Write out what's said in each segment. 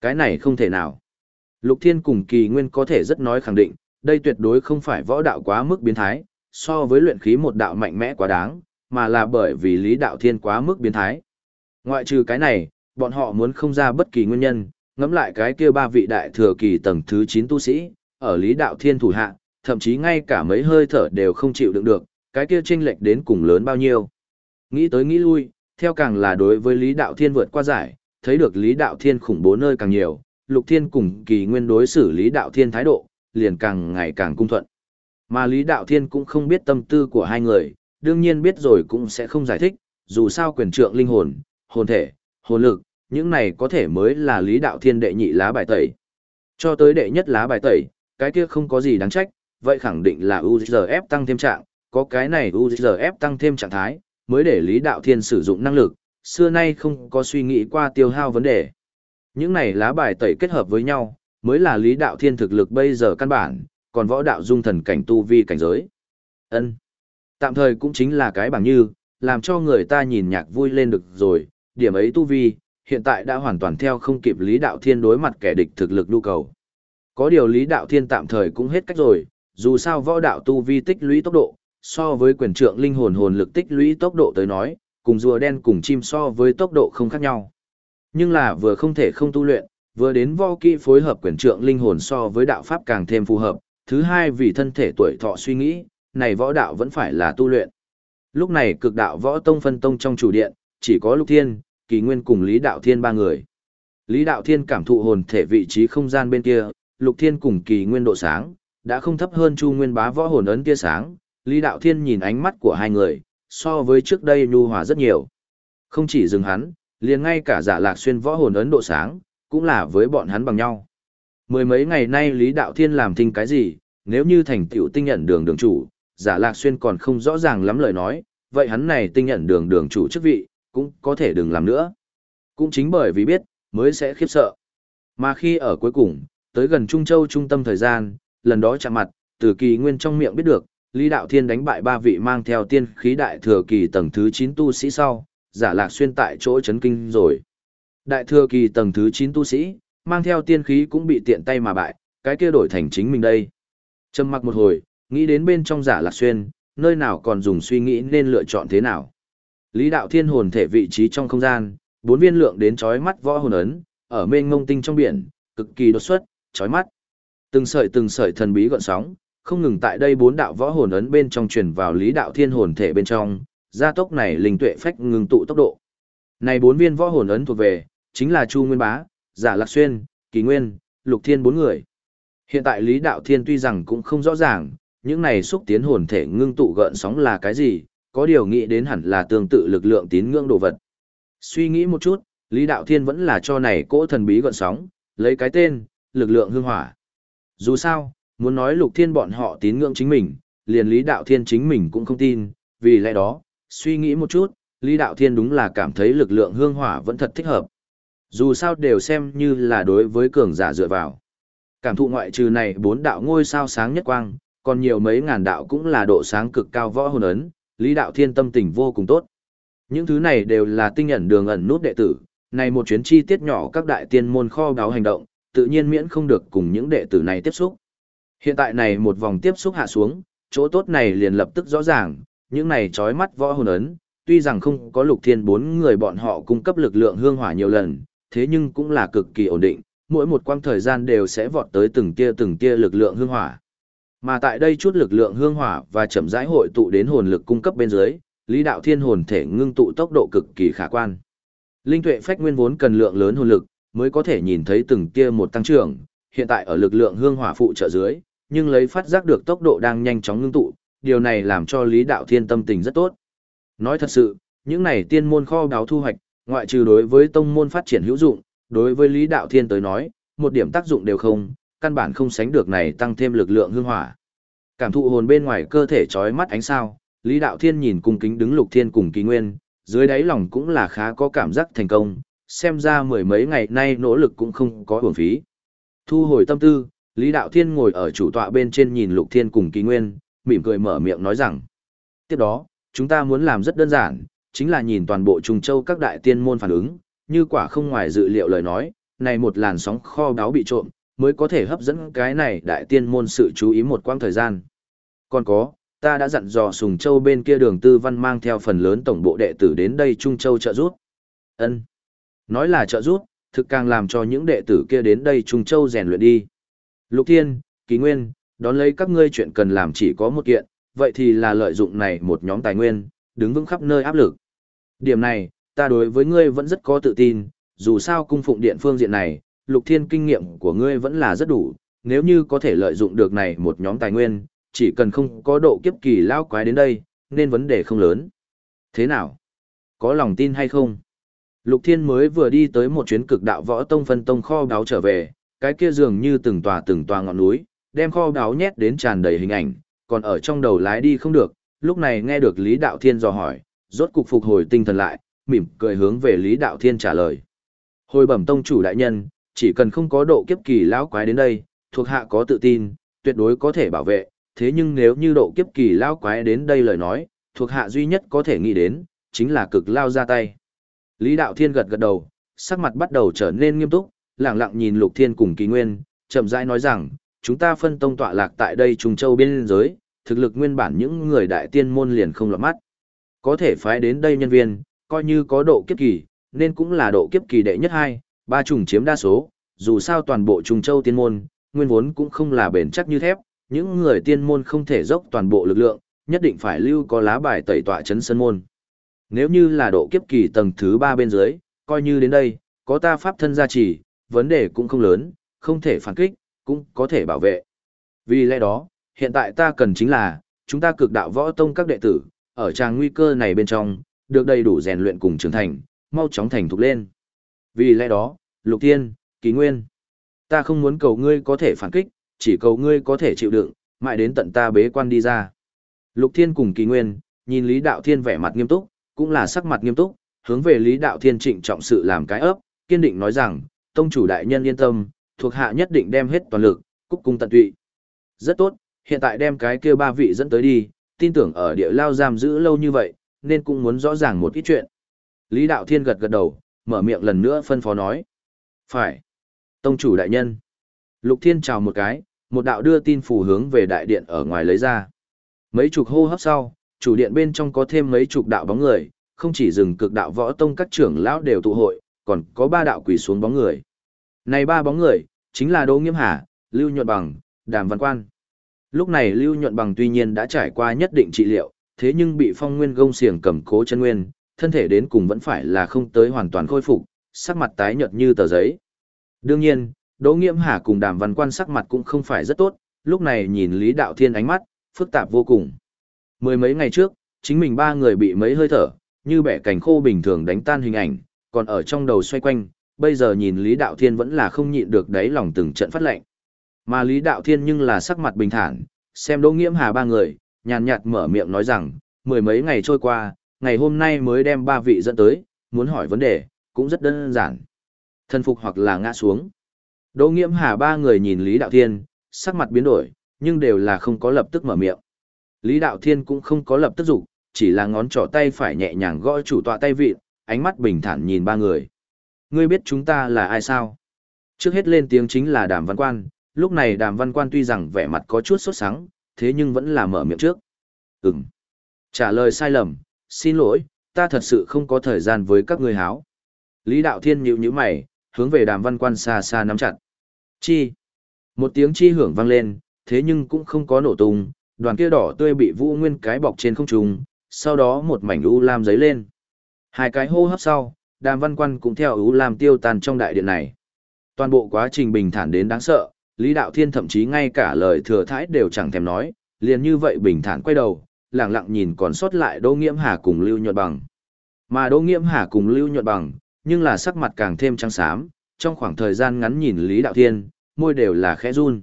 Cái này không thể nào. Lục Thiên cùng kỳ nguyên có thể rất nói khẳng định, đây tuyệt đối không phải võ đạo quá mức biến thái, so với luyện khí một đạo mạnh mẽ quá đáng, mà là bởi vì lý đạo thiên quá mức biến thái. Ngoại trừ cái này, bọn họ muốn không ra bất kỳ nguyên nhân, ngẫm lại cái kia ba vị đại thừa kỳ tầng thứ 9 tu sĩ, ở lý đạo thiên thủ hạ, thậm chí ngay cả mấy hơi thở đều không chịu đựng được, cái kia chênh lệch đến cùng lớn bao nhiêu. Nghĩ tới nghĩ lui, theo càng là đối với lý đạo thiên vượt qua giải, thấy được lý đạo thiên khủng bố nơi càng nhiều, lục thiên cùng kỳ nguyên đối xử lý đạo thiên thái độ, liền càng ngày càng cung thuận. Mà lý đạo thiên cũng không biết tâm tư của hai người, đương nhiên biết rồi cũng sẽ không giải thích, dù sao quyền trượng linh hồn, hồn thể, hồn lực, những này có thể mới là lý đạo thiên đệ nhị lá bài tẩy. Cho tới đệ nhất lá bài tẩy, cái kia không có gì đáng trách, vậy khẳng định là UZF tăng thêm trạng, có cái này UZF tăng thêm trạng thái, mới để lý đạo thiên sử dụng năng lực, xưa nay không có suy nghĩ qua tiêu hao vấn đề. Những này lá bài tẩy kết hợp với nhau, mới là lý đạo thiên thực lực bây giờ căn bản, còn võ đạo dung thần cảnh tu vi cảnh giới. ân Tạm thời cũng chính là cái bằng như, làm cho người ta nhìn nhạc vui lên được rồi, điểm ấy tu vi, hiện tại đã hoàn toàn theo không kịp Lý Đạo Thiên đối mặt kẻ địch thực lực nhu cầu. Có điều Lý Đạo Thiên tạm thời cũng hết cách rồi, dù sao võ đạo tu vi tích lũy tốc độ, so với quyền trượng linh hồn hồn lực tích lũy tốc độ tới nói, cùng rùa đen cùng chim so với tốc độ không khác nhau. Nhưng là vừa không thể không tu luyện, vừa đến võ kỹ phối hợp quyền trượng linh hồn so với đạo pháp càng thêm phù hợp, thứ hai vì thân thể tuổi thọ suy nghĩ, này võ đạo vẫn phải là tu luyện. Lúc này cực đạo võ tông phân tông trong chủ điện, chỉ có Lục Thiên, Kỳ Nguyên cùng Lý Đạo Thiên ba người. Lý Đạo Thiên cảm thụ hồn thể vị trí không gian bên kia, Lục Thiên cùng Kỳ Nguyên độ sáng, đã không thấp hơn Chu Nguyên bá võ hồn ấn tia sáng. Lý Đạo Thiên nhìn ánh mắt của hai người, so với trước đây nhu hòa rất nhiều. Không chỉ dừng hắn, liền ngay cả giả lạc xuyên võ hồn ấn độ sáng, cũng là với bọn hắn bằng nhau. Mười mấy ngày nay Lý Đạo Thiên làm thinh cái gì, nếu như thành tiểu tinh nhận đường đường chủ, giả lạc xuyên còn không rõ ràng lắm lời nói, vậy hắn này tinh nhận đường đường chủ chức vị, cũng có thể đừng làm nữa. Cũng chính bởi vì biết, mới sẽ khiếp sợ. Mà khi ở cuối cùng, tới gần Trung Châu trung tâm thời gian, lần đó chạm mặt, từ kỳ nguyên trong miệng biết được, Lý Đạo Thiên đánh bại ba vị mang theo tiên khí đại thừa kỳ tầng thứ 9 tu sĩ sau, giả lạc xuyên tại chỗ chấn kinh rồi. Đại thừa kỳ tầng thứ 9 tu sĩ, mang theo tiên khí cũng bị tiện tay mà bại, cái kia đổi thành chính mình đây. Trầm mặc một hồi, nghĩ đến bên trong giả lạc xuyên, nơi nào còn dùng suy nghĩ nên lựa chọn thế nào. Lý đạo thiên hồn thể vị trí trong không gian, bốn viên lượng đến chói mắt võ hồn ấn, ở mênh ngông tinh trong biển, cực kỳ đột xuất, chói mắt. Từng sợi từng sợi thần bí gợn sóng, không ngừng tại đây bốn đạo võ hồn ấn bên trong truyền vào lý đạo thiên hồn thể bên trong, gia tốc này linh tuệ phách ngừng tụ tốc độ. Này bốn viên võ hồn ấn thuộc về, chính là Chu Nguyên Bá, Giả Lạc Xuyên, Kỳ Nguyên, Lục Thiên bốn người. Hiện tại Lý Đạo Thiên tuy rằng cũng không rõ ràng, những này xúc tiến hồn thể ngưng tụ gợn sóng là cái gì, có điều nghĩ đến hẳn là tương tự lực lượng tín ngưỡng đồ vật. Suy nghĩ một chút, Lý Đạo Thiên vẫn là cho này cỗ thần bí gợn sóng, lấy cái tên, lực lượng hương hỏa. Dù sao, muốn nói lục thiên bọn họ tín ngưỡng chính mình, liền Lý Đạo Thiên chính mình cũng không tin, vì lẽ đó, suy nghĩ một chút, Lý Đạo Thiên đúng là cảm thấy lực lượng hương hỏa vẫn thật thích hợp. Dù sao đều xem như là đối với cường giả dựa vào. Cảm thụ ngoại trừ này bốn đạo ngôi sao sáng nhất quang, còn nhiều mấy ngàn đạo cũng là độ sáng cực cao võ hồn ấn, Lý Đạo Thiên tâm tình vô cùng tốt. Những thứ này đều là tinh ẩn đường ẩn nút đệ tử, này một chuyến chi tiết nhỏ các đại tiên môn kho báo hành động, tự nhiên miễn không được cùng những đệ tử này tiếp xúc. Hiện tại này một vòng tiếp xúc hạ xuống, chỗ tốt này liền lập tức rõ ràng, những này chói mắt võ hồn ấn, tuy rằng không có lục thiên bốn người bọn họ cung cấp lực lượng hương hỏa nhiều lần, thế nhưng cũng là cực kỳ ổn định, mỗi một quang thời gian đều sẽ vọt tới từng tia từng tia lực lượng hương hỏa. Mà tại đây chút lực lượng hương hỏa và chậm rãi hội tụ đến hồn lực cung cấp bên dưới, Lý Đạo Thiên hồn thể ngưng tụ tốc độ cực kỳ khả quan. Linh tuệ phách nguyên vốn cần lượng lớn hồn lực, mới có thể nhìn thấy từng tia một tăng trưởng, hiện tại ở lực lượng hương hỏa phụ trợ dưới, nhưng lấy phát giác được tốc độ đang nhanh chóng ngưng tụ, điều này làm cho Lý Đạo Thiên tâm tình rất tốt. Nói thật sự, những này tiên môn kho báo thu hoạch, ngoại trừ đối với tông môn phát triển hữu dụng, đối với Lý Đạo Thiên tới nói, một điểm tác dụng đều không, căn bản không sánh được này tăng thêm lực lượng hương hỏa. Cảm thụ hồn bên ngoài cơ thể chói mắt ánh sao, Lý Đạo Thiên nhìn cung kính đứng Lục Thiên cùng Kỳ Nguyên, dưới đáy lòng cũng là khá có cảm giác thành công, xem ra mười mấy ngày nay nỗ lực cũng không có uổng phí. Thu hồi tâm tư, Lý Đạo Thiên ngồi ở chủ tọa bên trên nhìn Lục Thiên cùng Kỳ Nguyên, mỉm cười mở miệng nói rằng: "Tiếp đó, chúng ta muốn làm rất đơn giản, chính là nhìn toàn bộ Trung Châu các đại tiên môn phản ứng, như quả không ngoài dự liệu lời nói, này một làn sóng kho báu bị trộm, mới có thể hấp dẫn cái này đại tiên môn sự chú ý một quãng thời gian. Còn có, ta đã dặn dò Sùng Châu bên kia đường tư văn mang theo phần lớn tổng bộ đệ tử đến đây Trung Châu trợ giúp. Ân, Nói là trợ giúp, thực càng làm cho những đệ tử kia đến đây Trung Châu rèn luyện đi. Lục Thiên, Kỳ Nguyên, đón lấy các ngươi chuyện cần làm chỉ có một kiện, vậy thì là lợi dụng này một nhóm tài nguyên, đứng vững khắp nơi áp lực. Điểm này, ta đối với ngươi vẫn rất có tự tin, dù sao cung phụng điện phương diện này, Lục Thiên kinh nghiệm của ngươi vẫn là rất đủ, nếu như có thể lợi dụng được này một nhóm tài nguyên, chỉ cần không có độ kiếp kỳ lao quái đến đây, nên vấn đề không lớn. Thế nào? Có lòng tin hay không? Lục Thiên mới vừa đi tới một chuyến cực đạo võ tông phân tông kho đáo trở về, cái kia dường như từng tòa từng tòa ngọn núi, đem kho đáo nhét đến tràn đầy hình ảnh, còn ở trong đầu lái đi không được, lúc này nghe được Lý Đạo Thiên dò hỏi, rốt cục phục hồi tinh thần lại, mỉm cười hướng về Lý Đạo Thiên trả lời. Hồi bẩm tông chủ đại nhân, chỉ cần không có độ kiếp kỳ lão quái đến đây, thuộc hạ có tự tin, tuyệt đối có thể bảo vệ, thế nhưng nếu như độ kiếp kỳ lão quái đến đây lời nói, thuộc hạ duy nhất có thể nghĩ đến, chính là cực lao ra tay. Lý Đạo Thiên gật gật đầu, sắc mặt bắt đầu trở nên nghiêm túc, lẳng lặng nhìn Lục Thiên cùng Kỳ Nguyên, chậm rãi nói rằng, chúng ta phân tông tọa lạc tại đây Trung Châu biên giới, thực lực nguyên bản những người đại tiên môn liền không lọt mắt. Có thể phái đến đây nhân viên, coi như có độ kiếp kỳ, nên cũng là độ kiếp kỳ đệ nhất hai, ba trùng chiếm đa số, dù sao toàn bộ Trung Châu tiên môn, nguyên vốn cũng không là bền chắc như thép, những người tiên môn không thể dốc toàn bộ lực lượng, nhất định phải lưu có lá bài tẩy tọa chấn sân môn. Nếu như là độ kiếp kỳ tầng thứ ba bên dưới, coi như đến đây, có ta pháp thân gia trì, vấn đề cũng không lớn, không thể phản kích, cũng có thể bảo vệ. Vì lẽ đó, hiện tại ta cần chính là, chúng ta cực đạo võ tông các đệ tử, ở trang nguy cơ này bên trong, được đầy đủ rèn luyện cùng trưởng thành, mau chóng thành thục lên. Vì lẽ đó, Lục Tiên, kỳ Nguyên, ta không muốn cầu ngươi có thể phản kích, chỉ cầu ngươi có thể chịu đựng, mãi đến tận ta bế quan đi ra. Lục Thiên cùng Kỳ Nguyên, nhìn Lý Đạo Thiên vẻ mặt nghiêm túc, cũng là sắc mặt nghiêm túc, hướng về Lý Đạo Thiên trịnh trọng sự làm cái ấp, kiên định nói rằng, tông chủ đại nhân yên tâm, thuộc hạ nhất định đem hết toàn lực, cúc cung tận tụy. Rất tốt, hiện tại đem cái kia ba vị dẫn tới đi, tin tưởng ở địa lao giam giữ lâu như vậy, nên cũng muốn rõ ràng một ít chuyện. Lý Đạo Thiên gật gật đầu, mở miệng lần nữa phân phó nói. Phải. Tông chủ đại nhân. Lục Thiên chào một cái, một đạo đưa tin phủ hướng về đại điện ở ngoài lấy ra. Mấy chục hô hấp sau, chủ điện bên trong có thêm mấy chục đạo bóng người, không chỉ dừng cực đạo võ tông các trưởng lão đều tụ hội, còn có ba đạo quỷ xuống bóng người. Này ba bóng người, chính là Đỗ Nghiêm Hà, Lưu Nhuận Bằng, Đàm Văn Quan. Lúc này Lưu Nhuận Bằng tuy nhiên đã trải qua nhất định trị liệu, thế nhưng bị phong nguyên gông xiềng cầm cố chân nguyên, thân thể đến cùng vẫn phải là không tới hoàn toàn khôi phục, sắc mặt tái nhợt như tờ giấy. Đương nhiên, Đỗ Nghiêm Hà cùng Đàm Văn Quan sắc mặt cũng không phải rất tốt, lúc này nhìn Lý Đạo Thiên ánh mắt, phức tạp vô cùng. Mười mấy ngày trước, chính mình ba người bị mấy hơi thở, như bẻ cành khô bình thường đánh tan hình ảnh, còn ở trong đầu xoay quanh, bây giờ nhìn Lý Đạo Thiên vẫn là không nhịn được đáy lòng từng trận phát lệnh. Mà Lý Đạo Thiên nhưng là sắc mặt bình thản, xem Đỗ Nghiễm Hà ba người, nhàn nhạt mở miệng nói rằng, mười mấy ngày trôi qua, ngày hôm nay mới đem ba vị dẫn tới, muốn hỏi vấn đề, cũng rất đơn giản. Thân phục hoặc là ngã xuống. Đỗ Nghiễm Hà ba người nhìn Lý Đạo Thiên, sắc mặt biến đổi, nhưng đều là không có lập tức mở miệng. Lý Đạo Thiên cũng không có lập tức dục, chỉ là ngón trỏ tay phải nhẹ nhàng gõ chủ tọa tay vịn, ánh mắt bình thản nhìn ba người. Ngươi biết chúng ta là ai sao? Trước hết lên tiếng chính là Đàm Văn Quan, lúc này Đàm Văn Quan tuy rằng vẻ mặt có chút sốt sắng, thế nhưng vẫn là mở miệng trước. Ừm. Trả lời sai lầm, xin lỗi, ta thật sự không có thời gian với các ngươi háo. Lý Đạo Thiên nhíu nhíu mày, hướng về Đàm Văn Quan xa xa nắm chặt. Chi. Một tiếng chi hưởng vang lên, thế nhưng cũng không có nổ tung, đoàn kia đỏ tươi bị Vũ Nguyên cái bọc trên không trung, sau đó một mảnh u lam giấy lên. Hai cái hô hấp sau, Đàm Văn Quan cũng theo ưu làm tiêu tan trong đại điện này. Toàn bộ quá trình bình thản đến đáng sợ, Lý Đạo Thiên thậm chí ngay cả lời thừa thãi đều chẳng thèm nói, liền như vậy bình thản quay đầu, lặng lặng nhìn còn sót lại Đỗ Nghiễm Hà cùng Lưu Nhuận Bằng. Mà Đỗ Nghiễm Hà cùng Lưu Nhuận Bằng, nhưng là sắc mặt càng thêm trắng xám, trong khoảng thời gian ngắn nhìn Lý Đạo Thiên, môi đều là khẽ run.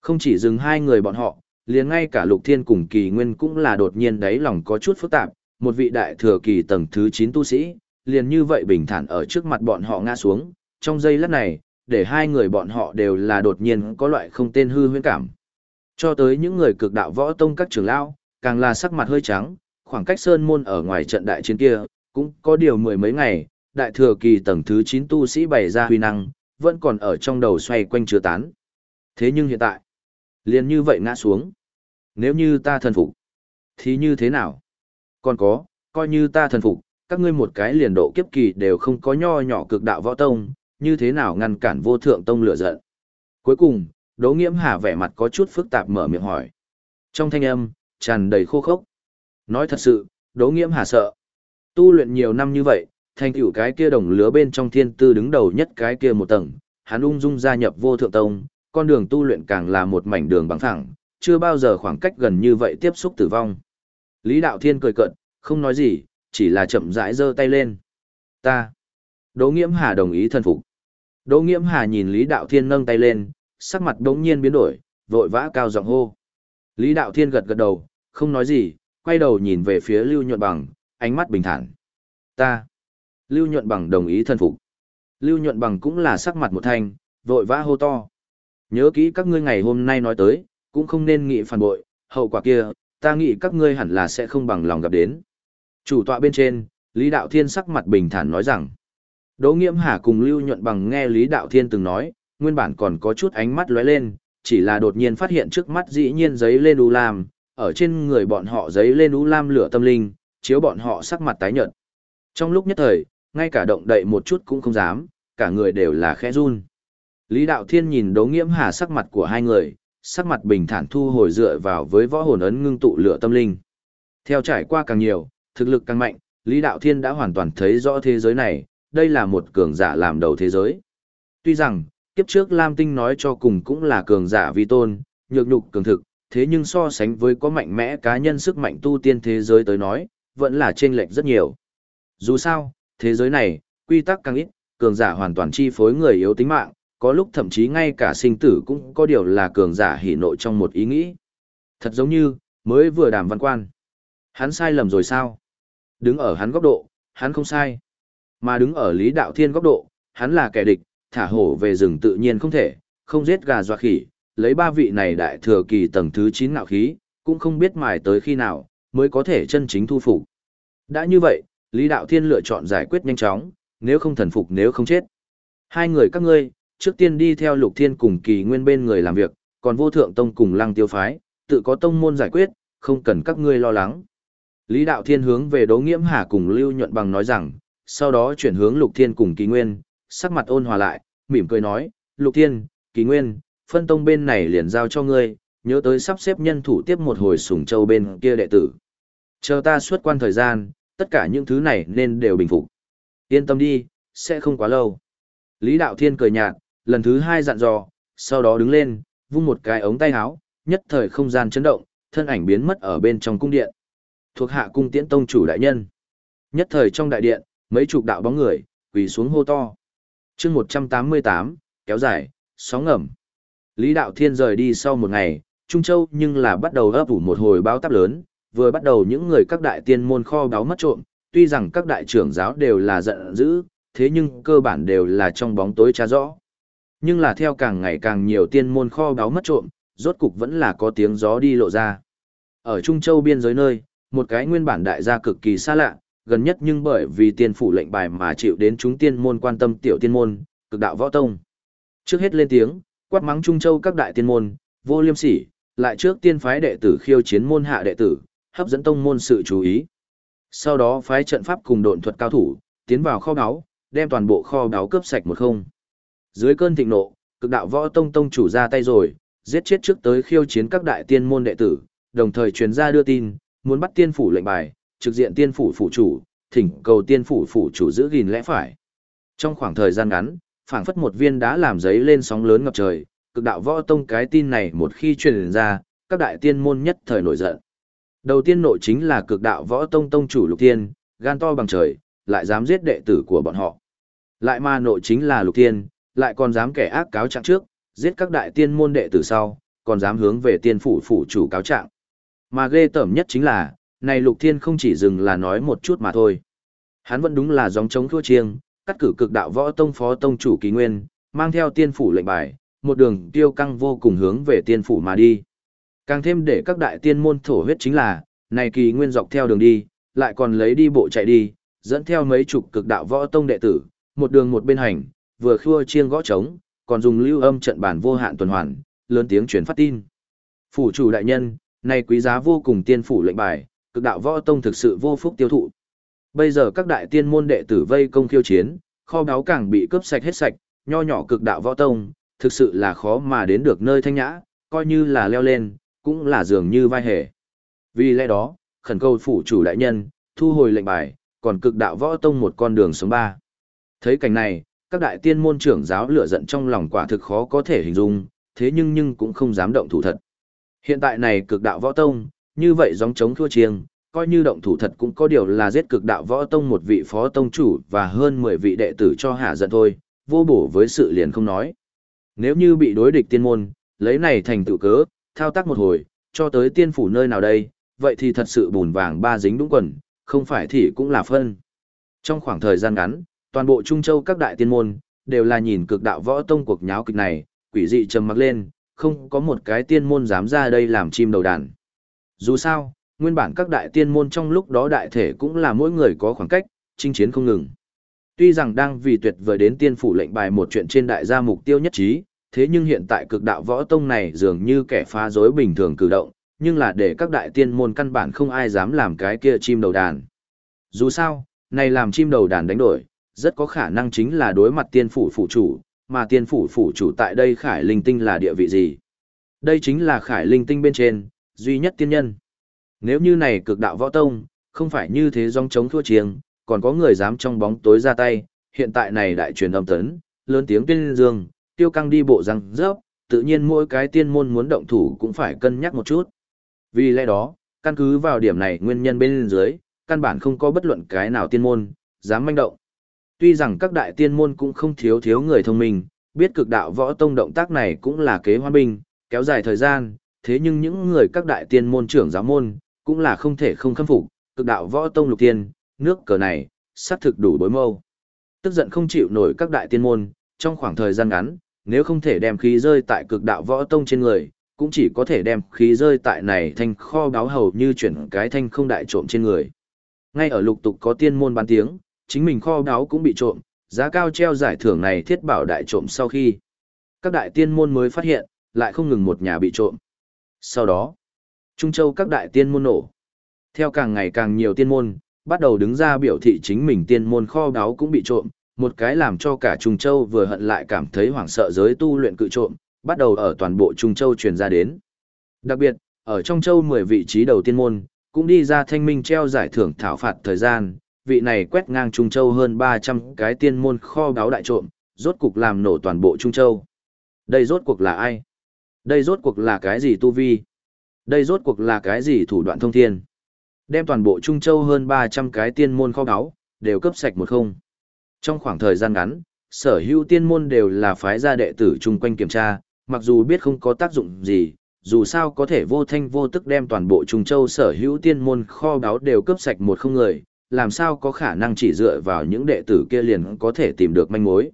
Không chỉ dừng hai người bọn họ, liền ngay cả Lục Thiên cùng Kỳ Nguyên cũng là đột nhiên đáy lòng có chút phức tạp, một vị đại thừa kỳ tầng thứ 9 tu sĩ, liền như vậy bình thản ở trước mặt bọn họ ngã xuống, trong giây lát này, để hai người bọn họ đều là đột nhiên có loại không tên hư huyễn cảm. Cho tới những người cực đạo võ tông các trưởng lão, càng là sắc mặt hơi trắng, khoảng cách sơn môn ở ngoài trận đại chiến kia, cũng có điều mười mấy ngày, đại thừa kỳ tầng thứ 9 tu sĩ bày ra huy năng, vẫn còn ở trong đầu xoay quanh chưa tán. Thế nhưng hiện tại, liền như vậy ngã xuống. Nếu như ta thần phục, thì như thế nào? Còn có, coi như ta thần phục, các ngươi một cái liền độ kiếp kỳ đều không có nho nhỏ cực đạo võ tông, như thế nào ngăn cản vô thượng tông lửa giận. Cuối cùng, Đỗ Nghiễm Hà vẻ mặt có chút phức tạp mở miệng hỏi. Trong thanh âm, tràn đầy khô khốc. Nói thật sự, Đỗ Nghiễm Hà sợ. Tu luyện nhiều năm như vậy, thành tựu cái kia đồng lứa bên trong thiên tư đứng đầu nhất cái kia một tầng, hắn ung dung gia nhập vô thượng tông, con đường tu luyện càng là một mảnh đường bằng thẳng, chưa bao giờ khoảng cách gần như vậy tiếp xúc tử vong. Lý Đạo Thiên cười cợt, không nói gì, chỉ là chậm rãi giơ tay lên. Ta. Đỗ Nghiễm Hà đồng ý thân phục. Đỗ Nghiễm Hà nhìn Lý Đạo Thiên nâng tay lên, sắc mặt đống nhiên biến đổi, vội vã cao giọng hô. Lý Đạo Thiên gật gật đầu, không nói gì, quay đầu nhìn về phía Lưu Nhuận Bằng, ánh mắt bình thản. Ta. Lưu Nhuận Bằng đồng ý thân phục. Lưu Nhuận Bằng cũng là sắc mặt một thanh, vội vã hô to. Nhớ kỹ các ngươi ngày hôm nay nói tới, cũng không nên nghĩ phản bội, hậu quả kia, ta nghĩ các ngươi hẳn là sẽ không bằng lòng gặp đến. Chủ tọa bên trên, Lý Đạo Thiên sắc mặt bình thản nói rằng, Đỗ Nghiễm Hà cùng Lưu Nhuận Bằng nghe Lý Đạo Thiên từng nói, nguyên bản còn có chút ánh mắt lóe lên, chỉ là đột nhiên phát hiện trước mắt dĩ nhiên giấy lên u lam, ở trên người bọn họ giấy lên u lam lửa tâm linh, chiếu bọn họ sắc mặt tái nhợt. Trong lúc nhất thời, ngay cả động đậy một chút cũng không dám, cả người đều là khẽ run. Lý Đạo Thiên nhìn Đỗ Nghiễm Hà sắc mặt của hai người, sắc mặt bình thản thu hồi dựa vào với võ hồn ấn ngưng tụ lửa tâm linh. Theo trải qua càng nhiều, thực lực càng mạnh, Lý Đạo Thiên đã hoàn toàn thấy rõ thế giới này, đây là một cường giả làm đầu thế giới. Tuy rằng, kiếp trước Lam Tinh nói cho cùng cũng là cường giả vi tôn, nhược nhục cường thực, thế nhưng so sánh với có mạnh mẽ cá nhân sức mạnh tu tiên thế giới tới nói, vẫn là chênh lệch rất nhiều. Dù sao, thế giới này, quy tắc càng ít, cường giả hoàn toàn chi phối người yếu tính mạng, có lúc thậm chí ngay cả sinh tử cũng có điều là cường giả hỉ nộ trong một ý nghĩ. Thật giống như, mới vừa đàm văn quan. Hắn sai lầm rồi sao? Đứng ở hắn góc độ, hắn không sai. Mà đứng ở Lý Đạo Thiên góc độ, hắn là kẻ địch, thả hổ về rừng tự nhiên không thể, không giết gà dọa khỉ, lấy ba vị này đại thừa kỳ tầng thứ 9 ngạo khí, cũng không biết mài tới khi nào, mới có thể chân chính thu phục. Đã như vậy, Lý Đạo Thiên lựa chọn giải quyết nhanh chóng, nếu không thần phục nếu không chết. Hai người các ngươi, trước tiên đi theo Lục Thiên cùng kỳ nguyên bên người làm việc, còn vô thượng tông cùng lăng tiêu phái, tự có tông môn giải quyết, không cần các ngươi lo lắng. Lý Đạo Thiên hướng về Đỗ Nghiễm Hà cùng Lưu Nhuận Bằng nói rằng, sau đó chuyển hướng Lục Thiên cùng Kỳ Nguyên, sắc mặt ôn hòa lại, mỉm cười nói, Lục Thiên, Kỳ Nguyên, phân tông bên này liền giao cho ngươi, nhớ tới sắp xếp nhân thủ tiếp một hồi sủng châu bên kia đệ tử. Chờ ta suốt quan thời gian, tất cả những thứ này nên đều bình phục. Yên tâm đi, sẽ không quá lâu. Lý Đạo Thiên cười nhạt, lần thứ hai dặn dò, sau đó đứng lên, vung một cái ống tay áo, nhất thời không gian chấn động, thân ảnh biến mất ở bên trong cung điện. Thuộc hạ cung tiễn tông chủ đại nhân. Nhất thời trong đại điện, mấy chục đạo bóng người, quỳ xuống hô to. chương 188, kéo dài, sóng ngầm. Lý Đạo Thiên rời đi sau một ngày, Trung Châu nhưng là bắt đầu ấp ủ một hồi báo táp lớn, vừa bắt đầu những người các đại tiên môn kho báo mất trộm, tuy rằng các đại trưởng giáo đều là giận dữ, thế nhưng cơ bản đều là trong bóng tối tra rõ. Nhưng là theo càng ngày càng nhiều tiên môn kho báo mất trộm, rốt cục vẫn là có tiếng gió đi lộ ra. Ở Trung Châu biên giới nơi, một cái nguyên bản đại gia cực kỳ xa lạ, gần nhất nhưng bởi vì tiên phủ lệnh bài mà chịu đến chúng tiên môn quan tâm tiểu tiên môn, cực đạo võ tông. Trước hết lên tiếng, quát mắng Trung Châu các đại tiên môn, vô liêm sỉ, lại trước tiên phái đệ tử khiêu chiến môn hạ đệ tử, hấp dẫn tông môn sự chú ý. Sau đó phái trận pháp cùng độn thuật cao thủ, tiến vào kho báu, đem toàn bộ kho báu cướp sạch một không. Dưới cơn thịnh nộ, cực đạo võ tông tông chủ ra tay rồi, giết chết trước tới khiêu chiến các đại tiên môn đệ tử, đồng thời truyền ra đưa tin, muốn bắt tiên phủ lệnh bài, trực diện tiên phủ phủ chủ, thỉnh cầu tiên phủ phủ chủ giữ gìn lẽ phải. Trong khoảng thời gian ngắn, phảng phất một viên đá làm giấy lên sóng lớn ngập trời, cực đạo võ tông cái tin này một khi truyền ra, các đại tiên môn nhất thời nổi giận. Đầu tiên nội chính là cực đạo võ tông tông chủ lục tiên, gan to bằng trời, lại dám giết đệ tử của bọn họ. Lại mà nội chính là lục tiên, lại còn dám kẻ ác cáo trạng trước, giết các đại tiên môn đệ tử sau, còn dám hướng về tiên phủ phủ chủ cáo trạng. Mà ghê tởm nhất chính là, này lục thiên không chỉ dừng là nói một chút mà thôi. Hắn vẫn đúng là gióng chống thua chiêng, cắt cử cực đạo võ tông phó tông chủ kỳ nguyên, mang theo tiên phủ lệnh bài, một đường tiêu căng vô cùng hướng về tiên phủ mà đi. Càng thêm để các đại tiên môn thổ huyết chính là, này kỳ nguyên dọc theo đường đi, lại còn lấy đi bộ chạy đi, dẫn theo mấy chục cực đạo võ tông đệ tử, một đường một bên hành, vừa khua chiêng gõ trống, còn dùng lưu âm trận bản vô hạn tuần hoàn, lớn tiếng truyền phát tin. Phủ chủ đại nhân, này quý giá vô cùng tiên phủ lệnh bài, cực đạo võ tông thực sự vô phúc tiêu thụ. Bây giờ các đại tiên môn đệ tử vây công khiêu chiến, kho báu càng bị cướp sạch hết sạch, nho nhỏ cực đạo võ tông, thực sự là khó mà đến được nơi thanh nhã, coi như là leo lên, cũng là dường như vai hề. Vì lẽ đó, khẩn cầu phủ chủ đại nhân, thu hồi lệnh bài, còn cực đạo võ tông một con đường sống ba. Thấy cảnh này, các đại tiên môn trưởng giáo lửa giận trong lòng quả thực khó có thể hình dung, thế nhưng nhưng cũng không dám động thủ thật. Hiện tại này cực đạo võ tông, như vậy giống chống thua chiêng, coi như động thủ thật cũng có điều là giết cực đạo võ tông một vị phó tông chủ và hơn 10 vị đệ tử cho hạ giận thôi, vô bổ với sự liền không nói. Nếu như bị đối địch tiên môn, lấy này thành tự cớ, thao tác một hồi, cho tới tiên phủ nơi nào đây, vậy thì thật sự bùn vàng ba dính đúng quần, không phải thì cũng là phân. Trong khoảng thời gian ngắn, toàn bộ Trung Châu các đại tiên môn, đều là nhìn cực đạo võ tông cuộc nháo kịch này, quỷ dị trầm mặc lên, không có một cái tiên môn dám ra đây làm chim đầu đàn. Dù sao, nguyên bản các đại tiên môn trong lúc đó đại thể cũng là mỗi người có khoảng cách, chinh chiến không ngừng. Tuy rằng đang vì tuyệt vời đến tiên phủ lệnh bài một chuyện trên đại gia mục tiêu nhất trí, thế nhưng hiện tại cực đạo võ tông này dường như kẻ phá rối bình thường cử động, nhưng là để các đại tiên môn căn bản không ai dám làm cái kia chim đầu đàn. Dù sao, này làm chim đầu đàn đánh đổi, rất có khả năng chính là đối mặt tiên phủ phụ chủ, mà tiên phủ phủ chủ tại đây khải linh tinh là địa vị gì. Đây chính là khải linh tinh bên trên, duy nhất tiên nhân. Nếu như này cực đạo võ tông, không phải như thế dòng chống thua chiêng, còn có người dám trong bóng tối ra tay, hiện tại này đại truyền âm tấn, lớn tiếng tuyên dương, tiêu căng đi bộ răng rớp, tự nhiên mỗi cái tiên môn muốn động thủ cũng phải cân nhắc một chút. Vì lẽ đó, căn cứ vào điểm này nguyên nhân bên dưới, căn bản không có bất luận cái nào tiên môn, dám manh động. Tuy rằng các đại tiên môn cũng không thiếu thiếu người thông minh, biết cực đạo võ tông động tác này cũng là kế hoa binh, kéo dài thời gian, thế nhưng những người các đại tiên môn trưởng giáo môn, cũng là không thể không khâm phục, cực đạo võ tông lục tiên, nước cờ này, xác thực đủ bối mâu. Tức giận không chịu nổi các đại tiên môn, trong khoảng thời gian ngắn, nếu không thể đem khí rơi tại cực đạo võ tông trên người, cũng chỉ có thể đem khí rơi tại này thành kho báo hầu như chuyển cái thanh không đại trộm trên người. Ngay ở lục tục có tiên môn bán tiếng, chính mình kho đáo cũng bị trộm, giá cao treo giải thưởng này thiết bảo đại trộm sau khi. Các đại tiên môn mới phát hiện, lại không ngừng một nhà bị trộm. Sau đó, Trung Châu các đại tiên môn nổ. Theo càng ngày càng nhiều tiên môn, bắt đầu đứng ra biểu thị chính mình tiên môn kho đáo cũng bị trộm, một cái làm cho cả Trung Châu vừa hận lại cảm thấy hoảng sợ giới tu luyện cự trộm, bắt đầu ở toàn bộ Trung Châu truyền ra đến. Đặc biệt, ở trong châu 10 vị trí đầu tiên môn, cũng đi ra thanh minh treo giải thưởng thảo phạt thời gian, vị này quét ngang Trung Châu hơn 300 cái tiên môn kho báo đại trộm, rốt cục làm nổ toàn bộ Trung Châu. Đây rốt cuộc là ai? Đây rốt cuộc là cái gì tu vi? Đây rốt cuộc là cái gì thủ đoạn thông thiên? Đem toàn bộ Trung Châu hơn 300 cái tiên môn kho báo, đều cấp sạch một không. Trong khoảng thời gian ngắn, sở hữu tiên môn đều là phái gia đệ tử chung quanh kiểm tra, mặc dù biết không có tác dụng gì, dù sao có thể vô thanh vô tức đem toàn bộ Trung Châu sở hữu tiên môn kho báo đều cấp sạch một không người, làm sao có khả năng chỉ dựa vào những đệ tử kia liền có thể tìm được manh mối.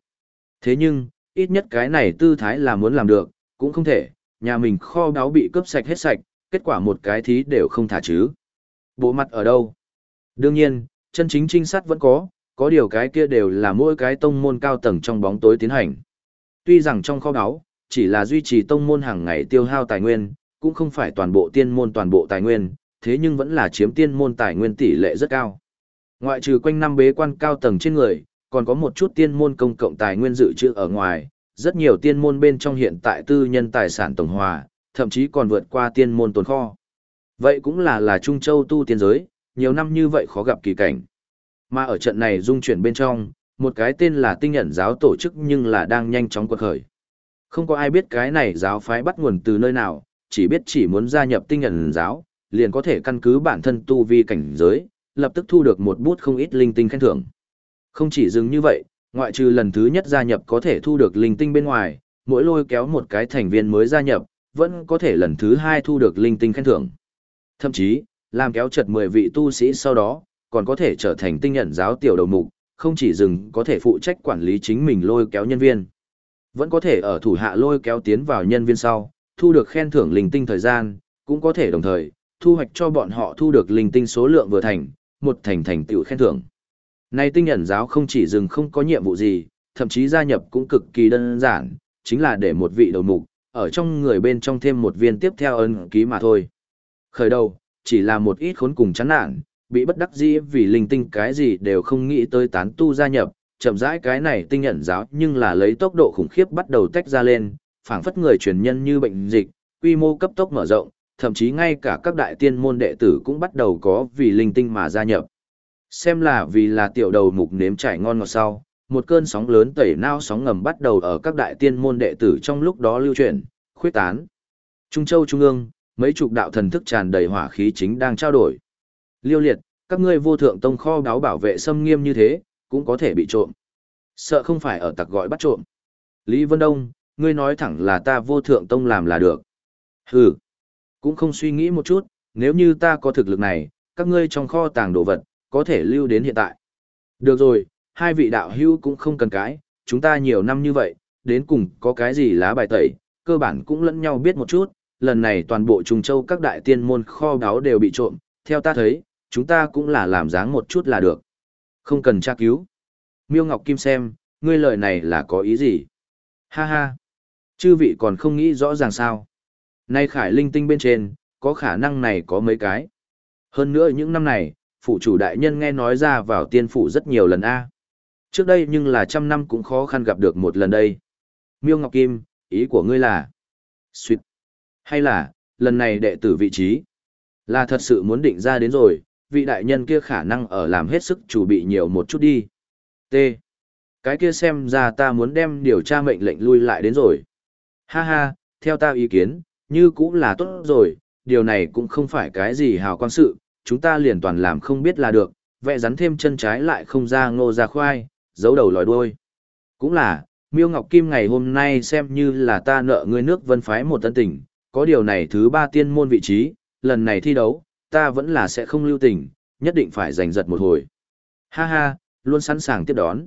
Thế nhưng, ít nhất cái này tư thái là muốn làm được, cũng không thể, nhà mình kho báu bị cướp sạch hết sạch, kết quả một cái thí đều không thả chứ. Bộ mặt ở đâu? Đương nhiên, chân chính trinh sát vẫn có, có điều cái kia đều là mỗi cái tông môn cao tầng trong bóng tối tiến hành. Tuy rằng trong kho báu, chỉ là duy trì tông môn hàng ngày tiêu hao tài nguyên, cũng không phải toàn bộ tiên môn toàn bộ tài nguyên, thế nhưng vẫn là chiếm tiên môn tài nguyên tỷ lệ rất cao. Ngoại trừ quanh năm bế quan cao tầng trên người, còn có một chút tiên môn công cộng tài nguyên dự trữ ở ngoài, rất nhiều tiên môn bên trong hiện tại tư nhân tài sản tổng hòa, thậm chí còn vượt qua tiên môn tồn kho. Vậy cũng là là Trung Châu tu tiên giới, nhiều năm như vậy khó gặp kỳ cảnh. Mà ở trận này dung chuyển bên trong, một cái tên là tinh nhận giáo tổ chức nhưng là đang nhanh chóng quật khởi. Không có ai biết cái này giáo phái bắt nguồn từ nơi nào, chỉ biết chỉ muốn gia nhập tinh nhận giáo, liền có thể căn cứ bản thân tu vi cảnh giới, lập tức thu được một bút không ít linh tinh khen thưởng. Không chỉ dừng như vậy, ngoại trừ lần thứ nhất gia nhập có thể thu được linh tinh bên ngoài, mỗi lôi kéo một cái thành viên mới gia nhập, vẫn có thể lần thứ hai thu được linh tinh khen thưởng. Thậm chí, làm kéo chật 10 vị tu sĩ sau đó, còn có thể trở thành tinh nhận giáo tiểu đầu mục, không chỉ dừng có thể phụ trách quản lý chính mình lôi kéo nhân viên. Vẫn có thể ở thủ hạ lôi kéo tiến vào nhân viên sau, thu được khen thưởng linh tinh thời gian, cũng có thể đồng thời, thu hoạch cho bọn họ thu được linh tinh số lượng vừa thành, một thành thành tựu khen thưởng. Nay tinh nhận giáo không chỉ dừng không có nhiệm vụ gì, thậm chí gia nhập cũng cực kỳ đơn giản, chính là để một vị đầu mục, ở trong người bên trong thêm một viên tiếp theo ân ký mà thôi. Khởi đầu, chỉ là một ít khốn cùng chán nản, bị bất đắc dĩ vì linh tinh cái gì đều không nghĩ tới tán tu gia nhập, chậm rãi cái này tinh nhận giáo nhưng là lấy tốc độ khủng khiếp bắt đầu tách ra lên, phảng phất người truyền nhân như bệnh dịch, quy mô cấp tốc mở rộng, thậm chí ngay cả các đại tiên môn đệ tử cũng bắt đầu có vì linh tinh mà gia nhập. Xem là vì là tiểu đầu mục nếm trải ngon ngọt sau, một cơn sóng lớn tẩy nao sóng ngầm bắt đầu ở các đại tiên môn đệ tử trong lúc đó lưu truyền, khuyết tán. Trung Châu Trung ương, mấy chục đạo thần thức tràn đầy hỏa khí chính đang trao đổi. Liêu liệt, các ngươi vô thượng tông kho đáo bảo vệ xâm nghiêm như thế, cũng có thể bị trộm. Sợ không phải ở tặc gọi bắt trộm. Lý Vân Đông, ngươi nói thẳng là ta vô thượng tông làm là được. Hừ, cũng không suy nghĩ một chút, nếu như ta có thực lực này, các ngươi trong kho tàng đồ vật, có thể lưu đến hiện tại. Được rồi, hai vị đạo hữu cũng không cần cái, chúng ta nhiều năm như vậy, đến cùng có cái gì lá bài tẩy, cơ bản cũng lẫn nhau biết một chút, lần này toàn bộ Trung Châu các đại tiên môn kho báu đều bị trộm, theo ta thấy, chúng ta cũng là làm dáng một chút là được. Không cần tra cứu. Miêu Ngọc Kim xem, ngươi lời này là có ý gì? Ha ha. Chư vị còn không nghĩ rõ ràng sao? Nay khải linh tinh bên trên, có khả năng này có mấy cái. Hơn nữa những năm này, phủ chủ đại nhân nghe nói ra vào tiên phủ rất nhiều lần a. Trước đây nhưng là trăm năm cũng khó khăn gặp được một lần đây. Miêu Ngọc Kim, ý của ngươi là? Xuyệt. Hay là, lần này đệ tử vị trí? Là thật sự muốn định ra đến rồi, vị đại nhân kia khả năng ở làm hết sức chủ bị nhiều một chút đi. T. Cái kia xem ra ta muốn đem điều tra mệnh lệnh lui lại đến rồi. Ha ha, theo ta ý kiến, như cũng là tốt rồi, điều này cũng không phải cái gì hào quang sự, chúng ta liền toàn làm không biết là được, vẽ rắn thêm chân trái lại không ra ngô ra khoai, giấu đầu lòi đuôi. Cũng là, Miêu Ngọc Kim ngày hôm nay xem như là ta nợ ngươi nước vân phái một tân tình, có điều này thứ ba tiên môn vị trí, lần này thi đấu, ta vẫn là sẽ không lưu tình, nhất định phải giành giật một hồi. Ha ha, luôn sẵn sàng tiếp đón.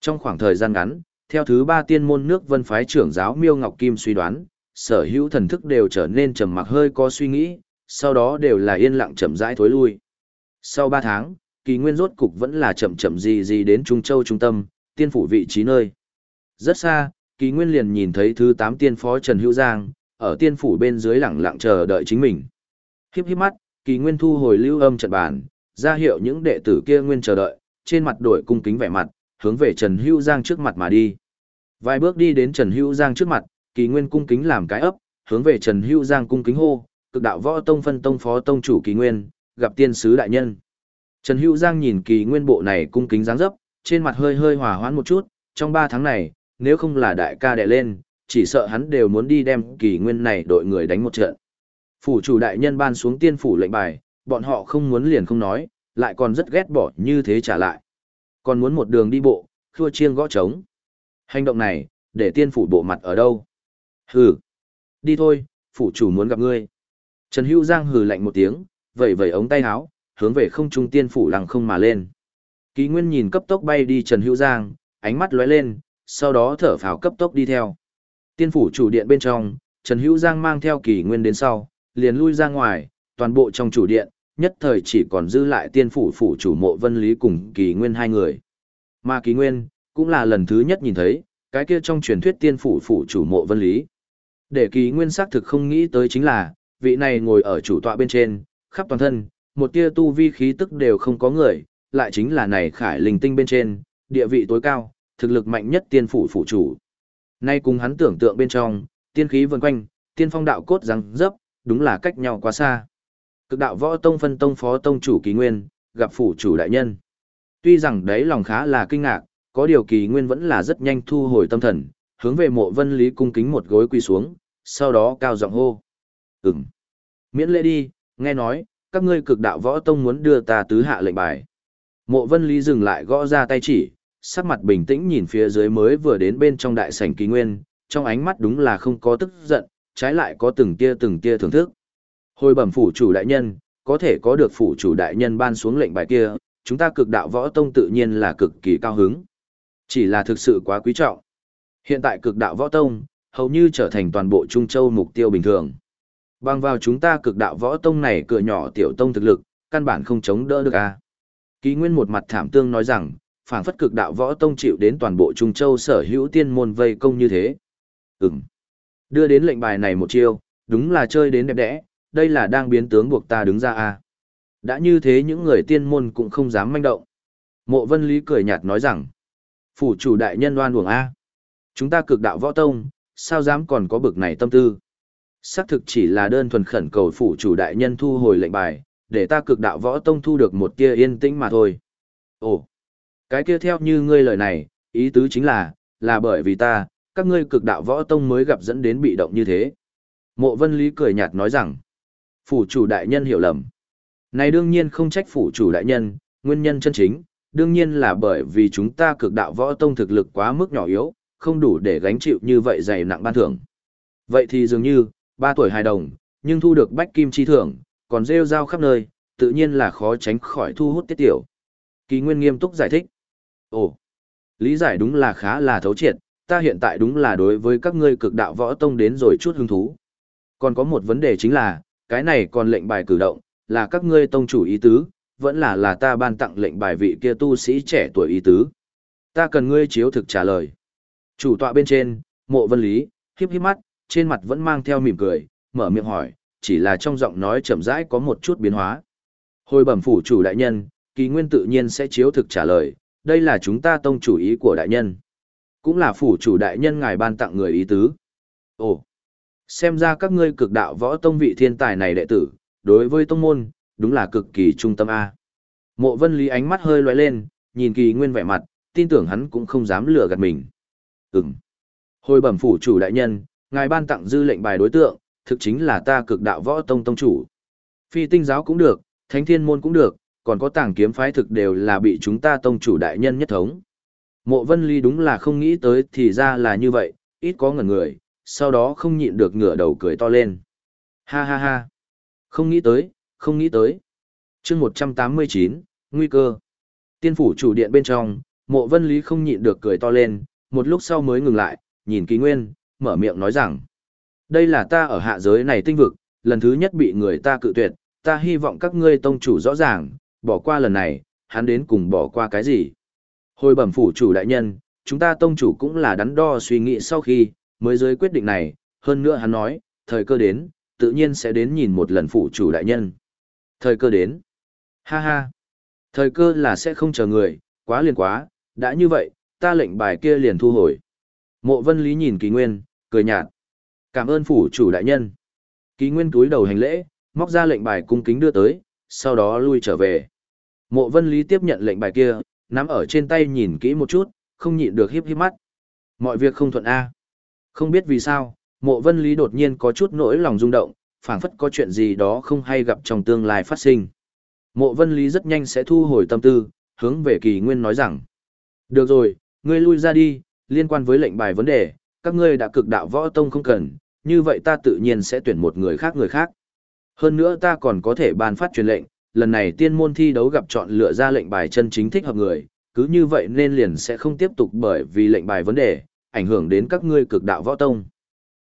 Trong khoảng thời gian ngắn, theo thứ ba tiên môn nước vân phái trưởng giáo Miêu Ngọc Kim suy đoán, sở hữu thần thức đều trở nên trầm mặc hơi có suy nghĩ, sau đó đều là yên lặng chậm rãi thối lui. Sau ba tháng, kỳ nguyên rốt cục vẫn là chậm chậm gì gì đến Trung Châu trung tâm, tiên phủ vị trí nơi. Rất xa, kỳ nguyên liền nhìn thấy thứ tám tiên phó Trần Hữu Giang, ở tiên phủ bên dưới lặng lặng chờ đợi chính mình. Hiếp hiếp mắt, kỳ nguyên thu hồi lưu âm trận bàn, ra hiệu những đệ tử kia nguyên chờ đợi, trên mặt đổi cung kính vẻ mặt, hướng về Trần Hữu Giang trước mặt mà đi. Vài bước đi đến Trần Hữu Giang trước mặt, kỳ nguyên cung kính làm cái ấp, hướng về Trần Hữu Giang cung kính hô, cực đạo võ tông phân tông phó tông chủ kỳ nguyên, gặp tiên sứ đại nhân. Trần Hữu Giang nhìn kỳ nguyên bộ này cung kính dáng dấp, trên mặt hơi hơi hòa hoãn một chút, trong ba tháng này, nếu không là đại ca đè lên, chỉ sợ hắn đều muốn đi đem kỳ nguyên này đội người đánh một trận. Phủ chủ đại nhân ban xuống tiên phủ lệnh bài, bọn họ không muốn liền không nói, lại còn rất ghét bỏ như thế trả lại. Còn muốn một đường đi bộ, khua chiêng gõ trống. Hành động này, để tiên phủ bộ mặt ở đâu? Hừ. Đi thôi, phủ chủ muốn gặp ngươi. Trần Hữu Giang hừ lạnh một tiếng, vẩy vẩy ống tay áo, hướng về không trung tiên phủ lăng không mà lên. Ký Nguyên nhìn cấp tốc bay đi Trần Hữu Giang, ánh mắt lóe lên, sau đó thở phào cấp tốc đi theo. Tiên phủ chủ điện bên trong, Trần Hữu Giang mang theo Kỳ Nguyên đến sau, liền lui ra ngoài, toàn bộ trong chủ điện, nhất thời chỉ còn dư lại tiên phủ phủ chủ mộ vân lý cùng Kỳ Nguyên hai người. Mà Kỳ Nguyên, cũng là lần thứ nhất nhìn thấy, cái kia trong truyền thuyết tiên phủ phủ chủ mộ vân lý. Để Kỳ Nguyên xác thực không nghĩ tới chính là, vị này ngồi ở chủ tọa bên trên, khắp toàn thân, một tia tu vi khí tức đều không có người, lại chính là này khải linh tinh bên trên, địa vị tối cao, thực lực mạnh nhất tiên phủ phủ chủ. Nay cùng hắn tưởng tượng bên trong, tiên khí vần quanh, tiên phong đạo cốt răng dấp, đúng là cách nhau quá xa. Cực đạo võ tông phân tông phó tông chủ kỳ nguyên, gặp phủ chủ đại nhân. Tuy rằng đấy lòng khá là kinh ngạc, có điều kỳ nguyên vẫn là rất nhanh thu hồi tâm thần, hướng về mộ vân lý cung kính một gối quỳ xuống, sau đó cao giọng hô. Ừm. Miễn lễ đi, nghe nói, các ngươi cực đạo võ tông muốn đưa ta tứ hạ lệnh bài. Mộ vân lý dừng lại gõ ra tay chỉ, sắc mặt bình tĩnh nhìn phía dưới mới vừa đến bên trong đại sảnh kỳ nguyên, trong ánh mắt đúng là không có tức giận, trái lại có từng tia từng tia thưởng thức. Hồi bẩm phủ chủ đại nhân, có thể có được phủ chủ đại nhân ban xuống lệnh bài kia, chúng ta cực đạo võ tông tự nhiên là cực kỳ cao hứng. Chỉ là thực sự quá quý trọng. Hiện tại cực đạo võ tông, hầu như trở thành toàn bộ Trung Châu mục tiêu bình thường. Bằng vào chúng ta cực đạo võ tông này cửa nhỏ tiểu tông thực lực, căn bản không chống đỡ được a. À. Ký Nguyên một mặt thảm tương nói rằng, phảng phất cực đạo võ tông chịu đến toàn bộ Trung Châu sở hữu tiên môn vây công như thế. Ừm. Đưa đến lệnh bài này một chiêu, đúng là chơi đến đẹp đẽ, đây là đang biến tướng buộc ta đứng ra à. Đã như thế những người tiên môn cũng không dám manh động. Mộ Vân Lý cười nhạt nói rằng, phủ chủ đại nhân oan uổng A. Chúng ta cực đạo võ tông, sao dám còn có bực này tâm tư. Xác thực chỉ là đơn thuần khẩn cầu phủ chủ đại nhân thu hồi lệnh bài, để ta cực đạo võ tông thu được một tia yên tĩnh mà thôi. Ồ, cái kia theo như ngươi lời này, ý tứ chính là, là bởi vì ta, các ngươi cực đạo võ tông mới gặp dẫn đến bị động như thế. Mộ Vân Lý cười nhạt nói rằng, phủ chủ đại nhân hiểu lầm. Này đương nhiên không trách phủ chủ đại nhân, nguyên nhân chân chính, đương nhiên là bởi vì chúng ta cực đạo võ tông thực lực quá mức nhỏ yếu, không đủ để gánh chịu như vậy dày nặng ban thưởng. Vậy thì dường như, ba tuổi hài đồng, nhưng thu được bách kim chi thưởng, còn rêu rao khắp nơi, tự nhiên là khó tránh khỏi thu hút tiết tiểu. Kỳ Nguyên nghiêm túc giải thích. Ồ, lý giải đúng là khá là thấu triệt, ta hiện tại đúng là đối với các ngươi cực đạo võ tông đến rồi chút hứng thú. Còn có một vấn đề chính là, cái này còn lệnh bài cử động, là các ngươi tông chủ ý tứ, vẫn là là ta ban tặng lệnh bài vị kia tu sĩ trẻ tuổi ý tứ. Ta cần ngươi chiếu thực trả lời. Chủ tọa bên trên, mộ vân lý, hiếp hiếp mắt, trên mặt vẫn mang theo mỉm cười, mở miệng hỏi, chỉ là trong giọng nói chậm rãi có một chút biến hóa. Hồi bẩm phủ chủ đại nhân, kỳ nguyên tự nhiên sẽ chiếu thực trả lời, đây là chúng ta tông chủ ý của đại nhân. Cũng là phủ chủ đại nhân ngài ban tặng người ý tứ. Ồ, xem ra các ngươi cực đạo võ tông vị thiên tài này đệ tử, đối với tông môn, đúng là cực kỳ trung tâm A. Mộ vân lý ánh mắt hơi lóe lên, nhìn kỳ nguyên vẻ mặt, tin tưởng hắn cũng không dám lừa gạt mình. Ừm. Hồi bẩm phủ chủ đại nhân, ngài ban tặng dư lệnh bài đối tượng, thực chính là ta cực đạo võ tông tông chủ. Phi tinh giáo cũng được, thánh thiên môn cũng được, còn có tàng kiếm phái thực đều là bị chúng ta tông chủ đại nhân nhất thống. Mộ vân ly đúng là không nghĩ tới thì ra là như vậy, ít có ngẩn người, sau đó không nhịn được ngửa đầu cười to lên. Ha ha ha. Không nghĩ tới, không nghĩ tới. chương 189, nguy cơ. Tiên phủ chủ điện bên trong, mộ vân lý không nhịn được cười to lên, một lúc sau mới ngừng lại, nhìn ký nguyên, mở miệng nói rằng. Đây là ta ở hạ giới này tinh vực, lần thứ nhất bị người ta cự tuyệt, ta hy vọng các ngươi tông chủ rõ ràng, bỏ qua lần này, hắn đến cùng bỏ qua cái gì. Hồi bẩm phủ chủ đại nhân, chúng ta tông chủ cũng là đắn đo suy nghĩ sau khi, mới dưới quyết định này, hơn nữa hắn nói, thời cơ đến, tự nhiên sẽ đến nhìn một lần phủ chủ đại nhân. Thời cơ đến. Ha ha. Thời cơ là sẽ không chờ người, quá liền quá, đã như vậy, ta lệnh bài kia liền thu hồi. Mộ vân lý nhìn kỳ nguyên, cười nhạt. Cảm ơn phủ chủ đại nhân. Kỳ nguyên túi đầu hành lễ, móc ra lệnh bài cung kính đưa tới, sau đó lui trở về. Mộ vân lý tiếp nhận lệnh bài kia, nắm ở trên tay nhìn kỹ một chút, không nhịn được hiếp hiếp mắt. Mọi việc không thuận A. Không biết vì sao, mộ vân lý đột nhiên có chút nỗi lòng rung động, phảng phất có chuyện gì đó không hay gặp trong tương lai phát sinh. Mộ vân lý rất nhanh sẽ thu hồi tâm tư, hướng về kỳ nguyên nói rằng. Được rồi, ngươi lui ra đi, liên quan với lệnh bài vấn đề, các ngươi đã cực đạo võ tông không cần, như vậy ta tự nhiên sẽ tuyển một người khác người khác. Hơn nữa ta còn có thể ban phát truyền lệnh, lần này tiên môn thi đấu gặp chọn lựa ra lệnh bài chân chính thích hợp người, cứ như vậy nên liền sẽ không tiếp tục bởi vì lệnh bài vấn đề, ảnh hưởng đến các ngươi cực đạo võ tông.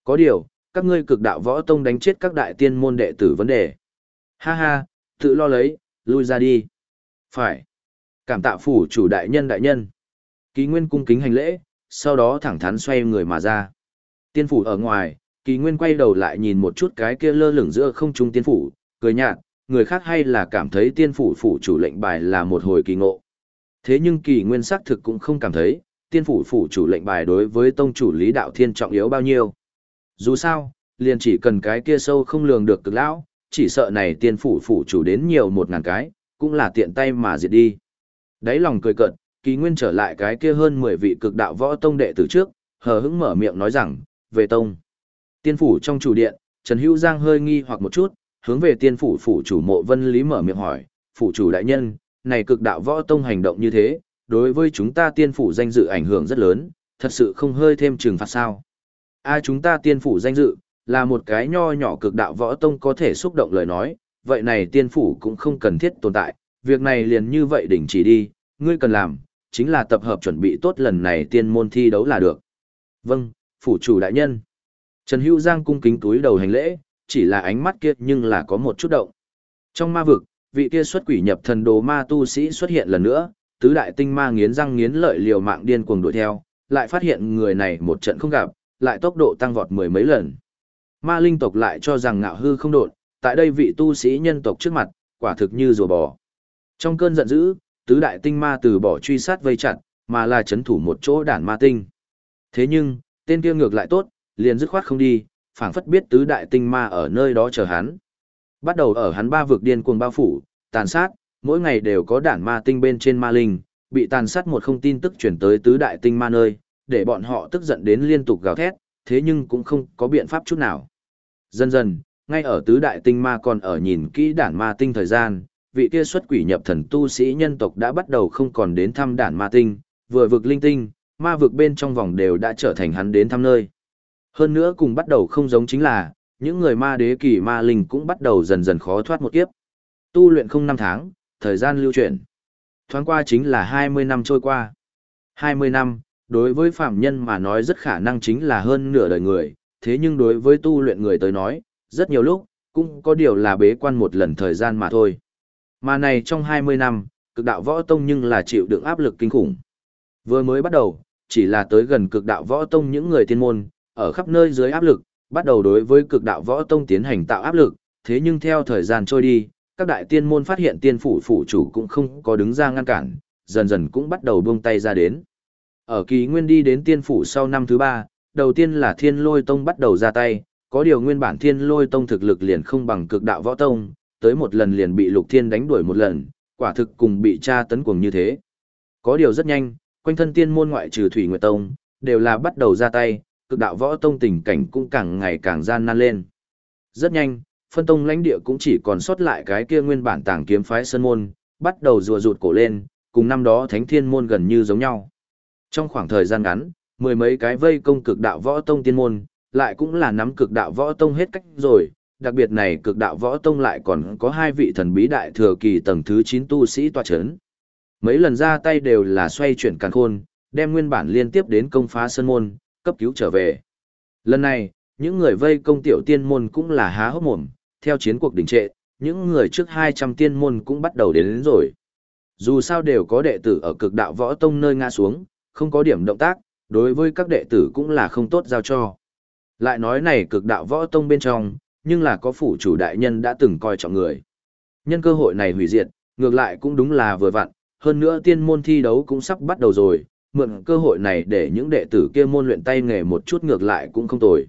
Có điều, các ngươi cực đạo võ tông đánh chết các đại tiên môn đệ tử vấn đề. Ha ha, tự lo lấy, lui ra đi. Phải. Cảm tạ phủ chủ đại nhân đại nhân. Kỳ nguyên cung kính hành lễ, sau đó thẳng thắn xoay người mà ra. Tiên phủ ở ngoài, kỳ nguyên quay đầu lại nhìn một chút cái kia lơ lửng giữa không trung tiên phủ, cười nhạt, người khác hay là cảm thấy tiên phủ phủ chủ lệnh bài là một hồi kỳ ngộ. Thế nhưng kỳ nguyên xác thực cũng không cảm thấy, tiên phủ phủ chủ lệnh bài đối với tông chủ lý đạo thiên trọng yếu bao nhiêu. Dù sao, liền chỉ cần cái kia sâu không lường được cực lão, chỉ sợ này tiên phủ phủ chủ đến nhiều một ngàn cái, cũng là tiện tay mà diệt đi. Đấy lòng cười cợt kỳ nguyên trở lại cái kia hơn 10 vị cực đạo võ tông đệ tử trước, hờ hững mở miệng nói rằng, về tông. Tiên phủ trong chủ điện, Trần Hữu Giang hơi nghi hoặc một chút, hướng về tiên phủ phủ chủ mộ vân lý mở miệng hỏi, phủ chủ đại nhân, này cực đạo võ tông hành động như thế, đối với chúng ta tiên phủ danh dự ảnh hưởng rất lớn, thật sự không hơi thêm trừng phạt sao. A chúng ta tiên phủ danh dự, là một cái nho nhỏ cực đạo võ tông có thể xúc động lời nói, vậy này tiên phủ cũng không cần thiết tồn tại, việc này liền như vậy đỉnh chỉ đi, ngươi cần làm, chính là tập hợp chuẩn bị tốt lần này tiên môn thi đấu là được. Vâng, phủ chủ đại nhân. Trần Hữu Giang cung kính túi đầu hành lễ, chỉ là ánh mắt kia nhưng là có một chút động. Trong ma vực, vị kia xuất quỷ nhập thần đồ ma tu sĩ xuất hiện lần nữa, tứ đại tinh ma nghiến răng nghiến lợi liều mạng điên cuồng đuổi theo, lại phát hiện người này một trận không gặp, lại tốc độ tăng vọt mười mấy lần. Ma linh tộc lại cho rằng ngạo hư không đột, tại đây vị tu sĩ nhân tộc trước mặt, quả thực như rùa bò. Trong cơn giận dữ, tứ đại tinh ma từ bỏ truy sát vây chặt, mà là chấn thủ một chỗ đản ma tinh. Thế nhưng, tên kia ngược lại tốt, liền dứt khoát không đi, phảng phất biết tứ đại tinh ma ở nơi đó chờ hắn. Bắt đầu ở hắn ba vực điên cuồng bao phủ, tàn sát, mỗi ngày đều có đản ma tinh bên trên ma linh, bị tàn sát một không tin tức chuyển tới tứ đại tinh ma nơi, để bọn họ tức giận đến liên tục gào thét, thế nhưng cũng không có biện pháp chút nào. Dần dần, ngay ở tứ đại tinh ma còn ở nhìn kỹ đản ma tinh thời gian, vị kia xuất quỷ nhập thần tu sĩ nhân tộc đã bắt đầu không còn đến thăm đản ma tinh, vừa vực linh tinh, ma vực bên trong vòng đều đã trở thành hắn đến thăm nơi. Hơn nữa cùng bắt đầu không giống chính là, những người ma đế kỳ ma linh cũng bắt đầu dần dần khó thoát một kiếp. Tu luyện không năm tháng, thời gian lưu chuyển. Thoáng qua chính là 20 năm trôi qua. 20 năm, đối với phạm nhân mà nói rất khả năng chính là hơn nửa đời người, thế nhưng đối với tu luyện người tới nói, rất nhiều lúc, cũng có điều là bế quan một lần thời gian mà thôi. Mà này trong 20 năm, cực đạo võ tông nhưng là chịu đựng áp lực kinh khủng. Vừa mới bắt đầu, chỉ là tới gần cực đạo võ tông những người tiên môn, ở khắp nơi dưới áp lực, bắt đầu đối với cực đạo võ tông tiến hành tạo áp lực, thế nhưng theo thời gian trôi đi, các đại tiên môn phát hiện tiên phủ phủ chủ cũng không có đứng ra ngăn cản, dần dần cũng bắt đầu buông tay ra đến. Ở kỳ nguyên đi đến tiên phủ sau năm thứ ba, đầu tiên là thiên lôi tông bắt đầu ra tay, có điều nguyên bản thiên lôi tông thực lực liền không bằng cực đạo võ tông, tới một lần liền bị lục thiên đánh đuổi một lần, quả thực cùng bị tra tấn cuồng như thế. Có điều rất nhanh, quanh thân tiên môn ngoại trừ thủy nguyệt tông, đều là bắt đầu ra tay, cực đạo võ tông tình cảnh cũng càng ngày càng gian nan lên. Rất nhanh, phân tông lãnh địa cũng chỉ còn sót lại cái kia nguyên bản tàng kiếm phái sơn môn, bắt đầu rùa rụt cổ lên, cùng năm đó thánh thiên môn gần như giống nhau. Trong khoảng thời gian ngắn, mười mấy cái vây công cực đạo võ tông tiên môn, lại cũng là nắm cực đạo võ tông hết cách rồi, đặc biệt này cực đạo võ tông lại còn có hai vị thần bí đại thừa kỳ tầng thứ 9 tu sĩ tọa chấn. Mấy lần ra tay đều là xoay chuyển càn khôn, đem nguyên bản liên tiếp đến công phá sân môn, cấp cứu trở về. Lần này, những người vây công tiểu tiên môn cũng là há hốc mồm, theo chiến cuộc đình trệ, những người trước 200 tiên môn cũng bắt đầu đến, đến rồi. Dù sao đều có đệ tử ở cực đạo võ tông nơi ngã xuống, không có điểm động tác, đối với các đệ tử cũng là không tốt giao cho. Lại nói này cực đạo võ tông bên trong, nhưng là có phủ chủ đại nhân đã từng coi trọng người. Nhân cơ hội này hủy diệt, ngược lại cũng đúng là vừa vặn, hơn nữa tiên môn thi đấu cũng sắp bắt đầu rồi, mượn cơ hội này để những đệ tử kia môn luyện tay nghề một chút ngược lại cũng không tồi.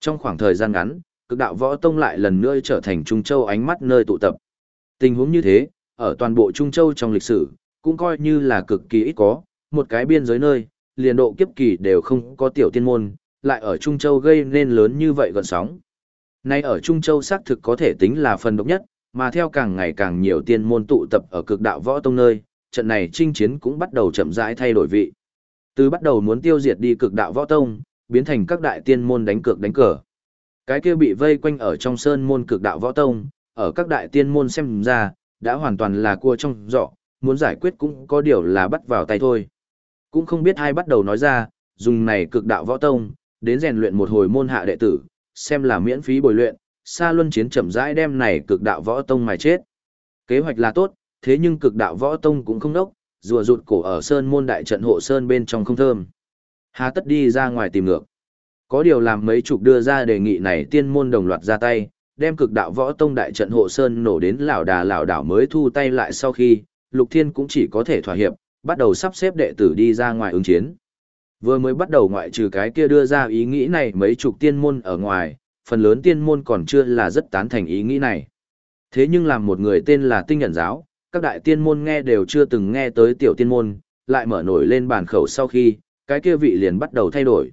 Trong khoảng thời gian ngắn, cực đạo võ tông lại lần nữa trở thành Trung Châu ánh mắt nơi tụ tập. Tình huống như thế, ở toàn bộ Trung Châu trong lịch sử, cũng coi như là cực kỳ ít có, một cái biên giới nơi, liền độ kiếp kỳ đều không có tiểu tiên môn, lại ở Trung Châu gây nên lớn như vậy gần sóng. Nay ở Trung Châu xác thực có thể tính là phần độc nhất, mà theo càng ngày càng nhiều tiên môn tụ tập ở cực đạo võ tông nơi, trận này chinh chiến cũng bắt đầu chậm rãi thay đổi vị. Từ bắt đầu muốn tiêu diệt đi cực đạo võ tông, biến thành các đại tiên môn đánh cược đánh cờ. Cái kia bị vây quanh ở trong sơn môn cực đạo võ tông, ở các đại tiên môn xem ra, đã hoàn toàn là cua trong giỏ, muốn giải quyết cũng có điều là bắt vào tay thôi. Cũng không biết ai bắt đầu nói ra, dùng này cực đạo võ tông, đến rèn luyện một hồi môn hạ đệ tử, xem là miễn phí bồi luyện, xa luân chiến chậm rãi đem này cực đạo võ tông mài chết. Kế hoạch là tốt, thế nhưng cực đạo võ tông cũng không đốc, rùa rụt cổ ở sơn môn đại trận hộ sơn bên trong không thơm. Hà tất đi ra ngoài tìm ngược. Có điều làm mấy chục đưa ra đề nghị này tiên môn đồng loạt ra tay, đem cực đạo võ tông đại trận hộ sơn nổ đến lão đà lão đảo mới thu tay lại sau khi, Lục Thiên cũng chỉ có thể thỏa hiệp, bắt đầu sắp xếp đệ tử đi ra ngoài ứng chiến. Vừa mới bắt đầu ngoại trừ cái kia đưa ra ý nghĩ này mấy chục tiên môn ở ngoài, phần lớn tiên môn còn chưa là rất tán thành ý nghĩ này. Thế nhưng làm một người tên là tinh nhận giáo, các đại tiên môn nghe đều chưa từng nghe tới tiểu tiên môn, lại mở nổi lên bàn khẩu sau khi, cái kia vị liền bắt đầu thay đổi.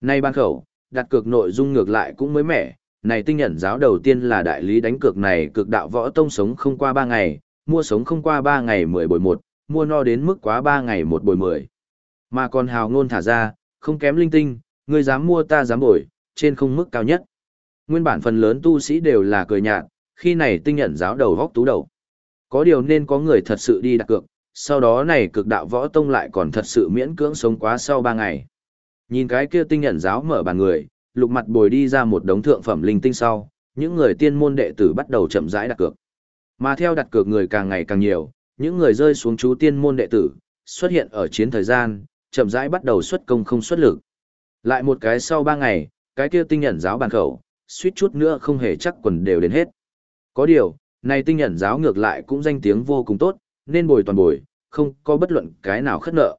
Nay bàn khẩu, đặt cược nội dung ngược lại cũng mới mẻ, này tinh nhận giáo đầu tiên là đại lý đánh cược này cực đạo võ tông sống không qua 3 ngày, mua sống không qua 3 ngày 10 bồi 1, mua no đến mức quá 3 ngày một bồi 10. Mà còn hào ngôn thả ra, không kém linh tinh, người dám mua ta dám bổi, trên không mức cao nhất. Nguyên bản phần lớn tu sĩ đều là cười nhạt, khi này tinh nhận giáo đầu góc tú đầu. Có điều nên có người thật sự đi đặt cược, sau đó này cực đạo võ tông lại còn thật sự miễn cưỡng sống quá sau 3 ngày. Nhìn cái kia tinh nhận giáo mở bàn người, lục mặt bồi đi ra một đống thượng phẩm linh tinh sau, những người tiên môn đệ tử bắt đầu chậm rãi đặt cược. Mà theo đặt cược người càng ngày càng nhiều, những người rơi xuống chú tiên môn đệ tử, xuất hiện ở chiến thời gian, chậm rãi bắt đầu xuất công không xuất lực. Lại một cái sau ba ngày, cái kia tinh nhận giáo bàn khẩu, suýt chút nữa không hề chắc quần đều đến hết. Có điều, này tinh nhận giáo ngược lại cũng danh tiếng vô cùng tốt, nên bồi toàn bồi, không có bất luận cái nào khất nợ.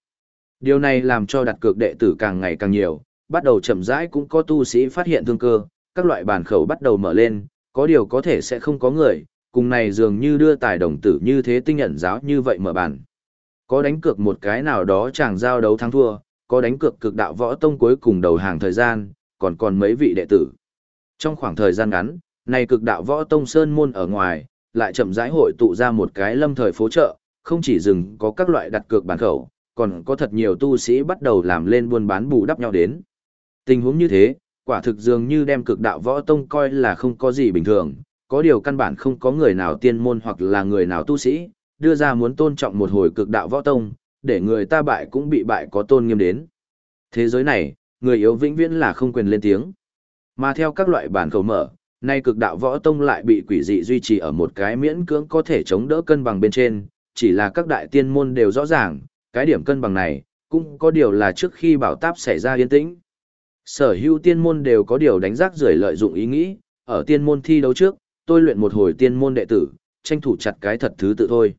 Điều này làm cho đặt cược đệ tử càng ngày càng nhiều, bắt đầu chậm rãi cũng có tu sĩ phát hiện thương cơ, các loại bàn khẩu bắt đầu mở lên, có điều có thể sẽ không có người, cùng này dường như đưa tài đồng tử như thế tinh nhận giáo như vậy mở bàn. Có đánh cược một cái nào đó chẳng giao đấu thắng thua, có đánh cược cực đạo võ tông cuối cùng đầu hàng thời gian, còn còn mấy vị đệ tử. Trong khoảng thời gian ngắn, này cực đạo võ tông sơn môn ở ngoài, lại chậm rãi hội tụ ra một cái lâm thời phố chợ, không chỉ dừng có các loại đặt cược bản khẩu, còn có thật nhiều tu sĩ bắt đầu làm lên buôn bán bù đắp nhau đến. Tình huống như thế, quả thực dường như đem cực đạo võ tông coi là không có gì bình thường, có điều căn bản không có người nào tiên môn hoặc là người nào tu sĩ, đưa ra muốn tôn trọng một hồi cực đạo võ tông, để người ta bại cũng bị bại có tôn nghiêm đến. Thế giới này, người yếu vĩnh viễn là không quyền lên tiếng. Mà theo các loại bản khẩu mở, nay cực đạo võ tông lại bị quỷ dị duy trì ở một cái miễn cưỡng có thể chống đỡ cân bằng bên trên, chỉ là các đại tiên môn đều rõ ràng, cái điểm cân bằng này, cũng có điều là trước khi bảo táp xảy ra yên tĩnh. Sở hữu tiên môn đều có điều đánh rác rưởi lợi dụng ý nghĩ, ở tiên môn thi đấu trước, tôi luyện một hồi tiên môn đệ tử, tranh thủ chặt cái thật thứ tự thôi.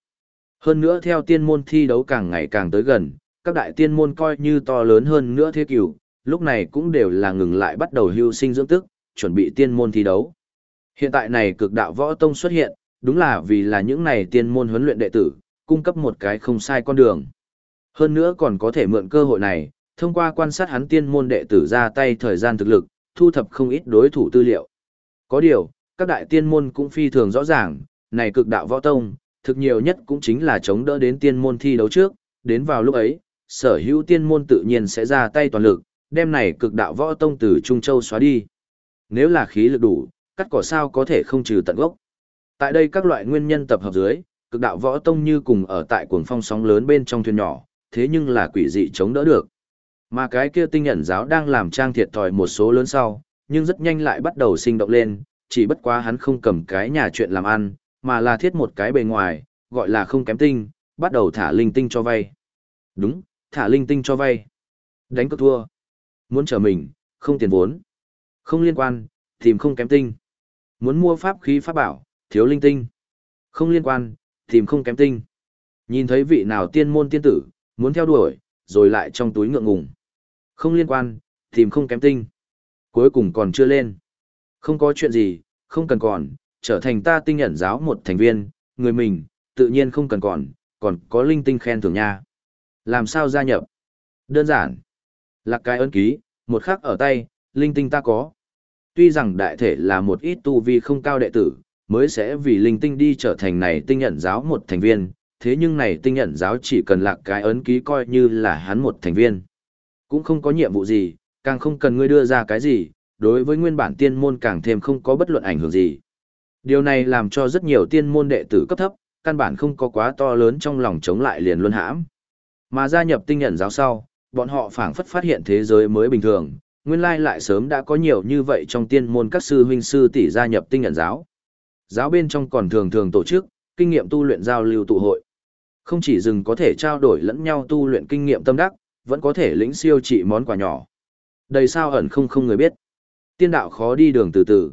Hơn nữa theo tiên môn thi đấu càng ngày càng tới gần, các đại tiên môn coi như to lớn hơn nữa thế cửu, lúc này cũng đều là ngừng lại bắt đầu hưu sinh dưỡng tức, chuẩn bị tiên môn thi đấu. Hiện tại này cực đạo võ tông xuất hiện, đúng là vì là những này tiên môn huấn luyện đệ tử, cung cấp một cái không sai con đường. Hơn nữa còn có thể mượn cơ hội này, thông qua quan sát hắn tiên môn đệ tử ra tay thời gian thực lực, thu thập không ít đối thủ tư liệu. Có điều, các đại tiên môn cũng phi thường rõ ràng, này cực đạo võ tông, thực nhiều nhất cũng chính là chống đỡ đến tiên môn thi đấu trước, đến vào lúc ấy, sở hữu tiên môn tự nhiên sẽ ra tay toàn lực, đem này cực đạo võ tông từ Trung Châu xóa đi. Nếu là khí lực đủ, cắt cỏ sao có thể không trừ tận gốc. Tại đây các loại nguyên nhân tập hợp dưới, cực đạo võ tông như cùng ở tại cuồng phong sóng lớn bên trong thuyền nhỏ, thế nhưng là quỷ dị chống đỡ được. Mà cái kia tinh nhận giáo đang làm trang thiệt thòi một số lớn sau, nhưng rất nhanh lại bắt đầu sinh động lên, chỉ bất quá hắn không cầm cái nhà chuyện làm ăn, mà là thiết một cái bề ngoài, gọi là không kém tinh, bắt đầu thả linh tinh cho vay. Đúng, thả linh tinh cho vay. Đánh cược thua. Muốn trở mình, không tiền vốn. Không liên quan, tìm không kém tinh. Muốn mua pháp khí pháp bảo, thiếu linh tinh. Không liên quan, tìm không kém tinh. Nhìn thấy vị nào tiên môn tiên tử, muốn theo đuổi, rồi lại trong túi ngượng ngùng. Không liên quan, tìm không kém tinh. Cuối cùng còn chưa lên. Không có chuyện gì, không cần còn, trở thành ta tinh nhận giáo một thành viên, người mình, tự nhiên không cần còn, còn có linh tinh khen thưởng nha. Làm sao gia nhập? Đơn giản. Lạc cái ấn ký, một khắc ở tay, linh tinh ta có. Tuy rằng đại thể là một ít tu vi không cao đệ tử, mới sẽ vì linh tinh đi trở thành này tinh nhận giáo một thành viên, thế nhưng này tinh nhận giáo chỉ cần lạc cái ấn ký coi như là hắn một thành viên. Cũng không có nhiệm vụ gì, càng không cần ngươi đưa ra cái gì, đối với nguyên bản tiên môn càng thêm không có bất luận ảnh hưởng gì. Điều này làm cho rất nhiều tiên môn đệ tử cấp thấp, căn bản không có quá to lớn trong lòng chống lại liền luân hãm. Mà gia nhập tinh nhận giáo sau, bọn họ phảng phất phát hiện thế giới mới bình thường, nguyên lai lại sớm đã có nhiều như vậy trong tiên môn các sư huynh sư tỷ gia nhập tinh nhận giáo. Giáo bên trong còn thường thường tổ chức, kinh nghiệm tu luyện giao lưu tụ hội. Không chỉ dừng có thể trao đổi lẫn nhau tu luyện kinh nghiệm tâm đắc, vẫn có thể lĩnh siêu trị món quà nhỏ. Đầy sao ẩn không không người biết. Tiên đạo khó đi đường từ từ.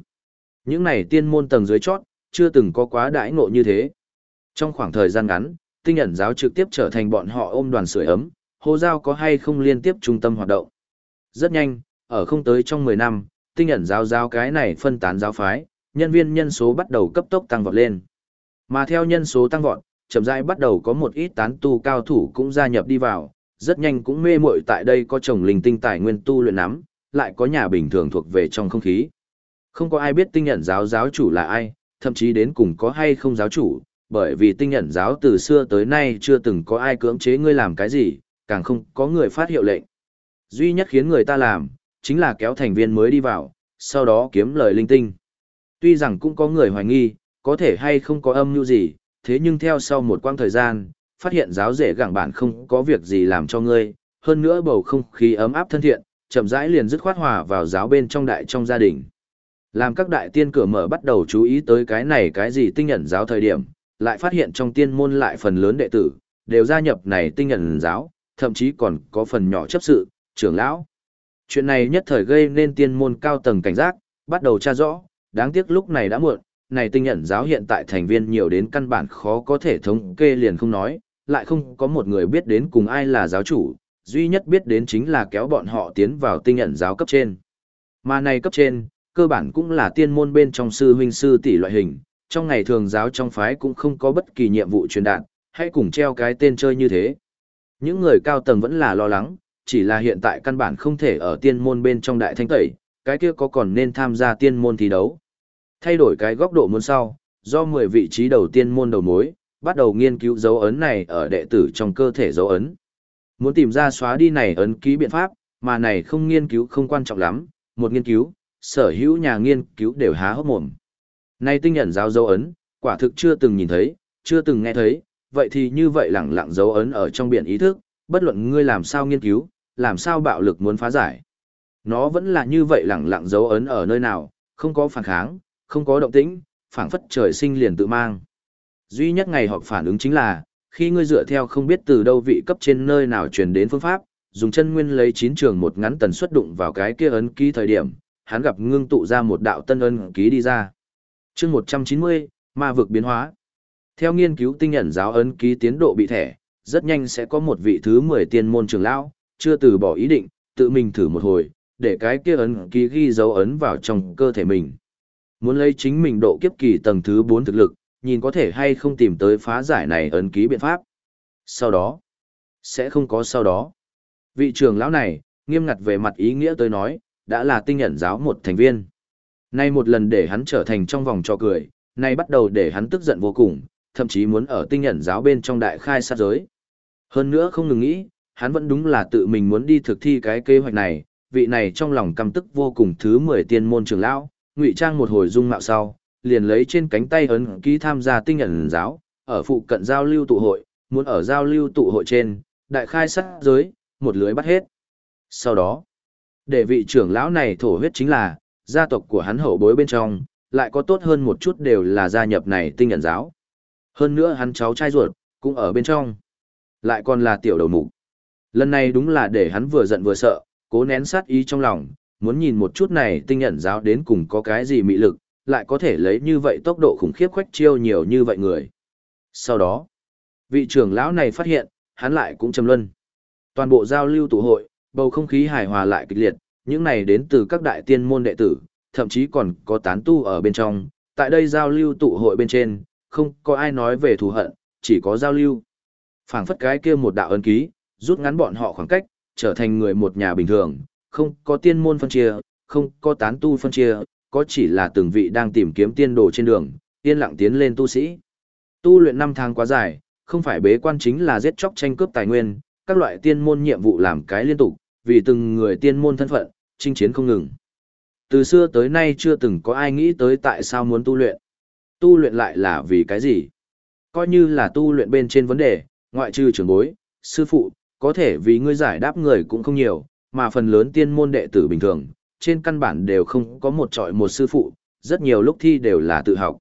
Những này tiên môn tầng dưới chót, chưa từng có quá đãi ngộ như thế. Trong khoảng thời gian ngắn, tinh ẩn giáo trực tiếp trở thành bọn họ ôm đoàn sưởi ấm, hồ giao có hay không liên tiếp trung tâm hoạt động. Rất nhanh, ở không tới trong 10 năm, tinh ẩn giáo giáo cái này phân tán giáo phái, nhân viên nhân số bắt đầu cấp tốc tăng vọt lên. Mà theo nhân số tăng vọt, chậm rãi bắt đầu có một ít tán tu cao thủ cũng gia nhập đi vào, rất nhanh cũng mê muội tại đây có trồng linh tinh tài nguyên tu luyện nắm, lại có nhà bình thường thuộc về trong không khí. Không có ai biết tinh nhận giáo giáo chủ là ai, thậm chí đến cùng có hay không giáo chủ, bởi vì tinh nhận giáo từ xưa tới nay chưa từng có ai cưỡng chế ngươi làm cái gì, càng không có người phát hiệu lệnh. Duy nhất khiến người ta làm, chính là kéo thành viên mới đi vào, sau đó kiếm lời linh tinh. Tuy rằng cũng có người hoài nghi, có thể hay không có âm mưu gì, thế nhưng theo sau một quãng thời gian, phát hiện giáo rể gẳng bản không có việc gì làm cho ngươi, hơn nữa bầu không khí ấm áp thân thiện, chậm rãi liền dứt khoát hòa vào giáo bên trong đại trong gia đình. Làm các đại tiên cửa mở bắt đầu chú ý tới cái này cái gì tinh nhận giáo thời điểm, lại phát hiện trong tiên môn lại phần lớn đệ tử, đều gia nhập này tinh nhận giáo, thậm chí còn có phần nhỏ chấp sự, trưởng lão. Chuyện này nhất thời gây nên tiên môn cao tầng cảnh giác, bắt đầu tra rõ, đáng tiếc lúc này đã muộn, này tinh nhận giáo hiện tại thành viên nhiều đến căn bản khó có thể thống kê liền không nói, lại không có một người biết đến cùng ai là giáo chủ, duy nhất biết đến chính là kéo bọn họ tiến vào tinh nhận giáo cấp trên. Mà này cấp trên, cơ bản cũng là tiên môn bên trong sư huynh sư tỷ loại hình, trong ngày thường giáo trong phái cũng không có bất kỳ nhiệm vụ truyền đạt, hay cùng treo cái tên chơi như thế. Những người cao tầng vẫn là lo lắng, chỉ là hiện tại căn bản không thể ở tiên môn bên trong đại thanh tẩy, cái kia có còn nên tham gia tiên môn thi đấu. Thay đổi cái góc độ muốn sau, do 10 vị trí đầu tiên môn đầu mối, bắt đầu nghiên cứu dấu ấn này ở đệ tử trong cơ thể dấu ấn. Muốn tìm ra xóa đi này ấn ký biện pháp, mà này không nghiên cứu không quan trọng lắm, một nghiên cứu, sở hữu nhà nghiên cứu đều há hốc mồm. Nay tinh nhận giáo dấu ấn, quả thực chưa từng nhìn thấy, chưa từng nghe thấy, vậy thì như vậy lẳng lặng dấu ấn ở trong biển ý thức, bất luận ngươi làm sao nghiên cứu, làm sao bạo lực muốn phá giải. Nó vẫn là như vậy lẳng lặng dấu ấn ở nơi nào, không có phản kháng, không có động tĩnh, phảng phất trời sinh liền tự mang. Duy nhất ngày họp phản ứng chính là, khi ngươi dựa theo không biết từ đâu vị cấp trên nơi nào truyền đến phương pháp, dùng chân nguyên lấy chín trường một ngắn tần suất đụng vào cái kia ấn ký thời điểm, hắn gặp ngưng tụ ra một đạo tân ân ký đi ra. Chương 190, ma vực biến hóa. Theo nghiên cứu tinh nhận giáo ấn ký tiến độ bị thẻ, rất nhanh sẽ có một vị thứ 10 tiên môn trưởng lão, chưa từ bỏ ý định, tự mình thử một hồi, để cái kia ấn ký ghi dấu ấn vào trong cơ thể mình. Muốn lấy chính mình độ kiếp kỳ tầng thứ 4 thực lực, nhìn có thể hay không tìm tới phá giải này ấn ký biện pháp. Sau đó, sẽ không có sau đó. Vị trưởng lão này, nghiêm ngặt về mặt ý nghĩa tới nói, đã là tinh nhận giáo một thành viên. Nay một lần để hắn trở thành trong vòng trò cười, nay bắt đầu để hắn tức giận vô cùng, thậm chí muốn ở tinh nhận giáo bên trong đại khai sát giới. Hơn nữa không ngừng nghĩ, hắn vẫn đúng là tự mình muốn đi thực thi cái kế hoạch này, vị này trong lòng căm tức vô cùng thứ 10 tiên môn trưởng lão, ngụy trang một hồi dung mạo sau, liền lấy trên cánh tay ấn ký tham gia tinh nhận giáo, ở phụ cận giao lưu tụ hội, muốn ở giao lưu tụ hội trên, đại khai sát giới, một lưới bắt hết. Sau đó, để vị trưởng lão này thổ huyết chính là, gia tộc của hắn hậu bối bên trong, lại có tốt hơn một chút đều là gia nhập này tinh nhận giáo. Hơn nữa hắn cháu trai ruột, cũng ở bên trong. Lại còn là tiểu đầu mục. Lần này đúng là để hắn vừa giận vừa sợ, cố nén sát ý trong lòng, muốn nhìn một chút này tinh nhận giáo đến cùng có cái gì mị lực, lại có thể lấy như vậy tốc độ khủng khiếp khoách chiêu nhiều như vậy người. Sau đó, vị trưởng lão này phát hiện, hắn lại cũng trầm luân. Toàn bộ giao lưu tụ hội, bầu không khí hài hòa lại kịch liệt, những này đến từ các đại tiên môn đệ tử, thậm chí còn có tán tu ở bên trong. Tại đây giao lưu tụ hội bên trên, không có ai nói về thù hận, chỉ có giao lưu. phảng phất cái kia một đạo ấn ký, rút ngắn bọn họ khoảng cách, trở thành người một nhà bình thường, không có tiên môn phân chia, không có tán tu phân chia, có chỉ là từng vị đang tìm kiếm tiên đồ trên đường, yên lặng tiến lên tu sĩ. Tu luyện năm tháng quá dài, không phải bế quan chính là giết chóc tranh cướp tài nguyên, các loại tiên môn nhiệm vụ làm cái liên tục, vì từng người tiên môn thân phận, chinh chiến không ngừng. Từ xưa tới nay chưa từng có ai nghĩ tới tại sao muốn tu luyện. Tu luyện lại là vì cái gì? Coi như là tu luyện bên trên vấn đề, ngoại trừ trưởng bối, sư phụ, có thể vì ngươi giải đáp người cũng không nhiều, mà phần lớn tiên môn đệ tử bình thường, trên căn bản đều không có một trọi một sư phụ, rất nhiều lúc thi đều là tự học.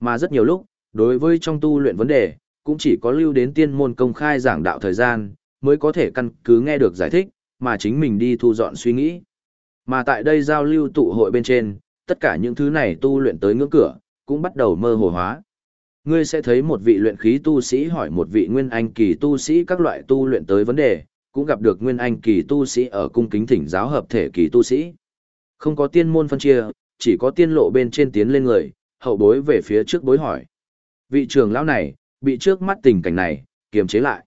Mà rất nhiều lúc, đối với trong tu luyện vấn đề, cũng chỉ có lưu đến tiên môn công khai giảng đạo thời gian, mới có thể căn cứ nghe được giải thích, mà chính mình đi thu dọn suy nghĩ. Mà tại đây giao lưu tụ hội bên trên, tất cả những thứ này tu luyện tới ngưỡng cửa, cũng bắt đầu mơ hồ hóa. Ngươi sẽ thấy một vị luyện khí tu sĩ hỏi một vị nguyên anh kỳ tu sĩ các loại tu luyện tới vấn đề, cũng gặp được nguyên anh kỳ tu sĩ ở cung kính thỉnh giáo hợp thể kỳ tu sĩ. Không có tiên môn phân chia, chỉ có tiên lộ bên trên tiến lên người, hậu bối về phía trước bối hỏi. Vị trưởng lão này, bị trước mắt tình cảnh này, kiềm chế lại.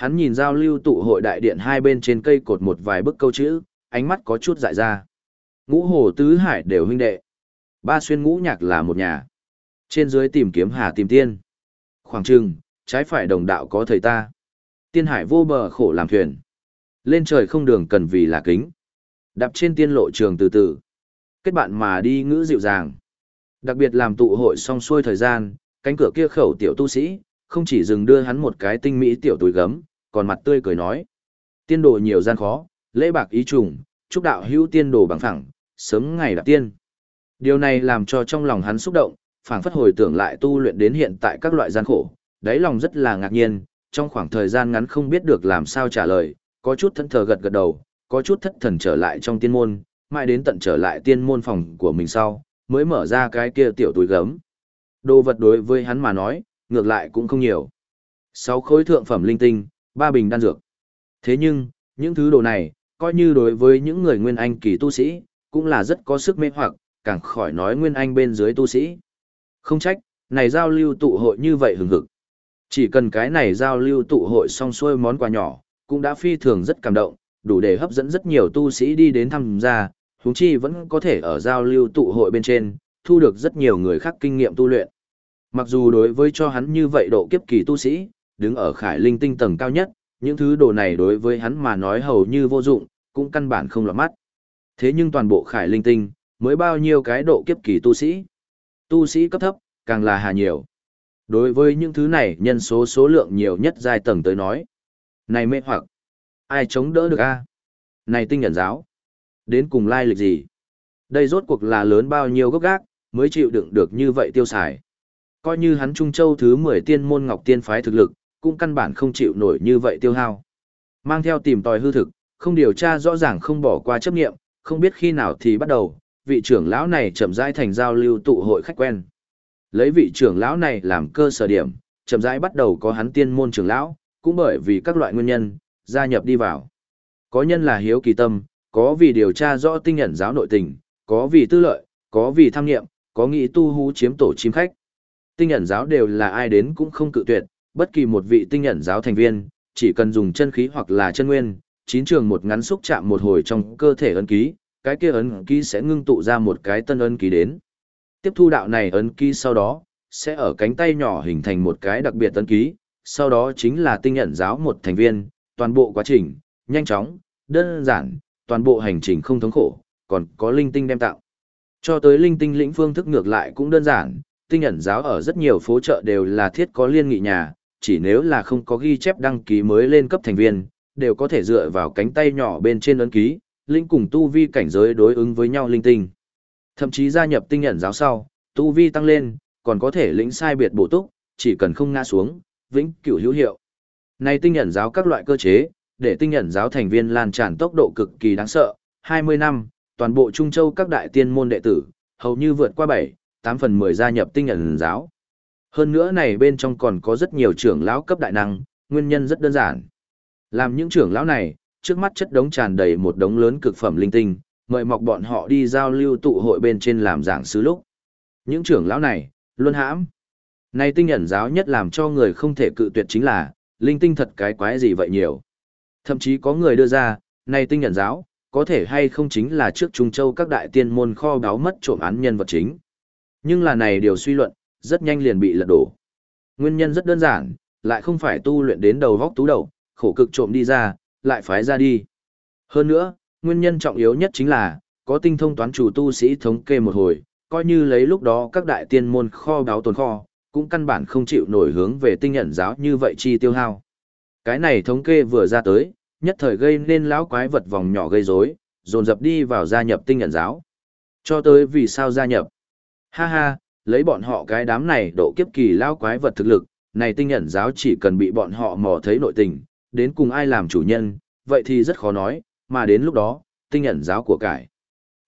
Hắn nhìn giao lưu tụ hội đại điện hai bên trên cây cột một vài bức câu chữ, ánh mắt có chút dại ra. Ngũ hồ tứ hải đều huynh đệ. Ba xuyên ngũ nhạc là một nhà. Trên dưới tìm kiếm hà tìm tiên. Khoảng trừng, trái phải đồng đạo có thầy ta. Tiên hải vô bờ khổ làm thuyền. Lên trời không đường cần vì là kính. Đạp trên tiên lộ trường từ từ. Kết bạn mà đi ngữ dịu dàng. Đặc biệt làm tụ hội xong xuôi thời gian, cánh cửa kia khẩu tiểu tu sĩ, không chỉ dừng đưa hắn một cái tinh mỹ tiểu túi gấm, còn mặt tươi cười nói. Tiên đồ nhiều gian khó, lễ bạc ý trùng, chúc đạo hữu tiên đồ bằng phẳng, sớm ngày đạp tiên. Điều này làm cho trong lòng hắn xúc động, phảng phất hồi tưởng lại tu luyện đến hiện tại các loại gian khổ, đáy lòng rất là ngạc nhiên, trong khoảng thời gian ngắn không biết được làm sao trả lời, có chút thẫn thờ gật gật đầu, có chút thất thần trở lại trong tiên môn, mãi đến tận trở lại tiên môn phòng của mình sau, mới mở ra cái kia tiểu túi gấm. Đồ vật đối với hắn mà nói, ngược lại cũng không nhiều. Sáu khối thượng phẩm linh tinh, ba bình đan dược. Thế nhưng, những thứ đồ này, coi như đối với những người nguyên anh kỳ tu sĩ, cũng là rất có sức mê hoặc, càng khỏi nói nguyên anh bên dưới tu sĩ. Không trách, này giao lưu tụ hội như vậy hừng hực. Chỉ cần cái này giao lưu tụ hội xong xuôi món quà nhỏ, cũng đã phi thường rất cảm động, đủ để hấp dẫn rất nhiều tu sĩ đi đến tham gia, huống chi vẫn có thể ở giao lưu tụ hội bên trên, thu được rất nhiều người khác kinh nghiệm tu luyện. Mặc dù đối với cho hắn như vậy độ kiếp kỳ tu sĩ, đứng ở khải linh tinh tầng cao nhất, những thứ đồ này đối với hắn mà nói hầu như vô dụng, cũng căn bản không lọt mắt. Thế nhưng toàn bộ khải linh tinh, mới bao nhiêu cái độ kiếp kỳ tu sĩ. Tu sĩ cấp thấp, càng là hà nhiều. Đối với những thứ này nhân số số lượng nhiều nhất giai tầng tới nói. Này mê hoặc, ai chống đỡ được a Này tinh nhận giáo, đến cùng lai lịch gì? Đây rốt cuộc là lớn bao nhiêu gốc gác, mới chịu đựng được như vậy tiêu xài. Coi như hắn Trung Châu thứ 10 tiên môn ngọc tiên phái thực lực, cũng căn bản không chịu nổi như vậy tiêu hao. Mang theo tìm tòi hư thực, không điều tra rõ ràng không bỏ qua chấp nghiệm, không biết khi nào thì bắt đầu, vị trưởng lão này chậm rãi thành giao lưu tụ hội khách quen. Lấy vị trưởng lão này làm cơ sở điểm, chậm rãi bắt đầu có hắn tiên môn trưởng lão, cũng bởi vì các loại nguyên nhân, gia nhập đi vào. Có nhân là hiếu kỳ tâm, có vì điều tra rõ tinh nhận giáo nội tình, có vì tư lợi, có vì tham nghiệm, có nghĩ tu hú chiếm tổ chim khách. Tinh nhận giáo đều là ai đến cũng không cự tuyệt, bất kỳ một vị tinh nhận giáo thành viên, chỉ cần dùng chân khí hoặc là chân nguyên, chín trường một ngắn xúc chạm một hồi trong cơ thể ấn ký, cái kia ấn ký sẽ ngưng tụ ra một cái tân ấn ký đến. Tiếp thu đạo này ấn ký sau đó, sẽ ở cánh tay nhỏ hình thành một cái đặc biệt ấn ký, sau đó chính là tinh nhận giáo một thành viên, toàn bộ quá trình, nhanh chóng, đơn giản, toàn bộ hành trình không thống khổ, còn có linh tinh đem tạo. Cho tới linh tinh lĩnh phương thức ngược lại cũng đơn giản, tinh nhận giáo ở rất nhiều phố chợ đều là thiết có liên nghị nhà, chỉ nếu là không có ghi chép đăng ký mới lên cấp thành viên, đều có thể dựa vào cánh tay nhỏ bên trên ấn ký, linh cùng tu vi cảnh giới đối ứng với nhau linh tinh. Thậm chí gia nhập tinh nhận giáo sau, tu vi tăng lên, còn có thể lĩnh sai biệt bổ túc, chỉ cần không ngã xuống, vĩnh cửu hữu hiệu. Này tinh nhận giáo các loại cơ chế, để tinh nhận giáo thành viên lan tràn tốc độ cực kỳ đáng sợ, 20 năm, toàn bộ Trung Châu các đại tiên môn đệ tử, hầu như vượt qua 7, 8 phần 10 gia nhập tinh nhận giáo. Hơn nữa này bên trong còn có rất nhiều trưởng lão cấp đại năng, nguyên nhân rất đơn giản. Làm những trưởng lão này, trước mắt chất đống tràn đầy một đống lớn cực phẩm linh tinh, mời mọc bọn họ đi giao lưu tụ hội bên trên làm giảng sứ lúc. Những trưởng lão này, luôn hãm. Này tinh ẩn giáo nhất làm cho người không thể cự tuyệt chính là, linh tinh thật cái quái gì vậy nhiều. Thậm chí có người đưa ra, này tinh ẩn giáo, có thể hay không chính là trước Trung Châu các đại tiên môn kho báo mất trộm án nhân vật chính. Nhưng là này điều suy luận, rất nhanh liền bị lật đổ. Nguyên nhân rất đơn giản, lại không phải tu luyện đến đầu góc tú đầu, khổ cực trộm đi ra, lại phái ra đi. Hơn nữa, nguyên nhân trọng yếu nhất chính là, có tinh thông toán chủ tu sĩ thống kê một hồi, coi như lấy lúc đó các đại tiên môn kho báo tồn kho, cũng căn bản không chịu nổi hướng về tinh nhận giáo như vậy chi tiêu hao. Cái này thống kê vừa ra tới, nhất thời gây nên lão quái vật vòng nhỏ gây rối, dồn dập đi vào gia nhập tinh nhận giáo. Cho tới vì sao gia nhập? Ha ha, lấy bọn họ cái đám này độ kiếp kỳ lão quái vật thực lực, này tinh nhận giáo chỉ cần bị bọn họ mò thấy nội tình, đến cùng ai làm chủ nhân, vậy thì rất khó nói, mà đến lúc đó, tinh nhận giáo của cải.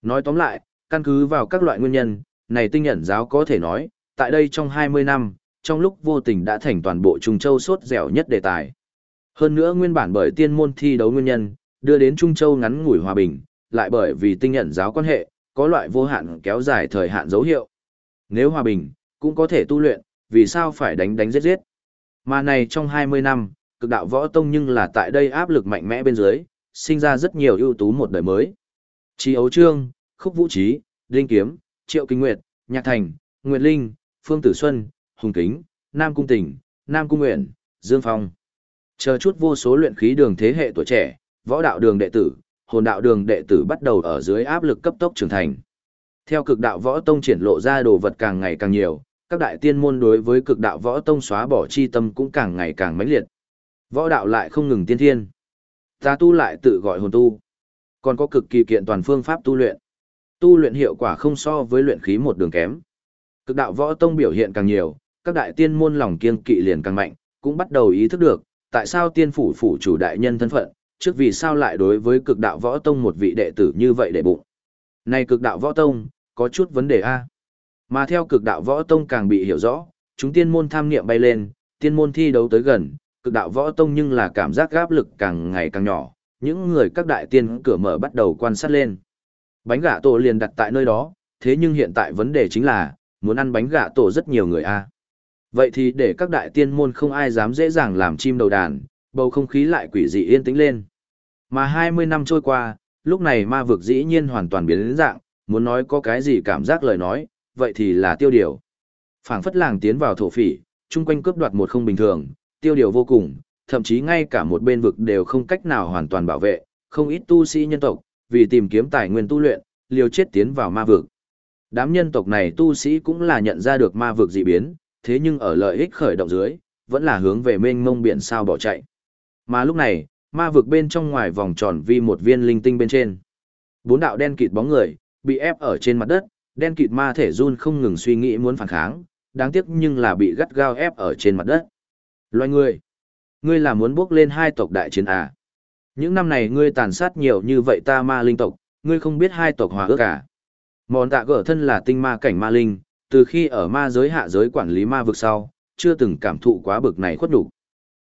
Nói tóm lại, căn cứ vào các loại nguyên nhân, này tinh nhận giáo có thể nói, tại đây trong 20 năm, trong lúc vô tình đã thành toàn bộ Trung Châu sốt dẻo nhất đề tài. Hơn nữa nguyên bản bởi tiên môn thi đấu nguyên nhân, đưa đến Trung Châu ngắn ngủi hòa bình, lại bởi vì tinh nhận giáo quan hệ, có loại vô hạn kéo dài thời hạn dấu hiệu. Nếu hòa bình, cũng có thể tu luyện, vì sao phải đánh đánh giết giết. Mà này trong 20 năm, cực đạo võ tông nhưng là tại đây áp lực mạnh mẽ bên dưới, sinh ra rất nhiều ưu tú một đời mới. Trí ấu trương, khúc vũ trí, linh kiếm, triệu kinh nguyệt, nhạc thành, nguyệt linh, phương tử xuân, hùng kính, nam cung tỉnh, nam cung nguyện, dương phong. Chờ chút vô số luyện khí đường thế hệ tuổi trẻ, võ đạo đường đệ tử, hồn đạo đường đệ tử bắt đầu ở dưới áp lực cấp tốc trưởng thành. Theo cực đạo võ tông triển lộ ra đồ vật càng ngày càng nhiều, các đại tiên môn đối với cực đạo võ tông xóa bỏ chi tâm cũng càng ngày càng mãnh liệt. Võ đạo lại không ngừng tiên thiên. Ta tu lại tự gọi hồn tu. Còn có cực kỳ kiện toàn phương pháp tu luyện. Tu luyện hiệu quả không so với luyện khí một đường kém. Cực đạo võ tông biểu hiện càng nhiều, các đại tiên môn lòng kiên kỵ liền càng mạnh, cũng bắt đầu ý thức được, tại sao tiên phủ phủ chủ đại nhân thân phận, trước vì sao lại đối với cực đạo võ tông một vị đệ tử như vậy để bụng. Này cực đạo võ tông, có chút vấn đề A. Mà theo cực đạo võ tông càng bị hiểu rõ, chúng tiên môn tham niệm bay lên, tiên môn thi đấu tới gần, cực đạo võ tông nhưng là cảm giác gáp lực càng ngày càng nhỏ, những người các đại tiên cửa mở bắt đầu quan sát lên. Bánh gà tổ liền đặt tại nơi đó, thế nhưng hiện tại vấn đề chính là, muốn ăn bánh gà tổ rất nhiều người a. Vậy thì để các đại tiên môn không ai dám dễ dàng làm chim đầu đàn, bầu không khí lại quỷ dị yên tĩnh lên. Mà 20 năm trôi qua, lúc này ma vực dĩ nhiên hoàn toàn biến đến dạng, muốn nói có cái gì cảm giác lời nói, vậy thì là tiêu điều. phảng phất làng tiến vào thổ phỉ, chung quanh cướp đoạt một không bình thường, tiêu điều vô cùng, thậm chí ngay cả một bên vực đều không cách nào hoàn toàn bảo vệ, không ít tu sĩ nhân tộc, vì tìm kiếm tài nguyên tu luyện, liều chết tiến vào ma vực. Đám nhân tộc này tu sĩ cũng là nhận ra được ma vực dị biến, thế nhưng ở lợi ích khởi động dưới, vẫn là hướng về mênh mông biển sao bỏ chạy. Mà lúc này, ma vực bên trong ngoài vòng tròn vi một viên linh tinh bên trên. Bốn đạo đen kịt bóng người, bị ép ở trên mặt đất, đen kịt ma thể run không ngừng suy nghĩ muốn phản kháng, đáng tiếc nhưng là bị gắt gao ép ở trên mặt đất. Loài người, ngươi là muốn bước lên hai tộc đại chiến à? Những năm này ngươi tàn sát nhiều như vậy ta ma linh tộc, ngươi không biết hai tộc hòa ước à? Mòn tạ gở thân là tinh ma cảnh ma linh, từ khi ở ma giới hạ giới quản lý ma vực sau, chưa từng cảm thụ quá bực này khuất đủ.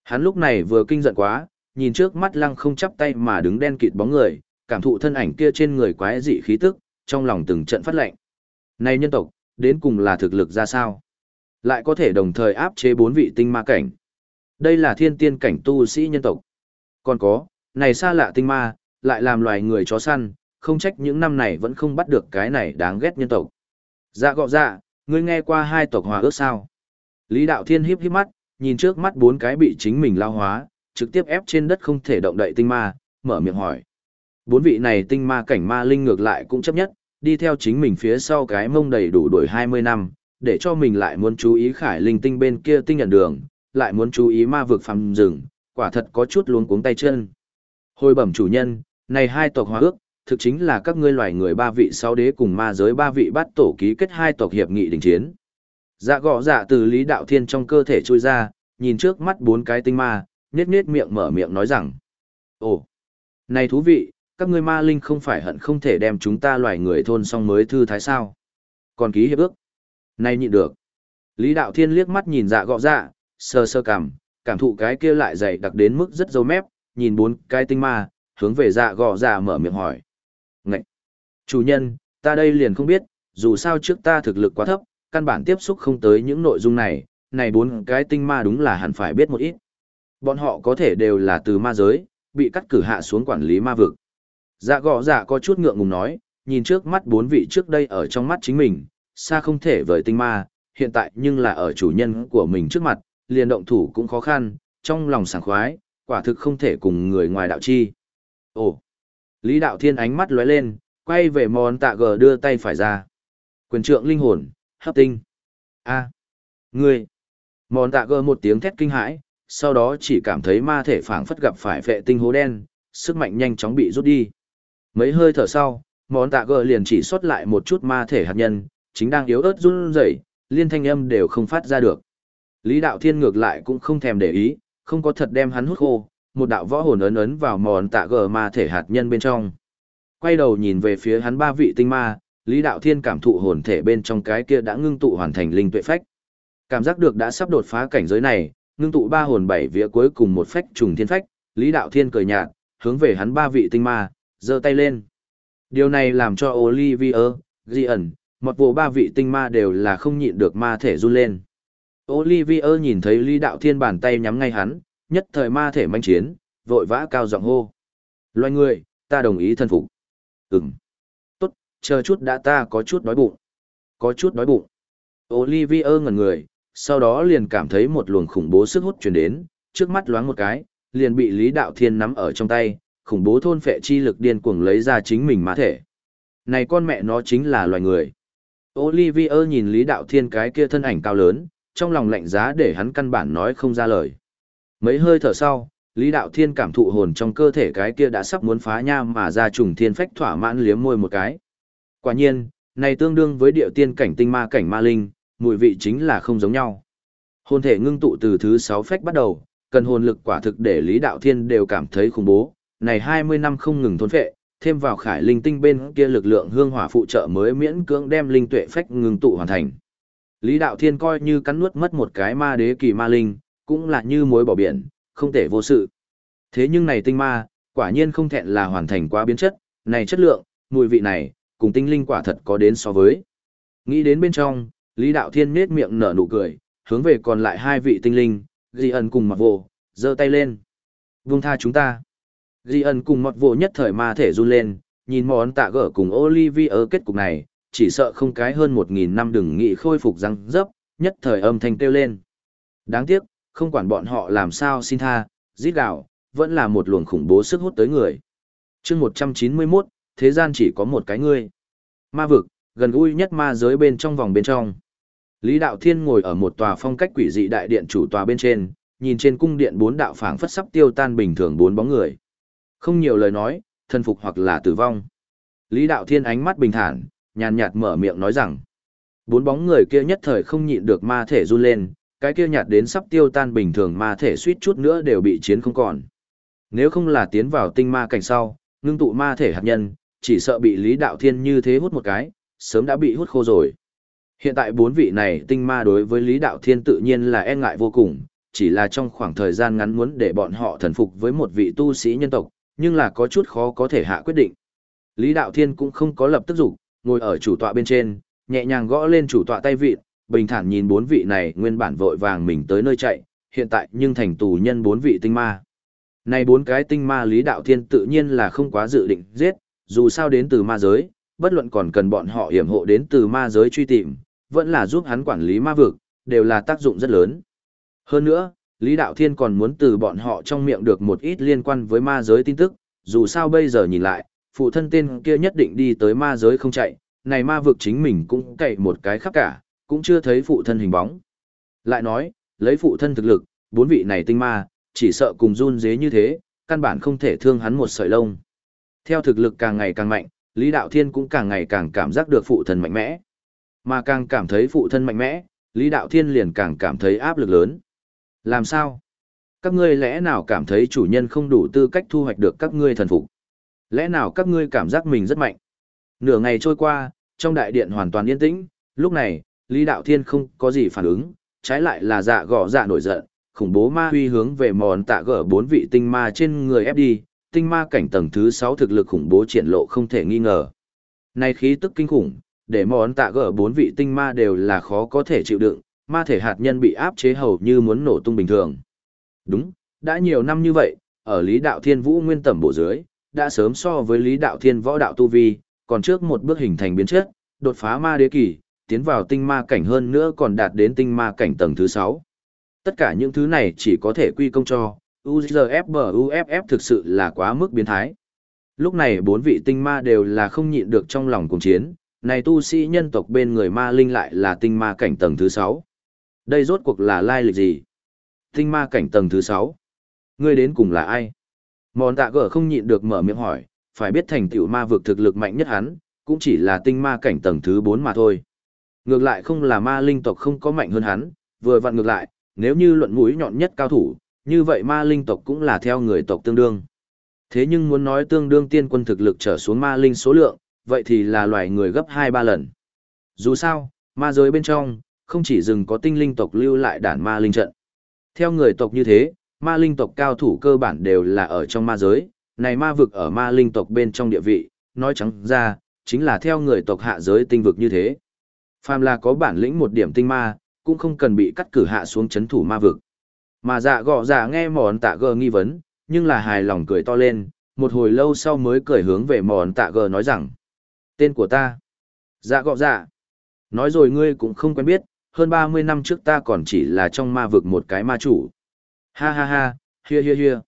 Hắn lúc này vừa kinh giận quá, nhìn trước mắt lăng không chắp tay mà đứng đen kịt bóng người, cảm thụ thân ảnh kia trên người quái dị khí tức, trong lòng từng trận phát lệnh. Này nhân tộc, đến cùng là thực lực ra sao? Lại có thể đồng thời áp chế bốn vị tinh ma cảnh. Đây là thiên tiên cảnh tu sĩ nhân tộc. Còn có, này xa lạ tinh ma, lại làm loài người chó săn, không trách những năm này vẫn không bắt được cái này đáng ghét nhân tộc. Dạ gọ dạ, ngươi nghe qua hai tộc hòa ước sao? Lý Đạo Thiên híp híp mắt, nhìn trước mắt bốn cái bị chính mình lao hóa, trực tiếp ép trên đất không thể động đậy tinh ma, mở miệng hỏi. Bốn vị này tinh ma cảnh ma linh ngược lại cũng chấp nhất, đi theo chính mình phía sau cái mông đầy đủ đuổi 20 năm, để cho mình lại muốn chú ý khải linh tinh bên kia tinh nhận đường, lại muốn chú ý ma vực phàm rừng, quả thật có chút luống cuống tay chân. Hồi bẩm chủ nhân, này hai tộc hòa ước, thực chính là các ngươi loài người ba vị sáu đế cùng ma giới ba vị bắt tổ ký kết hai tộc hiệp nghị đình chiến. Dạ gõ dạ từ lý đạo thiên trong cơ thể trôi ra, nhìn trước mắt bốn cái tinh ma, nết nết miệng mở miệng nói rằng. Ồ, này thú vị, các ngươi ma linh không phải hận không thể đem chúng ta loài người thôn xong mới thư thái sao. Còn ký hiệp ước. Này nhịn được. Lý đạo thiên liếc mắt nhìn dạ gọ dạ, sơ sơ cảm, cảm thụ cái kia lại dày đặc đến mức rất dâu mép, nhìn bốn cái tinh ma, hướng về dạ gọ dạ mở miệng hỏi. Ngậy! Chủ nhân, ta đây liền không biết, dù sao trước ta thực lực quá thấp, căn bản tiếp xúc không tới những nội dung này, này bốn cái tinh ma đúng là hẳn phải biết một ít. Bọn họ có thể đều là từ ma giới, bị cắt cử hạ xuống quản lý ma vực. Dạ gõ dạ có chút ngượng ngùng nói, nhìn trước mắt bốn vị trước đây ở trong mắt chính mình, xa không thể vời tinh ma, hiện tại nhưng là ở chủ nhân của mình trước mặt, liền động thủ cũng khó khăn, trong lòng sảng khoái, quả thực không thể cùng người ngoài đạo chi. Ồ! Lý đạo thiên ánh mắt lóe lên, quay về món tạ gờ đưa tay phải ra. Quyền trượng linh hồn, hấp tinh. a à, ngươi. Món tạ gờ một tiếng thét kinh hãi, sau đó chỉ cảm thấy ma thể phảng phất gặp phải vệ tinh hố đen, sức mạnh nhanh chóng bị rút đi. Mấy hơi thở sau, món tạ gờ liền chỉ xuất lại một chút ma thể hạt nhân, chính đang yếu ớt run rẩy, liên thanh âm đều không phát ra được. Lý đạo thiên ngược lại cũng không thèm để ý, không có thật đem hắn hút khô, một đạo võ hồn ấn ấn vào mòn tạ gờ ma thể hạt nhân bên trong. Quay đầu nhìn về phía hắn ba vị tinh ma, Lý Đạo Thiên cảm thụ hồn thể bên trong cái kia đã ngưng tụ hoàn thành linh tuệ phách. Cảm giác được đã sắp đột phá cảnh giới này, ngưng tụ ba hồn bảy vía cuối cùng một phách trùng thiên phách, Lý Đạo Thiên cười nhạt, hướng về hắn ba vị tinh ma, giơ tay lên. Điều này làm cho Olivier, Gian, một vụ ba vị tinh ma đều là không nhịn được ma thể run lên. Olivier nhìn thấy Lý Đạo Thiên bàn tay nhắm ngay hắn, nhất thời ma thể manh chiến, vội vã cao giọng hô. Loài người, ta đồng ý thân phục. Ừm. Tốt, chờ chút đã ta có chút đói bụng. Có chút đói bụng. Olivier ngẩn người, sau đó liền cảm thấy một luồng khủng bố sức hút truyền đến, trước mắt loáng một cái, liền bị Lý Đạo Thiên nắm ở trong tay, khủng bố thôn phệ chi lực điên cuồng lấy ra chính mình mã thể. Này con mẹ nó chính là loài người. Olivier nhìn Lý Đạo Thiên cái kia thân ảnh cao lớn, trong lòng lạnh giá để hắn căn bản nói không ra lời. Mấy hơi thở sau, Lý Đạo Thiên cảm thụ hồn trong cơ thể cái kia đã sắp muốn phá nha mà ra trùng thiên phách thỏa mãn liếm môi một cái. Quả nhiên, này tương đương với điệu tiên cảnh tinh ma cảnh ma linh, mùi vị chính là không giống nhau. Hồn thể ngưng tụ từ thứ 6 phách bắt đầu, cần hồn lực quả thực để Lý Đạo Thiên đều cảm thấy khủng bố, này 20 năm không ngừng thôn phệ, thêm vào khải linh tinh bên kia lực lượng hương hỏa phụ trợ mới miễn cưỡng đem linh tuệ phách ngưng tụ hoàn thành. Lý Đạo Thiên coi như cắn nuốt mất một cái ma đế kỳ ma linh, cũng là như mối bỏ biển, không thể vô sự. Thế nhưng này tinh ma, quả nhiên không thẹn là hoàn thành quá biến chất, này chất lượng, mùi vị này, cùng tinh linh quả thật có đến so với. Nghĩ đến bên trong, Lý Đạo Thiên nết miệng nở nụ cười, hướng về còn lại hai vị tinh linh, Di ẩn cùng mặc vô, giơ tay lên. Vung tha chúng ta. Di ẩn cùng mặc vô nhất thời ma thể run lên, nhìn món tạ gở cùng Olivia ở kết cục này, chỉ sợ không cái hơn một nghìn năm đừng nghị khôi phục răng dấp, nhất thời âm thanh kêu lên. Đáng tiếc, không quản bọn họ làm sao xin tha, giết gạo, vẫn là một luồng khủng bố sức hút tới người. chương 191, thế gian chỉ có một cái ngươi. Ma vực, gần gũi nhất ma giới bên trong vòng bên trong. Lý Đạo Thiên ngồi ở một tòa phong cách quỷ dị đại điện chủ tòa bên trên, nhìn trên cung điện bốn đạo phảng phất sắp tiêu tan bình thường bốn bóng người. Không nhiều lời nói, thân phục hoặc là tử vong. Lý Đạo Thiên ánh mắt bình thản, nhàn nhạt mở miệng nói rằng, bốn bóng người kia nhất thời không nhịn được ma thể run lên, cái kia nhạt đến sắp tiêu tan bình thường ma thể suýt chút nữa đều bị chiến không còn. Nếu không là tiến vào tinh ma cảnh sau, ngưng tụ ma thể hạt nhân, chỉ sợ bị Lý Đạo Thiên như thế hút một cái, sớm đã bị hút khô rồi. Hiện tại bốn vị này tinh ma đối với Lý Đạo Thiên tự nhiên là e ngại vô cùng, chỉ là trong khoảng thời gian ngắn muốn để bọn họ thần phục với một vị tu sĩ nhân tộc, nhưng là có chút khó có thể hạ quyết định. Lý Đạo Thiên cũng không có lập tức dục, ngồi ở chủ tọa bên trên, nhẹ nhàng gõ lên chủ tọa tay vịt, bình thản nhìn bốn vị này nguyên bản vội vàng mình tới nơi chạy, hiện tại nhưng thành tù nhân bốn vị tinh ma. Này bốn cái tinh ma Lý Đạo Thiên tự nhiên là không quá dự định giết, dù sao đến từ ma giới, bất luận còn cần bọn họ hiểm hộ đến từ ma giới truy tìm, vẫn là giúp hắn quản lý ma vực, đều là tác dụng rất lớn. Hơn nữa, Lý Đạo Thiên còn muốn từ bọn họ trong miệng được một ít liên quan với ma giới tin tức, dù sao bây giờ nhìn lại, phụ thân tên kia nhất định đi tới ma giới không chạy, này ma vực chính mình cũng cậy một cái khắp cả, cũng chưa thấy phụ thân hình bóng. Lại nói, lấy phụ thân thực lực, bốn vị này tinh ma, chỉ sợ cùng run dế như thế, căn bản không thể thương hắn một sợi lông. Theo thực lực càng ngày càng mạnh, Lý Đạo Thiên cũng càng ngày càng cảm giác được phụ thân mạnh mẽ. Mà càng cảm thấy phụ thân mạnh mẽ, Lý Đạo Thiên liền càng cảm thấy áp lực lớn. Làm sao? Các ngươi lẽ nào cảm thấy chủ nhân không đủ tư cách thu hoạch được các ngươi thần phục? Lẽ nào các ngươi cảm giác mình rất mạnh? Nửa ngày trôi qua, trong đại điện hoàn toàn yên tĩnh, lúc này, Lý Đạo Thiên không có gì phản ứng, trái lại là dạ gõ dạ nổi giận, khủng bố ma huy hướng về mòn tạ gỡ bốn vị tinh ma trên người ép đi, tinh ma cảnh tầng thứ 6 thực lực khủng bố triển lộ không thể nghi ngờ. Này khí tức kinh khủng, để món tạ gỡ bốn vị tinh ma đều là khó có thể chịu đựng, ma thể hạt nhân bị áp chế hầu như muốn nổ tung bình thường. Đúng, đã nhiều năm như vậy, ở Lý Đạo Thiên Vũ nguyên Tầm bộ dưới, đã sớm so với Lý Đạo Thiên võ đạo tu vi, còn trước một bước hình thành biến chất, đột phá ma đế kỳ, tiến vào tinh ma cảnh hơn nữa còn đạt đến tinh ma cảnh tầng thứ 6. Tất cả những thứ này chỉ có thể quy công cho, UZFBUFF thực sự là quá mức biến thái. Lúc này bốn vị tinh ma đều là không nhịn được trong lòng cùng chiến, này tu sĩ nhân tộc bên người ma linh lại là tinh ma cảnh tầng thứ 6. Đây rốt cuộc là lai lịch gì? Tinh ma cảnh tầng thứ 6. Ngươi đến cùng là ai? Mòn tạ gở không nhịn được mở miệng hỏi, phải biết thành tiểu ma vực thực lực mạnh nhất hắn, cũng chỉ là tinh ma cảnh tầng thứ 4 mà thôi. Ngược lại không là ma linh tộc không có mạnh hơn hắn, vừa vặn ngược lại, nếu như luận mũi nhọn nhất cao thủ, như vậy ma linh tộc cũng là theo người tộc tương đương. Thế nhưng muốn nói tương đương tiên quân thực lực trở xuống ma linh số lượng, vậy thì là loài người gấp 2-3 lần. Dù sao, ma giới bên trong, không chỉ dừng có tinh linh tộc lưu lại đàn ma linh trận. Theo người tộc như thế, ma linh tộc cao thủ cơ bản đều là ở trong ma giới, này ma vực ở ma linh tộc bên trong địa vị, nói trắng ra, chính là theo người tộc hạ giới tinh vực như thế. Phàm là có bản lĩnh một điểm tinh ma, cũng không cần bị cắt cử hạ xuống chấn thủ ma vực. Mà dạ gọ dạ nghe mòn tạ gờ nghi vấn, nhưng là hài lòng cười to lên, một hồi lâu sau mới cười hướng về mòn tạ gờ nói rằng. Tên của ta. Dạ gọ dạ. Nói rồi ngươi cũng không quen biết, hơn 30 năm trước ta còn chỉ là trong ma vực một cái ma chủ. Ha ha ha, hia hia hia.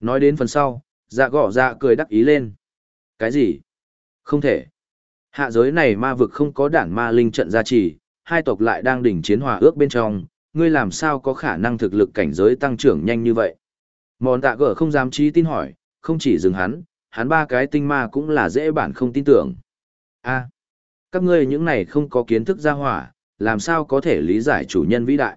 Nói đến phần sau, dạ gọ dạ cười đắc ý lên. Cái gì? Không thể. Hạ giới này ma vực không có đản ma linh trận gia trì, hai tộc lại đang đỉnh chiến hòa ước bên trong, ngươi làm sao có khả năng thực lực cảnh giới tăng trưởng nhanh như vậy? Mòn tạ gở không dám trí tin hỏi, không chỉ dừng hắn, hắn ba cái tinh ma cũng là dễ bản không tin tưởng. a các ngươi những này không có kiến thức ra hỏa, làm sao có thể lý giải chủ nhân vĩ đại.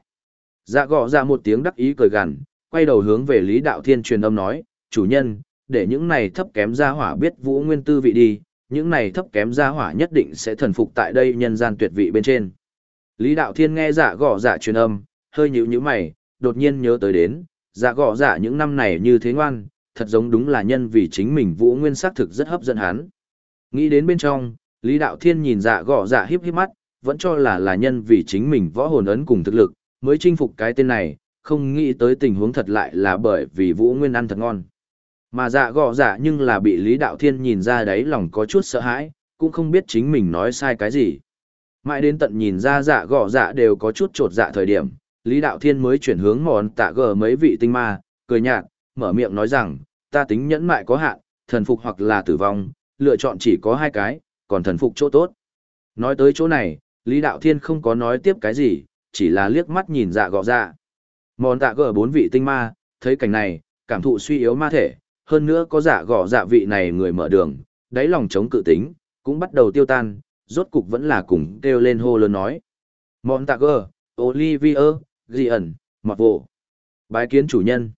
Dạ gọ ra một tiếng đắc ý cười gằn, quay đầu hướng về Lý Đạo Thiên truyền âm nói, chủ nhân, để những này thấp kém gia hỏa biết vũ nguyên tư vị đi, những này thấp kém gia hỏa nhất định sẽ thần phục tại đây nhân gian tuyệt vị bên trên. Lý Đạo Thiên nghe dạ gọ dạ truyền âm, hơi nhíu nhíu mày, đột nhiên nhớ tới đến, dạ gọ dạ những năm này như thế ngoan, thật giống đúng là nhân vì chính mình vũ nguyên xác thực rất hấp dẫn hắn. Nghĩ đến bên trong, Lý Đạo Thiên nhìn dạ gọ dạ híp híp mắt, vẫn cho là là nhân vì chính mình võ hồn ấn cùng thực lực, mới chinh phục cái tên này, không nghĩ tới tình huống thật lại là bởi vì vũ nguyên ăn thật ngon. Mà dạ gọ dạ nhưng là bị Lý Đạo Thiên nhìn ra đấy lòng có chút sợ hãi, cũng không biết chính mình nói sai cái gì. Mãi đến tận nhìn ra dạ gọ dạ đều có chút trột dạ thời điểm, Lý Đạo Thiên mới chuyển hướng mòn tạ gờ mấy vị tinh ma, cười nhạt, mở miệng nói rằng, ta tính nhẫn mại có hạn, thần phục hoặc là tử vong, lựa chọn chỉ có hai cái, còn thần phục chỗ tốt. Nói tới chỗ này, Lý Đạo Thiên không có nói tiếp cái gì, chỉ là liếc mắt nhìn dạ gọ dạ. Mòn tạ gờ bốn vị tinh ma, thấy cảnh này, cảm thụ suy yếu ma thể, hơn nữa có dạ gọ dạ vị này người mở đường, đáy lòng chống cự tính, cũng bắt đầu tiêu tan, rốt cục vẫn là cùng kêu lên hô lớn nói. mòn tạ gờ Olivier, Riển, Mặc Vô. Bái kiến chủ nhân.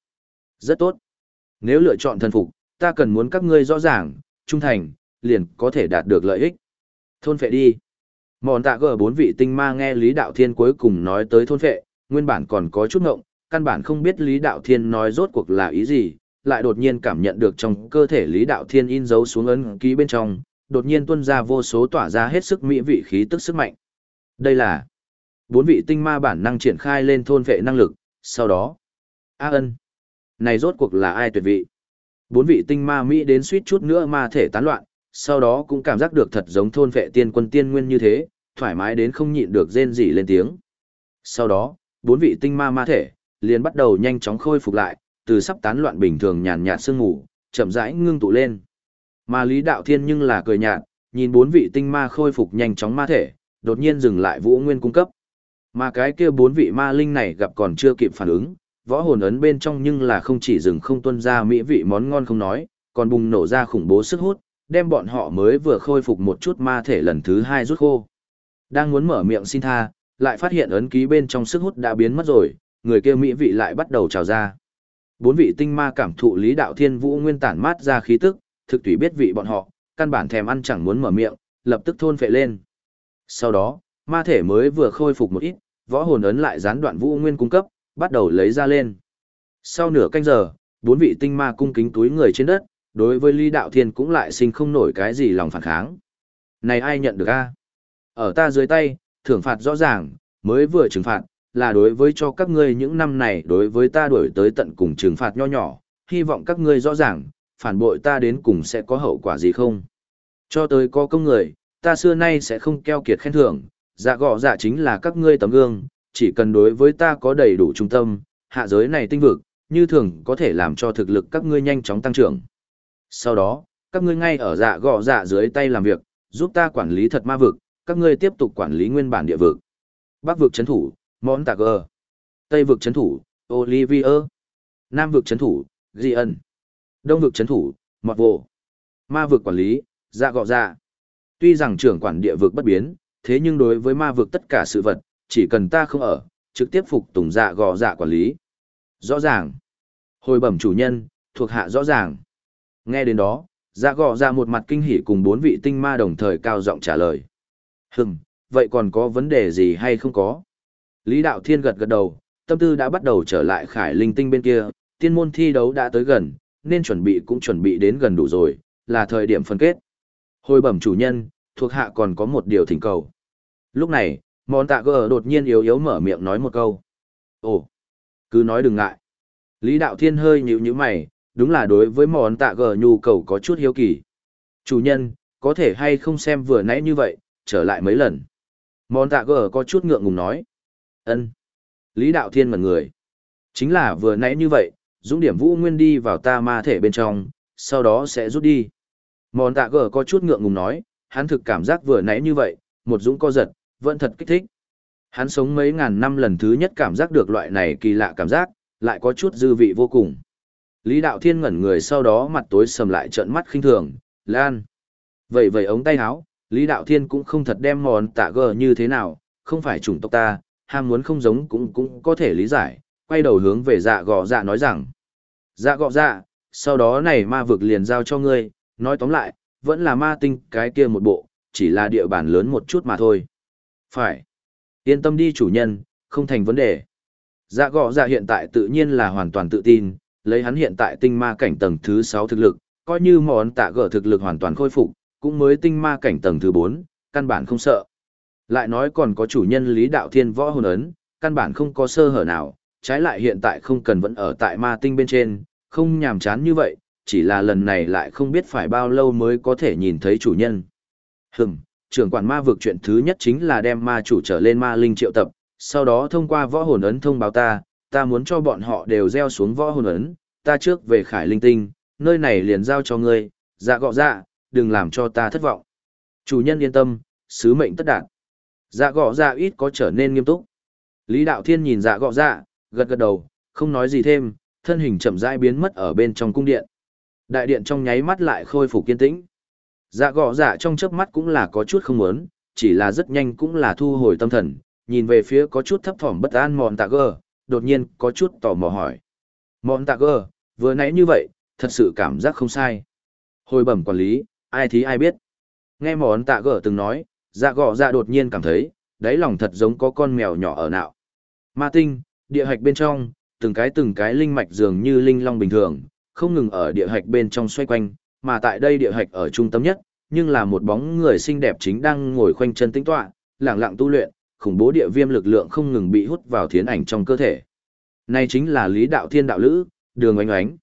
Rất tốt. Nếu lựa chọn thần phục, ta cần muốn các ngươi rõ ràng, trung thành, liền có thể đạt được lợi ích. Thôn phệ đi. Mòn tạ gờ bốn vị tinh ma nghe Lý Đạo Thiên cuối cùng nói tới thôn phệ, nguyên bản còn có chút ngộng, căn bản không biết Lý Đạo Thiên nói rốt cuộc là ý gì, lại đột nhiên cảm nhận được trong cơ thể Lý Đạo Thiên in dấu xuống ấn ký bên trong, đột nhiên tuôn ra vô số tỏa ra hết sức mỹ vị khí tức sức mạnh. Đây là bốn vị tinh ma bản năng triển khai lên thôn vệ năng lực, sau đó, A ân, này rốt cuộc là ai tuyệt vị? Bốn vị tinh ma mỹ đến suýt chút nữa ma thể tán loạn, sau đó cũng cảm giác được thật giống thôn vệ tiên quân tiên nguyên như thế, thoải mái đến không nhịn được rên rỉ lên tiếng. Sau đó, bốn vị tinh ma ma thể, liền bắt đầu nhanh chóng khôi phục lại, từ sắp tán loạn bình thường nhàn nhạt sương ngủ, chậm rãi ngưng tụ lên. Mà Lý Đạo Thiên nhưng là cười nhạt, nhìn bốn vị tinh ma khôi phục nhanh chóng ma thể, đột nhiên dừng lại Vũ Nguyên cung cấp. Mà cái kia bốn vị ma linh này gặp còn chưa kịp phản ứng, võ hồn ấn bên trong nhưng là không chỉ dừng không tuân ra mỹ vị món ngon không nói, còn bùng nổ ra khủng bố sức hút, đem bọn họ mới vừa khôi phục một chút ma thể lần thứ hai rút khô. Đang muốn mở miệng xin tha, lại phát hiện ấn ký bên trong sức hút đã biến mất rồi, người kia mỹ vị lại bắt đầu trào ra. Bốn vị tinh ma cảm thụ lý đạo thiên vũ nguyên tản mát ra khí tức, thực tùy biết vị bọn họ, căn bản thèm ăn chẳng muốn mở miệng, lập tức thôn phệ lên. Sau đó, ma thể mới vừa khôi phục một ít, võ hồn ấn lại gián đoạn vũ nguyên cung cấp, bắt đầu lấy ra lên. Sau nửa canh giờ, bốn vị tinh ma cung kính túi người trên đất, đối với Lý Đạo Thiên cũng lại sinh không nổi cái gì lòng phản kháng. Này ai nhận được a? Ở ta dưới tay, thưởng phạt rõ ràng, mới vừa trừng phạt, là đối với cho các ngươi những năm này đối với ta đuổi tới tận cùng trừng phạt nho nhỏ, hy vọng các ngươi rõ ràng, phản bội ta đến cùng sẽ có hậu quả gì không. Cho tới có công người, ta xưa nay sẽ không keo kiệt khen thưởng, dạ gọ dạ chính là các ngươi tấm gương, chỉ cần đối với ta có đầy đủ trung tâm, hạ giới này tinh vực, như thường có thể làm cho thực lực các ngươi nhanh chóng tăng trưởng. Sau đó, các ngươi ngay ở dạ gọ dạ dưới tay làm việc, giúp ta quản lý thật ma vực, các ngươi tiếp tục quản lý nguyên bản địa vực. Bắc vực chấn thủ, Món Tạc Gờ. Tây vực chấn thủ, Olivier. Nam vực chấn thủ, Di ân. Đông vực chấn thủ, Mọt Vô. Ma vực quản lý, Dạ Gọ Dạ. Tuy rằng trưởng quản địa vực bất biến, thế nhưng đối với ma vực tất cả sự vật, chỉ cần ta không ở, trực tiếp phục tùng dạ gò dạ quản lý. Rõ ràng. Hồi bẩm chủ nhân, thuộc hạ rõ ràng. Nghe đến đó, dạ gò dạ một mặt kinh hỉ cùng bốn vị tinh ma đồng thời cao giọng trả lời. Hừm, vậy còn có vấn đề gì hay không có? Lý Đạo Thiên gật gật đầu, tâm tư đã bắt đầu trở lại khải linh tinh bên kia, tiên môn thi đấu đã tới gần, nên chuẩn bị cũng chuẩn bị đến gần đủ rồi, là thời điểm phân kết. Hồi bẩm chủ nhân, thuộc hạ còn có một điều thỉnh cầu. Lúc này, mòn tạ gờ đột nhiên yếu yếu mở miệng nói một câu. Ồ, cứ nói đừng ngại. Lý Đạo Thiên hơi nhíu nhíu mày, đúng là đối với mòn tạ gờ nhu cầu có chút hiếu kỳ. Chủ nhân, có thể hay không xem vừa nãy như vậy, trở lại mấy lần. Mòn tạ gờ có chút ngượng ngùng nói ân Lý Đạo Thiên mật người. Chính là vừa nãy như vậy, dũng điểm vũ nguyên đi vào ta ma thể bên trong, sau đó sẽ rút đi. Mòn tạ gờ có chút ngượng ngùng nói, hắn thực cảm giác vừa nãy như vậy, một dũng co giật, vẫn thật kích thích. Hắn sống mấy ngàn năm lần thứ nhất cảm giác được loại này kỳ lạ cảm giác, lại có chút dư vị vô cùng. Lý Đạo Thiên ngẩn người sau đó mặt tối sầm lại trợn mắt khinh thường, Lan. Vậy vậy ống tay áo, Lý Đạo Thiên cũng không thật đem mòn tạ gờ như thế nào, không phải chủng tộc ta, ham muốn không giống cũng cũng có thể lý giải, quay đầu hướng về dạ gò dạ nói rằng. Dạ gọ dạ, sau đó này ma vực liền giao cho ngươi, nói tóm lại, vẫn là ma tinh cái kia một bộ, chỉ là địa bàn lớn một chút mà thôi. Phải. Yên tâm đi chủ nhân, không thành vấn đề. Dạ gọ dạ hiện tại tự nhiên là hoàn toàn tự tin, lấy hắn hiện tại tinh ma cảnh tầng thứ 6 thực lực, coi như món tạ gỡ thực lực hoàn toàn khôi phục, cũng mới tinh ma cảnh tầng thứ 4, căn bản không sợ. Lại nói còn có chủ nhân lý đạo thiên võ hồn ấn, căn bản không có sơ hở nào, trái lại hiện tại không cần vẫn ở tại ma tinh bên trên, không nhàm chán như vậy, chỉ là lần này lại không biết phải bao lâu mới có thể nhìn thấy chủ nhân. Hừm, trưởng quản ma vực chuyện thứ nhất chính là đem ma chủ trở lên ma linh triệu tập, sau đó thông qua võ hồn ấn thông báo ta, ta muốn cho bọn họ đều gieo xuống võ hồn ấn, ta trước về khải linh tinh, nơi này liền giao cho ngươi, dạ gọ dạ, đừng làm cho ta thất vọng. Chủ nhân yên tâm, sứ mệnh tất đạt. Dạ gọ dạ ít có trở nên nghiêm túc. Lý Đạo Thiên nhìn dạ gọ dạ, gật gật đầu, không nói gì thêm, thân hình chậm rãi biến mất ở bên trong cung điện. Đại điện trong nháy mắt lại khôi phục kiên tĩnh. Dạ gọ dạ trong chớp mắt cũng là có chút không muốn, chỉ là rất nhanh cũng là thu hồi tâm thần, nhìn về phía có chút thấp thỏm bất an mòn tạ gơ, đột nhiên có chút tò mò hỏi. Mòn tạ gơ, vừa nãy như vậy, thật sự cảm giác không sai. Hồi bẩm quản lý, ai thí ai biết. Nghe mòn tạ gơ từng nói, dạ gọ dạ đột nhiên cảm thấy, đáy lòng thật giống có con mèo nhỏ ở nạo. Ma tinh, địa hạch bên trong, từng cái từng cái linh mạch dường như linh long bình thường, không ngừng ở địa hạch bên trong xoay quanh, mà tại đây địa hạch ở trung tâm nhất, nhưng là một bóng người xinh đẹp chính đang ngồi khoanh chân tĩnh tọa, lặng lặng tu luyện, khủng bố địa viêm lực lượng không ngừng bị hút vào thiến ảnh trong cơ thể. Này chính là Lý Đạo Thiên đạo lữ, Đường Oánh Oánh.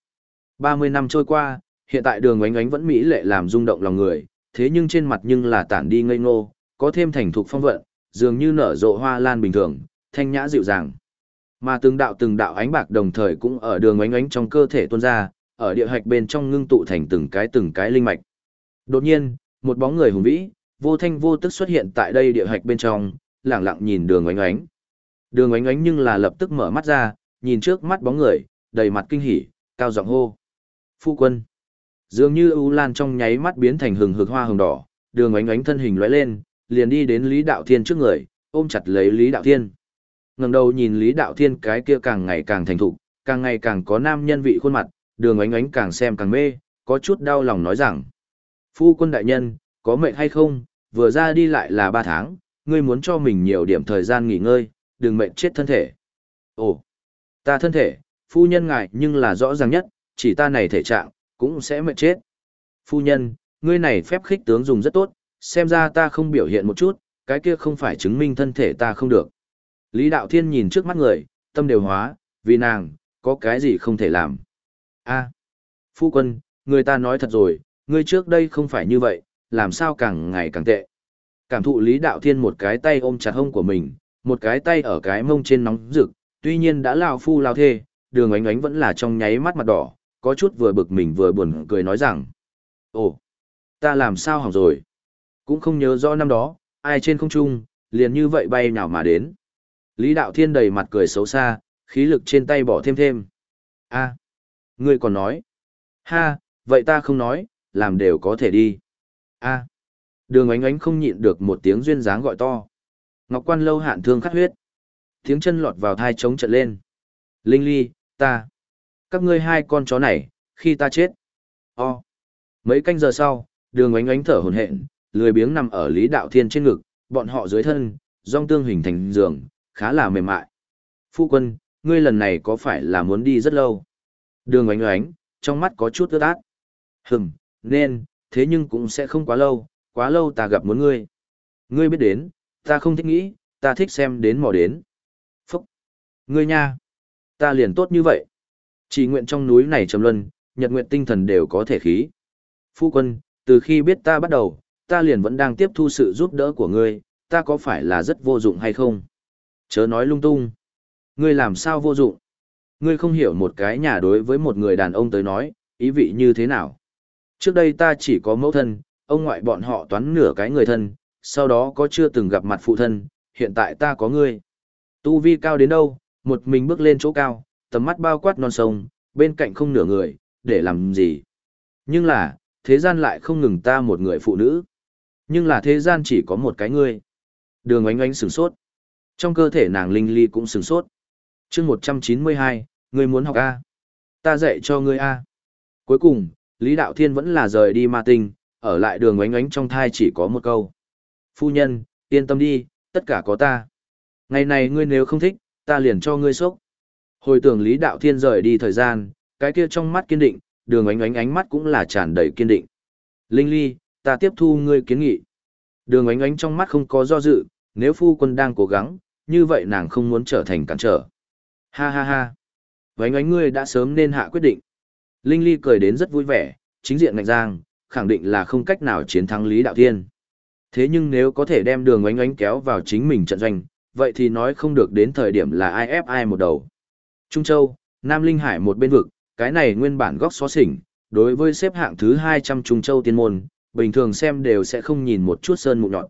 30 năm trôi qua, hiện tại Đường Oánh Oánh vẫn mỹ lệ làm rung động lòng người, thế nhưng trên mặt nhưng là tản đi ngây ngô, có thêm thành thục phong vận, dường như nở rộ hoa lan bình thường, thanh nhã dịu dàng. Mà từng đạo từng đạo ánh bạc đồng thời cũng ở đường oánh oánh trong cơ thể tuôn ra, ở địa hạch bên trong ngưng tụ thành từng cái từng cái linh mạch. Đột nhiên, một bóng người hùng vĩ, vô thanh vô tức xuất hiện tại đây địa hạch bên trong, lẳng lặng nhìn đường oánh oánh. Đường oánh oánh nhưng là lập tức mở mắt ra, nhìn trước mắt bóng người, đầy mặt kinh hỉ, cao giọng hô. Phu quân. Dường như ưu lan trong nháy mắt biến thành hừng hực hoa hồng đỏ, đường oánh oánh thân hình lóe lên, liền đi đến Lý Đạo Thiên trước người, ôm chặt lấy Lý Đạo Thiên. ngẩng đầu nhìn Lý Đạo Thiên cái kia càng ngày càng thành thục, càng ngày càng có nam nhân vị khuôn mặt, đường ánh ánh càng xem càng mê, có chút đau lòng nói rằng. Phu quân đại nhân, có mệnh hay không, vừa ra đi lại là ba tháng, ngươi muốn cho mình nhiều điểm thời gian nghỉ ngơi, đừng mệnh chết thân thể. Ồ, ta thân thể, phu nhân ngại nhưng là rõ ràng nhất, chỉ ta này thể trạng, cũng sẽ mệnh chết. Phu nhân, ngươi này phép khích tướng dùng rất tốt, xem ra ta không biểu hiện một chút, cái kia không phải chứng minh thân thể ta không được. Lý Đạo Thiên nhìn trước mắt người, tâm đều hóa, vì nàng, có cái gì không thể làm a phu quân, người ta nói thật rồi, ngươi trước đây không phải như vậy, làm sao càng ngày càng tệ. Cảm thụ Lý Đạo Thiên một cái tay ôm chặt hông của mình, một cái tay ở cái mông trên nóng rực, tuy nhiên đã lao phu lao thê, đường ánh ánh vẫn là trong nháy mắt mặt đỏ, có chút vừa bực mình vừa buồn cười nói rằng. Ồ, ta làm sao hỏng rồi? Cũng không nhớ rõ năm đó, ai trên không trung, liền như vậy bay nào mà đến. Lý Đạo Thiên đầy mặt cười xấu xa, khí lực trên tay bỏ thêm thêm. a à, ngươi còn nói. Ha, vậy ta không nói, làm đều có thể đi. a đường ánh ánh không nhịn được một tiếng duyên dáng gọi to. Ngọc quan lâu hạn thương khát huyết. Tiếng chân lọt vào thai trống trận lên. Linh ly, ta. Các ngươi hai con chó này, khi ta chết. O. Mấy canh giờ sau, đường ánh ánh thở hồn hện, lười biếng nằm ở Lý Đạo Thiên trên ngực, bọn họ dưới thân, rong tương hình thành giường, khá là mềm mại. Phu quân, ngươi lần này có phải là muốn đi rất lâu? Đường oánh oánh, trong mắt có chút ướt át. Hừm, nên, thế nhưng cũng sẽ không quá lâu, quá lâu ta gặp muốn ngươi. Ngươi biết đến, ta không thích nghĩ, ta thích xem đến mò đến. Phúc! Ngươi nha! Ta liền tốt như vậy. Chỉ nguyện trong núi này trầm luân, nhật nguyện tinh thần đều có thể khí. Phu quân, từ khi biết ta bắt đầu, ta liền vẫn đang tiếp thu sự giúp đỡ của ngươi, ta có phải là rất vô dụng hay không? Chớ nói lung tung. Ngươi làm sao vô dụng? Ngươi không hiểu một cái nhà đối với một người đàn ông tới nói, ý vị như thế nào? Trước đây ta chỉ có mẫu thân, ông ngoại bọn họ toán nửa cái người thân, sau đó có chưa từng gặp mặt phụ thân, hiện tại ta có ngươi. Tu vi cao đến đâu, một mình bước lên chỗ cao, tầm mắt bao quát non sông, bên cạnh không nửa người, để làm gì? Nhưng là, thế gian lại không ngừng ta một người phụ nữ. Nhưng là thế gian chỉ có một cái ngươi. Đường oánh oánh sửng sốt. Trong cơ thể nàng linh ly cũng sửng sốt. chương 192, ngươi muốn học A. Ta dạy cho ngươi A. Cuối cùng, Lý Đạo Thiên vẫn là rời đi ma tinh, ở lại đường oánh oánh trong thai chỉ có một câu. Phu nhân, yên tâm đi, tất cả có ta. Ngày này ngươi nếu không thích, ta liền cho ngươi sốc. Hồi tưởng Lý Đạo Thiên rời đi thời gian, cái kia trong mắt kiên định, đường ánh ánh ánh mắt cũng là tràn đầy kiên định. Linh Ly, ta tiếp thu ngươi kiến nghị. Đường ánh ánh trong mắt không có do dự, nếu phu quân đang cố gắng, như vậy nàng không muốn trở thành cản trở. Ha ha ha. Ánh ánh ngươi đã sớm nên hạ quyết định. Linh Ly cười đến rất vui vẻ, chính diện ngạch giang, khẳng định là không cách nào chiến thắng Lý Đạo Thiên. Thế nhưng nếu có thể đem đường ánh ánh kéo vào chính mình trận doanh, vậy thì nói không được đến thời điểm là ai ép ai một đầu. Trung Châu, Nam Linh Hải một bên vực, cái này nguyên bản góc xó xỉnh, đối với xếp hạng thứ 200 Trung Châu tiên môn, bình thường xem đều sẽ không nhìn một chút sơn mụn nhọn.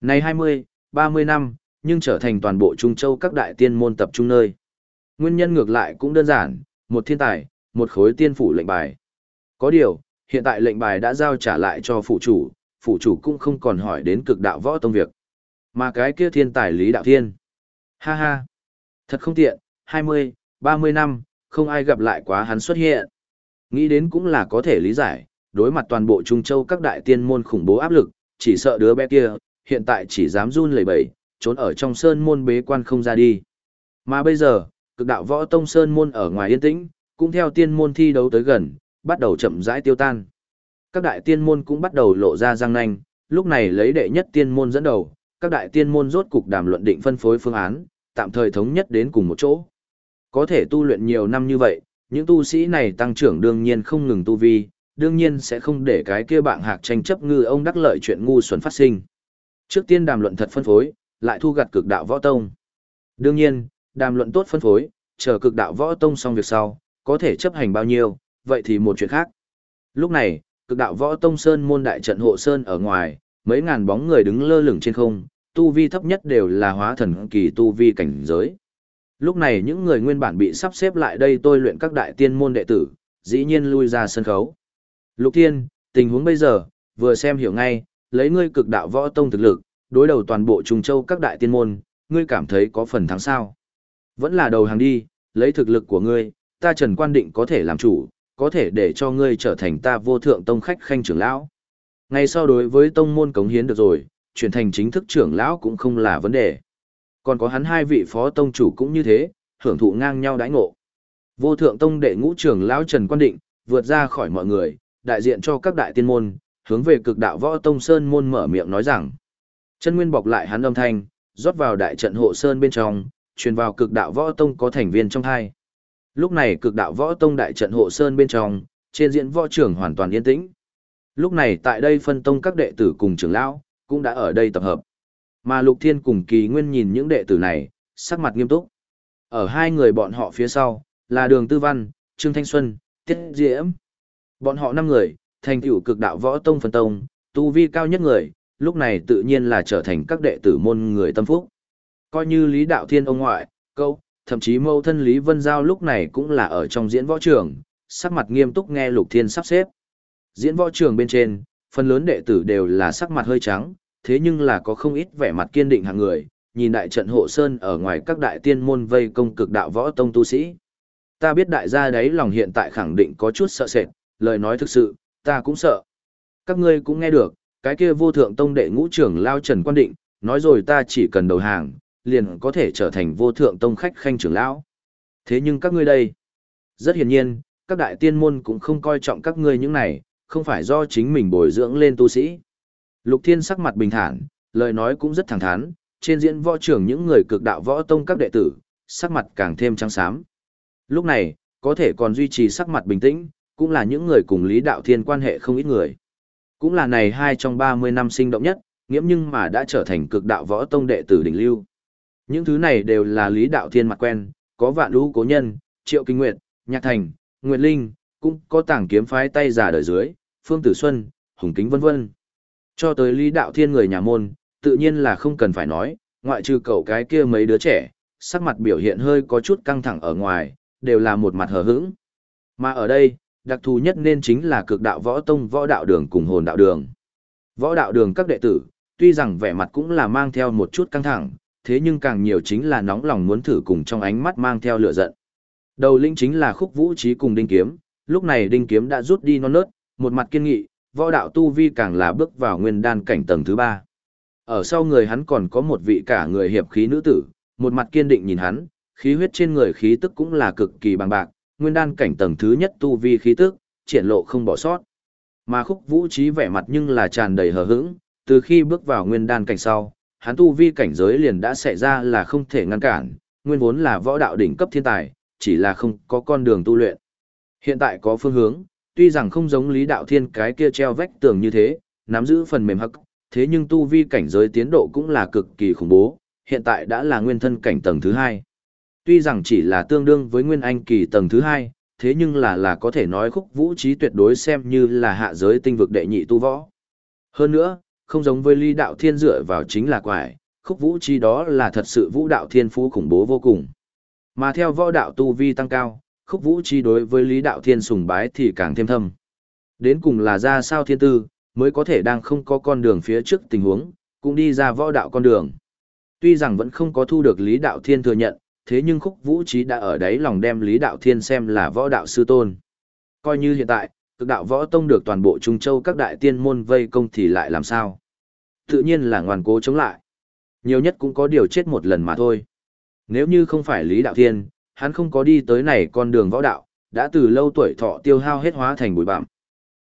Này 20, 30 năm, nhưng trở thành toàn bộ Trung Châu các đại tiên môn tập trung nơi. Nguyên nhân ngược lại cũng đơn giản, một thiên tài, một khối tiên phủ lệnh bài. Có điều, hiện tại lệnh bài đã giao trả lại cho phụ chủ, phụ chủ cũng không còn hỏi đến cực đạo võ tông việc. Mà cái kia thiên tài Lý Đạo Thiên. Ha ha. Thật không tiện, 20, 30 năm, không ai gặp lại quá hắn xuất hiện. Nghĩ đến cũng là có thể lý giải, đối mặt toàn bộ Trung Châu các đại tiên môn khủng bố áp lực, chỉ sợ đứa bé kia, hiện tại chỉ dám run lẩy bẩy, trốn ở trong sơn môn bế quan không ra đi. Mà bây giờ, cực đạo võ tông sơn môn ở ngoài yên tĩnh, cũng theo tiên môn thi đấu tới gần, bắt đầu chậm rãi tiêu tan. Các đại tiên môn cũng bắt đầu lộ ra răng nanh, lúc này lấy đệ nhất tiên môn dẫn đầu, các đại tiên môn rốt cục đàm luận định phân phối phương án, tạm thời thống nhất đến cùng một chỗ. Có thể tu luyện nhiều năm như vậy, những tu sĩ này tăng trưởng đương nhiên không ngừng tu vi, đương nhiên sẽ không để cái kia bạn hạc tranh chấp ngư ông đắc lợi chuyện ngu xuẩn phát sinh. Trước tiên đàm luận thật phân phối, lại thu gặt cực đạo võ tông. Đương nhiên, đàm luận tốt phân phối, chờ cực đạo võ tông xong việc sau, có thể chấp hành bao nhiêu, vậy thì một chuyện khác. Lúc này, cực đạo võ tông sơn môn đại trận hộ sơn ở ngoài, mấy ngàn bóng người đứng lơ lửng trên không, tu vi thấp nhất đều là hóa thần kỳ tu vi cảnh giới. Lúc này những người nguyên bản bị sắp xếp lại đây tôi luyện các đại tiên môn đệ tử, dĩ nhiên lui ra sân khấu. Lục Thiên, tình huống bây giờ, vừa xem hiểu ngay, lấy ngươi cực đạo võ tông thực lực, đối đầu toàn bộ Trung Châu các đại tiên môn, ngươi cảm thấy có phần thắng sao? Vẫn là đầu hàng đi, lấy thực lực của ngươi, ta Trần Quan Định có thể làm chủ, có thể để cho ngươi trở thành ta vô thượng tông khách khanh trưởng lão. Ngay sau đối với tông môn cống hiến được rồi, chuyển thành chính thức trưởng lão cũng không là vấn đề. Còn có hắn hai vị phó tông chủ cũng như thế, hưởng thụ ngang nhau đãi ngộ. Vô thượng tông đệ ngũ trưởng lão Trần Quan Định, vượt ra khỏi mọi người, đại diện cho các đại tiên môn, hướng về cực đạo võ tông sơn môn mở miệng nói rằng. Chân nguyên bọc lại hắn âm thanh, rót vào đại trận hộ sơn bên trong, truyền vào cực đạo võ tông có thành viên trong hai. Lúc này cực đạo võ tông đại trận hộ sơn bên trong, trên diện võ trưởng hoàn toàn yên tĩnh. Lúc này tại đây phân tông các đệ tử cùng trưởng lão, cũng đã ở đây tập hợp. Mà Lục Thiên cùng Kỳ Nguyên nhìn những đệ tử này, sắc mặt nghiêm túc. Ở hai người bọn họ phía sau, là Đường Tư Văn, Trương Thanh Xuân, Tiết Diễm. Bọn họ năm người, thành tựu cực đạo võ tông phân tông, tu vi cao nhất người, lúc này tự nhiên là trở thành các đệ tử môn người tâm phúc. Coi như Lý Đạo Thiên ông ngoại, câu, thậm chí mâu thân Lý Vân Giao lúc này cũng là ở trong diễn võ trường, sắc mặt nghiêm túc nghe Lục Thiên sắp xếp. Diễn võ trường bên trên, phần lớn đệ tử đều là sắc mặt hơi trắng, thế nhưng là có không ít vẻ mặt kiên định hàng người, nhìn đại trận hộ sơn ở ngoài các đại tiên môn vây công cực đạo võ tông tu sĩ. Ta biết đại gia đấy lòng hiện tại khẳng định có chút sợ sệt, lời nói thực sự, ta cũng sợ. Các ngươi cũng nghe được, cái kia vô thượng tông đệ ngũ trưởng lao trần quan định, nói rồi ta chỉ cần đầu hàng, liền có thể trở thành vô thượng tông khách khanh trưởng lão. Thế nhưng các ngươi đây, rất hiển nhiên, các đại tiên môn cũng không coi trọng các ngươi những này, không phải do chính mình bồi dưỡng lên tu sĩ. Lục Thiên sắc mặt bình thản, lời nói cũng rất thẳng thắn, trên diễn võ trưởng những người cực đạo võ tông các đệ tử, sắc mặt càng thêm trắng xám. Lúc này, có thể còn duy trì sắc mặt bình tĩnh, cũng là những người cùng Lý Đạo Thiên quan hệ không ít người. Cũng là này hai trong 30 năm sinh động nhất, nghiễm nhưng mà đã trở thành cực đạo võ tông đệ tử đỉnh lưu. Những thứ này đều là Lý Đạo Thiên mặt quen, có vạn lũ cố nhân, triệu kinh nguyệt, nhạc thành, nguyệt linh, cũng có tảng kiếm phái tay giả đời dưới, phương tử xuân, hùng kính vân vân. Cho tới Lý Đạo Thiên người nhà môn, tự nhiên là không cần phải nói, ngoại trừ cậu cái kia mấy đứa trẻ, sắc mặt biểu hiện hơi có chút căng thẳng ở ngoài, đều là một mặt hờ hững. Mà ở đây, đặc thù nhất nên chính là cực đạo võ tông võ đạo đường cùng hồn đạo đường. Võ đạo đường các đệ tử, tuy rằng vẻ mặt cũng là mang theo một chút căng thẳng, thế nhưng càng nhiều chính là nóng lòng muốn thử cùng trong ánh mắt mang theo lửa giận. Đầu linh chính là khúc vũ trí cùng đinh kiếm, lúc này đinh kiếm đã rút đi non nớt, một mặt kiên nghị, võ đạo tu vi càng là bước vào nguyên đan cảnh tầng thứ ba. Ở sau người hắn còn có một vị cả người hiệp khí nữ tử, một mặt kiên định nhìn hắn, khí huyết trên người khí tức cũng là cực kỳ bằng bạc, nguyên đan cảnh tầng thứ nhất tu vi khí tức, triển lộ không bỏ sót. Mà khúc vũ trí vẻ mặt nhưng là tràn đầy hờ hững, từ khi bước vào nguyên đan cảnh sau, hắn tu vi cảnh giới liền đã xảy ra là không thể ngăn cản, nguyên vốn là võ đạo đỉnh cấp thiên tài, chỉ là không có con đường tu luyện. Hiện tại có phương hướng, tuy rằng không giống Lý Đạo Thiên cái kia treo vách tường như thế, nắm giữ phần mềm hắc, thế nhưng tu vi cảnh giới tiến độ cũng là cực kỳ khủng bố, hiện tại đã là nguyên thân cảnh tầng thứ hai. Tuy rằng chỉ là tương đương với nguyên anh kỳ tầng thứ hai, thế nhưng là là có thể nói khúc vũ trí tuyệt đối xem như là hạ giới tinh vực đệ nhị tu võ. Hơn nữa, không giống với Lý Đạo Thiên dựa vào chính là quải, khúc vũ chi đó là thật sự vũ đạo thiên phú khủng bố vô cùng. Mà theo võ đạo tu vi tăng cao, khúc vũ chi đối với Lý Đạo Thiên sùng bái thì càng thêm thâm. Đến cùng là ra sao thiên tư, mới có thể đang không có con đường phía trước tình huống, cũng đi ra võ đạo con đường. Tuy rằng vẫn không có thu được Lý Đạo Thiên thừa nhận, thế nhưng khúc vũ trí đã ở đấy lòng đem Lý Đạo Thiên xem là võ đạo sư tôn. Coi như hiện tại, cực đạo võ tông được toàn bộ Trung Châu các đại tiên môn vây công thì lại làm sao? Tự nhiên là ngoan cố chống lại. Nhiều nhất cũng có điều chết một lần mà thôi. Nếu như không phải Lý Đạo Thiên, hắn không có đi tới này con đường võ đạo, đã từ lâu tuổi thọ tiêu hao hết hóa thành bụi bặm.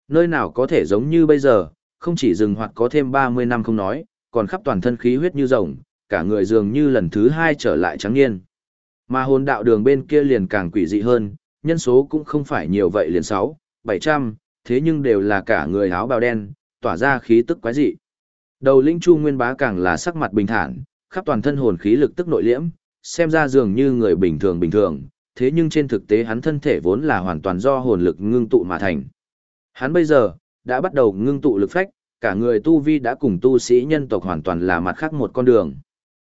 Nơi nào có thể giống như bây giờ, không chỉ dừng hoặc có thêm 30 năm không nói, còn khắp toàn thân khí huyết như rồng, cả người dường như lần thứ hai trở lại trắng niên. Mà hồn đạo đường bên kia liền càng quỷ dị hơn, nhân số cũng không phải nhiều vậy liền sáu. 6, 700, thế nhưng đều là cả người áo bào đen, tỏa ra khí tức quái dị. Đầu linh chu nguyên bá càng là sắc mặt bình thản, khắp toàn thân hồn khí lực tức nội liễm, xem ra dường như người bình thường bình thường, thế nhưng trên thực tế hắn thân thể vốn là hoàn toàn do hồn lực ngưng tụ mà thành. Hắn bây giờ, đã bắt đầu ngưng tụ lực phách, cả người tu vi đã cùng tu sĩ nhân tộc hoàn toàn là mặt khác một con đường.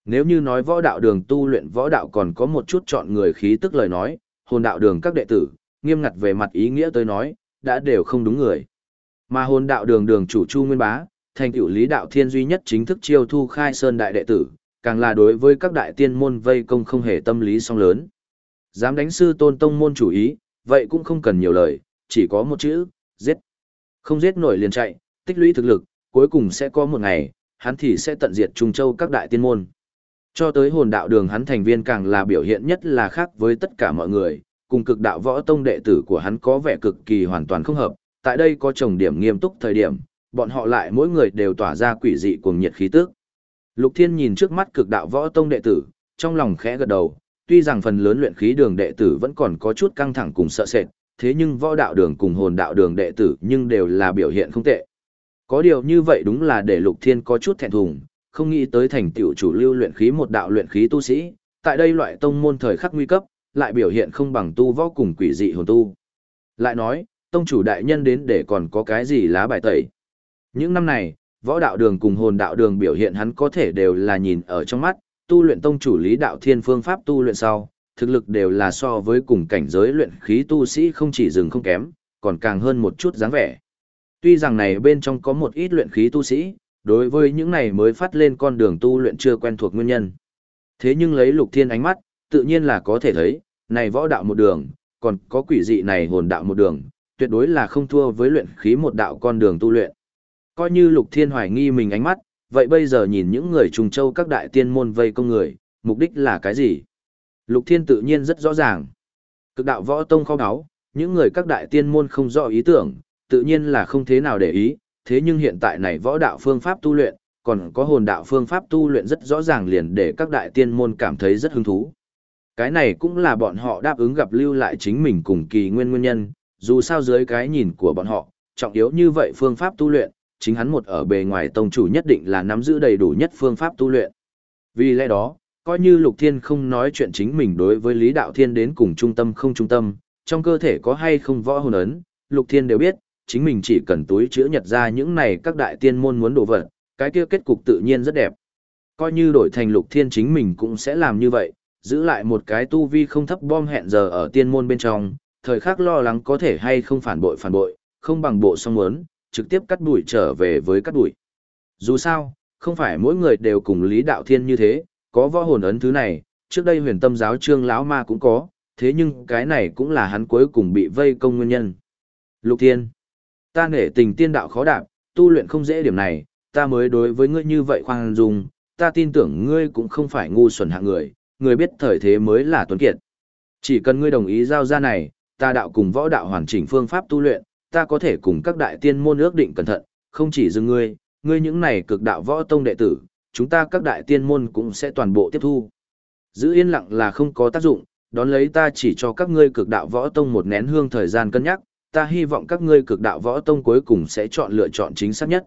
Nếu như nói võ đạo đường tu luyện võ đạo còn có một chút chọn người khí tức lời nói, hồn đạo đường các đệ tử, nghiêm ngặt về mặt ý nghĩa tới nói, đã đều không đúng người. Mà hồn đạo đường đường chủ Chu Nguyên Bá, thành tựu lý đạo thiên duy nhất chính thức chiêu thu khai sơn đại đệ tử, càng là đối với các đại tiên môn vây công không hề tâm lý song lớn. Dám đánh sư tôn tông môn chủ ý, vậy cũng không cần nhiều lời, chỉ có một chữ, giết. Không giết nổi liền chạy, tích lũy thực lực, cuối cùng sẽ có một ngày, hắn thì sẽ tận diệt Trung Châu các đại tiên môn. Cho tới hồn đạo đường hắn thành viên càng là biểu hiện nhất là khác với tất cả mọi người, cùng cực đạo võ tông đệ tử của hắn có vẻ cực kỳ hoàn toàn không hợp, tại đây có trồng điểm nghiêm túc thời điểm, bọn họ lại mỗi người đều tỏa ra quỷ dị cuồng nhiệt khí tức. Lục Thiên nhìn trước mắt cực đạo võ tông đệ tử, trong lòng khẽ gật đầu, tuy rằng phần lớn luyện khí đường đệ tử vẫn còn có chút căng thẳng cùng sợ sệt, thế nhưng võ đạo đường cùng hồn đạo đường đệ tử nhưng đều là biểu hiện không tệ. Có điều như vậy đúng là để Lục Thiên có chút thẹn thùng, không nghĩ tới thành tiểu chủ lưu luyện khí một đạo luyện khí tu sĩ, tại đây loại tông môn thời khắc nguy cấp, lại biểu hiện không bằng tu võ cùng quỷ dị hồn tu. Lại nói, tông chủ đại nhân đến để còn có cái gì lá bài tẩy. Những năm này, võ đạo đường cùng hồn đạo đường biểu hiện hắn có thể đều là nhìn ở trong mắt, tu luyện tông chủ lý đạo thiên phương pháp tu luyện sau, thực lực đều là so với cùng cảnh giới luyện khí tu sĩ không chỉ dừng không kém, còn càng hơn một chút dáng vẻ. Tuy rằng này bên trong có một ít luyện khí tu sĩ, đối với những này mới phát lên con đường tu luyện chưa quen thuộc nguyên nhân. Thế nhưng lấy lục thiên ánh mắt, tự nhiên là có thể thấy, này võ đạo một đường, còn có quỷ dị này hồn đạo một đường, tuyệt đối là không thua với luyện khí một đạo con đường tu luyện. Coi như lục thiên hoài nghi mình ánh mắt, vậy bây giờ nhìn những người trùng châu các đại tiên môn vây công người, mục đích là cái gì? Lục thiên tự nhiên rất rõ ràng. Cực đạo võ tông kho đáo, những người các đại tiên môn không rõ ý tưởng, tự nhiên là không thế nào để ý, thế nhưng hiện tại này võ đạo phương pháp tu luyện, còn có hồn đạo phương pháp tu luyện rất rõ ràng liền để các đại tiên môn cảm thấy rất hứng thú. Cái này cũng là bọn họ đáp ứng gặp lưu lại chính mình cùng kỳ nguyên nguyên nhân, dù sao dưới cái nhìn của bọn họ, trọng yếu như vậy phương pháp tu luyện, chính hắn một ở bề ngoài tông chủ nhất định là nắm giữ đầy đủ nhất phương pháp tu luyện. Vì lẽ đó, coi như Lục Thiên không nói chuyện chính mình đối với Lý Đạo Thiên đến cùng trung tâm không trung tâm, trong cơ thể có hay không võ hồn ấn, Lục Thiên đều biết, chính mình chỉ cần túi chữa nhật ra những này các đại tiên môn muốn đổ vật, cái kia kết cục tự nhiên rất đẹp. Coi như đổi thành Lục Thiên chính mình cũng sẽ làm như vậy, giữ lại một cái tu vi không thấp bom hẹn giờ ở tiên môn bên trong, thời khắc lo lắng có thể hay không phản bội phản bội, không bằng bộ song muốn, trực tiếp cắt đuổi trở về với cắt đuổi. Dù sao, không phải mỗi người đều cùng Lý Đạo Thiên như thế, có võ hồn ấn thứ này, trước đây huyền tâm giáo trương lão ma cũng có, thế nhưng cái này cũng là hắn cuối cùng bị vây công nguyên nhân. Lục Thiên, ta nể tình tiên đạo khó đạp, tu luyện không dễ điểm này, ta mới đối với ngươi như vậy khoan dung, ta tin tưởng ngươi cũng không phải ngu xuẩn hạng người, người biết thời thế mới là tuấn kiệt. Chỉ cần ngươi đồng ý giao ra này, ta đạo cùng võ đạo hoàn chỉnh phương pháp tu luyện, ta có thể cùng các đại tiên môn ước định cẩn thận, không chỉ dừng ngươi, ngươi những này cực đạo võ tông đệ tử, chúng ta các đại tiên môn cũng sẽ toàn bộ tiếp thu. Giữ yên lặng là không có tác dụng, đón lấy ta chỉ cho các ngươi cực đạo võ tông một nén hương thời gian cân nhắc, ta hy vọng các ngươi cực đạo võ tông cuối cùng sẽ chọn lựa chọn chính xác nhất.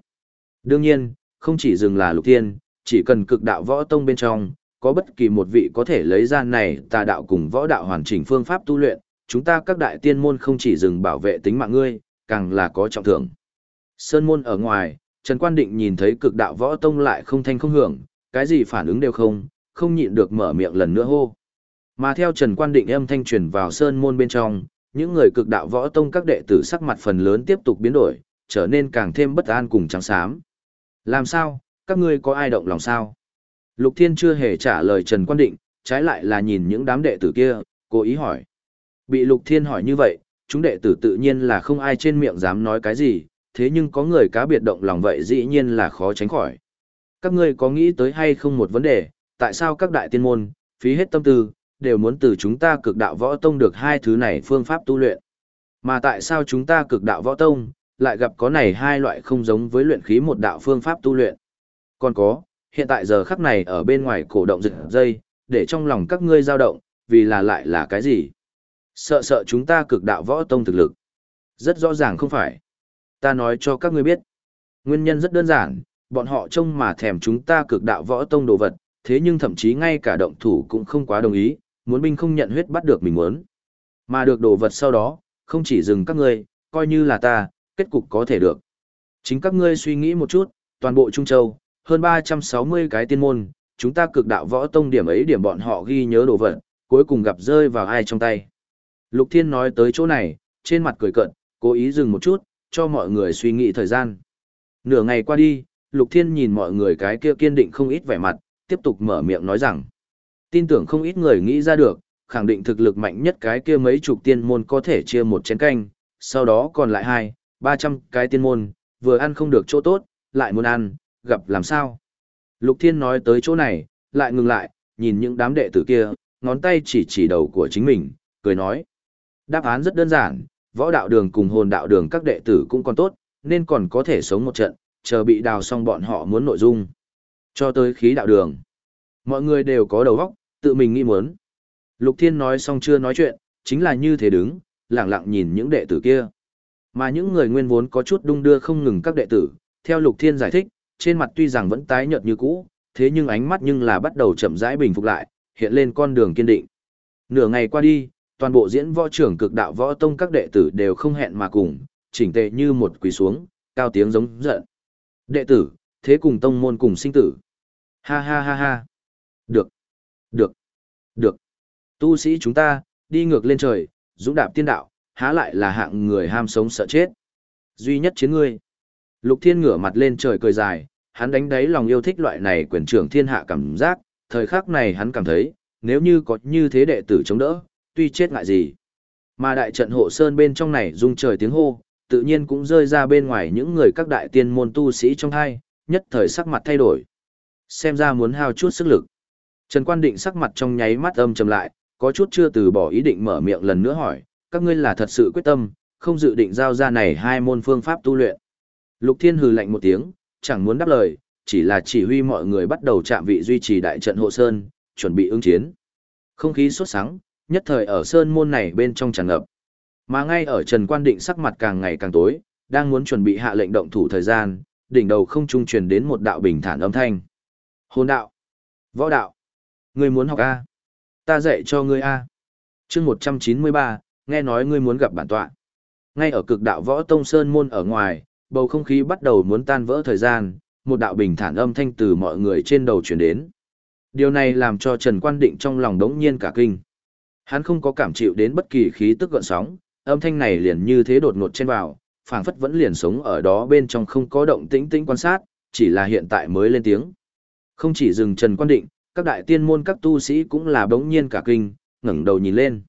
Đương nhiên, không chỉ dừng là lục tiên, chỉ cần cực đạo võ tông bên trong, có bất kỳ một vị có thể lấy ra này tà đạo cùng võ đạo hoàn chỉnh phương pháp tu luyện, chúng ta các đại tiên môn không chỉ dừng bảo vệ tính mạng ngươi, càng là có trọng thưởng. Sơn môn ở ngoài, Trần Quan Định nhìn thấy cực đạo võ tông lại không thanh không hưởng, cái gì phản ứng đều không, không nhịn được mở miệng lần nữa hô. Mà theo Trần Quan Định âm thanh truyền vào Sơn môn bên trong, những người cực đạo võ tông các đệ tử sắc mặt phần lớn tiếp tục biến đổi, trở nên càng thêm bất an cùng trắng xám. Làm sao, các ngươi có ai động lòng sao? Lục Thiên chưa hề trả lời Trần Quan Định, trái lại là nhìn những đám đệ tử kia, cố ý hỏi. Bị Lục Thiên hỏi như vậy, chúng đệ tử tự nhiên là không ai trên miệng dám nói cái gì, thế nhưng có người cá biệt động lòng vậy dĩ nhiên là khó tránh khỏi. Các ngươi có nghĩ tới hay không một vấn đề, tại sao các đại tiên môn, phí hết tâm tư, đều muốn từ chúng ta cực đạo võ tông được hai thứ này phương pháp tu luyện. Mà tại sao chúng ta cực đạo võ tông, lại gặp có này hai loại không giống với luyện khí một đạo phương pháp tu luyện. Còn có, hiện tại giờ khắc này ở bên ngoài cổ động rực dây, để trong lòng các ngươi dao động, vì là lại là cái gì? Sợ sợ chúng ta cực đạo võ tông thực lực. Rất rõ ràng không phải. Ta nói cho các ngươi biết. Nguyên nhân rất đơn giản, bọn họ trông mà thèm chúng ta cực đạo võ tông đồ vật, thế nhưng thậm chí ngay cả động thủ cũng không quá đồng ý, muốn binh không nhận huyết bắt được mình muốn. Mà được đồ vật sau đó, không chỉ dừng các ngươi, coi như là ta, kết cục có thể được. Chính các ngươi suy nghĩ một chút, toàn bộ Trung Châu, hơn 360 cái tiên môn, chúng ta cực đạo võ tông điểm ấy điểm bọn họ ghi nhớ đồ vật, cuối cùng gặp rơi vào ai trong tay. Lục Thiên nói tới chỗ này, trên mặt cười cận, cố ý dừng một chút, cho mọi người suy nghĩ thời gian. Nửa ngày qua đi, Lục Thiên nhìn mọi người cái kia kiên định không ít vẻ mặt, tiếp tục mở miệng nói rằng, tin tưởng không ít người nghĩ ra được, khẳng định thực lực mạnh nhất cái kia mấy chục tiên môn có thể chia một chén canh, sau đó còn lại hai, ba trăm cái tiên môn, vừa ăn không được chỗ tốt, lại muốn ăn, gặp làm sao. Lục Thiên nói tới chỗ này, lại ngừng lại, nhìn những đám đệ tử kia, ngón tay chỉ chỉ đầu của chính mình, cười nói. Đáp án rất đơn giản, võ đạo đường cùng hồn đạo đường các đệ tử cũng còn tốt, nên còn có thể sống một trận, chờ bị đào xong bọn họ muốn nội dung. Cho tới khí đạo đường. Mọi người đều có đầu óc, tự mình nghĩ muốn. Lục Thiên nói xong chưa nói chuyện, chính là như thế đứng, lặng lặng nhìn những đệ tử kia. Mà những người nguyên vốn có chút đung đưa không ngừng các đệ tử, theo Lục Thiên giải thích, trên mặt tuy rằng vẫn tái nhợt như cũ, thế nhưng ánh mắt nhưng là bắt đầu chậm rãi bình phục lại, hiện lên con đường kiên định. Nửa ngày qua đi, toàn bộ diễn võ trưởng cực đạo võ tông các đệ tử đều không hẹn mà cùng, chỉnh tề như một quỳ xuống, cao tiếng giống giận. Đệ tử, thế cùng tông môn cùng sinh tử. Ha ha ha ha. Được. Được. Được. Tu sĩ chúng ta, đi ngược lên trời, dũng đạp tiên đạo, há lại là hạng người ham sống sợ chết. Duy nhất chiến ngươi. Lục Thiên ngửa mặt lên trời cười dài, hắn đánh đáy lòng yêu thích loại này quyền trưởng thiên hạ cảm giác, thời khắc này hắn cảm thấy, nếu như có như thế đệ tử chống đỡ, tuy chết ngại gì. Mà đại trận hộ sơn bên trong này rung trời tiếng hô, tự nhiên cũng rơi ra bên ngoài những người các đại tiên môn tu sĩ trong hai, nhất thời sắc mặt thay đổi. Xem ra muốn hao chút sức lực. Trần Quan Định sắc mặt trong nháy mắt âm trầm lại, có chút chưa từ bỏ ý định mở miệng lần nữa hỏi, các ngươi là thật sự quyết tâm, không dự định giao ra này hai môn phương pháp tu luyện. Lục Thiên hừ lạnh một tiếng, chẳng muốn đáp lời, chỉ là chỉ huy mọi người bắt đầu chạm vị duy trì đại trận hộ sơn, chuẩn bị ứng chiến. Không khí sốt sắng, nhất thời ở sơn môn này bên trong tràn ngập. Mà ngay ở Trần Quan Định sắc mặt càng ngày càng tối, đang muốn chuẩn bị hạ lệnh động thủ thời gian, đỉnh đầu không trung truyền đến một đạo bình thản âm thanh. Hồn đạo, võ đạo, ngươi muốn học A. Ta dạy cho ngươi A. chương 193, nghe nói ngươi muốn gặp bản tọa. Ngay ở cực đạo võ tông sơn môn ở ngoài, bầu không khí bắt đầu muốn tan vỡ thời gian, một đạo bình thản âm thanh từ mọi người trên đầu truyền đến. Điều này làm cho Trần Quan Định trong lòng đống nhiên cả kinh. Hắn không có cảm chịu đến bất kỳ khí tức gợn sóng, âm thanh này liền như thế đột ngột trên vào, phảng phất vẫn liền sống ở đó bên trong không có động tĩnh tĩnh quan sát, chỉ là hiện tại mới lên tiếng. Không chỉ dừng Trần Quan Định, các đại tiên môn các tu sĩ cũng là bỗng nhiên cả kinh, ngẩng đầu nhìn lên.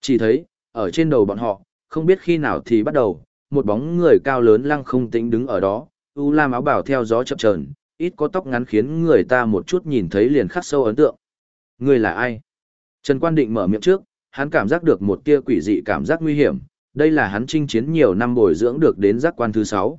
Chỉ thấy, ở trên đầu bọn họ, không biết khi nào thì bắt đầu, một bóng người cao lớn lăng không tĩnh đứng ở đó, u lam áo bào theo gió chập chờn, ít có tóc ngắn khiến người ta một chút nhìn thấy liền khắc sâu ấn tượng. Người là ai? Trần Quan Định mở miệng trước, hắn cảm giác được một tia quỷ dị cảm giác nguy hiểm, đây là hắn chinh chiến nhiều năm bồi dưỡng được đến giác quan thứ 6.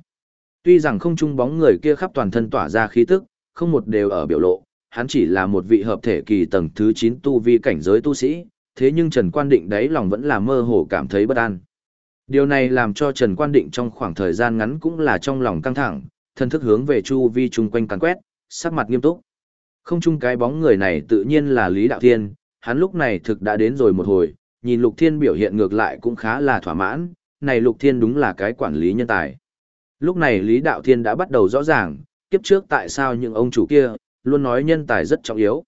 Tuy rằng không trung bóng người kia khắp toàn thân tỏa ra khí tức, không một đều ở biểu lộ, hắn chỉ là một vị hợp thể kỳ tầng thứ 9 tu vi cảnh giới tu sĩ, thế nhưng Trần Quan Định đấy lòng vẫn là mơ hồ cảm thấy bất an. Điều này làm cho Trần Quan Định trong khoảng thời gian ngắn cũng là trong lòng căng thẳng, thân thức hướng về chu vi chung quanh càn quét, sắc mặt nghiêm túc. Không chung cái bóng người này tự nhiên là Lý Đạo Thiên, hắn lúc này thực đã đến rồi một hồi, nhìn Lục Thiên biểu hiện ngược lại cũng khá là thỏa mãn, này Lục Thiên đúng là cái quản lý nhân tài. Lúc này Lý Đạo Thiên đã bắt đầu rõ ràng, kiếp trước tại sao những ông chủ kia, luôn nói nhân tài rất trọng yếu.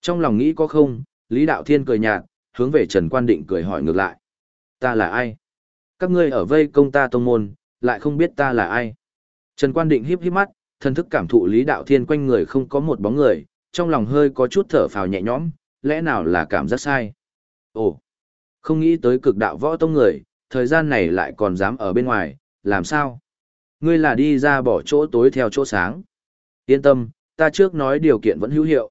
Trong lòng nghĩ có không, Lý Đạo Thiên cười nhạt, hướng về Trần Quan Định cười hỏi ngược lại. Ta là ai? Các ngươi ở vây công ta tông môn, lại không biết ta là ai. Trần Quan Định híp híp mắt, thân thức cảm thụ Lý Đạo Thiên quanh người không có một bóng người, trong lòng hơi có chút thở phào nhẹ nhõm, lẽ nào là cảm giác sai. Ồ, không nghĩ tới cực đạo võ tông người, thời gian này lại còn dám ở bên ngoài, làm sao? Ngươi là đi ra bỏ chỗ tối theo chỗ sáng. Yên tâm, ta trước nói điều kiện vẫn hữu hiệu.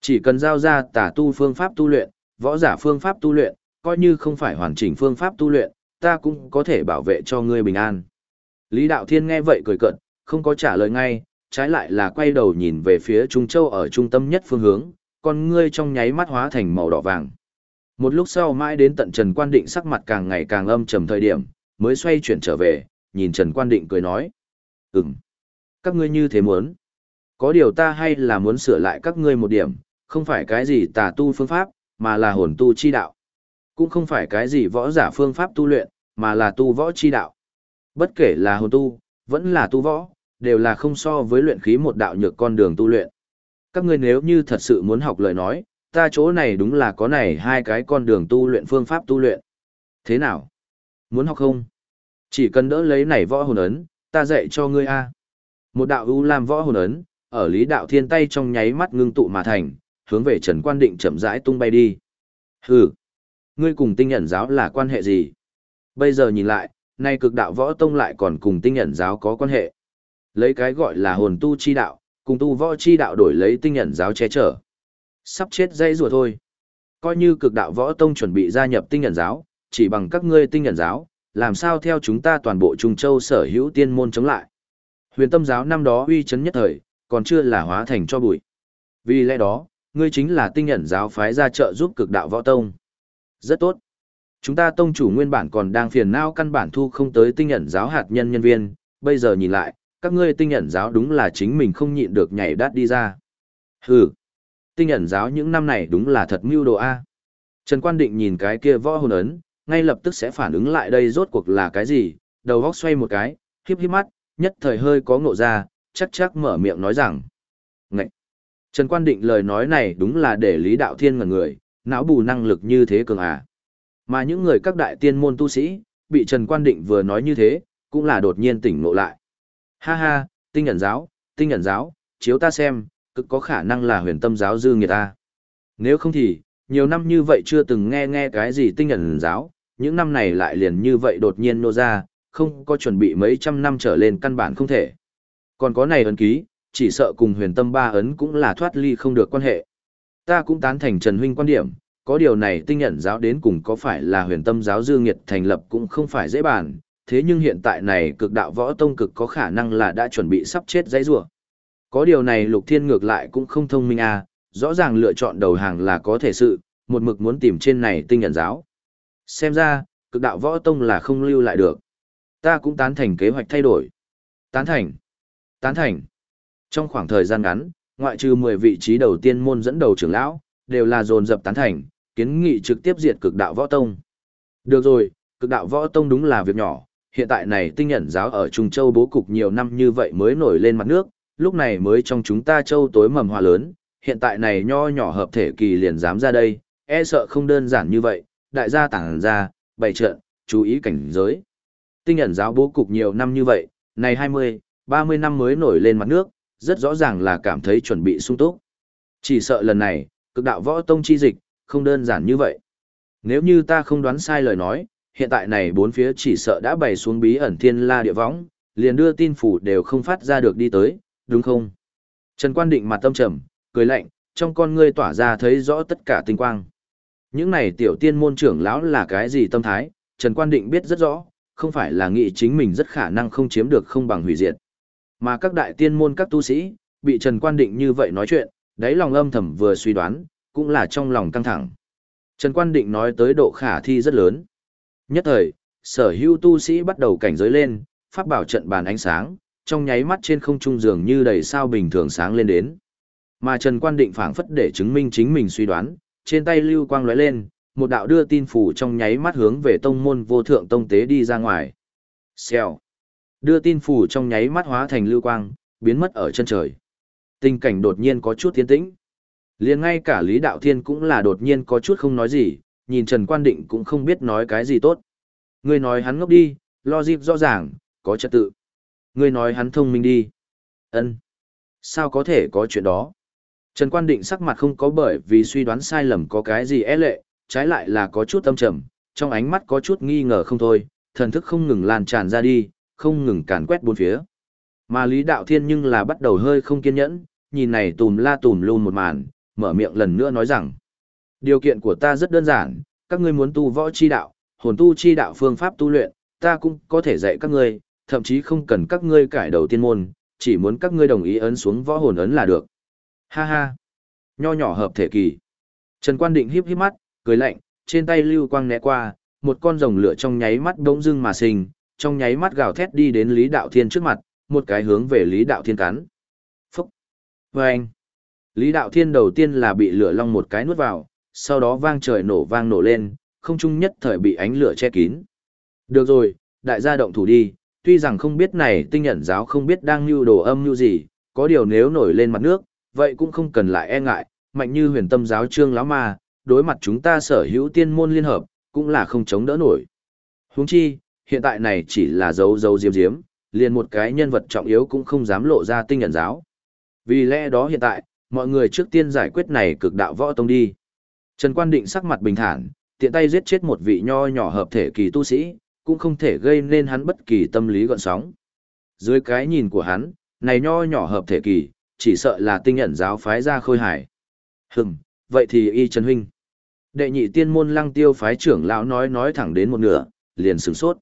Chỉ cần giao ra tả tu phương pháp tu luyện, võ giả phương pháp tu luyện, coi như không phải hoàn chỉnh phương pháp tu luyện, ta cũng có thể bảo vệ cho ngươi bình an. Lý Đạo Thiên nghe vậy cười cận, không có trả lời ngay, trái lại là quay đầu nhìn về phía Trung Châu ở trung tâm nhất phương hướng, con ngươi trong nháy mắt hóa thành màu đỏ vàng. Một lúc sau mãi đến tận Trần Quan Định sắc mặt càng ngày càng âm trầm thời điểm, mới xoay chuyển trở về, nhìn Trần Quan Định cười nói. Ừm, các ngươi như thế muốn. Có điều ta hay là muốn sửa lại các ngươi một điểm, không phải cái gì tà tu phương pháp, mà là hồn tu chi đạo. Cũng không phải cái gì võ giả phương pháp tu luyện, mà là tu võ chi đạo. Bất kể là hồn tu, vẫn là tu võ, đều là không so với luyện khí một đạo nhược con đường tu luyện. Các ngươi nếu như thật sự muốn học lời nói, ta chỗ này đúng là có này hai cái con đường tu luyện phương pháp tu luyện. Thế nào? Muốn học không? Chỉ cần đỡ lấy này võ hồn ấn, ta dạy cho ngươi a. Một đạo ưu làm võ hồn ấn, ở lý đạo thiên tay trong nháy mắt ngưng tụ mà thành, hướng về Trần Quan Định chậm rãi tung bay đi. Hừ, ngươi cùng tinh nhận giáo là quan hệ gì? Bây giờ nhìn lại, nay cực đạo võ tông lại còn cùng tinh nhận giáo có quan hệ. Lấy cái gọi là hồn tu chi đạo, cùng tu võ chi đạo đổi lấy tinh nhận giáo che chở. Sắp chết dây rùa thôi. Coi như cực đạo võ tông chuẩn bị gia nhập tinh nhận giáo, chỉ bằng các ngươi tinh nhận giáo, làm sao theo chúng ta toàn bộ Trung Châu sở hữu tiên môn chống lại. Huyền tâm giáo năm đó uy chấn nhất thời, còn chưa là hóa thành cho bụi. Vì lẽ đó, ngươi chính là tinh nhận giáo phái ra trợ giúp cực đạo võ tông. Rất tốt. Chúng ta tông chủ nguyên bản còn đang phiền não căn bản thu không tới tinh nhận giáo hạt nhân nhân viên, bây giờ nhìn lại, các ngươi tinh nhận giáo đúng là chính mình không nhịn được nhảy đát đi ra. Hừ, tinh nhận giáo những năm này đúng là thật mưu đồ A. Trần Quan Định nhìn cái kia võ hồn ấn, ngay lập tức sẽ phản ứng lại đây rốt cuộc là cái gì, đầu góc xoay một cái, híp híp mắt, nhất thời hơi có ngộ ra, chắc chắc mở miệng nói rằng. Ngậy! Trần Quan Định lời nói này đúng là để Lý Đạo Thiên ngần người, não bù năng lực như thế cường à. Mà những người các đại tiên môn tu sĩ, bị Trần Quan Định vừa nói như thế, cũng là đột nhiên tỉnh ngộ lại. Ha ha, tinh ẩn giáo, tinh ẩn giáo, chiếu ta xem, cực có khả năng là huyền tâm giáo dư người ta. Nếu không thì, nhiều năm như vậy chưa từng nghe nghe cái gì tinh ẩn giáo, những năm này lại liền như vậy đột nhiên nô ra, không có chuẩn bị mấy trăm năm trở lên căn bản không thể. Còn có này ấn ký, chỉ sợ cùng huyền tâm ba ấn cũng là thoát ly không được quan hệ. Ta cũng tán thành Trần Huynh quan điểm, có điều này tinh nhận giáo đến cùng có phải là huyền tâm giáo dư nghiệt thành lập cũng không phải dễ bàn, thế nhưng hiện tại này cực đạo võ tông cực có khả năng là đã chuẩn bị sắp chết dãy rủa. Có điều này lục thiên ngược lại cũng không thông minh à, rõ ràng lựa chọn đầu hàng là có thể sự, một mực muốn tìm trên này tinh nhận giáo. Xem ra, cực đạo võ tông là không lưu lại được. Ta cũng tán thành kế hoạch thay đổi. Tán thành. Tán thành. Trong khoảng thời gian ngắn, ngoại trừ 10 vị trí đầu tiên môn dẫn đầu trưởng lão, đều là dồn dập tán thành, kiến nghị trực tiếp diệt cực đạo võ tông. Được rồi, cực đạo võ tông đúng là việc nhỏ, hiện tại này tinh nhận giáo ở Trung Châu bố cục nhiều năm như vậy mới nổi lên mặt nước, lúc này mới trong chúng ta châu tối mầm hòa lớn, hiện tại này nho nhỏ hợp thể kỳ liền dám ra đây, e sợ không đơn giản như vậy, đại gia tảng ra, bày trận, chú ý cảnh giới. Tinh nhận giáo bố cục nhiều năm như vậy, này 20, 30 năm mới nổi lên mặt nước, rất rõ ràng là cảm thấy chuẩn bị sung túc. Chỉ sợ lần này, cực đạo võ tông chi dịch, không đơn giản như vậy. Nếu như ta không đoán sai lời nói, hiện tại này bốn phía chỉ sợ đã bày xuống bí ẩn thiên la địa võng, liền đưa tin phủ đều không phát ra được đi tới, đúng không? Trần Quan Định mặt tâm trầm, cười lạnh, trong con ngươi tỏa ra thấy rõ tất cả tinh quang. Những này tiểu tiên môn trưởng lão là cái gì tâm thái, Trần Quan Định biết rất rõ, không phải là nghĩ chính mình rất khả năng không chiếm được không bằng hủy diệt. Mà các đại tiên môn các tu sĩ, bị Trần Quan Định như vậy nói chuyện, đáy lòng âm thầm vừa suy đoán, cũng là trong lòng căng thẳng. Trần Quan Định nói tới độ khả thi rất lớn. Nhất thời, sở hữu tu sĩ bắt đầu cảnh giới lên, phát bảo trận bàn ánh sáng, trong nháy mắt trên không trung dường như đầy sao bình thường sáng lên đến. Mà Trần Quan Định phảng phất để chứng minh chính mình suy đoán, trên tay lưu quang lóe lên, một đạo đưa tin phủ trong nháy mắt hướng về tông môn vô thượng tông tế đi ra ngoài. Xèo. Đưa tin phủ trong nháy mắt hóa thành lưu quang, biến mất ở chân trời. Tình cảnh đột nhiên có chút tiến tĩnh liền ngay cả Lý Đạo Thiên cũng là đột nhiên có chút không nói gì, nhìn Trần Quan Định cũng không biết nói cái gì tốt. Người nói hắn ngốc đi, logic rõ ràng, có trật tự. Người nói hắn thông minh đi. ân Sao có thể có chuyện đó? Trần Quan Định sắc mặt không có bởi vì suy đoán sai lầm có cái gì é lệ, trái lại là có chút âm trầm, trong ánh mắt có chút nghi ngờ không thôi, thần thức không ngừng lan tràn ra đi, không ngừng càn quét bốn phía. Mà Lý Đạo Thiên nhưng là bắt đầu hơi không kiên nhẫn, nhìn này tùm la tùm luôn một màn, mở miệng lần nữa nói rằng. Điều kiện của ta rất đơn giản, các ngươi muốn tu võ chi đạo, hồn tu chi đạo phương pháp tu luyện, ta cũng có thể dạy các ngươi, thậm chí không cần các ngươi cải đầu tiên môn, chỉ muốn các ngươi đồng ý ấn xuống võ hồn ấn là được. Ha ha. Nho nhỏ hợp thể kỳ. Trần Quan Định híp híp mắt, cười lạnh, trên tay lưu quang né qua, một con rồng lửa trong nháy mắt bỗng dưng mà sinh, trong nháy mắt gào thét đi đến Lý Đạo Thiên trước mặt, một cái hướng về Lý Đạo Thiên cắn. Phúc! Vâng! Lý Đạo Thiên đầu tiên là bị lửa long một cái nuốt vào, sau đó vang trời nổ vang nổ lên, không trung nhất thời bị ánh lửa che kín. Được rồi, đại gia động thủ đi, tuy rằng không biết này tinh nhận giáo không biết đang lưu đồ âm như gì, có điều nếu nổi lên mặt nước, vậy cũng không cần lại e ngại, mạnh như huyền tâm giáo trương lão ma, đối mặt chúng ta sở hữu tiên môn liên hợp, cũng là không chống đỡ nổi. Huống chi, hiện tại này chỉ là dấu dấu diếm diếm, liền một cái nhân vật trọng yếu cũng không dám lộ ra tinh nhận giáo. Vì lẽ đó hiện tại, mọi người trước tiên giải quyết này cực đạo võ tông đi. Trần Quan Định sắc mặt bình thản, tiện tay giết chết một vị nho nhỏ hợp thể kỳ tu sĩ, cũng không thể gây nên hắn bất kỳ tâm lý gọn sóng. Dưới cái nhìn của hắn, này nho nhỏ hợp thể kỳ, chỉ sợ là tinh nhận giáo phái ra khôi hải. Hừm, vậy thì y Trần Huynh. Đệ nhị tiên môn lăng tiêu phái trưởng lão nói nói thẳng đến một nửa, liền sửng sốt.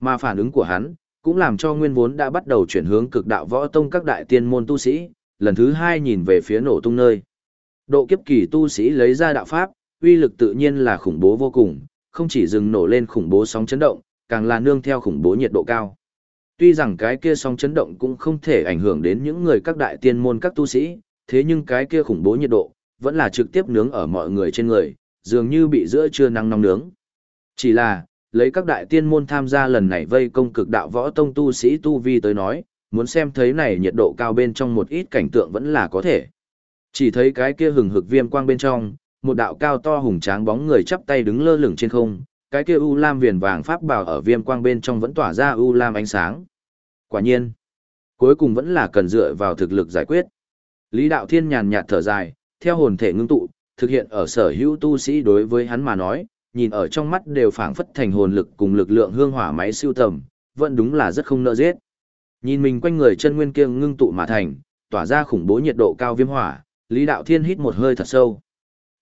Mà phản ứng của hắn, cũng làm cho nguyên vốn đã bắt đầu chuyển hướng cực đạo võ tông các đại tiên môn tu sĩ, lần thứ hai nhìn về phía nổ tung nơi. Độ kiếp kỳ tu sĩ lấy ra đạo pháp, uy lực tự nhiên là khủng bố vô cùng, không chỉ dừng nổ lên khủng bố sóng chấn động, càng là nương theo khủng bố nhiệt độ cao. Tuy rằng cái kia sóng chấn động cũng không thể ảnh hưởng đến những người các đại tiên môn các tu sĩ, thế nhưng cái kia khủng bố nhiệt độ, vẫn là trực tiếp nướng ở mọi người trên người, dường như bị giữa trưa nắng nóng nướng. Chỉ là, lấy các đại tiên môn tham gia lần này vây công cực đạo võ tông tu sĩ tu vi tới nói, muốn xem thấy này nhiệt độ cao bên trong một ít cảnh tượng vẫn là có thể. Chỉ thấy cái kia hừng hực viêm quang bên trong, một đạo cao to hùng tráng bóng người chắp tay đứng lơ lửng trên không, cái kia u lam viền vàng pháp bảo ở viêm quang bên trong vẫn tỏa ra u lam ánh sáng. Quả nhiên, cuối cùng vẫn là cần dựa vào thực lực giải quyết. Lý Đạo Thiên nhàn nhạt thở dài, theo hồn thể ngưng tụ, thực hiện ở sở hữu tu sĩ đối với hắn mà nói, nhìn ở trong mắt đều phảng phất thành hồn lực cùng lực lượng hương hỏa máy siêu tầm, vẫn đúng là rất không nợ giết. Nhìn mình quanh người chân nguyên kia ngưng tụ mà thành, tỏa ra khủng bố nhiệt độ cao viêm hỏa, Lý Đạo Thiên hít một hơi thật sâu.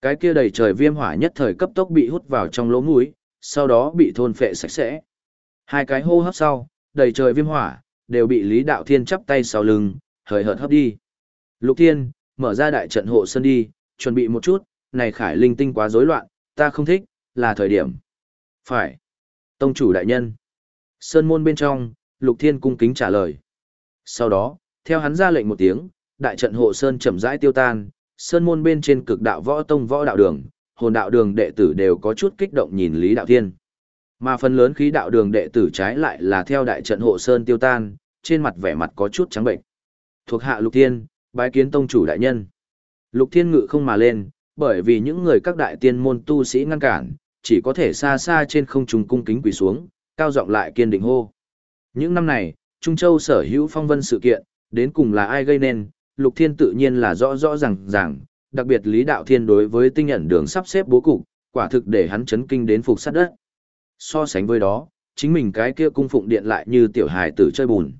Cái kia đầy trời viêm hỏa nhất thời cấp tốc bị hút vào trong lỗ mũi, sau đó bị thôn phệ sạch sẽ. Hai cái hô hấp sau, đầy trời viêm hỏa đều bị Lý Đạo Thiên chắp tay sau lưng, hời hợt hấp đi. Lục Thiên, mở ra đại trận hộ sơn đi, chuẩn bị một chút, này khải linh tinh quá rối loạn, ta không thích, là thời điểm. Phải. Tông chủ đại nhân. Sơn môn bên trong, Lục Thiên cung kính trả lời. Sau đó, theo hắn ra lệnh một tiếng, đại trận hộ sơn chậm rãi tiêu tan, sơn môn bên trên cực đạo võ tông võ đạo đường, hồn đạo đường đệ tử đều có chút kích động nhìn Lý Đạo Thiên. Mà phần lớn khí đạo đường đệ tử trái lại là theo đại trận hộ sơn tiêu tan, trên mặt vẻ mặt có chút trắng bệnh. Thuộc hạ Lục Thiên, bái kiến tông chủ đại nhân. Lục Thiên ngự không mà lên, bởi vì những người các đại tiên môn tu sĩ ngăn cản, chỉ có thể xa xa trên không trung cung kính quỳ xuống, cao giọng lại kiên định hô. Những năm này, Trung Châu sở hữu phong vân sự kiện, đến cùng là ai gây nên, Lục Thiên tự nhiên là rõ rõ ràng ràng, đặc biệt Lý Đạo Thiên đối với tinh nhận đường sắp xếp bố cục, quả thực để hắn chấn kinh đến phục sát đất. So sánh với đó, chính mình cái kia cung phụng điện lại như tiểu hài tử chơi bùn.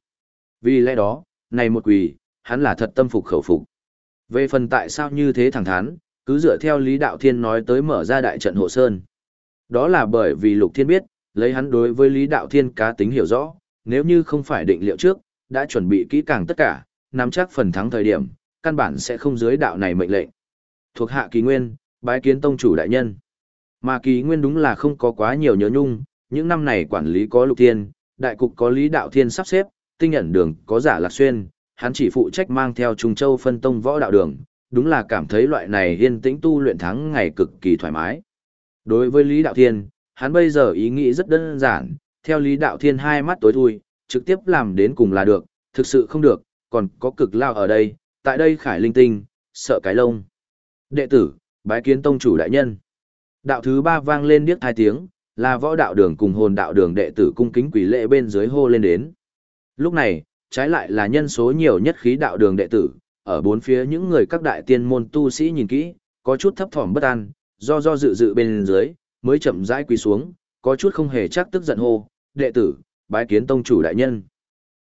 Vì lẽ đó, này một quỳ, hắn là thật tâm phục khẩu phục. Về phần tại sao như thế thẳng thắn, cứ dựa theo Lý Đạo Thiên nói tới mở ra đại trận hộ sơn. Đó là bởi vì Lục Thiên biết, lấy hắn đối với Lý Đạo Thiên cá tính hiểu rõ, nếu như không phải định liệu trước, đã chuẩn bị kỹ càng tất cả, nắm chắc phần thắng thời điểm, căn bản sẽ không dưới đạo này mệnh lệnh. Thuộc hạ kỳ nguyên, bái kiến tông chủ đại nhân. Mà kỳ nguyên đúng là không có quá nhiều nhớ nhung, những năm này quản lý có lục thiên, đại cục có lý đạo thiên sắp xếp, tinh nhận đường có giả lạc xuyên, hắn chỉ phụ trách mang theo Trung Châu phân tông võ đạo đường, đúng là cảm thấy loại này yên tĩnh tu luyện thắng ngày cực kỳ thoải mái. Đối với Lý Đạo Thiên, hắn bây giờ ý nghĩ rất đơn giản, theo Lý Đạo Thiên hai mắt tối thui, trực tiếp làm đến cùng là được, thực sự không được, còn có cực lao ở đây, tại đây khải linh tinh, sợ cái lông. Đệ tử, bái kiến tông chủ đại nhân. Đạo thứ ba vang lên điếc hai tiếng, là võ đạo đường cùng hồn đạo đường đệ tử cung kính quỷ lệ bên dưới hô lên đến. Lúc này, trái lại là nhân số nhiều nhất khí đạo đường đệ tử, ở bốn phía những người các đại tiên môn tu sĩ nhìn kỹ, có chút thấp thỏm bất an, do do dự dự bên dưới, mới chậm rãi quỳ xuống, có chút không hề chắc tức giận hô, đệ tử, bái kiến tông chủ đại nhân.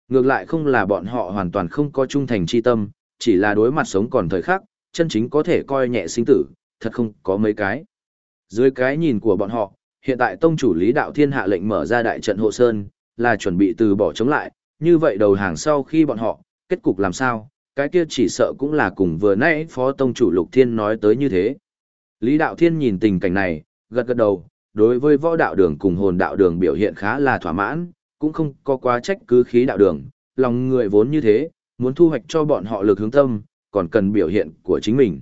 Ngược lại không là bọn họ hoàn toàn không có trung thành chi tâm, chỉ là đối mặt sống còn thời khắc, chân chính có thể coi nhẹ sinh tử, thật không có mấy cái. Dưới cái nhìn của bọn họ, hiện tại tông chủ Lý Đạo Thiên hạ lệnh mở ra đại trận hộ sơn, là chuẩn bị từ bỏ chống lại, như vậy đầu hàng sau khi bọn họ, kết cục làm sao, cái kia chỉ sợ cũng là cùng vừa nãy phó tông chủ Lục Thiên nói tới như thế. Lý Đạo Thiên nhìn tình cảnh này, gật gật đầu, đối với võ đạo đường cùng hồn đạo đường biểu hiện khá là thỏa mãn, cũng không có quá trách cứ khí đạo đường, lòng người vốn như thế, muốn thu hoạch cho bọn họ lực hướng tâm, còn cần biểu hiện của chính mình.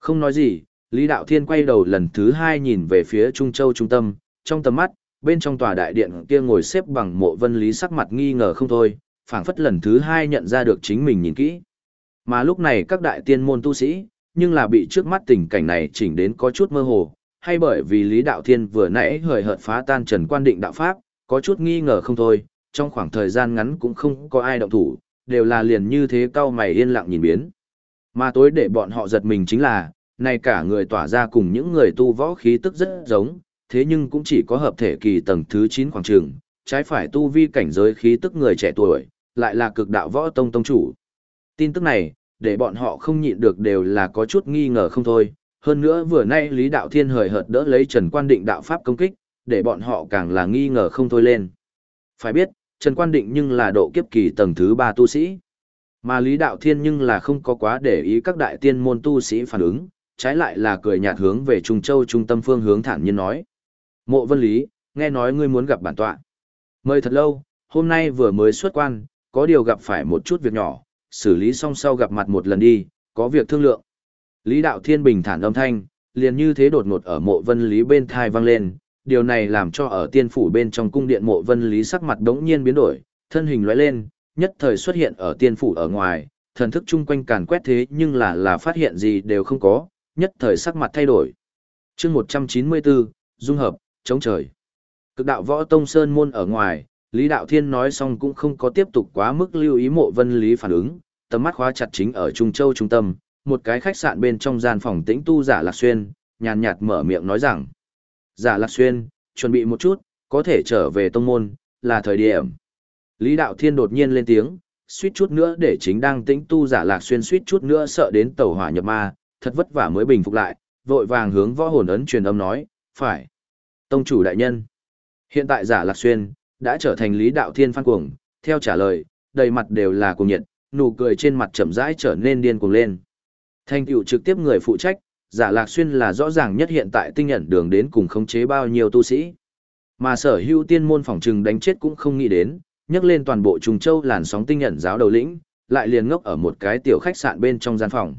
Không nói gì, Lý Đạo Thiên quay đầu lần thứ hai nhìn về phía Trung Châu trung tâm, trong tầm mắt, bên trong tòa đại điện kia ngồi xếp bằng mộ vân lý sắc mặt nghi ngờ không thôi, phảng phất lần thứ hai nhận ra được chính mình nhìn kỹ. Mà lúc này các đại tiên môn tu sĩ, nhưng là bị trước mắt tình cảnh này chỉnh đến có chút mơ hồ, hay bởi vì Lý Đạo Thiên vừa nãy hời hợt phá tan trần quan định đạo pháp, có chút nghi ngờ không thôi, trong khoảng thời gian ngắn cũng không có ai động thủ, đều là liền như thế cao mày yên lặng nhìn biến. Mà tối để bọn họ giật mình chính là, này cả người tỏa ra cùng những người tu võ khí tức rất giống, thế nhưng cũng chỉ có hợp thể kỳ tầng thứ 9 khoảng trường, trái phải tu vi cảnh giới khí tức người trẻ tuổi, lại là cực đạo võ tông tông chủ. Tin tức này, để bọn họ không nhịn được đều là có chút nghi ngờ không thôi, hơn nữa vừa nay Lý Đạo Thiên hời hợt đỡ lấy Trần Quan Định đạo pháp công kích, để bọn họ càng là nghi ngờ không thôi lên. Phải biết, Trần Quan Định nhưng là độ kiếp kỳ tầng thứ 3 tu sĩ. Mà Lý Đạo Thiên nhưng là không có quá để ý các đại tiên môn tu sĩ phản ứng, trái lại là cười nhạt hướng về Trung Châu trung tâm phương hướng thản nhiên nói. Mộ Vân Lý, nghe nói ngươi muốn gặp bản tọa. Mời thật lâu, hôm nay vừa mới xuất quan, có điều gặp phải một chút việc nhỏ, xử lý xong sau gặp mặt một lần đi, có việc thương lượng. Lý Đạo Thiên bình thản âm thanh, liền như thế đột ngột ở mộ Vân Lý bên thai vang lên, điều này làm cho ở tiên phủ bên trong cung điện mộ Vân Lý sắc mặt đống nhiên biến đổi, thân hình lóe lên, nhất thời xuất hiện ở tiên phủ ở ngoài, thần thức chung quanh càn quét thế nhưng là là phát hiện gì đều không có, nhất thời sắc mặt thay đổi. chương 194, Dung hợp, chống trời. Cực đạo võ tông sơn môn ở ngoài, Lý Đạo Thiên nói xong cũng không có tiếp tục quá mức lưu ý mộ vân lý phản ứng, tầm mắt khóa chặt chính ở Trung Châu trung tâm, một cái khách sạn bên trong gian phòng tĩnh tu giả lạc xuyên, nhàn nhạt mở miệng nói rằng. Giả lạc xuyên, chuẩn bị một chút, có thể trở về tông môn, là thời điểm. Lý Đạo Thiên đột nhiên lên tiếng, suýt chút nữa để chính đang tĩnh tu giả lạc xuyên suýt chút nữa sợ đến tàu hỏa nhập ma, thật vất vả mới bình phục lại, vội vàng hướng võ hồn ấn truyền âm nói, phải. Tông chủ đại nhân. Hiện tại giả lạc xuyên, đã trở thành lý đạo thiên phan cuồng, theo trả lời, đầy mặt đều là cuồng nhiệt, nụ cười trên mặt chậm rãi trở nên điên cuồng lên. Thanh tựu trực tiếp người phụ trách, giả lạc xuyên là rõ ràng nhất hiện tại tinh nhận đường đến cùng khống chế bao nhiêu tu sĩ. Mà sở hữu tiên môn phòng trừng đánh chết cũng không nghĩ đến, nhấc lên toàn bộ trùng châu làn sóng tinh nhận giáo đầu lĩnh, lại liền ngốc ở một cái tiểu khách sạn bên trong gian phòng.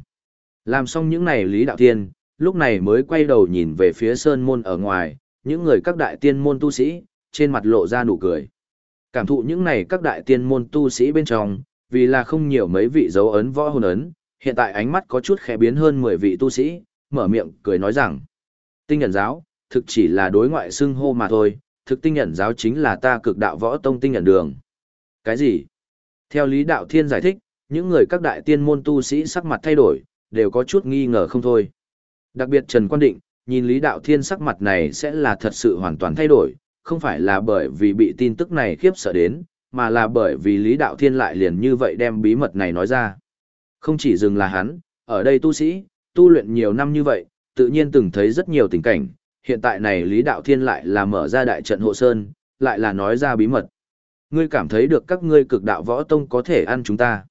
Làm xong những này Lý Đạo Thiên, lúc này mới quay đầu nhìn về phía sơn môn ở ngoài, những người các đại tiên môn tu sĩ, trên mặt lộ ra nụ cười. Cảm thụ những này các đại tiên môn tu sĩ bên trong, vì là không nhiều mấy vị dấu ấn võ hồn ấn, hiện tại ánh mắt có chút khẽ biến hơn 10 vị tu sĩ, mở miệng cười nói rằng, tinh nhận giáo, thực chỉ là đối ngoại xưng hô mà thôi, thực tinh nhận giáo chính là ta cực đạo võ tông tinh nhận đường. Cái gì? Theo lý đạo thiên giải thích, những người các đại tiên môn tu sĩ sắc mặt thay đổi, đều có chút nghi ngờ không thôi. Đặc biệt Trần Quan Định, nhìn Lý Đạo Thiên sắc mặt này sẽ là thật sự hoàn toàn thay đổi, không phải là bởi vì bị tin tức này khiếp sợ đến, mà là bởi vì Lý Đạo Thiên lại liền như vậy đem bí mật này nói ra. Không chỉ dừng là hắn, ở đây tu sĩ, tu luyện nhiều năm như vậy, tự nhiên từng thấy rất nhiều tình cảnh, hiện tại này Lý Đạo Thiên lại là mở ra đại trận hộ sơn, lại là nói ra bí mật. Ngươi cảm thấy được các ngươi cực đạo võ tông có thể ăn chúng ta.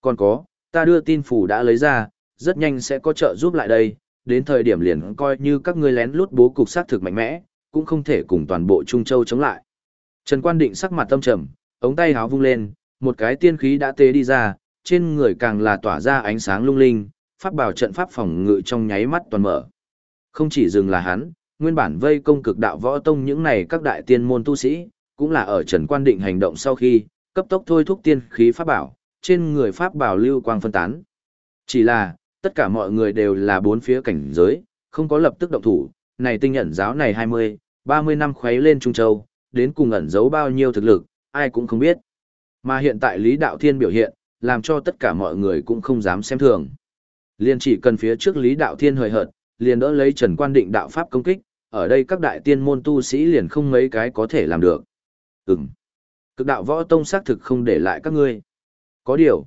Còn có, ta đưa tin phủ đã lấy ra, rất nhanh sẽ có trợ giúp lại đây, đến thời điểm liền coi như các ngươi lén lút bố cục sát thực mạnh mẽ, cũng không thể cùng toàn bộ Trung Châu chống lại. Trần Quan Định sắc mặt tâm trầm, ống tay háo vung lên, một cái tiên khí đã tế đi ra, trên người càng là tỏa ra ánh sáng lung linh, pháp bảo trận pháp phòng ngự trong nháy mắt toàn mở. Không chỉ dừng là hắn, nguyên bản vây công cực đạo võ tông những này các đại tiên môn tu sĩ, cũng là ở Trần Quan Định hành động sau khi, cấp tốc thôi thúc tiên khí pháp bảo, trên người pháp bảo lưu quang phân tán. Chỉ là, tất cả mọi người đều là bốn phía cảnh giới, không có lập tức động thủ, này tinh nhận giáo này 20, 30 năm khuấy lên Trung Châu, đến cùng ẩn giấu bao nhiêu thực lực, ai cũng không biết. Mà hiện tại Lý Đạo Thiên biểu hiện, làm cho tất cả mọi người cũng không dám xem thường. Liên chỉ cần phía trước Lý Đạo Thiên hời hợt, liền đỡ lấy Trần Quan Định đạo pháp công kích, ở đây các đại tiên môn tu sĩ liền không mấy cái có thể làm được. Ừm. Cực đạo võ tông xác thực không để lại các ngươi. Có điều.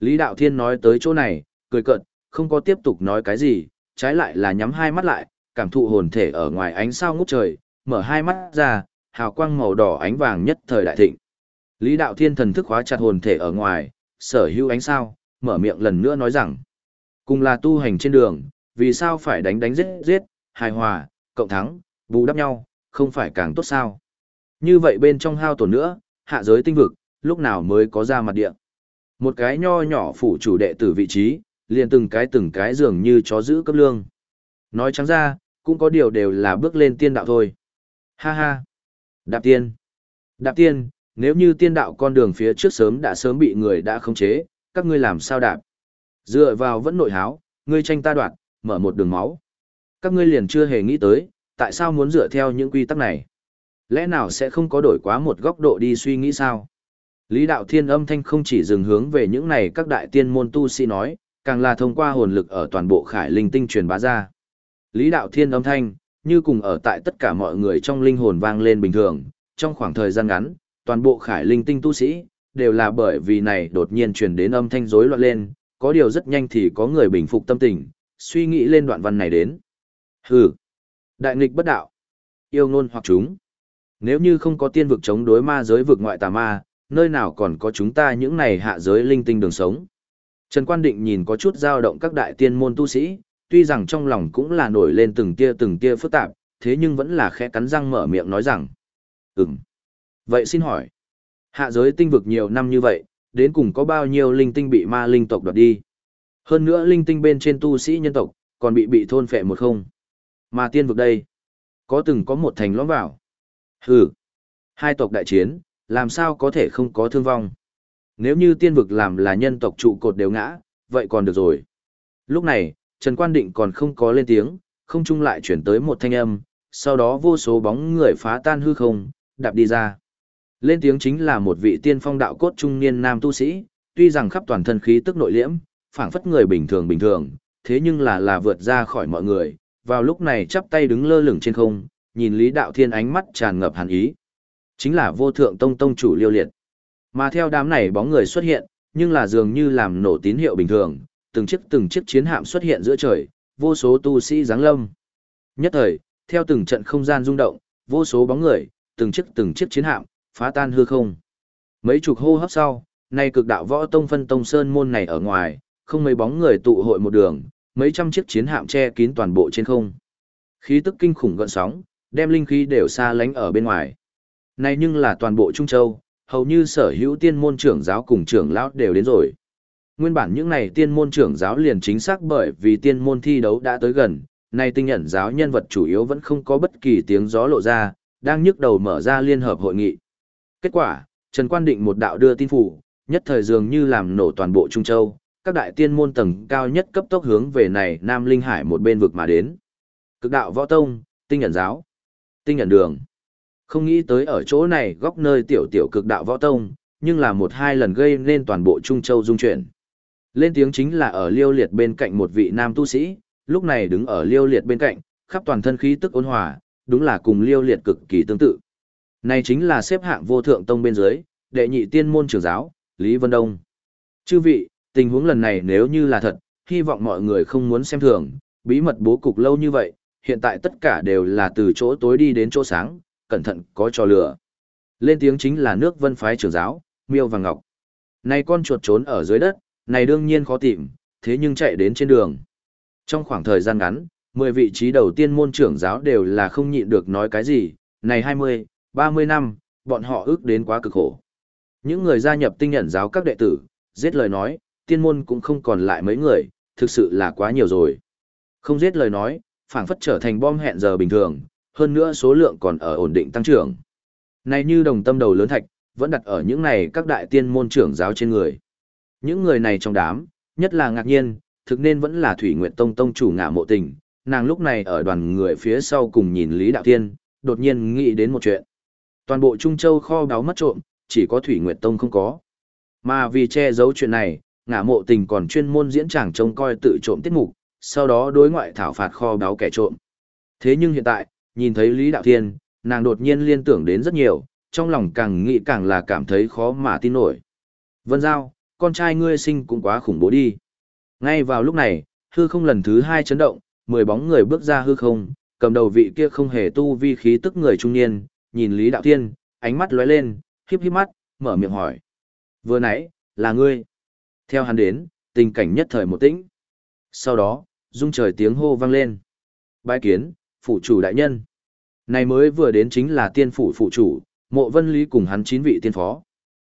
Lý Đạo Thiên nói tới chỗ này, cười cợt, không có tiếp tục nói cái gì, trái lại là nhắm hai mắt lại, cảm thụ hồn thể ở ngoài ánh sao ngút trời, mở hai mắt ra, hào quang màu đỏ ánh vàng nhất thời đại thịnh. Lý Đạo Thiên thần thức hóa chặt hồn thể ở ngoài, sở hữu ánh sao, mở miệng lần nữa nói rằng, cùng là tu hành trên đường, vì sao phải đánh đánh giết giết, hài hòa, cộng thắng, bù đắp nhau, không phải càng tốt sao? Như vậy bên trong hao tổn nữa, hạ giới tinh vực, lúc nào mới có ra mặt địa. Một cái nho nhỏ phủ chủ đệ tử vị trí, liền từng cái từng cái dường như chó giữ cấp lương. Nói trắng ra, cũng có điều đều là bước lên tiên đạo thôi. Ha ha. Đạp tiên. Đạp tiên, nếu như tiên đạo con đường phía trước sớm đã sớm bị người đã khống chế, các ngươi làm sao đạp? Dựa vào vẫn nội háo, ngươi tranh ta đoạt, mở một đường máu. Các ngươi liền chưa hề nghĩ tới, tại sao muốn dựa theo những quy tắc này? Lẽ nào sẽ không có đổi quá một góc độ đi suy nghĩ sao? Lý đạo thiên âm thanh không chỉ dừng hướng về những này các đại tiên môn tu sĩ nói, càng là thông qua hồn lực ở toàn bộ khải linh tinh truyền bá ra. Lý đạo thiên âm thanh, như cùng ở tại tất cả mọi người trong linh hồn vang lên bình thường, trong khoảng thời gian ngắn, toàn bộ khải linh tinh tu sĩ, đều là bởi vì này đột nhiên truyền đến âm thanh rối loạn lên, có điều rất nhanh thì có người bình phục tâm tình, suy nghĩ lên đoạn văn này đến. Hừ, đại nghịch bất đạo, yêu ngôn hoặc chúng. Nếu như không có tiên vực chống đối ma giới vực ngoại tà ma, nơi nào còn có chúng ta những này hạ giới linh tinh đường sống. Trần Quan Định nhìn có chút dao động các đại tiên môn tu sĩ, tuy rằng trong lòng cũng là nổi lên từng tia từng tia phức tạp, thế nhưng vẫn là khẽ cắn răng mở miệng nói rằng. Ừm. Vậy xin hỏi, hạ giới tinh vực nhiều năm như vậy, đến cùng có bao nhiêu linh tinh bị ma linh tộc đoạt đi? Hơn nữa linh tinh bên trên tu sĩ nhân tộc, còn bị bị thôn phệ một không? Mà tiên vực đây, có từng có một thành lõm vào. Hừ, hai tộc đại chiến, làm sao có thể không có thương vong? Nếu như tiên vực làm là nhân tộc trụ cột đều ngã, vậy còn được rồi. Lúc này, Trần Quan Định còn không có lên tiếng, không chung lại chuyển tới một thanh âm, sau đó vô số bóng người phá tan hư không, đạp đi ra. Lên tiếng chính là một vị tiên phong đạo cốt trung niên nam tu sĩ, tuy rằng khắp toàn thân khí tức nội liễm, phảng phất người bình thường bình thường, thế nhưng là là vượt ra khỏi mọi người, vào lúc này chắp tay đứng lơ lửng trên không, nhìn Lý Đạo Thiên ánh mắt tràn ngập hàn ý. Chính là vô thượng tông tông chủ liêu liệt. Mà theo đám này bóng người xuất hiện, nhưng là dường như làm nổ tín hiệu bình thường, từng chiếc từng chiếc chiến hạm xuất hiện giữa trời, vô số tu sĩ giáng lâm. Nhất thời, theo từng trận không gian rung động, vô số bóng người, từng chiếc từng chiếc chiến hạm, phá tan hư không. Mấy chục hô hấp sau, nay cực đạo võ tông phân tông sơn môn này ở ngoài, không mấy bóng người tụ hội một đường, mấy trăm chiếc chiến hạm che kín toàn bộ trên không. Khí tức kinh khủng gợn sóng, đem linh khí đều xa lánh ở bên ngoài. Này nhưng là toàn bộ Trung Châu, hầu như sở hữu tiên môn trưởng giáo cùng trưởng lão đều đến rồi. Nguyên bản những này tiên môn trưởng giáo liền chính xác bởi vì tiên môn thi đấu đã tới gần, nay tinh nhận giáo nhân vật chủ yếu vẫn không có bất kỳ tiếng gió lộ ra, đang nhức đầu mở ra liên hợp hội nghị. Kết quả, Trần Quan Định một đạo đưa tin phủ, nhất thời dường như làm nổ toàn bộ Trung Châu, các đại tiên môn tầng cao nhất cấp tốc hướng về này Nam Linh Hải một bên vực mà đến. Cực đạo võ tông, tinh nhận giáo, tinh nhận đường. Không nghĩ tới ở chỗ này góc nơi tiểu tiểu cực đạo võ tông, nhưng là một hai lần gây nên toàn bộ Trung Châu dung chuyển. Lên tiếng chính là ở liêu liệt bên cạnh một vị nam tu sĩ, lúc này đứng ở liêu liệt bên cạnh, khắp toàn thân khí tức ôn hòa, đúng là cùng liêu liệt cực kỳ tương tự. Này chính là xếp hạng vô thượng tông bên dưới, đệ nhị tiên môn trưởng giáo, Lý Vân Đông. Chư vị, tình huống lần này nếu như là thật, hy vọng mọi người không muốn xem thường, bí mật bố cục lâu như vậy, hiện tại tất cả đều là từ chỗ tối đi đến chỗ sáng, cẩn thận có trò lửa. Lên tiếng chính là nước vân phái trưởng giáo, miêu và ngọc. Này con chuột trốn ở dưới đất, này đương nhiên khó tìm, thế nhưng chạy đến trên đường. Trong khoảng thời gian ngắn, 10 vị trí đầu tiên môn trưởng giáo đều là không nhịn được nói cái gì, này 20, 30 năm, bọn họ ước đến quá cực khổ. Những người gia nhập tinh nhận giáo các đệ tử, giết lời nói, tiên môn cũng không còn lại mấy người, thực sự là quá nhiều rồi. Không giết lời nói, phảng phất trở thành bom hẹn giờ bình thường, hơn nữa số lượng còn ở ổn định tăng trưởng. Này như đồng tâm đầu lớn thạch, vẫn đặt ở những này các đại tiên môn trưởng giáo trên người. Những người này trong đám, nhất là ngạc nhiên, thực nên vẫn là Thủy Nguyệt Tông Tông chủ ngạ mộ tình, nàng lúc này ở đoàn người phía sau cùng nhìn Lý Đạo Tiên, đột nhiên nghĩ đến một chuyện. Toàn bộ Trung Châu kho báu mất trộm, chỉ có Thủy Nguyệt Tông không có. Mà vì che giấu chuyện này, Ngã mộ tình còn chuyên môn diễn tràng trông coi tự trộm tiết mục, sau đó đối ngoại thảo phạt kho báu kẻ trộm. Thế nhưng hiện tại, nhìn thấy Lý Đạo Thiên, nàng đột nhiên liên tưởng đến rất nhiều, trong lòng càng nghĩ càng là cảm thấy khó mà tin nổi. Vân Giao, con trai ngươi sinh cũng quá khủng bố đi. Ngay vào lúc này, hư không lần thứ hai chấn động, mười bóng người bước ra hư không, cầm đầu vị kia không hề tu vi khí tức người trung niên, nhìn Lý Đạo Thiên, ánh mắt lóe lên, híp híp mắt, mở miệng hỏi. Vừa nãy, là ngươi. Theo hắn đến, tình cảnh nhất thời một tĩnh. Sau đó, rung trời tiếng hô vang lên. Bái kiến, phủ chủ đại nhân. Này mới vừa đến chính là tiên phủ phụ chủ, mộ vân lý cùng hắn chín vị tiên phó.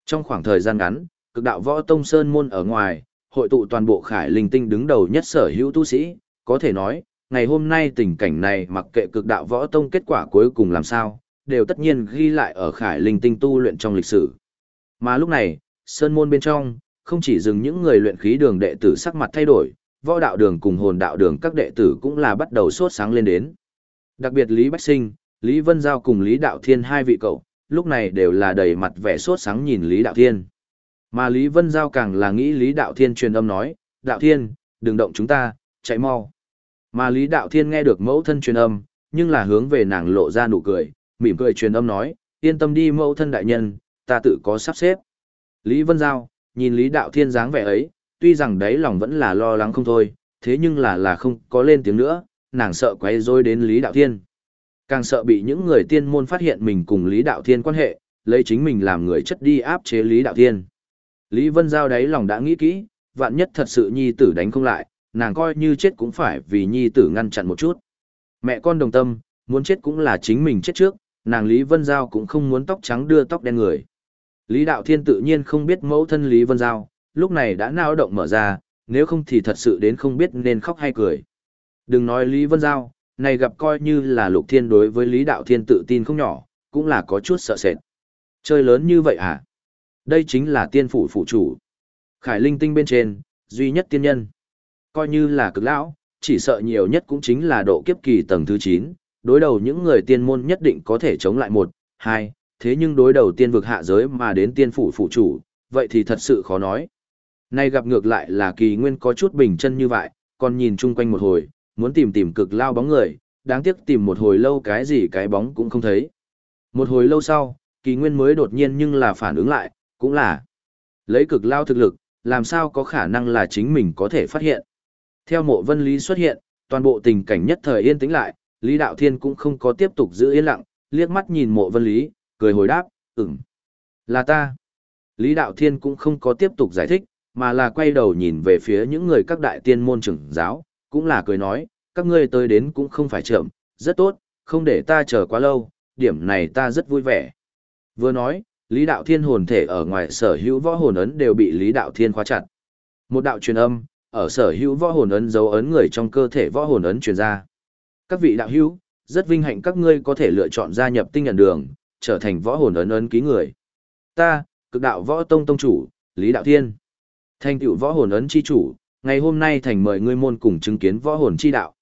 Trong khoảng thời gian ngắn, cực đạo võ tông sơn môn ở ngoài, hội tụ toàn bộ khải linh tinh đứng đầu nhất sở hữu tu sĩ, có thể nói, ngày hôm nay tình cảnh này mặc kệ cực đạo võ tông kết quả cuối cùng làm sao, đều tất nhiên ghi lại ở khải linh tinh tu luyện trong lịch sử. Mà lúc này, sơn môn bên trong, không chỉ dừng những người luyện khí đường đệ tử sắc mặt thay đổi, võ đạo đường cùng hồn đạo đường các đệ tử cũng là bắt đầu sốt sáng lên đến. Đặc biệt Lý Bách Sinh, Lý Vân Giao cùng Lý Đạo Thiên hai vị cậu, lúc này đều là đầy mặt vẻ sốt sáng nhìn Lý Đạo Thiên. Mà Lý Vân Giao càng là nghĩ Lý Đạo Thiên truyền âm nói, Đạo Thiên, đừng động chúng ta, chạy mau. Mà Lý Đạo Thiên nghe được mẫu thân truyền âm, nhưng là hướng về nàng lộ ra nụ cười, mỉm cười truyền âm nói, yên tâm đi mẫu thân đại nhân, ta tự có sắp xếp. Lý Vân Giao, nhìn Lý Đạo Thiên dáng vẻ ấy, tuy rằng đấy lòng vẫn là lo lắng không thôi, thế nhưng là là không có lên tiếng nữa, nàng sợ quấy rối đến Lý Đạo Thiên. Càng sợ bị những người tiên môn phát hiện mình cùng Lý Đạo Thiên quan hệ, lấy chính mình làm người chất đi áp chế Lý Đạo Thiên. Lý Vân Giao đấy lòng đã nghĩ kỹ, vạn nhất thật sự nhi tử đánh không lại, nàng coi như chết cũng phải vì nhi tử ngăn chặn một chút. Mẹ con đồng tâm, muốn chết cũng là chính mình chết trước, nàng Lý Vân Giao cũng không muốn tóc trắng đưa tóc đen người. Lý Đạo Thiên tự nhiên không biết mẫu thân Lý Vân Giao, lúc này đã nao động mở ra, nếu không thì thật sự đến không biết nên khóc hay cười. Đừng nói Lý Vân Giao, này gặp coi như là Lục Thiên đối với Lý Đạo Thiên tự tin không nhỏ, cũng là có chút sợ sệt. Chơi lớn như vậy à? Đây chính là tiên phủ phụ chủ. Khải linh tinh bên trên, duy nhất tiên nhân. Coi như là cực lão, chỉ sợ nhiều nhất cũng chính là độ kiếp kỳ tầng thứ 9, đối đầu những người tiên môn nhất định có thể chống lại một, hai, thế nhưng đối đầu tiên vực hạ giới mà đến tiên phủ phụ chủ, vậy thì thật sự khó nói. Nay gặp ngược lại là kỳ nguyên có chút bình chân như vậy, còn nhìn chung quanh một hồi, muốn tìm tìm cực lao bóng người, đáng tiếc tìm một hồi lâu cái gì cái bóng cũng không thấy. Một hồi lâu sau, kỳ nguyên mới đột nhiên nhưng là phản ứng lại, cũng là lấy cực lao thực lực, làm sao có khả năng là chính mình có thể phát hiện. Theo mộ vân lý xuất hiện, toàn bộ tình cảnh nhất thời yên tĩnh lại, Lý Đạo Thiên cũng không có tiếp tục giữ yên lặng, liếc mắt nhìn mộ vân lý, cười hồi đáp, ừm, là ta. Lý Đạo Thiên cũng không có tiếp tục giải thích, mà là quay đầu nhìn về phía những người các đại tiên môn trưởng giáo, cũng là cười nói, các ngươi tới đến cũng không phải chậm, rất tốt, không để ta chờ quá lâu, điểm này ta rất vui vẻ. Vừa nói, Lý Đạo Thiên hồn thể ở ngoài sở hữu võ hồn ấn đều bị Lý Đạo Thiên khóa chặt. Một đạo truyền âm, ở sở hữu võ hồn ấn dấu ấn người trong cơ thể võ hồn ấn truyền ra. Các vị đạo hữu, rất vinh hạnh các ngươi có thể lựa chọn gia nhập tinh nhận đường, trở thành võ hồn ấn ấn ký người. Ta, cực đạo võ tông tông chủ, Lý Đạo Thiên. Thành tựu võ hồn ấn chi chủ, ngày hôm nay thành mời ngươi môn cùng chứng kiến võ hồn chi đạo.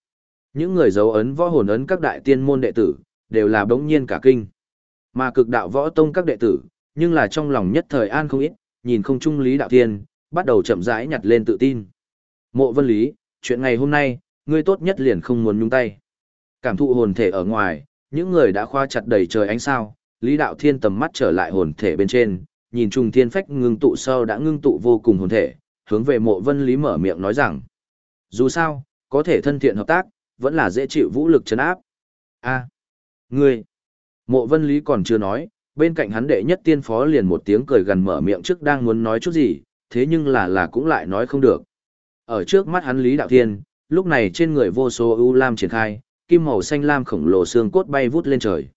Những người dấu ấn võ hồn ấn các đại tiên môn đệ tử, đều là bỗng nhiên cả kinh. Mà cực đạo võ tông các đệ tử, nhưng là trong lòng nhất thời an không ít, nhìn không trung Lý Đạo Thiên, bắt đầu chậm rãi nhặt lên tự tin. Mộ Vân Lý, chuyện ngày hôm nay, ngươi tốt nhất liền không muốn nhúng tay. Cảm thụ hồn thể ở ngoài, những người đã khoa chặt đầy trời ánh sao, Lý Đạo Thiên tầm mắt trở lại hồn thể bên trên, nhìn trùng thiên phách ngưng tụ sau đã ngưng tụ vô cùng hồn thể, hướng về Mộ Vân Lý mở miệng nói rằng: "Dù sao, có thể thân thiện hợp tác, vẫn là dễ chịu vũ lực chấn áp." "A, ngươi?" Mộ Vân Lý còn chưa nói, bên cạnh hắn đệ nhất tiên phó liền một tiếng cười gần mở miệng trước đang muốn nói chút gì, thế nhưng là là cũng lại nói không được. Ở trước mắt hắn Lý Đạo Thiên, lúc này trên người vô số ưu lam triển khai, kim màu xanh lam khổng lồ xương cốt bay vút lên trời.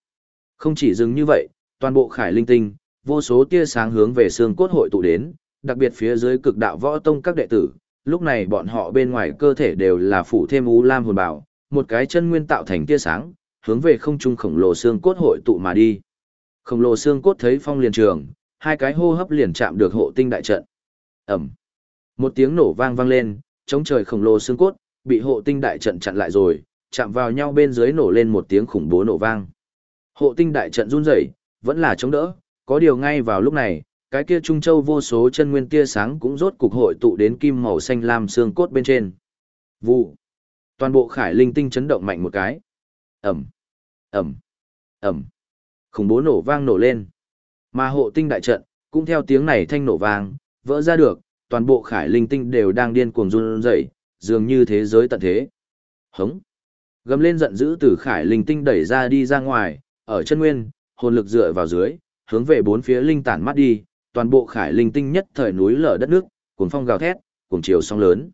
Không chỉ dừng như vậy, toàn bộ khải linh tinh, vô số tia sáng hướng về xương cốt hội tụ đến, đặc biệt phía dưới cực đạo võ tông các đệ tử, lúc này bọn họ bên ngoài cơ thể đều là phủ thêm u lam hồn bảo, một cái chân nguyên tạo thành tia sáng, hướng về không trung khổng lồ xương cốt hội tụ mà đi. Khổng lồ xương cốt thấy phong liền trường, hai cái hô hấp liền chạm được hộ tinh đại trận. Ẩm. Một tiếng nổ vang vang lên, chống trời khổng lồ xương cốt, bị hộ tinh đại trận chặn lại rồi, chạm vào nhau bên dưới nổ lên một tiếng khủng bố nổ vang. Hộ tinh đại trận run rẩy, vẫn là chống đỡ, có điều ngay vào lúc này, cái kia trung châu vô số chân nguyên tia sáng cũng rốt cục hội tụ đến kim màu xanh lam xương cốt bên trên. Vụ. Toàn bộ khải linh tinh chấn động mạnh một cái. Ẩm. Ẩm. Ẩm. Khủng bố nổ vang nổ lên. Mà hộ tinh đại trận, cũng theo tiếng này thanh nổ vang, vỡ ra được, toàn bộ khải linh tinh đều đang điên cuồng run rẩy, dường như thế giới tận thế. Hống. Gầm lên giận dữ từ khải linh tinh đẩy ra đi ra ngoài, ở chân nguyên, hồn lực dựa vào dưới, hướng về bốn phía linh tản mắt đi, toàn bộ khải linh tinh nhất thời núi lở đất nước, cuồng phong gào thét, cuồng chiều sóng lớn.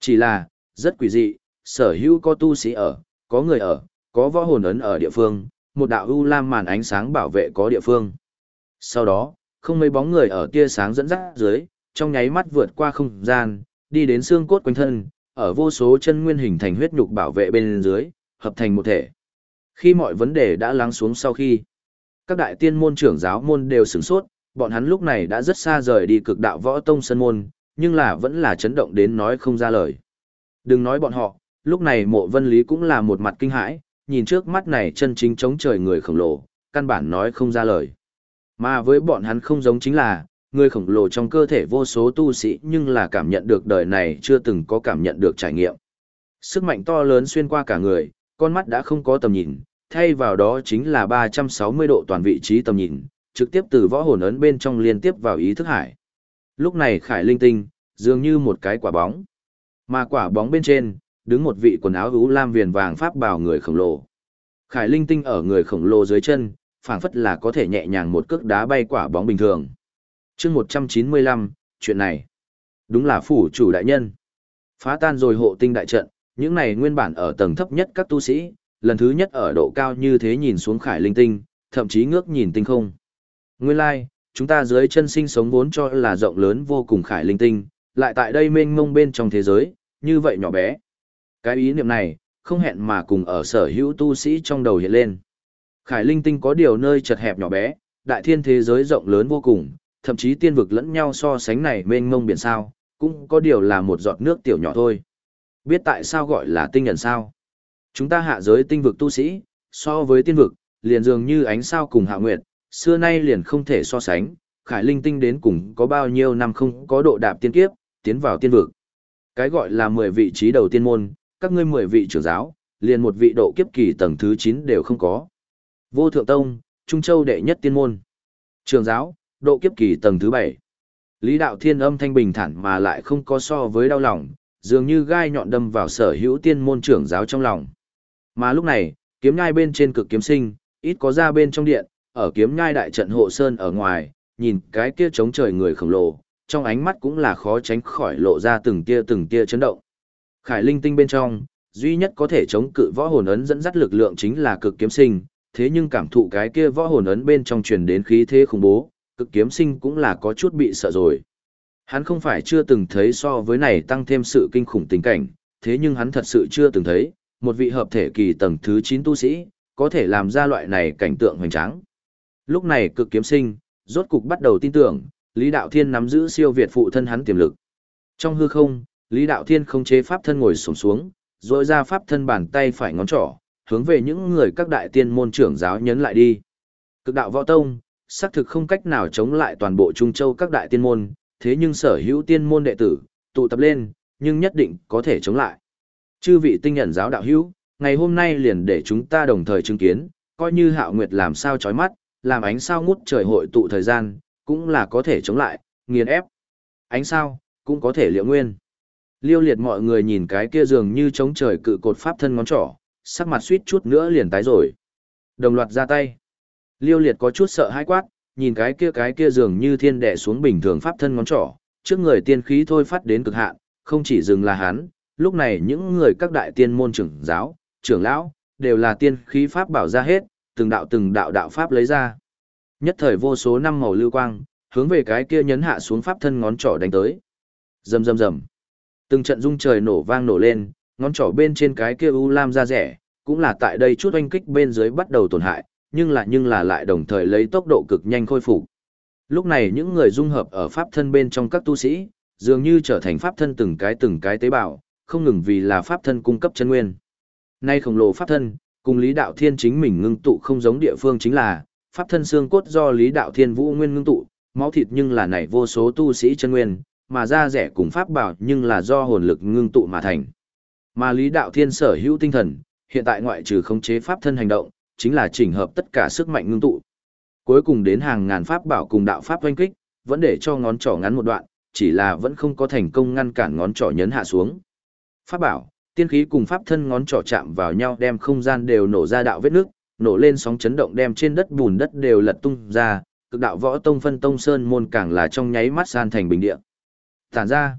Chỉ là, rất quỷ dị, sở hữu có tu sĩ ở, có người ở, có võ hồn ấn ở địa phương, một đạo u lam màn ánh sáng bảo vệ có địa phương. Sau đó, không mấy bóng người ở tia sáng dẫn dắt dưới, trong nháy mắt vượt qua không gian, đi đến xương cốt quanh thân, ở vô số chân nguyên hình thành huyết nhục bảo vệ bên dưới, hợp thành một thể. Khi mọi vấn đề đã lắng xuống sau khi, các đại tiên môn trưởng giáo môn đều sửng sốt, bọn hắn lúc này đã rất xa rời đi cực đạo võ tông sân môn, nhưng là vẫn là chấn động đến nói không ra lời. Đừng nói bọn họ, lúc này mộ vân lý cũng là một mặt kinh hãi, nhìn trước mắt này chân chính chống trời người khổng lồ, căn bản nói không ra lời. Mà với bọn hắn không giống chính là, người khổng lồ trong cơ thể vô số tu sĩ nhưng là cảm nhận được đời này chưa từng có cảm nhận được trải nghiệm. Sức mạnh to lớn xuyên qua cả người, con mắt đã không có tầm nhìn, thay vào đó chính là 360 độ toàn vị trí tầm nhìn, trực tiếp từ võ hồn ấn bên trong liên tiếp vào ý thức hải. Lúc này khải linh tinh, dường như một cái quả bóng. Mà quả bóng bên trên, đứng một vị quần áo hữu lam viền vàng pháp bào người khổng lồ. Khải linh tinh ở người khổng lồ dưới chân, phảng phất là có thể nhẹ nhàng một cước đá bay quả bóng bình thường chương 195, chuyện này, đúng là phủ chủ đại nhân. Phá tan rồi hộ tinh đại trận, những này nguyên bản ở tầng thấp nhất các tu sĩ, lần thứ nhất ở độ cao như thế nhìn xuống khải linh tinh, thậm chí ngước nhìn tinh không. Nguyên lai、like, chúng ta dưới chân sinh sống vốn cho là rộng lớn vô cùng khải linh tinh, lại tại đây mênh mông bên trong thế giới, như vậy nhỏ bé. Cái ý niệm này, không hẹn mà cùng ở sở hữu tu sĩ trong đầu hiện lên. Khải linh tinh có điều nơi chật hẹp nhỏ bé, đại thiên thế giới rộng lớn vô cùng, thậm chí tiên vực lẫn nhau so sánh này mênh mông biển sao, cũng có điều là một giọt nước tiểu nhỏ thôi. Biết tại sao gọi là tinh ẩn sao? Chúng ta hạ giới tinh vực tu sĩ, so với tiên vực, liền dường như ánh sao cùng hạ nguyệt, xưa nay liền không thể so sánh, khải linh tinh đến cùng có bao nhiêu năm không có độ đạp tiên kiếp, tiến vào tiên vực. Cái gọi là 10 vị trí đầu tiên môn, các ngươi 10 vị trưởng giáo, liền một vị độ kiếp kỳ tầng thứ 9 đều không có. Vô Thượng Tông, Trung Châu đệ nhất tiên môn. Trường giáo, độ kiếp kỳ tầng thứ 7. Lý Đạo Thiên âm thanh bình thản mà lại không có so với đau lòng, dường như gai nhọn đâm vào sở hữu tiên môn trưởng giáo trong lòng. Mà lúc này, kiếm nhai bên trên cực kiếm sinh, ít có ra bên trong điện, ở kiếm nhai đại trận hộ sơn ở ngoài, nhìn cái kia chống trời người khổng lồ, trong ánh mắt cũng là khó tránh khỏi lộ ra từng tia từng tia chấn động. Khải linh tinh bên trong, duy nhất có thể chống cự võ hồn ấn dẫn dắt lực lượng chính là cực kiếm sinh, thế nhưng cảm thụ cái kia võ hồn ấn bên trong truyền đến khí thế khủng bố, cực kiếm sinh cũng là có chút bị sợ rồi. Hắn không phải chưa từng thấy so với này tăng thêm sự kinh khủng tình cảnh, thế nhưng hắn thật sự chưa từng thấy, một vị hợp thể kỳ tầng thứ 9 tu sĩ, có thể làm ra loại này cảnh tượng hoành tráng. Lúc này cực kiếm sinh, rốt cục bắt đầu tin tưởng, Lý Đạo Thiên nắm giữ siêu việt phụ thân hắn tiềm lực. Trong hư không, Lý Đạo Thiên không chế pháp thân ngồi xổm xuống, rồi ra pháp thân bàn tay phải ngón trỏ, hướng về những người các đại tiên môn trưởng giáo nhấn lại đi. Cực đạo võ tông, xác thực không cách nào chống lại toàn bộ Trung Châu các đại tiên môn, thế nhưng sở hữu tiên môn đệ tử, tụ tập lên, nhưng nhất định có thể chống lại. Chư vị tinh nhận giáo đạo hữu, ngày hôm nay liền để chúng ta đồng thời chứng kiến, coi như hạo nguyệt làm sao chói mắt, làm ánh sao ngút trời hội tụ thời gian, cũng là có thể chống lại, nghiền ép. Ánh sao, cũng có thể liệu nguyên. Liêu liệt mọi người nhìn cái kia dường như chống trời cự cột pháp thân ngón trỏ, sắc mặt suýt chút nữa liền tái rồi. Đồng loạt ra tay. Liêu liệt có chút sợ hãi quát, nhìn cái kia cái kia dường như thiên đệ xuống bình thường pháp thân ngón trỏ, trước người tiên khí thôi phát đến cực hạn, không chỉ dừng là hắn, lúc này những người các đại tiên môn trưởng giáo, trưởng lão, đều là tiên khí pháp bảo ra hết, từng đạo từng đạo đạo pháp lấy ra. Nhất thời vô số năm màu lưu quang, hướng về cái kia nhấn hạ xuống pháp thân ngón trỏ đánh tới. Rầm rầm rầm. Từng trận rung trời nổ vang nổ lên, ngón trỏ bên trên cái kia u lam ra rẻ, cũng là tại đây chút oanh kích bên dưới bắt đầu tổn hại, nhưng là nhưng là lại đồng thời lấy tốc độ cực nhanh khôi phục. Lúc này những người dung hợp ở pháp thân bên trong các tu sĩ, dường như trở thành pháp thân từng cái từng cái tế bào, không ngừng vì là pháp thân cung cấp chân nguyên. Nay khổng lồ pháp thân, cùng Lý Đạo Thiên chính mình ngưng tụ không giống địa phương chính là, pháp thân xương cốt do Lý Đạo Thiên vũ nguyên ngưng tụ, máu thịt nhưng là này vô số tu sĩ chân nguyên, mà da rẻ cùng pháp bảo nhưng là do hồn lực ngưng tụ mà thành. Mà Lý Đạo Thiên sở hữu tinh thần, hiện tại ngoại trừ khống chế pháp thân hành động, chính là chỉnh hợp tất cả sức mạnh ngưng tụ. Cuối cùng đến hàng ngàn pháp bảo cùng đạo pháp oanh kích, vẫn để cho ngón trỏ ngắn một đoạn, chỉ là vẫn không có thành công ngăn cản ngón trỏ nhấn hạ xuống. Pháp bảo, tiên khí cùng pháp thân ngón trỏ chạm vào nhau đem không gian đều nổ ra đạo vết nước, nổ lên sóng chấn động đem trên đất bùn đất đều lật tung ra, cực đạo võ tông phân tông sơn môn càng là trong nháy mắt san thành bình địa. Tản ra,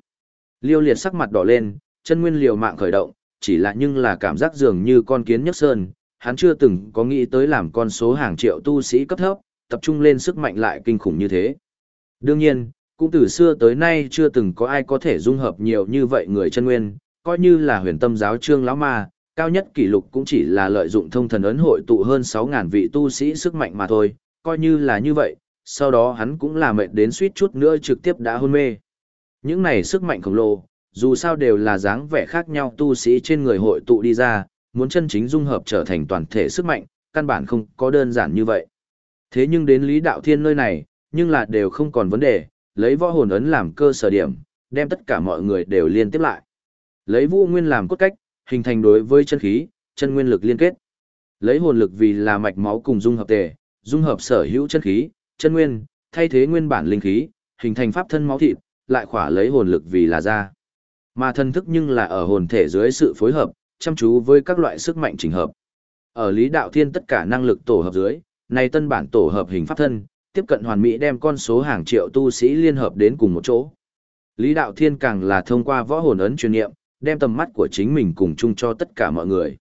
liêu liệt sắc mặt đỏ lên, chân nguyên liều mạng khởi động, chỉ là nhưng là cảm giác dường như con kiến nhấc sơn, hắn chưa từng có nghĩ tới làm con số hàng triệu tu sĩ cấp thấp, tập trung lên sức mạnh lại kinh khủng như thế. Đương nhiên, cũng từ xưa tới nay chưa từng có ai có thể dung hợp nhiều như vậy người chân nguyên, coi như là huyền tâm giáo trương lão ma, cao nhất kỷ lục cũng chỉ là lợi dụng thông thần ấn hội tụ hơn 6.000 vị tu sĩ sức mạnh mà thôi, coi như là như vậy, sau đó hắn cũng là mệt đến suýt chút nữa trực tiếp đã hôn mê. Những này sức mạnh khổng lồ, dù sao đều là dáng vẻ khác nhau tu sĩ trên người hội tụ đi ra, muốn chân chính dung hợp trở thành toàn thể sức mạnh, căn bản không có đơn giản như vậy. Thế nhưng đến Lý Đạo Thiên nơi này, nhưng là đều không còn vấn đề, lấy võ hồn ấn làm cơ sở điểm, đem tất cả mọi người đều liên tiếp lại. Lấy vũ nguyên làm cốt cách, hình thành đối với chân khí, chân nguyên lực liên kết. Lấy hồn lực vì là mạch máu cùng dung hợp tề, dung hợp sở hữu chân khí, chân nguyên, thay thế nguyên bản linh khí, hình thành pháp thân máu thịt, lại khỏa lấy hồn lực vì là da. Mà thân thức nhưng là ở hồn thể dưới sự phối hợp, chăm chú với các loại sức mạnh chỉnh hợp. Ở Lý Đạo Thiên tất cả năng lực tổ hợp dưới, này tân bản tổ hợp hình pháp thân, tiếp cận hoàn mỹ đem con số hàng triệu tu sĩ liên hợp đến cùng một chỗ. Lý Đạo Thiên càng là thông qua võ hồn ấn truyền niệm, đem tầm mắt của chính mình cùng chung cho tất cả mọi người.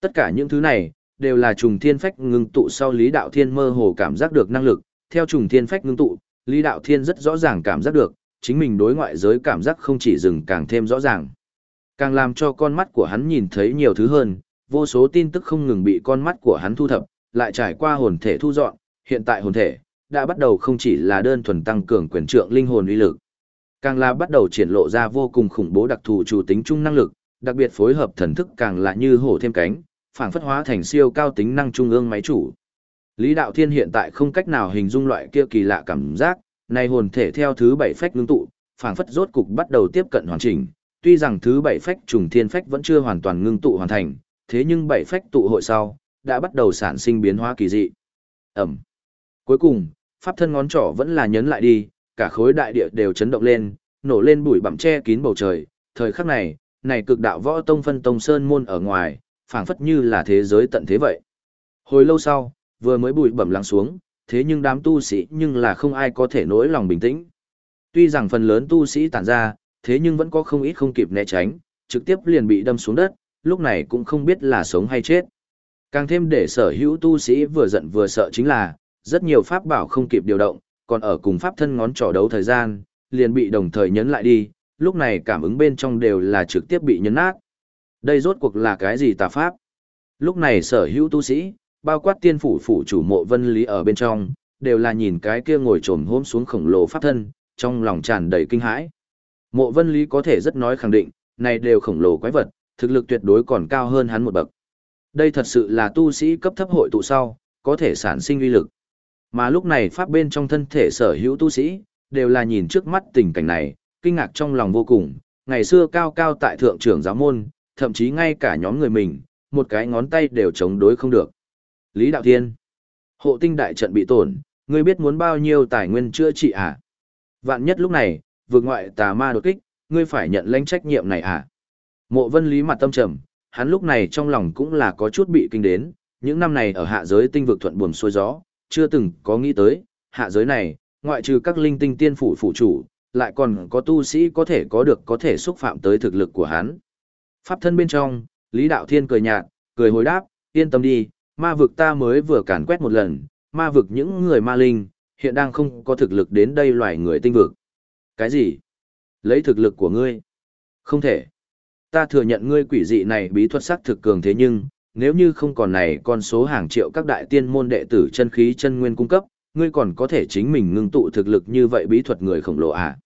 Tất cả những thứ này, đều là trùng thiên phách ngưng tụ sau Lý Đạo Thiên mơ hồ cảm giác được năng lực, theo trùng thiên phách ngưng tụ, Lý Đạo Thiên rất rõ ràng cảm giác được, chính mình đối ngoại giới cảm giác không chỉ dừng càng thêm rõ ràng. Càng làm cho con mắt của hắn nhìn thấy nhiều thứ hơn, vô số tin tức không ngừng bị con mắt của hắn thu thập, lại trải qua hồn thể thu dọn, hiện tại hồn thể đã bắt đầu không chỉ là đơn thuần tăng cường quyền trượng linh hồn uy lực, càng là bắt đầu triển lộ ra vô cùng khủng bố đặc thù chủ tính trung năng lực, đặc biệt phối hợp thần thức càng là như hổ thêm cánh, phảng phất hóa thành siêu cao tính năng trung ương máy chủ. Lý Đạo Thiên hiện tại không cách nào hình dung loại kia kỳ lạ cảm giác, này hồn thể theo thứ bảy phách ngưng tụ, phảng phất rốt cục bắt đầu tiếp cận hoàn chỉnh, tuy rằng thứ bảy phách trùng thiên phách vẫn chưa hoàn toàn ngưng tụ hoàn thành, thế nhưng bảy phách tụ hội sau, đã bắt đầu sản sinh biến hóa kỳ dị. Ẩm. Cuối cùng, pháp thân ngón trỏ vẫn là nhấn lại đi, cả khối đại địa đều chấn động lên, nổ lên bụi bặm che kín bầu trời, thời khắc này, này cực đạo võ tông phân tông sơn môn ở ngoài, phảng phất như là thế giới tận thế vậy. Hồi lâu sau, vừa mới bụi bẩm lắng xuống, thế nhưng đám tu sĩ nhưng là không ai có thể nỗi lòng bình tĩnh. Tuy rằng phần lớn tu sĩ tản ra, thế nhưng vẫn có không ít không kịp né tránh, trực tiếp liền bị đâm xuống đất, lúc này cũng không biết là sống hay chết. Càng thêm để sở hữu tu sĩ vừa giận vừa sợ chính là, rất nhiều pháp bảo không kịp điều động, còn ở cùng pháp thân ngón trỏ đấu thời gian, liền bị đồng thời nhấn lại đi, lúc này cảm ứng bên trong đều là trực tiếp bị nhấn nát. Đây rốt cuộc là cái gì tà pháp? Lúc này sở hữu tu sĩ, bao quát tiên phủ phủ chủ mộ vân lý ở bên trong, đều là nhìn cái kia ngồi trồm hôm xuống khổng lồ pháp thân, trong lòng tràn đầy kinh hãi. Mộ vân lý có thể rất nói khẳng định, này đều khổng lồ quái vật, thực lực tuyệt đối còn cao hơn hắn một bậc. Đây thật sự là tu sĩ cấp thấp hội tụ sau, có thể sản sinh uy lực. Mà lúc này pháp bên trong thân thể sở hữu tu sĩ, đều là nhìn trước mắt tình cảnh này, kinh ngạc trong lòng vô cùng, ngày xưa cao cao tại thượng trưởng giáo môn, thậm chí ngay cả nhóm người mình, một cái ngón tay đều chống đối không được. Lý Đạo Thiên, hộ tinh đại trận bị tổn, ngươi biết muốn bao nhiêu tài nguyên chữa trị à? Vạn nhất lúc này, vượt ngoại tà ma đột kích, ngươi phải nhận lãnh trách nhiệm này à? Mộ vân lý mặt tâm trầm, hắn lúc này trong lòng cũng là có chút bị kinh đến, những năm này ở hạ giới tinh vực thuận buồm xuôi gió, chưa từng có nghĩ tới, hạ giới này, ngoại trừ các linh tinh tiên phủ phụ chủ, lại còn có tu sĩ có thể có được có thể xúc phạm tới thực lực của hắn. Pháp thân bên trong, Lý Đạo Thiên cười nhạt, cười hồi đáp, yên tâm đi, ma vực ta mới vừa càn quét một lần, ma vực những người ma linh, hiện đang không có thực lực đến đây loài người tinh vực. Cái gì? Lấy thực lực của ngươi? Không thể. Ta thừa nhận ngươi quỷ dị này bí thuật sắc thực cường thế nhưng, nếu như không còn này con số hàng triệu các đại tiên môn đệ tử chân khí chân nguyên cung cấp, ngươi còn có thể chính mình ngưng tụ thực lực như vậy bí thuật người khổng lồ à?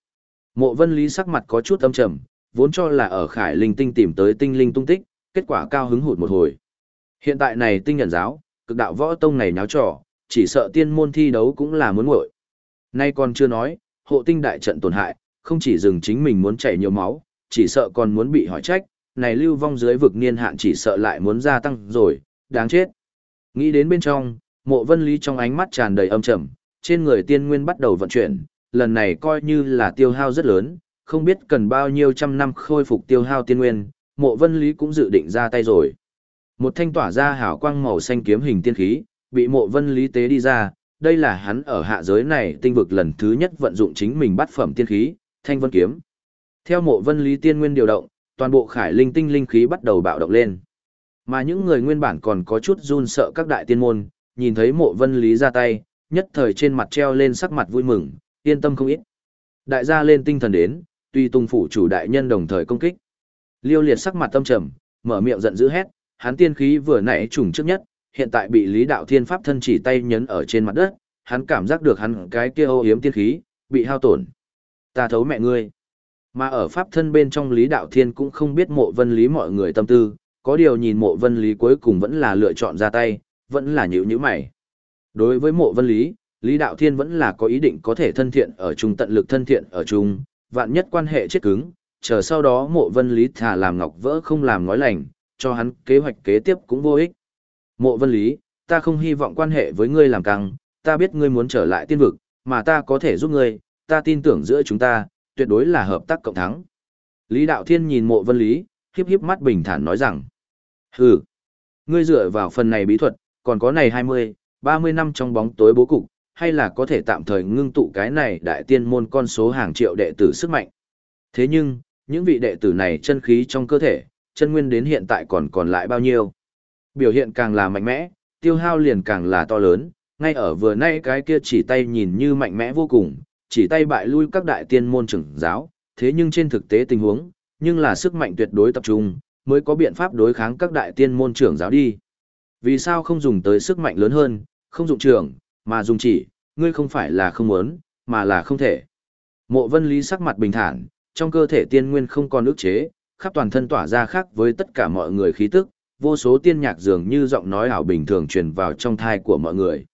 Mộ Vân Lý sắc mặt có chút âm trầm, vốn cho là ở Khải Linh Tinh tìm tới tinh linh tung tích, kết quả cao hứng hụt một hồi. Hiện tại này tinh nhận giáo, cực đạo võ tông này nháo trò, chỉ sợ tiên môn thi đấu cũng là muốn nguội. Nay còn chưa nói, hộ tinh đại trận tổn hại, không chỉ dừng chính mình muốn chảy nhiều máu, chỉ sợ còn muốn bị hỏi trách, này lưu vong dưới vực niên hạn chỉ sợ lại muốn gia tăng rồi, đáng chết. Nghĩ đến bên trong, mộ vân lý trong ánh mắt tràn đầy âm trầm, trên người tiên nguyên bắt đầu vận chuyển, lần này coi như là tiêu hao rất lớn, không biết cần bao nhiêu trăm năm khôi phục tiêu hao tiên nguyên, mộ vân lý cũng dự định ra tay rồi. Một thanh tỏa ra hào quang màu xanh kiếm hình tiên khí, bị mộ vân lý tế đi ra, đây là hắn ở hạ giới này tinh vực lần thứ nhất vận dụng chính mình bắt phẩm tiên khí, thanh vân kiếm. Theo mộ vân lý tiên nguyên điều động, toàn bộ khải linh tinh linh khí bắt đầu bạo động lên. Mà những người nguyên bản còn có chút run sợ các đại tiên môn, nhìn thấy mộ vân lý ra tay, nhất thời trên mặt treo lên sắc mặt vui mừng, yên tâm không ít. Đại gia lên tinh thần đến, tuy tung phủ chủ đại nhân đồng thời công kích. Liêu liệt sắc mặt tâm trầm, mở miệng giận dữ hét, hắn tiên khí vừa nãy trùng trước nhất, hiện tại bị Lý Đạo Thiên Pháp thân chỉ tay nhấn ở trên mặt đất, hắn cảm giác được hắn cái kia ô hiếm tiên khí, bị hao tổn. Ta thấu mẹ ngươi. Mà ở Pháp thân bên trong Lý Đạo Thiên cũng không biết mộ vân lý mọi người tâm tư, có điều nhìn mộ vân lý cuối cùng vẫn là lựa chọn ra tay, vẫn là nhữ nhữ mày. Đối với mộ vân lý, Lý Đạo Thiên vẫn là có ý định có thể thân thiện ở chung tận lực thân thiện ở chung, vạn nhất quan hệ chết cứng, chờ sau đó mộ vân lý thả làm ngọc vỡ không làm nói lành, cho hắn kế hoạch kế tiếp cũng vô ích. Mộ vân lý, ta không hy vọng quan hệ với ngươi làm căng, ta biết ngươi muốn trở lại tiên vực, mà ta có thể giúp ngươi, ta tin tưởng giữa chúng ta, tuyệt đối là hợp tác cộng thắng. Lý Đạo Thiên nhìn mộ vân lý, hiếp hiếp mắt bình thản nói rằng, hừ, ngươi dựa vào phần này bí thuật, còn có này 20, 30 năm trong bóng tối bố cục, hay là có thể tạm thời ngưng tụ cái này đại tiên môn con số hàng triệu đệ tử sức mạnh. Thế nhưng, những vị đệ tử này chân khí trong cơ thể, chân nguyên đến hiện tại còn còn lại bao nhiêu. Biểu hiện càng là mạnh mẽ, tiêu hao liền càng là to lớn, ngay ở vừa nay cái kia chỉ tay nhìn như mạnh mẽ vô cùng, chỉ tay bại lui các đại tiên môn trưởng giáo, thế nhưng trên thực tế tình huống, nhưng là sức mạnh tuyệt đối tập trung, mới có biện pháp đối kháng các đại tiên môn trưởng giáo đi. Vì sao không dùng tới sức mạnh lớn hơn, không dùng trưởng, mà dùng chỉ, ngươi không phải là không muốn, mà là không thể. Mộ vân lý sắc mặt bình thản, trong cơ thể tiên nguyên không còn ức chế, khắp toàn thân tỏa ra khác với tất cả mọi người khí tức, vô số tiên nhạc dường như giọng nói ảo bình thường truyền vào trong thai của mọi người.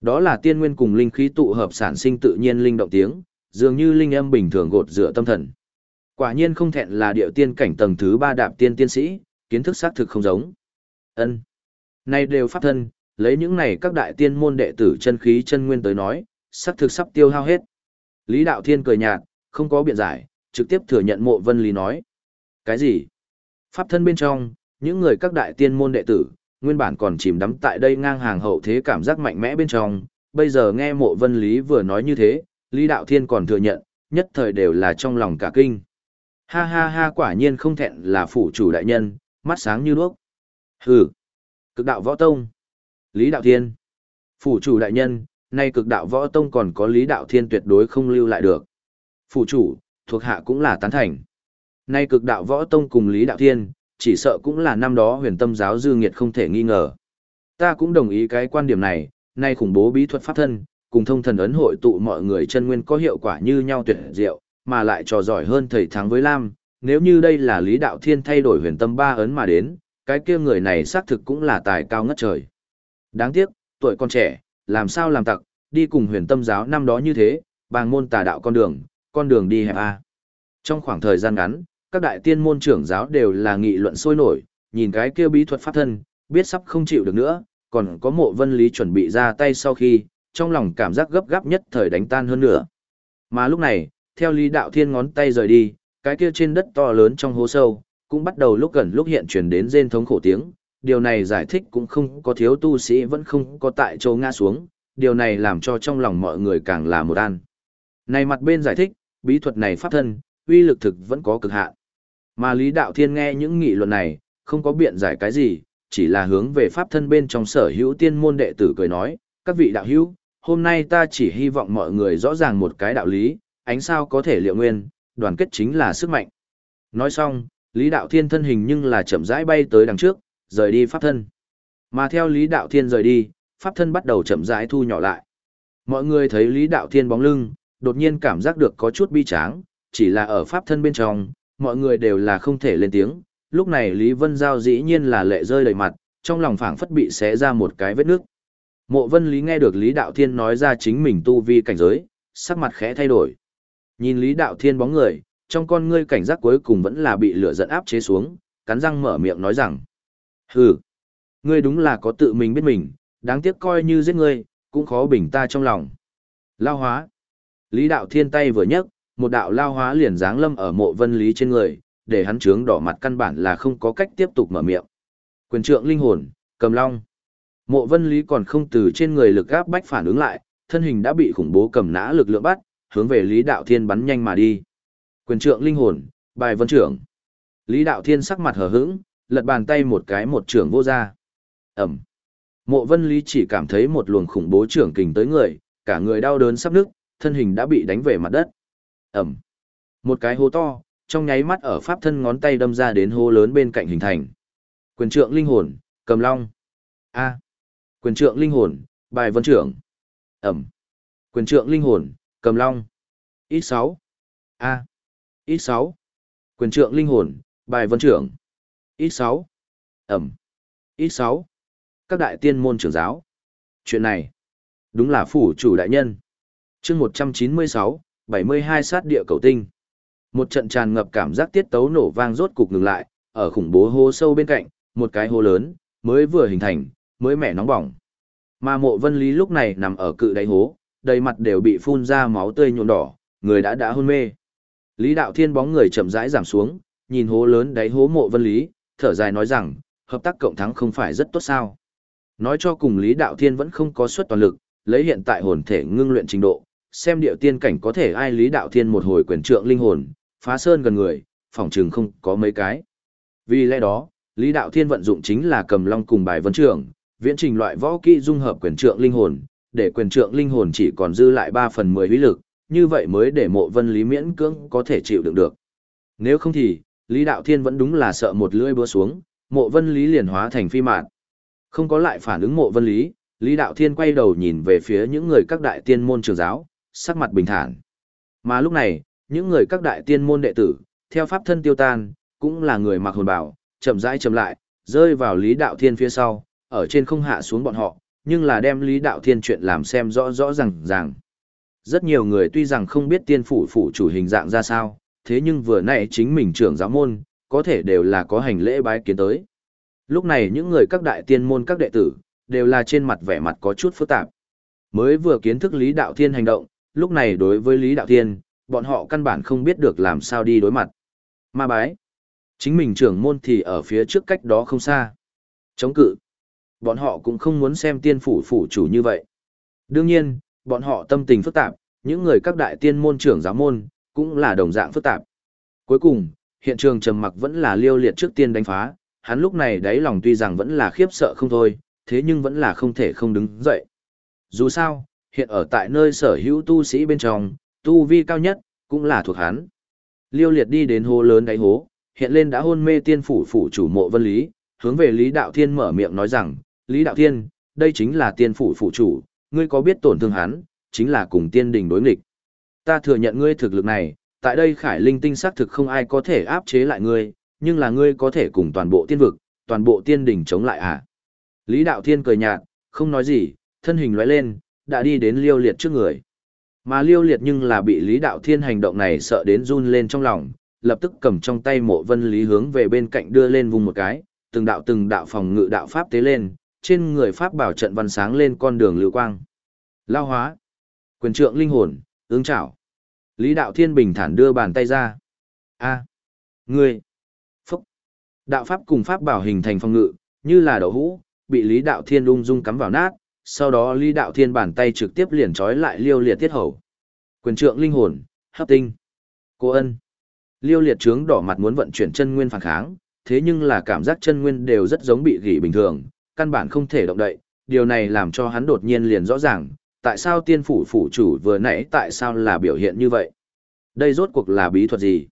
Đó là tiên nguyên cùng linh khí tụ hợp sản sinh tự nhiên linh động tiếng, dường như linh âm bình thường gột rửa tâm thần. Quả nhiên không thẹn là điệu tiên cảnh tầng thứ ba đạp tiên tiên sĩ, kiến thức xác thực không giống. Ân, nay đều pháp thân, lấy những này các đại tiên môn đệ tử chân khí chân nguyên tới nói, xác thực sắp tiêu hao hết. Lý Đạo Thiên cười nhạt, không có biện giải, trực tiếp thừa nhận mộ vân lý nói. Cái gì? Pháp thân bên trong, những người các đại tiên môn đệ tử, nguyên bản còn chìm đắm tại đây ngang hàng hậu thế cảm giác mạnh mẽ bên trong, bây giờ nghe mộ vân lý vừa nói như thế, Lý Đạo Thiên còn thừa nhận, nhất thời đều là trong lòng cả kinh. Ha ha ha quả nhiên không thẹn là phủ chủ đại nhân, mắt sáng như đuốc. Hừ, cực đạo võ tông. Lý Đạo Thiên. Phủ chủ đại nhân, nay cực đạo võ tông còn có Lý Đạo Thiên tuyệt đối không lưu lại được. Phủ chủ, thuộc hạ cũng là tán thành. Nay cực đạo võ tông cùng Lý Đạo Thiên, chỉ sợ cũng là năm đó huyền tâm giáo dư nghiệt không thể nghi ngờ. Ta cũng đồng ý cái quan điểm này, nay khủng bố bí thuật pháp thân, cùng thông thần ấn hội tụ mọi người chân nguyên có hiệu quả như nhau tuyệt diệu, mà lại trò giỏi hơn thầy thắng với Lam. Nếu như đây là Lý Đạo Thiên thay đổi huyền tâm ba ấn mà đến, cái kia người này xác thực cũng là tài cao ngất trời. Đáng tiếc, tuổi còn trẻ, làm sao làm tặc, đi cùng huyền tâm giáo năm đó như thế, bàng môn tà đạo con đường, con đường đi hẹp A. Trong khoảng thời gian ngắn, các đại tiên môn trưởng giáo đều là nghị luận sôi nổi, nhìn cái kia bí thuật pháp thân, biết sắp không chịu được nữa, còn có mộ vân lý chuẩn bị ra tay sau khi, trong lòng cảm giác gấp gáp nhất thời đánh tan hơn nữa. Mà lúc này, theo lý đạo thiên ngón tay rời đi, cái kia trên đất to lớn trong hố sâu, cũng bắt đầu lúc gần lúc hiện chuyển đến rên thống khổ tiếng. Điều này giải thích cũng không có thiếu tu sĩ vẫn không có tại chỗ ngã xuống, điều này làm cho trong lòng mọi người càng là một an. Này mặt bên giải thích, bí thuật này pháp thân, uy lực thực vẫn có cực hạn. Mà Lý Đạo Thiên nghe những nghị luận này, không có biện giải cái gì, chỉ là hướng về pháp thân bên trong sở hữu tiên môn đệ tử cười nói, các vị đạo hữu, hôm nay ta chỉ hy vọng mọi người rõ ràng một cái đạo lý, ánh sao có thể liệu nguyên, đoàn kết chính là sức mạnh. Nói xong, Lý Đạo Thiên thân hình nhưng là chậm rãi bay tới đằng trước, rời đi pháp thân. Mà theo Lý Đạo Thiên rời đi, pháp thân bắt đầu chậm rãi thu nhỏ lại. Mọi người thấy Lý Đạo Thiên bóng lưng, đột nhiên cảm giác được có chút bi tráng, chỉ là ở pháp thân bên trong, mọi người đều là không thể lên tiếng. Lúc này Lý Vân Giao dĩ nhiên là lệ rơi đầy mặt, trong lòng phảng phất bị xé ra một cái vết nước. Mộ Vân Lý nghe được Lý Đạo Thiên nói ra chính mình tu vi cảnh giới, sắc mặt khẽ thay đổi. Nhìn Lý Đạo Thiên bóng người, trong con ngươi cảnh giác cuối cùng vẫn là bị lửa giận áp chế xuống, cắn răng mở miệng nói rằng: "Hừ, ngươi đúng là có tự mình biết mình, đáng tiếc coi như giết ngươi, cũng khó bình ta trong lòng." Lao hóa. Lý Đạo Thiên tay vừa nhấc, một đạo lao hóa liền giáng lâm ở Mộ Vân Lý trên người, để hắn trướng đỏ mặt căn bản là không có cách tiếp tục mở miệng. Quyền trượng linh hồn, cầm long. Mộ Vân Lý còn không từ trên người lực áp bách phản ứng lại, thân hình đã bị khủng bố cầm nã lực lượng bắt, hướng về Lý Đạo Thiên bắn nhanh mà đi. Quyền trượng linh hồn, bài vân trưởng. Lý Đạo Thiên sắc mặt hờ hững, lật bàn tay một cái một trưởng vô ra. Ẩm. Mộ Vân Lý chỉ cảm thấy một luồng khủng bố trưởng kình tới người, cả người đau đớn sắp nức, thân hình đã bị đánh về mặt đất. Ẩm. Một cái hố to, trong nháy mắt ở pháp thân ngón tay đâm ra đến hố lớn bên cạnh hình thành. Quyền trượng linh hồn, cầm long. A. Quyền trượng linh hồn, bài vân trưởng. Ẩm. Quyền trượng linh hồn, cầm long. Ít sáu A. Ít sáu Quyền trượng linh hồn, bài vân trưởng. Ít sáu Ẩm. Ít sáu Các đại tiên môn trưởng giáo. Chuyện này, đúng là phủ chủ đại nhân. chương một trăm chín mươi sáu bảy mươi hai sát địa cầu tinh. Một trận tràn ngập cảm giác tiết tấu nổ vang rốt cục ngừng lại, ở khủng bố hô sâu bên cạnh, một cái hô lớn, mới vừa hình thành, mới mẻ nóng bỏng. Mà mộ vân lý lúc này nằm ở cự đáy hố, đầy mặt đều bị phun ra máu tươi nhuộm đỏ, người đã đã hôn mê. Lý đạo thiên bóng người chậm rãi giảm xuống, nhìn hố lớn đáy hố mộ vân lý, thở dài nói rằng, hợp tác cộng thắng không phải rất tốt sao. Nói cho cùng Lý đạo thiên vẫn không có suất toàn lực, lấy hiện tại hồn thể ngưng luyện trình độ, xem điệu tiên cảnh có thể ai Lý đạo thiên một hồi quyền trượng linh hồn, phá sơn gần người, phòng trường không có mấy cái. Vì lẽ đó, Lý đạo thiên vận dụng chính là cầm long cùng bài vấn trưởng, viễn trình loại võ kỹ dung hợp quyền trượng linh hồn, để quyền trượng linh hồn chỉ còn dư lại 3 phần 10 uy lực, như vậy mới để mộ vân lý miễn cưỡng có thể chịu đựng được. Nếu không thì, Lý Đạo Thiên vẫn đúng là sợ một lưỡi búa xuống, mộ vân lý liền hóa thành phi mạn. Không có lại phản ứng mộ vân lý, Lý Đạo Thiên quay đầu nhìn về phía những người các đại tiên môn trường giáo, sắc mặt bình thản. Mà lúc này, những người các đại tiên môn đệ tử, theo pháp thân tiêu tan, cũng là người mặc hồn bảo, chậm rãi chậm lại, rơi vào Lý Đạo Thiên phía sau, ở trên không hạ xuống bọn họ, nhưng là đem Lý Đạo Thiên chuyện làm xem rõ rõ ràng ràng. Rất nhiều người tuy rằng không biết tiên phủ phủ chủ hình dạng ra sao, thế nhưng vừa nãy chính mình trưởng giáo môn, có thể đều là có hành lễ bái kiến tới. Lúc này những người các đại tiên môn các đệ tử, đều là trên mặt vẻ mặt có chút phức tạp. Mới vừa kiến thức Lý Đạo Thiên hành động, lúc này đối với Lý Đạo Thiên, bọn họ căn bản không biết được làm sao đi đối mặt. Ma bái. Chính mình trưởng môn thì ở phía trước cách đó không xa. Chống cự bọn họ cũng không muốn xem tiên phủ phủ chủ như vậy. Đương nhiên, bọn họ tâm tình phức tạp, những người các đại tiên môn trưởng giáo môn, cũng là đồng dạng phức tạp. Cuối cùng, hiện trường trầm mặc vẫn là liêu liệt trước tiên đánh phá, hắn lúc này đáy lòng tuy rằng vẫn là khiếp sợ không thôi, thế nhưng vẫn là không thể không đứng dậy. Dù sao, hiện ở tại nơi sở hữu tu sĩ bên trong, tu vi cao nhất, cũng là thuộc hắn. Liêu liệt đi đến hố lớn đáy hố, hiện lên đã hôn mê tiên phủ phủ chủ mộ vân lý, hướng về Lý Đạo Thiên mở miệng nói rằng, Lý Đạo Thiên, đây chính là tiên phủ phủ chủ, ngươi có biết tổn thương hắn, chính là cùng tiên đình đối nghịch. Ta thừa nhận ngươi thực lực này, tại đây khải linh tinh xác thực không ai có thể áp chế lại ngươi, nhưng là ngươi có thể cùng toàn bộ tiên vực, toàn bộ tiên đình chống lại à? Lý Đạo Thiên cười nhạt, không nói gì, thân hình lóe lên, đã đi đến liêu liệt trước người. Mà liêu liệt nhưng là bị Lý Đạo Thiên hành động này sợ đến run lên trong lòng, lập tức cầm trong tay mộ vân lý hướng về bên cạnh đưa lên vùng một cái, từng đạo từng đạo phòng ngự đạo pháp tế lên, trên người pháp bảo trận văn sáng lên con đường lưu quang. Lao hóa, quyền trượng linh hồn, ứng trảo. Lý Đạo Thiên bình thản đưa bàn tay ra. A, ngươi, phúc. Đạo pháp cùng pháp bảo hình thành phòng ngự, như là đậu hũ, bị Lý Đạo Thiên ung dung cắm vào nát, sau đó Lý Đạo Thiên bàn tay trực tiếp liền trói lại liêu liệt tiết hầu. Quyền trượng linh hồn, hấp tinh. Cô ân. Liêu liệt trướng đỏ mặt muốn vận chuyển chân nguyên phản kháng, thế nhưng là cảm giác chân nguyên đều rất giống bị gỉ bình thường, căn bản không thể động đậy, điều này làm cho hắn đột nhiên liền rõ ràng, tại sao tiên phủ phủ chủ vừa nãy tại sao là biểu hiện như vậy. Đây rốt cuộc là bí thuật gì?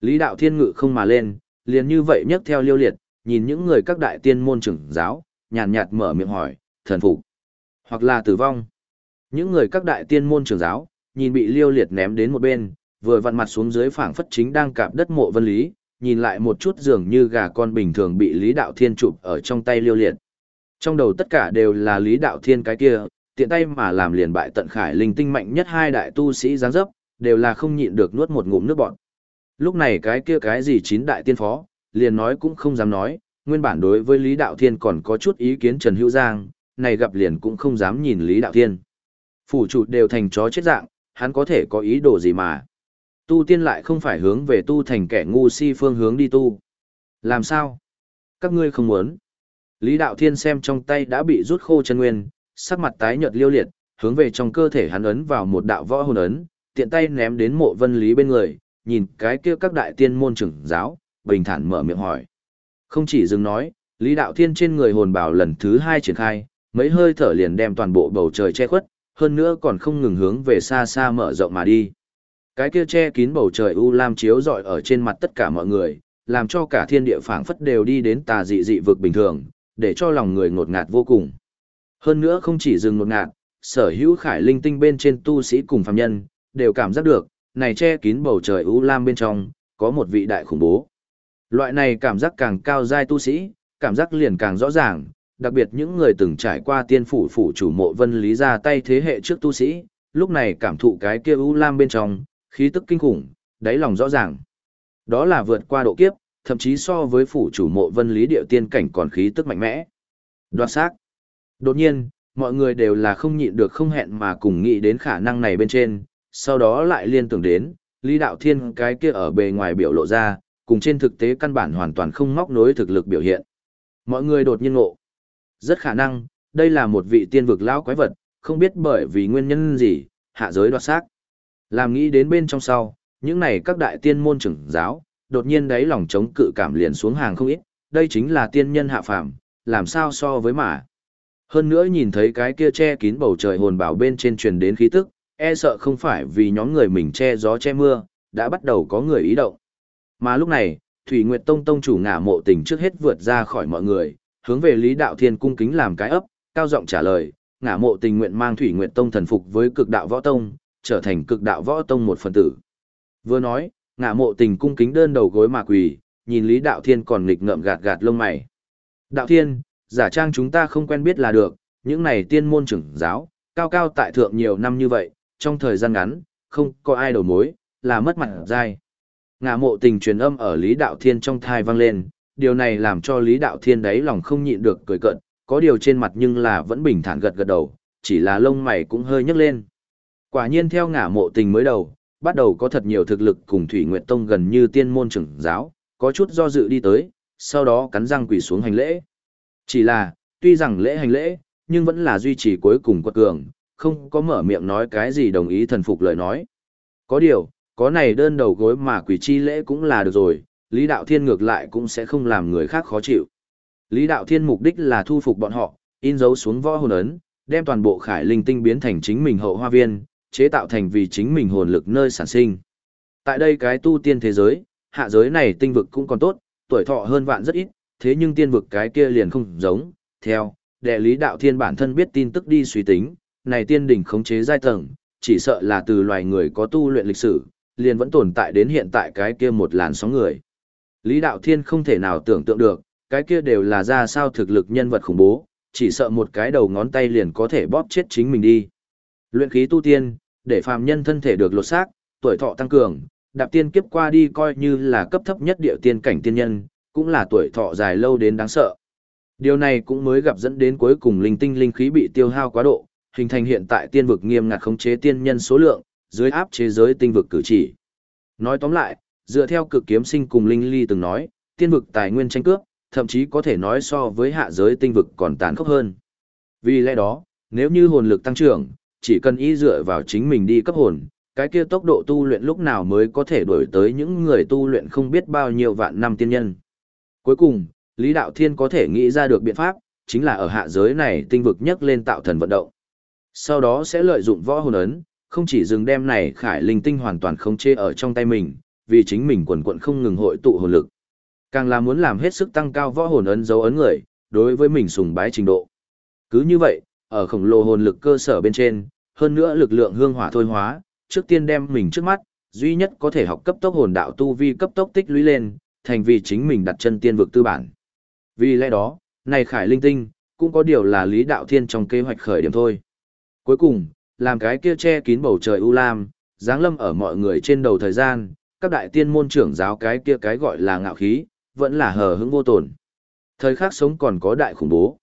Lý đạo thiên ngự không mà lên, liền như vậy nhấc theo liêu liệt, nhìn những người các đại tiên môn trưởng giáo, nhàn nhạt mở miệng hỏi, thần phục hoặc là tử vong. Những người các đại tiên môn trưởng giáo, nhìn bị liêu liệt ném đến một bên, vừa vặn mặt xuống dưới phảng phất chính đang cạp đất mộ vân lý, nhìn lại một chút dường như gà con bình thường bị Lý Đạo Thiên chụp ở trong tay liêu liệt. Trong đầu tất cả đều là Lý Đạo Thiên cái kia, tiện tay mà làm liền bại tận khải linh tinh mạnh nhất hai đại tu sĩ giáng dấp, đều là không nhịn được nuốt một ngụm nước bọt. Lúc này cái kia cái gì chín đại tiên phó, liền nói cũng không dám nói, nguyên bản đối với Lý Đạo Thiên còn có chút ý kiến Trần Hữu Giang, này gặp liền cũng không dám nhìn Lý Đạo Thiên. Phủ chủ đều thành chó chết dạng, hắn có thể có ý đồ gì mà. Tu tiên lại không phải hướng về tu thành kẻ ngu si phương hướng đi tu. Làm sao? Các ngươi không muốn. Lý Đạo Thiên xem trong tay đã bị rút khô chân nguyên, sắc mặt tái nhợt liêu liệt, hướng về trong cơ thể hắn ấn vào một đạo võ hồn ấn, tiện tay ném đến mộ vân lý bên người, nhìn cái kia các đại tiên môn trưởng giáo, bình thản mở miệng hỏi. Không chỉ dừng nói, Lý Đạo Thiên trên người hồn bảo lần thứ hai triển khai, mấy hơi thở liền đem toàn bộ bầu trời che khuất, hơn nữa còn không ngừng hướng về xa xa mở rộng mà đi. Cái kia che kín bầu trời u lam chiếu rọi ở trên mặt tất cả mọi người, làm cho cả thiên địa phảng phất đều đi đến tà dị dị vực bình thường, để cho lòng người ngột ngạt vô cùng. Hơn nữa không chỉ dừng ngột ngạt, sở hữu khải linh tinh bên trên tu sĩ cùng phàm nhân, đều cảm giác được, này che kín bầu trời u lam bên trong, có một vị đại khủng bố. Loại này cảm giác càng cao giai tu sĩ, cảm giác liền càng rõ ràng, đặc biệt những người từng trải qua tiên phủ phủ chủ mộ vân lý ra tay thế hệ trước tu sĩ, lúc này cảm thụ cái kia u lam bên trong, khí tức kinh khủng, đáy lòng rõ ràng. Đó là vượt qua độ kiếp, thậm chí so với phủ chủ mộ vân lý điệu tiên cảnh còn khí tức mạnh mẽ. Đoạt xác. Đột nhiên, mọi người đều là không nhịn được không hẹn mà cùng nghĩ đến khả năng này bên trên, sau đó lại liên tưởng đến, Lý Đạo Thiên cái kia ở bề ngoài biểu lộ ra, cùng trên thực tế căn bản hoàn toàn không móc nối thực lực biểu hiện. Mọi người đột nhiên ngộ. Rất khả năng, đây là một vị tiên vực lão quái vật, không biết bởi vì nguyên nhân gì, hạ giới đoạt xác. Làm nghĩ đến bên trong sau, những này các đại tiên môn trưởng giáo, đột nhiên đáy lòng chống cự cảm liền xuống hàng không ít, đây chính là tiên nhân hạ phàm, làm sao so với mà. Hơn nữa nhìn thấy cái kia che kín bầu trời hồn bảo bên trên truyền đến khí tức, e sợ không phải vì nhóm người mình che gió che mưa, đã bắt đầu có người ý động. Mà lúc này, Thủy Nguyệt Tông Tông chủ ngả mộ tình trước hết vượt ra khỏi mọi người, hướng về Lý Đạo Thiên cung kính làm cái ấp, cao giọng trả lời, ngả mộ tình nguyện mang Thủy Nguyệt Tông thần phục với cực đạo võ tông, trở thành cực đạo võ tông một phần tử. Vừa nói, ngả mộ tình cung kính đơn đầu gối mà quỳ, nhìn Lý Đạo Thiên còn nghịch ngợm gạt gạt lông mày. Đạo Thiên, giả trang chúng ta không quen biết là được, những này tiên môn trưởng giáo, cao cao tại thượng nhiều năm như vậy, trong thời gian ngắn, không có ai đầu mối, là mất mặt dai. Ngả mộ tình truyền âm ở Lý Đạo Thiên trong thai vang lên, điều này làm cho Lý Đạo Thiên đấy lòng không nhịn được cười cận, có điều trên mặt nhưng là vẫn bình thản gật gật đầu, chỉ là lông mày cũng hơi nhấc lên. Quả nhiên theo ngả mộ tình mới đầu, bắt đầu có thật nhiều thực lực cùng Thủy Nguyệt Tông gần như tiên môn trưởng giáo, có chút do dự đi tới, sau đó cắn răng quỳ xuống hành lễ. Chỉ là, tuy rằng lễ hành lễ, nhưng vẫn là duy trì cuối cùng quật cường, không có mở miệng nói cái gì đồng ý thần phục lời nói. Có điều, có này đơn đầu gối mà quỳ chi lễ cũng là được rồi, Lý Đạo Thiên ngược lại cũng sẽ không làm người khác khó chịu. Lý Đạo Thiên mục đích là thu phục bọn họ, in dấu xuống võ hồn ấn, đem toàn bộ khải linh tinh biến thành chính mình hậu hoa viên, chế tạo thành vì chính mình hồn lực nơi sản sinh. Tại đây cái tu tiên thế giới, hạ giới này tinh vực cũng còn tốt, tuổi thọ hơn vạn rất ít, thế nhưng tiên vực cái kia liền không giống, theo, đệ lý đạo thiên bản thân biết tin tức đi suy tính, này tiên đỉnh khống chế giai tầng, chỉ sợ là từ loài người có tu luyện lịch sử, liền vẫn tồn tại đến hiện tại cái kia một làn sóng người. Lý đạo thiên không thể nào tưởng tượng được, cái kia đều là ra sao thực lực nhân vật khủng bố, chỉ sợ một cái đầu ngón tay liền có thể bóp chết chính mình đi. Luyện khí tu tiên, để phàm nhân thân thể được lột xác, tuổi thọ tăng cường, đạp tiên kiếp qua đi coi như là cấp thấp nhất địa tiên cảnh tiên nhân, cũng là tuổi thọ dài lâu đến đáng sợ. Điều này cũng mới gặp dẫn đến cuối cùng linh tinh linh khí bị tiêu hao quá độ, hình thành hiện tại tiên vực nghiêm ngặt khống chế tiên nhân số lượng, dưới áp chế giới tinh vực cử chỉ. Nói tóm lại, dựa theo cực kiếm sinh cùng Linh Ly từng nói, tiên vực tài nguyên tranh cướp, thậm chí có thể nói so với hạ giới tinh vực còn tàn khốc hơn. Vì lẽ đó, nếu như hồn lực tăng trưởng, chỉ cần y dựa vào chính mình đi cấp hồn, cái kia tốc độ tu luyện lúc nào mới có thể đuổi tới những người tu luyện không biết bao nhiêu vạn năm tiên nhân. Cuối cùng, Lý Đạo Thiên có thể nghĩ ra được biện pháp, chính là ở hạ giới này tinh vực nhất lên tạo thần vận động. Sau đó sẽ lợi dụng võ hồn ấn, không chỉ dừng đem này khải linh tinh hoàn toàn không chê ở trong tay mình, vì chính mình quần quận không ngừng hội tụ hồn lực. Càng là muốn làm hết sức tăng cao võ hồn ấn dấu ấn người, đối với mình sùng bái trình độ. Cứ như vậy, ở khổng lồ hồn lực cơ sở bên trên, hơn nữa lực lượng hương hỏa thôi hóa, trước tiên đem mình trước mắt, duy nhất có thể học cấp tốc hồn đạo tu vi cấp tốc tích lũy lên, thành vì chính mình đặt chân tiên vực tư bản. Vì lẽ đó, này khải linh tinh, cũng có điều là lý đạo thiên trong kế hoạch khởi điểm thôi. Cuối cùng, làm cái kia che kín bầu trời u lam, giáng lâm ở mọi người trên đầu thời gian, các đại tiên môn trưởng giáo cái kia cái gọi là ngạo khí, vẫn là hờ hững vô tổn. Thời khắc sống còn có đại khủng bố.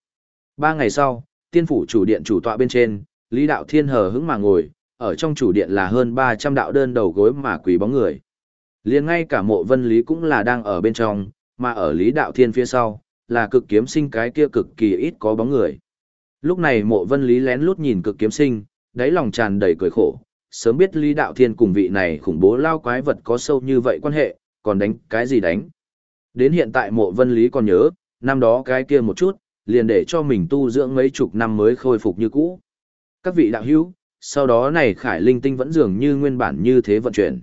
Ba ngày sau, tiên phủ chủ điện chủ tọa bên trên, Lý Đạo Thiên hờ hững mà ngồi, ở trong chủ điện là hơn 300 đạo đơn đầu gối mà quỳ bóng người. liền ngay cả mộ vân lý cũng là đang ở bên trong, mà ở Lý Đạo Thiên phía sau, là cực kiếm sinh cái kia cực kỳ ít có bóng người. Lúc này mộ vân lý lén lút nhìn cực kiếm sinh, đáy lòng tràn đầy cười khổ, sớm biết Lý Đạo Thiên cùng vị này khủng bố lao quái vật có sâu như vậy quan hệ, còn đánh cái gì đánh. Đến hiện tại mộ vân lý còn nhớ, năm đó cái kia một chút, liền để cho mình tu dưỡng mấy chục năm mới khôi phục như cũ. Các vị đạo hữu, sau đó này khải linh tinh vẫn dường như nguyên bản như thế vận chuyển.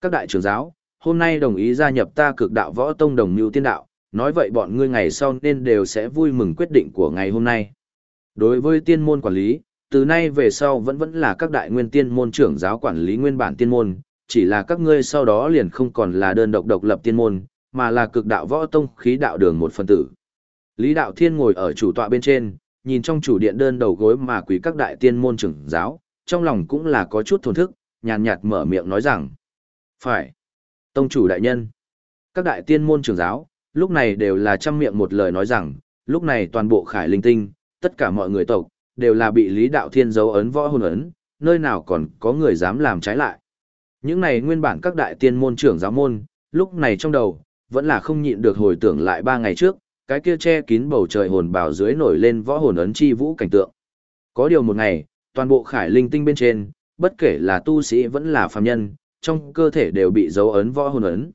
Các đại trưởng giáo, hôm nay đồng ý gia nhập ta cực đạo võ tông đồng mưu tiên đạo, nói vậy bọn ngươi ngày sau nên đều sẽ vui mừng quyết định của ngày hôm nay. Đối với tiên môn quản lý, từ nay về sau vẫn vẫn là các đại nguyên tiên môn trưởng giáo quản lý nguyên bản tiên môn, chỉ là các ngươi sau đó liền không còn là đơn độc độc lập tiên môn, mà là cực đạo võ tông khí đạo đường một phần tử. Lý Đạo Thiên ngồi ở chủ tọa bên trên, nhìn trong chủ điện đơn đầu gối mà quý các đại tiên môn trưởng giáo, trong lòng cũng là có chút thổn thức, nhàn nhạt mở miệng nói rằng. Phải. Tông chủ đại nhân. Các đại tiên môn trưởng giáo, lúc này đều là trăm miệng một lời nói rằng, lúc này toàn bộ khải linh tinh, tất cả mọi người tộc, đều là bị Lý Đạo Thiên dấu ấn võ hồn ấn, nơi nào còn có người dám làm trái lại. Những này nguyên bản các đại tiên môn trưởng giáo môn, lúc này trong đầu, vẫn là không nhịn được hồi tưởng lại ba ngày trước, cái kia che kín bầu trời hồn bảo dưới nổi lên võ hồn ấn chi vũ cảnh tượng. Có điều một ngày, toàn bộ khải linh tinh bên trên, bất kể là tu sĩ vẫn là phàm nhân, trong cơ thể đều bị dấu ấn võ hồn ấn.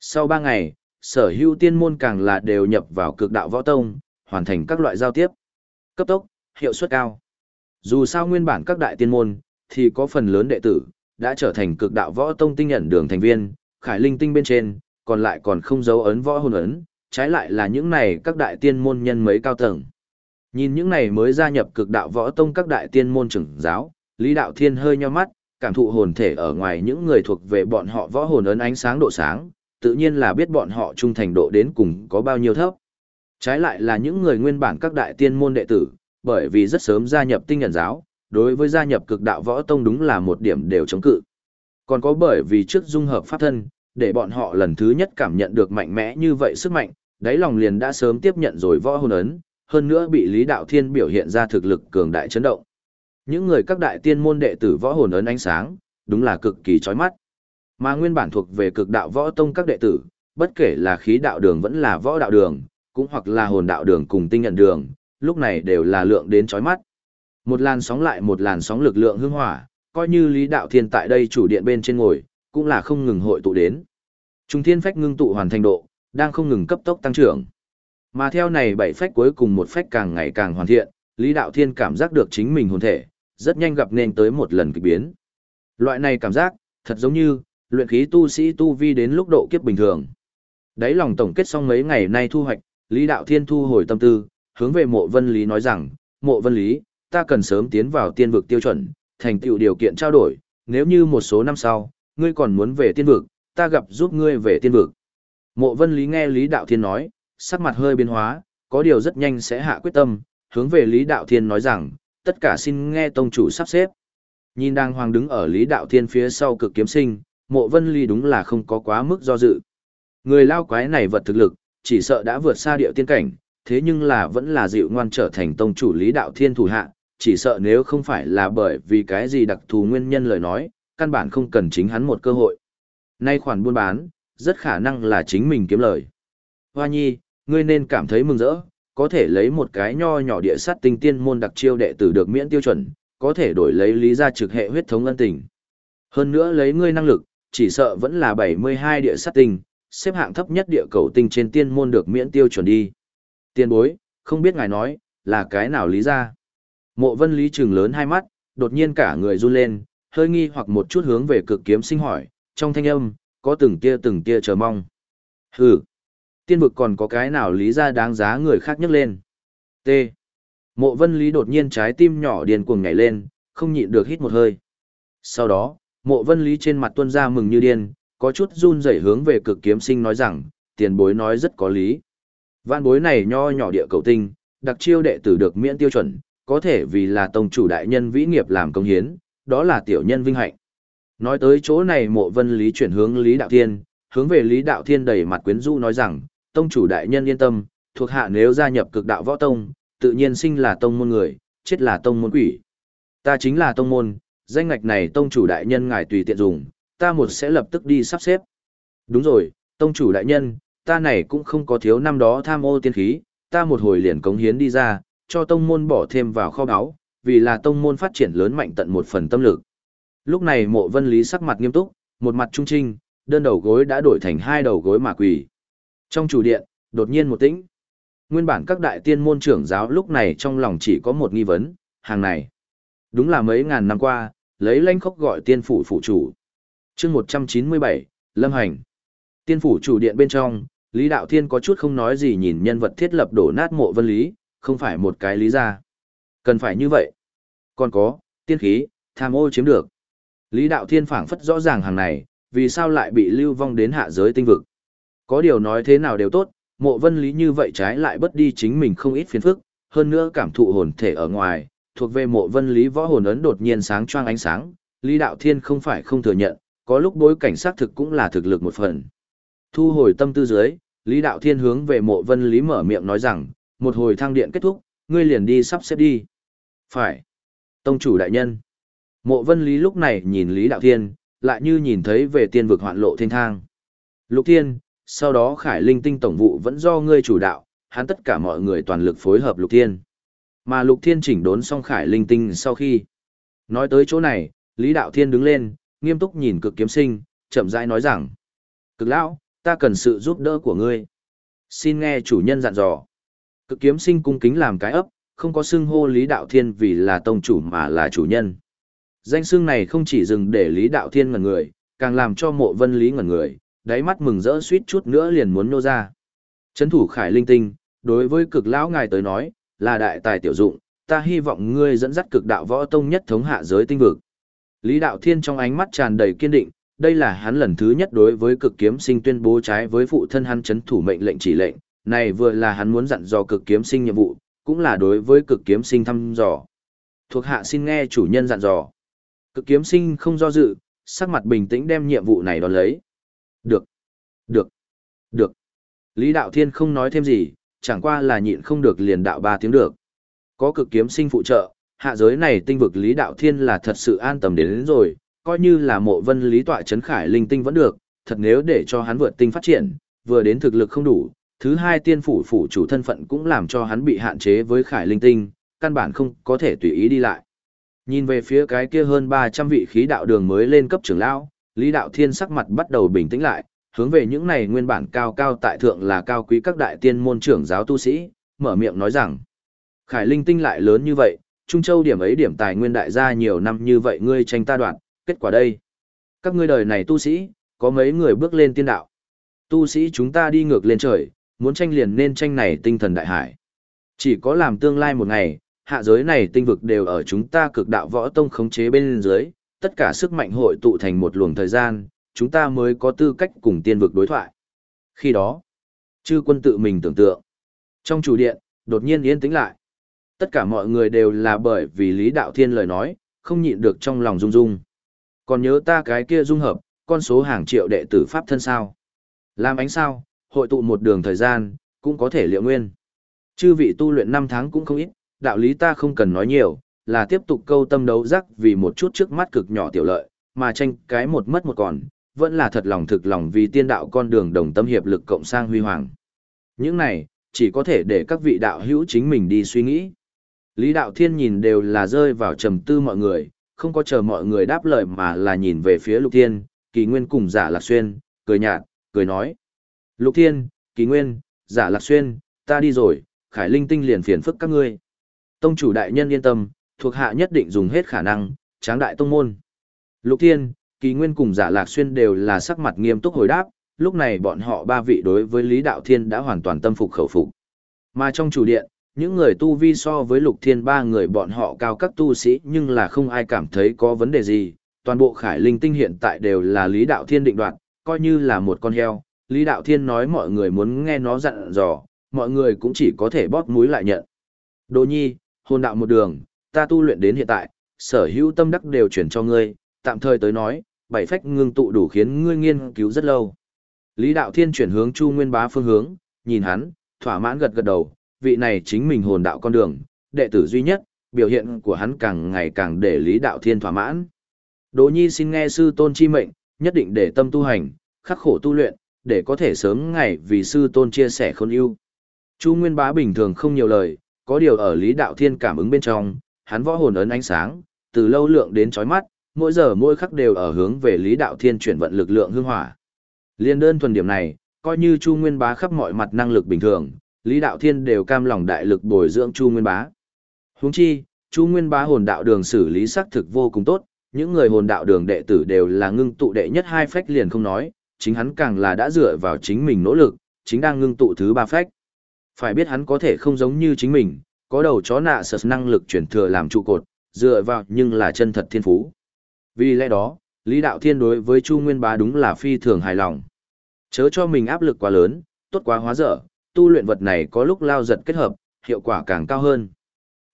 Sau ba ngày, sở hữu tiên môn càng là đều nhập vào cực đạo võ tông, hoàn thành các loại giao tiếp. Cấp tốc, hiệu suất cao. Dù sao nguyên bản các đại tiên môn, thì có phần lớn đệ tử, đã trở thành cực đạo võ tông tinh nhận đường thành viên, khải linh tinh bên trên, còn lại còn không dấu ấn võ hồn ấn, trái lại là những này các đại tiên môn nhân mấy cao tầng. Nhìn những này mới gia nhập cực đạo võ tông các đại tiên môn trưởng giáo, Lý Đạo Thiên hơi nheo mắt, cảm thụ hồn thể ở ngoài những người thuộc về bọn họ võ hồn ấn ánh sáng độ sáng, tự nhiên là biết bọn họ trung thành độ đến cùng có bao nhiêu thấp. Trái lại là những người nguyên bản các đại tiên môn đệ tử, bởi vì rất sớm gia nhập tinh nhận giáo, đối với gia nhập cực đạo võ tông đúng là một điểm đều chống cự. Còn có bởi vì trước dung hợp pháp thân, để bọn họ lần thứ nhất cảm nhận được mạnh mẽ như vậy sức mạnh, đáy lòng liền đã sớm tiếp nhận rồi võ hồn ấn, hơn nữa bị Lý Đạo Thiên biểu hiện ra thực lực cường đại chấn động. Những người các đại tiên môn đệ tử võ hồn ấn ánh sáng, đúng là cực kỳ chói mắt. Mà nguyên bản thuộc về cực đạo võ tông các đệ tử, bất kể là khí đạo đường vẫn là võ đạo đường, cũng hoặc là hồn đạo đường cùng tinh nhận đường, lúc này đều là lượng đến chói mắt. Một làn sóng lại một làn sóng lực lượng hương hỏa, coi như Lý Đạo Thiên tại đây chủ điện bên trên ngồi, cũng là không ngừng hội tụ đến. Trung thiên phách ngưng tụ hoàn thành độ, đang không ngừng cấp tốc tăng trưởng. Mà theo này bảy phách cuối cùng một phách càng ngày càng hoàn thiện, Lý Đạo Thiên cảm giác được chính mình hồn thể, rất nhanh gặp nên tới một lần kỳ biến. Loại này cảm giác, thật giống như, luyện khí tu sĩ tu vi đến lúc độ kiếp bình thường. Đấy lòng tổng kết xong mấy ngày nay thu hoạch, Lý Đạo Thiên thu hồi tâm tư, hướng về mộ vân lý nói rằng, mộ vân lý, ta cần sớm tiến vào tiên vực tiêu chuẩn, thành tựu điều kiện trao đổi, nếu như một số năm sau, ngươi còn muốn về tiên vực, ta gặp giúp ngươi về tiên vực. Mộ vân lý nghe Lý Đạo Thiên nói, sắc mặt hơi biến hóa, có điều rất nhanh sẽ hạ quyết tâm, hướng về Lý Đạo Thiên nói rằng, tất cả xin nghe tông chủ sắp xếp. Nhìn đang hoàng đứng ở Lý Đạo Thiên phía sau cực kiếm sinh, mộ vân lý đúng là không có quá mức do dự. Người lao quái này vật thực lực, chỉ sợ đã vượt xa điệu tiên cảnh, thế nhưng là vẫn là dịu ngoan trở thành tông chủ Lý Đạo Thiên thủ hạ, chỉ sợ nếu không phải là bởi vì cái gì đặc thù nguyên nhân lời nói, căn bản không cần chính hắn một cơ hội. Nay khoản buôn bán, rất khả năng là chính mình kiếm lời. Hoa nhi, ngươi nên cảm thấy mừng rỡ, có thể lấy một cái nho nhỏ địa sát tinh tiên môn đặc chiêu đệ tử được miễn tiêu chuẩn, có thể đổi lấy lý gia trực hệ huyết thống ân tình. Hơn nữa lấy ngươi năng lực, chỉ sợ vẫn là 72 địa sát tinh, xếp hạng thấp nhất địa cầu tinh trên tiên môn được miễn tiêu chuẩn đi. Tiên bối, không biết ngài nói, là cái nào lý ra. Mộ vân lý trừng lớn hai mắt, đột nhiên cả người run lên, hơi nghi hoặc một chút hướng về cực kiếm sinh hỏi, trong thanh âm, có từng tia từng tia chờ mong. Hừ, tiên vực còn có cái nào lý ra đáng giá người khác nhắc lên. T. Mộ vân lý đột nhiên trái tim nhỏ điền cuồng nhảy lên, không nhịn được hít một hơi. Sau đó, mộ vân lý trên mặt tuân ra mừng như điên, có chút run rẩy hướng về cực kiếm sinh nói rằng, tiền bối nói rất có lý. Vạn bối này nho nhỏ địa cầu tinh, đặc chiêu đệ tử được miễn tiêu chuẩn, có thể vì là tông chủ đại nhân vĩ nghiệp làm công hiến, đó là tiểu nhân vinh hạnh. Nói tới chỗ này mộ vân lý chuyển hướng Lý Đạo Thiên, hướng về Lý Đạo Thiên đầy mặt quyến rũ nói rằng, tông chủ đại nhân yên tâm, thuộc hạ nếu gia nhập cực đạo võ tông, tự nhiên sinh là tông môn người, chết là tông môn quỷ. Ta chính là tông môn, danh ngạch này tông chủ đại nhân ngài tùy tiện dùng, ta một sẽ lập tức đi sắp xếp. Đúng rồi, tông chủ đại nhân, ta này cũng không có thiếu năm đó tham ô tiên khí, ta một hồi liền cống hiến đi ra, cho tông môn bỏ thêm vào kho báu, vì là tông môn phát triển lớn mạnh tận một phần tâm lực. Lúc này mộ vân lý sắc mặt nghiêm túc, một mặt trung trinh, đơn đầu gối đã đổi thành hai đầu gối mà quỳ. Trong chủ điện, đột nhiên một tĩnh. Nguyên bản các đại tiên môn trưởng giáo lúc này trong lòng chỉ có một nghi vấn, hàng này. Đúng là mấy ngàn năm qua, lấy lanh khóc gọi tiên phủ phụ chủ. chương 197, Lâm Hành. Tiên phủ chủ điện bên trong, Lý Đạo Thiên có chút không nói gì nhìn nhân vật thiết lập đổ nát mộ vân lý, không phải một cái lý ra. Cần phải như vậy. Còn có, tiên khí, tham ô chiếm được. Lý Đạo Thiên phảng phất rõ ràng hàng này, vì sao lại bị lưu vong đến hạ giới tinh vực. Có điều nói thế nào đều tốt, mộ vân lý như vậy trái lại bất đi chính mình không ít phiền phức, hơn nữa cảm thụ hồn thể ở ngoài, thuộc về mộ vân lý võ hồn ấn đột nhiên sáng choang ánh sáng, Lý Đạo Thiên không phải không thừa nhận, có lúc bối cảnh xác thực cũng là thực lực một phần. Thu hồi tâm tư dưới, Lý Đạo Thiên hướng về mộ vân lý mở miệng nói rằng, một hồi thang điện kết thúc, ngươi liền đi sắp xếp đi. Phải. Tông chủ đại nhân. Mộ vân lý lúc này nhìn Lý Đạo Thiên, lại như nhìn thấy về tiên vực hoạn lộ thiên thang. Lục Thiên, sau đó Khải Linh Tinh tổng vụ vẫn do ngươi chủ đạo, hắn tất cả mọi người toàn lực phối hợp Lục Thiên. Mà Lục Thiên chỉnh đốn xong Khải Linh Tinh sau khi. Nói tới chỗ này, Lý Đạo Thiên đứng lên, nghiêm túc nhìn cực kiếm sinh, chậm rãi nói rằng. Cực lão, ta cần sự giúp đỡ của ngươi. Xin nghe chủ nhân dặn dò. Cực kiếm sinh cung kính làm cái ấp, không có xưng hô Lý Đạo Thiên vì là tông chủ mà là chủ nhân. Danh xưng này không chỉ dừng để Lý Đạo Thiên ngẩn người, càng làm cho mộ vân Lý ngẩn người, đáy mắt mừng rỡ suýt chút nữa liền muốn nô ra. Chấn thủ khải linh tinh, đối với cực lão ngài tới nói, là đại tài tiểu dụng, ta hy vọng ngươi dẫn dắt cực đạo võ tông nhất thống hạ giới tinh vực. Lý Đạo Thiên trong ánh mắt tràn đầy kiên định, đây là hắn lần thứ nhất đối với cực kiếm sinh tuyên bố trái với phụ thân hắn chấn thủ mệnh lệnh chỉ lệnh, này vừa là hắn muốn dặn dò cực kiếm sinh nhiệm vụ, cũng là đối với cực kiếm sinh thăm dò. Thuộc hạ xin nghe chủ nhân dặn dò. Cực kiếm sinh không do dự, sắc mặt bình tĩnh đem nhiệm vụ này đón lấy. Được, được, được. Lý Đạo Thiên không nói thêm gì, chẳng qua là nhịn không được liền đạo ba tiếng được. Có cực kiếm sinh phụ trợ, hạ giới này tinh vực Lý Đạo Thiên là thật sự an tâm đến, đến rồi, coi như là mộ vân lý tọa chấn khải linh tinh vẫn được, thật nếu để cho hắn vượt tinh phát triển, vừa đến thực lực không đủ, thứ hai tiên phủ phủ chủ thân phận cũng làm cho hắn bị hạn chế với khải linh tinh, căn bản không có thể tùy ý đi lại. Nhìn về phía cái kia hơn 300 vị khí đạo đường mới lên cấp trưởng lão, Lý Đạo Thiên sắc mặt bắt đầu bình tĩnh lại, hướng về những này nguyên bản cao cao tại thượng là cao quý các đại tiên môn trưởng giáo tu sĩ, mở miệng nói rằng: "Khải Linh tinh lại lớn như vậy, Trung Châu điểm ấy điểm tài nguyên đại gia nhiều năm như vậy ngươi tranh ta đoạn, kết quả đây, các ngươi đời này tu sĩ, có mấy người bước lên tiên đạo? Tu sĩ chúng ta đi ngược lên trời, muốn tranh liền nên tranh này tinh thần đại hải. Chỉ có làm tương lai một ngày, hạ giới này tinh vực đều ở chúng ta cực đạo võ tông khống chế bên dưới, tất cả sức mạnh hội tụ thành một luồng thời gian, chúng ta mới có tư cách cùng tiên vực đối thoại. Khi đó, chư quân tự mình tưởng tượng. Trong chủ điện, đột nhiên yên tĩnh lại. Tất cả mọi người đều là bởi vì Lý Đạo Thiên lời nói, không nhịn được trong lòng rung rung. Còn nhớ ta cái kia dung hợp, con số hàng triệu đệ tử Pháp thân sao. Làm ánh sao, hội tụ một đường thời gian, cũng có thể liệu nguyên. Chư vị tu luyện 5 tháng cũng không ít, đạo lý ta không cần nói nhiều, là tiếp tục câu tâm đấu giác vì một chút trước mắt cực nhỏ tiểu lợi, mà tranh cái một mất một còn, vẫn là thật lòng thực lòng vì tiên đạo con đường đồng tâm hiệp lực cộng sang huy hoàng. Những này, chỉ có thể để các vị đạo hữu chính mình đi suy nghĩ. Lý Đạo Thiên nhìn đều là rơi vào trầm tư mọi người, không có chờ mọi người đáp lời mà là nhìn về phía Lục Thiên, Kỳ Nguyên cùng Giả Lạc Xuyên, cười nhạt, cười nói. Lục Thiên, Kỳ Nguyên, Giả Lạc Xuyên, ta đi rồi, Khải Linh Tinh liền phiền phức các ngươi. Tông chủ đại nhân yên tâm, thuộc hạ nhất định dùng hết khả năng, tráng đại tông môn. Lục Thiên, Kỳ Nguyên cùng Giả Lạc Xuyên đều là sắc mặt nghiêm túc hồi đáp, lúc này bọn họ ba vị đối với Lý Đạo Thiên đã hoàn toàn tâm phục khẩu phục. Mà trong chủ điện, những người tu vi so với Lục Thiên ba người bọn họ cao các tu sĩ nhưng là không ai cảm thấy có vấn đề gì, toàn bộ Khải Linh Tinh hiện tại đều là Lý Đạo Thiên định đoạt, coi như là một con heo, Lý Đạo Thiên nói mọi người muốn nghe nó dặn dò, mọi người cũng chỉ có thể bóp mũi lại nhận. Đỗ Nhi, hồn đạo một đường, ta tu luyện đến hiện tại, sở hữu tâm đắc đều chuyển cho ngươi, tạm thời tới nói, bảy phách ngưng tụ đủ khiến ngươi nghiên cứu rất lâu. Lý Đạo Thiên chuyển hướng Chu Nguyên Bá phương hướng, nhìn hắn, thỏa mãn gật gật đầu, vị này chính mình hồn đạo con đường, đệ tử duy nhất, biểu hiện của hắn càng ngày càng để Lý Đạo Thiên thỏa mãn. Đỗ Nhi xin nghe sư tôn chi mệnh, nhất định để tâm tu hành, khắc khổ tu luyện, để có thể sớm ngày vì sư tôn chia sẻ khôn ưu. Chu Nguyên Bá bình thường không nhiều lời, có điều ở Lý Đạo Thiên cảm ứng bên trong, hắn võ hồn ấn ánh sáng, từ lâu lượng đến chói mắt, mỗi giờ mỗi khắc đều ở hướng về Lý Đạo Thiên chuyển vận lực lượng hương hỏa. Liên đơn thuần điểm này, coi như Chu Nguyên Bá khắp mọi mặt năng lực bình thường, Lý Đạo Thiên đều cam lòng đại lực bồi dưỡng Chu Nguyên Bá. Huống chi, Chu Nguyên Bá hồn đạo đường xử lý xác thực vô cùng tốt, những người hồn đạo đường đệ tử đều là ngưng tụ đệ nhất hai phách liền không nói, chính hắn càng là đã dựa vào chính mình nỗ lực, chính đang ngưng tụ thứ ba phách. Phải biết hắn có thể không giống như chính mình, có đầu chó nạ sợ năng lực chuyển thừa làm trụ cột, dựa vào nhưng là chân thật thiên phú. Vì lẽ đó, Lý Đạo Thiên đối với Chu Nguyên Bá đúng là phi thường hài lòng. Chớ cho mình áp lực quá lớn, tốt quá hóa dở, tu luyện vật này có lúc lao giật kết hợp, hiệu quả càng cao hơn.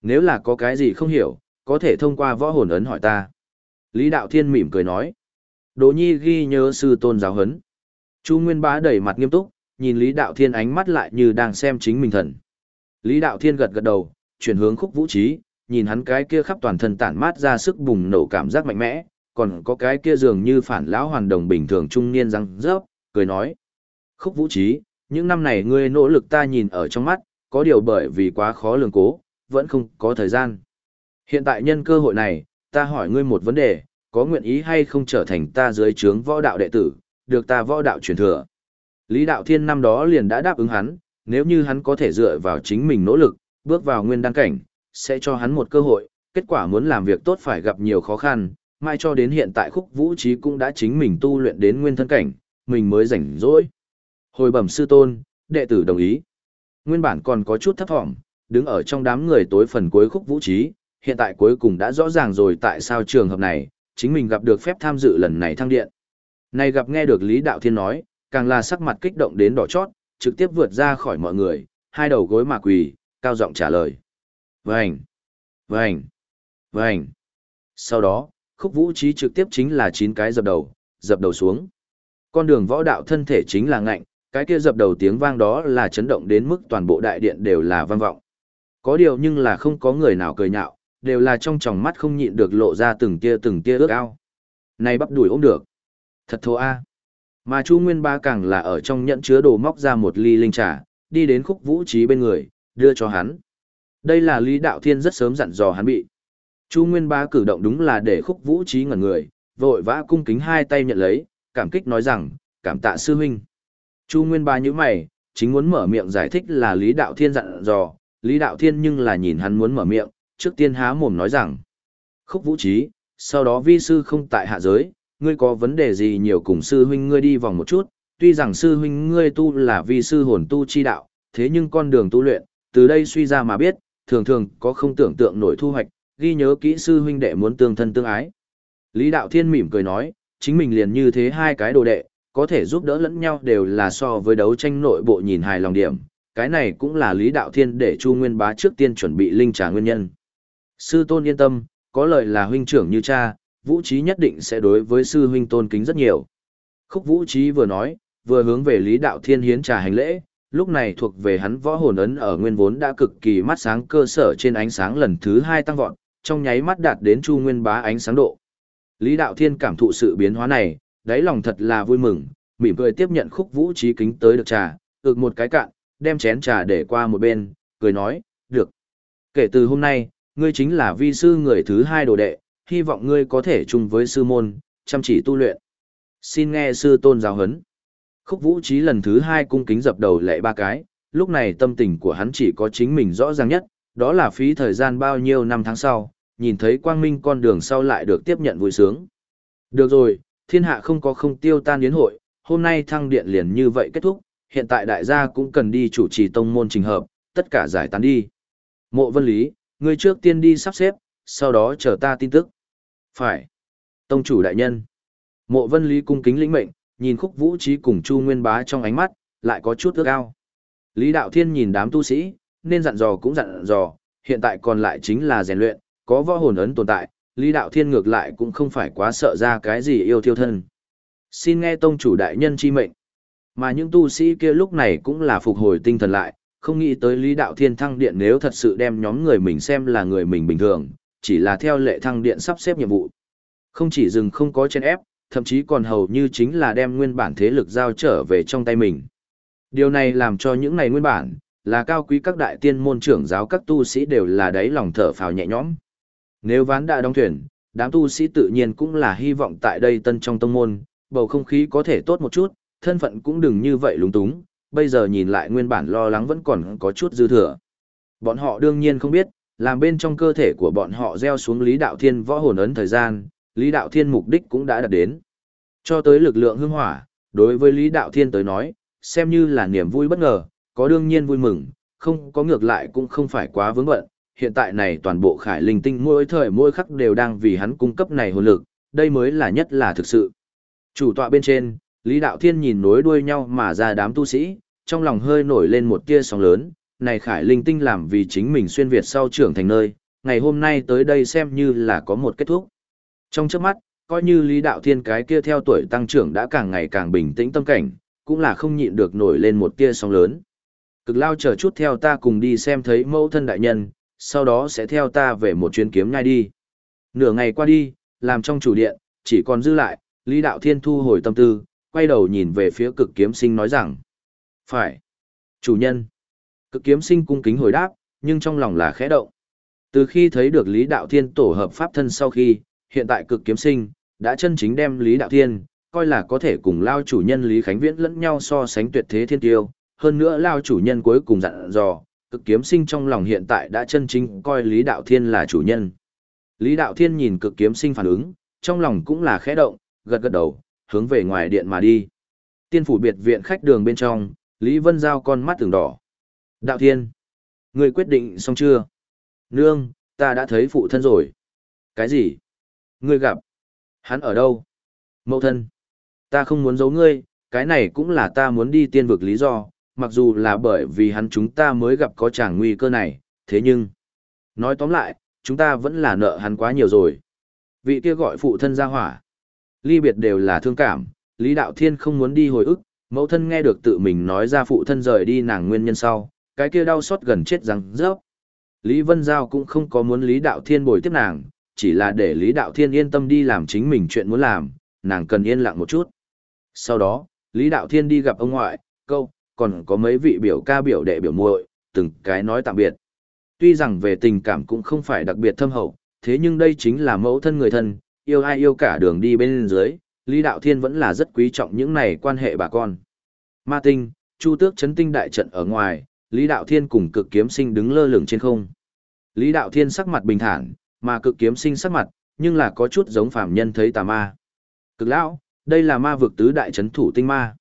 Nếu là có cái gì không hiểu, có thể thông qua võ hồn ấn hỏi ta. Lý Đạo Thiên mỉm cười nói. Đỗ Nhi ghi nhớ sư tôn giáo hấn. Chu Nguyên Bá đẩy mặt nghiêm túc, nhìn Lý Đạo Thiên ánh mắt lại như đang xem chính mình thần. Lý Đạo Thiên gật gật đầu, chuyển hướng khúc vũ trí, nhìn hắn cái kia khắp toàn thân tản mát ra sức bùng nổ cảm giác mạnh mẽ, còn có cái kia dường như phản lão hoàn đồng bình thường trung niên răng rớp, cười nói. Khúc vũ trí, những năm này ngươi nỗ lực ta nhìn ở trong mắt, có điều bởi vì quá khó lường cố, vẫn không có thời gian. Hiện tại nhân cơ hội này, ta hỏi ngươi một vấn đề, có nguyện ý hay không trở thành ta dưới trướng võ đạo đệ tử, được ta võ đạo truyền thừa. Lý Đạo Thiên năm đó liền đã đáp ứng hắn, nếu như hắn có thể dựa vào chính mình nỗ lực, bước vào nguyên đăng cảnh, sẽ cho hắn một cơ hội, kết quả muốn làm việc tốt phải gặp nhiều khó khăn, mai cho đến hiện tại khúc vũ trí cũng đã chính mình tu luyện đến nguyên thân cảnh, mình mới rảnh rỗi. Hồi bẩm sư tôn, đệ tử đồng ý. Nguyên bản còn có chút thấp thỏm, đứng ở trong đám người tối phần cuối khúc vũ trí, hiện tại cuối cùng đã rõ ràng rồi tại sao trường hợp này, chính mình gặp được phép tham dự lần này thăng điện. Này gặp nghe được Lý Đạo Thiên nói, càng là sắc mặt kích động đến đỏ chót, trực tiếp vượt ra khỏi mọi người, hai đầu gối mà quỳ, cao giọng trả lời. Vânh! Vânh! Vânh! Sau đó, khúc vũ trí trực tiếp chính là chín cái dập đầu, dập đầu xuống. Con đường võ đạo thân thể chính là ngạnh, cái kia dập đầu tiếng vang đó là chấn động đến mức toàn bộ đại điện đều là vang vọng. Có điều nhưng là không có người nào cười nhạo, đều là trong tròng mắt không nhịn được lộ ra từng tia từng tia ước ao. Này bắp đuổi ôm được. Thật thô a. Mà Chu Nguyên Ba càng là ở trong nhẫn chứa đồ móc ra một ly linh trà, đi đến khúc vũ trí bên người, đưa cho hắn. Đây là Lý Đạo Thiên rất sớm dặn dò hắn bị. Chu Nguyên Ba cử động đúng là để khúc vũ trí ngẩn người, vội vã cung kính hai tay nhận lấy, cảm kích nói rằng, cảm tạ sư huynh. Chu Nguyên Ba như mày, chính muốn mở miệng giải thích là Lý Đạo Thiên dặn dò, Lý Đạo Thiên nhưng là nhìn hắn muốn mở miệng, trước tiên há mồm nói rằng, khúc vũ trí, sau đó vi sư không tại hạ giới, ngươi có vấn đề gì nhiều cùng sư huynh ngươi đi vòng một chút, tuy rằng sư huynh ngươi tu là vi sư hồn tu chi đạo, thế nhưng con đường tu luyện, từ đây suy ra mà biết, thường thường có không tưởng tượng nổi thu hoạch, ghi nhớ kỹ sư huynh đệ muốn tương thân tương ái. Lý Đạo Thiên mỉm cười nói, chính mình liền như thế hai cái đồ đệ, có thể giúp đỡ lẫn nhau đều là so với đấu tranh nội bộ nhìn hài lòng điểm, cái này cũng là Lý Đạo Thiên để Chu Nguyên Bá trước tiên chuẩn bị linh trà nguyên nhân. Sư tôn yên tâm, có lời là huynh trưởng như cha, vũ trí nhất định sẽ đối với sư huynh tôn kính rất nhiều. Khúc vũ trí vừa nói, vừa hướng về Lý Đạo Thiên hiến trà hành lễ, lúc này thuộc về hắn võ hồn ấn ở nguyên vốn đã cực kỳ mắt sáng cơ sở trên ánh sáng lần thứ hai tăng vọt, trong nháy mắt đạt đến chu nguyên bá ánh sáng độ. Lý Đạo Thiên cảm thụ sự biến hóa này, đáy lòng thật là vui mừng, mỉm cười tiếp nhận khúc vũ trí kính tới được trà, ực một cái cạn, đem chén trà để qua một bên, cười nói, được. Kể từ hôm nay, ngươi chính là vi sư người thứ hai đồ đệ, hy vọng ngươi có thể chung với sư môn, chăm chỉ tu luyện. Xin nghe sư tôn giáo huấn. Khúc vũ trí lần thứ hai cung kính dập đầu lệ ba cái, lúc này tâm tình của hắn chỉ có chính mình rõ ràng nhất, đó là phí thời gian bao nhiêu năm tháng sau, nhìn thấy quang minh con đường sau lại được tiếp nhận vui sướng. Được rồi, thiên hạ không có không tiêu tan yến hội, hôm nay thăng điện liền như vậy kết thúc, hiện tại đại gia cũng cần đi chủ trì tông môn trình hợp, tất cả giải tán đi. Mộ vân lý, ngươi trước tiên đi sắp xếp, sau đó chờ ta tin tức. Phải. Tông chủ đại nhân. Mộ vân lý cung kính lĩnh mệnh, nhìn khúc vũ trí cùng chu nguyên bá trong ánh mắt, lại có chút ước ao. Lý đạo thiên nhìn đám tu sĩ, nên dặn dò cũng dặn dò, hiện tại còn lại chính là rèn luyện, có võ hồn ấn tồn tại, Lý đạo thiên ngược lại cũng không phải quá sợ ra cái gì yêu thiêu thân. Xin nghe tông chủ đại nhân chi mệnh. Mà những tu sĩ kia lúc này cũng là phục hồi tinh thần lại, không nghĩ tới Lý Đạo Thiên thăng điện nếu thật sự đem nhóm người mình xem là người mình bình thường, chỉ là theo lệ thăng điện sắp xếp nhiệm vụ. Không chỉ dừng không có chen ép, thậm chí còn hầu như chính là đem nguyên bản thế lực giao trở về trong tay mình. Điều này làm cho những này nguyên bản, là cao quý các đại tiên môn trưởng giáo các tu sĩ đều là đáy lòng thở phào nhẹ nhõm. Nếu ván đã đóng thuyền, đám tu sĩ tự nhiên cũng là hy vọng tại đây tân trong tông môn, bầu không khí có thể tốt một chút, thân phận cũng đừng như vậy lúng túng, bây giờ nhìn lại nguyên bản lo lắng vẫn còn có chút dư thừa. Bọn họ đương nhiên không biết, làm bên trong cơ thể của bọn họ gieo xuống Lý Đạo Thiên võ hồn ấn thời gian, Lý Đạo Thiên mục đích cũng đã đạt đến. Cho tới lực lượng hương hỏa, đối với Lý Đạo Thiên tới nói, xem như là niềm vui bất ngờ, có đương nhiên vui mừng, không có ngược lại cũng không phải quá vướng bận. Hiện tại này toàn bộ khải linh tinh mỗi thời mỗi khắc đều đang vì hắn cung cấp này hồn lực, đây mới là nhất là thực sự. Chủ tọa bên trên, Lý Đạo Thiên nhìn nối đuôi nhau mà ra đám tu sĩ, trong lòng hơi nổi lên một tia sóng lớn, này khải linh tinh làm vì chính mình xuyên Việt sau trưởng thành nơi, ngày hôm nay tới đây xem như là có một kết thúc. Trong trước mắt, coi như Lý Đạo Thiên cái kia theo tuổi tăng trưởng đã càng ngày càng bình tĩnh tâm cảnh, cũng là không nhịn được nổi lên một tia sóng lớn. Cực lao chờ chút theo ta cùng đi xem thấy mẫu thân đại nhân, sau đó sẽ theo ta về một chuyến kiếm ngay đi. Nửa ngày qua đi, làm trong chủ điện, chỉ còn dư lại, Lý Đạo Thiên thu hồi tâm tư, quay đầu nhìn về phía cực kiếm sinh nói rằng. Phải. Chủ nhân. Cực kiếm sinh cung kính hồi đáp, nhưng trong lòng là khẽ động. Từ khi thấy được Lý Đạo Thiên tổ hợp pháp thân sau khi, hiện tại cực kiếm sinh, đã chân chính đem Lý Đạo Thiên, coi là có thể cùng lao chủ nhân Lý Khánh Viễn lẫn nhau so sánh tuyệt thế thiên tiêu. Hơn nữa lao chủ nhân cuối cùng dặn dò, cực kiếm sinh trong lòng hiện tại đã chân chính coi Lý Đạo Thiên là chủ nhân. Lý Đạo Thiên nhìn cực kiếm sinh phản ứng, trong lòng cũng là khẽ động, gật gật đầu, hướng về ngoài điện mà đi. Tiên phủ biệt viện khách đường bên trong, Lý Vân Giao con mắt từng đỏ. Đạo Thiên, người quyết định xong chưa? Nương, ta đã thấy phụ thân rồi. Cái gì? Ngươi gặp? Hắn ở đâu? Mậu thân. Ta không muốn giấu ngươi, cái này cũng là ta muốn đi tiên vực lý do, mặc dù là bởi vì hắn chúng ta mới gặp có chàng nguy cơ này, thế nhưng... Nói tóm lại, chúng ta vẫn là nợ hắn quá nhiều rồi. Vị kia gọi phụ thân ra hỏa. Ly biệt đều là thương cảm, Lý Đạo Thiên không muốn đi hồi ức, mẫu thân nghe được tự mình nói ra phụ thân rời đi nàng nguyên nhân sau, cái kia đau xót gần chết rằng rớp. Lý Vân Giao cũng không có muốn Lý Đạo Thiên bồi tiếp nàng, chỉ là để Lý Đạo Thiên yên tâm đi làm chính mình chuyện muốn làm, nàng cần yên lặng một chút. Sau đó, Lý Đạo Thiên đi gặp ông ngoại, câu, còn có mấy vị biểu ca biểu đệ biểu muội, từng cái nói tạm biệt. Tuy rằng về tình cảm cũng không phải đặc biệt thâm hậu, thế nhưng đây chính là mẫu thân người thân, yêu ai yêu cả đường đi bên dưới, Lý Đạo Thiên vẫn là rất quý trọng những này quan hệ bà con. Ma tinh, Chu Tước chấn tinh đại trận ở ngoài, Lý Đạo Thiên cùng cực kiếm sinh đứng lơ lửng trên không. Lý Đạo Thiên sắc mặt bình thản, mà cực kiếm sinh sắc mặt, nhưng là có chút giống phàm nhân thấy tà ma. Cực lão, đây là ma vực tứ đại chấn thủ tinh ma.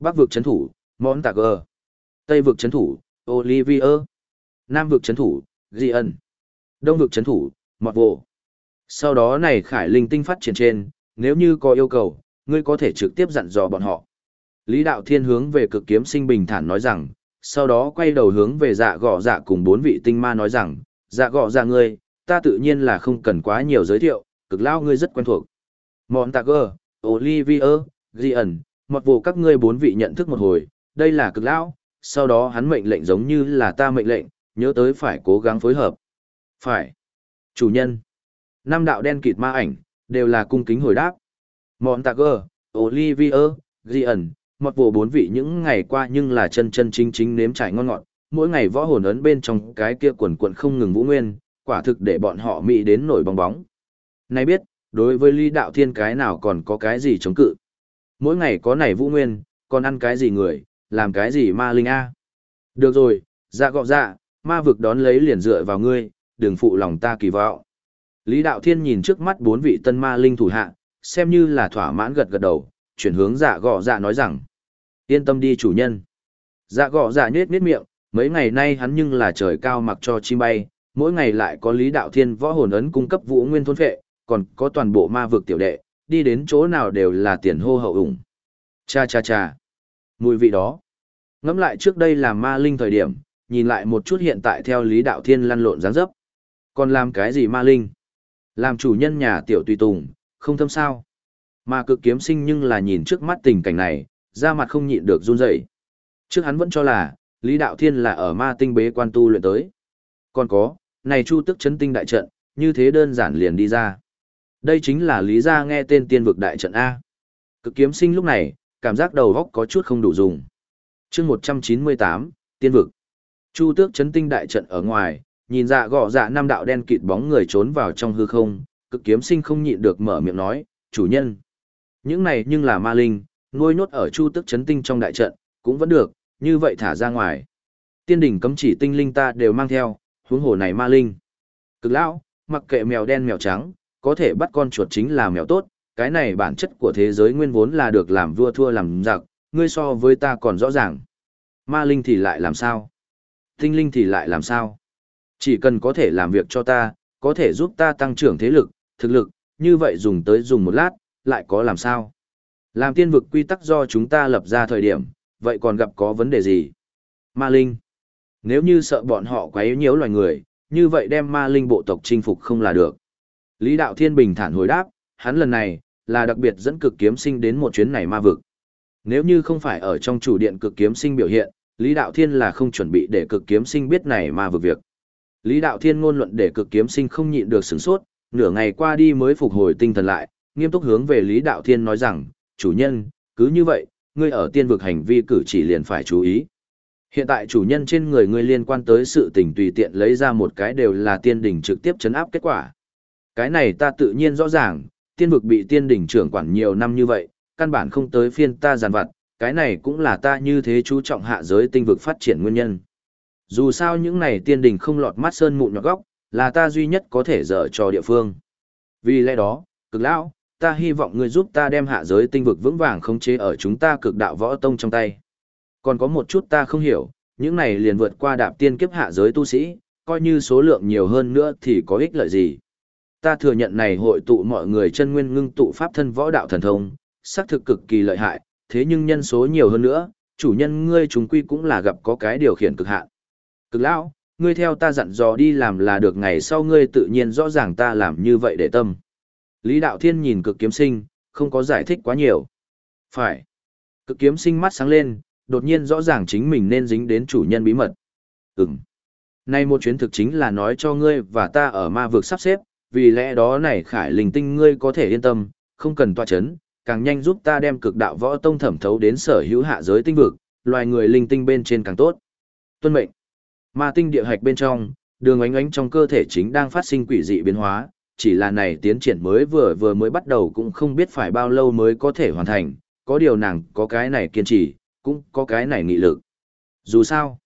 Bắc vực chấn thủ, Món Tạc Gờ. Tây vực chấn thủ, Olivier. Nam vực chấn thủ, Di ân. Đông vực chấn thủ, Mọt Vô. Sau đó này khải linh tinh phát triển trên, nếu như có yêu cầu, ngươi có thể trực tiếp dặn dò bọn họ. Lý Đạo Thiên hướng về cực kiếm sinh bình thản nói rằng, sau đó quay đầu hướng về dạ gọ dạ cùng bốn vị tinh ma nói rằng, dạ gọ dạ ngươi, ta tự nhiên là không cần quá nhiều giới thiệu, cực lao ngươi rất quen thuộc. Montague, Olivier, Gian, mặc vụ các ngươi bốn vị nhận thức một hồi, đây là cực lão sau đó hắn mệnh lệnh giống như là ta mệnh lệnh, nhớ tới phải cố gắng phối hợp. Phải. Chủ nhân. Năm đạo đen kịt ma ảnh, đều là cung kính hồi đáp. Montague, Olivier, Gian, một vụ bốn vị những ngày qua nhưng là chân chân chính chính nếm trải ngon ngọt, mỗi ngày võ hồn ấn bên trong cái kia quần quần không ngừng vũ nguyên, quả thực để bọn họ mỹ đến nổi bong bóng. nay biết, đối với Lý Đạo Thiên cái nào còn có cái gì chống cự. Mỗi ngày có này vũ nguyên, còn ăn cái gì người, làm cái gì ma linh a. Được rồi, dạ gọ dạ, ma vực đón lấy liền dựa vào ngươi, đừng phụ lòng ta kỳ vọng. Lý Đạo Thiên nhìn trước mắt bốn vị tân ma linh thủ hạ, xem như là thỏa mãn gật gật đầu, chuyển hướng dạ gọ dạ nói rằng. Yên tâm đi chủ nhân. Dạ gọ dạ nhết nhết miệng, mấy ngày nay hắn nhưng là trời cao mặc cho chim bay, mỗi ngày lại có Lý Đạo Thiên võ hồn ấn cung cấp vũ nguyên thôn phệ, còn có toàn bộ ma vực tiểu đệ, đi đến chỗ nào đều là tiền hô hậu ủng. Cha cha cha. Mùi vị đó. Ngắm lại trước đây làm ma linh thời điểm, nhìn lại một chút hiện tại theo Lý Đạo Thiên lăn lộn dáng dấp. Còn làm cái gì ma linh? Làm chủ nhân nhà tiểu tùy tùng, không thâm sao. Mà cực kiếm sinh nhưng là nhìn trước mắt tình cảnh này, da mặt không nhịn được run rẩy. Trước hắn vẫn cho là, Lý Đạo Thiên là ở ma tinh bế quan tu luyện tới. Còn có, này chu tức chấn tinh đại trận, như thế đơn giản liền đi ra. Đây chính là lý gia nghe tên tiên vực đại trận A. Cực kiếm sinh lúc này, cảm giác đầu góc có chút không đủ dùng chương 198, tiên vực. Chu tước chấn tinh đại trận ở ngoài, nhìn dạ gọ dạ năm đạo đen kịt bóng người trốn vào trong hư không, cực kiếm sinh không nhịn được mở miệng nói, chủ nhân. Những này nhưng là ma linh, nuôi nhốt ở chu tước chấn tinh trong đại trận, cũng vẫn được, như vậy thả ra ngoài. Tiên đỉnh cấm chỉ tinh linh ta đều mang theo, huống hồ này ma linh. Cực lão, mặc kệ mèo đen mèo trắng, có thể bắt con chuột chính là mèo tốt, cái này bản chất của thế giới nguyên vốn là được làm vua thua làm giặc, ngươi so với ta còn rõ ràng. Ma linh thì lại làm sao? Tinh linh thì lại làm sao? Chỉ cần có thể làm việc cho ta, có thể giúp ta tăng trưởng thế lực, thực lực, như vậy dùng tới dùng một lát, lại có làm sao? Làm tiên vực quy tắc do chúng ta lập ra thời điểm, vậy còn gặp có vấn đề gì? Ma linh. Nếu như sợ bọn họ quấy nhiễu loài người, như vậy đem ma linh bộ tộc chinh phục không là được. Lý Đạo Thiên bình thản hồi đáp, hắn lần này, là đặc biệt dẫn cực kiếm sinh đến một chuyến này ma vực. Nếu như không phải ở trong chủ điện cực kiếm sinh biểu hiện, Lý Đạo Thiên là không chuẩn bị để cực kiếm sinh biết này mà vừa việc. Lý Đạo Thiên ngôn luận để cực kiếm sinh không nhịn được sửng sốt, nửa ngày qua đi mới phục hồi tinh thần lại, nghiêm túc hướng về Lý Đạo Thiên nói rằng, chủ nhân, cứ như vậy, ngươi ở tiên vực hành vi cử chỉ liền phải chú ý. Hiện tại chủ nhân trên người ngươi liên quan tới sự tình tùy tiện lấy ra một cái đều là tiên đỉnh trực tiếp chấn áp kết quả. Cái này ta tự nhiên rõ ràng, tiên vực bị tiên đỉnh trưởng quản nhiều năm như vậy, căn bản không tới phiên ta giàn vặt, cái này cũng là ta như thế chú trọng hạ giới tinh vực phát triển nguyên nhân. Dù sao những này tiên đình không lọt mắt sơn mụn nhọt góc, là ta duy nhất có thể dở cho địa phương. Vì lẽ đó, cực lão, ta hy vọng ngươi giúp ta đem hạ giới tinh vực vững vàng khống chế ở chúng ta cực đạo võ tông trong tay. Còn có một chút ta không hiểu, những này liền vượt qua đạp tiên kiếp hạ giới tu sĩ, coi như số lượng nhiều hơn nữa thì có ích lợi gì. Ta thừa nhận này hội tụ mọi người chân nguyên ngưng tụ pháp thân võ đạo thần thông, xác thực cực kỳ lợi hại, thế nhưng nhân số nhiều hơn nữa, chủ nhân ngươi chúng quy cũng là gặp có cái điều khiển cực hạn. Cực lão, ngươi theo ta dặn dò đi làm là được ngày sau ngươi tự nhiên rõ ràng ta làm như vậy để tâm. Lý Đạo Thiên nhìn cực kiếm sinh, không có giải thích quá nhiều. Phải. Cực kiếm sinh mắt sáng lên, đột nhiên rõ ràng chính mình nên dính đến chủ nhân bí mật. Ừm. Nay một chuyến thực chính là nói cho ngươi và ta ở ma vực sắp xếp, vì lẽ đó này khải linh tinh ngươi có thể yên tâm, không cần tòa chấn, càng nhanh giúp ta đem cực đạo võ tông thẩm thấu đến sở hữu hạ giới tinh vực, loài người linh tinh bên trên càng tốt. Tuân mệnh. Ma tinh địa hạch bên trong, đường ánh ánh trong cơ thể chính đang phát sinh quỷ dị biến hóa, chỉ là này tiến triển mới vừa vừa mới bắt đầu cũng không biết phải bao lâu mới có thể hoàn thành, có điều nàng có cái này kiên trì, cũng có cái này nghị lực. Dù sao,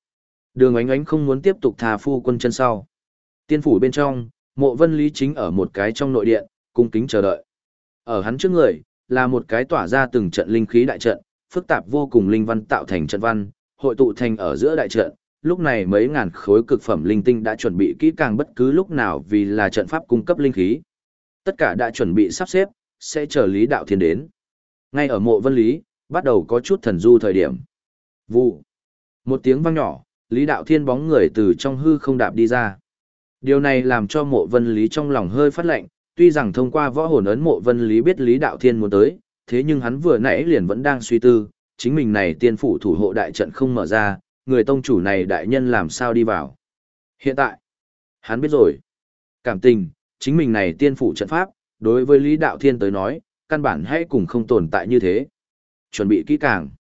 đường ánh ánh không muốn tiếp tục thà phu quân chân sau. Tiên phủ bên trong, mộ vân lý chính ở một cái trong nội điện, cung kính chờ đợi. Ở hắn trước người, là một cái tỏa ra từng trận linh khí đại trận, phức tạp vô cùng linh văn tạo thành trận văn, hội tụ thành ở giữa đại trận. Lúc này mấy ngàn khối cực phẩm linh tinh đã chuẩn bị kỹ càng bất cứ lúc nào vì là trận pháp cung cấp linh khí. Tất cả đã chuẩn bị sắp xếp, sẽ chờ Lý Đạo Thiên đến. Ngay ở mộ vân lý, bắt đầu có chút thần du thời điểm. Vụ. Một tiếng vang nhỏ, Lý Đạo Thiên bóng người từ trong hư không đạp đi ra. Điều này làm cho mộ vân lý trong lòng hơi phát lạnh, tuy rằng thông qua võ hồn ấn mộ vân lý biết lý đạo thiên muốn tới, thế nhưng hắn vừa nãy liền vẫn đang suy tư, chính mình này tiên phủ thủ hộ đại trận không mở ra, người tông chủ này đại nhân làm sao đi vào. Hiện tại, hắn biết rồi. Cảm tình, chính mình này tiên phủ trận pháp, đối với Lý Đạo Thiên tới nói, căn bản hãy cùng không tồn tại như thế. Chuẩn bị kỹ càng.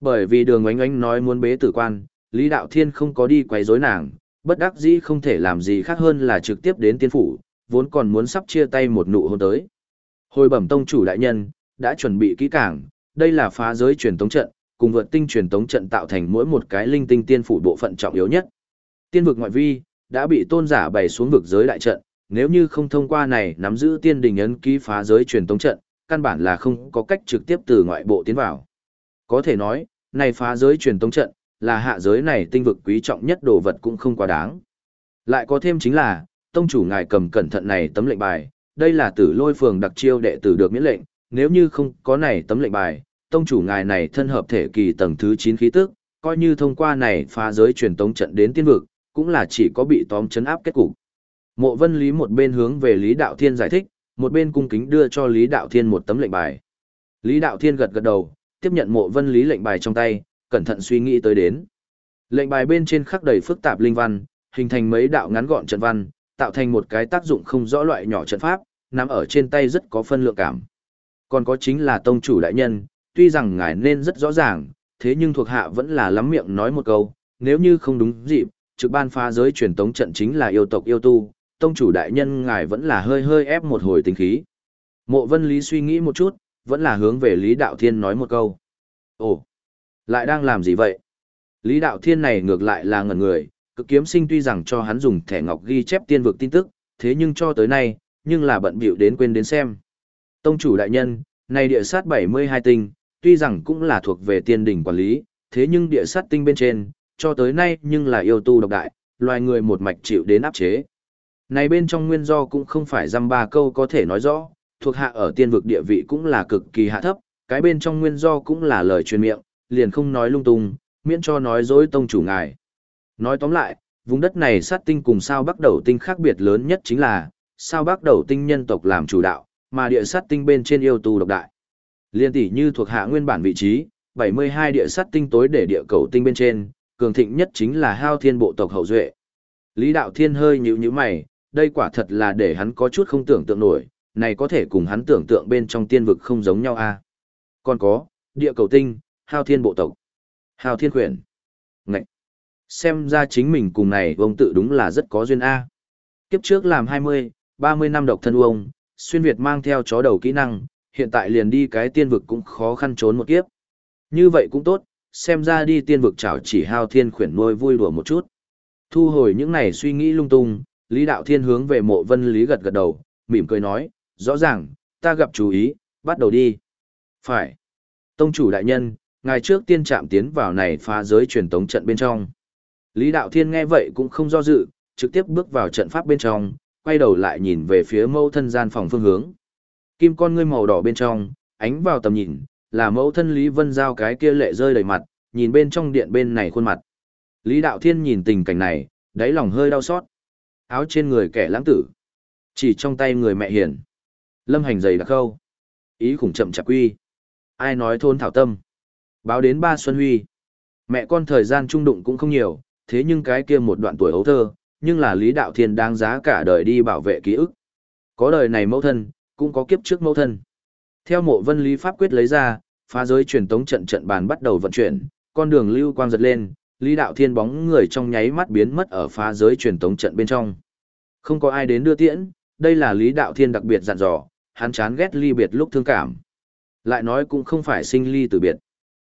Bởi vì đường oánh oánh nói muốn bế tử quan, Lý Đạo Thiên không có đi quấy rối nàng, bất đắc dĩ không thể làm gì khác hơn là trực tiếp đến tiên phủ, vốn còn muốn sắp chia tay một nụ hôn tới. Hồi bẩm tông chủ đại nhân, đã chuẩn bị kỹ càng, đây là phá giới truyền tống trận, cùng vượt tinh truyền tống trận tạo thành mỗi một cái linh tinh tiên phủ bộ phận trọng yếu nhất. Tiên vực ngoại vi đã bị tôn giả bày xuống vực giới đại trận, nếu như không thông qua này nắm giữ tiên đình ấn ký phá giới truyền tống trận, căn bản là không có cách trực tiếp từ ngoại bộ tiến vào. Có thể nói, này phá giới truyền tống trận, là hạ giới này tinh vực quý trọng nhất đồ vật cũng không quá đáng. Lại có thêm chính là, tông chủ ngài cầm cẩn thận này tấm lệnh bài, đây là tử lôi phường đặc chiêu đệ tử được miễn lệnh, nếu như không có này tấm lệnh bài, tông chủ ngài này thân hợp thể kỳ tầng thứ 9 khí tức, coi như thông qua này phá giới truyền tống trận đến tiên vực, cũng là chỉ có bị tóm chấn áp kết cục. Mộ Vân Lý một bên hướng về Lý Đạo Thiên giải thích, một bên cung kính đưa cho Lý Đạo Thiên một tấm lệnh bài. Lý Đạo Thiên gật gật đầu, tiếp nhận Mộ Vân Lý lệnh bài trong tay, cẩn thận suy nghĩ tới đến. Lệnh bài bên trên khắc đầy phức tạp linh văn, hình thành mấy đạo ngắn gọn trận văn, tạo thành một cái tác dụng không rõ loại nhỏ trận pháp, nằm ở trên tay rất có phân lượng cảm. Còn có chính là tông chủ đại nhân, tuy rằng ngài nên rất rõ ràng, thế nhưng thuộc hạ vẫn là lắm miệng nói một câu, nếu như không đúng dịp, trực ban phá giới truyền tống trận chính là yêu tộc yêu tu, tông chủ đại nhân ngài vẫn là hơi hơi ép một hồi tính khí. Mộ vân lý suy nghĩ một chút, vẫn là hướng về Lý Đạo Thiên nói một câu. Ồ, lại đang làm gì vậy? Lý Đạo Thiên này ngược lại là ngẩn người, cực kiếm sinh tuy rằng cho hắn dùng thẻ ngọc ghi chép tiên vực tin tức, thế nhưng cho tới nay, nhưng là bận bịu đến quên đến xem. Tông chủ đại nhân, này địa sát 72 tinh, tuy rằng cũng là thuộc về tiên đỉnh quản lý, thế nhưng địa sát tinh bên trên, cho tới nay nhưng là yêu tu độc đại, loài người một mạch chịu đến áp chế. Này bên trong nguyên do cũng không phải dăm ba câu có thể nói rõ, thuộc hạ ở tiên vực địa vị cũng là cực kỳ hạ thấp, cái bên trong nguyên do cũng là lời truyền miệng, liền không nói lung tung, miễn cho nói dối tông chủ ngài. Nói tóm lại, vùng đất này sát tinh cùng sao bắt đầu tinh khác biệt lớn nhất chính là, sao bắt đầu tinh nhân tộc làm chủ đạo, mà địa sát tinh bên trên yêu tu độc đại. Liên tỷ như thuộc hạ nguyên bản vị trí, 72 địa sát tinh tối để địa cầu tinh bên trên, cường thịnh nhất chính là hao thiên bộ tộc hậu duệ. Lý đạo thiên hơi nhíu nhíu mày, đây quả thật là để hắn có chút không tưởng tượng nổi, này có thể cùng hắn tưởng tượng bên trong tiên vực không giống nhau a. À? Còn có, địa cầu tinh, hao thiên bộ tộc, hao thiên quyển. Xem ra chính mình cùng này ông tự đúng là rất có duyên a. Kiếp trước làm 20, 30 năm độc thân ông, xuyên Việt mang theo chó đầu kỹ năng, hiện tại liền đi cái tiên vực cũng khó khăn trốn một kiếp. Như vậy cũng tốt, xem ra đi tiên vực chảo chỉ hao thiên khuyển nuôi vui đùa một chút. Thu hồi những này suy nghĩ lung tung, Lý Đạo Thiên hướng về mộ vân Lý gật gật đầu, mỉm cười nói, rõ ràng, ta gặp chú ý, bắt đầu đi. Phải. Tông chủ đại nhân, ngài trước tiên chạm tiến vào này phá giới truyền tống trận bên trong. Lý Đạo Thiên nghe vậy cũng không do dự, trực tiếp bước vào trận pháp bên trong, quay đầu lại nhìn về phía mẫu thân gian phòng phương hướng. Kim con ngươi màu đỏ bên trong, ánh vào tầm nhìn, là mẫu thân Lý Vân Giao cái kia lệ rơi đầy mặt, nhìn bên trong điện bên này khuôn mặt. Lý Đạo Thiên nhìn tình cảnh này, đáy lòng hơi đau xót. Áo trên người kẻ lãng tử, chỉ trong tay người mẹ hiền. Lâm hành dày đặc khâu. Ý khủng chậm chạp quy. Ai nói thôn thảo tâm. Báo đến ba Xuân Huy. Mẹ con thời gian trung đụng cũng không nhiều, thế nhưng cái kia một đoạn tuổi hấu thơ, nhưng là Lý Đạo Thiên đáng giá cả đời đi bảo vệ ký ức. Có đời này mẫu thân, cũng có kiếp trước mẫu thân. Theo mộ vân lý pháp quyết lấy ra, phá giới truyền tống trận trận bàn bắt đầu vận chuyển, con đường lưu quang giật lên, Lý Đạo Thiên bóng người trong nháy mắt biến mất ở phá giới truyền tống trận bên trong. Không có ai đến đưa tiễn, đây là Lý Đạo Thiên đặc biệt dặn dò, hắn chán ghét ly biệt lúc thương cảm. Lại nói cũng không phải sinh ly từ biệt.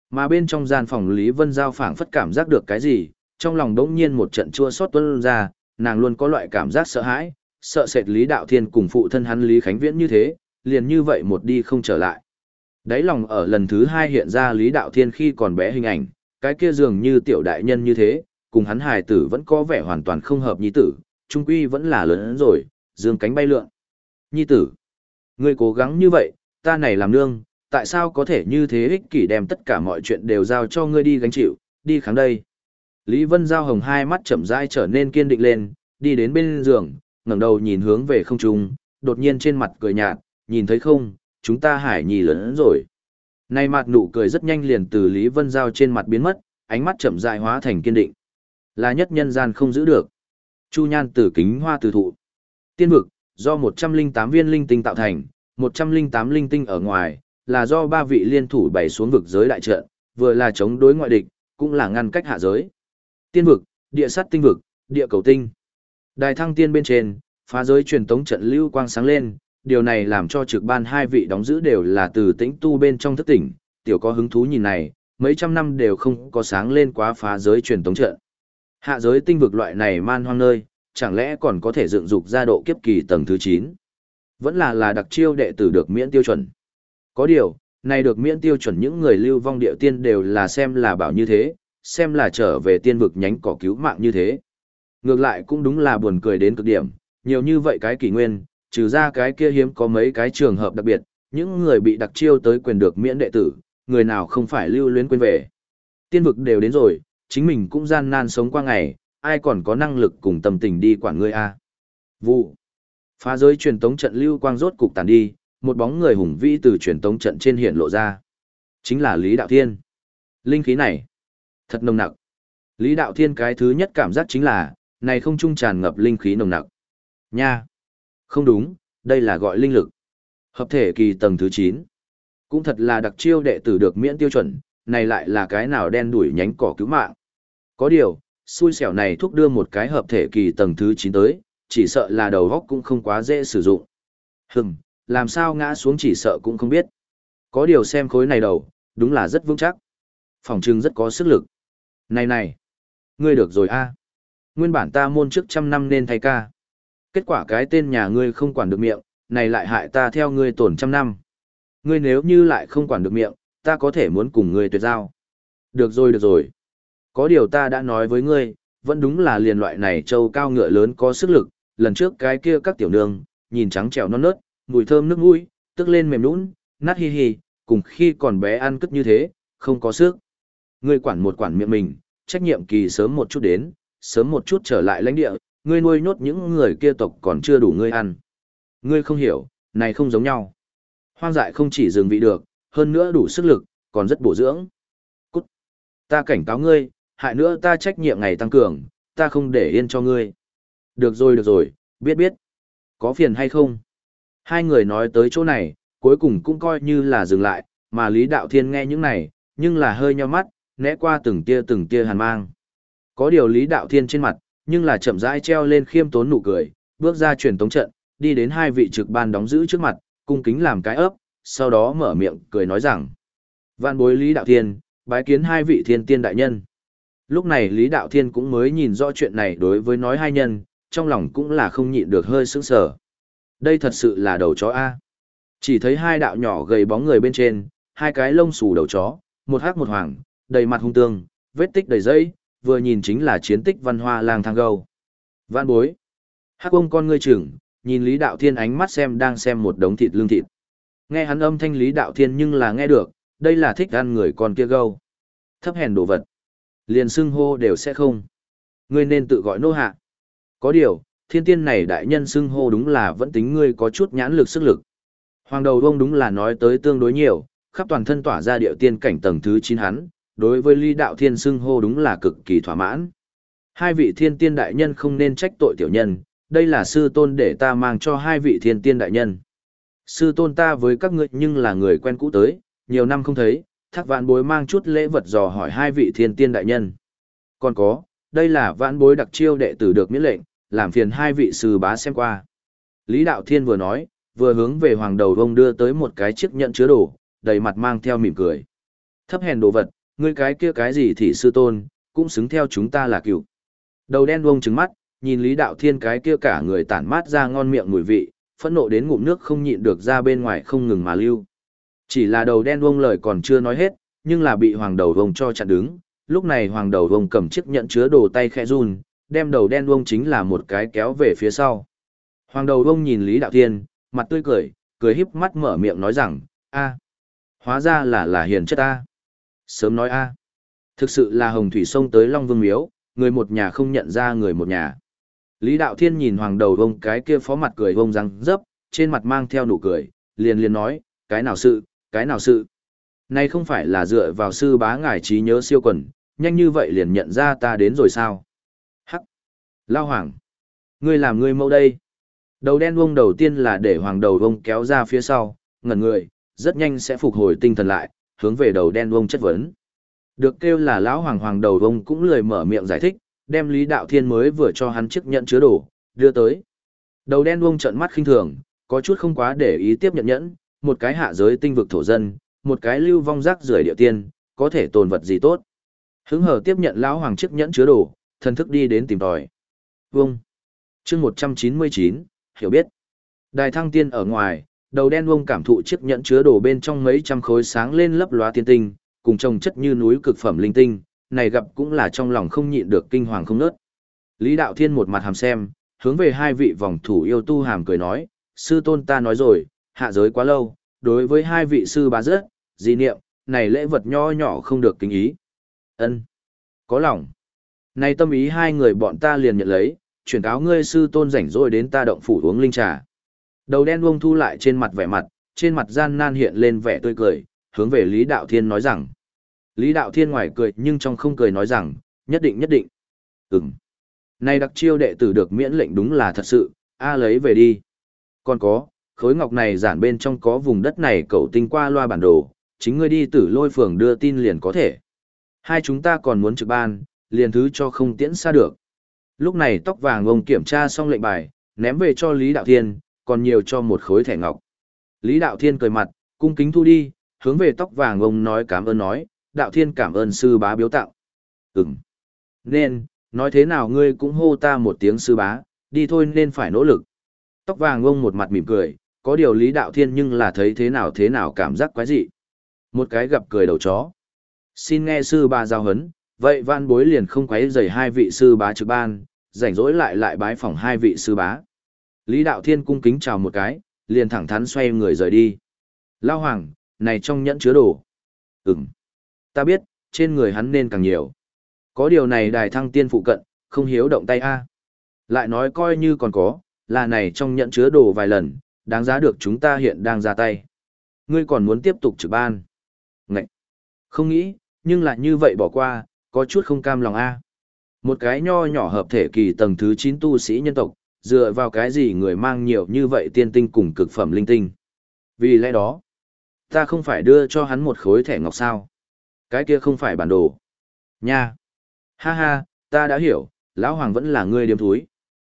Mà bên trong gian phòng Lý Vân Giao phảng phất cảm giác được cái gì, trong lòng đống nhiên một trận chua xót tuôn ra, nàng luôn có loại cảm giác sợ hãi, sợ sệt Lý Đạo Thiên cùng phụ thân hắn Lý Khánh Viễn như thế, liền như vậy một đi không trở lại. Đáy lòng ở lần thứ hai hiện ra Lý Đạo Thiên khi còn bé hình ảnh, cái kia dường như tiểu đại nhân như thế, cùng hắn hài tử vẫn có vẻ hoàn toàn không hợp nhi tử, trung quy vẫn là lớn rồi, dương cánh bay lượn. Nhi tử, ngươi cố gắng như vậy, ta này làm nương, tại sao có thể như thế ích kỷ đem tất cả mọi chuyện đều giao cho ngươi đi gánh chịu, đi kháng đây. Lý Vân Giao Hồng hai mắt chậm rãi trở nên kiên định lên, đi đến bên giường, ngẩng đầu nhìn hướng về không trung, đột nhiên trên mặt cười nhạt, nhìn thấy không, chúng ta hải nhì lớn rồi. Nay mặt nụ cười rất nhanh liền từ Lý Vân Giao trên mặt biến mất, ánh mắt chậm rãi hóa thành kiên định. Là nhất nhân gian không giữ được. Chu nhan tử kính hoa từ thụ. Tiên vực, do 108 viên linh tinh tạo thành, 108 linh tinh ở ngoài, là do ba vị liên thủ bày xuống vực giới đại trận, vừa là chống đối ngoại địch, cũng là ngăn cách hạ giới. Tiên vực, địa sát tinh vực, địa cầu tinh. Đài thăng tiên bên trên, phá giới truyền tống trận lưu quang sáng lên, điều này làm cho trực ban hai vị đóng giữ đều là từ tĩnh tu bên trong thức tỉnh, tiểu có hứng thú nhìn này, mấy trăm năm đều không có sáng lên quá phá giới truyền tống trận. Hạ giới tinh vực loại này man hoang nơi, chẳng lẽ còn có thể dựng dục ra độ kiếp kỳ tầng thứ 9? Vẫn là là đặc chiêu đệ tử được miễn tiêu chuẩn. Có điều, này được miễn tiêu chuẩn những người lưu vong địa tiên đều là xem là bảo như thế, xem là trở về tiên vực nhánh cỏ cứu mạng như thế. Ngược lại cũng đúng là buồn cười đến cực điểm, nhiều như vậy cái kỷ nguyên, trừ ra cái kia hiếm có mấy cái trường hợp đặc biệt, những người bị đặc chiêu tới quyền được miễn đệ tử, người nào không phải lưu luyến quên về. Tiên vực đều đến rồi, chính mình cũng gian nan sống qua ngày, ai còn có năng lực cùng tâm tình đi quản ngươi a Vụ. Phá giới truyền tống trận lưu quang rốt cục tàn đi, một bóng người hùng vĩ từ truyền tống trận trên hiện lộ ra. Chính là Lý Đạo Thiên. Linh khí này, thật nồng nặc. Lý Đạo Thiên cái thứ nhất cảm giác chính là, này không trung tràn ngập linh khí nồng nặc. Nha. Không đúng, đây là gọi linh lực. Hợp thể kỳ tầng thứ 9. Cũng thật là đặc chiêu đệ tử được miễn tiêu chuẩn, này lại là cái nào đen đuổi nhánh cỏ cứu mạng. Có điều, xui xẻo này thúc đưa một cái hợp thể kỳ tầng thứ 9 tới, chỉ sợ là đầu góc cũng không quá dễ sử dụng. Hừm, làm sao ngã xuống chỉ sợ cũng không biết. Có điều xem khối này đầu, đúng là rất vững chắc. Phòng trưng rất có sức lực. Này này, ngươi được rồi a Nguyên bản ta môn trước trăm năm nên thay ca. Kết quả cái tên nhà ngươi không quản được miệng, này lại hại ta theo ngươi tổn trăm năm. Ngươi nếu như lại không quản được miệng, ta có thể muốn cùng ngươi tuyệt giao. Được rồi được rồi. Có điều ta đã nói với ngươi, vẫn đúng là liền loại này trâu cao ngựa lớn có sức lực, lần trước cái kia các tiểu nương, nhìn trắng trẻo non nớt, mùi thơm nước mũi, tức lên mềm nũng, nát hi hi, cùng khi còn bé ăn cất như thế, không có sức. Ngươi quản một quản miệng mình, trách nhiệm kỳ sớm một chút đến, sớm một chút trở lại lãnh địa, ngươi nuôi nhốt những người kia tộc còn chưa đủ ngươi ăn. Ngươi không hiểu, này không giống nhau. Hoang dại không chỉ dừng vị được, hơn nữa đủ sức lực, còn rất bổ dưỡng. Cút. Ta cảnh cáo ngươi, hại nữa ta trách nhiệm ngày tăng cường, ta không để yên cho ngươi. Được rồi được rồi, biết biết. Có phiền hay không? Hai người nói tới chỗ này, cuối cùng cũng coi như là dừng lại, mà Lý Đạo Thiên nghe những này, nhưng là hơi nheo mắt, né qua từng tia từng tia hàn mang. Có điều Lý Đạo Thiên trên mặt, nhưng là chậm rãi treo lên khiêm tốn nụ cười, bước ra truyền tống trận, đi đến hai vị trực ban đóng giữ trước mặt, cung kính làm cái ấp, sau đó mở miệng cười nói rằng: "Vạn bối Lý Đạo Thiên, bái kiến hai vị thiên tiên đại nhân." Lúc này Lý Đạo Thiên cũng mới nhìn rõ chuyện này đối với nói hai nhân, trong lòng cũng là không nhịn được hơi sững sờ. Đây thật sự là đầu chó A. Chỉ thấy hai đạo nhỏ gầy bóng người bên trên, hai cái lông xù đầu chó, một hắc một hoàng, đầy mặt hung tương, vết tích đầy dây, vừa nhìn chính là chiến tích văn hoa lang thang gâu. Vạn bối. Hắc ông con ngươi trưởng, nhìn Lý Đạo Thiên ánh mắt xem đang xem một đống thịt lương thịt. Nghe hắn âm thanh Lý Đạo Thiên nhưng là nghe được, đây là thích ăn người con kia gâu. Thấp hèn đồ vật. Liền xưng hô đều sẽ không. Ngươi nên tự gọi nô hạ. Có điều, thiên tiên này đại nhân xưng hô đúng là vẫn tính ngươi có chút nhãn lực sức lực. Hoàng đầu vông đúng là nói tới tương đối nhiều, khắp toàn thân tỏa ra điệu tiên cảnh tầng thứ 9 hắn, đối với ly đạo thiên xưng hô đúng là cực kỳ thỏa mãn. Hai vị thiên tiên đại nhân không nên trách tội tiểu nhân, đây là sư tôn để ta mang cho hai vị thiên tiên đại nhân. Sư tôn ta với các ngươi nhưng là người quen cũ tới, nhiều năm không thấy, thác vạn bối mang chút lễ vật dò hỏi hai vị thiên tiên đại nhân. Còn có, đây là vạn bối đặc chiêu đệ tử được miễn lệnh, làm phiền hai vị sư bá xem qua. Lý Đạo Thiên vừa nói, vừa hướng về hoàng đầu vông đưa tới một cái chiếc nhận chứa đồ, đầy mặt mang theo mỉm cười. Thấp hèn đồ vật, ngươi cái kia cái gì thì sư tôn, cũng xứng theo chúng ta là cựu. Đầu đen vông trứng mắt, nhìn Lý Đạo Thiên cái kia cả người tản mát ra ngon miệng mùi vị, phẫn nộ đến ngụm nước không nhịn được ra bên ngoài không ngừng mà lưu. Chỉ là đầu đen vông lời còn chưa nói hết, nhưng là bị hoàng đầu vông cho chặn đứng. Lúc này hoàng đầu vông cầm chiếc nhẫn chứa đồ tay khẽ run, đem đầu đen vông chính là một cái kéo về phía sau. Hoàng đầu vông nhìn Lý Đạo Thiên, mặt tươi cười, cười híp mắt mở miệng nói rằng, a, hóa ra là là hiền chất ta. Sớm nói a, thực sự là hồng thủy sông tới Long Vương Miếu, người một nhà không nhận ra người một nhà. Lý Đạo Thiên nhìn hoàng đầu vông cái kia phó mặt cười vông răng dấp, trên mặt mang theo nụ cười, liền liền nói, cái nào sự, cái nào sự. Này không phải là dựa vào sư bá ngài trí nhớ siêu quần, nhanh như vậy liền nhận ra ta đến rồi sao? Hắc! Lao hoàng! Ngươi làm ngươi mẫu đây. Đầu đen vông đầu tiên là để hoàng đầu vông kéo ra phía sau, ngẩn người, rất nhanh sẽ phục hồi tinh thần lại, hướng về đầu đen vông chất vấn. Được kêu là lão hoàng hoàng đầu vông cũng lười mở miệng giải thích, đem Lý Đạo Thiên mới vừa cho hắn chiếc nhận chứa đồ, đưa tới. Đầu đen vông trợn mắt khinh thường, có chút không quá để ý tiếp nhận nhẫn, một cái hạ giới tinh vực thổ dân, một cái lưu vong rác rưởi địa tiên, có thể tồn vật gì tốt. Hứng hở tiếp nhận lão hoàng chiếc nhẫn chứa đồ, thần thức đi đến tìm tòi. Vông. chương 199, hiểu biết. Đài thăng tiên ở ngoài, đầu đen vông cảm thụ chiếc nhẫn chứa đồ bên trong mấy trăm khối sáng lên lấp lóa tiên tinh, cùng trồng chất như núi cực phẩm linh tinh, này gặp cũng là trong lòng không nhịn được kinh hoàng không nớt. Lý Đạo Thiên một mặt hàm xem, hướng về hai vị vòng thủ yêu tu hàm cười nói, sư tôn ta nói rồi, hạ giới quá lâu, đối với hai vị sư bá rất, di niệm, này lễ vật nho nhỏ không được kính ý. ân Có lòng. Này tâm ý hai người bọn ta liền nhận lấy, chuyển cáo ngươi sư tôn rảnh rỗi đến ta động phủ uống linh trà. Đầu đen buông thu lại trên mặt vẻ mặt, trên mặt gian nan hiện lên vẻ tươi cười, hướng về Lý Đạo Thiên nói rằng. Lý Đạo Thiên ngoài cười nhưng trong không cười nói rằng, nhất định nhất định. Ừm. Này đặc chiêu đệ tử được miễn lệnh đúng là thật sự, a lấy về đi. Còn có, khối ngọc này giản bên trong có vùng đất này cậu tinh qua loa bản đồ, chính ngươi đi tử lôi phường đưa tin liền có thể. Hai chúng ta còn muốn trực ban, liền thứ cho không tiễn xa được. Lúc này tóc vàng ông kiểm tra xong lệnh bài, ném về cho Lý Đạo Thiên, còn nhiều cho một khối thẻ ngọc. Lý Đạo Thiên cười mặt, cung kính thu đi, hướng về tóc vàng ông nói cảm ơn nói, Đạo Thiên cảm ơn sư bá biếu tặng. Ừm. Nên, nói thế nào ngươi cũng hô ta một tiếng sư bá, đi thôi nên phải nỗ lực. Tóc vàng ông một mặt mỉm cười, có điều Lý Đạo Thiên nhưng là thấy thế nào thế nào cảm giác quái dị. Một cái gặp cười đầu chó. Xin nghe sư bá giao hấn, vậy van bối liền không quấy rầy hai vị sư bá trực ban, rảnh rỗi lại lại bái phỏng hai vị sư bá. Lý Đạo Thiên cung kính chào một cái, liền thẳng thắn xoay người rời đi. Lao Hoàng, này trong nhẫn chứa đồ. Ừm. Ta biết, trên người hắn nên càng nhiều. Có điều này đài thăng tiên phụ cận, không hiếu động tay a. Lại nói coi như còn có, là này trong nhẫn chứa đồ vài lần, đáng giá được chúng ta hiện đang ra tay. Ngươi còn muốn tiếp tục trực ban. Ngậy. Không nghĩ, nhưng lại như vậy bỏ qua, có chút không cam lòng a. Một cái nho nhỏ hợp thể kỳ tầng thứ 9 tu sĩ nhân tộc, dựa vào cái gì người mang nhiều như vậy tiên tinh cùng cực phẩm linh tinh. Vì lẽ đó, ta không phải đưa cho hắn một khối thẻ ngọc sao. Cái kia không phải bản đồ. Nha. Ha ha, ta đã hiểu, lão hoàng vẫn là ngươi điếm thúi.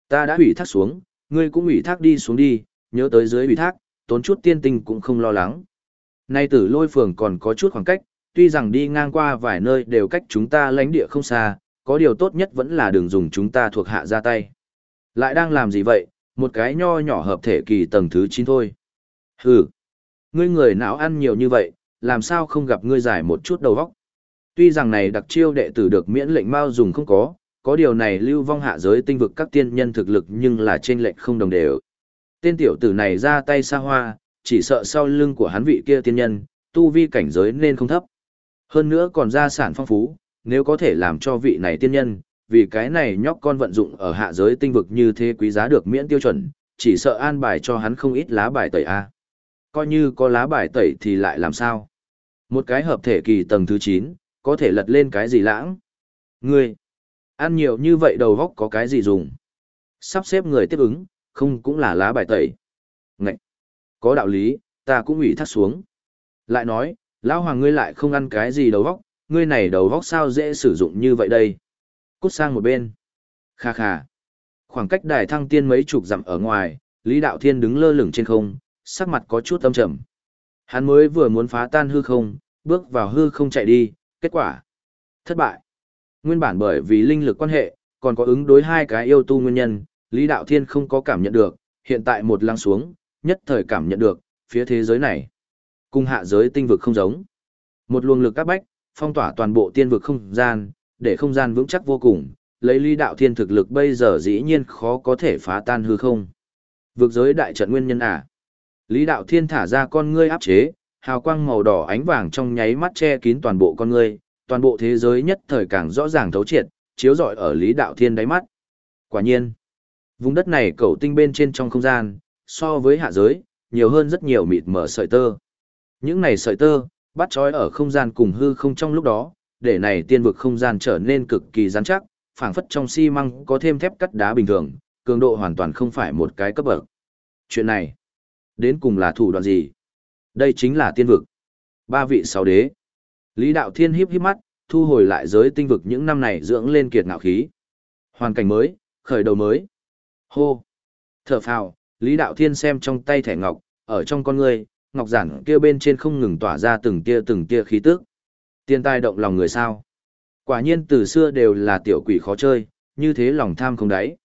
Ta đã ủy thác xuống, ngươi cũng ủy thác đi xuống đi, nhớ tới dưới ủy thác, tốn chút tiên tinh cũng không lo lắng. Nay tử lôi phường còn có chút khoảng cách, tuy rằng đi ngang qua vài nơi đều cách chúng ta lãnh địa không xa, có điều tốt nhất vẫn là đừng dùng chúng ta thuộc hạ ra tay. Lại đang làm gì vậy, một cái nho nhỏ hợp thể kỳ tầng thứ 9 thôi. Hừ, ngươi người não ăn nhiều như vậy, làm sao không gặp ngươi giải một chút đầu óc. Tuy rằng này đặc chiêu đệ tử được miễn lệnh mao dùng không có, có điều này lưu vong hạ giới tinh vực các tiên nhân thực lực nhưng là trên lệnh không đồng đều. Tên tiểu tử này ra tay xa hoa, chỉ sợ sau lưng của hắn vị kia tiên nhân, tu vi cảnh giới nên không thấp. Hơn nữa còn gia sản phong phú, nếu có thể làm cho vị này tiên nhân, vì cái này nhóc con vận dụng ở hạ giới tinh vực như thế quý giá được miễn tiêu chuẩn, chỉ sợ an bài cho hắn không ít lá bài tẩy a. Coi như có lá bài tẩy thì lại làm sao? Một cái hợp thể kỳ tầng thứ 9, có thể lật lên cái gì lãng? Ngươi, ăn nhiều như vậy đầu góc có cái gì dùng? Sắp xếp người tiếp ứng, không cũng là lá bài tẩy. Ngậy! Có đạo lý, ta cũng ủy thác xuống. Lại nói, lão hoàng ngươi lại không ăn cái gì đầu góc, ngươi này đầu góc sao dễ sử dụng như vậy đây? Cút sang một bên. Kha kha. Khoảng cách đài thăng tiên mấy chục dặm ở ngoài, Lý Đạo Thiên đứng lơ lửng trên không, sắc mặt có chút âm trầm. Hắn mới vừa muốn phá tan hư không, bước vào hư không chạy đi, kết quả thất bại. Nguyên bản bởi vì linh lực quan hệ, còn có ứng đối hai cái yêu tu nguyên nhân, Lý Đạo Thiên không có cảm nhận được, hiện tại một lăng xuống, nhất thời cảm nhận được, phía thế giới này, cùng hạ giới tinh vực không giống. Một luồng lực các bách, phong tỏa toàn bộ tiên vực không gian, để không gian vững chắc vô cùng, lấy Lý Đạo Thiên thực lực bây giờ dĩ nhiên khó có thể phá tan hư không. Vực giới đại trận nguyên nhân à? Lý Đạo Thiên thả ra con ngươi áp chế, hào quang màu đỏ ánh vàng trong nháy mắt che kín toàn bộ con ngươi, toàn bộ thế giới nhất thời càng rõ ràng thấu triệt, chiếu rọi ở Lý Đạo Thiên đáy mắt. Quả nhiên, Vùng đất này cầu tinh bên trên trong không gian, so với hạ giới, nhiều hơn rất nhiều mịt mở sợi tơ. Những này sợi tơ, bắt trói ở không gian cùng hư không trong lúc đó, để này tiên vực không gian trở nên cực kỳ rắn chắc, phảng phất trong xi măng có thêm thép cắt đá bình thường, cường độ hoàn toàn không phải một cái cấp bậc. Chuyện này, đến cùng là thủ đoạn gì? Đây chính là tiên vực. Ba vị sáu đế. Lý Đạo Thiên híp híp mắt, thu hồi lại giới tinh vực những năm này dưỡng lên kiệt ngạo khí. Hoàn cảnh mới, khởi đầu mới. Hô. Thở phào, Lý Đạo Thiên xem trong tay thẻ ngọc, ở trong con người, ngọc giản kia bên trên không ngừng tỏa ra từng tia từng tia khí tức. Tiên tai động lòng người sao? Quả nhiên từ xưa đều là tiểu quỷ khó chơi, như thế lòng tham không đáy.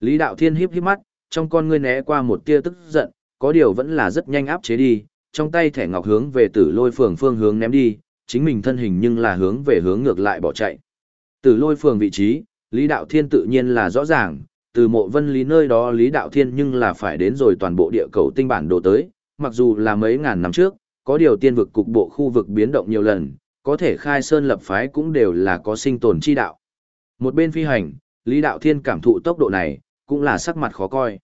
Lý Đạo Thiên híp híp mắt, trong con ngươi né qua một tia tức giận, có điều vẫn là rất nhanh áp chế đi, trong tay thẻ ngọc hướng về Tử Lôi Phường phương hướng ném đi, chính mình thân hình nhưng là hướng về hướng ngược lại bỏ chạy. Tử Lôi Phường vị trí, Lý Đạo Thiên tự nhiên là rõ ràng, từ mộ vân lý nơi đó Lý Đạo Thiên nhưng là phải đến rồi toàn bộ địa cầu tinh bản đồ tới, mặc dù là mấy ngàn năm trước, có điều tiên vực cục bộ khu vực biến động nhiều lần, có thể khai sơn lập phái cũng đều là có sinh tồn chi đạo. Một bên phi hành, Lý Đạo Thiên cảm thụ tốc độ này, cũng là sắc mặt khó coi.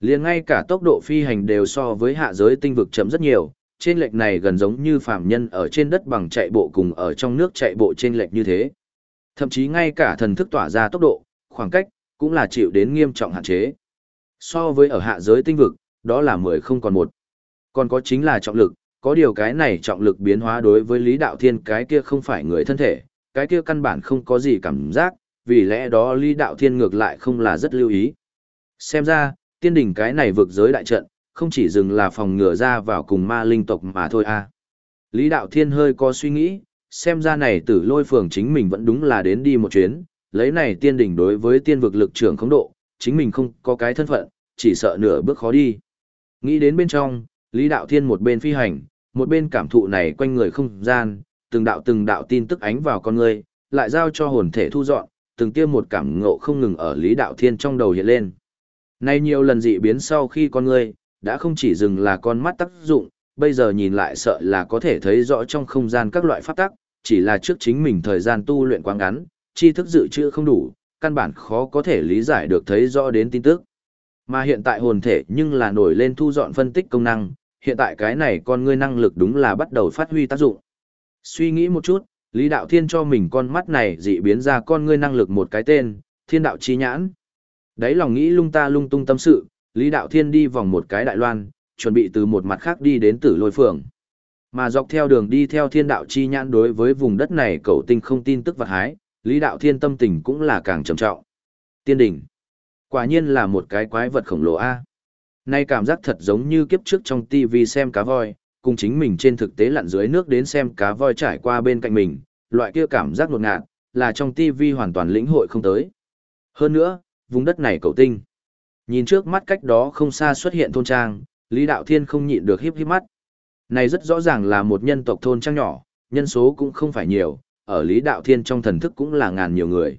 Liền ngay cả tốc độ phi hành đều so với hạ giới tinh vực chậm rất nhiều, trên lệch này gần giống như phàm nhân ở trên đất bằng chạy bộ cùng ở trong nước chạy bộ trên lệch như thế. Thậm chí ngay cả thần thức tỏa ra tốc độ, khoảng cách, cũng là chịu đến nghiêm trọng hạn chế. So với ở hạ giới tinh vực, đó là 10 không còn một. Còn có chính là trọng lực, có điều cái này trọng lực biến hóa đối với Lý Đạo Thiên cái kia không phải người thân thể, cái kia căn bản không có gì cảm giác, vì lẽ đó Lý Đạo Thiên ngược lại không là rất lưu ý. Xem ra, tiên đỉnh cái này vượt giới đại trận, không chỉ dừng là phòng ngừa ra vào cùng ma linh tộc mà thôi a. À. Lý Đạo Thiên hơi có suy nghĩ, xem ra này tử lôi phường chính mình vẫn đúng là đến đi một chuyến, lấy này tiên đỉnh đối với tiên vực lực trưởng khống độ, chính mình không có cái thân phận, chỉ sợ nửa bước khó đi. Nghĩ đến bên trong, Lý Đạo Thiên một bên phi hành, một bên cảm thụ này quanh người không gian, từng đạo từng đạo tin tức ánh vào con người, lại giao cho hồn thể thu dọn, từng tiêm một cảm ngộ không ngừng ở Lý Đạo Thiên trong đầu hiện lên. Nay nhiều lần dị biến sau khi con người, đã không chỉ dừng là con mắt tác dụng, bây giờ nhìn lại sợ là có thể thấy rõ trong không gian các loại pháp tắc, chỉ là trước chính mình thời gian tu luyện quá ngắn, tri thức dự trữ không đủ, căn bản khó có thể lý giải được thấy rõ đến tin tức. Mà hiện tại hồn thể nhưng là nổi lên thu dọn phân tích công năng, hiện tại cái này con ngươi năng lực đúng là bắt đầu phát huy tác dụng. Suy nghĩ một chút, Lý Đạo Thiên cho mình con mắt này dị biến ra con ngươi năng lực một cái tên, Thiên Đạo Chi Nhãn. Đấy lòng nghĩ lung ta lung tung tâm sự, Lý Đạo Thiên đi vòng một cái đại loan, chuẩn bị từ một mặt khác đi đến tử lôi phường. Mà dọc theo đường đi theo Thiên Đạo Chi Nhãn đối với vùng đất này cậu tinh không tin tức vật hái, Lý Đạo Thiên tâm tình cũng là càng trầm trọng. Tiên đỉnh. Quả nhiên là một cái quái vật khổng lồ A. Nay cảm giác thật giống như kiếp trước trong TV xem cá voi, cùng chính mình trên thực tế lặn dưới nước đến xem cá voi trải qua bên cạnh mình, loại kia cảm giác ngột ngạt, là trong TV hoàn toàn lĩnh hội không tới. Hơn nữa, vùng đất này cầu tinh. Nhìn trước mắt cách đó không xa xuất hiện thôn trang, Lý Đạo Thiên không nhịn được híp híp mắt. Này rất rõ ràng là một nhân tộc thôn trang nhỏ, nhân số cũng không phải nhiều, ở Lý Đạo Thiên trong thần thức cũng là ngàn nhiều người.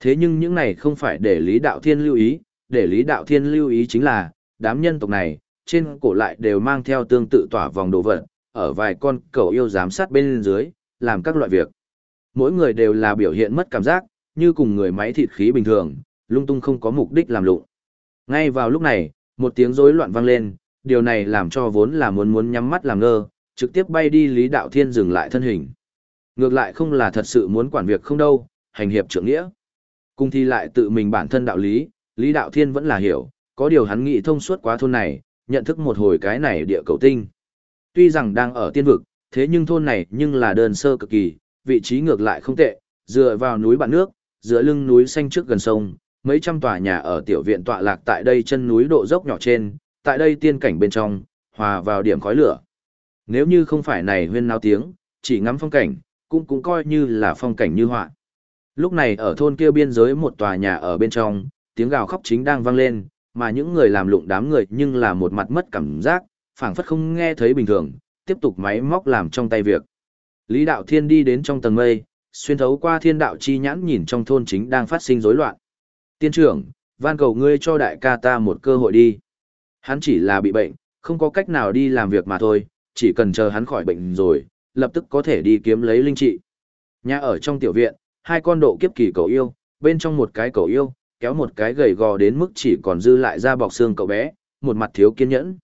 Thế nhưng những này không phải để Lý Đạo Thiên lưu ý, để Lý Đạo Thiên lưu ý chính là, đám nhân tộc này, trên cổ lại đều mang theo tương tự tỏa vòng đồ vật, ở vài con cầu yêu giám sát bên dưới, làm các loại việc. Mỗi người đều là biểu hiện mất cảm giác, như cùng người máy thịt khí bình thường, lung tung không có mục đích làm lụng. Ngay vào lúc này, một tiếng rối loạn vang lên, điều này làm cho vốn là muốn muốn nhắm mắt làm ngơ, trực tiếp bay đi Lý Đạo Thiên dừng lại thân hình. Ngược lại không là thật sự muốn quản việc không đâu, hành hiệp trưởng nghĩa. Cùng thi lại tự mình bản thân đạo lý, Lý Đạo Thiên vẫn là hiểu, có điều hắn nghĩ thông suốt quá thôn này, nhận thức một hồi cái này địa cầu tinh. Tuy rằng đang ở tiên vực, thế nhưng thôn này nhưng là đơn sơ cực kỳ, vị trí ngược lại không tệ, dựa vào núi bạn nước, giữa lưng núi xanh trước gần sông, mấy trăm tòa nhà ở tiểu viện tọa lạc tại đây chân núi độ dốc nhỏ trên, tại đây tiên cảnh bên trong, hòa vào điểm khói lửa. Nếu như không phải này huyên náo tiếng, chỉ ngắm phong cảnh, cũng cũng coi như là phong cảnh như họa. Lúc này ở thôn kia biên giới một tòa nhà ở bên trong, tiếng gào khóc chính đang vang lên, mà những người làm lụng đám người nhưng là một mặt mất cảm giác, phảng phất không nghe thấy bình thường, tiếp tục máy móc làm trong tay việc. Lý Đạo Thiên đi đến trong tầng mây, xuyên thấu qua thiên đạo chi nhãn nhìn trong thôn chính đang phát sinh rối loạn. Tiên trưởng, van cầu ngươi cho đại ca ta một cơ hội đi. Hắn chỉ là bị bệnh, không có cách nào đi làm việc mà thôi, chỉ cần chờ hắn khỏi bệnh rồi, lập tức có thể đi kiếm lấy linh trị. Nhà ở trong tiểu viện, hai con độ kiếp kỳ cầu yêu, bên trong một cái cầu yêu, kéo một cái gầy gò đến mức chỉ còn dư lại da bọc xương cậu bé, một mặt thiếu kiên nhẫn.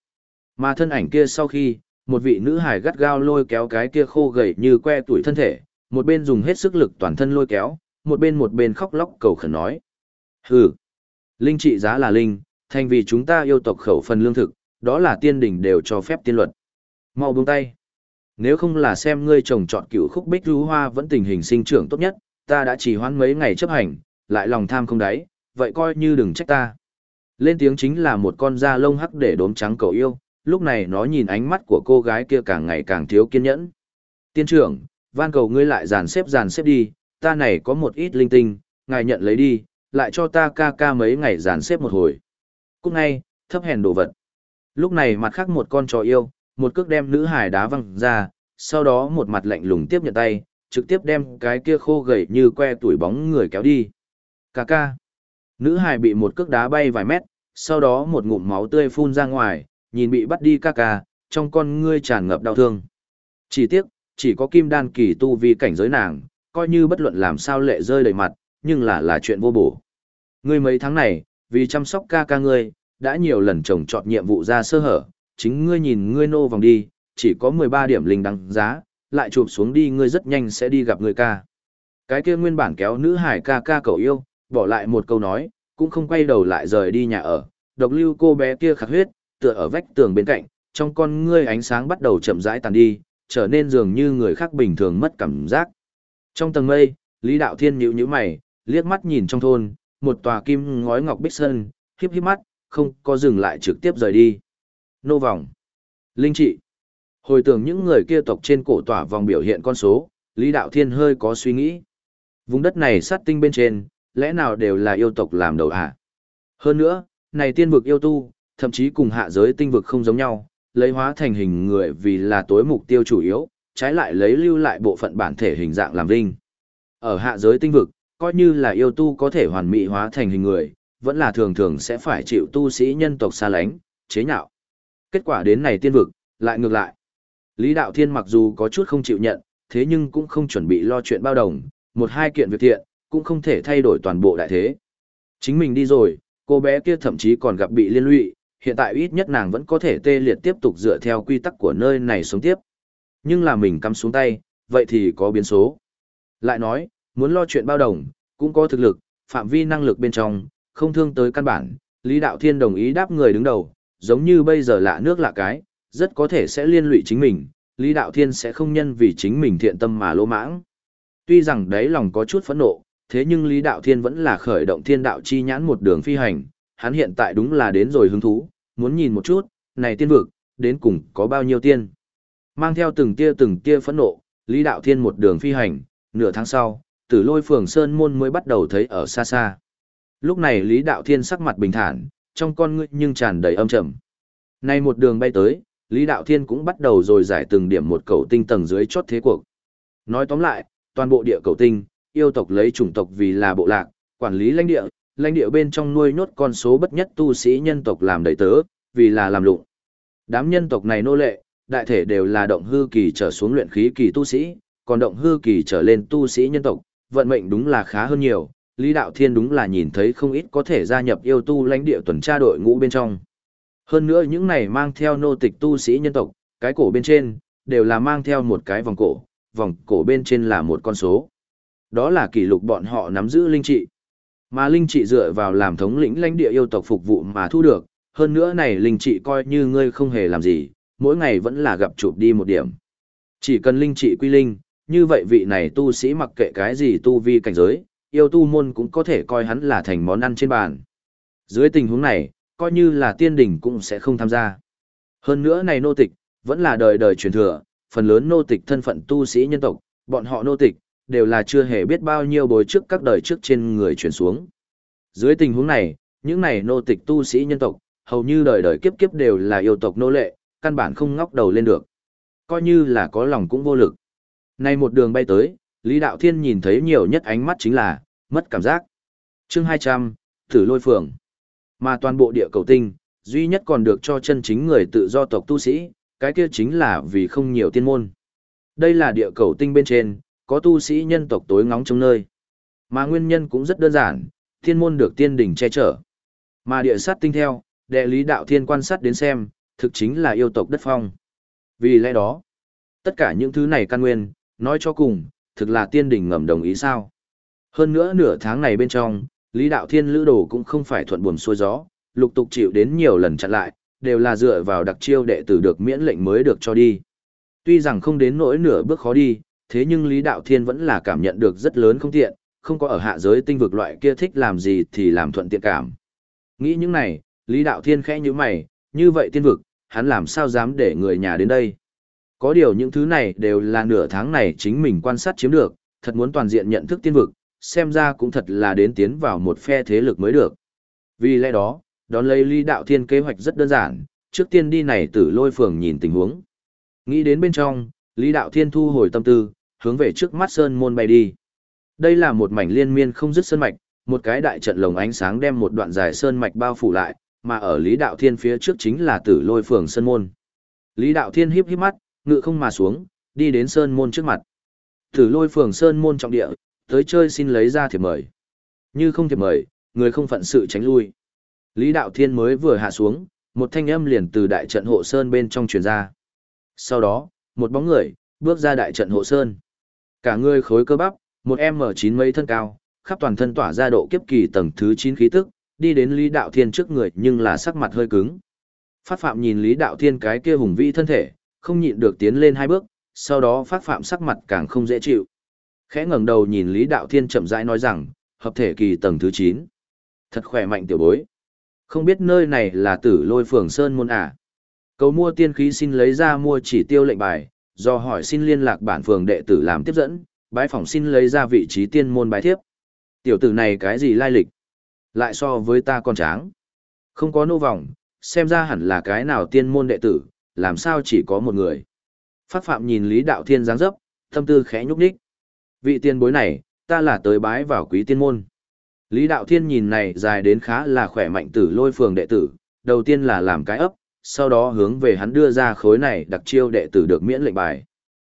Mà thân ảnh kia sau khi, một vị nữ hài gắt gao lôi kéo cái kia khô gầy như que tuổi thân thể, một bên dùng hết sức lực toàn thân lôi kéo, một bên một bên khóc lóc cầu khẩn nói. Hừ, linh trị giá là linh, thành vì chúng ta yêu tộc khẩu phần lương thực, đó là tiên đỉnh đều cho phép tiên luật. Mau buông tay. Nếu không là xem ngươi trồng chọn cựu khúc bích rú hoa vẫn tình hình sinh trưởng tốt nhất, ta đã chỉ hoãn mấy ngày chấp hành, lại lòng tham không đáy, vậy coi như đừng trách ta. Lên tiếng chính là một con da lông hắc để đốm trắng cầu yêu, lúc này nó nhìn ánh mắt của cô gái kia càng ngày càng thiếu kiên nhẫn. Tiên trưởng, van cầu ngươi lại dàn xếp dàn xếp đi, ta này có một ít linh tinh, ngài nhận lấy đi, lại cho ta ca ca mấy ngày dàn xếp một hồi. Cúc ngay, thấp hèn đồ vật. Lúc này mặt khác một con chó yêu, một cước đem nữ hải đá văng ra, sau đó một mặt lạnh lùng tiếp nhận tay, trực tiếp đem cái kia khô gầy như que tuổi bóng người kéo đi. Ca ca. Nữ hải bị một cước đá bay vài mét, sau đó một ngụm máu tươi phun ra ngoài, nhìn bị bắt đi ca ca, trong con ngươi tràn ngập đau thương. Chỉ tiếc, chỉ có kim đan kỳ tu vi cảnh giới nàng, coi như bất luận làm sao lệ rơi đầy mặt, nhưng là là chuyện vô bổ. Ngươi mấy tháng này, vì chăm sóc ca ca ngươi, đã nhiều lần trồng trọt nhiệm vụ ra sơ hở, chính ngươi nhìn ngươi nô vòng đi, chỉ có 13 điểm linh đăng giá, lại chụp xuống đi ngươi rất nhanh sẽ đi gặp người ca. Cái kia nguyên bản kéo nữ hải ca ca cậu yêu, bỏ lại một câu nói, cũng không quay đầu lại rời đi nhà ở, độc lưu cô bé kia khắc huyết, tựa ở vách tường bên cạnh, trong con ngươi ánh sáng bắt đầu chậm rãi tàn đi, trở nên dường như người khác bình thường mất cảm giác. Trong tầng mây, Lý Đạo Thiên nhíu nhíu mày, liếc mắt nhìn trong thôn, một tòa kim ngói ngọc bích sơn, hiếp hiếp mắt, không có dừng lại trực tiếp rời đi. Nô vòng. Linh trị. Hồi tưởng những người kia tộc trên cổ tỏa vòng biểu hiện con số, Lý Đạo Thiên hơi có suy nghĩ. Vùng đất này sát tinh bên trên, lẽ nào đều là yêu tộc làm đầu? À? Hơn nữa, này tiên vực yêu tu, thậm chí cùng hạ giới tinh vực không giống nhau, lấy hóa thành hình người vì là tối mục tiêu chủ yếu, trái lại lấy lưu lại bộ phận bản thể hình dạng làm linh. Ở hạ giới tinh vực, coi như là yêu tu có thể hoàn mỹ hóa thành hình người, vẫn là thường thường sẽ phải chịu tu sĩ nhân tộc xa lánh, chế nhạo. Kết quả đến này tiên vực, lại ngược lại. Lý Đạo Thiên mặc dù có chút không chịu nhận, thế nhưng cũng không chuẩn bị lo chuyện bao đồng, một hai kiện việc thiện, cũng không thể thay đổi toàn bộ đại thế. Chính mình đi rồi, cô bé kia thậm chí còn gặp bị liên lụy, hiện tại ít nhất nàng vẫn có thể tê liệt tiếp tục dựa theo quy tắc của nơi này sống tiếp. Nhưng là mình cắm xuống tay, vậy thì có biến số. Lại nói, muốn lo chuyện bao đồng, cũng có thực lực, phạm vi năng lực bên trong, không thương tới căn bản, Lý Đạo Thiên đồng ý đáp người đứng đầu, giống như bây giờ lạ nước lạ cái, rất có thể sẽ liên lụy chính mình, Lý Đạo Thiên sẽ không nhân vì chính mình thiện tâm mà lỗ mãng. Tuy rằng đấy lòng có chút phẫn nộ, thế nhưng Lý Đạo Thiên vẫn là khởi động thiên đạo chi nhãn một đường phi hành, hắn hiện tại đúng là đến rồi hứng thú, muốn nhìn một chút, này tiên vực, đến cùng có bao nhiêu tiên. Mang theo từng tia từng tia phẫn nộ, Lý Đạo Thiên một đường phi hành, nửa tháng sau, tử lôi phường Sơn Môn mới bắt đầu thấy ở xa xa. Lúc này Lý Đạo Thiên sắc mặt bình thản, trong con ngươi nhưng tràn đầy âm trầm. Nay một đường bay tới, Lý Đạo Thiên cũng bắt đầu rồi giải từng điểm một cầu tinh tầng dưới chót thế cuộc. Nói tóm lại, toàn bộ địa cầu tinh, yêu tộc lấy chủng tộc vì là bộ lạc, quản lý lãnh địa, lãnh địa bên trong nuôi nhốt con số bất nhất tu sĩ nhân tộc làm đầy tớ, vì là làm lụng. Đám nhân tộc này nô lệ, đại thể đều là động hư kỳ trở xuống luyện khí kỳ tu sĩ, còn động hư kỳ trở lên tu sĩ nhân tộc, vận mệnh đúng là khá hơn nhiều. Lý Đạo Thiên đúng là nhìn thấy không ít có thể gia nhập yêu tu lãnh địa tuần tra đội ngũ bên trong. Hơn nữa những này mang theo nô tịch tu sĩ nhân tộc, cái cổ bên trên, đều là mang theo một cái vòng cổ, vòng cổ bên trên là một con số. Đó là kỷ lục bọn họ nắm giữ linh trị. Mà linh trị dựa vào làm thống lĩnh lãnh địa yêu tộc phục vụ mà thu được, hơn nữa này linh trị coi như ngươi không hề làm gì, mỗi ngày vẫn là gặp chụp đi một điểm. Chỉ cần linh trị quy linh, như vậy vị này tu sĩ mặc kệ cái gì tu vi cảnh giới, yêu tu môn cũng có thể coi hắn là thành món ăn trên bàn. Dưới tình huống này, coi như là tiên đình cũng sẽ không tham gia. Hơn nữa này nô tịch, vẫn là đời đời truyền thừa, phần lớn nô tịch thân phận tu sĩ nhân tộc, bọn họ nô tịch, đều là chưa hề biết bao nhiêu bồi trước các đời trước trên người truyền xuống. Dưới tình huống này, những này nô tịch tu sĩ nhân tộc, hầu như đời đời kiếp kiếp đều là yêu tộc nô lệ, căn bản không ngóc đầu lên được. Coi như là có lòng cũng vô lực. Nay một đường bay tới, Lý Đạo Thiên nhìn thấy nhiều nhất ánh mắt chính là, mất cảm giác. chương 200, thử lôi phường. Mà toàn bộ địa cầu tinh, duy nhất còn được cho chân chính người tự do tộc tu sĩ, cái kia chính là vì không nhiều tiên môn. Đây là địa cầu tinh bên trên, có tu sĩ nhân tộc tối ngóng trong nơi. Mà nguyên nhân cũng rất đơn giản, Thiên môn được tiên đỉnh che chở. Mà địa sát tinh theo, đệ lý đạo thiên quan sát đến xem, thực chính là yêu tộc đất phong. Vì lẽ đó, tất cả những thứ này căn nguyên, nói cho cùng, thực là tiên đỉnh ngầm đồng ý sao. Hơn nữa nửa tháng này bên trong, Lý Đạo Thiên lữ đồ cũng không phải thuận buồm xuôi gió, lục tục chịu đến nhiều lần chặn lại, đều là dựa vào đặc chiêu đệ tử được miễn lệnh mới được cho đi. Tuy rằng không đến nỗi nửa bước khó đi, thế nhưng Lý Đạo Thiên vẫn là cảm nhận được rất lớn không tiện, không có ở hạ giới tinh vực loại kia thích làm gì thì làm thuận tiện cảm. Nghĩ những này, Lý Đạo Thiên khẽ như mày, như vậy tiên vực, hắn làm sao dám để người nhà đến đây. Có điều những thứ này đều là nửa tháng này chính mình quan sát chiếm được, thật muốn toàn diện nhận thức tiên vực, xem ra cũng thật là đến tiến vào một phe thế lực mới được. Vì lẽ đó, đón lấy Lý Đạo Thiên kế hoạch rất đơn giản, trước tiên đi này tử lôi phường nhìn tình huống. Nghĩ đến bên trong, Lý Đạo Thiên thu hồi tâm tư, hướng về trước mắt sơn môn bay đi. Đây là một mảnh liên miên không dứt sơn mạch, một cái đại trận lồng ánh sáng đem một đoạn dài sơn mạch bao phủ lại, mà ở Lý Đạo Thiên phía trước chính là Tử Lôi phường sơn môn. Lý Đạo Thiên híp híp mắt, ngự không mà xuống, đi đến sơn môn trước mặt. Tử Lôi phường sơn môn trọng địa, tới chơi xin lấy ra thiệp mời. Như không thiệp mời, người không phận sự tránh lui. Lý Đạo Thiên mới vừa hạ xuống, một thanh âm liền từ đại trận hộ sơn bên trong truyền ra. Sau đó, một bóng người, bước ra đại trận hộ sơn. Cả người khối cơ bắp, một m chín mấy thân cao, khắp toàn thân tỏa ra độ kiếp kỳ tầng thứ chín khí tức, đi đến Lý Đạo Thiên trước người nhưng là sắc mặt hơi cứng. Phát Phạm nhìn Lý Đạo Thiên cái kia hùng vĩ thân thể, không nhịn được tiến lên hai bước, sau đó Phát Phạm sắc mặt càng không dễ chịu. Khẽ ngẩng đầu nhìn Lý Đạo Thiên chậm rãi nói rằng, hợp thể kỳ tầng thứ chín, Thật khỏe mạnh tiểu bối. Không biết nơi này là tử lôi phường Sơn Môn à. Cầu mua tiên khí xin lấy ra mua chỉ tiêu lệnh bài, do hỏi xin liên lạc bản phường đệ tử làm tiếp dẫn, bái phỏng xin lấy ra vị trí tiên môn bái thiếp. Tiểu tử này cái gì lai lịch? Lại so với ta còn tráng. Không có nô vòng, xem ra hẳn là cái nào tiên môn đệ tử, làm sao chỉ có một người. Phát phạm nhìn Lý Đạo Thiên dáng dấp, tâm tư khẽ nhúc nhích. Vị tiên bối này, ta là tới bái vào quý tiên môn. Lý Đạo Thiên nhìn này dài đến khá là khỏe mạnh tử lôi phường đệ tử, đầu tiên là làm cái ấp, sau đó hướng về hắn đưa ra khối này đặc chiêu đệ tử được miễn lệnh bài.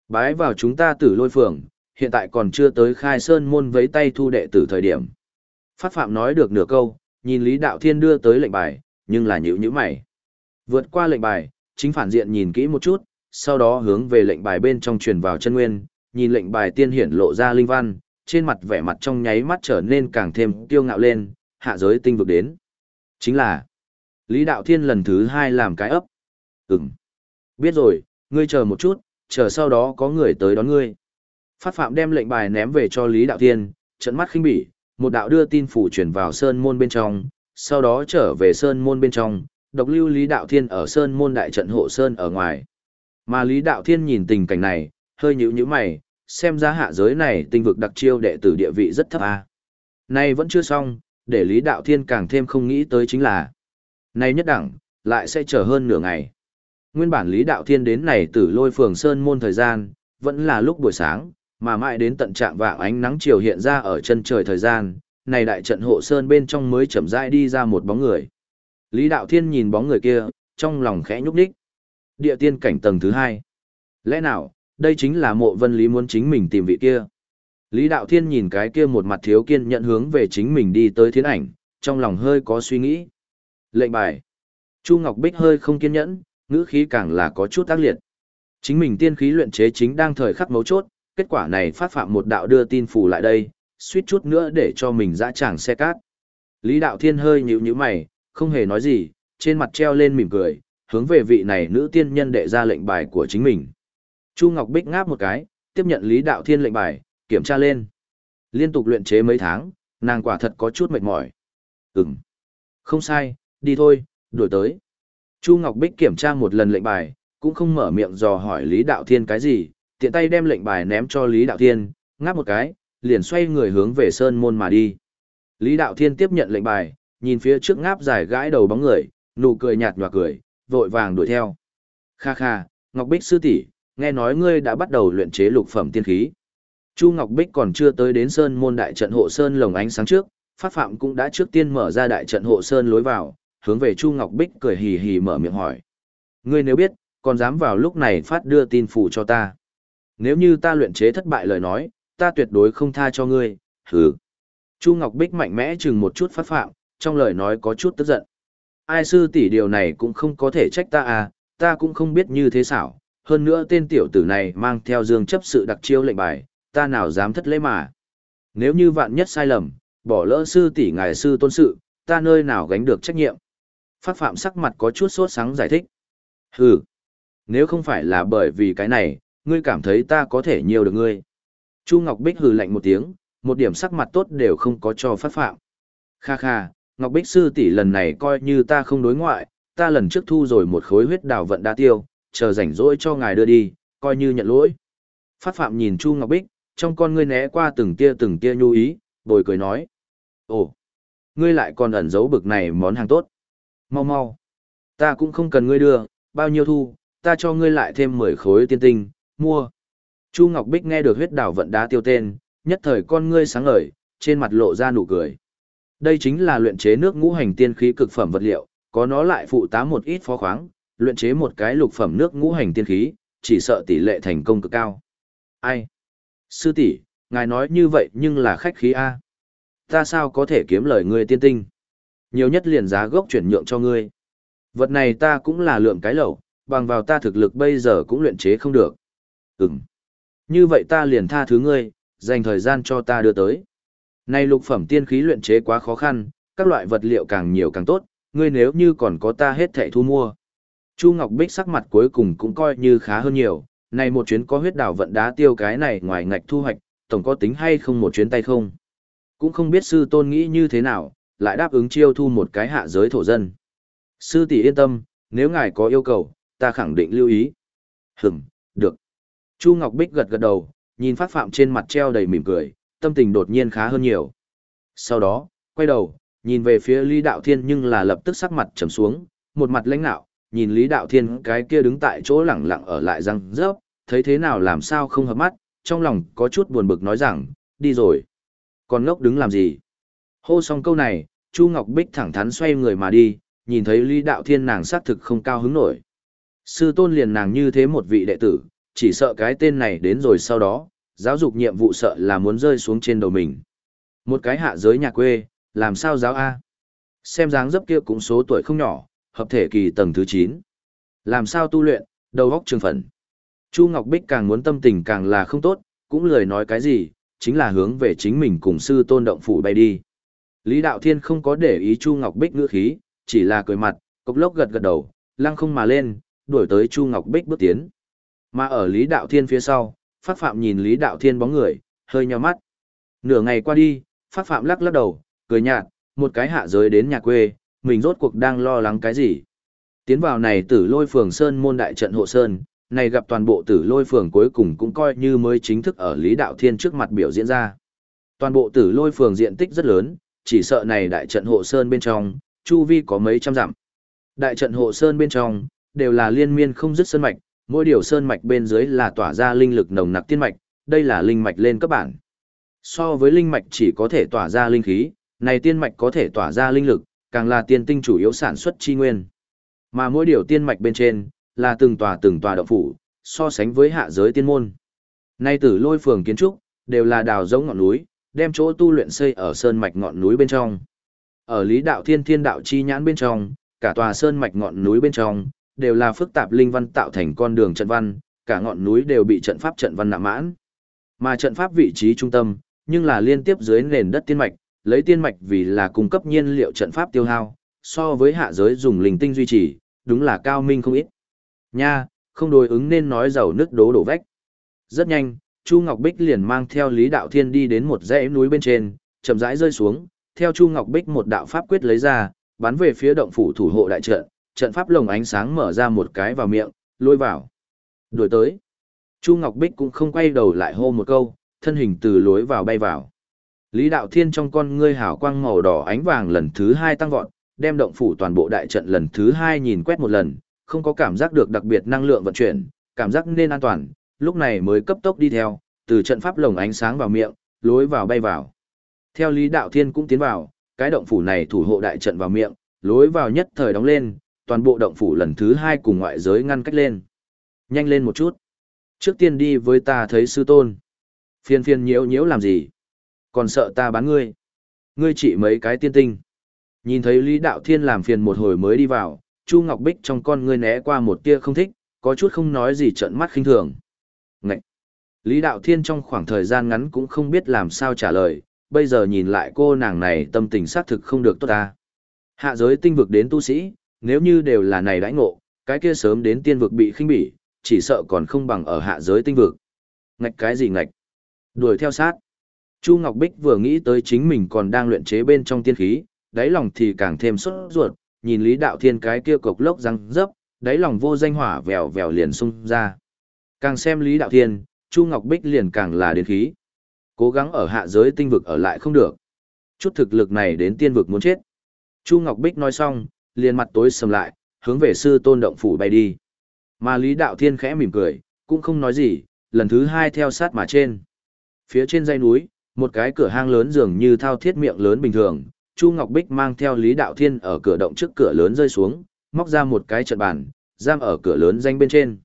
Bái vào chúng ta tử lôi phường, hiện tại còn chưa tới khai sơn môn với tay thu đệ tử thời điểm. Phát phạm nói được nửa câu, nhìn Lý Đạo Thiên đưa tới lệnh bài, nhưng là nhữ nhữ mày. Vượt qua lệnh bài, chính phản diện nhìn kỹ một chút, sau đó hướng về lệnh bài bên trong truyền vào chân nguyên, nhìn lệnh bài tiên hiển lộ ra linh văn, trên mặt vẻ mặt trong nháy mắt trở nên càng thêm kiêu ngạo lên, hạ giới tinh vực đến. Chính là, Lý Đạo Thiên lần thứ hai làm cái ấp. Ừm. Biết rồi, ngươi chờ một chút, chờ sau đó có người tới đón ngươi. Phát phạm đem lệnh bài ném về cho Lý Đạo Thiên, trận mắt khinh bỉ, một đạo đưa tin phủ chuyển vào sơn môn bên trong, sau đó trở về sơn môn bên trong, độc lưu Lý Đạo Thiên ở sơn môn đại trận hộ sơn ở ngoài. Mà Lý Đạo Thiên nhìn tình cảnh này, hơi nhíu nhíu mày, xem ra hạ giới này tinh vực đặc chiêu đệ tử địa vị rất thấp a. À. Nay vẫn chưa xong, để Lý Đạo Thiên càng thêm không nghĩ tới chính là nay nhất đẳng, lại sẽ chờ hơn nửa ngày. Nguyên bản Lý Đạo Thiên đến này từ lôi phường Sơn môn thời gian, vẫn là lúc buổi sáng, mà mãi đến tận trạng vạng ánh nắng chiều hiện ra ở chân trời thời gian, này đại trận hộ Sơn bên trong mới chậm rãi đi ra một bóng người. Lý Đạo Thiên nhìn bóng người kia, trong lòng khẽ nhúc nhích. Địa tiên cảnh tầng thứ hai. Lẽ nào, đây chính là mộ vân lý muốn chính mình tìm vị kia. Lý Đạo Thiên nhìn cái kia một mặt thiếu kiên nhận hướng về chính mình đi tới thiên ảnh, trong lòng hơi có suy nghĩ. Lệnh bài. Chu Ngọc Bích hơi không kiên nhẫn, ngữ khí càng là có chút tác liệt. Chính mình tiên khí luyện chế chính đang thời khắc mấu chốt, kết quả này phát phạm một đạo đưa tin phủ lại đây, suýt chút nữa để cho mình dã tràng xe cát. Lý Đạo Thiên hơi nhíu nhíu mày, không hề nói gì, trên mặt treo lên mỉm cười, hướng về vị này nữ tiên nhân đệ ra lệnh bài của chính mình. Chu Ngọc Bích ngáp một cái, tiếp nhận Lý Đạo Thiên lệnh bài, kiểm tra lên. Liên tục luyện chế mấy tháng, nàng quả thật có chút mệt mỏi. Ừm. Không sai, đi thôi, đuổi tới. Chu Ngọc Bích kiểm tra một lần lệnh bài, cũng không mở miệng dò hỏi Lý Đạo Thiên cái gì, tiện tay đem lệnh bài ném cho Lý Đạo Thiên, ngáp một cái, liền xoay người hướng về Sơn Môn mà đi. Lý Đạo Thiên tiếp nhận lệnh bài, nhìn phía trước ngáp dài gãi đầu bóng người, nụ cười nhạt nhòa cười, vội vàng đuổi theo. Kha kha, Ngọc Bích sư tỷ, nghe nói ngươi đã bắt đầu luyện chế lục phẩm tiên khí. Chu Ngọc Bích còn chưa tới đến Sơn Môn đại trận hộ sơn lồng ánh sáng trước, Phát Phạm cũng đã trước tiên mở ra đại trận hộ sơn lối vào, hướng về Chu Ngọc Bích cười hì hì mở miệng hỏi. Ngươi nếu biết, còn dám vào lúc này phát đưa tin phủ cho ta. Nếu như ta luyện chế thất bại lời nói, ta tuyệt đối không tha cho ngươi, hừ. Chu Ngọc Bích mạnh mẽ chừng một chút phát phạm, trong lời nói có chút tức giận. Ai sư tỷ điều này cũng không có thể trách ta à, ta cũng không biết như thế xảo. Hơn nữa tên tiểu tử này mang theo dương chấp sự đặc chiêu lệnh bài, ta nào dám thất lễ mà. Nếu như vạn nhất sai lầm, bỏ lỡ sư tỷ ngài sư tôn sự, ta nơi nào gánh được trách nhiệm. Phát phạm sắc mặt có chút sốt sáng giải thích. Hừ, nếu không phải là bởi vì cái này, ngươi cảm thấy ta có thể nhiều được ngươi. Chu Ngọc Bích hừ lạnh một tiếng, một điểm sắc mặt tốt đều không có cho phát phạm. Kha kha, Ngọc Bích sư tỷ lần này coi như ta không đối ngoại, ta lần trước thu rồi một khối huyết đào vận đã tiêu, chờ rảnh rỗi cho ngài đưa đi, coi như nhận lỗi. Phát phạm nhìn Chu Ngọc Bích, trong con ngươi né qua từng tia từng tia nhu ý, bồi cười nói. Ồ, ngươi lại còn ẩn giấu bực này món hàng tốt. Mau mau, ta cũng không cần ngươi đưa, bao nhiêu thu, ta cho ngươi lại thêm 10 khối tiên tinh, mua. Chu Ngọc Bích nghe được huyết đảo vận đá tiêu tên, nhất thời con ngươi sáng ngời, trên mặt lộ ra nụ cười. Đây chính là luyện chế nước ngũ hành tiên khí cực phẩm vật liệu, có nó lại phụ tá một ít phó khoáng, luyện chế một cái lục phẩm nước ngũ hành tiên khí, chỉ sợ tỷ lệ thành công cực cao. Ai? Sư tỷ, ngài nói như vậy nhưng là khách khí A. Ta sao có thể kiếm lời người tiên tinh? Nhiều nhất liền giá gốc chuyển nhượng cho ngươi. Vật này ta cũng là lượng cái lẩu, bằng vào ta thực lực bây giờ cũng luyện chế không được. Ừm. Như vậy ta liền tha thứ ngươi, dành thời gian cho ta đưa tới. nay lục phẩm tiên khí luyện chế quá khó khăn, các loại vật liệu càng nhiều càng tốt, ngươi nếu như còn có ta hết thảy thu mua. Chu Ngọc Bích sắc mặt cuối cùng cũng coi như khá hơn nhiều, này một chuyến có huyết đảo vận đá tiêu cái này ngoài ngạch thu hoạch, tổng có tính hay không một chuyến tay không. Cũng không biết sư tôn nghĩ như thế nào, lại đáp ứng chiêu thu một cái hạ giới thổ dân. Sư tỷ yên tâm, nếu ngài có yêu cầu, ta khẳng định lưu ý. Hửm, được. Chu Ngọc Bích gật gật đầu, nhìn phát phạm trên mặt treo đầy mỉm cười, tâm tình đột nhiên khá hơn nhiều. Sau đó, quay đầu, nhìn về phía Lý Đạo Thiên nhưng là lập tức sắc mặt trầm xuống, một mặt lãnh nạo, nhìn Lý Đạo Thiên cái kia đứng tại chỗ lẳng lặng ở lại răng rớp, thấy thế nào làm sao không hợp mắt, trong lòng có chút buồn bực nói rằng, đi rồi. Còn ngốc đứng làm gì? Hô xong câu này, Chu Ngọc Bích thẳng thắn xoay người mà đi, nhìn thấy Lý Đạo Thiên nàng xác thực không cao hứng nổi. Sư tôn liền nàng như thế một vị đệ tử, chỉ sợ cái tên này đến rồi sau đó, giáo dục nhiệm vụ sợ là muốn rơi xuống trên đầu mình. Một cái hạ giới nhà quê, làm sao giáo A? Xem dáng dấp kia cũng số tuổi không nhỏ, hợp thể kỳ tầng thứ 9. Làm sao tu luyện, đầu góc trường phận. Chu Ngọc Bích càng muốn tâm tình càng là không tốt, cũng lời nói cái gì, chính là hướng về chính mình cùng sư tôn động phủ bay đi. Lý Đạo Thiên không có để ý Chu Ngọc Bích ngữ khí, chỉ là cười mặt, cốc lốc gật gật đầu, lăng không mà lên, đuổi tới Chu Ngọc Bích bước tiến. Mà ở Lý Đạo Thiên phía sau, Phát Phạm nhìn Lý Đạo Thiên bóng người, hơi nhíu mắt. Nửa ngày qua đi, Phát Phạm lắc lắc đầu, cười nhạt, một cái hạ giới đến nhà quê, mình rốt cuộc đang lo lắng cái gì. Tiến vào này tử lôi phường Sơn môn đại trận hộ Sơn, này gặp toàn bộ tử lôi phường cuối cùng cũng coi như mới chính thức ở Lý Đạo Thiên trước mặt biểu diễn ra. Toàn bộ tử lôi phường diện tích rất lớn, chỉ sợ này đại trận hộ Sơn bên trong, chu vi có mấy trăm dặm. Đại trận hộ Sơn bên trong, đều là liên miên không dứt sơn mạch, mỗi điều sơn mạch bên dưới là tỏa ra linh lực nồng nặc tiên mạch, đây là linh mạch lên cấp bản. So với linh mạch chỉ có thể tỏa ra linh khí, này tiên mạch có thể tỏa ra linh lực, càng là tiên tinh chủ yếu sản xuất chi nguyên. Mà mỗi điều tiên mạch bên trên, là từng tòa từng tòa động phủ, so sánh với hạ giới tiên môn. Nay tử lôi phường kiến trúc, đều là đào giống ngọn núi, đem chỗ tu luyện xây ở sơn mạch ngọn núi bên trong. Ở lý đạo thiên thiên đạo chi nhãn bên trong, cả tòa sơn mạch ngọn núi bên trong, đều là phức tạp linh văn tạo thành con đường trận văn, cả ngọn núi đều bị trận pháp trận văn nạm mãn. Mà trận pháp vị trí trung tâm, nhưng là liên tiếp dưới nền đất tiên mạch, lấy tiên mạch vì là cung cấp nhiên liệu trận pháp tiêu hao, so với hạ giới dùng linh tinh duy trì, đúng là cao minh không ít. Nha, không đối ứng nên nói giàu nước đố đổ vách. Rất nhanh, Chu Ngọc Bích liền mang theo Lý Đạo Thiên đi đến một dãy núi bên trên, chậm rãi rơi xuống, theo Chu Ngọc Bích một đạo pháp quyết lấy ra, bắn về phía động phủ thủ hộ đại trận, trận pháp lồng ánh sáng mở ra một cái vào miệng, lôi vào. Đuổi tới. Chu Ngọc Bích cũng không quay đầu lại hô một câu, thân hình từ lối vào bay vào. Lý Đạo Thiên trong con ngươi hào quang màu đỏ ánh vàng lần thứ hai tăng vọt, đem động phủ toàn bộ đại trận lần thứ hai nhìn quét một lần, không có cảm giác được đặc biệt năng lượng vận chuyển, cảm giác nên an toàn, lúc này mới cấp tốc đi theo, từ trận pháp lồng ánh sáng vào miệng, lối vào bay vào. Theo Lý Đạo Thiên cũng tiến vào, cái động phủ này thủ hộ đại trận vào miệng, lối vào nhất thời đóng lên, toàn bộ động phủ lần thứ hai cùng ngoại giới ngăn cách lên. Nhanh lên một chút. Trước tiên đi với ta thấy sư tôn. Phiên phiên nhiễu nhiễu làm gì? Còn sợ ta bán ngươi. Ngươi chỉ mấy cái tiên tinh. Nhìn thấy Lý Đạo Thiên làm phiền một hồi mới đi vào, Chu Ngọc Bích trong con ngươi né qua một tia không thích, có chút không nói gì trợn mắt khinh thường. Ngậy! Lý Đạo Thiên trong khoảng thời gian ngắn cũng không biết làm sao trả lời, bây giờ nhìn lại cô nàng này tâm tình xác thực không được tốt ta. Hạ giới tinh vực đến tu sĩ, nếu như đều là này đãi ngộ, cái kia sớm đến tiên vực bị khinh bỉ, chỉ sợ còn không bằng ở hạ giới tinh vực. Ngạch cái gì ngạch? Đuổi theo sát. Chu Ngọc Bích vừa nghĩ tới chính mình còn đang luyện chế bên trong tiên khí, đáy lòng thì càng thêm sốt ruột, nhìn Lý Đạo Thiên cái kia cục lốc răng dấp, đáy lòng vô danh hỏa vèo vèo liền xung ra. Càng xem Lý Đạo Thiên, Chu Ngọc Bích liền càng là đến khí. Cố gắng ở hạ giới tinh vực ở lại không được. Chút thực lực này đến tiên vực muốn chết. Chu Ngọc Bích nói xong, liền mặt tối sầm lại, hướng về sư tôn động phủ bay đi. Mà Lý Đạo Thiên khẽ mỉm cười, cũng không nói gì, lần thứ hai theo sát mà trên. Phía trên dãy núi, một cái cửa hang lớn dường như thao thiết miệng lớn bình thường, Chu Ngọc Bích mang theo Lý Đạo Thiên ở cửa động trước cửa lớn rơi xuống, móc ra một cái trận bàn, giam ở cửa lớn danh bên trên.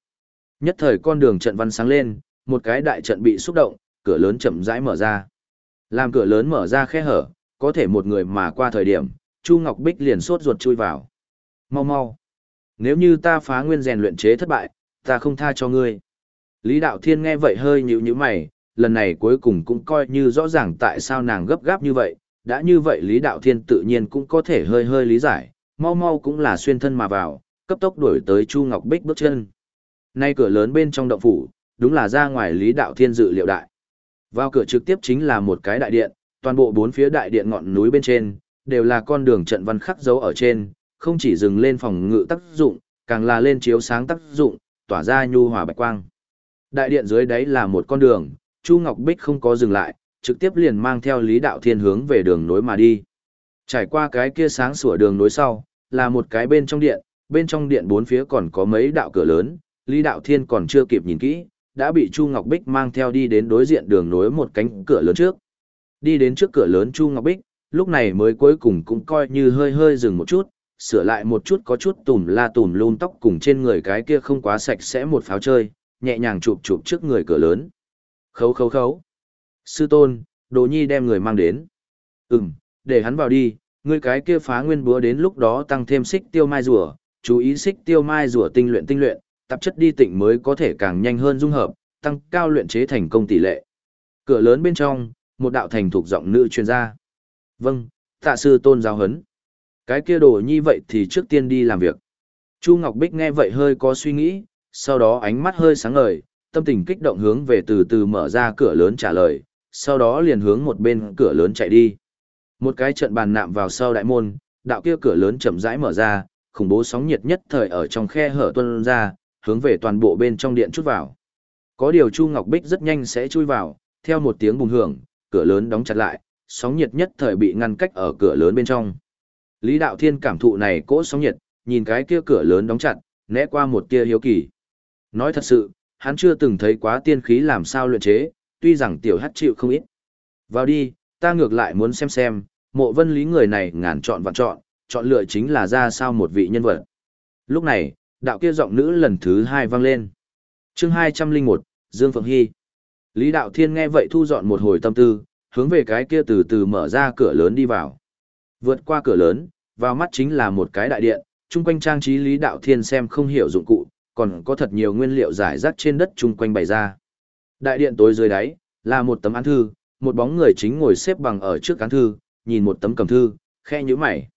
Nhất thời con đường trận văn sáng lên, một cái đại trận bị xúc động, cửa lớn chậm rãi mở ra. Làm cửa lớn mở ra khe hở, có thể một người mà qua thời điểm, Chu Ngọc Bích liền sốt ruột chui vào. Mau mau. Nếu như ta phá nguyên rèn luyện chế thất bại, ta không tha cho ngươi. Lý Đạo Thiên nghe vậy hơi nhíu nhíu mày, lần này cuối cùng cũng coi như rõ ràng tại sao nàng gấp gáp như vậy, đã như vậy Lý Đạo Thiên tự nhiên cũng có thể hơi hơi lý giải, mau mau cũng là xuyên thân mà vào, cấp tốc đuổi tới Chu Ngọc Bích bước chân. Nay cửa lớn bên trong động phủ, đúng là ra ngoài Lý Đạo Thiên dự liệu đại. Vào cửa trực tiếp chính là một cái đại điện, toàn bộ bốn phía đại điện ngọn núi bên trên, đều là con đường trận văn khắc dấu ở trên, không chỉ dừng lên phòng ngự tác dụng, càng là lên chiếu sáng tác dụng, tỏa ra nhu hòa bạch quang. Đại điện dưới đấy là một con đường, Chu Ngọc Bích không có dừng lại, trực tiếp liền mang theo Lý Đạo Thiên hướng về đường nối mà đi. Trải qua cái kia sáng sủa đường nối sau, là một cái bên trong điện, bên trong điện bốn phía còn có mấy đạo cửa lớn, Lý Đạo Thiên còn chưa kịp nhìn kỹ, đã bị Chu Ngọc Bích mang theo đi đến đối diện đường nối một cánh cửa lớn trước. Đi đến trước cửa lớn Chu Ngọc Bích, lúc này mới cuối cùng cũng coi như hơi hơi dừng một chút, sửa lại một chút có chút tùm la tùm lum tóc cùng trên người cái kia không quá sạch sẽ một pháo chơi, nhẹ nhàng chụp chụp trước người cửa lớn. Khấu khấu khấu. Sư tôn, đồ nhi đem người mang đến. Ừm, để hắn vào đi, ngươi cái kia phá nguyên búa đến lúc đó tăng thêm xích tiêu mai rùa, chú ý xích tiêu mai rùa tinh luyện tinh luyện, tạp chất đi tịnh mới có thể càng nhanh hơn dung hợp, tăng cao luyện chế thành công tỷ lệ. Cửa lớn bên trong, một đạo thành thuộc giọng nữ chuyên gia. Vâng, tạ sư tôn giáo hấn. Cái kia đồ như vậy thì trước tiên đi làm việc. Chu Ngọc Bích nghe vậy hơi có suy nghĩ, sau đó ánh mắt hơi sáng ngời, tâm tình kích động hướng về từ từ mở ra cửa lớn trả lời, sau đó liền hướng một bên cửa lớn chạy đi. Một cái trận bàn nạm vào sau đại môn, đạo kia cửa lớn chậm rãi mở ra, khủng bố sóng nhiệt nhất thời ở trong khe hở tuôn ra, hướng về toàn bộ bên trong điện chút vào. Có điều Chu Ngọc Bích rất nhanh sẽ chui vào, theo một tiếng bùng hưởng, cửa lớn đóng chặt lại, sóng nhiệt nhất thời bị ngăn cách ở cửa lớn bên trong. Lý Đạo Thiên cảm thụ này cỗ sóng nhiệt, nhìn cái kia cửa lớn đóng chặt, né qua một tia hiếu kỳ. Nói thật sự, hắn chưa từng thấy quá tiên khí làm sao luyện chế, tuy rằng tiểu hắc chịu không ít. Vào đi, ta ngược lại muốn xem xem, mộ vân lý người này ngàn chọn vạn chọn, chọn lựa chính là ra sao một vị nhân vật. Lúc này, đạo kia giọng nữ lần thứ hai vang lên. chương 201, Dương Phượng Hy. Lý Đạo Thiên nghe vậy thu dọn một hồi tâm tư, hướng về cái kia từ từ mở ra cửa lớn đi vào. Vượt qua cửa lớn, vào mắt chính là một cái đại điện, chung quanh trang trí Lý Đạo Thiên xem không hiểu dụng cụ, còn có thật nhiều nguyên liệu giải rác trên đất chung quanh bày ra. Đại điện tối dưới đáy, là một tấm án thư, một bóng người chính ngồi xếp bằng ở trước án thư, nhìn một tấm cầm thư, khe nhíu mày.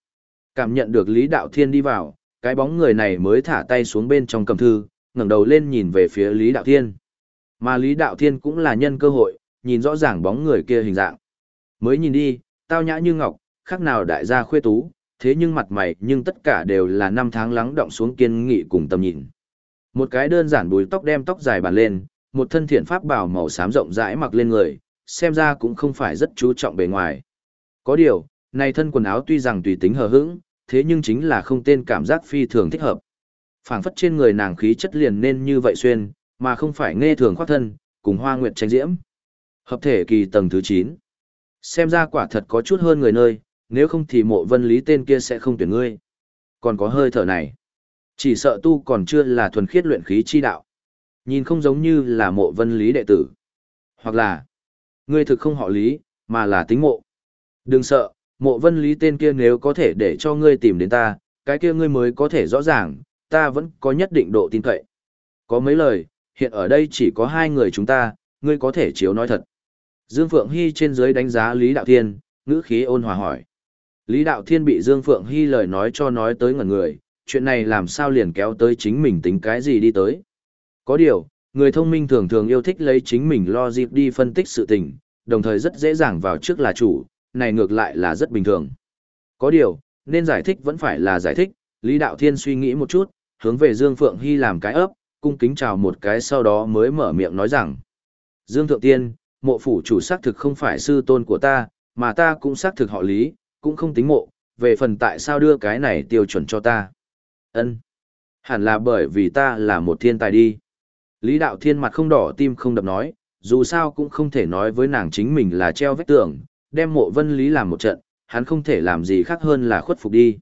Cảm nhận được Lý Đạo Thiên đi vào, cái bóng người này mới thả tay xuống bên trong cầm thư, ngẩng đầu lên nhìn về phía Lý Đạo Thiên. Mà Lý Đạo Thiên cũng là nhân cơ hội, nhìn rõ ràng bóng người kia hình dạng. Mới nhìn đi, tao nhã như ngọc, khác nào đại gia khuê tú, thế nhưng mặt mày nhưng tất cả đều là năm tháng lắng động xuống kiên nghị cùng tầm nhìn. Một cái đơn giản búi tóc đem tóc dài bàn lên, một thân thiện pháp bảo màu xám rộng rãi mặc lên người, xem ra cũng không phải rất chú trọng bề ngoài. Có điều, này thân quần áo tuy rằng tùy tính hờ hững, thế nhưng chính là không tên cảm giác phi thường thích hợp. phảng phất trên người nàng khí chất liền nên như vậy xuyên, mà không phải nghe thường khoác thân, cùng hoa nguyệt tranh diễm. Hợp thể kỳ tầng thứ 9. Xem ra quả thật có chút hơn người nơi, nếu không thì mộ vân lý tên kia sẽ không tuyển ngươi. Còn có hơi thở này. Chỉ sợ tu còn chưa là thuần khiết luyện khí chi đạo. Nhìn không giống như là mộ vân lý đệ tử. Hoặc là, ngươi thực không họ lý, mà là tính mộ. Đừng sợ, Mộ vân lý tên kia nếu có thể để cho ngươi tìm đến ta, cái kia ngươi mới có thể rõ ràng, ta vẫn có nhất định độ tin cậy. Có mấy lời, hiện ở đây chỉ có hai người chúng ta, ngươi có thể chiếu nói thật. Dương Phượng Hy trên dưới đánh giá Lý Đạo Thiên, ngữ khí ôn hòa hỏi. Lý Đạo Thiên bị Dương Phượng Hy lời nói cho nói tới ngẩn người, chuyện này làm sao liền kéo tới chính mình tính cái gì đi tới. Có điều, người thông minh thường thường yêu thích lấy chính mình lo dịp đi phân tích sự tình, đồng thời rất dễ dàng vào trước là chủ, này ngược lại là rất bình thường. Có điều, nên giải thích vẫn phải là giải thích, Lý Đạo Thiên suy nghĩ một chút, hướng về Dương Phượng Hy làm cái ấp, cung kính chào một cái sau đó mới mở miệng nói rằng. Dương Thượng Tiên, mộ phủ chủ xác thực không phải sư tôn của ta, mà ta cũng xác thực họ Lý, cũng không tính mộ, về phần tại sao đưa cái này tiêu chuẩn cho ta. ân Hẳn là bởi vì ta là một thiên tài đi. Lý Đạo Thiên mặt không đỏ tim không đập nói, dù sao cũng không thể nói với nàng chính mình là treo vết tường, đem mộ vân lý làm một trận, hắn không thể làm gì khác hơn là khuất phục đi.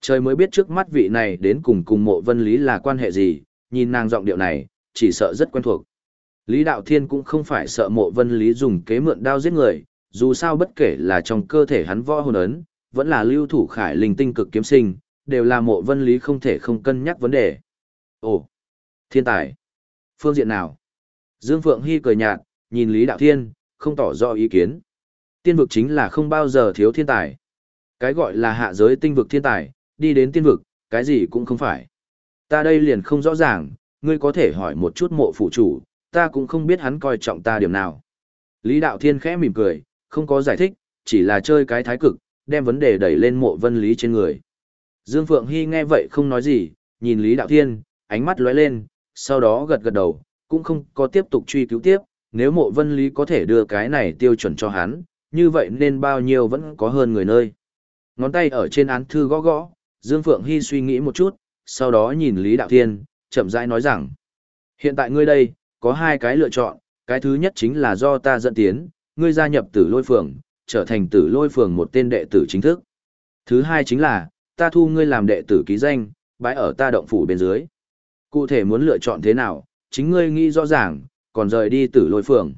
Trời mới biết trước mắt vị này đến cùng cùng mộ vân lý là quan hệ gì, nhìn nàng giọng điệu này, chỉ sợ rất quen thuộc. Lý Đạo Thiên cũng không phải sợ mộ vân lý dùng kế mượn đao giết người, dù sao bất kể là trong cơ thể hắn võ hồn ấn, vẫn là lưu thủ khải linh tinh cực kiếm sinh, đều là mộ vân lý không thể không cân nhắc vấn đề. Ồ, thiên tài. Phương diện nào? Dương Phượng Hy cười nhạt, nhìn Lý Đạo Thiên, không tỏ rõ ý kiến. Tiên vực chính là không bao giờ thiếu thiên tài. Cái gọi là hạ giới tinh vực thiên tài, đi đến tiên vực, cái gì cũng không phải. Ta đây liền không rõ ràng, ngươi có thể hỏi một chút mộ phụ chủ, ta cũng không biết hắn coi trọng ta điểm nào. Lý Đạo Thiên khẽ mỉm cười, không có giải thích, chỉ là chơi cái thái cực, đem vấn đề đẩy lên mộ vân lý trên người. Dương Phượng Hy nghe vậy không nói gì, nhìn Lý Đạo Thiên, ánh mắt lóe lên, sau đó gật gật đầu, cũng không có tiếp tục truy cứu tiếp, nếu mộ vân lý có thể đưa cái này tiêu chuẩn cho hắn, như vậy nên bao nhiêu vẫn có hơn người nơi. Ngón tay ở trên án thư gõ gõ, Dương Phượng Hy suy nghĩ một chút, sau đó nhìn Lý Đạo Thiên, chậm rãi nói rằng, hiện tại ngươi đây, có hai cái lựa chọn, cái thứ nhất chính là do ta dẫn tiến, ngươi gia nhập tử lôi phường, trở thành tử lôi phường một tên đệ tử chính thức. Thứ hai chính là, ta thu ngươi làm đệ tử ký danh, bãi ở ta động phủ bên dưới. Cụ thể muốn lựa chọn thế nào, chính ngươi nghĩ rõ ràng, còn rời đi tử lôi phường.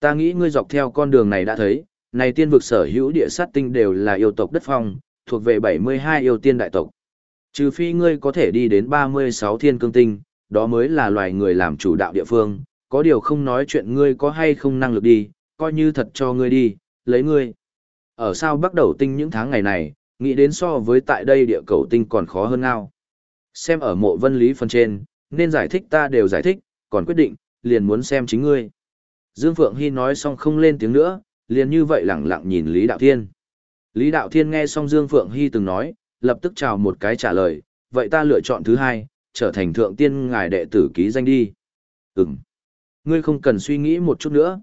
Ta nghĩ ngươi dọc theo con đường này đã thấy, này tiên vực sở hữu địa sát tinh đều là yêu tộc đất phong, thuộc về 72 yêu tiên đại tộc. Trừ phi ngươi có thể đi đến 36 thiên cương tinh, đó mới là loài người làm chủ đạo địa phương, có điều không nói chuyện ngươi có hay không năng lực đi, coi như thật cho ngươi đi, lấy ngươi. Ở sao bắt đầu tinh những tháng ngày này, nghĩ đến so với tại đây địa cầu tinh còn khó hơn nào. Xem ở mộ vân lý phần trên, nên giải thích ta đều giải thích, còn quyết định, liền muốn xem chính ngươi. Dương Phượng Hy nói xong không lên tiếng nữa, liền như vậy lẳng lặng nhìn Lý Đạo Thiên. Lý Đạo Thiên nghe xong Dương Phượng Hy từng nói, lập tức chào một cái trả lời, vậy ta lựa chọn thứ hai, trở thành thượng tiên ngài đệ tử ký danh đi. Ừm. Ngươi không cần suy nghĩ một chút nữa.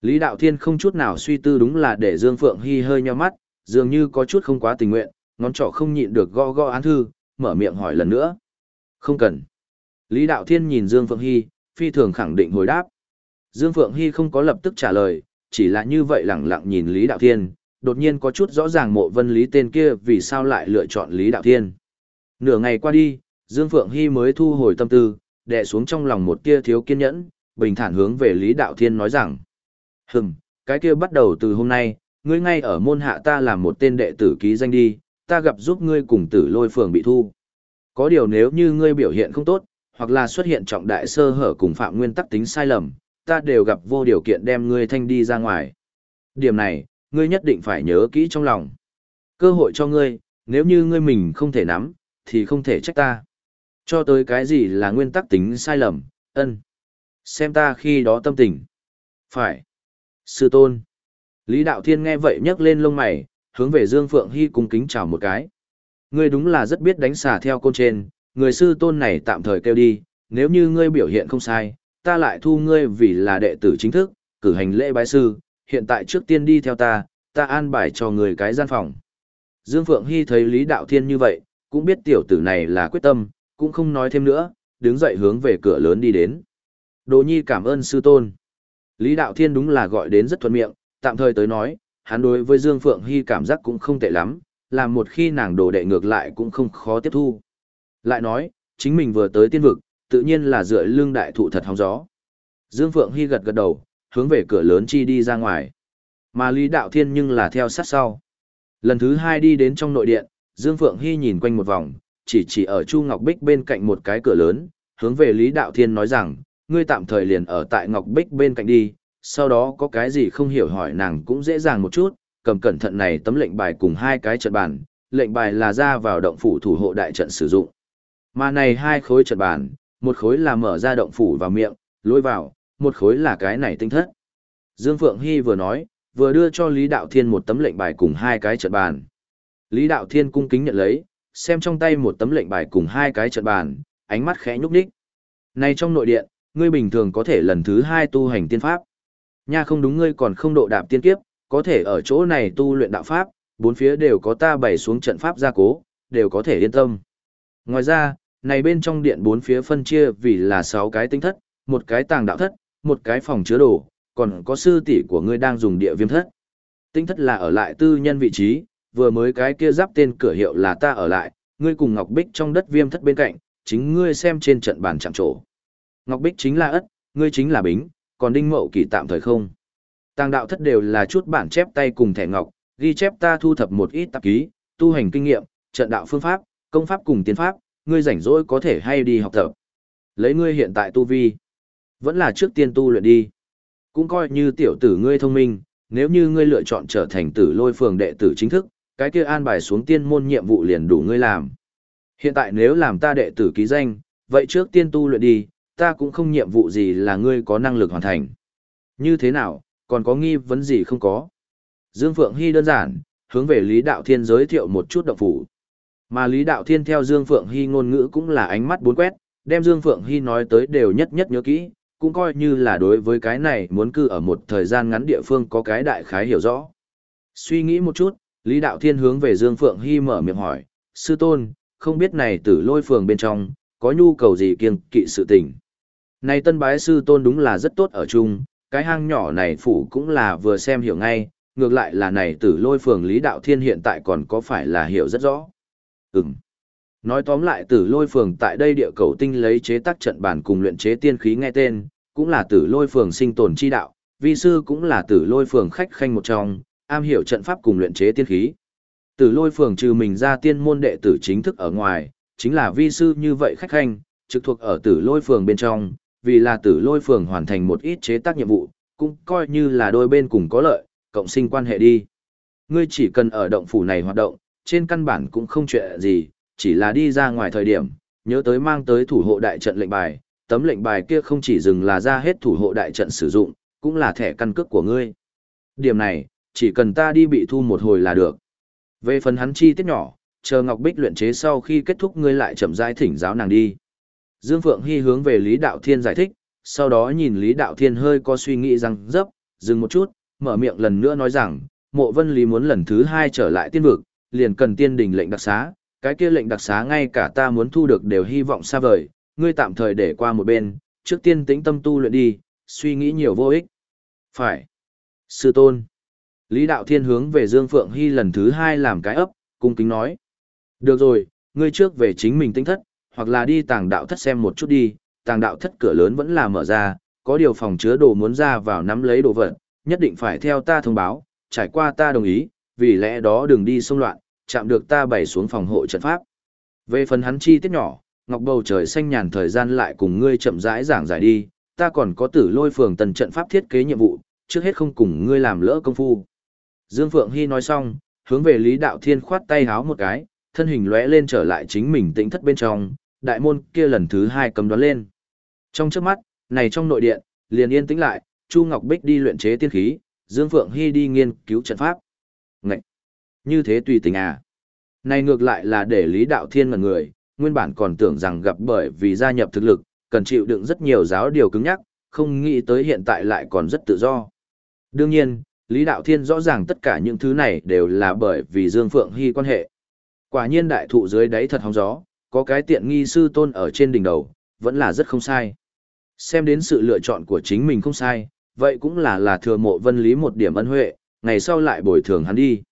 Lý Đạo Thiên không chút nào suy tư đúng là để Dương Phượng Hy hơi nheo mắt, dường như có chút không quá tình nguyện, ngón trỏ không nhịn được gõ gõ án thư, mở miệng hỏi lần nữa. Không cần. Lý Đạo Thiên nhìn Dương Phượng Hy, phi thường khẳng định hồi đáp. Dương Phượng Hy không có lập tức trả lời, chỉ là như vậy lẳng lặng nhìn Lý Đạo Thiên, đột nhiên có chút rõ ràng mộ vân lý tên kia vì sao lại lựa chọn Lý Đạo Thiên. Nửa ngày qua đi, Dương Phượng Hy mới thu hồi tâm tư, đè xuống trong lòng một tia thiếu kiên nhẫn, bình thản hướng về Lý Đạo Thiên nói rằng. Hừm, cái kia bắt đầu từ hôm nay, ngươi ngay ở môn hạ ta làm một tên đệ tử ký danh đi, ta gặp giúp ngươi cùng tử lôi phường bị thu. Có điều nếu như ngươi biểu hiện không tốt, hoặc là xuất hiện trọng đại sơ hở cùng phạm nguyên tắc tính sai lầm, ta đều gặp vô điều kiện đem ngươi thanh đi ra ngoài. Điểm này, ngươi nhất định phải nhớ kỹ trong lòng. Cơ hội cho ngươi, nếu như ngươi mình không thể nắm, thì không thể trách ta. Cho tới cái gì là nguyên tắc tính sai lầm, ân. Xem ta khi đó tâm tình. Phải. Sư tôn. Lý Đạo Thiên nghe vậy nhấc lên lông mày, hướng về Dương Phượng Hy cung kính chào một cái. Ngươi đúng là rất biết đánh xà theo côn trên, người sư tôn này tạm thời kêu đi, nếu như ngươi biểu hiện không sai, ta lại thu ngươi vì là đệ tử chính thức, cử hành lễ bái sư, hiện tại trước tiên đi theo ta, ta an bài cho người cái gian phòng. Dương Phượng Hy thấy Lý Đạo Thiên như vậy, cũng biết tiểu tử này là quyết tâm, cũng không nói thêm nữa, đứng dậy hướng về cửa lớn đi đến. Đồ Nhi cảm ơn sư tôn. Lý Đạo Thiên đúng là gọi đến rất thuận miệng, tạm thời tới nói, hắn đối với Dương Phượng Hy cảm giác cũng không tệ lắm, làm một khi nàng đồ đệ ngược lại cũng không khó tiếp thu. Lại nói, chính mình vừa tới tiên vực, tự nhiên là dựa lưng đại thụ thật hóng gió. Dương Phượng Hy gật gật đầu, hướng về cửa lớn chi đi ra ngoài. Mà Lý Đạo Thiên nhưng là theo sát sau. Lần thứ hai đi đến trong nội điện, Dương Phượng Hy nhìn quanh một vòng, chỉ chỉ ở Chu Ngọc Bích bên cạnh một cái cửa lớn, hướng về Lý Đạo Thiên nói rằng, ngươi tạm thời liền ở tại Ngọc Bích bên cạnh đi, sau đó có cái gì không hiểu hỏi nàng cũng dễ dàng một chút, cầm cẩn thận này tấm lệnh bài cùng hai cái trận bàn, lệnh bài là ra vào động phủ thủ hộ đại trận sử dụng. Mà này hai khối trận bàn, một khối là mở ra động phủ vào miệng, lôi vào, một khối là cái này tinh thất. Dương Phượng Hy vừa nói, vừa đưa cho Lý Đạo Thiên một tấm lệnh bài cùng hai cái trận bàn. Lý Đạo Thiên cung kính nhận lấy, xem trong tay một tấm lệnh bài cùng hai cái trận bàn, ánh mắt khẽ nhúc nhích. Này trong nội điện, ngươi bình thường có thể lần thứ hai tu hành tiên pháp. Nha không đúng ngươi còn không độ đạp tiên kiếp, có thể ở chỗ này tu luyện đạo pháp, bốn phía đều có ta bày xuống trận pháp gia cố, đều có thể yên tâm. Ngoài ra, này bên trong điện bốn phía phân chia vì là sáu cái tinh thất, một cái tàng đạo thất, một cái phòng chứa đồ, còn có sư tỷ của ngươi đang dùng địa viêm thất. Tinh thất là ở lại tư nhân vị trí, vừa mới cái kia giáp tên cửa hiệu là ta ở lại, ngươi cùng Ngọc Bích trong đất viêm thất bên cạnh, chính ngươi xem trên trận bàn chạm trổ. Ngọc Bích chính là ất, ngươi chính là bính, còn đinh mậu kỳ tạm thời không. Tàng đạo thất đều là chút bản chép tay cùng thẻ ngọc, ghi chép ta thu thập một ít tạp ký, tu hành kinh nghiệm, trận đạo phương pháp, công pháp cùng tiến pháp, ngươi rảnh rỗi có thể hay đi học tập. Lấy ngươi hiện tại tu vi, vẫn là trước tiên tu luyện đi. Cũng coi như tiểu tử ngươi thông minh, nếu như ngươi lựa chọn trở thành tử lôi phường đệ tử chính thức, cái kia an bài xuống tiên môn nhiệm vụ liền đủ ngươi làm. Hiện tại nếu làm ta đệ tử ký danh, vậy trước tiên tu luyện đi, ta cũng không nhiệm vụ gì là ngươi có năng lực hoàn thành. Như thế nào, còn có nghi vấn gì không có? Dương Phượng Hy đơn giản, hướng về Lý Đạo Thiên giới thiệu một chút động phủ. Mà Lý Đạo Thiên theo Dương Phượng Hy ngôn ngữ cũng là ánh mắt bốn quét, đem Dương Phượng Hy nói tới đều nhất nhất nhớ kỹ, cũng coi như là đối với cái này muốn cư ở một thời gian ngắn địa phương có cái đại khái hiểu rõ. Suy nghĩ một chút, Lý Đạo Thiên hướng về Dương Phượng Hy mở miệng hỏi, Sư Tôn, không biết này tử lôi phường bên trong, có nhu cầu gì kiêng kỵ sự tình. Này tân bái Sư Tôn đúng là rất tốt ở chung, cái hang nhỏ này phủ cũng là vừa xem hiểu ngay, ngược lại là này tử lôi phường Lý Đạo Thiên hiện tại còn có phải là hiểu rất rõ. Ừm. Nói tóm lại tử lôi phường tại đây địa cầu tinh lấy chế tác trận bản cùng luyện chế tiên khí nghe tên, cũng là tử lôi phường sinh tồn chi đạo, vi sư cũng là tử lôi phường khách khanh một trong, am hiểu trận pháp cùng luyện chế tiên khí. Tử lôi phường trừ mình ra tiên môn đệ tử chính thức ở ngoài, chính là vi sư như vậy khách khanh, trực thuộc ở tử lôi phường bên trong, vì là tử lôi phường hoàn thành một ít chế tác nhiệm vụ, cũng coi như là đôi bên cùng có lợi, cộng sinh quan hệ đi. Ngươi chỉ cần ở động phủ này hoạt động, trên căn bản cũng không chuyện gì, chỉ là đi ra ngoài thời điểm, nhớ tới mang tới thủ hộ đại trận lệnh bài, tấm lệnh bài kia không chỉ dừng là ra hết thủ hộ đại trận sử dụng, cũng là thẻ căn cước của ngươi. Điểm này, chỉ cần ta đi bị thu một hồi là được. Về phần hắn chi tiết nhỏ, chờ Ngọc Bích luyện chế sau khi kết thúc ngươi lại chậm rãi thỉnh giáo nàng đi. Dương Phượng Hy hướng về Lý Đạo Thiên giải thích, sau đó nhìn Lý Đạo Thiên hơi có suy nghĩ rằng dấp, dừng một chút, mở miệng lần nữa nói rằng, mộ vân lý muốn lần thứ hai trở lại tiên vực, liền cần tiên đình lệnh đặc xá, cái kia lệnh đặc xá ngay cả ta muốn thu được đều hy vọng xa vời, ngươi tạm thời để qua một bên, trước tiên tĩnh tâm tu luyện đi, suy nghĩ nhiều vô ích. Phải. Sư tôn. Lý Đạo Thiên hướng về Dương Phượng Hy lần thứ hai làm cái ấp, cung kính nói. Được rồi, ngươi trước về chính mình tinh thất, hoặc là đi tàng đạo thất xem một chút đi, tàng đạo thất cửa lớn vẫn là mở ra, có điều phòng chứa đồ muốn ra vào nắm lấy đồ vật, nhất định phải theo ta thông báo, trải qua ta đồng ý, vì lẽ đó đừng đi xông loạn, chạm được ta bày xuống phòng hộ trận pháp. Về phần hắn chi tiết nhỏ, ngọc bầu trời xanh nhàn thời gian lại cùng ngươi chậm rãi giảng giải đi, ta còn có tử lôi phường tần trận pháp thiết kế nhiệm vụ, trước hết không cùng ngươi làm lỡ công phu. Dương Phượng Hy nói xong, hướng về Lý Đạo Thiên khoát tay háo một cái, thân hình lóe lên trở lại chính mình tĩnh thất bên trong, đại môn kia lần thứ hai cầm đoán lên. Trong trước mắt, này trong nội điện, liền yên tĩnh lại, Chu Ngọc Bích đi luyện chế tiên khí, Dương Phượng Hy đi nghiên cứu trận pháp. Ngậy! Như thế tùy tình à? Này ngược lại là để Lý Đạo Thiên ngần người, nguyên bản còn tưởng rằng gặp bởi vì gia nhập thực lực, cần chịu đựng rất nhiều giáo điều cứng nhắc, không nghĩ tới hiện tại lại còn rất tự do. Đương nhiên, Lý Đạo Thiên rõ ràng tất cả những thứ này đều là bởi vì Dương Phượng Hy quan hệ. Quả nhiên đại thụ dưới đáy thật hóng gió, có cái tiện nghi sư tôn ở trên đỉnh đầu, vẫn là rất không sai. Xem đến sự lựa chọn của chính mình không sai, vậy cũng là là thừa mộ vân lý một điểm ân huệ, ngày sau lại bồi thường hắn đi.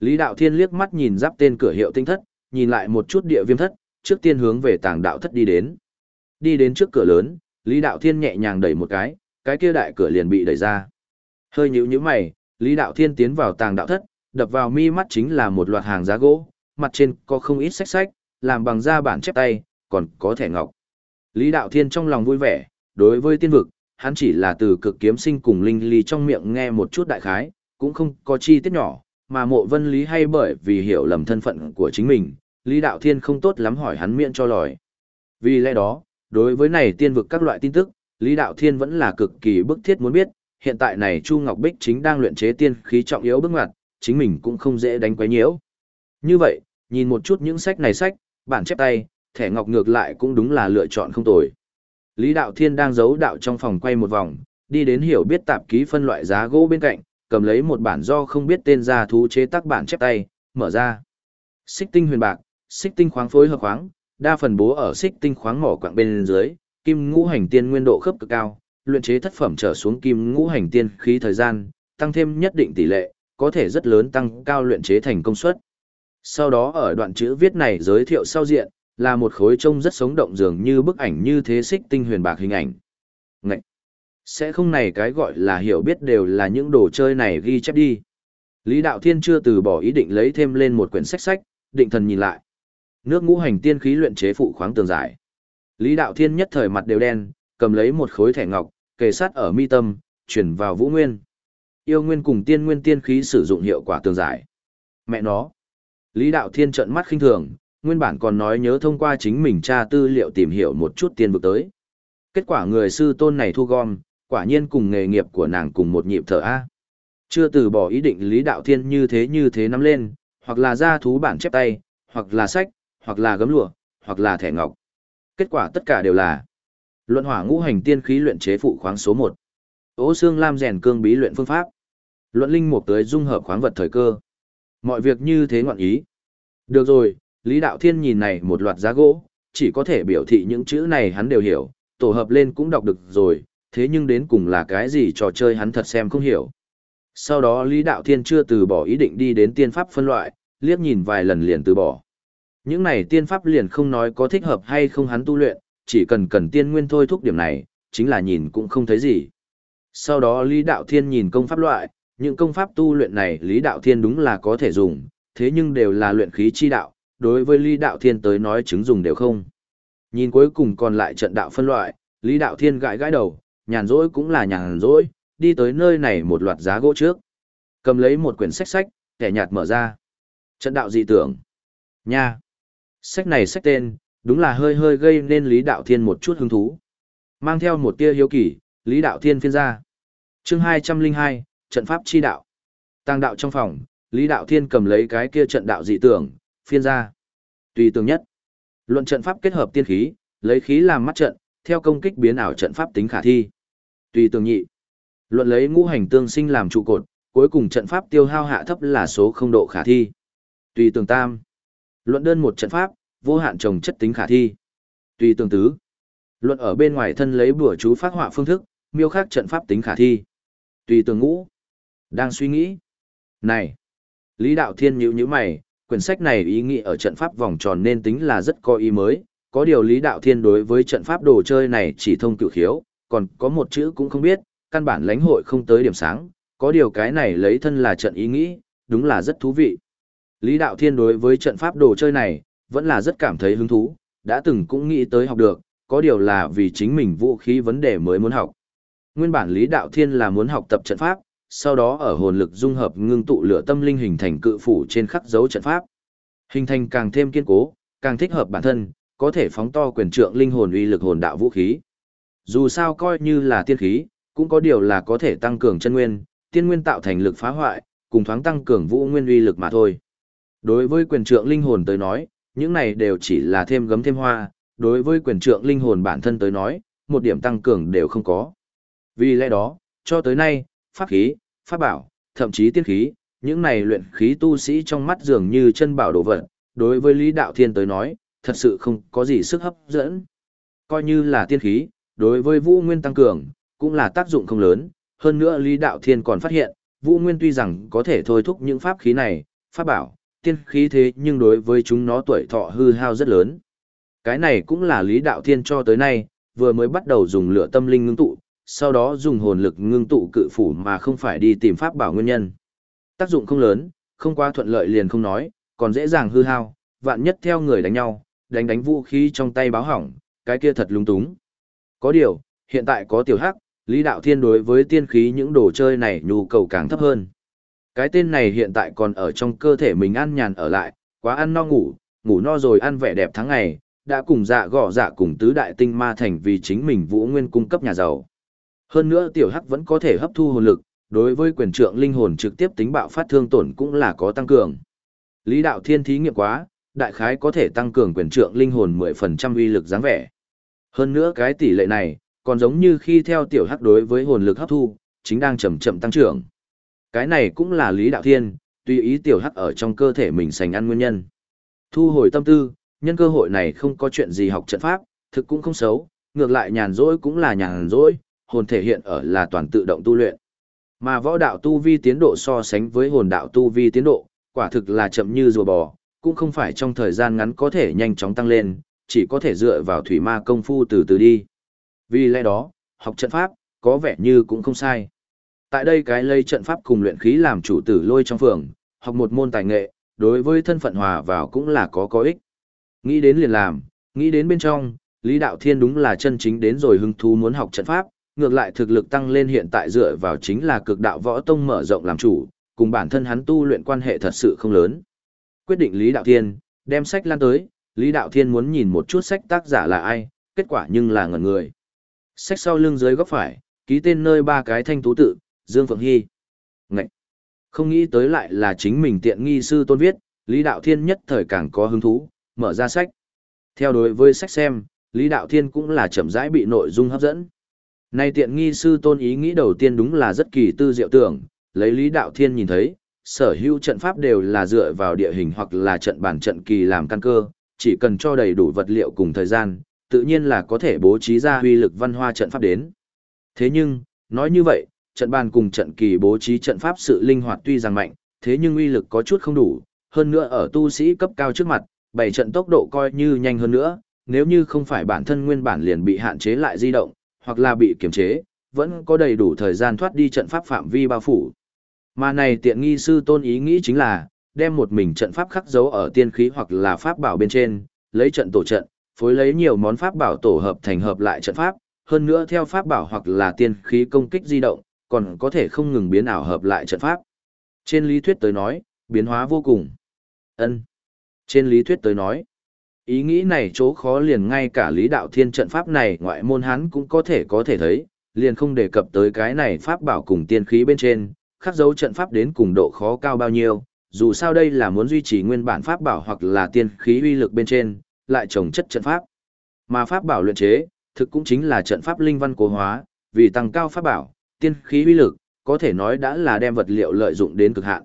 Lý Đạo Thiên liếc mắt nhìn giáp tên cửa hiệu tinh thất, nhìn lại một chút địa viêm thất, trước tiên hướng về tàng đạo thất đi đến. Đi đến trước cửa lớn, Lý Đạo Thiên nhẹ nhàng đẩy một cái, cái kia đại cửa liền bị đẩy ra. Hơi nhíu nhíu mày, Lý Đạo Thiên tiến vào tàng đạo thất, đập vào mi mắt chính là một loạt hàng giá gỗ, mặt trên có không ít sách sách, làm bằng da bản chép tay, còn có thẻ ngọc. Lý Đạo Thiên trong lòng vui vẻ, đối với tiên vực, hắn chỉ là từ cực kiếm sinh cùng linh ly trong miệng nghe một chút đại khái, cũng không có chi tiết nhỏ, mà mộ vân lý hay bởi vì hiểu lầm thân phận của chính mình, Lý Đạo Thiên không tốt lắm hỏi hắn miệng cho lòi. Vì lẽ đó, đối với này tiên vực các loại tin tức, Lý Đạo Thiên vẫn là cực kỳ bức thiết muốn biết, hiện tại này Chu Ngọc Bích chính đang luyện chế tiên khí trọng yếu bước ngoặt, chính mình cũng không dễ đánh quấy nhiễu. Như vậy, nhìn một chút những sách này sách, bản chép tay, thẻ ngọc ngược lại cũng đúng là lựa chọn không tồi. Lý Đạo Thiên đang giấu đạo trong phòng quay một vòng, đi đến hiểu biết tạp ký phân loại giá gỗ bên cạnh, cầm lấy một bản do không biết tên gia thú chế tác bản chép tay, mở ra. Xích tinh huyền bạc, xích tinh khoáng phối hợp khoáng, đa phần bố ở xích tinh khoáng mỏ quặng bên dưới, kim ngũ hành tiên nguyên độ khớp cực cao, luyện chế thất phẩm trở xuống kim ngũ hành tiên khí thời gian, tăng thêm nhất định tỷ lệ, có thể rất lớn tăng cao luyện chế thành công suất. Sau đó ở đoạn chữ viết này giới thiệu sau diện, là một khối trông rất sống động dường như bức ảnh như thế xích tinh huyền bạc hình ảnh. Sẽ không này cái gọi là hiểu biết đều là những đồ chơi này ghi chép đi. Lý Đạo Thiên chưa từ bỏ ý định lấy thêm lên một quyển sách sách, định thần nhìn lại. Nước ngũ hành tiên khí luyện chế phụ khoáng tường giải. Lý Đạo Thiên nhất thời mặt đều đen, cầm lấy một khối thẻ ngọc, kề sát ở mi tâm, chuyển vào Vũ Nguyên. Yêu Nguyên cùng Tiên Nguyên tiên khí sử dụng hiệu quả tường giải. Mẹ nó. Lý Đạo Thiên trợn mắt khinh thường, nguyên bản còn nói nhớ thông qua chính mình tra tư liệu tìm hiểu một chút tiên vực tới. Kết quả người sư tôn này thu gom, quả nhiên cùng nghề nghiệp của nàng cùng một nhịp thở A. Chưa từ bỏ ý định Lý Đạo Thiên như thế như thế nắm lên, hoặc là ra thú bản chép tay, hoặc là sách, hoặc là gấm lụa, hoặc là thẻ ngọc. Kết quả tất cả đều là Luận hỏa ngũ hành tiên khí luyện chế phụ khoáng số một, Ố xương lam rèn cương bí luyện phương pháp. Luận linh mục tới dung hợp khoáng vật thời cơ. Mọi việc như thế ngọn ý. Được rồi, Lý Đạo Thiên nhìn này một loạt giá gỗ, chỉ có thể biểu thị những chữ này hắn đều hiểu, tổ hợp lên cũng đọc được rồi, thế nhưng đến cùng là cái gì trò chơi hắn thật xem không hiểu. Sau đó Lý Đạo Thiên chưa từ bỏ ý định đi đến tiên pháp phân loại, liếc nhìn vài lần liền từ bỏ. Những này tiên pháp liền không nói có thích hợp hay không hắn tu luyện, chỉ cần cần tiên nguyên thôi thúc điểm này, chính là nhìn cũng không thấy gì. Sau đó Lý Đạo Thiên nhìn công pháp loại, những công pháp tu luyện này Lý Đạo Thiên đúng là có thể dùng, thế nhưng đều là luyện khí chi đạo, đối với Lý Đạo Thiên tới nói chứng dùng đều không. Nhìn cuối cùng còn lại trận đạo phân loại, Lý Đạo Thiên gãi gãi đầu, nhàn rỗi cũng là nhàn rỗi, đi tới nơi này một loạt giá gỗ trước. Cầm lấy một quyển sách sách, kẻ nhạt mở ra. Trận đạo dị tưởng. Nha. Sách này sách tên, đúng là hơi hơi gây nên Lý Đạo Thiên một chút hứng thú. Mang theo một tia hiếu kỳ, Lý Đạo Thiên phiên ra. chương 202, trận pháp chi đạo. Tăng đạo trong phòng, Lý Đạo Thiên cầm lấy cái kia trận đạo dị tưởng, phiên ra. Tùy tường nhất. Luận trận pháp kết hợp tiên khí, lấy khí làm mắt trận, theo công kích biến ảo trận pháp tính khả thi. Tùy tường nhị. Luận lấy ngũ hành tương sinh làm trụ cột, cuối cùng trận pháp tiêu hao hạ thấp là số không độ khả thi. Tùy tường tam. Luận đơn một trận pháp, vô hạn trồng chất tính khả thi. Tùy tường tứ. Luận ở bên ngoài thân lấy bùa chú phát họa phương thức, miêu khắc trận pháp tính khả thi. Tùy tường ngũ. Đang suy nghĩ. Này. Lý Đạo Thiên nhíu nhíu mày, quyển sách này ý nghĩa ở trận pháp vòng tròn nên tính là rất có ý mới. Có điều Lý Đạo Thiên đối với trận pháp đồ chơi này chỉ thông cựu khiếu, còn có một chữ cũng không biết, căn bản lãnh hội không tới điểm sáng. Có điều cái này lấy thân là trận ý nghĩ, đúng là rất thú vị. Lý Đạo Thiên đối với trận pháp đồ chơi này, vẫn là rất cảm thấy hứng thú, đã từng cũng nghĩ tới học được, có điều là vì chính mình vũ khí vấn đề mới muốn học. Nguyên bản Lý Đạo Thiên là muốn học tập trận pháp, sau đó ở hồn lực dung hợp ngưng tụ lửa tâm linh hình thành cự phủ trên khắc dấu trận pháp. Hình thành càng thêm kiên cố, càng thích hợp bản thân, có thể phóng to quyền trượng linh hồn uy lực hồn đạo vũ khí. Dù sao coi như là tiên khí, cũng có điều là có thể tăng cường chân nguyên, tiên nguyên tạo thành lực phá hoại, cùng thoáng tăng cường vũ nguyên uy lực mà thôi. Đối với quyền trượng linh hồn tới nói, những này đều chỉ là thêm gấm thêm hoa, đối với quyền trượng linh hồn bản thân tới nói, một điểm tăng cường đều không có. Vì lẽ đó, cho tới nay, pháp khí, pháp bảo, thậm chí tiên khí, những này luyện khí tu sĩ trong mắt dường như chân bảo đồ vật, đối với Lý Đạo Thiên tới nói, thật sự không có gì sức hấp dẫn. Coi như là tiên khí, đối với Vũ Nguyên tăng cường, cũng là tác dụng không lớn, hơn nữa Lý Đạo Thiên còn phát hiện, Vũ Nguyên tuy rằng có thể thôi thúc những pháp khí này, pháp bảo, tiên khí thế nhưng đối với chúng nó tuổi thọ hư hao rất lớn. Cái này cũng là Lý Đạo Thiên cho tới nay, vừa mới bắt đầu dùng lửa tâm linh ngưng tụ, sau đó dùng hồn lực ngưng tụ cự phủ mà không phải đi tìm pháp bảo nguyên nhân. Tác dụng không lớn, không quá thuận lợi liền không nói, còn dễ dàng hư hao, vạn nhất theo người đánh nhau, đánh đánh vũ khí trong tay báo hỏng, cái kia thật lung túng. Có điều, hiện tại có tiểu hắc, Lý Đạo Thiên đối với tiên khí những đồ chơi này nhu cầu càng thấp hơn. Cái tên này hiện tại còn ở trong cơ thể mình ăn nhàn ở lại, quá ăn no ngủ, ngủ no rồi ăn vẻ đẹp tháng ngày, đã cùng dạ gõ dạ cùng tứ đại tinh ma thành vì chính mình vũ nguyên cung cấp nhà giàu. Hơn nữa tiểu hắc vẫn có thể hấp thu hồn lực, đối với quyền trượng linh hồn trực tiếp tính bạo phát thương tổn cũng là có tăng cường. Lý đạo thiên thí nghiệm quá, đại khái có thể tăng cường quyền trượng linh hồn 10% uy lực dáng vẻ. Hơn nữa cái tỷ lệ này, còn giống như khi theo tiểu hắc đối với hồn lực hấp thu, chính đang chậm chậm tăng trưởng. Cái này cũng là Lý Đạo Thiên, tùy ý tiểu hắc ở trong cơ thể mình sành ăn nguyên nhân. Thu hồi tâm tư, nhân cơ hội này không có chuyện gì học trận pháp, thực cũng không xấu, ngược lại nhàn rỗi cũng là nhàn rỗi, hồn thể hiện ở là toàn tự động tu luyện. Mà võ đạo tu vi tiến độ so sánh với hồn đạo tu vi tiến độ, quả thực là chậm như rùa bò, cũng không phải trong thời gian ngắn có thể nhanh chóng tăng lên, chỉ có thể dựa vào thủy ma công phu từ từ đi. Vì lẽ đó, học trận pháp, có vẻ như cũng không sai. Tại đây cái lây trận pháp cùng luyện khí làm chủ tử lôi trong phường, học một môn tài nghệ, đối với thân phận hòa vào cũng là có có ích. Nghĩ đến liền làm, nghĩ đến bên trong, Lý Đạo Thiên đúng là chân chính đến rồi hứng thú muốn học trận pháp, ngược lại thực lực tăng lên hiện tại dựa vào chính là cực đạo võ tông mở rộng làm chủ, cùng bản thân hắn tu luyện quan hệ thật sự không lớn. Quyết định Lý Đạo Thiên, đem sách lan tới, Lý Đạo Thiên muốn nhìn một chút sách tác giả là ai, kết quả nhưng là ngẩn người. Sách sau lưng dưới góc phải, ký tên nơi ba cái thanh tú tự, Dương Phượng Hy. Ngậy! Không nghĩ tới lại là chính mình tiện nghi sư tôn viết, Lý Đạo Thiên nhất thời càng có hứng thú, mở ra sách. Theo đối với sách xem, Lý Đạo Thiên cũng là chậm rãi bị nội dung hấp dẫn. Nay tiện nghi sư tôn ý nghĩ đầu tiên đúng là rất kỳ tư diệu tưởng, lấy Lý Đạo Thiên nhìn thấy, sở hữu trận pháp đều là dựa vào địa hình hoặc là trận bản trận kỳ làm căn cơ, chỉ cần cho đầy đủ vật liệu cùng thời gian, tự nhiên là có thể bố trí ra huy lực văn hoa trận pháp đến. Thế nhưng, nói như vậy, trận bàn cùng trận kỳ bố trí trận pháp sự linh hoạt tuy rằng mạnh, thế nhưng uy lực có chút không đủ, hơn nữa ở tu sĩ cấp cao trước mặt, bảy trận tốc độ coi như nhanh hơn nữa, nếu như không phải bản thân nguyên bản liền bị hạn chế lại di động, hoặc là bị kiềm chế, vẫn có đầy đủ thời gian thoát đi trận pháp phạm vi bao phủ. Mà này tiện nghi sư tôn ý nghĩ chính là, đem một mình trận pháp khắc dấu ở tiên khí hoặc là pháp bảo bên trên, lấy trận tổ trận, phối lấy nhiều món pháp bảo tổ hợp thành hợp lại trận pháp, hơn nữa theo pháp bảo hoặc là tiên khí công kích di động, còn có thể không ngừng biến ảo hợp lại trận pháp. Trên lý thuyết tới nói, biến hóa vô cùng. Ân. Trên lý thuyết tới nói, ý nghĩ này chỗ khó liền ngay cả lý đạo thiên trận pháp này ngoại môn hắn cũng có thể có thể thấy, liền không đề cập tới cái này pháp bảo cùng tiên khí bên trên, khắc dấu trận pháp đến cùng độ khó cao bao nhiêu, dù sao đây là muốn duy trì nguyên bản pháp bảo hoặc là tiên khí uy lực bên trên, lại trồng chất trận pháp. Mà pháp bảo luyện chế, thực cũng chính là trận pháp linh văn cố hóa, vì tăng cao pháp bảo, tiên khí uy lực, có thể nói đã là đem vật liệu lợi dụng đến cực hạn.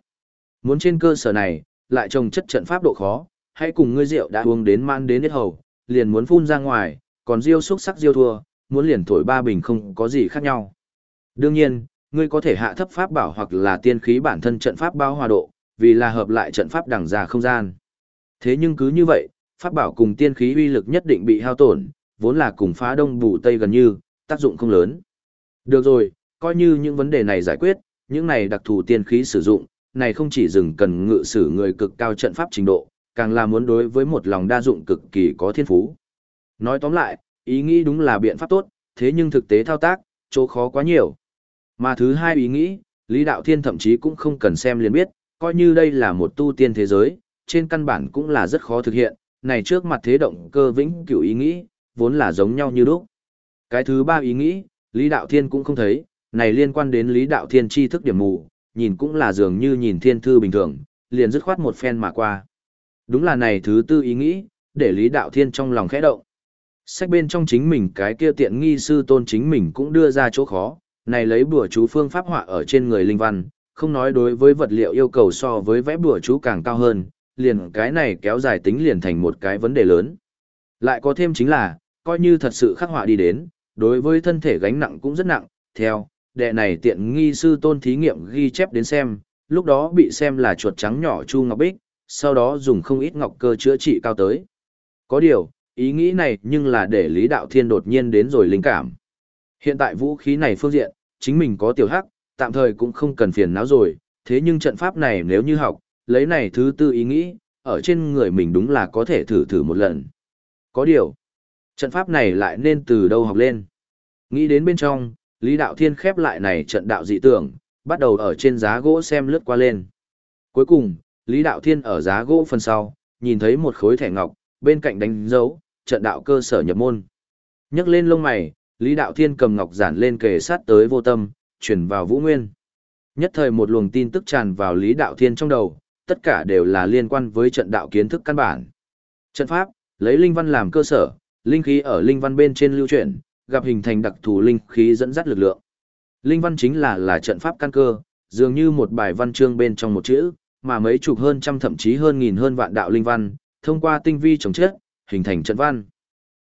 Muốn trên cơ sở này, lại trồng chất trận pháp độ khó, hãy cùng ngươi rượu đã uống đến man đến hết hầu, liền muốn phun ra ngoài, còn diêu xúc sắc diêu thua, muốn liền thổi ba bình không có gì khác nhau. Đương nhiên, ngươi có thể hạ thấp pháp bảo hoặc là tiên khí bản thân trận pháp bao hòa độ, vì là hợp lại trận pháp đằng ra không gian. Thế nhưng cứ như vậy, pháp bảo cùng tiên khí uy lực nhất định bị hao tổn, vốn là cùng phá đông bù tây gần như, tác dụng không lớn. Được rồi, coi như những vấn đề này giải quyết, những này đặc thù tiên khí sử dụng, này không chỉ dừng cần ngự sử người cực cao trận pháp trình độ, càng là muốn đối với một lòng đa dụng cực kỳ có thiên phú. Nói tóm lại, ý nghĩ đúng là biện pháp tốt, thế nhưng thực tế thao tác, chỗ khó quá nhiều. Mà thứ hai ý nghĩ, Lý Đạo Thiên thậm chí cũng không cần xem liền biết, coi như đây là một tu tiên thế giới, trên căn bản cũng là rất khó thực hiện, này trước mặt thế động cơ vĩnh cửu ý nghĩ, vốn là giống nhau như lúc. Cái thứ ba ý nghĩ, Lý Đạo Thiên cũng không thấy, này liên quan đến Lý Đạo Thiên tri thức điểm mù, nhìn cũng là dường như nhìn thiên thư bình thường, liền dứt khoát một phen mà qua. Đúng là này thứ tư ý nghĩ, để Lý Đạo Thiên trong lòng khẽ động. Sách bên trong chính mình cái kia tiện nghi sư tôn chính mình cũng đưa ra chỗ khó, này lấy bùa chú phương pháp họa ở trên người linh văn, không nói đối với vật liệu yêu cầu so với vẽ bùa chú càng cao hơn, liền cái này kéo dài tính liền thành một cái vấn đề lớn. Lại có thêm chính là, coi như thật sự khắc họa đi đến, đối với thân thể gánh nặng cũng rất nặng, theo, đệ này tiện nghi sư tôn thí nghiệm ghi chép đến xem, lúc đó bị xem là chuột trắng nhỏ Chu Ngọc Bích, sau đó dùng không ít ngọc cơ chữa trị cao tới. Có điều, ý nghĩ này nhưng là để Lý Đạo Thiên đột nhiên đến rồi linh cảm. Hiện tại vũ khí này phương diện, chính mình có tiểu hắc, tạm thời cũng không cần phiền não rồi, thế nhưng trận pháp này nếu như học, lấy này thứ tư ý nghĩ, ở trên người mình đúng là có thể thử thử một lần. Có điều, trận pháp này lại nên từ đâu học lên. Nghĩ đến bên trong, Lý Đạo Thiên khép lại này trận đạo dị tưởng, bắt đầu ở trên giá gỗ xem lướt qua lên. Cuối cùng, Lý Đạo Thiên ở giá gỗ phần sau, nhìn thấy một khối thẻ ngọc, bên cạnh đánh dấu, trận đạo cơ sở nhập môn. Nhấc lên lông mày, Lý Đạo Thiên cầm ngọc giản lên kề sát tới vô tâm, chuyển vào Vũ Nguyên. Nhất thời một luồng tin tức tràn vào Lý Đạo Thiên trong đầu, tất cả đều là liên quan với trận đạo kiến thức căn bản. Trận pháp, lấy linh văn làm cơ sở, linh khí ở linh văn bên trên lưu chuyển, gặp hình thành đặc thù linh khí dẫn dắt lực lượng. Linh văn chính là là trận pháp căn cơ, dường như một bài văn chương bên trong một chữ, mà mấy chục hơn trăm thậm chí hơn nghìn hơn vạn đạo linh văn, thông qua tinh vi chống chết hình thành trận văn.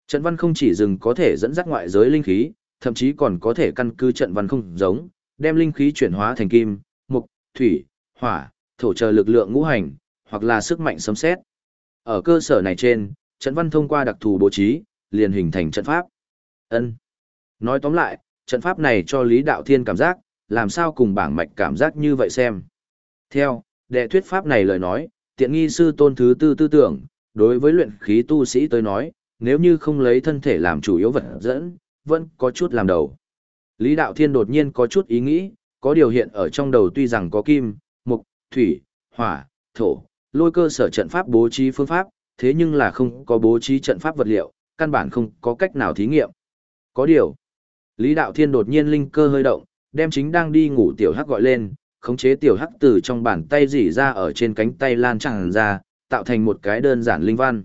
Trận văn không chỉ dừng có thể dẫn dắt ngoại giới linh khí, thậm chí còn có thể căn cứ trận văn không giống, đem linh khí chuyển hóa thành kim, mục, thủy, hỏa, thổ chờ lực lượng ngũ hành, hoặc là sức mạnh sấm xét. Ở cơ sở này trên, trận văn thông qua đặc thù bố trí, liền hình thành trận pháp. Ân. Nói tóm lại, trận pháp này cho Lý Đạo Thiên cảm giác, làm sao cùng bảng mạch cảm giác như vậy xem. Theo, đệ thuyết pháp này lời nói, tiện nghi sư tôn thứ tư tư tưởng, đối với luyện khí tu sĩ tới nói, nếu như không lấy thân thể làm chủ yếu vật dẫn, vẫn có chút làm đầu. Lý Đạo Thiên đột nhiên có chút ý nghĩ, có điều hiện ở trong đầu tuy rằng có kim, mục, thủy, hỏa, thổ, lôi cơ sở trận pháp bố trí phương pháp, thế nhưng là không có bố trí trận pháp vật liệu, căn bản không có cách nào thí nghiệm. Có điều, Lý Đạo Thiên đột nhiên linh cơ hơi động, đem chính đang đi ngủ tiểu hắc gọi lên, khống chế tiểu hắc từ trong bàn tay dỉ ra ở trên cánh tay lan tràn ra, tạo thành một cái đơn giản linh văn.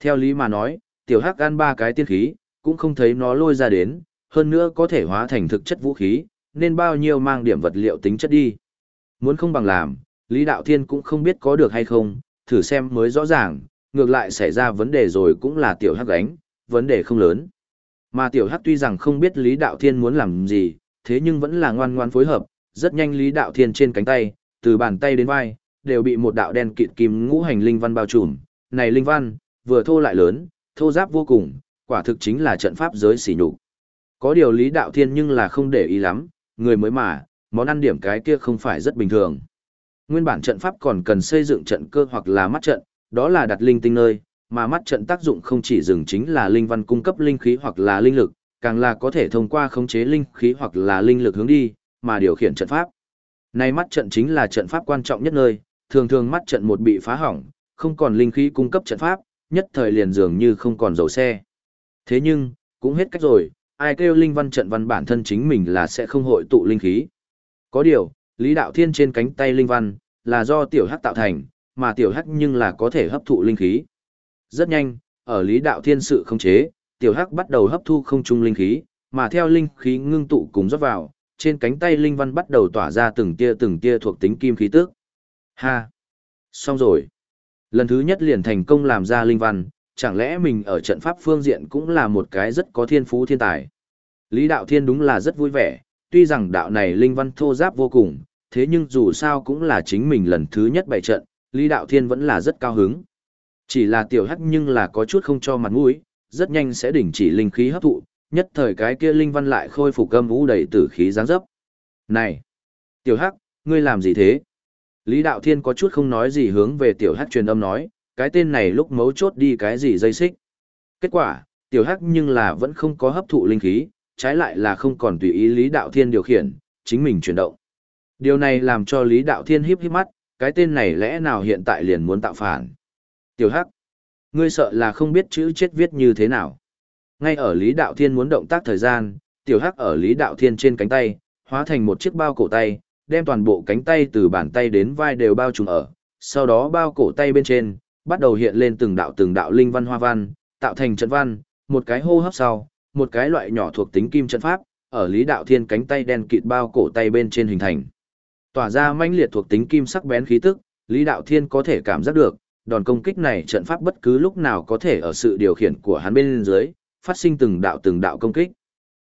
Theo lý mà nói, tiểu hắc ăn ba cái tiên khí, cũng không thấy nó lôi ra đến, hơn nữa có thể hóa thành thực chất vũ khí, nên bao nhiêu mang điểm vật liệu tính chất đi. Muốn không bằng làm, Lý Đạo Thiên cũng không biết có được hay không, thử xem mới rõ ràng, ngược lại xảy ra vấn đề rồi cũng là tiểu hắc gánh, vấn đề không lớn. Mà tiểu hắc tuy rằng không biết Lý Đạo Thiên muốn làm gì, thế nhưng vẫn là ngoan ngoan phối hợp, rất nhanh Lý Đạo Thiên trên cánh tay, từ bàn tay đến vai, đều bị một đạo đen kịt kim ngũ hành linh văn bao trùm. Này linh văn, vừa thô lại lớn, thô giáp vô cùng, quả thực chính là trận pháp giới xỉ nhục. Có điều Lý Đạo Thiên nhưng là không để ý lắm, người mới mà, món ăn điểm cái kia không phải rất bình thường. Nguyên bản trận pháp còn cần xây dựng trận cơ hoặc là mắt trận, đó là đặt linh tinh nơi, mà mắt trận tác dụng không chỉ dừng chính là linh văn cung cấp linh khí hoặc là linh lực, càng là có thể thông qua khống chế linh khí hoặc là linh lực hướng đi, mà điều khiển trận pháp. Nay mắt trận chính là trận pháp quan trọng nhất nơi, thường thường mắt trận một bị phá hỏng, không còn linh khí cung cấp trận pháp, nhất thời liền dường như không còn dầu xe. Thế nhưng, cũng hết cách rồi, ai kêu linh văn trận văn bản thân chính mình là sẽ không hội tụ linh khí. Có điều, Lý Đạo Thiên trên cánh tay linh văn, là do tiểu hắc tạo thành, mà tiểu hắc nhưng là có thể hấp thụ linh khí. Rất nhanh, ở Lý Đạo Thiên sự không chế, tiểu hắc bắt đầu hấp thu không trung linh khí, mà theo linh khí ngưng tụ cùng rót vào, trên cánh tay linh văn bắt đầu tỏa ra từng tia từng tia thuộc tính kim khí tức. Ha! Xong rồi. Lần thứ nhất liền thành công làm ra linh văn, chẳng lẽ mình ở trận pháp phương diện cũng là một cái rất có thiên phú thiên tài. Lý Đạo Thiên đúng là rất vui vẻ, tuy rằng đạo này linh văn thô giáp vô cùng, thế nhưng dù sao cũng là chính mình lần thứ nhất bày trận, Lý Đạo Thiên vẫn là rất cao hứng. Chỉ là tiểu hắc nhưng là có chút không cho mặt mũi, rất nhanh sẽ đình chỉ linh khí hấp thụ, nhất thời cái kia linh văn lại khôi phục âm vũ đầy tử khí dáng dấp. Này! Tiểu hắc, ngươi làm gì thế? Lý Đạo Thiên có chút không nói gì hướng về tiểu hắc truyền âm nói, cái tên này lúc mấu chốt đi cái gì dây xích. Kết quả, tiểu hắc nhưng là vẫn không có hấp thụ linh khí, trái lại là không còn tùy ý Lý Đạo Thiên điều khiển, chính mình chuyển động. Điều này làm cho Lý Đạo Thiên híp híp mắt, cái tên này lẽ nào hiện tại liền muốn tạo phản. Tiểu Hắc, ngươi sợ là không biết chữ chết viết như thế nào. Ngay ở Lý Đạo Thiên muốn động tác thời gian, Tiểu Hắc ở Lý Đạo Thiên trên cánh tay, hóa thành một chiếc bao cổ tay, đem toàn bộ cánh tay từ bàn tay đến vai đều bao trùm ở. Sau đó bao cổ tay bên trên, bắt đầu hiện lên từng đạo từng đạo linh văn hoa văn, tạo thành trận văn, một cái hô hấp sau, một cái loại nhỏ thuộc tính kim trận pháp, ở Lý Đạo Thiên cánh tay đen kịt bao cổ tay bên trên hình thành. Tỏa ra manh liệt thuộc tính kim sắc bén khí tức, Lý Đạo Thiên có thể cảm giác được, đòn công kích này trận pháp bất cứ lúc nào có thể ở sự điều khiển của hắn bên dưới, phát sinh từng đạo từng đạo công kích.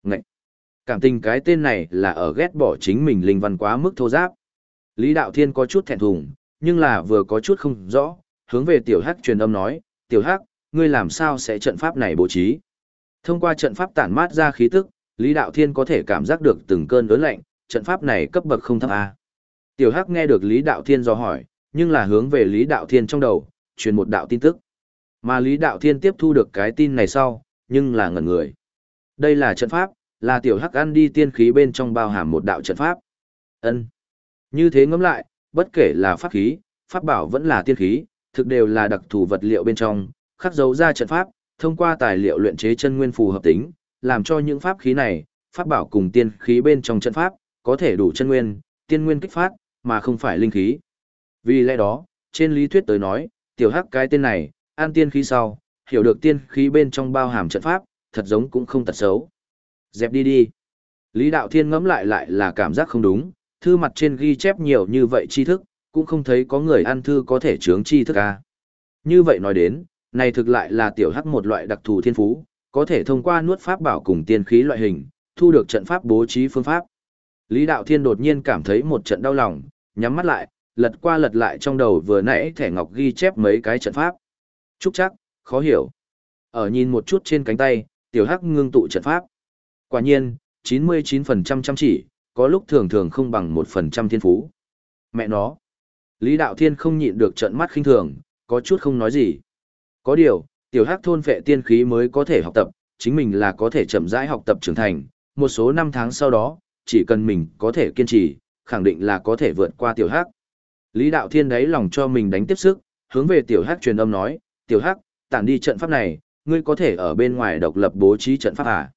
Ngậy! Cảm tình cái tên này là ở ghét bỏ chính mình linh văn quá mức thô giáp. Lý Đạo Thiên có chút thẹn thùng, nhưng là vừa có chút không rõ, hướng về Tiểu Hắc truyền âm nói, Tiểu Hắc, ngươi làm sao sẽ trận pháp này bố trí? Thông qua trận pháp tản mát ra khí tức, Lý Đạo Thiên có thể cảm giác được từng cơn đớn lạnh, trận pháp này cấp bậc không thấp A. Tiểu Hắc nghe được Lý Đạo Thiên do hỏi, nhưng là hướng về Lý Đạo Thiên trong đầu, truyền một đạo tin tức. Mà Lý Đạo Thiên tiếp thu được cái tin này sau, nhưng là ngẩn người. Đây là trận pháp, là tiểu hắc ăn đi tiên khí bên trong bao hàm một đạo trận pháp. Ân. Như thế ngẫm lại, bất kể là pháp khí, pháp bảo vẫn là tiên khí, thực đều là đặc thù vật liệu bên trong, khắc dấu ra trận pháp, thông qua tài liệu luyện chế chân nguyên phù hợp tính, làm cho những pháp khí này, pháp bảo cùng tiên khí bên trong trận pháp, có thể đủ chân nguyên, tiên nguyên kích phát, mà không phải linh khí. Vì lẽ đó, trên lý thuyết tới nói, tiểu hắc cái tên này, an tiên khí sau, hiểu được tiên khí bên trong bao hàm trận pháp, thật giống cũng không tật xấu. Dẹp đi đi. Lý Đạo Thiên ngẫm lại lại là cảm giác không đúng, thư mặt trên ghi chép nhiều như vậy tri thức, cũng không thấy có người ăn thư có thể chướng tri thức a. Như vậy nói đến, này thực lại là tiểu hắc một loại đặc thù thiên phú, có thể thông qua nuốt pháp bảo cùng tiên khí loại hình, thu được trận pháp bố trí phương pháp. Lý Đạo Thiên đột nhiên cảm thấy một trận đau lòng, nhắm mắt lại, lật qua lật lại trong đầu vừa nãy thẻ ngọc ghi chép mấy cái trận pháp. Trúc chắc, khó hiểu. Ở nhìn một chút trên cánh tay, tiểu hắc ngưng tụ trận pháp. Quả nhiên, 99% chăm chỉ, có lúc thường thường không bằng 1% thiên phú. Mẹ nó. Lý Đạo Thiên không nhịn được trận mắt khinh thường, có chút không nói gì. Có điều, tiểu hắc thôn phệ tiên khí mới có thể học tập, chính mình là có thể chậm rãi học tập trưởng thành, một số năm tháng sau đó, chỉ cần mình có thể kiên trì, khẳng định là có thể vượt qua tiểu hắc. Lý Đạo Thiên đấy lòng cho mình đánh tiếp sức, hướng về tiểu hắc truyền âm nói, tiểu hắc, tản đi trận pháp này, ngươi có thể ở bên ngoài độc lập bố trí trận pháp à?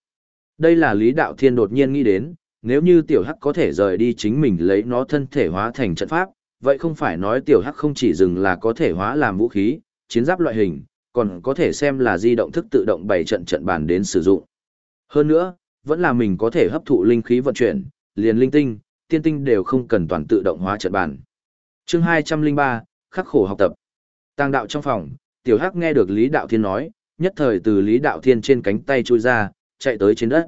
Đây là Lý Đạo Thiên đột nhiên nghĩ đến, nếu như tiểu hắc có thể rời đi chính mình lấy nó thân thể hóa thành trận pháp, vậy không phải nói tiểu hắc không chỉ dừng là có thể hóa làm vũ khí, chiến giáp loại hình, còn có thể xem là di động thức tự động bày trận trận bàn đến sử dụng. Hơn nữa, vẫn là mình có thể hấp thụ linh khí vận chuyển, liền linh tinh, tiên tinh đều không cần toàn tự động hóa trận bàn. Chương 203, khắc khổ học tập. Tàng đạo trong phòng, tiểu hắc nghe được Lý Đạo Thiên nói, nhất thời từ Lý Đạo Thiên trên cánh tay chui ra, chạy tới trên đất.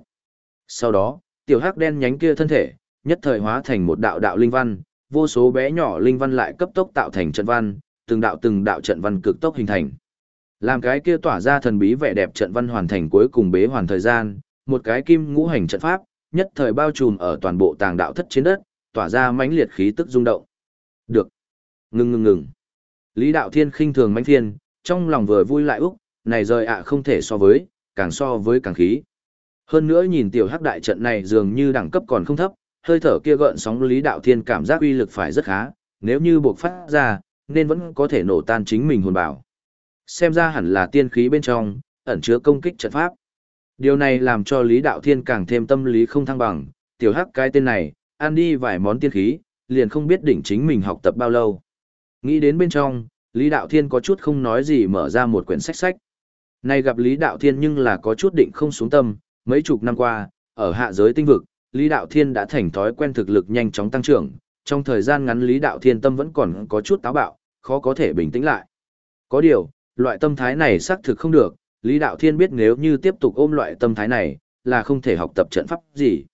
Sau đó, tiểu hắc đen nhánh kia thân thể, nhất thời hóa thành một đạo đạo linh văn, vô số bé nhỏ linh văn lại cấp tốc tạo thành trận văn, từng đạo từng đạo trận văn cực tốc hình thành. Làm cái kia tỏa ra thần bí vẻ đẹp trận văn hoàn thành cuối cùng bế hoàn thời gian, một cái kim ngũ hành trận pháp, nhất thời bao trùm ở toàn bộ tàng đạo thất trên đất, tỏa ra mãnh liệt khí tức rung động. Được. Ngừng ngừng ngừng. Lý Đạo Thiên khinh thường mãnh thiên, trong lòng vừa vui lại úc, này rời ạ không thể so với, càng so với càng khí. Hơn nữa nhìn tiểu hắc đại trận này dường như đẳng cấp còn không thấp, hơi thở kia gợn sóng Lý Đạo Thiên cảm giác uy lực phải rất khá, nếu như buộc phát ra, nên vẫn có thể nổ tan chính mình hồn bảo. Xem ra hẳn là tiên khí bên trong, ẩn chứa công kích trận pháp. Điều này làm cho Lý Đạo Thiên càng thêm tâm lý không thăng bằng, tiểu hắc cái tên này, ăn đi vài món tiên khí, liền không biết đỉnh chính mình học tập bao lâu. Nghĩ đến bên trong, Lý Đạo Thiên có chút không nói gì mở ra một quyển sách sách. Nay gặp Lý Đạo Thiên nhưng là có chút định không xuống tâm, mấy chục năm qua, ở hạ giới tinh vực, Lý Đạo Thiên đã thành thói quen thực lực nhanh chóng tăng trưởng, trong thời gian ngắn Lý Đạo Thiên tâm vẫn còn có chút táo bạo, khó có thể bình tĩnh lại. Có điều, loại tâm thái này xác thực không được, Lý Đạo Thiên biết nếu như tiếp tục ôm loại tâm thái này, là không thể học tập trận pháp gì.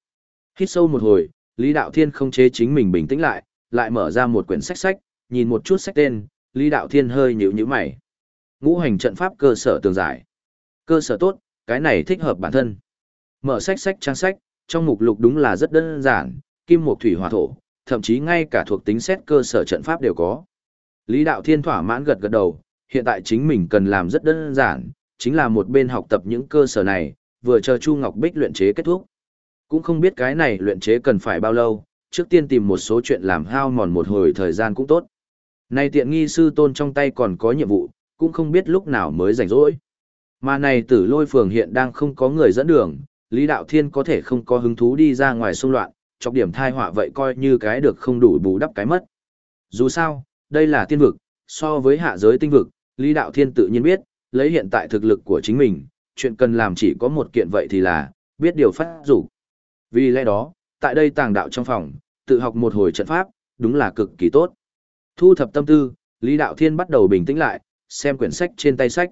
Hít sâu một hồi, Lý Đạo Thiên không chế chính mình bình tĩnh lại, lại mở ra một quyển sách sách, nhìn một chút sách tên, Lý Đạo Thiên hơi nhíu nhíu mày. Ngũ hành trận pháp cơ sở tường giải. Cơ sở tốt, cái này thích hợp bản thân. Mở sách sách trang sách, trong mục lục đúng là rất đơn giản, kim mộc thủy hỏa thổ, thậm chí ngay cả thuộc tính xét cơ sở trận pháp đều có. Lý Đạo Thiên thỏa mãn gật gật đầu, hiện tại chính mình cần làm rất đơn giản, chính là một bên học tập những cơ sở này, vừa chờ Chu Ngọc Bích luyện chế kết thúc. Cũng không biết cái này luyện chế cần phải bao lâu, trước tiên tìm một số chuyện làm hao mòn một hồi thời gian cũng tốt. nay tiện nghi sư tôn trong tay còn có nhiệm vụ, cũng không biết lúc nào mới rảnh rỗi. Mà này tử lôi phường hiện đang không có người dẫn đường, Lý Đạo Thiên có thể không có hứng thú đi ra ngoài xung loạn, chọc điểm thai họa vậy coi như cái được không đủ bù đắp cái mất. Dù sao, đây là tiên vực, so với hạ giới tinh vực, Lý Đạo Thiên tự nhiên biết, lấy hiện tại thực lực của chính mình, chuyện cần làm chỉ có một kiện vậy thì là, biết điều phát rủ. Vì lẽ đó, tại đây tàng đạo trong phòng, tự học một hồi trận pháp, đúng là cực kỳ tốt. Thu thập tâm tư, Lý Đạo Thiên bắt đầu bình tĩnh lại, xem quyển sách trên tay sách.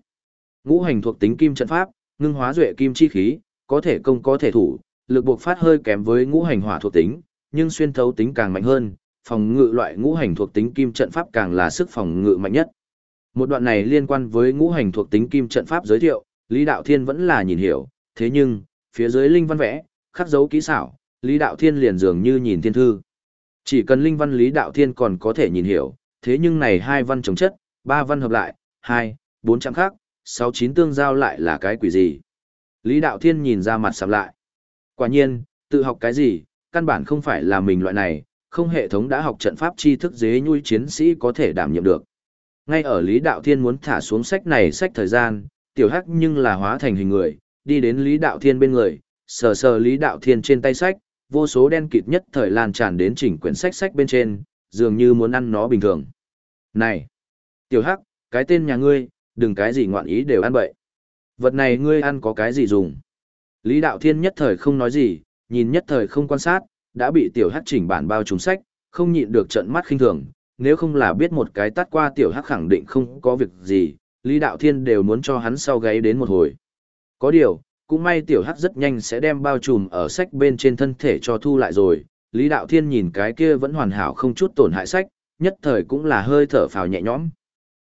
Ngũ hành thuộc tính kim trận pháp, ngưng hóa duệ kim chi khí, có thể công có thể thủ, lực buộc phát hơi kém với ngũ hành hỏa thuộc tính, nhưng xuyên thấu tính càng mạnh hơn, phòng ngự loại ngũ hành thuộc tính kim trận pháp càng là sức phòng ngự mạnh nhất. Một đoạn này liên quan với ngũ hành thuộc tính kim trận pháp giới thiệu, Lý Đạo Thiên vẫn là nhìn hiểu, thế nhưng, phía dưới linh văn vẽ, khắc dấu kỹ xảo, Lý Đạo Thiên liền dường như nhìn thiên thư. Chỉ cần linh văn Lý Đạo Thiên còn có thể nhìn hiểu, Thế nhưng này hai văn chống chất, ba văn hợp lại, hai, bốn trăm khác, sáu chín tương giao lại là cái quỷ gì? Lý Đạo Thiên nhìn ra mặt sầm lại. Quả nhiên, tự học cái gì, căn bản không phải là mình loại này, không hệ thống đã học trận pháp tri thức dế nhui chiến sĩ có thể đảm nhiệm được. Ngay ở Lý Đạo Thiên muốn thả xuống sách này sách thời gian, tiểu hắc nhưng là hóa thành hình người, đi đến Lý Đạo Thiên bên người, sờ sờ Lý Đạo Thiên trên tay sách, vô số đen kịt nhất thời lan tràn đến chỉnh quyển sách sách bên trên, dường như muốn ăn nó bình thường. Này! Tiểu hắc, cái tên nhà ngươi, đừng cái gì ngoạn ý đều ăn bậy. Vật này ngươi ăn có cái gì dùng? Lý Đạo Thiên nhất thời không nói gì, nhìn nhất thời không quan sát, đã bị tiểu hắc chỉnh bản bao trùm sách, không nhịn được trận mắt khinh thường, nếu không là biết một cái tắt qua tiểu hắc khẳng định không có việc gì, Lý Đạo Thiên đều muốn cho hắn sau gáy đến một hồi. Có điều, cũng may tiểu hắc rất nhanh sẽ đem bao trùm ở sách bên trên thân thể cho thu lại rồi, Lý Đạo Thiên nhìn cái kia vẫn hoàn hảo không chút tổn hại sách, nhất thời cũng là hơi thở phào nhẹ nhõm.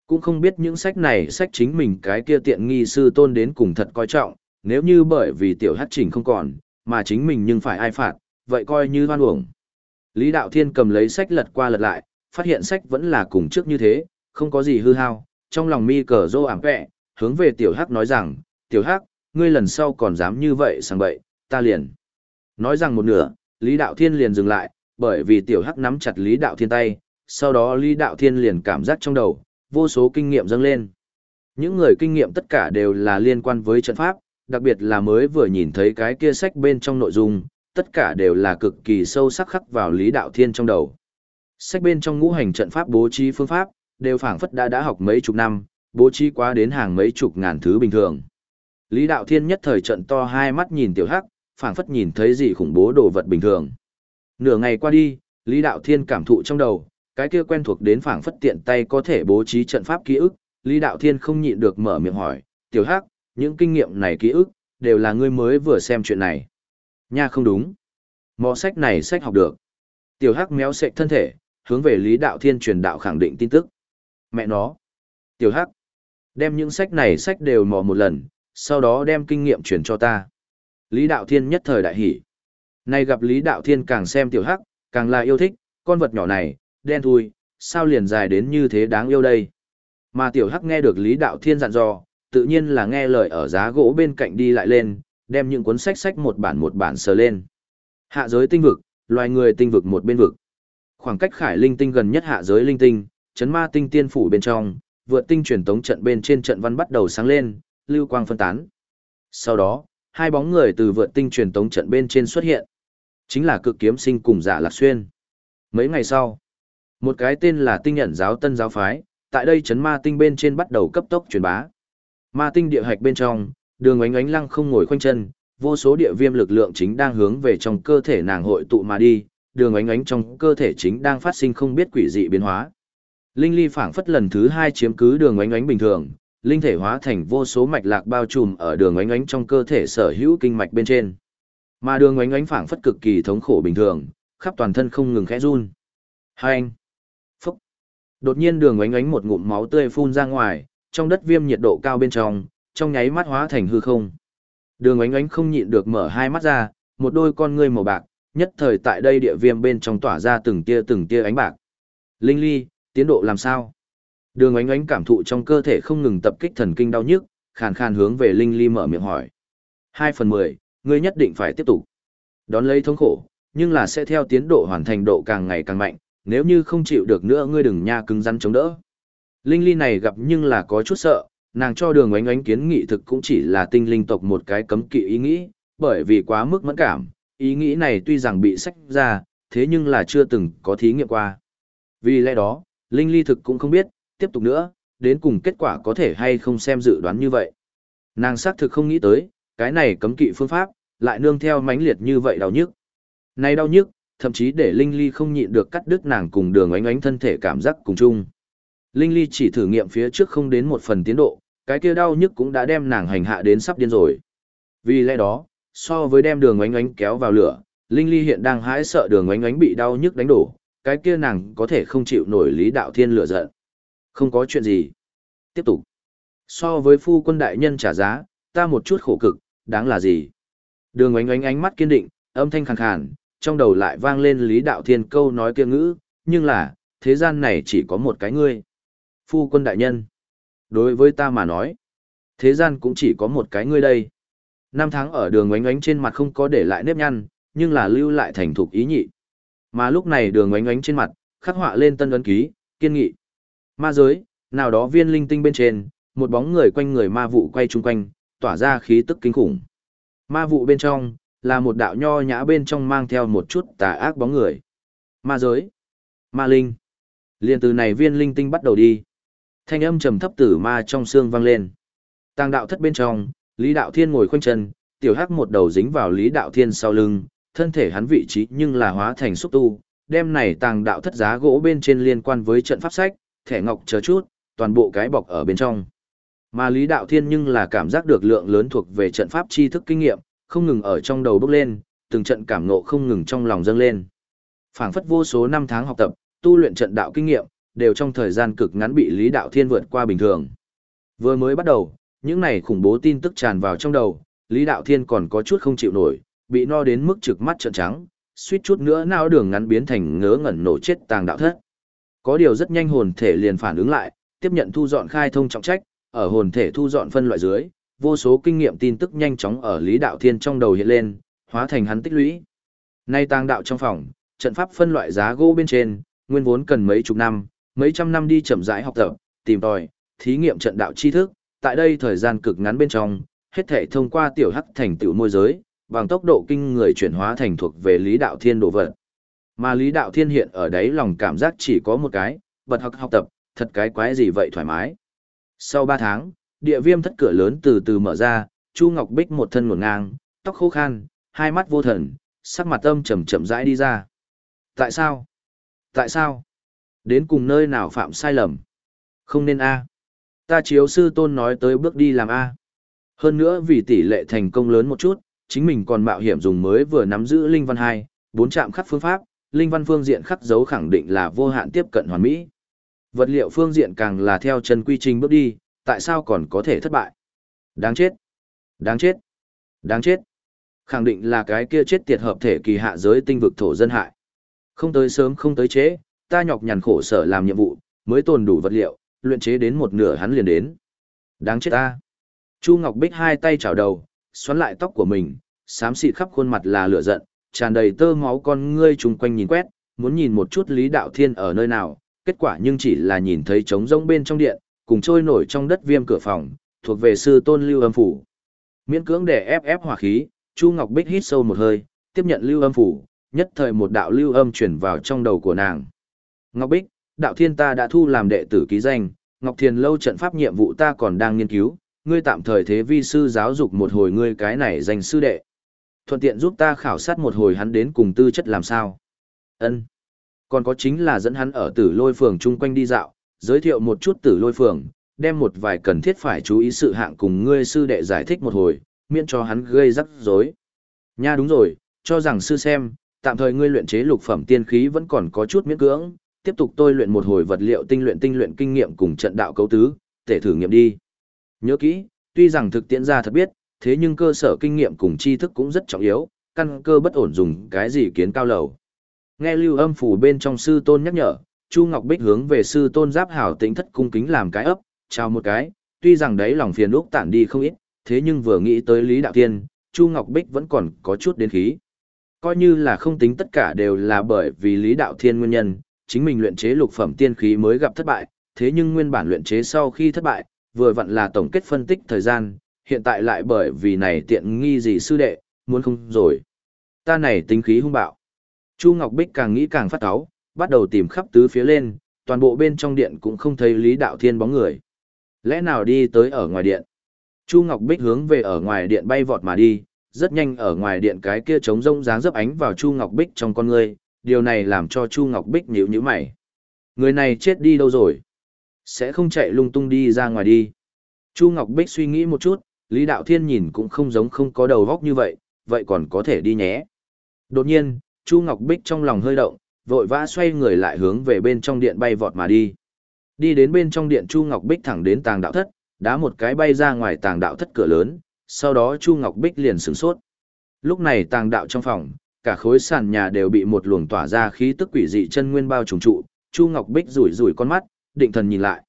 Cũng không biết những sách này sách chính mình cái kia tiện nghi sư tôn đến cùng thật coi trọng, nếu như bởi vì tiểu hắc trình không còn, mà chính mình nhưng phải ai phạt, vậy coi như hoan uổng. Lý Đạo Thiên cầm lấy sách lật qua lật lại, phát hiện sách vẫn là cùng trước như thế, không có gì hư hao, trong lòng mi cờ rô ảm vẹ, hướng về tiểu hắc nói rằng, tiểu hắc, ngươi lần sau còn dám như vậy sang bậy, ta liền. Nói rằng một nửa, Lý Đạo Thiên liền dừng lại, bởi vì tiểu hắc nắm chặt Lý Đạo Thiên tay, sau đó Lý Đạo Thiên liền cảm giác trong đầu, vô số kinh nghiệm dâng lên. Những người kinh nghiệm tất cả đều là liên quan với trận pháp, đặc biệt là mới vừa nhìn thấy cái kia sách bên trong nội dung, tất cả đều là cực kỳ sâu sắc khắc vào Lý Đạo Thiên trong đầu. Sách bên trong ngũ hành trận pháp bố trí phương pháp, đều phảng phất đã đã học mấy chục năm, bố trí quá đến hàng mấy chục ngàn thứ bình thường. Lý Đạo Thiên nhất thời trận to hai mắt nhìn tiểu hắc, phảng phất nhìn thấy gì khủng bố đồ vật bình thường. Nửa ngày qua đi, Lý Đạo Thiên cảm thụ trong đầu, cái kia quen thuộc đến phảng phất tiện tay có thể bố trí trận pháp ký ức, Lý Đạo Thiên không nhịn được mở miệng hỏi, "Tiểu Hắc, những kinh nghiệm này ký ức đều là ngươi mới vừa xem chuyện này." Nha không đúng. Mò sách này sách học được. Tiểu Hắc méo sệ thân thể, hướng về Lý Đạo Thiên truyền đạo khẳng định tin tức. Mẹ nó. Tiểu Hắc. Đem những sách này sách đều mò một lần, sau đó đem kinh nghiệm truyền cho ta. Lý Đạo Thiên nhất thời đại hỉ. Nay gặp Lý Đạo Thiên càng xem Tiểu Hắc, càng là yêu thích, con vật nhỏ này, đen thui, sao liền dài đến như thế đáng yêu đây. Mà Tiểu Hắc nghe được Lý Đạo Thiên dặn dò, tự nhiên là nghe lời ở giá gỗ bên cạnh đi lại lên, đem những cuốn sách sách một bản một bản sờ lên. Hạ giới tinh vực, loài người tinh vực một bên vực. Khoảng cách Khải Linh tinh gần nhất hạ giới linh tinh, chấn ma tinh tiên phủ bên trong, vượt tinh truyền tống trận bên trên trận văn bắt đầu sáng lên, lưu quang phân tán. Sau đó, hai bóng người từ vượt tinh truyền tống trận bên trên xuất hiện. Chính là cực kiếm sinh cùng giả lạc xuyên. Mấy ngày sau, một cái tên là tinh nhận giáo tân giáo phái, tại đây chấn ma tinh bên trên bắt đầu cấp tốc truyền bá. Ma tinh địa hạch bên trong, đường ánh ánh lăng không ngồi khoanh chân, vô số địa viêm lực lượng chính đang hướng về trong cơ thể nàng hội tụ mà đi, đường ánh ánh trong cơ thể chính đang phát sinh không biết quỷ dị biến hóa. Linh ly phảng phất lần thứ hai chiếm cứ đường ánh ánh bình thường, linh thể hóa thành vô số mạch lạc bao trùm ở đường ánh ánh trong cơ thể sở hữu kinh mạch bên trên. Mà đường ánh ánh phảng phất cực kỳ thống khổ bình thường, khắp toàn thân không ngừng khẽ run. Hai anh. Đột nhiên đường ánh ánh một ngụm máu tươi phun ra ngoài, trong đất viêm nhiệt độ cao bên trong, trong nháy mắt hóa thành hư không. Đường ánh ánh không nhịn được mở hai mắt ra, một đôi con ngươi màu bạc, nhất thời tại đây địa viêm bên trong tỏa ra từng tia từng tia ánh bạc. Linh ly, tiến độ làm sao? Đường ánh ánh cảm thụ trong cơ thể không ngừng tập kích thần kinh đau nhức, khàn khàn hướng về Linh ly mở miệng hỏi. Hai phần mười, ngươi nhất định phải tiếp tục. Đón lấy thống khổ, nhưng là sẽ theo tiến độ hoàn thành độ càng ngày càng mạnh, nếu như không chịu được nữa ngươi đừng nha cứng rắn chống đỡ. Linh ly này gặp nhưng là có chút sợ, nàng cho đường ánh ánh kiến nghị thực cũng chỉ là tinh linh tộc một cái cấm kỵ ý nghĩ, bởi vì quá mức mẫn cảm, ý nghĩ này tuy rằng bị sách ra, thế nhưng là chưa từng có thí nghiệm qua. Vì lẽ đó, Linh ly thực cũng không biết, tiếp tục nữa, đến cùng kết quả có thể hay không xem dự đoán như vậy. Nàng xác thực không nghĩ tới, cái này cấm kỵ phương pháp, lại nương theo mãnh liệt như vậy đau nhức. Này đau nhức, thậm chí để Linh Ly không nhịn được cắt đứt nàng cùng đường ánh ánh thân thể cảm giác cùng chung. Linh Ly chỉ thử nghiệm phía trước không đến một phần tiến độ, cái kia đau nhức cũng đã đem nàng hành hạ đến sắp điên rồi. Vì lẽ đó, so với đem đường ánh ánh kéo vào lửa, Linh Ly hiện đang hãi sợ đường ánh ánh bị đau nhức đánh đổ, cái kia nàng có thể không chịu nổi lý đạo thiên lửa giận. Không có chuyện gì. Tiếp tục. So với phu quân đại nhân trả giá, ta một chút khổ cực, đáng là gì? Đường ánh ánh ánh mắt kiên định, âm thanh khàn khàn, trong đầu lại vang lên lý đạo thiên câu nói kia ngữ, nhưng là, thế gian này chỉ có một cái ngươi. Phu quân đại nhân. Đối với ta mà nói, thế gian cũng chỉ có một cái ngươi đây. Năm tháng ở đường oánh oánh trên mặt không có để lại nếp nhăn, nhưng là lưu lại thành thục ý nhị. Mà lúc này đường oánh oánh trên mặt, khắc họa lên tân ấn ký, kiên nghị. Ma giới, nào đó viên linh tinh bên trên, một bóng người quanh người ma vụ quay chung quanh, tỏa ra khí tức kinh khủng. Ma vụ bên trong, là một đạo nho nhã bên trong mang theo một chút tà ác bóng người. Ma giới, ma linh. Liên từ này viên linh tinh bắt đầu đi. Thanh âm trầm thấp tử ma trong xương vang lên. Tàng đạo thất bên trong, Lý Đạo Thiên ngồi khoanh chân, tiểu hắc một đầu dính vào Lý Đạo Thiên sau lưng, thân thể hắn vị trí nhưng là hóa thành xúc tu, đem này tàng đạo thất giá gỗ bên trên liên quan với trận pháp sách, thẻ ngọc chờ chút, toàn bộ cái bọc ở bên trong. Mà Lý Đạo Thiên nhưng là cảm giác được lượng lớn thuộc về trận pháp tri thức kinh nghiệm, không ngừng ở trong đầu bốc lên, từng trận cảm ngộ không ngừng trong lòng dâng lên. Phảng phất vô số năm tháng học tập, tu luyện trận đạo kinh nghiệm, đều trong thời gian cực ngắn bị Lý Đạo Thiên vượt qua bình thường. Vừa mới bắt đầu, những này khủng bố tin tức tràn vào trong đầu, Lý Đạo Thiên còn có chút không chịu nổi, bị no đến mức trực mắt trợn trắng, suýt chút nữa não đường ngắn biến thành ngớ ngẩn nổ chết tàng đạo thất. Có điều rất nhanh hồn thể liền phản ứng lại, tiếp nhận thu dọn khai thông trọng trách, ở hồn thể thu dọn phân loại dưới, vô số kinh nghiệm tin tức nhanh chóng ở Lý Đạo Thiên trong đầu hiện lên, hóa thành hắn tích lũy. Nay tang đạo trong phòng, trận pháp phân loại giá gỗ bên trên, nguyên vốn cần mấy chục năm, mấy trăm năm đi chậm rãi học tập, tìm tòi, thí nghiệm trận đạo tri thức, tại đây thời gian cực ngắn bên trong, hết thể thông qua tiểu hắc thành tựu môi giới, bằng tốc độ kinh người chuyển hóa thành thuộc về Lý Đạo Thiên đồ vật. Mà Lý Đạo Thiên hiện ở đấy lòng cảm giác chỉ có một cái, bật học học tập, thật cái quái gì vậy thoải mái. Sau 3 tháng, địa viêm thất cửa lớn từ từ mở ra, Chu Ngọc Bích một thân ngổn ngang, tóc khô khan, hai mắt vô thần, sắc mặt âm trầm chậm rãi đi ra. Tại sao? Tại sao? Đến cùng nơi nào phạm sai lầm? Không nên A. Ta chiếu sư tôn nói tới bước đi làm A. Hơn nữa vì tỷ lệ thành công lớn một chút, chính mình còn mạo hiểm dùng mới vừa nắm giữ Linh Văn hai, bốn chạm khắc phương pháp, Linh Văn phương diện khắc dấu khẳng định là vô hạn tiếp cận hoàn mỹ. Vật liệu phương diện càng là theo chân quy trình bước đi, tại sao còn có thể thất bại? Đáng chết! Đáng chết! Đáng chết! Khẳng định là cái kia chết tiệt hợp thể kỳ hạ giới tinh vực thổ dân hại. Không tới sớm không tới chế, ta nhọc nhằn khổ sở làm nhiệm vụ, mới tồn đủ vật liệu, luyện chế đến một nửa hắn liền đến. Đáng chết ta! Chu Ngọc Bích hai tay chảo đầu, xoắn lại tóc của mình, xám xịt khắp khuôn mặt là lửa giận, tràn đầy tơ máu con ngươi chung quanh nhìn quét, muốn nhìn một chút Lý Đạo Thiên ở nơi nào, kết quả nhưng chỉ là nhìn thấy trống rỗng bên trong điện, cùng trôi nổi trong đất viêm cửa phòng, thuộc về sư tôn lưu âm phủ. Miễn cưỡng để ép ép hỏa khí, Chu Ngọc Bích hít sâu một hơi, tiếp nhận lưu âm phủ, nhất thời một đạo lưu âm chuyển vào trong đầu của nàng. Ngọc Bích, đạo thiên ta đã thu làm đệ tử ký danh, Ngọc Thiền lâu trận pháp nhiệm vụ ta còn đang nghiên cứu, ngươi tạm thời thế vi sư giáo dục một hồi ngươi cái này danh sư đệ. Thuận tiện giúp ta khảo sát một hồi hắn đến cùng tư chất làm sao. Ân. Còn có chính là dẫn hắn ở tử lôi phường chung quanh đi dạo, giới thiệu một chút tử lôi phường, đem một vài cần thiết phải chú ý sự hạng cùng ngươi sư đệ giải thích một hồi, miễn cho hắn gây rắc rối. Nha đúng rồi, cho rằng sư xem, tạm thời ngươi luyện chế lục phẩm tiên khí vẫn còn có chút miễn cưỡng, tiếp tục tôi luyện một hồi vật liệu tinh luyện tinh luyện kinh nghiệm cùng trận đạo cấu tứ, để thử nghiệm đi. Nhớ kỹ, tuy rằng thực tiễn ra thật biết, thế nhưng cơ sở kinh nghiệm cùng tri thức cũng rất trọng yếu, căn cơ bất ổn dùng cái gì kiến cao lầu. Nghe lưu âm phủ bên trong sư tôn nhắc nhở, Chu Ngọc Bích hướng về sư tôn giáp hảo tĩnh thất cung kính làm cái ấp, chào một cái, tuy rằng đấy lòng phiền úc tản đi không ít, thế nhưng vừa nghĩ tới Lý Đạo Tiên, Chu Ngọc Bích vẫn còn có chút đến khí. Coi như là không tính tất cả đều là bởi vì Lý Đạo Thiên nguyên nhân, chính mình luyện chế lục phẩm tiên khí mới gặp thất bại, thế nhưng nguyên bản luyện chế sau khi thất bại, vừa vặn là tổng kết phân tích thời gian, hiện tại lại bởi vì này tiện nghi gì sư đệ, muốn không rồi. Ta này tính khí hung bạo. Chu Ngọc Bích càng nghĩ càng phát cáu, bắt đầu tìm khắp tứ phía lên, toàn bộ bên trong điện cũng không thấy Lý Đạo Thiên bóng người. Lẽ nào đi tới ở ngoài điện? Chu Ngọc Bích hướng về ở ngoài điện bay vọt mà đi, rất nhanh ở ngoài điện cái kia trống rông dáng dấp ánh vào Chu Ngọc Bích trong con người, điều này làm cho Chu Ngọc Bích nhíu nhíu mày. Người này chết đi đâu rồi? Sẽ không chạy lung tung đi ra ngoài đi. Chu Ngọc Bích suy nghĩ một chút, Lý Đạo Thiên nhìn cũng không giống không có đầu góc như vậy, vậy còn có thể đi nhé. Đột nhiên, Chu Ngọc Bích trong lòng hơi động, vội vã xoay người lại hướng về bên trong điện bay vọt mà đi. Đi đến bên trong điện Chu Ngọc Bích thẳng đến tàng đạo thất, đá một cái bay ra ngoài tàng đạo thất cửa lớn, sau đó Chu Ngọc Bích liền sửng sốt. Lúc này tàng đạo trong phòng, cả khối sàn nhà đều bị một luồng tỏa ra khí tức quỷ dị chân nguyên bao trùng trụ, Chu Ngọc Bích rủi rủi con mắt, định thần nhìn lại.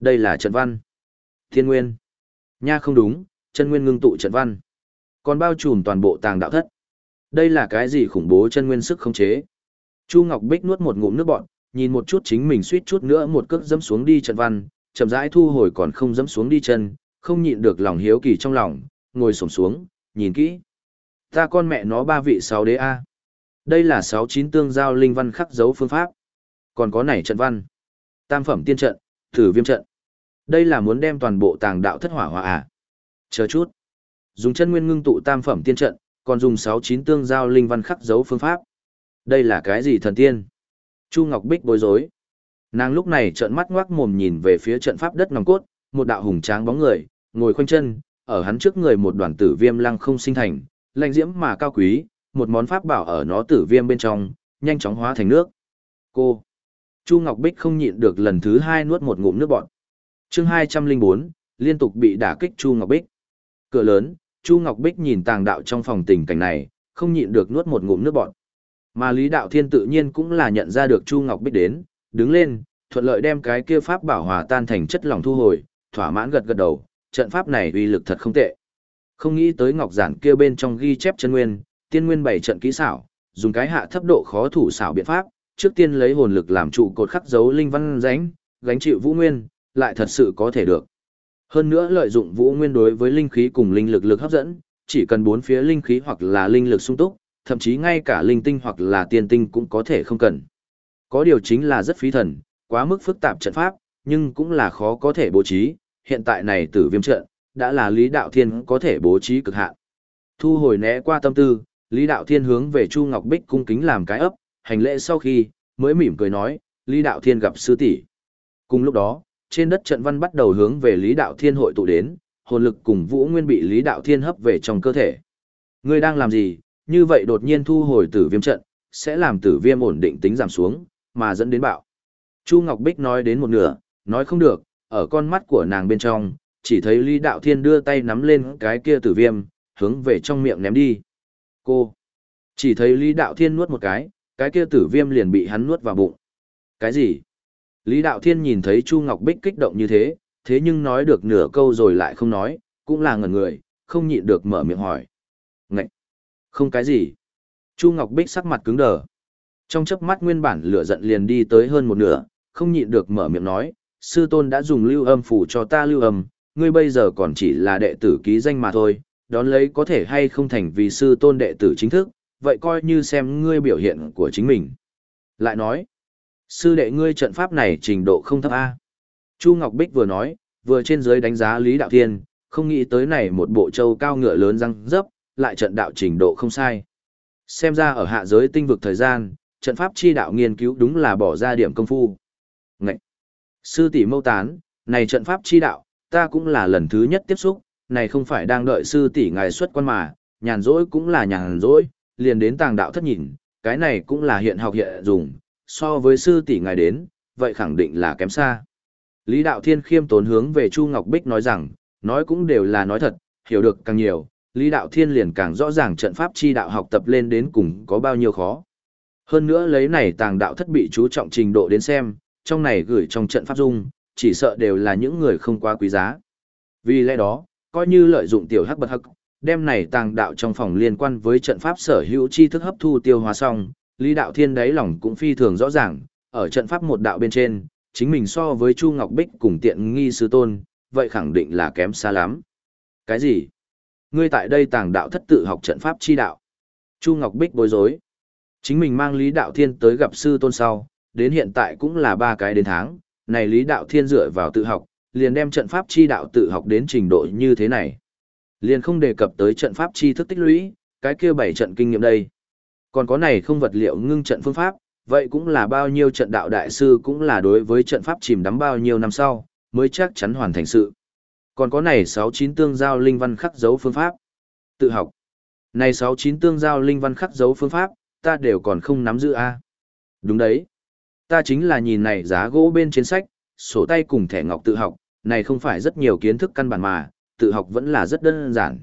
Đây là trận văn. Thiên nguyên. Nha không đúng, chân nguyên ngưng tụ trận văn. Còn bao trùm toàn bộ tàng đạo thất. Đây là cái gì khủng bố chân nguyên sức không chế. Chu Ngọc Bích nuốt một ngụm nước bọt, nhìn một chút chính mình suýt chút nữa một cước dẫm xuống đi trận văn, chậm rãi thu hồi còn không dẫm xuống đi chân, không nhịn được lòng hiếu kỳ trong lòng, ngồi xổm xuống, nhìn kỹ. Ta con mẹ nó ba vị sáu đế A. Đây là sáu chín tương giao linh văn khắc dấu phương pháp. Còn có này trận văn. Tam phẩm tiên trận, thử viêm trận. Đây là muốn đem toàn bộ tàng đạo thất hỏa hỏa à. Chờ chút. Dùng chân nguyên ngưng tụ tam phẩm tiên trận, còn dùng sáu chín tương giao linh văn khắc dấu phương pháp. Đây là cái gì thần tiên? Chu Ngọc Bích bối rối. Nàng lúc này trợn mắt ngoác mồm nhìn về phía trận pháp đất nòng cốt, một đạo hùng tráng bóng người, ngồi khoanh chân, ở hắn trước người một đoàn tử viêm lăng không sinh thành, lạnh diễm mà cao quý, một món pháp bảo ở nó tử viêm bên trong, nhanh chóng hóa thành nước. Cô. Chu Ngọc Bích không nhịn được lần thứ hai nuốt một ngụm nước bọt. Chương 204, liên tục bị đả kích Chu Ngọc Bích. Cửa lớn, Chu Ngọc Bích nhìn tàng đạo trong phòng tình cảnh này, không nhịn được nuốt một ngụm nước bọt. Mà Lý Đạo Thiên tự nhiên cũng là nhận ra được Chu Ngọc Bích đến, đứng lên, thuận lợi đem cái kia pháp bảo hòa tan thành chất lỏng thu hồi, thỏa mãn gật gật đầu, trận pháp này uy lực thật không tệ. Không nghĩ tới ngọc giản kia bên trong ghi chép chân nguyên, tiên nguyên bảy trận kỹ xảo, dùng cái hạ thấp độ khó thủ xảo biện pháp, trước tiên lấy hồn lực làm trụ cột khắc dấu linh văn ránh, gánh chịu vũ nguyên, lại thật sự có thể được. Hơn nữa lợi dụng vũ nguyên đối với linh khí cùng linh lực lực hấp dẫn, chỉ cần bốn phía linh khí hoặc là linh lực sung túc, thậm chí ngay cả linh tinh hoặc là tiên tinh cũng có thể không cần. Có điều chính là rất phí thần, quá mức phức tạp trận pháp, nhưng cũng là khó có thể bố trí, hiện tại này tử viêm trận, đã là Lý Đạo Thiên có thể bố trí cực hạn. Thu hồi né qua tâm tư, Lý Đạo Thiên hướng về Chu Ngọc Bích cung kính làm cái ấp, hành lễ sau khi, mới mỉm cười nói, Lý Đạo Thiên gặp sư tỷ. Cùng lúc đó, trên đất trận văn bắt đầu hướng về Lý Đạo Thiên hội tụ đến, hồn lực cùng Vũ Nguyên bị Lý Đạo Thiên hấp về trong cơ thể. Ngươi đang làm gì? Như vậy đột nhiên thu hồi tử viêm trận, sẽ làm tử viêm ổn định tính giảm xuống, mà dẫn đến bạo. Chu Ngọc Bích nói đến một nửa, nói không được, ở con mắt của nàng bên trong, chỉ thấy Lý Đạo Thiên đưa tay nắm lên cái kia tử viêm, hướng về trong miệng ném đi. Cô! Chỉ thấy Lý Đạo Thiên nuốt một cái, cái kia tử viêm liền bị hắn nuốt vào bụng. Cái gì? Lý Đạo Thiên nhìn thấy Chu Ngọc Bích kích động như thế, thế nhưng nói được nửa câu rồi lại không nói, cũng là ngẩn người, không nhịn được mở miệng hỏi. Không cái gì. Chu Ngọc Bích sắc mặt cứng đờ. Trong chớp mắt nguyên bản lửa giận liền đi tới hơn một nửa, không nhịn được mở miệng nói, sư tôn đã dùng lưu âm phủ cho ta lưu âm, ngươi bây giờ còn chỉ là đệ tử ký danh mà thôi, đón lấy có thể hay không thành vì sư tôn đệ tử chính thức, vậy coi như xem ngươi biểu hiện của chính mình. Lại nói, sư đệ ngươi trận pháp này trình độ không thấp A. Chu Ngọc Bích vừa nói, vừa trên dưới đánh giá Lý Đạo Thiên, không nghĩ tới này một bộ châu cao ngựa lớn răng dấp, lại trận đạo trình độ không sai. Xem ra ở hạ giới tinh vực thời gian, trận pháp chi đạo nghiên cứu đúng là bỏ ra điểm công phu. Ngậy! Sư tỷ mâu tán, này trận pháp chi đạo, ta cũng là lần thứ nhất tiếp xúc, này không phải đang đợi sư tỷ ngài xuất quan mà, nhàn rỗi cũng là nhàn rỗi, liền đến tàng đạo thất nhìn, cái này cũng là hiện học hiện dùng, so với sư tỷ ngài đến, vậy khẳng định là kém xa. Lý Đạo Thiên khiêm tốn hướng về Chu Ngọc Bích nói rằng, nói cũng đều là nói thật, hiểu được càng nhiều, Lý Đạo Thiên liền càng rõ ràng trận pháp chi đạo học tập lên đến cùng có bao nhiêu khó. Hơn nữa lấy này tàng đạo thất bị chú trọng trình độ đến xem, trong này gửi trong trận pháp dung, chỉ sợ đều là những người không quá quý giá. Vì lẽ đó, coi như lợi dụng tiểu hắc bật hắc, đem này tàng đạo trong phòng liên quan với trận pháp sở hữu chi thức hấp thu tiêu hóa xong, Lý Đạo Thiên đáy lòng cũng phi thường rõ ràng, ở trận pháp một đạo bên trên, chính mình so với Chu Ngọc Bích cùng tiện nghi sư tôn, vậy khẳng định là kém xa lắm. Cái gì? Ngươi tại đây tàng đạo thất tự học trận pháp chi đạo. Chu Ngọc Bích bối rối. Chính mình mang Lý Đạo Thiên tới gặp sư tôn sau, đến hiện tại cũng là ba cái đến tháng, này Lý Đạo Thiên dựa vào tự học, liền đem trận pháp chi đạo tự học đến trình độ như thế này. Liền không đề cập tới trận pháp chi thức tích lũy, cái kia bảy trận kinh nghiệm đây. Còn có này không vật liệu ngưng trận phương pháp, vậy cũng là bao nhiêu trận đạo đại sư cũng là đối với trận pháp chìm đắm bao nhiêu năm sau, mới chắc chắn hoàn thành sự. Còn có này 69 tương giao linh văn khắc dấu phương pháp. Tự học. Này 69 tương giao linh văn khắc dấu phương pháp, ta đều còn không nắm giữ a. Đúng đấy. Ta chính là nhìn này giá gỗ bên trên sách, sổ tay cùng thẻ ngọc tự học, này không phải rất nhiều kiến thức căn bản mà, tự học vẫn là rất đơn giản.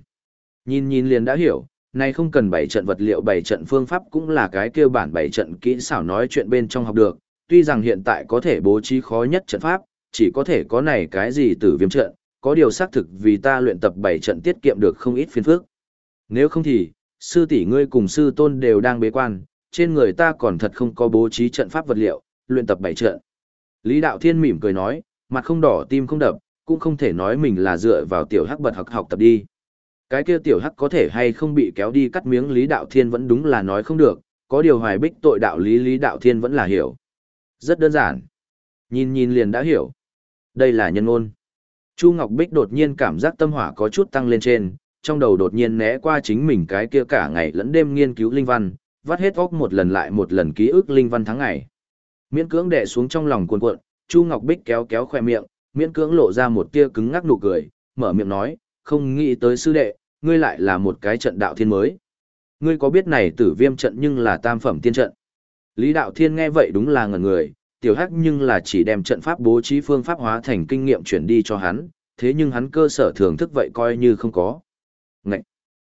Nhìn nhìn liền đã hiểu, này không cần bảy trận vật liệu bảy trận phương pháp cũng là cái kêu bản bảy trận kỹ xảo nói chuyện bên trong học được, tuy rằng hiện tại có thể bố trí khó nhất trận pháp, chỉ có thể có này cái gì tử viêm trận, có điều xác thực vì ta luyện tập 7 trận tiết kiệm được không ít phiền phức. Nếu không thì, sư tỷ ngươi cùng sư tôn đều đang bế quan, trên người ta còn thật không có bố trí trận pháp vật liệu, luyện tập 7 trận. Lý Đạo Thiên mỉm cười nói, mặt không đỏ tim không đập, cũng không thể nói mình là dựa vào tiểu hắc bật học học tập đi. Cái kia tiểu hắc có thể hay không bị kéo đi cắt miếng Lý Đạo Thiên vẫn đúng là nói không được, có điều hoài bích tội đạo lý Lý Đạo Thiên vẫn là hiểu. Rất đơn giản. Nhìn nhìn liền đã hiểu. Đây là nhân ngôn. Chu Ngọc Bích đột nhiên cảm giác tâm hỏa có chút tăng lên trên, trong đầu đột nhiên né qua chính mình cái kia cả ngày lẫn đêm nghiên cứu linh văn, vắt hết óc một lần lại một lần ký ức linh văn tháng ngày. Miễn cưỡng đè xuống trong lòng cuồn cuộn, Chu Ngọc Bích kéo kéo khoe miệng, miễn cưỡng lộ ra một tia cứng ngắc nụ cười, mở miệng nói, không nghĩ tới sư đệ, ngươi lại là một cái trận đạo thiên mới. Ngươi có biết này tử viêm trận nhưng là tam phẩm tiên trận. Lý đạo thiên nghe vậy đúng là ngẩn người, tiểu hắc nhưng là chỉ đem trận pháp bố trí phương pháp hóa thành kinh nghiệm chuyển đi cho hắn, thế nhưng hắn cơ sở thưởng thức vậy coi như không có. Ngậy!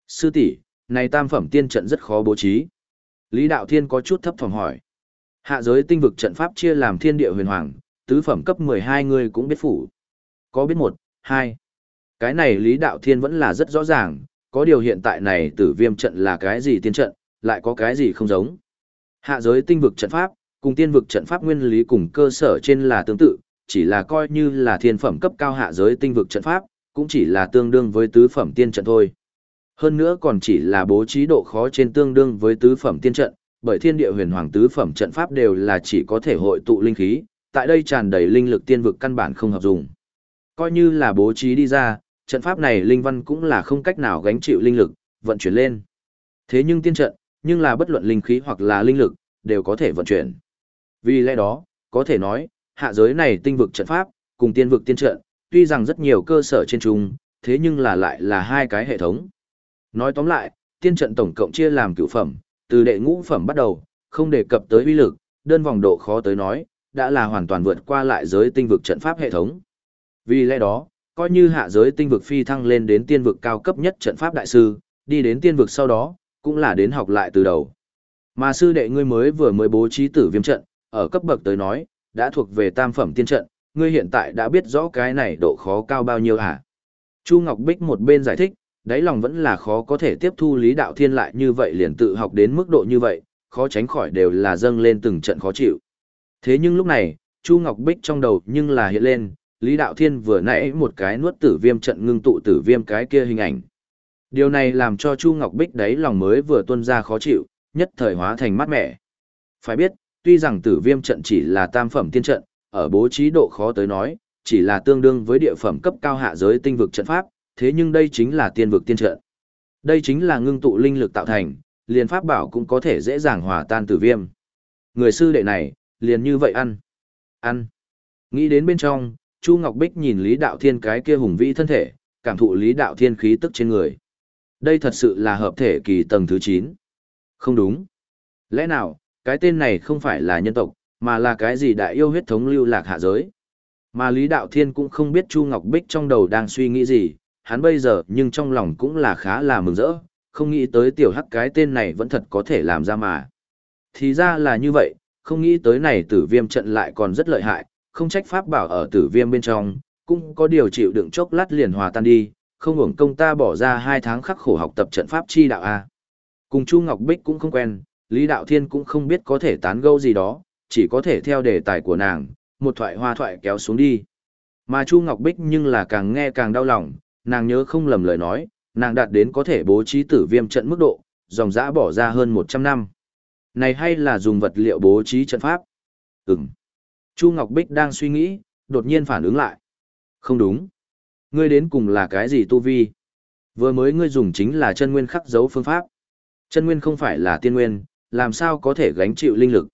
Sư tỷ, này tam phẩm tiên trận rất khó bố trí. Lý đạo thiên có chút thấp thỏm hỏi. Hạ giới tinh vực trận pháp chia làm thiên địa huyền hoàng, tứ phẩm cấp 12 người cũng biết phủ. Có biết một, hai. Cái này Lý Đạo Thiên vẫn là rất rõ ràng, có điều hiện tại này tử viêm trận là cái gì tiên trận, lại có cái gì không giống. Hạ giới tinh vực trận pháp, cùng tiên vực trận pháp nguyên lý cùng cơ sở trên là tương tự, chỉ là coi như là thiên phẩm cấp cao hạ giới tinh vực trận pháp, cũng chỉ là tương đương với tứ phẩm tiên trận thôi. Hơn nữa còn chỉ là bố trí độ khó trên tương đương với tứ phẩm tiên trận, bởi thiên địa huyền hoàng tứ phẩm trận pháp đều là chỉ có thể hội tụ linh khí, tại đây tràn đầy linh lực tiên vực căn bản không hợp dùng. Coi như là bố trí đi ra, trận pháp này linh văn cũng là không cách nào gánh chịu linh lực, vận chuyển lên. Thế nhưng tiên trận, nhưng là bất luận linh khí hoặc là linh lực, đều có thể vận chuyển. Vì lẽ đó, có thể nói, hạ giới này tinh vực trận pháp, cùng tiên vực tiên trận, tuy rằng rất nhiều cơ sở trên chung, thế nhưng là lại là hai cái hệ thống. Nói tóm lại, tiên trận tổng cộng chia làm cửu phẩm, từ đệ ngũ phẩm bắt đầu, không đề cập tới uy lực, đơn vòng độ khó tới nói, đã là hoàn toàn vượt qua lại giới tinh vực trận pháp hệ thống. Vì lẽ đó, coi như hạ giới tinh vực phi thăng lên đến tiên vực cao cấp nhất trận pháp đại sư, đi đến tiên vực sau đó, cũng là đến học lại từ đầu. Mà sư đệ ngươi mới vừa mới bố trí tử viêm trận, ở cấp bậc tới nói, đã thuộc về tam phẩm tiên trận, ngươi hiện tại đã biết rõ cái này độ khó cao bao nhiêu hả? Chu Ngọc Bích một bên giải thích, đáy lòng vẫn là khó có thể tiếp thu Lý Đạo Thiên lại như vậy liền tự học đến mức độ như vậy, khó tránh khỏi đều là dâng lên từng trận khó chịu. Thế nhưng lúc này, Chu Ngọc Bích trong đầu nhưng là hiện lên, Lý Đạo Thiên vừa nãy một cái nuốt tử viêm trận ngưng tụ tử viêm cái kia hình ảnh. Điều này làm cho Chu Ngọc Bích đáy lòng mới vừa tuôn ra khó chịu, nhất thời hóa thành mát mẻ. Phải biết, tuy rằng tử viêm trận chỉ là tam phẩm tiên trận, ở bố trí độ khó tới nói, chỉ là tương đương với địa phẩm cấp cao hạ giới tinh vực trận pháp, thế nhưng đây chính là tiên vực tiên trận. Đây chính là ngưng tụ linh lực tạo thành, liền pháp bảo cũng có thể dễ dàng hòa tan tử viêm. Người sư đệ này, liền như vậy ăn. Ăn. Nghĩ đến bên trong, Chu Ngọc Bích nhìn Lý Đạo Thiên cái kia hùng vĩ thân thể, cảm thụ Lý Đạo Thiên khí tức trên người. Đây thật sự là hợp thể kỳ tầng thứ 9. Không đúng. Lẽ nào, cái tên này không phải là nhân tộc, mà là cái gì đại yêu huyết thống lưu lạc hạ giới. Mà Lý Đạo Thiên cũng không biết Chu Ngọc Bích trong đầu đang suy nghĩ gì, hắn bây giờ nhưng trong lòng cũng là khá là mừng rỡ, không nghĩ tới tiểu hắc cái tên này vẫn thật có thể làm ra mà. Thì ra là như vậy, không nghĩ tới này tử viêm trận lại còn rất lợi hại, không trách pháp bảo ở tử viêm bên trong, cũng có điều chịu đựng chốc lát liền hòa tan đi, không hưởng công ta bỏ ra hai tháng khắc khổ học tập trận pháp chi đạo A. Cùng Chu Ngọc Bích cũng không quen, Lý Đạo Thiên cũng không biết có thể tán gẫu gì đó, chỉ có thể theo đề tài của nàng, một thoại hoa thoại kéo xuống đi. Mà Chu Ngọc Bích nhưng là càng nghe càng đau lòng, nàng nhớ không lầm lời nói, nàng đạt đến có thể bố trí tử viêm trận mức độ, dòng dã bỏ ra hơn 100 năm. Này hay là dùng vật liệu bố trí trận pháp? Ừm. Chu Ngọc Bích đang suy nghĩ, đột nhiên phản ứng lại. Không đúng. Ngươi đến cùng là cái gì tu vi? Vừa mới ngươi dùng chính là chân nguyên khắc dấu phương pháp. Chân nguyên không phải là tiên nguyên, làm sao có thể gánh chịu linh lực?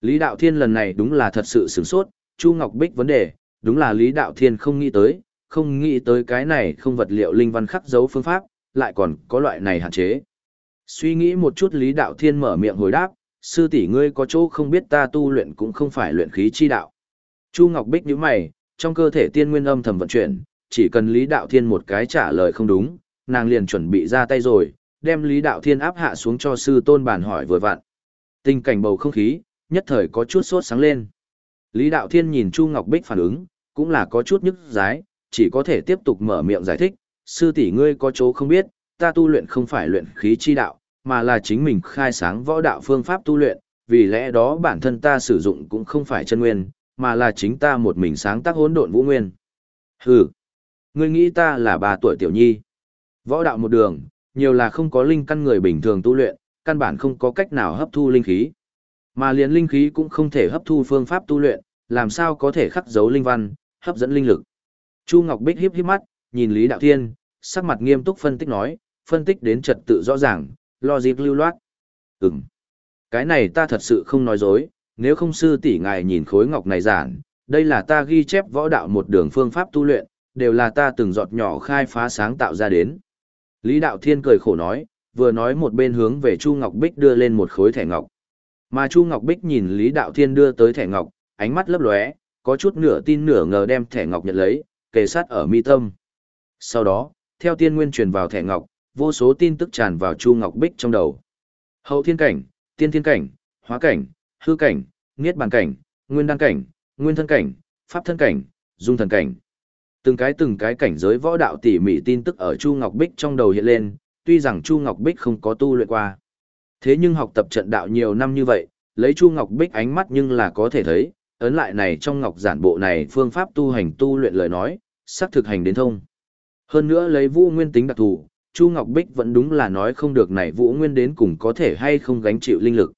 Lý Đạo Thiên lần này đúng là thật sự sửng sốt, Chu Ngọc Bích vấn đề, đúng là Lý Đạo Thiên không nghĩ tới, không nghĩ tới cái này không vật liệu linh văn khắc dấu phương pháp, lại còn có loại này hạn chế. Suy nghĩ một chút Lý Đạo Thiên mở miệng hồi đáp, sư tỷ ngươi có chỗ không biết ta tu luyện cũng không phải luyện khí chi đạo. Chu Ngọc Bích nhíu mày, trong cơ thể tiên nguyên âm thầm vận chuyển, chỉ cần Lý Đạo Thiên một cái trả lời không đúng, nàng liền chuẩn bị ra tay rồi, đem Lý Đạo Thiên áp hạ xuống cho sư tôn bàn hỏi vừa vặn. Tình cảnh bầu không khí, nhất thời có chút sốt sáng lên. Lý Đạo Thiên nhìn Chu Ngọc Bích phản ứng, cũng là có chút nhức giái, chỉ có thể tiếp tục mở miệng giải thích, sư tỷ ngươi có chỗ không biết, ta tu luyện không phải luyện khí chi đạo, mà là chính mình khai sáng võ đạo phương pháp tu luyện, vì lẽ đó bản thân ta sử dụng cũng không phải chân nguyên, mà là chính ta một mình sáng tác hỗn độn vũ nguyên. Hừ, ngươi nghĩ ta là bà tuổi tiểu nhi. Võ đạo một đường, nhiều là không có linh căn người bình thường tu luyện, căn bản không có cách nào hấp thu linh khí. Mà liền linh khí cũng không thể hấp thu phương pháp tu luyện, làm sao có thể khắc dấu linh văn, hấp dẫn linh lực. Chu Ngọc Bích híp híp mắt, nhìn Lý Đạo Thiên, sắc mặt nghiêm túc phân tích nói, phân tích đến trật tự rõ ràng, logic lưu loát. Ừm. Cái này ta thật sự không nói dối, nếu không sư tỷ ngài nhìn khối ngọc này giản, đây là ta ghi chép võ đạo một đường phương pháp tu luyện, đều là ta từng giọt nhỏ khai phá sáng tạo ra đến. Lý Đạo Thiên cười khổ nói, vừa nói một bên hướng về Chu Ngọc Bích đưa lên một khối thẻ ngọc. Mà Chu Ngọc Bích nhìn Lý Đạo Thiên đưa tới thẻ ngọc, ánh mắt lấp lóe, có chút nửa tin nửa ngờ đem thẻ ngọc nhận lấy, kề sát ở mi tâm. Sau đó, theo tiên nguyên truyền vào thẻ ngọc, vô số tin tức tràn vào Chu Ngọc Bích trong đầu. Hậu thiên cảnh, tiên thiên cảnh, hóa cảnh, hư cảnh, niết bàn cảnh, nguyên đan cảnh, nguyên thân cảnh, pháp thân cảnh, dung thần cảnh. Từng cái từng cái cảnh giới võ đạo tỉ mỉ tin tức ở Chu Ngọc Bích trong đầu hiện lên, tuy rằng Chu Ngọc Bích không có tu luyện qua. Thế nhưng học tập trận đạo nhiều năm như vậy, lấy Chu Ngọc Bích ánh mắt nhưng là có thể thấy, ấn lại này trong ngọc giản bộ này phương pháp tu hành tu luyện lời nói, sắc thực hành đến thông. Hơn nữa lấy vũ nguyên tính đặc thù, Chu Ngọc Bích vẫn đúng là nói không được này vũ nguyên đến cùng có thể hay không gánh chịu linh lực.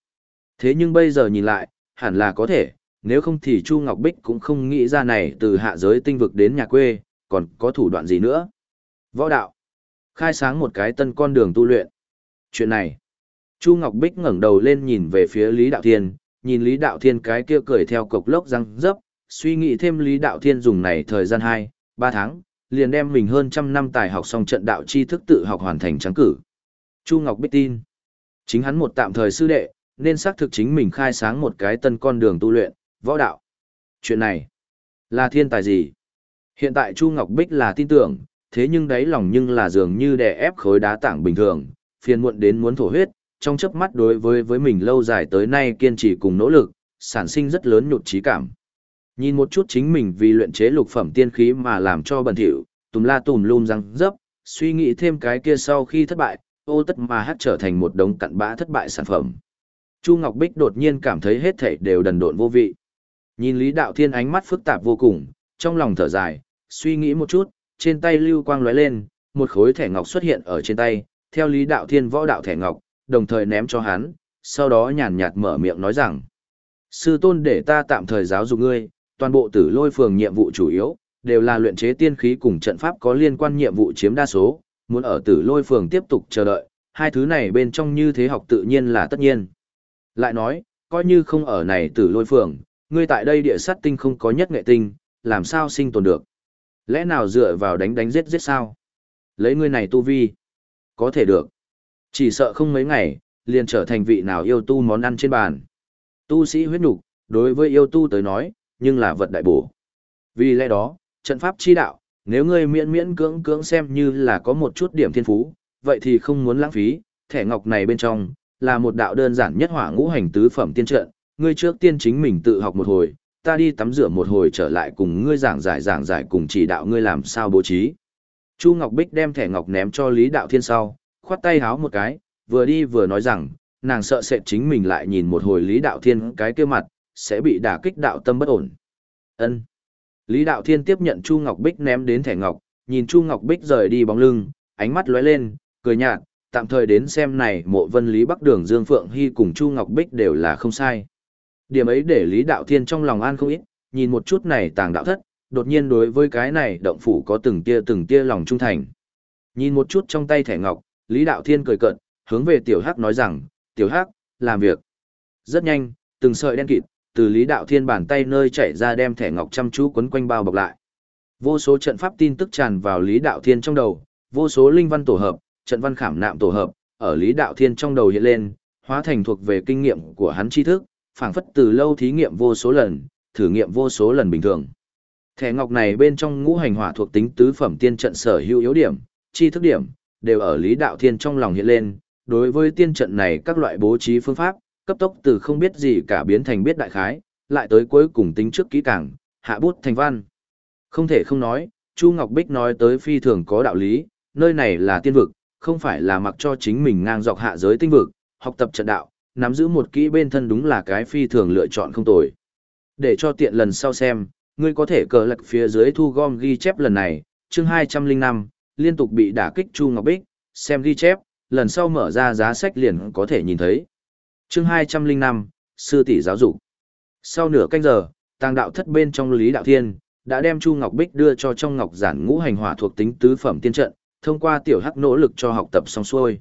Thế nhưng bây giờ nhìn lại, hẳn là có thể, nếu không thì Chu Ngọc Bích cũng không nghĩ ra này từ hạ giới tinh vực đến nhà quê, còn có thủ đoạn gì nữa. Võ đạo. Khai sáng một cái tân con đường tu luyện. Chuyện này. Chu Ngọc Bích ngẩng đầu lên nhìn về phía Lý Đạo Thiên, nhìn Lý Đạo Thiên cái kia cười theo cục lốc răng dấp, suy nghĩ thêm Lý Đạo Thiên dùng này thời gian 2, 3 tháng, liền đem mình hơn trăm năm tài học xong trận đạo tri thức tự học hoàn thành trắng cử. Chu Ngọc Bích tin. Chính hắn một tạm thời sư đệ, nên xác thực chính mình khai sáng một cái tân con đường tu luyện, võ đạo. Chuyện này, là thiên tài gì? Hiện tại Chu Ngọc Bích là tin tưởng, thế nhưng đáy lòng nhưng là dường như đè ép khối đá tảng bình thường, phiền muộn đến muốn thổ huyết, trong chớp mắt đối với với mình lâu dài tới nay kiên trì cùng nỗ lực, sản sinh rất lớn nhụt chí cảm. Nhìn một chút chính mình vì luyện chế lục phẩm tiên khí mà làm cho bẩn thỉu, tùm la tùm lum răng dấp, suy nghĩ thêm cái kia sau khi thất bại, ô tất mà hát trở thành một đống cặn bã thất bại sản phẩm. Chu Ngọc Bích đột nhiên cảm thấy hết thảy đều đần độn vô vị. Nhìn Lý Đạo Thiên ánh mắt phức tạp vô cùng, trong lòng thở dài, suy nghĩ một chút, trên tay lưu quang lóe lên, một khối thẻ ngọc xuất hiện ở trên tay, theo Lý Đạo Thiên võ đạo thẻ ngọc, đồng thời ném cho hắn, sau đó nhàn nhạt mở miệng nói rằng: "Sư tôn để ta tạm thời giáo dục ngươi, toàn bộ Tử Lôi phường nhiệm vụ chủ yếu đều là luyện chế tiên khí cùng trận pháp có liên quan nhiệm vụ chiếm đa số, muốn ở Tử Lôi phường tiếp tục chờ đợi, hai thứ này bên trong như thế học tự nhiên là tất nhiên." Lại nói, coi như không ở này Tử Lôi phường, ngươi tại đây địa sát tinh không có nhất nghệ tinh, làm sao sinh tồn được? Lẽ nào dựa vào đánh đánh giết giết sao? Lấy ngươi này tu vi, có thể được. Chỉ sợ không mấy ngày, liền trở thành vị nào yêu tu món ăn trên bàn. Tu sĩ huyết nục, đối với yêu tu tới nói, nhưng là vật đại bổ. Vì lẽ đó, trận pháp chi đạo, nếu ngươi miễn miễn cưỡng cưỡng xem như là có một chút điểm thiên phú, vậy thì không muốn lãng phí, thẻ ngọc này bên trong, là một đạo đơn giản nhất hỏa ngũ hành tứ phẩm tiên trận, ngươi trước tiên chính mình tự học một hồi, ta đi tắm rửa một hồi trở lại cùng ngươi giảng giải giảng giải cùng chỉ đạo ngươi làm sao bố trí. Chu Ngọc Bích đem thẻ ngọc ném cho Lý Đạo Thiên sau, khoát tay háo một cái, vừa đi vừa nói rằng, nàng sợ sẽ chính mình lại nhìn một hồi Lý Đạo Thiên cái kia mặt, sẽ bị đả kích đạo tâm bất ổn. Ân. Lý Đạo Thiên tiếp nhận Chu Ngọc Bích ném đến thẻ ngọc, nhìn Chu Ngọc Bích rời đi bóng lưng, ánh mắt lóe lên, cười nhạt, tạm thời đến xem này mộ vân Lý Bắc Đường Dương Phượng Hy cùng Chu Ngọc Bích đều là không sai. Điểm ấy để Lý Đạo Thiên trong lòng an không ít, nhìn một chút này tàng đạo thất, đột nhiên đối với cái này động phủ có từng tia từng tia lòng trung thành. Nhìn một chút trong tay thẻ ngọc, Lý Đạo Thiên cười cợt, hướng về Tiểu Hắc nói rằng, Tiểu Hắc, làm việc. Rất nhanh, từng sợi đen kịt, từ Lý Đạo Thiên bàn tay nơi chạy ra đem thẻ ngọc chăm chú quấn quanh bao bọc lại. Vô số trận pháp tin tức tràn vào Lý Đạo Thiên trong đầu, vô số linh văn tổ hợp, trận văn khảm nạm tổ hợp, ở Lý Đạo Thiên trong đầu hiện lên, hóa thành thuộc về kinh nghiệm của hắn tri thức, phảng phất từ lâu thí nghiệm vô số lần, thử nghiệm vô số lần bình thường. Thẻ ngọc này bên trong ngũ hành hỏa thuộc tính tứ phẩm tiên trận sở hữu yếu điểm, chi thức điểm, đều ở Lý Đạo Thiên trong lòng hiện lên, đối với tiên trận này các loại bố trí phương pháp, Cấp tốc từ không biết gì cả biến thành biết đại khái, lại tới cuối cùng tính trước kỹ càng, hạ bút thành văn. Không thể không nói, Chu Ngọc Bích nói tới phi thường có đạo lý, nơi này là tiên vực, không phải là mặc cho chính mình ngang dọc hạ giới tinh vực, học tập trận đạo, nắm giữ một kỹ bên thân đúng là cái phi thường lựa chọn không tồi. Để cho tiện lần sau xem, ngươi có thể cờ lật phía dưới thu gom ghi chép lần này, chương 205, liên tục bị đả kích Chu Ngọc Bích, xem ghi chép, lần sau mở ra giá sách liền có thể nhìn thấy. Chương 205, Sư tỷ giáo dục. Sau nửa canh giờ, tàng đạo thất bên trong Lý Đạo Thiên, đã đem Chu Ngọc Bích đưa cho trong Ngọc Giản ngũ hành hỏa thuộc tính tứ phẩm tiên trận, thông qua tiểu hắc nỗ lực cho học tập xong xuôi.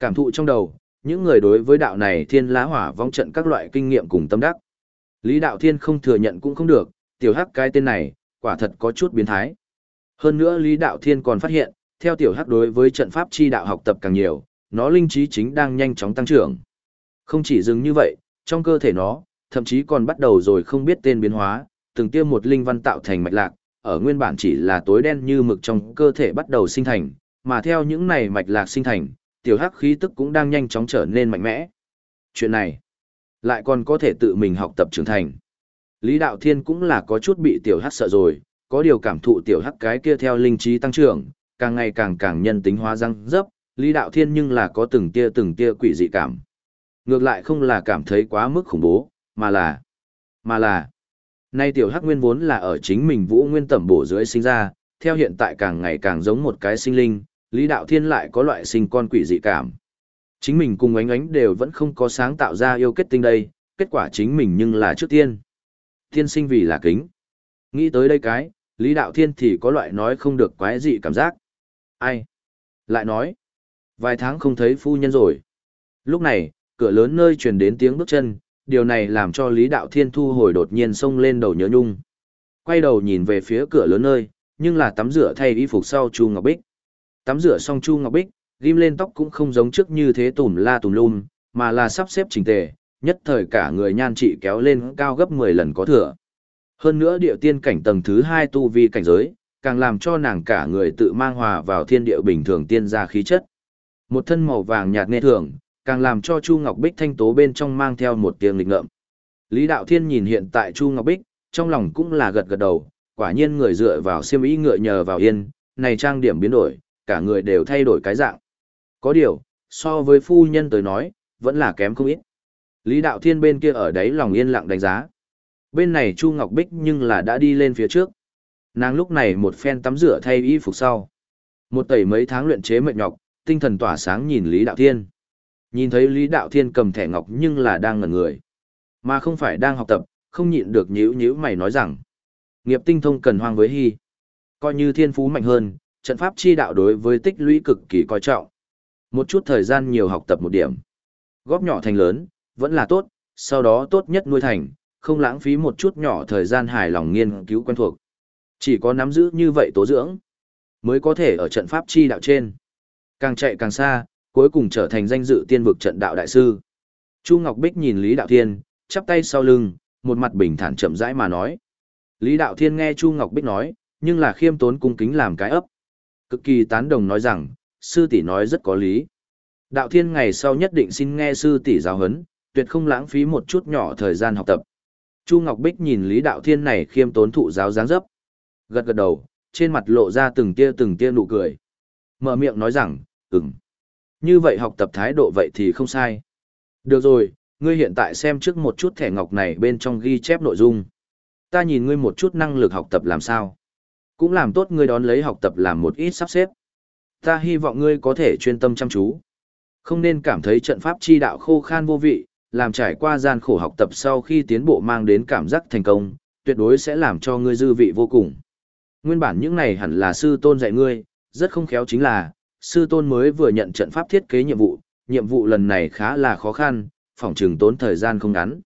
Cảm thụ trong đầu, những người đối với đạo này thiên lá hỏa vong trận các loại kinh nghiệm cùng tâm đắc. Lý Đạo Thiên không thừa nhận cũng không được, tiểu hắc cái tên này, quả thật có chút biến thái. Hơn nữa Lý Đạo Thiên còn phát hiện, theo tiểu hắc đối với trận pháp chi đạo học tập càng nhiều, nó linh trí chính đang nhanh chóng tăng trưởng. Không chỉ dừng như vậy, trong cơ thể nó, thậm chí còn bắt đầu rồi không biết tên biến hóa, từng tiêm một linh văn tạo thành mạch lạc, ở nguyên bản chỉ là tối đen như mực trong cơ thể bắt đầu sinh thành, mà theo những này mạch lạc sinh thành, tiểu hắc khí tức cũng đang nhanh chóng trở nên mạnh mẽ. Chuyện này, lại còn có thể tự mình học tập trưởng thành. Lý Đạo Thiên cũng là có chút bị tiểu hắc sợ rồi, có điều cảm thụ tiểu hắc cái kia theo linh trí tăng trưởng, càng ngày càng càng nhân tính hóa răng dấp, Lý Đạo Thiên nhưng là có từng tia từng tia quỷ dị cảm. Ngược lại không là cảm thấy quá mức khủng bố, mà là, mà là, nay tiểu hắc nguyên vốn là ở chính mình vũ nguyên tẩm bổ dưới sinh ra, theo hiện tại càng ngày càng giống một cái sinh linh, Lý Đạo Thiên lại có loại sinh con quỷ dị cảm. Chính mình cùng ánh ánh đều vẫn không có sáng tạo ra yêu kết tinh đây, kết quả chính mình nhưng là trước tiên. Thiên sinh vì là kính. Nghĩ tới đây cái, Lý Đạo Thiên thì có loại nói không được quái dị cảm giác. Ai? Lại nói. Vài tháng không thấy phu nhân rồi. Lúc này, cửa lớn nơi truyền đến tiếng bước chân, điều này làm cho Lý Đạo Thiên thu hồi đột nhiên xông lên đầu nhớ nhung. Quay đầu nhìn về phía cửa lớn nơi, nhưng là tắm rửa thay y phục sau Chu Ngọc Bích. Tắm rửa xong Chu Ngọc Bích, ghim lên tóc cũng không giống trước như thế tùm la tùm lum, mà là sắp xếp chỉnh tề, nhất thời cả người nhan trị kéo lên cao gấp 10 lần có thừa. Hơn nữa địa tiên cảnh tầng thứ 2 tu vi cảnh giới, càng làm cho nàng cả người tự mang hòa vào thiên địa bình thường tiên gia khí chất. Một thân màu vàng nhạt nghe thường, càng làm cho Chu Ngọc Bích thanh tố bên trong mang theo một tiếng lịch ngợm. Lý Đạo Thiên nhìn hiện tại Chu Ngọc Bích, trong lòng cũng là gật gật đầu, quả nhiên người dựa vào xiêm y ngựa nhờ vào yên, này trang điểm biến đổi, cả người đều thay đổi cái dạng. Có điều, so với phu nhân tới nói, vẫn là kém không ít. Lý Đạo Thiên bên kia ở đấy lòng yên lặng đánh giá. Bên này Chu Ngọc Bích nhưng là đã đi lên phía trước. Nàng lúc này một phen tắm rửa thay y phục sau. Một tẩy mấy tháng luyện chế mệt nhọc, tinh thần tỏa sáng nhìn Lý Đạo Thiên. Nhìn thấy Lý Đạo Thiên cầm thẻ ngọc nhưng là đang ngẩn người. Mà không phải đang học tập, không nhịn được nhíu nhíu mày nói rằng. Nghiệp tinh thông cần hoang với hy. Coi như thiên phú mạnh hơn, trận pháp chi đạo đối với tích lũy cực kỳ coi trọng. Một chút thời gian nhiều học tập một điểm. Góp nhỏ thành lớn, vẫn là tốt, sau đó tốt nhất nuôi thành, không lãng phí một chút nhỏ thời gian hài lòng nghiên cứu quen thuộc. Chỉ có nắm giữ như vậy tố dưỡng, mới có thể ở trận pháp chi đạo trên. Càng chạy càng xa, cuối cùng trở thành danh dự tiên vực trận đạo đại sư. Chu Ngọc Bích nhìn Lý Đạo Thiên, chắp tay sau lưng, một mặt bình thản chậm rãi mà nói. Lý Đạo Thiên nghe Chu Ngọc Bích nói, nhưng là khiêm tốn cung kính làm cái ấp. Cực kỳ tán đồng nói rằng, sư tỷ nói rất có lý. Đạo Thiên ngày sau nhất định xin nghe sư tỷ giáo huấn, tuyệt không lãng phí một chút nhỏ thời gian học tập. Chu Ngọc Bích nhìn Lý Đạo Thiên này khiêm tốn thụ giáo dáng dấp. Gật gật đầu, trên mặt lộ ra từng tia từng tia nụ cười. Mở miệng nói rằng, ừm. Như vậy học tập thái độ vậy thì không sai. Được rồi, ngươi hiện tại xem trước một chút thẻ ngọc này bên trong ghi chép nội dung. Ta nhìn ngươi một chút năng lực học tập làm sao. Cũng làm tốt ngươi đón lấy học tập làm một ít sắp xếp. Ta hy vọng ngươi có thể chuyên tâm chăm chú. Không nên cảm thấy trận pháp chi đạo khô khan vô vị, làm trải qua gian khổ học tập sau khi tiến bộ mang đến cảm giác thành công, tuyệt đối sẽ làm cho ngươi dư vị vô cùng. Nguyên bản những này hẳn là sư tôn dạy ngươi, rất không khéo chính là, sư tôn mới vừa nhận trận pháp thiết kế nhiệm vụ, nhiệm vụ lần này khá là khó khăn, phòng trường tốn thời gian không ngắn.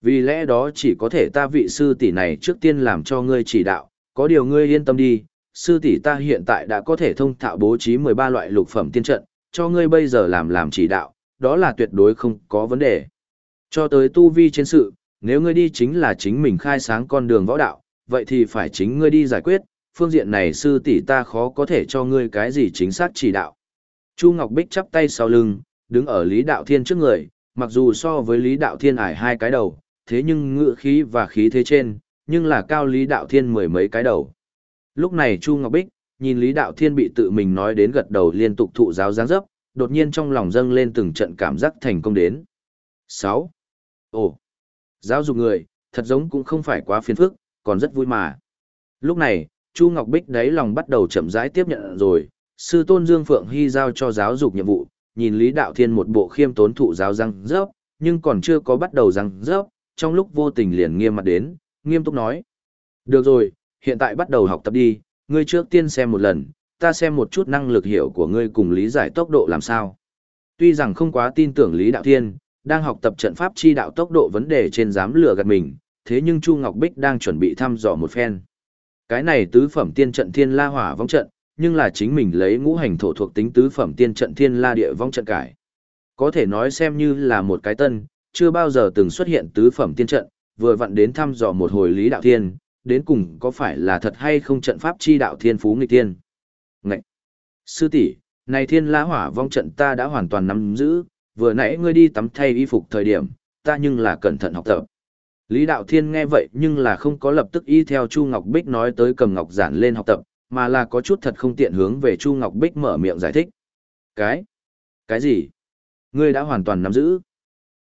Vì lẽ đó chỉ có thể ta vị sư tỷ này trước tiên làm cho ngươi chỉ đạo, có điều ngươi yên tâm đi, sư tỷ ta hiện tại đã có thể thông thạo bố trí 13 loại lục phẩm tiên trận, cho ngươi bây giờ làm làm chỉ đạo, đó là tuyệt đối không có vấn đề. Cho tới tu vi trên sự, nếu ngươi đi chính là chính mình khai sáng con đường võ đạo, vậy thì phải chính ngươi đi giải quyết, phương diện này sư tỷ ta khó có thể cho ngươi cái gì chính xác chỉ đạo. Chu Ngọc Bích chắp tay sau lưng, đứng ở Lý Đạo Thiên trước người, mặc dù so với Lý Đạo Thiên ải hai cái đầu, thế nhưng ngựa khí và khí thế trên, nhưng là cao Lý Đạo Thiên mười mấy cái đầu. Lúc này Chu Ngọc Bích, nhìn Lý Đạo Thiên bị tự mình nói đến gật đầu liên tục thụ giáo giáng dấp, đột nhiên trong lòng dâng lên từng trận cảm giác thành công đến. 6. Ồ, giáo dục người, thật giống cũng không phải quá phiền phức, còn rất vui mà. Lúc này, Chu Ngọc Bích đáy lòng bắt đầu chậm rãi tiếp nhận rồi, sư tôn Dương Phượng Hy giao cho giáo dục nhiệm vụ, nhìn Lý Đạo Thiên một bộ khiêm tốn thụ giáo răng rớp, nhưng còn chưa có bắt đầu răng rớp, trong lúc vô tình liền nghiêm mặt đến, nghiêm túc nói. Được rồi, hiện tại bắt đầu học tập đi, ngươi trước tiên xem một lần, ta xem một chút năng lực hiểu của ngươi cùng lý giải tốc độ làm sao. Tuy rằng không quá tin tưởng Lý Đạo Thiên, đang học tập trận pháp chi đạo tốc độ vấn đề trên dám lừa gạt mình, thế nhưng Chu Ngọc Bích đang chuẩn bị thăm dò một phen. Cái này tứ phẩm tiên trận thiên la hỏa vong trận, nhưng là chính mình lấy ngũ hành thổ thuộc tính tứ phẩm tiên trận thiên la địa vong trận cải. Có thể nói xem như là một cái tân, chưa bao giờ từng xuất hiện tứ phẩm tiên trận, vừa vặn đến thăm dò một hồi lý đạo thiên, đến cùng có phải là thật hay không trận pháp chi đạo thiên phú nghịch tiên. Ngậy! Sư tỷ, này thiên la hỏa vong trận ta đã hoàn toàn nắm giữ, vừa nãy ngươi đi tắm thay y phục thời điểm, ta nhưng là cẩn thận học tập. Lý Đạo Thiên nghe vậy nhưng là không có lập tức y theo Chu Ngọc Bích nói tới cầm ngọc giản lên học tập, mà là có chút thật không tiện hướng về Chu Ngọc Bích mở miệng giải thích. Cái? Cái gì? Ngươi đã hoàn toàn nắm giữ.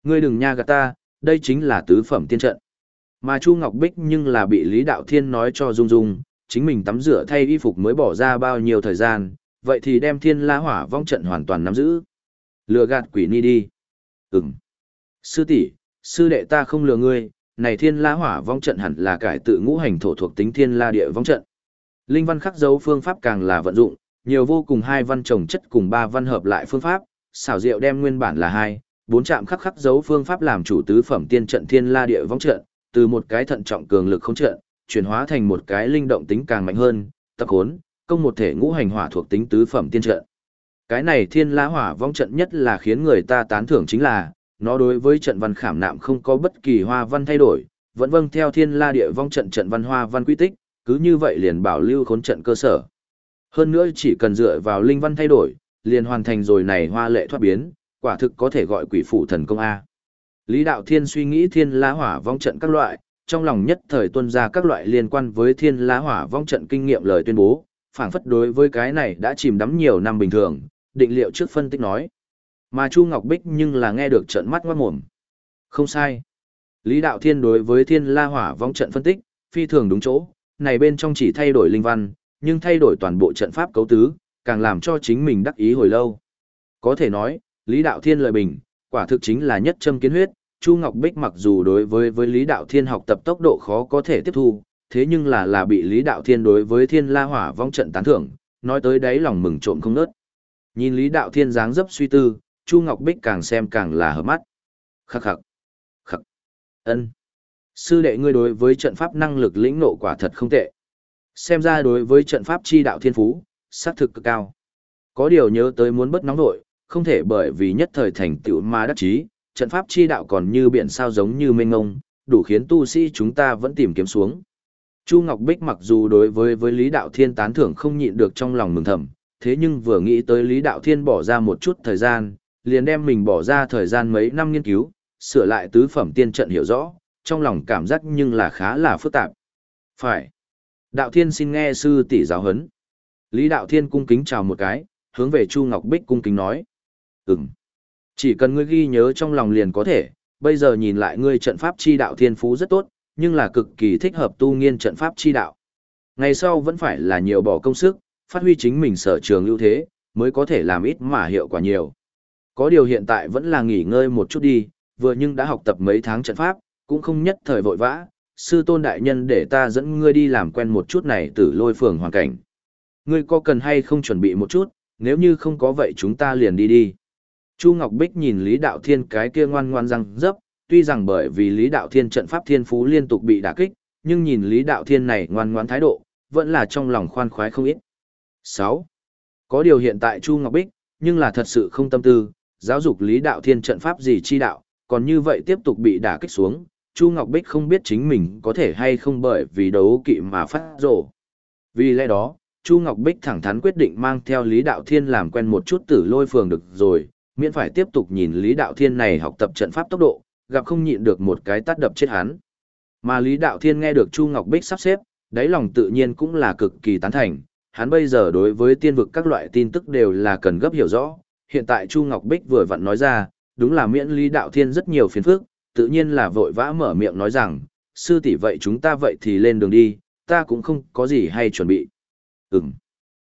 Ngươi đừng nha gạt ta, đây chính là tứ phẩm tiên trận. Mà Chu Ngọc Bích nhưng là bị Lý Đạo Thiên nói cho Dung Dung, chính mình tắm rửa thay y phục mới bỏ ra bao nhiêu thời gian, vậy thì đem thiên la hỏa vong trận hoàn toàn nắm giữ. Lừa gạt quỷ ni đi. Ừm. Sư tỷ, sư đệ ta không lừa ngươi, này thiên la hỏa vong trận hẳn là cải tự ngũ hành thổ thuộc tính thiên la địa vong trận. Linh văn khắc dấu phương pháp càng là vận dụng, nhiều vô cùng hai văn trồng chất cùng ba văn hợp lại phương pháp, xảo diệu đem nguyên bản là hai, bốn chạm khắc khắc dấu phương pháp làm chủ tứ phẩm tiên trận thiên la địa vong trận, từ một cái thận trọng cường lực không trận, chuyển hóa thành một cái linh động tính càng mạnh hơn, tập hốn, công một thể ngũ hành hỏa thuộc tính tứ phẩm tiên trận. Cái này thiên la hỏa vong trận nhất là khiến người ta tán thưởng chính là, nó đối với trận văn khảm nạm không có bất kỳ hoa văn thay đổi, vẫn vâng theo thiên la địa vong trận trận văn hoa văn quy tích, cứ như vậy liền bảo lưu khốn trận cơ sở. Hơn nữa chỉ cần dựa vào linh văn thay đổi, liền hoàn thành rồi này hoa lệ thoát biến, quả thực có thể gọi quỷ phụ thần công A. Lý Đạo Thiên suy nghĩ thiên la hỏa vong trận các loại, trong lòng nhất thời tuân ra các loại liên quan với thiên la hỏa vong trận kinh nghiệm lời tuyên bố, phảng phất đối với cái này đã chìm đắm nhiều năm bình thường, định liệu trước phân tích nói. Mà Chu Ngọc Bích nhưng là nghe được trận mắt ngoát mồm. Không sai. Lý Đạo Thiên đối với thiên la hỏa vong trận phân tích, phi thường đúng chỗ, này bên trong chỉ thay đổi linh văn, nhưng thay đổi toàn bộ trận pháp cấu tứ, càng làm cho chính mình đắc ý hồi lâu. Có thể nói, Lý Đạo Thiên lời bình, quả thực chính là nhất châm kiến huyết, Chu Ngọc Bích mặc dù đối với với Lý Đạo Thiên học tập tốc độ khó có thể tiếp thu, thế nhưng là là bị Lý Đạo Thiên đối với Thiên La Hỏa vong trận tán thưởng, nói tới đấy lòng mừng trộm không nớt. Nhìn Lý Đạo Thiên dáng dấp suy tư, Chu Ngọc Bích càng xem càng là hợp mắt. Khắc khắc. Khắc. Ân. Sư đệ ngươi đối với trận pháp năng lực lĩnh nộ quả thật không tệ. Xem ra đối với trận pháp chi đạo thiên phú, xác thực cực cao. Có điều nhớ tới muốn bất nóng nội, không thể bởi vì nhất thời thành tựu mà đắc chí, trận pháp chi đạo còn như biển sao giống như mênh ngông, đủ khiến tu sĩ chúng ta vẫn tìm kiếm xuống. Chu Ngọc Bích mặc dù đối với với Lý Đạo Thiên tán thưởng không nhịn được trong lòng mừng thầm, thế nhưng vừa nghĩ tới Lý Đạo Thiên bỏ ra một chút thời gian, liền đem mình bỏ ra thời gian mấy năm nghiên cứu, sửa lại tứ phẩm tiên trận hiểu rõ, trong lòng cảm giác nhưng là khá là phức tạp. Phải. Đạo Thiên xin nghe sư tỷ giáo huấn. Lý Đạo Thiên cung kính chào một cái, hướng về Chu Ngọc Bích cung kính nói. Ừm. Chỉ cần ngươi ghi nhớ trong lòng liền có thể, bây giờ nhìn lại ngươi trận pháp chi đạo thiên phú rất tốt, nhưng là cực kỳ thích hợp tu nghiên trận pháp chi đạo. Ngày sau vẫn phải là nhiều bỏ công sức, phát huy chính mình sở trường ưu thế, mới có thể làm ít mà hiệu quả nhiều. Có điều hiện tại vẫn là nghỉ ngơi một chút đi, vừa nhưng đã học tập mấy tháng trận pháp, cũng không nhất thời vội vã, sư tôn đại nhân để ta dẫn ngươi đi làm quen một chút này từ lôi phường hoàn cảnh. Ngươi có cần hay không chuẩn bị một chút, nếu như không có vậy chúng ta liền đi đi. Chu Ngọc Bích nhìn Lý Đạo Thiên cái kia ngoan ngoan răng dấp, tuy rằng bởi vì Lý Đạo Thiên trận pháp thiên phú liên tục bị đả kích, nhưng nhìn Lý Đạo Thiên này ngoan ngoan thái độ, vẫn là trong lòng khoan khoái không ít. 6. Có điều hiện tại Chu Ngọc Bích, nhưng là thật sự không tâm tư, giáo dục Lý Đạo Thiên trận pháp gì chi đạo, còn như vậy tiếp tục bị đả kích xuống, Chu Ngọc Bích không biết chính mình có thể hay không bởi vì đấu kỵ mà phát rổ. Vì lẽ đó, Chu Ngọc Bích thẳng thắn quyết định mang theo Lý Đạo Thiên làm quen một chút tử lôi phường được rồi, miễn phải tiếp tục nhìn Lý Đạo Thiên này học tập trận pháp tốc độ, gặp không nhịn được một cái tát đập chết hắn. Mà Lý Đạo Thiên nghe được Chu Ngọc Bích sắp xếp, đáy lòng tự nhiên cũng là cực kỳ tán thành, hắn bây giờ đối với tiên vực các loại tin tức đều là cần gấp hiểu rõ, hiện tại Chu Ngọc Bích vừa vặn nói ra, đúng là miễn Lý Đạo Thiên rất nhiều phiền phức, tự nhiên là vội vã mở miệng nói rằng, sư tỷ vậy chúng ta vậy thì lên đường đi, ta cũng không có gì hay chuẩn bị. Ừm.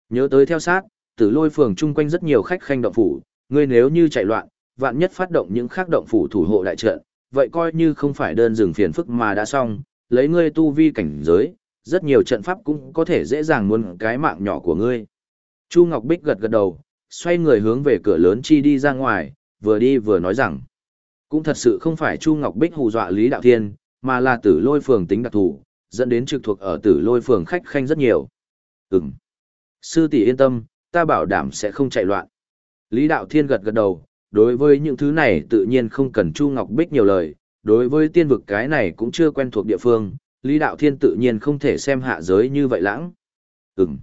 Nhớ tới theo sát, tử lôi phường chung quanh rất nhiều khách khanh động phủ, ngươi nếu như chạy loạn, vạn nhất phát động những khác động phủ thủ hộ đại trận, vậy coi như không phải đơn dừng phiền phức mà đã xong, lấy ngươi tu vi cảnh giới, rất nhiều trận pháp cũng có thể dễ dàng muốn cái mạng nhỏ của ngươi. Chu Ngọc Bích gật gật đầu, xoay người hướng về cửa lớn chi đi ra ngoài, vừa đi vừa nói rằng, cũng thật sự không phải Chu Ngọc Bích hù dọa Lý Đạo Thiên, mà là tử lôi phường tính đặc thù, dẫn đến trực thuộc ở tử lôi phường khách khanh rất nhiều. Ừm. Sư tỷ yên tâm, ta bảo đảm sẽ không chạy loạn. Lý Đạo Thiên gật gật đầu, đối với những thứ này tự nhiên không cần Chu Ngọc Bích nhiều lời, đối với tiên vực cái này cũng chưa quen thuộc địa phương, Lý Đạo Thiên tự nhiên không thể xem hạ giới như vậy lãng. Ừm.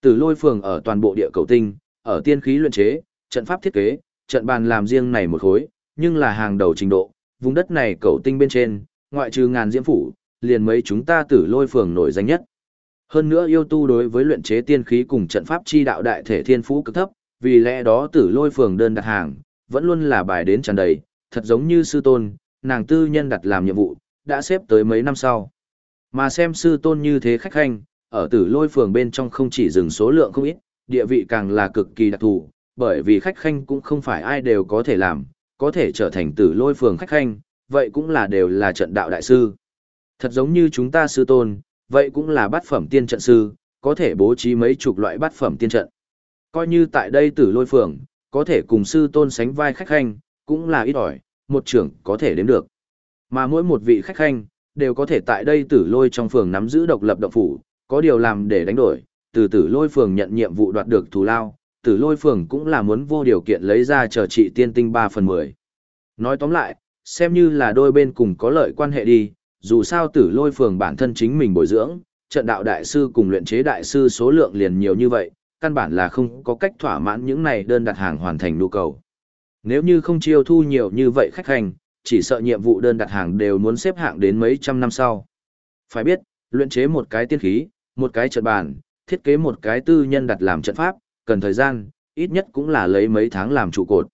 Tử lôi phường ở toàn bộ địa cầu tinh, ở tiên khí luyện chế, trận pháp thiết kế, trận bàn làm riêng này một khối, nhưng là hàng đầu trình độ, vùng đất này cầu tinh bên trên, ngoại trừ ngàn diễm phủ, liền mấy chúng ta tử lôi phường nổi danh nhất. Hơn nữa yêu tu đối với luyện chế tiên khí cùng trận pháp chi đạo đại thể thiên phú cực thấp, vì lẽ đó tử lôi phường đơn đặt hàng, vẫn luôn là bài đến tràn đầy, thật giống như sư tôn, nàng tư nhân đặt làm nhiệm vụ, đã xếp tới mấy năm sau. Mà xem sư tôn như thế khách khanh, ở tử lôi phường bên trong không chỉ dừng số lượng không ít, địa vị càng là cực kỳ đặc thù, bởi vì khách khanh cũng không phải ai đều có thể làm, có thể trở thành tử lôi phường khách khanh, vậy cũng là đều là trận đạo đại sư. Thật giống như chúng ta sư tôn, vậy cũng là bát phẩm tiên trận sư, có thể bố trí mấy chục loại bát phẩm tiên trận. Coi như tại đây tử lôi phường, có thể cùng sư tôn sánh vai khách khanh, cũng là ít ỏi, một trưởng có thể đếm được. Mà mỗi một vị khách khanh, đều có thể tại đây tử lôi trong phường nắm giữ độc lập động phủ, có điều làm để đánh đổi, từ tử lôi phường nhận nhiệm vụ đoạt được thù lao, tử lôi phường cũng là muốn vô điều kiện lấy ra chờ trị tiên tinh 3 phần 10. Nói tóm lại, xem như là đôi bên cùng có lợi quan hệ đi, dù sao tử lôi phường bản thân chính mình bồi dưỡng, trận đạo đại sư cùng luyện chế đại sư số lượng liền nhiều như vậy, căn bản là không có cách thỏa mãn những này đơn đặt hàng hoàn thành nhu cầu. Nếu như không chiêu thu nhiều như vậy khách hàng, chỉ sợ nhiệm vụ đơn đặt hàng đều muốn xếp hạng đến mấy trăm năm sau. Phải biết, luyện chế một cái tiên khí, một cái trận bàn, thiết kế một cái tư nhân đặt làm trận pháp, cần thời gian, ít nhất cũng là lấy mấy tháng làm trụ cột.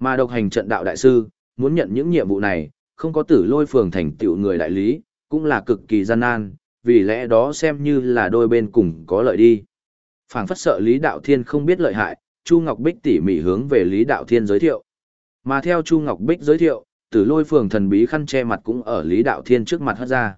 Mà độc hành trận đạo đại sư, muốn nhận những nhiệm vụ này, không có tử lôi phường thành tựu người đại lý, cũng là cực kỳ gian nan, vì lẽ đó xem như là đôi bên cùng có lợi đi phảng phất sợ Lý Đạo Thiên không biết lợi hại, Chu Ngọc Bích tỉ mỉ hướng về Lý Đạo Thiên giới thiệu. Mà theo Chu Ngọc Bích giới thiệu, tử lôi phường thần bí khăn che mặt cũng ở Lý Đạo Thiên trước mặt hất ra.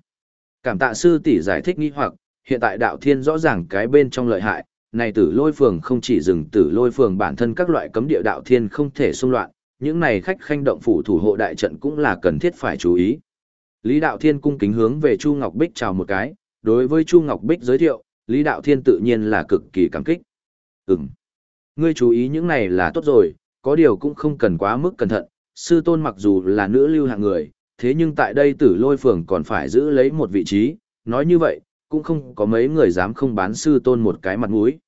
Cảm tạ sư tỷ giải thích nghi hoặc, hiện tại Đạo Thiên rõ ràng cái bên trong lợi hại, này tử lôi phường không chỉ dừng tử lôi phường bản thân các loại cấm địa Đạo Thiên không thể xung loạn, những này khách khanh động phủ thủ hộ đại trận cũng là cần thiết phải chú ý. Lý Đạo Thiên cung kính hướng về Chu Ngọc Bích chào một cái, đối với Chu Ngọc Bích giới thiệu, Lý Đạo Thiên tự nhiên là cực kỳ cảm kích. Ừm, ngươi chú ý những này là tốt rồi, có điều cũng không cần quá mức cẩn thận, sư tôn mặc dù là nữ lưu hạng người, thế nhưng tại đây tử lôi phường còn phải giữ lấy một vị trí, nói như vậy, cũng không có mấy người dám không bán sư tôn một cái mặt mũi.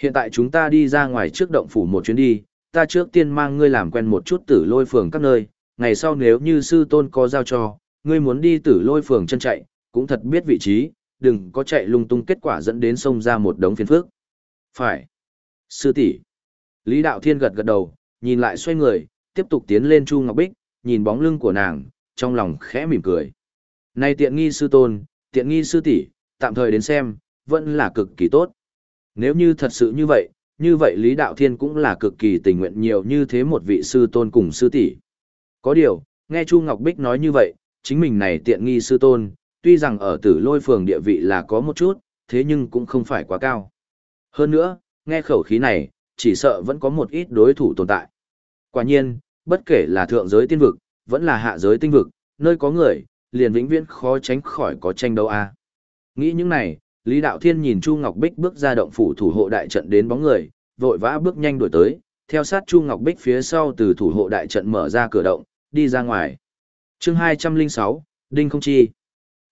Hiện tại chúng ta đi ra ngoài trước động phủ một chuyến đi, ta trước tiên mang ngươi làm quen một chút tử lôi phường các nơi, ngày sau nếu như sư tôn có giao cho, ngươi muốn đi tử lôi phường chân chạy, cũng thật biết vị trí, đừng có chạy lung tung kết quả dẫn đến sông ra một đống phiền phức. Phải. Sư tỷ. Lý Đạo Thiên gật gật đầu, nhìn lại xoay người, tiếp tục tiến lên Chu Ngọc Bích, nhìn bóng lưng của nàng, trong lòng khẽ mỉm cười. Này tiện nghi sư tôn, tiện nghi sư tỷ, tạm thời đến xem, vẫn là cực kỳ tốt. Nếu như thật sự như vậy, như vậy Lý Đạo Thiên cũng là cực kỳ tình nguyện nhiều như thế một vị sư tôn cùng sư tỷ. Có điều, nghe Chu Ngọc Bích nói như vậy, chính mình này tiện nghi sư tôn, tuy rằng ở tử lôi phường địa vị là có một chút, thế nhưng cũng không phải quá cao. Hơn nữa, nghe khẩu khí này, chỉ sợ vẫn có một ít đối thủ tồn tại. Quả nhiên, bất kể là thượng giới tiên vực, vẫn là hạ giới tinh vực, nơi có người, liền vĩnh viễn khó tránh khỏi có tranh đấu a. Nghĩ những này, Lý Đạo Thiên nhìn Chu Ngọc Bích bước ra động phủ thủ hộ đại trận đến bóng người, vội vã bước nhanh đuổi tới, theo sát Chu Ngọc Bích phía sau từ thủ hộ đại trận mở ra cửa động, đi ra ngoài. Chương 206, Đinh Không Chi.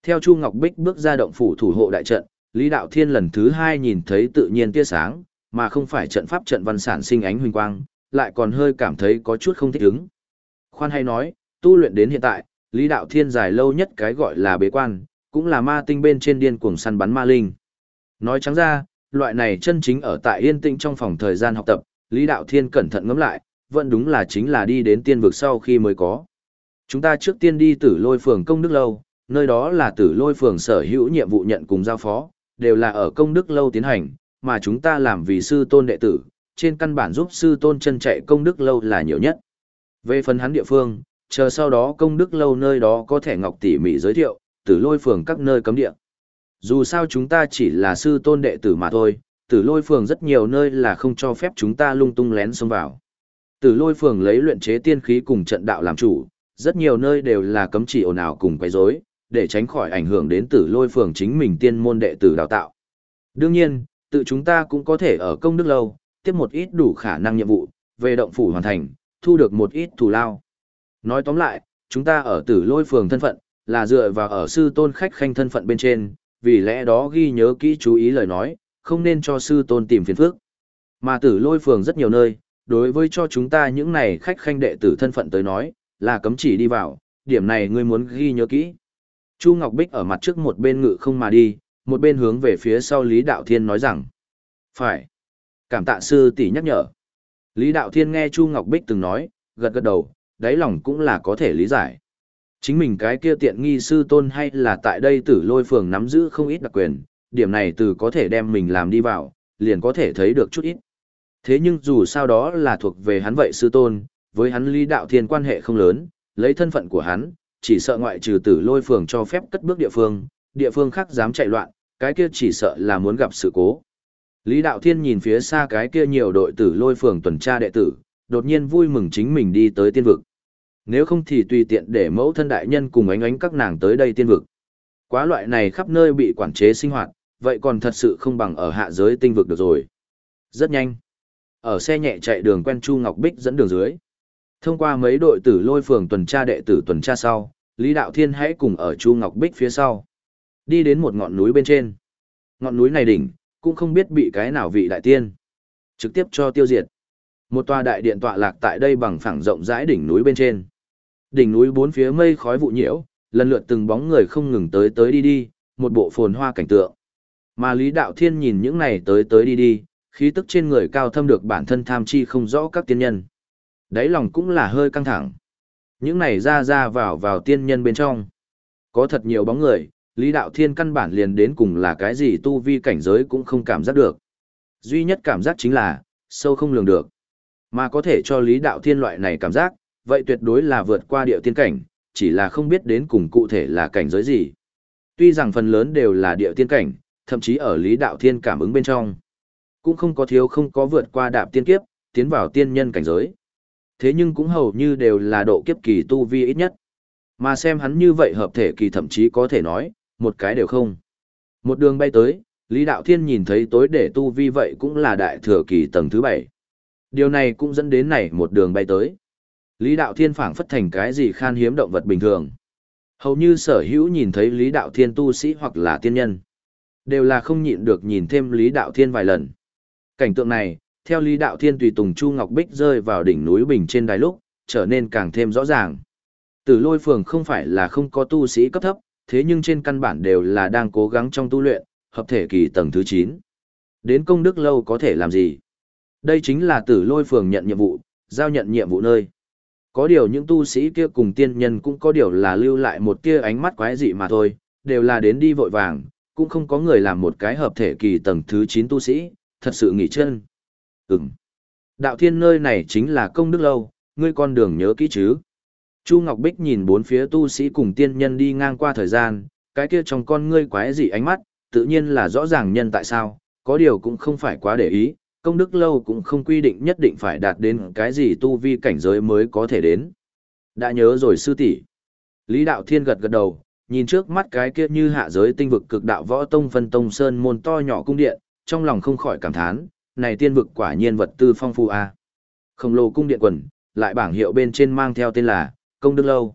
Theo Chu Ngọc Bích bước ra động phủ thủ hộ đại trận, Lý Đạo Thiên lần thứ hai nhìn thấy tự nhiên tia sáng, mà không phải trận pháp trận văn sản sinh ánh huỳnh quang, lại còn hơi cảm thấy có chút không thích ứng. Khoan hay nói, tu luyện đến hiện tại, Lý Đạo Thiên dài lâu nhất cái gọi là bế quan, cũng là ma tinh bên trên điên cuồng săn bắn ma linh. Nói trắng ra, loại này chân chính ở tại yên tĩnh trong phòng thời gian học tập, Lý Đạo Thiên cẩn thận ngẫm lại, vẫn đúng là chính là đi đến tiên vực sau khi mới có. Chúng ta trước tiên đi tử lôi phường công đức lâu, nơi đó là tử lôi phường sở hữu nhiệm vụ nhận cùng giao phó, đều là ở công đức lâu tiến hành, mà chúng ta làm vì sư tôn đệ tử, trên căn bản giúp sư tôn chân chạy công đức lâu là nhiều nhất. Về phần hắn địa phương, chờ sau đó công đức lâu nơi đó có thể ngọc tỉ mỉ giới thiệu, tử lôi phường các nơi cấm địa. Dù sao chúng ta chỉ là sư tôn đệ tử mà thôi, tử lôi phường rất nhiều nơi là không cho phép chúng ta lung tung lén xông vào. Tử lôi phường lấy luyện chế tiên khí cùng trận đạo làm chủ, rất nhiều nơi đều là cấm chỉ ồn ào cùng quấy rối, để tránh khỏi ảnh hưởng đến tử lôi phường chính mình tiên môn đệ tử đào tạo. Đương nhiên, tự chúng ta cũng có thể ở công đức lâu, tiếp một ít đủ khả năng nhiệm vụ, về động phủ hoàn thành, thu được một ít thù lao. Nói tóm lại, chúng ta ở tử lôi phường thân phận, là dựa vào ở sư tôn khách khanh thân phận bên trên, vì lẽ đó ghi nhớ kỹ chú ý lời nói, không nên cho sư tôn tìm phiền phức. Mà tử lôi phường rất nhiều nơi, đối với cho chúng ta những này khách khanh đệ tử thân phận tới nói, là cấm chỉ đi vào, điểm này ngươi muốn ghi nhớ kỹ. Chu Ngọc Bích ở mặt trước một bên ngự không mà đi, một bên hướng về phía sau Lý Đạo Thiên nói rằng, phải. Cảm tạ sư tỷ nhắc nhở. Lý Đạo Thiên nghe Chu Ngọc Bích từng nói, gật gật đầu, đáy lòng cũng là có thể lý giải. Chính mình cái kia tiện nghi sư tôn hay là tại đây tử lôi phường nắm giữ không ít đặc quyền, điểm này từ có thể đem mình làm đi vào, liền có thể thấy được chút ít. Thế nhưng dù sao đó là thuộc về hắn vậy sư tôn, với hắn Lý Đạo Thiên quan hệ không lớn, lấy thân phận của hắn, chỉ sợ ngoại trừ tử lôi phường cho phép cất bước địa phương, địa phương khác dám chạy loạn, cái kia chỉ sợ là muốn gặp sự cố. Lý Đạo Thiên nhìn phía xa cái kia nhiều đội tử lôi phường tuần tra đệ tử, đột nhiên vui mừng chính mình đi tới tiên vực. Nếu không thì tùy tiện để mẫu thân đại nhân cùng ánh ánh các nàng tới đây tiên vực. Quá loại này khắp nơi bị quản chế sinh hoạt, vậy còn thật sự không bằng ở hạ giới tinh vực được rồi. Rất nhanh. Ở xe nhẹ chạy đường quen Chu Ngọc Bích dẫn đường dưới. Thông qua mấy đội tử lôi phường tuần tra đệ tử tuần tra sau, Lý Đạo Thiên hãy cùng ở Chu Ngọc Bích phía sau. Đi đến một ngọn núi bên trên. Ngọn núi này đỉnh, cũng không biết bị cái nào vị đại tiên. Trực tiếp cho tiêu diệt. Một tòa đại điện tọa lạc tại đây bằng phẳng rộng rãi đỉnh núi bên trên. Đỉnh núi bốn phía mây khói vụ nhiễu, lần lượt từng bóng người không ngừng tới tới đi đi, một bộ phồn hoa cảnh tượng. Mà Lý Đạo Thiên nhìn những này tới tới đi đi, khí tức trên người cao thâm được bản thân tham chi không rõ các tiên nhân. Đáy lòng cũng là hơi căng thẳng. Những này ra ra vào vào tiên nhân bên trong. Có thật nhiều bóng người, Lý Đạo Thiên căn bản liền đến cùng là cái gì tu vi cảnh giới cũng không cảm giác được. Duy nhất cảm giác chính là, sâu không lường được. Mà có thể cho Lý Đạo Thiên loại này cảm giác, vậy tuyệt đối là vượt qua địa tiên cảnh, chỉ là không biết đến cùng cụ thể là cảnh giới gì. Tuy rằng phần lớn đều là địa tiên cảnh, thậm chí ở Lý Đạo Thiên cảm ứng bên trong. Cũng không có thiếu không có vượt qua đạp tiên kiếp, tiến vào tiên nhân cảnh giới. Thế nhưng cũng hầu như đều là độ kiếp kỳ tu vi ít nhất. Mà xem hắn như vậy hợp thể kỳ thậm chí có thể nói, một cái đều không. Một đường bay tới, Lý Đạo Thiên nhìn thấy tối để tu vi vậy cũng là đại thừa kỳ tầng thứ bảy. Điều này cũng dẫn đến này một đường bay tới. Lý Đạo Thiên phảng phất thành cái gì khan hiếm động vật bình thường. Hầu như sở hữu nhìn thấy Lý Đạo Thiên tu sĩ hoặc là tiên nhân. Đều là không nhịn được nhìn thêm Lý Đạo Thiên vài lần. Cảnh tượng này, theo Lý Đạo Thiên tùy tùng Chu Ngọc Bích rơi vào đỉnh núi Bình trên đài lúc, trở nên càng thêm rõ ràng. Tử lôi phường không phải là không có tu sĩ cấp thấp, thế nhưng trên căn bản đều là đang cố gắng trong tu luyện, hợp thể kỳ tầng thứ chín. Đến công đức lâu có thể làm gì? Đây chính là tử lôi phường nhận nhiệm vụ, giao nhận nhiệm vụ nơi. Có điều những tu sĩ kia cùng tiên nhân cũng có điều là lưu lại một tia ánh mắt quái dị mà thôi, đều là đến đi vội vàng, cũng không có người làm một cái hợp thể kỳ tầng thứ chín tu sĩ, thật sự nghỉ chân. Ừm. Đạo thiên nơi này chính là công đức lâu, ngươi con đường nhớ kỹ chứ. Chu Ngọc Bích nhìn bốn phía tu sĩ cùng tiên nhân đi ngang qua thời gian, cái kia trong con ngươi quái dị ánh mắt, tự nhiên là rõ ràng nhân tại sao, có điều cũng không phải quá để ý, công đức lâu cũng không quy định nhất định phải đạt đến cái gì tu vi cảnh giới mới có thể đến. Đã nhớ rồi sư tỷ. Lý Đạo Thiên gật gật đầu, nhìn trước mắt cái kia như hạ giới tinh vực cực đạo võ tông phân tông sơn môn to nhỏ cung điện, trong lòng không khỏi cảm thán, này tiên vực quả nhiên vật tư phong phú a. À. Khổng lồ cung điện quần, lại bảng hiệu bên trên mang theo tên là công đức lâu.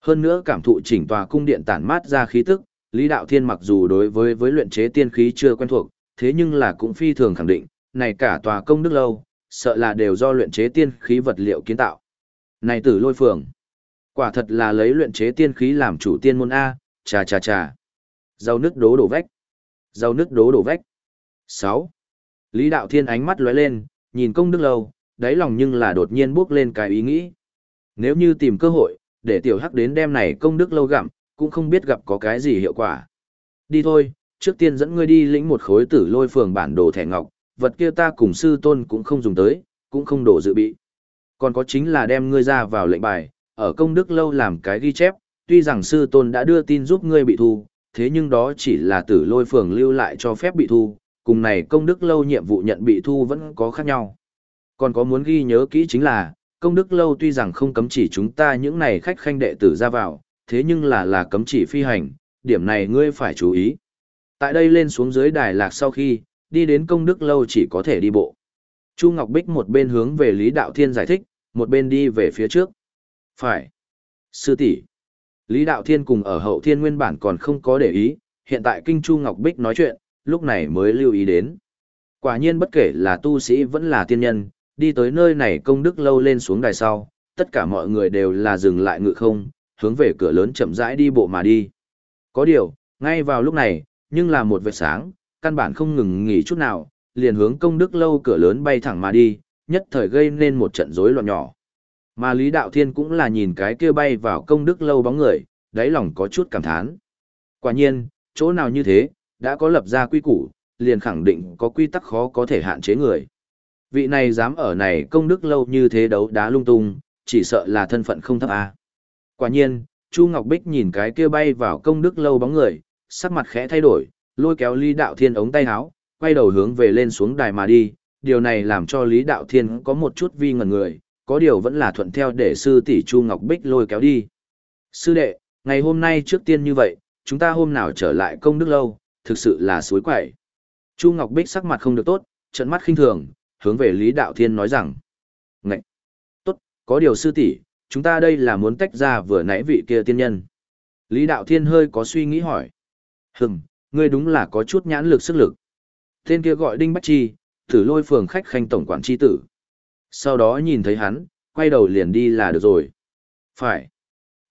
Hơn nữa cảm thụ chỉnh tòa cung điện tản mát ra khí tức, Lý Đạo Thiên mặc dù đối với với luyện chế tiên khí chưa quen thuộc, thế nhưng là cũng phi thường khẳng định, này cả tòa công đức lâu, sợ là đều do luyện chế tiên khí vật liệu kiến tạo. Này tử lôi phường, quả thật là lấy luyện chế tiên khí làm chủ tiên môn A, chà chà chà. rau nước đố đổ vách. rau nước đố đổ vách. 6. Lý Đạo Thiên ánh mắt lóe lên, nhìn công đức lâu, đáy lòng nhưng là đột nhiên bước lên cái ý nghĩ. Nếu như tìm cơ hội, để tiểu hắc đến đêm này công đức lâu gặm, cũng không biết gặp có cái gì hiệu quả. Đi thôi, trước tiên dẫn ngươi đi lĩnh một khối tử lôi phường bản đồ thẻ ngọc, vật kia ta cùng sư tôn cũng không dùng tới, cũng không đổ dự bị. Còn có chính là đem ngươi ra vào lệnh bài, ở công đức lâu làm cái ghi chép, tuy rằng sư tôn đã đưa tin giúp ngươi bị thu, thế nhưng đó chỉ là tử lôi phường lưu lại cho phép bị thu, cùng này công đức lâu nhiệm vụ nhận bị thu vẫn có khác nhau. Còn có muốn ghi nhớ kỹ chính là, công đức lâu tuy rằng không cấm chỉ chúng ta những này khách khanh đệ tử ra vào, thế nhưng là là cấm chỉ phi hành, điểm này ngươi phải chú ý. Tại đây lên xuống dưới đài lạc sau khi, đi đến công đức lâu chỉ có thể đi bộ. Chu Ngọc Bích một bên hướng về Lý Đạo Thiên giải thích, một bên đi về phía trước. Phải. Sư tỷ Lý Đạo Thiên cùng ở hậu thiên nguyên bản còn không có để ý, hiện tại Kinh Chu Ngọc Bích nói chuyện, lúc này mới lưu ý đến. Quả nhiên bất kể là tu sĩ vẫn là tiên nhân, đi tới nơi này công đức lâu lên xuống đài sau, tất cả mọi người đều là dừng lại ngự không, hướng về cửa lớn chậm rãi đi bộ mà đi. Có điều, ngay vào lúc này, nhưng là một vệt sáng, căn bản không ngừng nghỉ chút nào, liền hướng công đức lâu cửa lớn bay thẳng mà đi, nhất thời gây nên một trận rối loạn nhỏ. Mà Lý Đạo Thiên cũng là nhìn cái kia bay vào công đức lâu bóng người, đáy lòng có chút cảm thán. Quả nhiên, chỗ nào như thế, đã có lập ra quy củ, liền khẳng định có quy tắc khó có thể hạn chế người. Vị này dám ở này công đức lâu như thế đấu đá lung tung, chỉ sợ là thân phận không thấp a. Quả nhiên, Chu Ngọc Bích nhìn cái kia bay vào công đức lâu bóng người, sắc mặt khẽ thay đổi, lôi kéo Lý Đạo Thiên ống tay áo, quay đầu hướng về lên xuống đài mà đi. Điều này làm cho Lý Đạo Thiên có một chút vi ngẩn người, có điều vẫn là thuận theo để sư tỷ Chu Ngọc Bích lôi kéo đi. Sư đệ, ngày hôm nay trước tiên như vậy, chúng ta hôm nào trở lại công đức lâu, thực sự là suối quậy. Chu Ngọc Bích sắc mặt không được tốt, trận mắt khinh thường, hướng về Lý Đạo Thiên nói rằng. Ngậy! Tốt, có điều sư tỷ, chúng ta đây là muốn tách ra vừa nãy vị kia tiên nhân. Lý Đạo Thiên hơi có suy nghĩ hỏi. Hừm, ngươi đúng là có chút nhãn lực sức lực. Tên kia gọi Đinh Bách Chi, thử lôi phường khách khanh tổng quản chi tử. Sau đó nhìn thấy hắn, quay đầu liền đi là được rồi. Phải.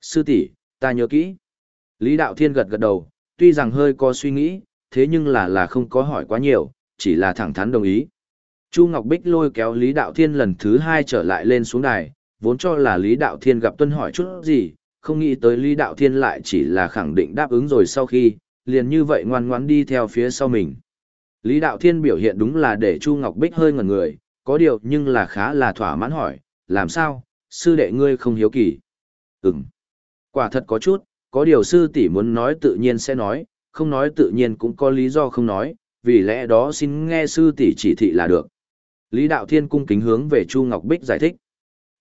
Sư tỷ, ta nhớ kỹ. Lý Đạo Thiên gật gật đầu, tuy rằng hơi có suy nghĩ, thế nhưng là là không có hỏi quá nhiều, chỉ là thẳng thắn đồng ý. Chu Ngọc Bích lôi kéo Lý Đạo Thiên lần thứ hai trở lại lên xuống đài, vốn cho là Lý Đạo Thiên gặp tuân hỏi chút gì, không nghĩ tới Lý Đạo Thiên lại chỉ là khẳng định đáp ứng rồi sau khi, liền như vậy ngoan ngoãn đi theo phía sau mình. Lý Đạo Thiên biểu hiện đúng là để Chu Ngọc Bích hơi ngẩn người, có điều nhưng là khá là thỏa mãn hỏi, làm sao, sư đệ ngươi không hiếu kỳ. Ừm, quả thật có chút, có điều sư tỷ muốn nói tự nhiên sẽ nói, không nói tự nhiên cũng có lý do không nói, vì lẽ đó xin nghe sư tỷ chỉ thị là được. Lý Đạo Thiên cung kính hướng về Chu Ngọc Bích giải thích.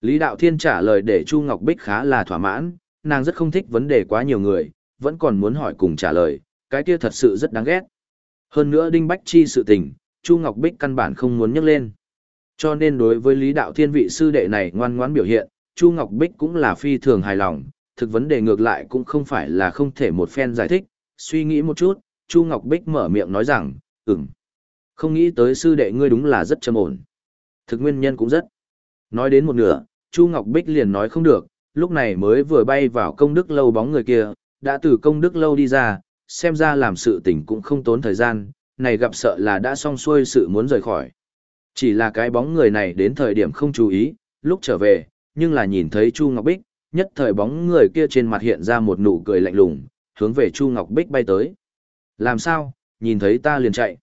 Lý Đạo Thiên trả lời để Chu Ngọc Bích khá là thỏa mãn, nàng rất không thích vấn đề quá nhiều người, vẫn còn muốn hỏi cùng trả lời, cái kia thật sự rất đáng ghét. Hơn nữa Đinh Bách Chi sự tình, Chu Ngọc Bích căn bản không muốn nhắc lên. Cho nên đối với Lý Đạo Thiên vị sư đệ này ngoan ngoãn biểu hiện, Chu Ngọc Bích cũng là phi thường hài lòng, thực vấn đề ngược lại cũng không phải là không thể một phen giải thích, suy nghĩ một chút, Chu Ngọc Bích mở miệng nói rằng, ừm, không nghĩ tới sư đệ ngươi đúng là rất trầm ổn. Thực nguyên nhân cũng rất. Nói đến một nửa, Chu Ngọc Bích liền nói không được, lúc này mới vừa bay vào công đức lâu bóng người kia, đã từ công đức lâu đi ra, xem ra làm sự tình cũng không tốn thời gian, này gặp sợ là đã xong xuôi sự muốn rời khỏi. Chỉ là cái bóng người này đến thời điểm không chú ý, lúc trở về, nhưng là nhìn thấy Chu Ngọc Bích, nhất thời bóng người kia trên mặt hiện ra một nụ cười lạnh lùng, hướng về Chu Ngọc Bích bay tới. Làm sao, nhìn thấy ta liền chạy.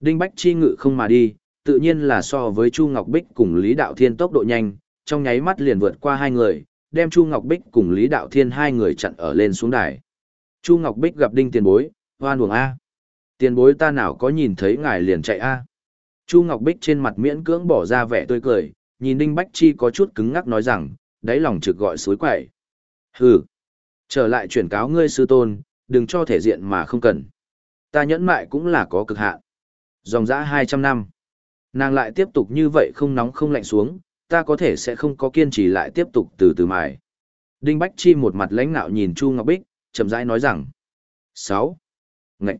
Đinh Bách chi ngự không mà đi, tự nhiên là so với Chu Ngọc Bích cùng Lý Đạo Thiên tốc độ nhanh, trong nháy mắt liền vượt qua hai người, đem Chu Ngọc Bích cùng Lý Đạo Thiên hai người chặn ở lên xuống đài. Chu Ngọc Bích gặp Đinh Tiền Bối, hoan uổng A. Tiền bối ta nào có nhìn thấy ngài liền chạy A. Chu Ngọc Bích trên mặt miễn cưỡng bỏ ra vẻ tươi cười, nhìn Đinh Bách Chi có chút cứng ngắc nói rằng, đáy lòng trực gọi suối quậy. Hừ, trở lại chuyển cáo ngươi sư tôn, đừng cho thể diện mà không cần. Ta nhẫn mại cũng là có cực hạn. Dòng dã 200 năm. Nàng lại tiếp tục như vậy không nóng không lạnh xuống, ta có thể sẽ không có kiên trì lại tiếp tục từ từ mài. Đinh Bách Chi một mặt lãnh nạo nhìn Chu Ngọc Bích, chậm rãi nói rằng. 6. Ngậy.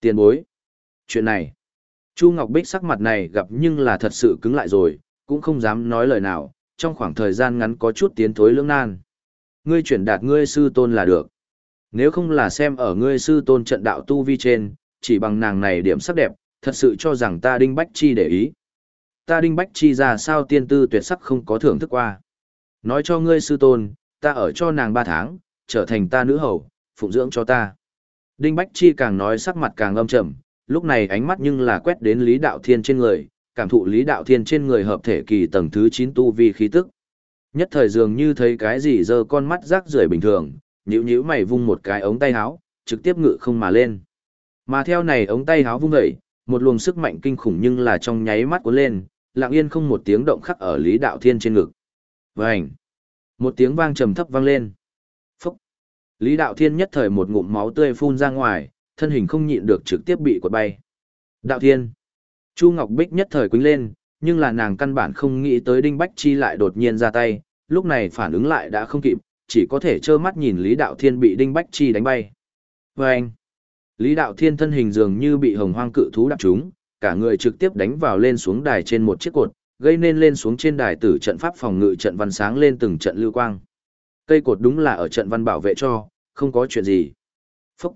Tiền bối. Chuyện này. Chu Ngọc Bích sắc mặt này gặp nhưng là thật sự cứng lại rồi, cũng không dám nói lời nào, trong khoảng thời gian ngắn có chút tiến thối lưỡng nan. Ngươi chuyển đạt ngươi sư tôn là được. Nếu không là xem ở ngươi sư tôn trận đạo tu vi trên, chỉ bằng nàng này điểm sắc đẹp, thật sự cho rằng ta đinh bách chi để ý. Ta đinh bách chi ra sao tiên tư tuyệt sắc không có thưởng thức qua. Nói cho ngươi sư tôn, ta ở cho nàng ba tháng, trở thành ta nữ hầu, phụng dưỡng cho ta. Đinh bách chi càng nói sắc mặt càng âm trầm, lúc này ánh mắt nhưng là quét đến Lý Đạo Thiên trên người, cảm thụ Lý Đạo Thiên trên người hợp thể kỳ tầng thứ chín tu vi khí tức. Nhất thời dường như thấy cái gì giơ con mắt rác rưởi bình thường, nhíu nhíu mày vung một cái ống tay áo, trực tiếp ngự không mà lên. Mà theo này ống tay áo vung dậy, một luồng sức mạnh kinh khủng nhưng là trong nháy mắt cuốn lên, lặng yên không một tiếng động khắc ở Lý Đạo Thiên trên ngực. Vành! Một tiếng vang trầm thấp vang lên. Phúc! Lý Đạo Thiên nhất thời một ngụm máu tươi phun ra ngoài, thân hình không nhịn được trực tiếp bị quật bay. Đạo Thiên! Chu Ngọc Bích nhất thời quýnh lên, nhưng là nàng căn bản không nghĩ tới Đinh Bách Chi lại đột nhiên ra tay, lúc này phản ứng lại đã không kịp, chỉ có thể trơ mắt nhìn Lý Đạo Thiên bị Đinh Bách Chi đánh bay. Vâng! Lý Đạo Thiên thân hình dường như bị hồng hoang cự thú đạp trúng, cả người trực tiếp đánh vào lên xuống đài trên một chiếc cột, gây nên lên xuống trên đài tử trận pháp phòng ngự trận văn sáng lên từng trận lưu quang. Cây cột đúng là ở trận văn bảo vệ cho, không có chuyện gì. Phúc!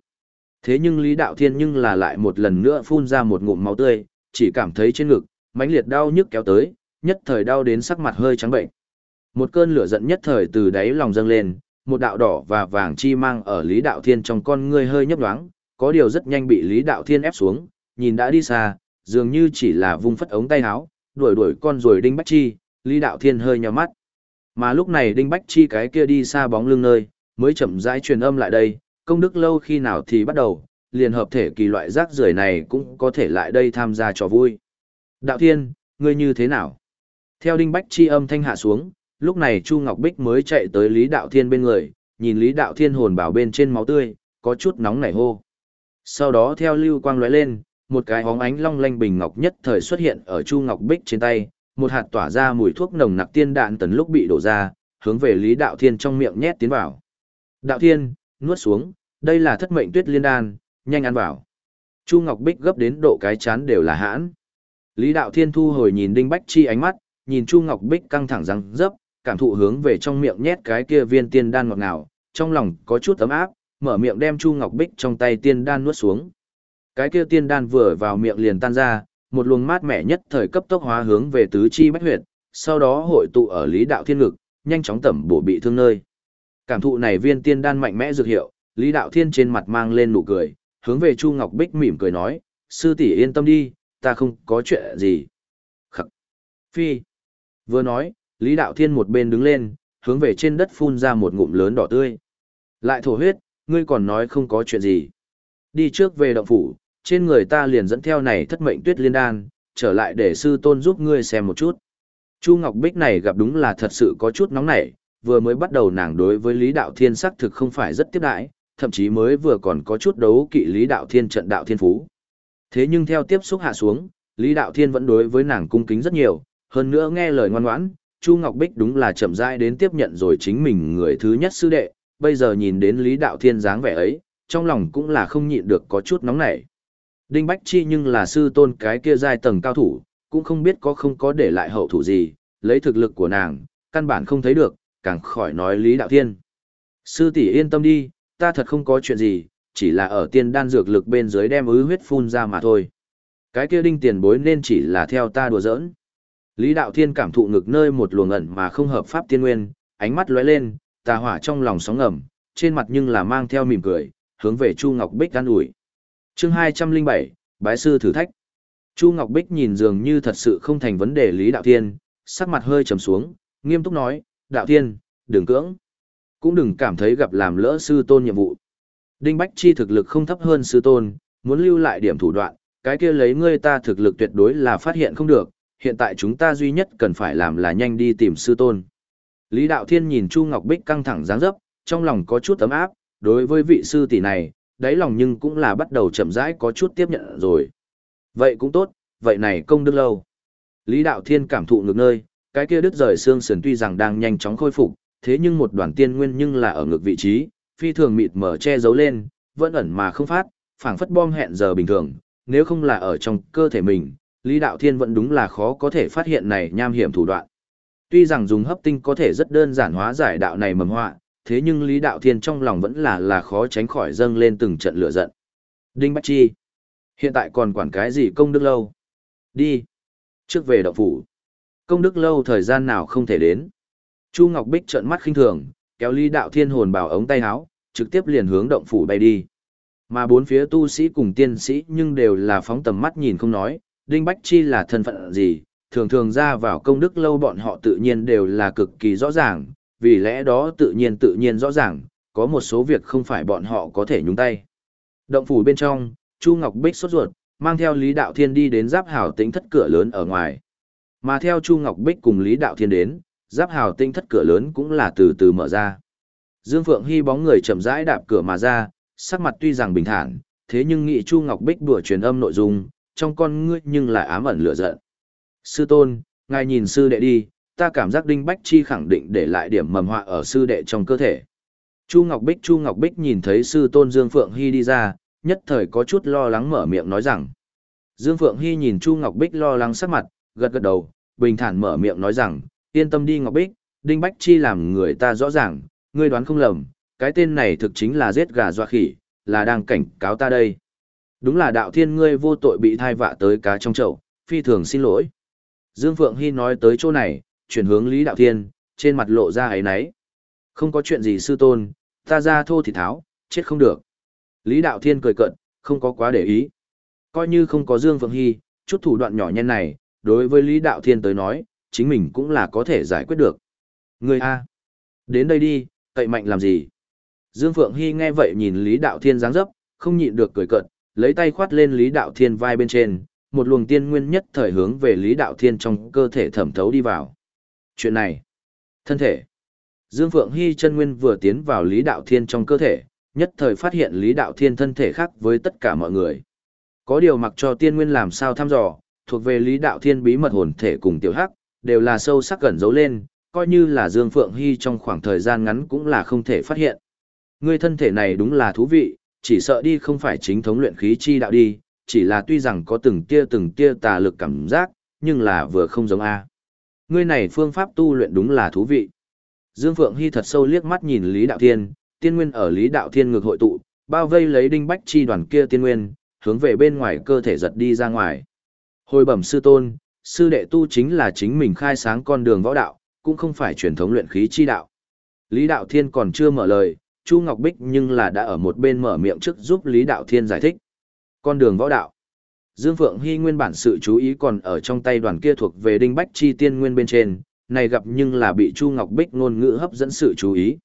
Thế nhưng Lý Đạo Thiên nhưng là lại một lần nữa phun ra một ngụm máu tươi, chỉ cảm thấy trên ngực, mãnh liệt đau nhức kéo tới, nhất thời đau đến sắc mặt hơi trắng bệnh. Một cơn lửa giận nhất thời từ đáy lòng dâng lên, một đạo đỏ và vàng chi mang ở Lý Đạo Thiên trong con ngươi hơi nhấp nhoáng, có điều rất nhanh bị Lý Đạo Thiên ép xuống, nhìn đã đi xa, dường như chỉ là vung phất ống tay áo, đuổi đuổi con rồi Đinh Bách Chi, Lý Đạo Thiên hơi nhíu mắt. Mà lúc này Đinh Bách Chi cái kia đi xa bóng lưng nơi, mới chậm rãi truyền âm lại đây, công đức lâu khi nào thì bắt đầu, liền hợp thể kỳ loại rác rưởi này cũng có thể lại đây tham gia trò vui. Đạo Thiên, ngươi như thế nào? Theo Đinh Bách Chi âm thanh hạ xuống, lúc này Chu Ngọc Bích mới chạy tới Lý Đạo Thiên bên người, nhìn Lý Đạo Thiên hồn bảo bên trên máu tươi, có chút nóng nảy hô. Sau đó theo lưu quang lóe lên, một cái hóng ánh long lanh bình ngọc nhất thời xuất hiện ở Chu Ngọc Bích trên tay, một hạt tỏa ra mùi thuốc nồng nặc tiên đạn tấn lúc bị đổ ra, hướng về Lý Đạo Thiên trong miệng nhét tiến vào. Đạo Thiên, nuốt xuống, đây là thất mệnh tuyết liên đan, nhanh ăn vào. Chu Ngọc Bích gấp đến độ cái chán đều là hãn. Lý Đạo Thiên thu hồi nhìn Đinh Bách Chi ánh mắt, nhìn Chu Ngọc Bích căng thẳng răng dấp, cảm thụ hướng về trong miệng nhét cái kia viên tiên đan ngọt ngào, trong lòng có chút ấm áp, mở miệng đem Chu Ngọc Bích trong tay tiên đan nuốt xuống. Cái kia tiên đan vừa vào miệng liền tan ra, một luồng mát mẻ nhất thời cấp tốc hóa hướng về tứ chi bách huyệt, sau đó hội tụ ở Lý Đạo Thiên ngực, nhanh chóng tẩm bổ bị thương nơi. Cảm thụ này viên tiên đan mạnh mẽ dược hiệu, Lý Đạo Thiên trên mặt mang lên nụ cười, hướng về Chu Ngọc Bích mỉm cười nói, sư tỷ yên tâm đi, ta không có chuyện gì. Khắc. Phi. Vừa nói, Lý Đạo Thiên một bên đứng lên, hướng về trên đất phun ra một ngụm lớn đỏ tươi. Lại thổ huyết, ngươi còn nói không có chuyện gì. Đi trước về động phủ, trên người ta liền dẫn theo này thất mệnh tuyết liên đan, trở lại để sư tôn giúp ngươi xem một chút. Chu Ngọc Bích này gặp đúng là thật sự có chút nóng nảy, vừa mới bắt đầu nàng đối với Lý Đạo Thiên sắc thực không phải rất tiếp đãi thậm chí mới vừa còn có chút đấu kỵ Lý Đạo Thiên trận đạo thiên phú. Thế nhưng theo tiếp xúc hạ xuống, Lý Đạo Thiên vẫn đối với nàng cung kính rất nhiều, hơn nữa nghe lời ngoan ngoãn, Chu Ngọc Bích đúng là chậm rãi đến tiếp nhận rồi chính mình người thứ nhất sư đệ, bây giờ nhìn đến Lý Đạo Thiên dáng vẻ ấy, trong lòng cũng là không nhịn được có chút nóng nảy. Đinh Bách Chi nhưng là sư tôn cái kia giai tầng cao thủ, cũng không biết có không có để lại hậu thủ gì, lấy thực lực của nàng, căn bản không thấy được, càng khỏi nói Lý Đạo Thiên. Sư tỷ yên tâm đi, ta thật không có chuyện gì, chỉ là ở tiên đan dược lực bên dưới đem ứ huyết phun ra mà thôi. Cái kia đinh tiền bối nên chỉ là theo ta đùa giỡn. Lý Đạo Thiên cảm thụ ngực nơi một luồng ẩn mà không hợp pháp tiên nguyên, ánh mắt lóe lên, tà hỏa trong lòng sóng ngầm, trên mặt nhưng là mang theo mỉm cười, hướng về Chu Ngọc Bích an ủi. Chương 207, Bái sư thử thách. Chu Ngọc Bích nhìn dường như thật sự không thành vấn đề Lý Đạo Thiên, sắc mặt hơi trầm xuống, nghiêm túc nói, Đạo Thiên, đừng cưỡng. Cũng đừng cảm thấy gặp làm lỡ sư tôn nhiệm vụ. Đinh Bách Chi thực lực không thấp hơn sư tôn, muốn lưu lại điểm thủ đoạn, cái kia lấy ngươi ta thực lực tuyệt đối là phát hiện không được, hiện tại chúng ta duy nhất cần phải làm là nhanh đi tìm sư tôn. Lý Đạo Thiên nhìn Chu Ngọc Bích căng thẳng dáng dấp, trong lòng có chút ấm áp, đối với vị sư tỷ này, đáy lòng nhưng cũng là bắt đầu chậm rãi có chút tiếp nhận rồi. Vậy cũng tốt, vậy này công đức lâu. Lý Đạo Thiên cảm thụ ngược nơi, cái kia đứt rời xương sườn tuy rằng đang nhanh chóng khôi phục, thế nhưng một đoàn tiên nguyên nhưng là ở ngược vị trí, phi thường mịt mở che giấu lên, vẫn ẩn mà không phát, phảng phất bom hẹn giờ bình thường, nếu không là ở trong cơ thể mình, Lý Đạo Thiên vẫn đúng là khó có thể phát hiện này nham hiểm thủ đoạn. Tuy rằng dùng hấp tinh có thể rất đơn giản hóa giải đạo này mầm họa, thế nhưng Lý Đạo Thiên trong lòng vẫn là là khó tránh khỏi dâng lên từng trận lửa giận. Đinh Bách Chi, hiện tại còn quản cái gì công đức lâu? Đi. Trước về động phủ. Công đức lâu thời gian nào không thể đến. Chu Ngọc Bích trợn mắt khinh thường, kéo Lý Đạo Thiên hồn bảo ống tay áo, trực tiếp liền hướng động phủ bay đi. Mà bốn phía tu sĩ cùng tiên sĩ nhưng đều là phóng tầm mắt nhìn không nói, Đinh Bách Chi là thân phận gì, thường thường ra vào công đức lâu bọn họ tự nhiên đều là cực kỳ rõ ràng, vì lẽ đó tự nhiên tự nhiên rõ ràng, có một số việc không phải bọn họ có thể nhúng tay. Động phủ bên trong, Chu Ngọc Bích sốt ruột, mang theo Lý Đạo Thiên đi đến giáp hào tĩnh thất cửa lớn ở ngoài. Mà theo Chu Ngọc Bích cùng Lý Đạo Thiên đến, giáp hào Tinh thất cửa lớn cũng là từ từ mở ra. Dương Phượng Hy bóng người chậm rãi đạp cửa mà ra, sắc mặt tuy rằng bình thản, thế nhưng nghị Chu Ngọc Bích đùa truyền âm nội dung, trong con ngươi nhưng lại ám ẩn lửa giận. Sư tôn, ngài nhìn sư đệ đi, ta cảm giác Đinh Bách Chi khẳng định để lại điểm mầm họa ở sư đệ trong cơ thể. Chu Ngọc Bích Chu Ngọc Bích nhìn thấy sư tôn Dương Phượng Hy đi ra, nhất thời có chút lo lắng mở miệng nói rằng. Dương Phượng Hy nhìn Chu Ngọc Bích lo lắng sắc mặt, gật gật đầu, bình thản mở miệng nói rằng, yên tâm đi Ngọc Bích, Đinh Bách Chi làm người ta rõ ràng, ngươi đoán không lầm, cái tên này thực chính là giết gà doa khỉ, là đang cảnh cáo ta đây. Đúng là đạo thiên ngươi vô tội bị thai vạ tới cá trong chậu, phi thường xin lỗi. Dương Phượng Hy nói tới chỗ này, chuyển hướng Lý Đạo Thiên, trên mặt lộ ra ấy nấy. Không có chuyện gì sư tôn, ta ra thô thì tháo, chết không được. Lý Đạo Thiên cười cận, không có quá để ý. Coi như không có Dương Phượng Hy, chút thủ đoạn nhỏ nhen này, đối với Lý Đạo Thiên tới nói, chính mình cũng là có thể giải quyết được. Người A. Đến đây đi, cậy mạnh làm gì? Dương Phượng Hy nghe vậy nhìn Lý Đạo Thiên dáng dấp, không nhịn được cười cận, lấy tay khoát lên Lý Đạo Thiên vai bên trên, một luồng tiên nguyên nhất thời hướng về Lý Đạo Thiên trong cơ thể thẩm thấu đi vào. Chuyện này, thân thể. Dương Phượng Hy chân nguyên vừa tiến vào Lý Đạo Thiên trong cơ thể, nhất thời phát hiện Lý Đạo Thiên thân thể khác với tất cả mọi người. Có điều mặc cho tiên nguyên làm sao thăm dò, thuộc về Lý Đạo Thiên bí mật hồn thể cùng tiểu hắc, đều là sâu sắc gần giấu lên, coi như là Dương Phượng Hy trong khoảng thời gian ngắn cũng là không thể phát hiện. Ngươi thân thể này đúng là thú vị, chỉ sợ đi không phải chính thống luyện khí chi đạo đi, chỉ là tuy rằng có từng tia từng tia tà lực cảm giác, nhưng là vừa không giống A. Ngươi này phương pháp tu luyện đúng là thú vị. Dương Phượng Hy thật sâu liếc mắt nhìn Lý Đạo Thiên, tiên nguyên ở Lý Đạo Thiên ngược hội tụ, bao vây lấy đinh bách chi đoàn kia tiên nguyên, hướng về bên ngoài cơ thể giật đi ra ngoài. Hồi bẩm sư tôn, sư đệ tu chính là chính mình khai sáng con đường võ đạo, cũng không phải truyền thống luyện khí chi đạo. Lý Đạo Thiên còn chưa mở lời, Chu Ngọc Bích nhưng là đã ở một bên mở miệng trước giúp Lý Đạo Thiên giải thích. Con đường võ đạo. Dương Phượng Hy nguyên bản sự chú ý còn ở trong tay đoàn kia thuộc về Đinh Bách Chi tiên nguyên bên trên, này gặp nhưng là bị Chu Ngọc Bích ngôn ngữ hấp dẫn sự chú ý.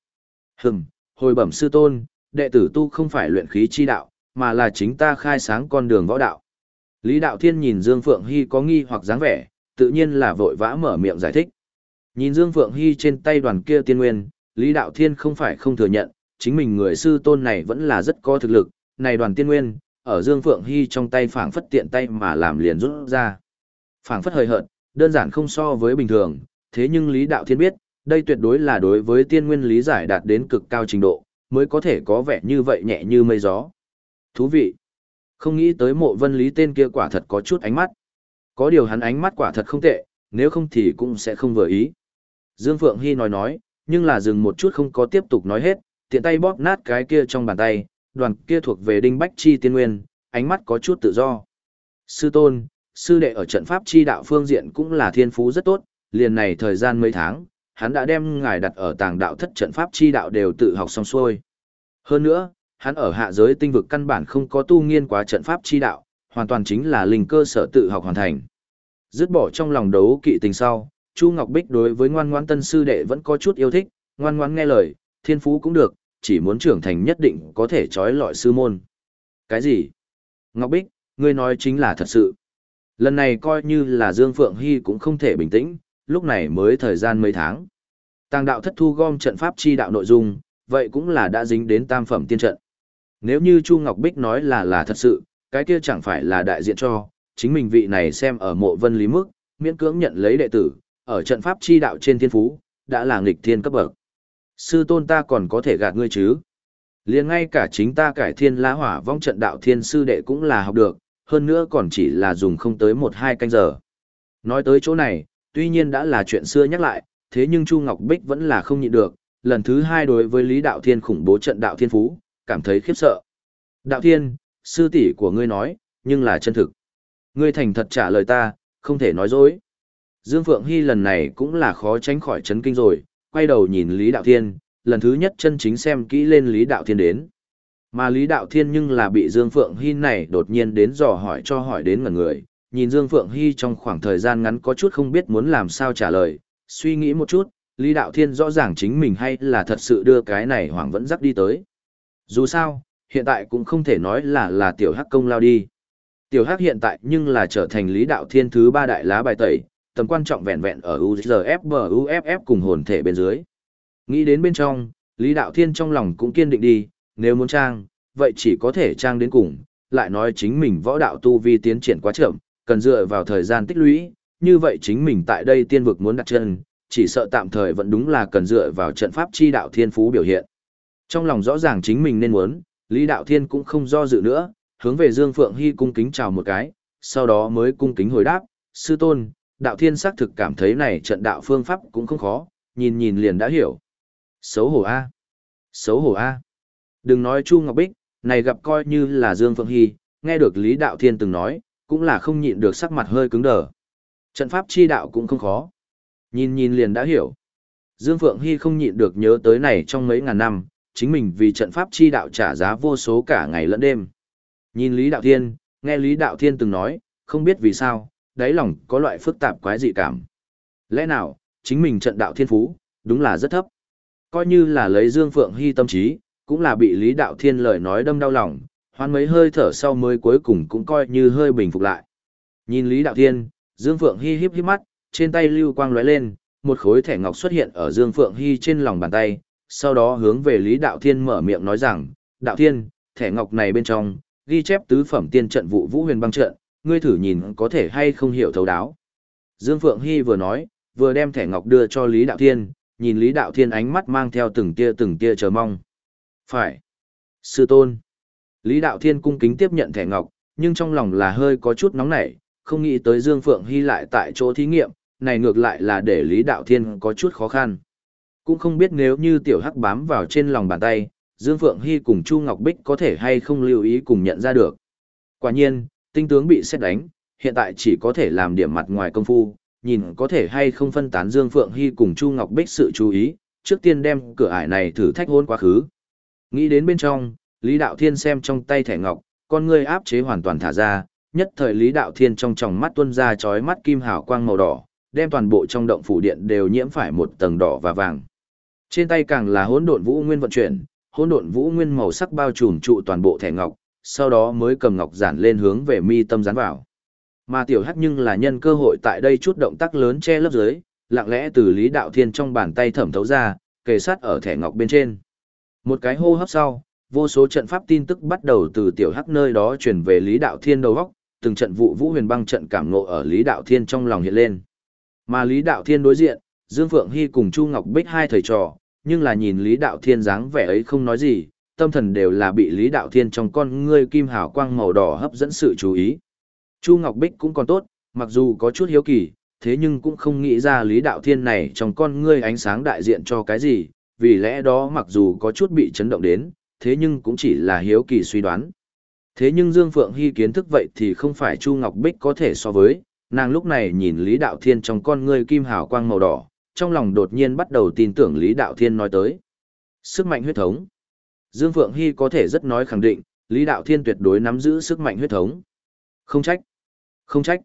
Hừm, hồi bẩm sư tôn, đệ tử tu không phải luyện khí chi đạo, mà là chính ta khai sáng con đường võ đạo. Lý Đạo Thiên nhìn Dương Phượng Hy có nghi hoặc dáng vẻ, tự nhiên là vội vã mở miệng giải thích. Nhìn Dương Phượng Hy trên tay đoàn kia tiên nguyên, Lý Đạo Thiên không phải không thừa nhận, chính mình người sư tôn này vẫn là rất có thực lực, này đoàn tiên nguyên, ở Dương Phượng Hy trong tay phảng phất tiện tay mà làm liền rút ra. Phảng phất hơi hợt, đơn giản không so với bình thường, thế nhưng Lý Đạo Thiên biết, đây tuyệt đối là đối với tiên nguyên lý giải đạt đến cực cao trình độ, mới có thể có vẻ như vậy nhẹ như mây gió. Thú vị. Không nghĩ tới mộ vân lý tên kia quả thật có chút ánh mắt. Có điều hắn ánh mắt quả thật không tệ, nếu không thì cũng sẽ không vừa ý. Dương Phượng Hy nói nói, nhưng là dừng một chút không có tiếp tục nói hết, tiện tay bóp nát cái kia trong bàn tay, đoàn kia thuộc về Đinh Bách Chi tiên nguyên, ánh mắt có chút tự do. Sư tôn, sư đệ ở trận pháp chi đạo phương diện cũng là thiên phú rất tốt, liền này thời gian mấy tháng, hắn đã đem ngài đặt ở tàng đạo thất trận pháp chi đạo đều tự học xong xuôi. Hơn nữa, hắn ở hạ giới tinh vực căn bản không có tu nghiên quá trận pháp chi đạo, hoàn toàn chính là linh cơ sở tự học hoàn thành. Dứt bỏ trong lòng đấu kỵ tình sau, Chu Ngọc Bích đối với ngoan ngoãn tân sư đệ vẫn có chút yêu thích, ngoan ngoãn nghe lời, thiên phú cũng được, chỉ muốn trưởng thành nhất định có thể trói lọi sư môn. Cái gì? Ngọc Bích, ngươi nói chính là thật sự. Lần này coi như là Dương Phượng Hy cũng không thể bình tĩnh, lúc này mới thời gian mấy tháng. Tàng đạo thất thu gom trận pháp chi đạo nội dung, vậy cũng là đã dính đến tam phẩm tiên trận. Nếu như Chu Ngọc Bích nói là là thật sự, cái kia chẳng phải là đại diện cho, chính mình vị này xem ở mộ vân lý mức, miễn cưỡng nhận lấy đệ tử, ở trận pháp chi đạo trên thiên phú, đã là nghịch thiên cấp bậc. Sư tôn ta còn có thể gạt ngươi chứ? liền ngay cả chính ta cải thiên lá hỏa vong trận đạo thiên sư đệ cũng là học được, hơn nữa còn chỉ là dùng không tới một hai canh giờ. Nói tới chỗ này, tuy nhiên đã là chuyện xưa nhắc lại, thế nhưng Chu Ngọc Bích vẫn là không nhịn được, lần thứ hai đối với Lý Đạo Thiên khủng bố trận Đạo Thiên Phú, cảm thấy khiếp sợ. Đạo Thiên, sư tỷ của ngươi nói, nhưng là chân thực. Ngươi thành thật trả lời ta, không thể nói dối. Dương Phượng Hy lần này cũng là khó tránh khỏi chấn kinh rồi, quay đầu nhìn Lý Đạo Thiên, lần thứ nhất chân chính xem kỹ lên Lý Đạo Thiên đến. Mà Lý Đạo Thiên nhưng là bị Dương Phượng Hy này đột nhiên đến dò hỏi cho hỏi đến ngần người, nhìn Dương Phượng Hy trong khoảng thời gian ngắn có chút không biết muốn làm sao trả lời, suy nghĩ một chút, Lý Đạo Thiên rõ ràng chính mình hay là thật sự đưa cái này hoàng vẫn dắt đi tới. Dù sao, hiện tại cũng không thể nói là là tiểu hắc công lao đi. Tiểu hắc hiện tại nhưng là trở thành Lý Đạo Thiên thứ ba đại lá bài tẩy, tầm quan trọng vẹn vẹn ở UZF UFF cùng hồn thể bên dưới. Nghĩ đến bên trong, Lý Đạo Thiên trong lòng cũng kiên định đi, nếu muốn trang, vậy chỉ có thể trang đến cùng, lại nói chính mình võ đạo tu vi tiến triển quá chậm, cần dựa vào thời gian tích lũy, như vậy chính mình tại đây tiên vực muốn đặt chân, chỉ sợ tạm thời vẫn đúng là cần dựa vào trận pháp chi đạo thiên phú biểu hiện. Trong lòng rõ ràng chính mình nên muốn, Lý Đạo Thiên cũng không do dự nữa, hướng về Dương Phượng Hy cung kính chào một cái, sau đó mới cung kính hồi đáp, sư tôn, Đạo Thiên xác thực cảm thấy này trận đạo phương pháp cũng không khó, nhìn nhìn liền đã hiểu. Xấu hổ A. Xấu hổ A. Đừng nói Chu Ngọc Bích, này gặp coi như là Dương Phượng Hy, nghe được Lý Đạo Thiên từng nói, cũng là không nhịn được sắc mặt hơi cứng đờ. Trận pháp chi đạo cũng không khó. Nhìn nhìn liền đã hiểu. Dương Phượng Hy không nhịn được nhớ tới này trong mấy ngàn năm, chính mình vì trận pháp chi đạo trả giá vô số cả ngày lẫn đêm. Nhìn Lý Đạo Thiên, nghe Lý Đạo Thiên từng nói, không biết vì sao, đáy lòng có loại phức tạp quái dị cảm. Lẽ nào, chính mình trận đạo thiên phú, đúng là rất thấp. Coi như là lấy Dương Phượng Hy tâm trí, cũng là bị Lý Đạo Thiên lời nói đâm đau lòng, hoan mấy hơi thở sau mới cuối cùng cũng coi như hơi bình phục lại. Nhìn Lý Đạo Thiên, Dương Phượng Hy híp híp mắt, trên tay lưu quang lóe lên, một khối thẻ ngọc xuất hiện ở Dương Phượng Hy trên lòng bàn tay, sau đó hướng về Lý Đạo Thiên mở miệng nói rằng, Đạo Thiên, thẻ ngọc này bên trong, ghi chép tứ phẩm tiên trận vụ vũ huyền băng trận, ngươi thử nhìn có thể hay không hiểu thấu đáo. Dương Phượng Hy vừa nói, vừa đem thẻ ngọc đưa cho Lý Đạo Thiên, nhìn Lý Đạo Thiên ánh mắt mang theo từng tia từng tia chờ mong. Phải. Sư tôn. Lý Đạo Thiên cung kính tiếp nhận thẻ ngọc, nhưng trong lòng là hơi có chút nóng nảy, không nghĩ tới Dương Phượng Hy lại tại chỗ thí nghiệm, này ngược lại là để Lý Đạo Thiên có chút khó khăn. Cũng không biết nếu như tiểu hắc bám vào trên lòng bàn tay, Dương Phượng Hy cùng Chu Ngọc Bích có thể hay không lưu ý cùng nhận ra được. Quả nhiên, tinh tướng bị xét đánh, hiện tại chỉ có thể làm điểm mặt ngoài công phu, nhìn có thể hay không phân tán Dương Phượng Hy cùng Chu Ngọc Bích sự chú ý, trước tiên đem cửa ải này thử thách hôn quá khứ. Nghĩ đến bên trong, Lý Đạo Thiên xem trong tay thẻ ngọc, con người áp chế hoàn toàn thả ra, nhất thời Lý Đạo Thiên trong tròng mắt tuôn ra chói mắt kim hào quang màu đỏ, đem toàn bộ trong động phủ điện đều nhiễm phải một tầng đỏ và vàng. Trên tay càng là hỗn độn vũ nguyên vận chuyển, hỗn độn vũ nguyên màu sắc bao trùm trụ toàn bộ thẻ ngọc, sau đó mới cầm ngọc giản lên hướng về mi tâm dán vào. Mà tiểu hắc nhưng là nhân cơ hội tại đây chút động tác lớn che lớp dưới, lặng lẽ từ Lý Đạo Thiên trong bàn tay thẩm thấu ra, kề sát ở thẻ ngọc bên trên. Một cái hô hấp sau, vô số trận pháp tin tức bắt đầu từ tiểu hắc nơi đó truyền về Lý Đạo Thiên đầu góc, từng trận vụ vũ huyền băng trận cảm ngộ ở Lý Đạo Thiên trong lòng hiện lên. Mà Lý Đạo Thiên đối diện, Dương Phượng Hy cùng Chu Ngọc Bích hai thầy trò, nhưng là nhìn Lý Đạo Thiên dáng vẻ ấy không nói gì, tâm thần đều là bị Lý Đạo Thiên trong con ngươi kim hào quang màu đỏ hấp dẫn sự chú ý. Chu Ngọc Bích cũng còn tốt, mặc dù có chút hiếu kỳ, thế nhưng cũng không nghĩ ra Lý Đạo Thiên này trong con ngươi ánh sáng đại diện cho cái gì, vì lẽ đó mặc dù có chút bị chấn động đến, thế nhưng cũng chỉ là hiếu kỳ suy đoán. Thế nhưng Dương Phượng Hy kiến thức vậy thì không phải Chu Ngọc Bích có thể so với, nàng lúc này nhìn Lý Đạo Thiên trong con ngươi kim hào quang màu đỏ, trong lòng đột nhiên bắt đầu tin tưởng Lý Đạo Thiên nói tới. Sức mạnh huyết thống. Dương Phượng Hy có thể rất nói khẳng định, Lý Đạo Thiên tuyệt đối nắm giữ sức mạnh huyết thống. Không trách. Không trách.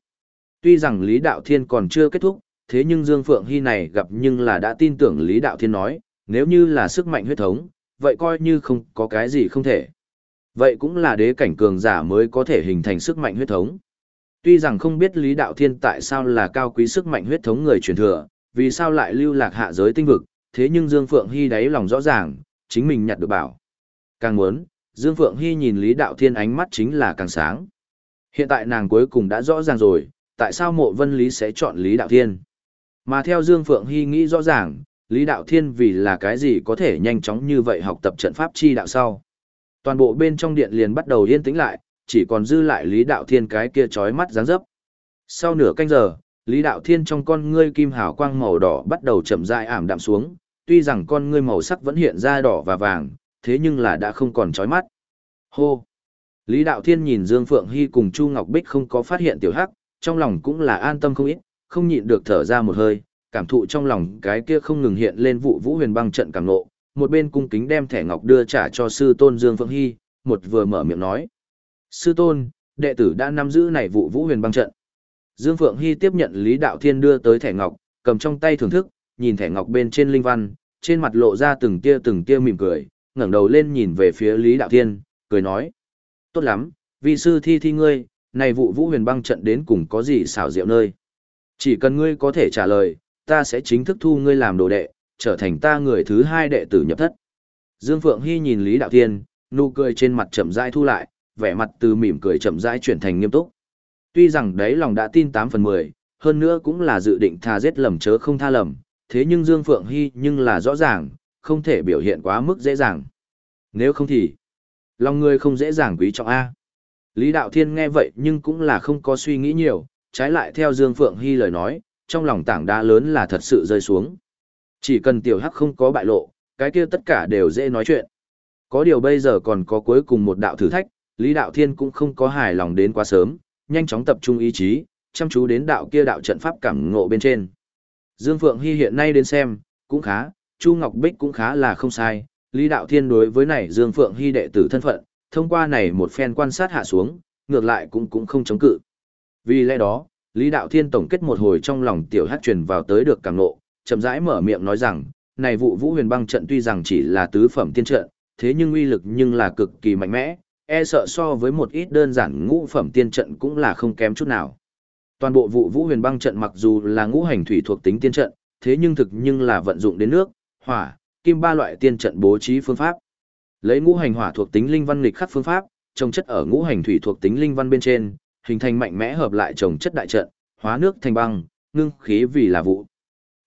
Tuy rằng Lý Đạo Thiên còn chưa kết thúc, thế nhưng Dương Phượng Hy này gặp nhưng là đã tin tưởng Lý Đạo Thiên nói, nếu như là sức mạnh huyết thống, vậy coi như không có cái gì không thể. Vậy cũng là đế cảnh cường giả mới có thể hình thành sức mạnh huyết thống. Tuy rằng không biết Lý Đạo Thiên tại sao là cao quý sức mạnh huyết thống người truyền thừa, vì sao lại lưu lạc hạ giới tinh vực, thế nhưng Dương Phượng Hy đáy lòng rõ ràng, chính mình nhặt được bảo. Càng muốn, Dương Phượng Hy nhìn Lý Đạo Thiên ánh mắt chính là càng sáng. Hiện tại nàng cuối cùng đã rõ ràng rồi, tại sao mộ vân Lý sẽ chọn Lý Đạo Thiên. Mà theo Dương Phượng Hy nghĩ rõ ràng, Lý Đạo Thiên vì là cái gì có thể nhanh chóng như vậy học tập trận pháp chi đạo sau. Toàn bộ bên trong điện liền bắt đầu yên tĩnh lại, chỉ còn dư lại Lý Đạo Thiên cái kia chói mắt dáng dấp. Sau nửa canh giờ, Lý Đạo Thiên trong con ngươi kim hào quang màu đỏ bắt đầu chậm rãi ảm đạm xuống, tuy rằng con ngươi màu sắc vẫn hiện ra đỏ và vàng, thế nhưng là đã không còn chói mắt. Hô! Lý Đạo Thiên nhìn Dương Phượng Hy cùng Chu Ngọc Bích không có phát hiện tiểu hắc, trong lòng cũng là an tâm không ít, không nhịn được thở ra một hơi, cảm thụ trong lòng cái kia không ngừng hiện lên vụ vũ huyền băng trận càng nộ, một bên cung kính đem thẻ ngọc đưa trả cho sư tôn Dương Phượng Hy, một vừa mở miệng nói. Sư tôn, đệ tử đã nắm giữ này vụ vũ huyền băng trận. Dương Phượng Hy tiếp nhận Lý Đạo Thiên đưa tới thẻ ngọc, cầm trong tay thưởng thức, nhìn thẻ ngọc bên trên linh văn, trên mặt lộ ra từng tia từng tia mỉm cười, ngẩng đầu lên nhìn về phía Lý Đạo Thiên, cười nói. Tốt lắm, vị sư thi thi ngươi, này vụ vũ huyền băng trận đến cùng có gì xảo diệu nơi. Chỉ cần ngươi có thể trả lời, ta sẽ chính thức thu ngươi làm đồ đệ, trở thành ta người thứ hai đệ tử nhập thất. Dương Phượng Hy nhìn Lý Đạo Thiên, nụ cười trên mặt chậm rãi thu lại, vẻ mặt từ mỉm cười chậm rãi chuyển thành nghiêm túc. Tuy rằng đấy lòng đã tin 8 phần 10, hơn nữa cũng là dự định tha giết lầm chớ không tha lầm, thế nhưng Dương Phượng Hy nhưng là rõ ràng, không thể biểu hiện quá mức dễ dàng. Nếu không thì, lòng người không dễ dàng quý trọng A. Lý Đạo Thiên nghe vậy nhưng cũng là không có suy nghĩ nhiều, trái lại theo Dương Phượng Hy lời nói, trong lòng tảng đá lớn là thật sự rơi xuống. Chỉ cần tiểu hắc không có bại lộ, cái kia tất cả đều dễ nói chuyện. Có điều bây giờ còn có cuối cùng một đạo thử thách, Lý Đạo Thiên cũng không có hài lòng đến quá sớm, nhanh chóng tập trung ý chí, chăm chú đến đạo kia đạo trận pháp cảm ngộ bên trên. Dương Phượng Hy hiện nay đến xem, cũng khá, Chu Ngọc Bích cũng khá là không sai, Lý Đạo Thiên đối với này Dương Phượng Hy đệ tử thân phận, thông qua này một phen quan sát hạ xuống, ngược lại cũng cũng không chống cự. Vì lẽ đó, Lý Đạo Thiên tổng kết một hồi trong lòng tiểu hát truyền vào tới được cảm ngộ, chậm rãi mở miệng nói rằng, này vụ vũ huyền băng trận tuy rằng chỉ là tứ phẩm tiên trận, thế nhưng uy lực nhưng là cực kỳ mạnh mẽ, e sợ so với một ít đơn giản ngũ phẩm tiên trận cũng là không kém chút nào. Toàn bộ vụ vũ huyền băng trận mặc dù là ngũ hành thủy thuộc tính tiên trận, thế nhưng thực nhưng là vận dụng đến nước, hỏa, kim ba loại tiên trận bố trí phương pháp. Lấy ngũ hành hỏa thuộc tính linh văn nghịch khắc phương pháp, trồng chất ở ngũ hành thủy thuộc tính linh văn bên trên, hình thành mạnh mẽ hợp lại trồng chất đại trận, hóa nước thành băng, ngưng khí vì là vụ.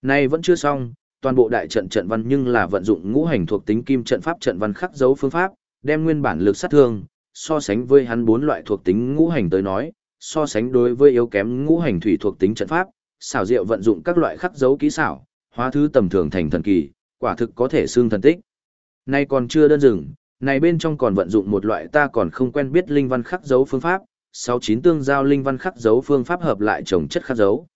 Nay vẫn chưa xong, toàn bộ đại trận trận văn nhưng là vận dụng ngũ hành thuộc tính kim trận pháp trận văn khắc dấu phương pháp, đem nguyên bản lực sát thương, so sánh với hắn bốn loại thuộc tính ngũ hành tới nói, so sánh đối với yếu kém ngũ hành thủy thuộc tính trận pháp, xảo diệu vận dụng các loại khắc dấu kỹ xảo, hóa thứ tầm thường thành thần kỳ, quả thực có thể xương thần tích. Nay còn chưa đơn dừng, này bên trong còn vận dụng một loại ta còn không quen biết linh văn khắc dấu phương pháp, sáu chín tương giao linh văn khắc dấu phương pháp hợp lại trồng chất khắc dấu.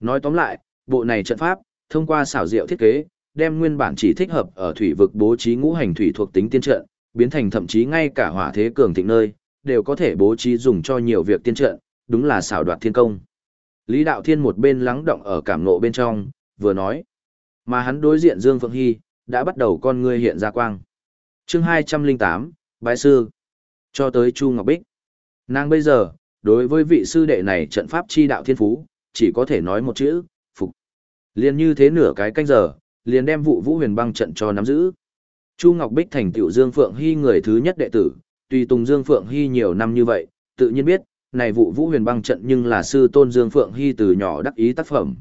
Nói tóm lại, bộ này trận pháp, thông qua xảo diệu thiết kế, đem nguyên bản chỉ thích hợp ở thủy vực bố trí ngũ hành thủy thuộc tính tiên trận, biến thành thậm chí ngay cả hỏa thế cường thịnh nơi, đều có thể bố trí dùng cho nhiều việc tiên trận, đúng là xảo đoạt thiên công. Lý Đạo Thiên một bên lắng động ở cảm nộ bên trong, vừa nói. Mà hắn đối diện Dương Phượng Hy, đã bắt đầu con ngươi hiện ra quang. chương 208, Bái Sư. Cho tới Chu Ngọc Bích. Nàng bây giờ, đối với vị sư đệ này trận pháp chi đạo thiên phú, chỉ có thể nói một chữ, phục. Liền như thế nửa cái canh giờ, liền đem vụ vũ huyền băng trận cho nắm giữ. Chu Ngọc Bích thành tiểu Dương Phượng Hy người thứ nhất đệ tử, tùy tùng Dương Phượng Hy nhiều năm như vậy, tự nhiên biết, này vụ vũ huyền băng trận nhưng là sư tôn Dương Phượng Hy từ nhỏ đắc ý tác phẩm.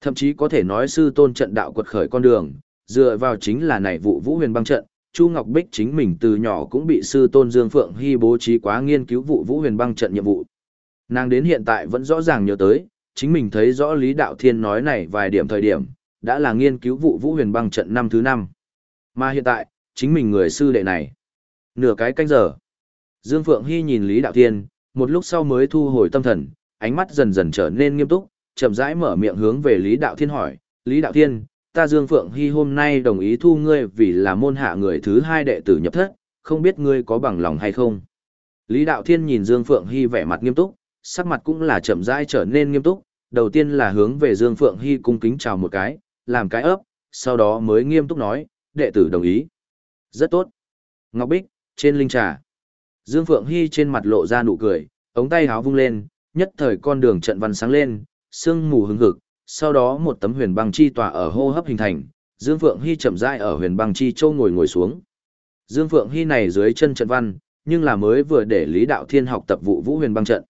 Thậm chí có thể nói sư tôn trận đạo quật khởi con đường, dựa vào chính là này vụ vũ huyền băng trận. Chu Ngọc Bích chính mình từ nhỏ cũng bị sư tôn Dương Phượng Hy bố trí quá nghiên cứu vụ vũ huyền băng trận nhiệm vụ. Nàng đến hiện tại vẫn rõ ràng nhớ tới, chính mình thấy rõ Lý Đạo Thiên nói này vài điểm thời điểm, đã là nghiên cứu vụ vũ huyền băng trận năm thứ năm. Mà hiện tại, chính mình người sư đệ này. Nửa cái canh giờ. Dương Phượng Hy nhìn Lý Đạo Thiên, một lúc sau mới thu hồi tâm thần, ánh mắt dần dần trở nên nghiêm túc, chậm rãi mở miệng hướng về Lý Đạo Thiên hỏi, Lý Đạo Thiên, ta Dương Phượng Hy hôm nay đồng ý thu ngươi vì là môn hạ người thứ hai đệ tử nhập thất, không biết ngươi có bằng lòng hay không. Lý Đạo Thiên nhìn Dương Phượng Hy vẻ mặt nghiêm túc, sắc mặt cũng là chậm rãi trở nên nghiêm túc, đầu tiên là hướng về Dương Phượng Hy cung kính chào một cái, làm cái ấp, sau đó mới nghiêm túc nói, đệ tử đồng ý. Rất tốt. Ngọc Bích, trên linh trà. Dương Phượng Hy trên mặt lộ ra nụ cười, ống tay háo vung lên, nhất thời con đường trận văn sáng lên, sương mù hứng hực, sau đó một tấm huyền băng chi tỏa ở hô hấp hình thành, Dương Phượng Hy chậm rãi ở huyền băng chi châu ngồi ngồi xuống. Dương Phượng Hy này dưới chân trận văn, nhưng là mới vừa để Lý Đạo Thiên học tập vụ vũ huyền băng trận.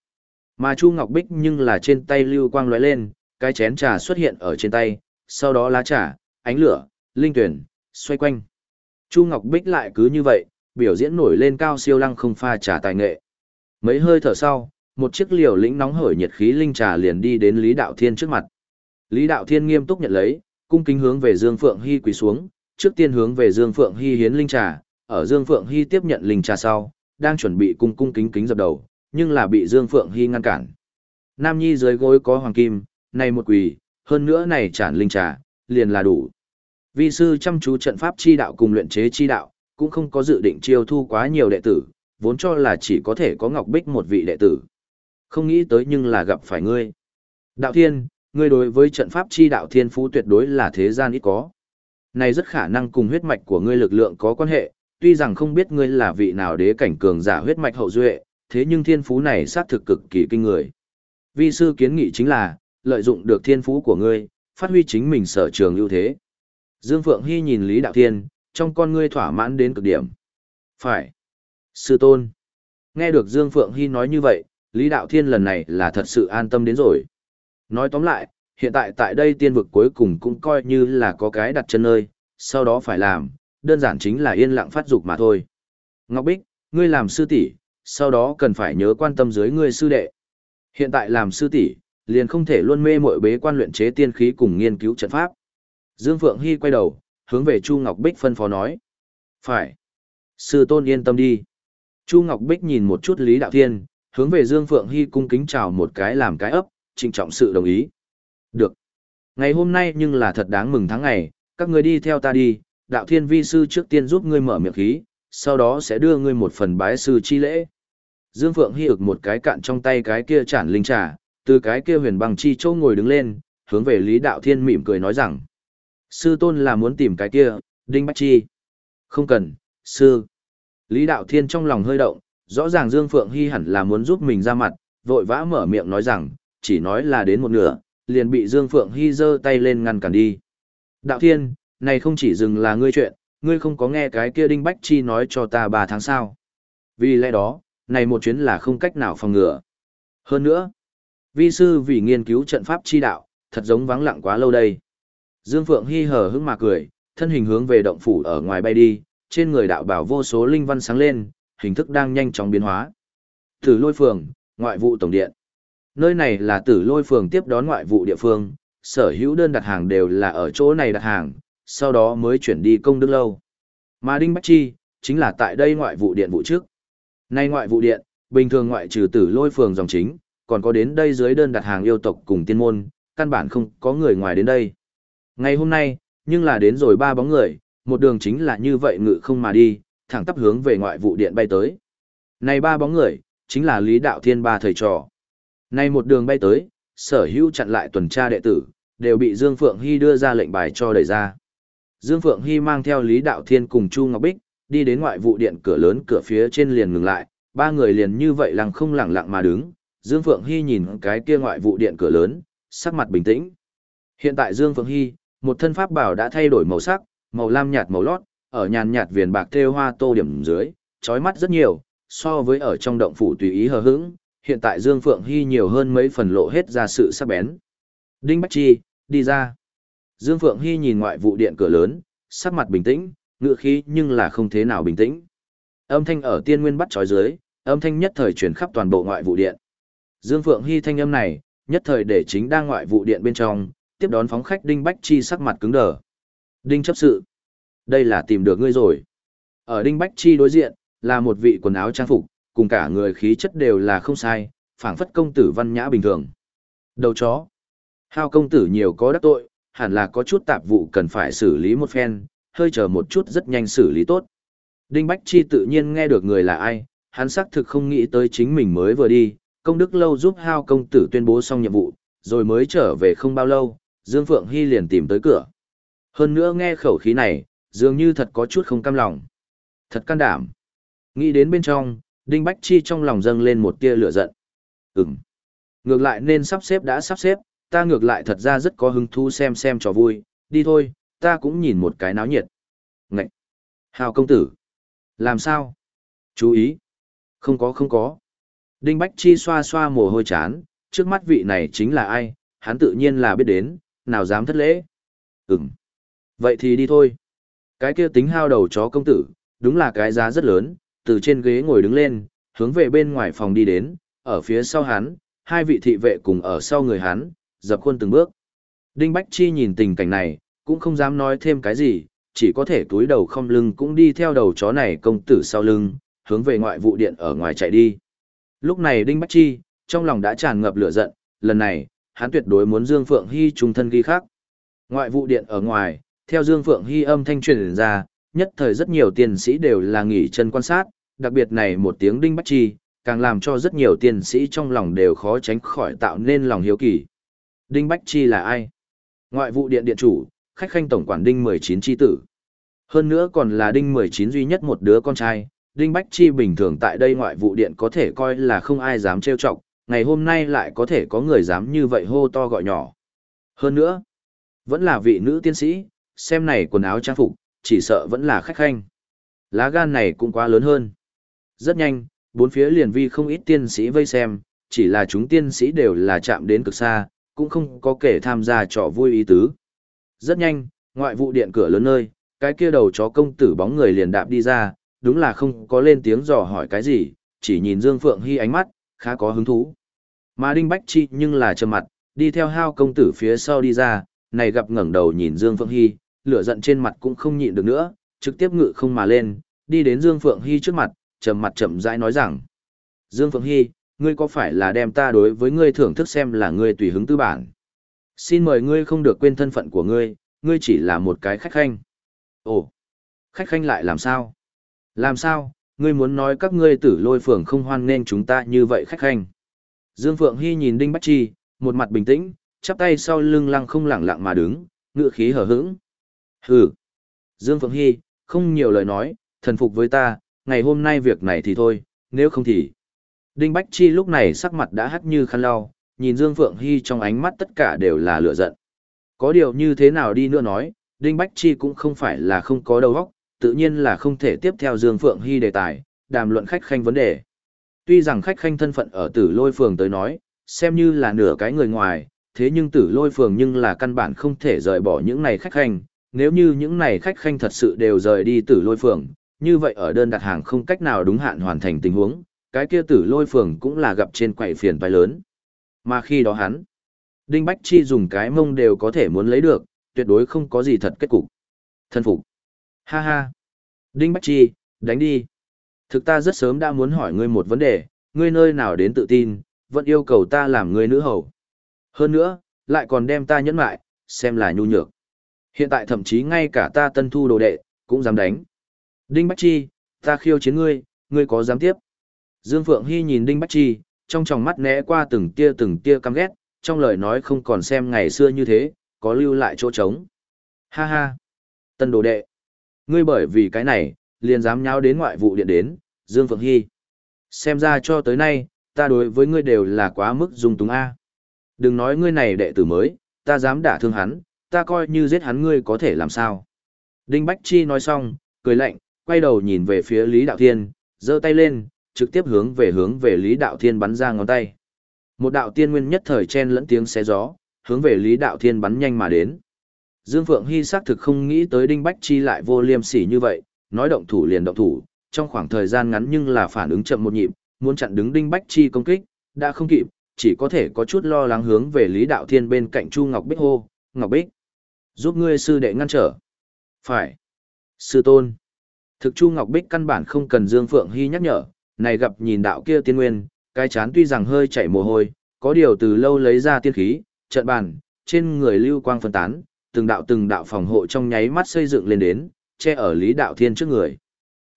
Mà Chu Ngọc Bích nhưng là trên tay lưu quang lóe lên, cái chén trà xuất hiện ở trên tay, sau đó lá trà, ánh lửa, linh tuyển, xoay quanh. Chu Ngọc Bích lại cứ như vậy, biểu diễn nổi lên cao siêu lăng không pha trà tài nghệ. Mấy hơi thở sau, một chiếc liều lĩnh nóng hởi nhiệt khí linh trà liền đi đến Lý Đạo Thiên trước mặt. Lý Đạo Thiên nghiêm túc nhận lấy, cung kính hướng về Dương Phượng Hy quỳ xuống, trước tiên hướng về Dương Phượng Hy hiến linh trà, ở Dương Phượng Hy tiếp nhận linh trà sau, đang chuẩn bị cung cung kính kính dập đầu, nhưng là bị Dương Phượng Hy ngăn cản. Nam Nhi dưới gối có hoàng kim, này một quỳ, hơn nữa này tràn linh trà, liền là đủ. Vi sư chăm chú trận pháp chi đạo cùng luyện chế chi đạo, cũng không có dự định chiêu thu quá nhiều đệ tử, vốn cho là chỉ có thể có Ngọc Bích một vị đệ tử. Không nghĩ tới nhưng là gặp phải ngươi. Đạo Thiên, ngươi đối với trận pháp chi đạo thiên phú tuyệt đối là thế gian ít có. Này rất khả năng cùng huyết mạch của ngươi lực lượng có quan hệ, tuy rằng không biết ngươi là vị nào đế cảnh cường giả huyết mạch hậu duệ, thế nhưng thiên phú này xác thực cực kỳ kinh người. Vi sư kiến nghị chính là, lợi dụng được thiên phú của ngươi, phát huy chính mình sở trường ưu thế. Dương Phượng Hy nhìn Lý Đạo Thiên, trong con ngươi thỏa mãn đến cực điểm. Phải. Sư tôn. Nghe được Dương Phượng Hy nói như vậy, Lý Đạo Thiên lần này là thật sự an tâm đến rồi. Nói tóm lại, hiện tại tại đây tiên vực cuối cùng cũng coi như là có cái đặt chân nơi, sau đó phải làm, đơn giản chính là yên lặng phát dục mà thôi. Ngọc Bích, ngươi làm sư tỷ, sau đó cần phải nhớ quan tâm dưới ngươi sư đệ. Hiện tại làm sư tỷ, liền không thể luôn mê mội bế quan luyện chế tiên khí cùng nghiên cứu trận pháp. Dương Phượng Hy quay đầu, hướng về Chu Ngọc Bích phân phó nói. Phải. Sư tôn yên tâm đi. Chu Ngọc Bích nhìn một chút Lý Đạo Thiên, hướng về Dương Phượng Hy cung kính chào một cái làm cái ấp, trịnh trọng sự đồng ý. Được. Ngày hôm nay nhưng là thật đáng mừng tháng ngày, các người đi theo ta đi, đạo thiên vi sư trước tiên giúp ngươi mở miệng khí, sau đó sẽ đưa ngươi một phần bái sư chi lễ. Dương Phượng Hy ực một cái cạn trong tay cái kia chản linh trà, từ cái kia huyền bằng chi châu ngồi đứng lên, hướng về Lý Đạo Thiên mỉm cười nói rằng. Sư tôn là muốn tìm cái kia, Đinh Bách Chi. Không cần, sư. Lý Đạo Thiên trong lòng hơi động, rõ ràng Dương Phượng Hy hẳn là muốn giúp mình ra mặt, vội vã mở miệng nói rằng, chỉ nói là đến một nửa, liền bị Dương Phượng Hy giơ tay lên ngăn cản đi. Đạo Thiên, này không chỉ dừng là ngươi chuyện, ngươi không có nghe cái kia Đinh Bách Chi nói cho ta ba tháng sau. Vì lẽ đó, này một chuyến là không cách nào phòng ngừa. Hơn nữa, vi sư vì nghiên cứu trận pháp chi đạo, thật giống vắng lặng quá lâu đây. Dương Phượng Hy hờ hững mà cười, thân hình hướng về động phủ ở ngoài bay đi, trên người đạo bảo vô số linh văn sáng lên, hình thức đang nhanh chóng biến hóa. Tử lôi phường, ngoại vụ tổng điện. Nơi này là tử lôi phường tiếp đón ngoại vụ địa phương, sở hữu đơn đặt hàng đều là ở chỗ này đặt hàng, sau đó mới chuyển đi công đức lâu. Mà Đinh Bách Chi, chính là tại đây ngoại vụ điện vụ trước. Nay ngoại vụ điện, bình thường ngoại trừ tử lôi phường dòng chính, còn có đến đây dưới đơn đặt hàng yêu tộc cùng tiên môn, căn bản không có người ngoài đến đây. Ngày hôm nay, nhưng là đến rồi ba bóng người, một đường chính là như vậy ngự không mà đi, thẳng tắp hướng về ngoại vụ điện bay tới. Này ba bóng người, chính là Lý Đạo Thiên ba thầy trò. Này một đường bay tới, sở hữu chặn lại tuần tra đệ tử, đều bị Dương Phượng Hy đưa ra lệnh bài cho đẩy ra. Dương Phượng Hy mang theo Lý Đạo Thiên cùng Chu Ngọc Bích, đi đến ngoại vụ điện cửa lớn cửa phía trên liền ngừng lại, ba người liền như vậy lặng không lặng lặng mà đứng. Dương Phượng Hy nhìn cái kia ngoại vụ điện cửa lớn, sắc mặt bình tĩnh. Hiện tại Dương Phượng Hy, một thân pháp bảo đã thay đổi màu sắc, màu lam nhạt màu lót, ở nhàn nhạt viền bạc thêu hoa tô điểm dưới, chói mắt rất nhiều, so với ở trong động phủ tùy ý hờ hững, hiện tại Dương Phượng Hy nhiều hơn mấy phần lộ hết ra sự sắc bén. Đinh Bách Chi, đi ra. Dương Phượng Hy nhìn ngoại vụ điện cửa lớn, sắc mặt bình tĩnh, ngựa khí nhưng là không thế nào bình tĩnh. Âm thanh ở tiên nguyên bắt chói dưới, âm thanh nhất thời truyền khắp toàn bộ ngoại vụ điện. Dương Phượng Hy thanh âm này, nhất thời để chính đang ngoại vụ điện bên trong, tiếp đón phóng khách Đinh Bách Chi sắc mặt cứng đờ. Đinh chấp sự. Đây là tìm được ngươi rồi. Ở Đinh Bách Chi đối diện, là một vị quần áo trang phục, cùng cả người khí chất đều là không sai, phảng phất công tử văn nhã bình thường. Đầu chó. Hao công tử nhiều có đắc tội, hẳn là có chút tạp vụ cần phải xử lý một phen, hơi chờ một chút rất nhanh xử lý tốt. Đinh Bách Chi tự nhiên nghe được người là ai, hắn xác thực không nghĩ tới chính mình mới vừa đi, công đức lâu giúp hao công tử tuyên bố xong nhiệm vụ, rồi mới trở về không bao lâu, Dương Phượng Hy liền tìm tới cửa. Hơn nữa nghe khẩu khí này, dường như thật có chút không cam lòng. Thật can đảm. Nghĩ đến bên trong, Đinh Bách Chi trong lòng dâng lên một tia lửa giận. Ừm. Ngược lại nên sắp xếp đã sắp xếp, ta ngược lại thật ra rất có hứng thú xem xem trò vui, đi thôi, ta cũng nhìn một cái náo nhiệt. Ngậy! Hào công tử! Làm sao? Chú ý! Không có không có. Đinh Bách Chi xoa xoa mồ hôi chán, trước mắt vị này chính là ai, hắn tự nhiên là biết đến, nào dám thất lễ. Ừm. Vậy thì đi thôi. Cái kia tính hao đầu chó công tử, đúng là cái giá rất lớn, từ trên ghế ngồi đứng lên, hướng về bên ngoài phòng đi đến, ở phía sau hắn, hai vị thị vệ cùng ở sau người hắn, dập khuôn từng bước. Đinh Bách Chi nhìn tình cảnh này, cũng không dám nói thêm cái gì, chỉ có thể túi đầu không lưng cũng đi theo đầu chó này công tử sau lưng, hướng về ngoại vụ điện ở ngoài chạy đi. Lúc này Đinh Bách Chi, trong lòng đã tràn ngập lửa giận, lần này, hắn tuyệt đối muốn Dương Phượng Hy trung thân ghi khác. Ngoại vụ điện ở ngoài, theo Dương Phượng Hy âm thanh truyền ra, nhất thời rất nhiều tiền sĩ đều là nghỉ chân quan sát, đặc biệt này một tiếng Đinh Bách Chi, càng làm cho rất nhiều tiền sĩ trong lòng đều khó tránh khỏi tạo nên lòng hiếu kỳ. Đinh Bách Chi là ai? Ngoại vụ điện điện chủ, khách khanh tổng quản Đinh 19 chi tử. Hơn nữa còn là Đinh 19 duy nhất một đứa con trai, Đinh Bách Chi bình thường tại đây ngoại vụ điện có thể coi là không ai dám trêu chọc, ngày hôm nay lại có thể có người dám như vậy hô to gọi nhỏ. Hơn nữa, vẫn là vị nữ tiên sĩ, xem này quần áo trang phục, chỉ sợ vẫn là khách khanh. Lá gan này cũng quá lớn hơn. Rất nhanh, bốn phía liền vi không ít tiên sĩ vây xem, chỉ là chúng tiên sĩ đều là chạm đến cực xa, cũng không có kể tham gia trò vui ý tứ. Rất nhanh, ngoại vụ điện cửa lớn nơi, cái kia đầu chó công tử bóng người liền đạp đi ra, đúng là không có lên tiếng dò hỏi cái gì, chỉ nhìn Dương Phượng Hy ánh mắt, khá có hứng thú. Mà Đinh Bách Chi nhưng là trầm mặt, đi theo hao công tử phía sau đi ra, này gặp ngẩng đầu nhìn Dương Phượng Hy, lửa giận trên mặt cũng không nhịn được nữa, trực tiếp ngự không mà lên, đi đến Dương Phượng Hy trước mặt, trầm mặt chậm rãi nói rằng: "Dương Phượng Hy, ngươi có phải là đem ta đối với ngươi thưởng thức xem là ngươi tùy hứng tư bản? Xin mời ngươi không được quên thân phận của ngươi, ngươi chỉ là một cái khách khanh." "Ồ, khách khanh lại làm sao?" "Làm sao? Ngươi muốn nói các ngươi tử lôi phường không hoan nên chúng ta như vậy khách khanh?" Dương Phượng Hy nhìn Đinh Bách Chi, một mặt bình tĩnh, chắp tay sau lưng lăng không lẳng lặng mà đứng, ngựa khí hở hững. Hừ. Dương Phượng Hy, không nhiều lời nói, thần phục với ta, ngày hôm nay việc này thì thôi, nếu không thì... Đinh Bách Chi lúc này sắc mặt đã hắt như khăn lau, nhìn Dương Phượng Hy trong ánh mắt tất cả đều là lửa giận. Có điều như thế nào đi nữa nói, Đinh Bách Chi cũng không phải là không có đầu óc, tự nhiên là không thể tiếp theo Dương Phượng Hy đề tài, đàm luận khách khanh vấn đề. Tuy rằng khách khanh thân phận ở tử lôi phường tới nói, xem như là nửa cái người ngoài, thế nhưng tử lôi phường nhưng là căn bản không thể rời bỏ những này khách khanh. Nếu như những này khách khanh thật sự đều rời đi tử lôi phường, như vậy ở đơn đặt hàng không cách nào đúng hạn hoàn thành tình huống, cái kia tử lôi phường cũng là gặp trên quầy phiền vai lớn. Mà khi đó hắn, Đinh Bách Chi dùng cái mông đều có thể muốn lấy được, tuyệt đối không có gì thật kết cục. Thân phục. Ha ha. Đinh Bách Chi, đánh đi. Thực ta rất sớm đã muốn hỏi ngươi một vấn đề, ngươi nơi nào đến tự tin, vẫn yêu cầu ta làm ngươi nữ hầu. Hơn nữa, lại còn đem ta nhẫn lại, xem là nhu nhược. Hiện tại thậm chí ngay cả ta tân thu đồ đệ, cũng dám đánh. Đinh Bách Chi, ta khiêu chiến ngươi, ngươi có dám tiếp? Dương Phượng Hy nhìn Đinh Bách Chi, trong tròng mắt né qua từng tia từng tia căm ghét, trong lời nói không còn xem ngày xưa như thế, có lưu lại chỗ trống. Ha ha! Tân đồ đệ! Ngươi bởi vì cái này, liền dám nháo đến ngoại vụ điện đến, Dương Phượng Hy. Xem ra cho tới nay, ta đối với ngươi đều là quá mức dung túng A. Đừng nói ngươi này đệ tử mới, ta dám đả thương hắn, ta coi như giết hắn ngươi có thể làm sao. Đinh Bách Chi nói xong, cười lạnh, quay đầu nhìn về phía Lý Đạo Thiên, giơ tay lên, trực tiếp hướng về hướng về Lý Đạo Thiên bắn ra ngón tay. Một đạo tiên nguyên nhất thời chen lẫn tiếng xé gió, hướng về Lý Đạo Thiên bắn nhanh mà đến. Dương Phượng Hy xác thực không nghĩ tới Đinh Bách Chi lại vô liêm sỉ như vậy, nói động thủ liền động thủ, trong khoảng thời gian ngắn nhưng là phản ứng chậm một nhịp, muốn chặn đứng Đinh Bách Chi công kích, đã không kịp, chỉ có thể có chút lo lắng hướng về Lý Đạo Thiên bên cạnh Chu Ngọc Bích hô, Ngọc Bích, giúp ngươi sư đệ ngăn trở. Phải. Sư tôn. Thực Chu Ngọc Bích căn bản không cần Dương Phượng Hy nhắc nhở, này gặp nhìn đạo kia tiên nguyên, cái chán tuy rằng hơi chảy mồ hôi, có điều từ lâu lấy ra tiên khí, trận bàn, trên người lưu quang phân tán, từng đạo từng đạo phòng hộ trong nháy mắt xây dựng lên đến, che ở Lý Đạo Thiên trước người.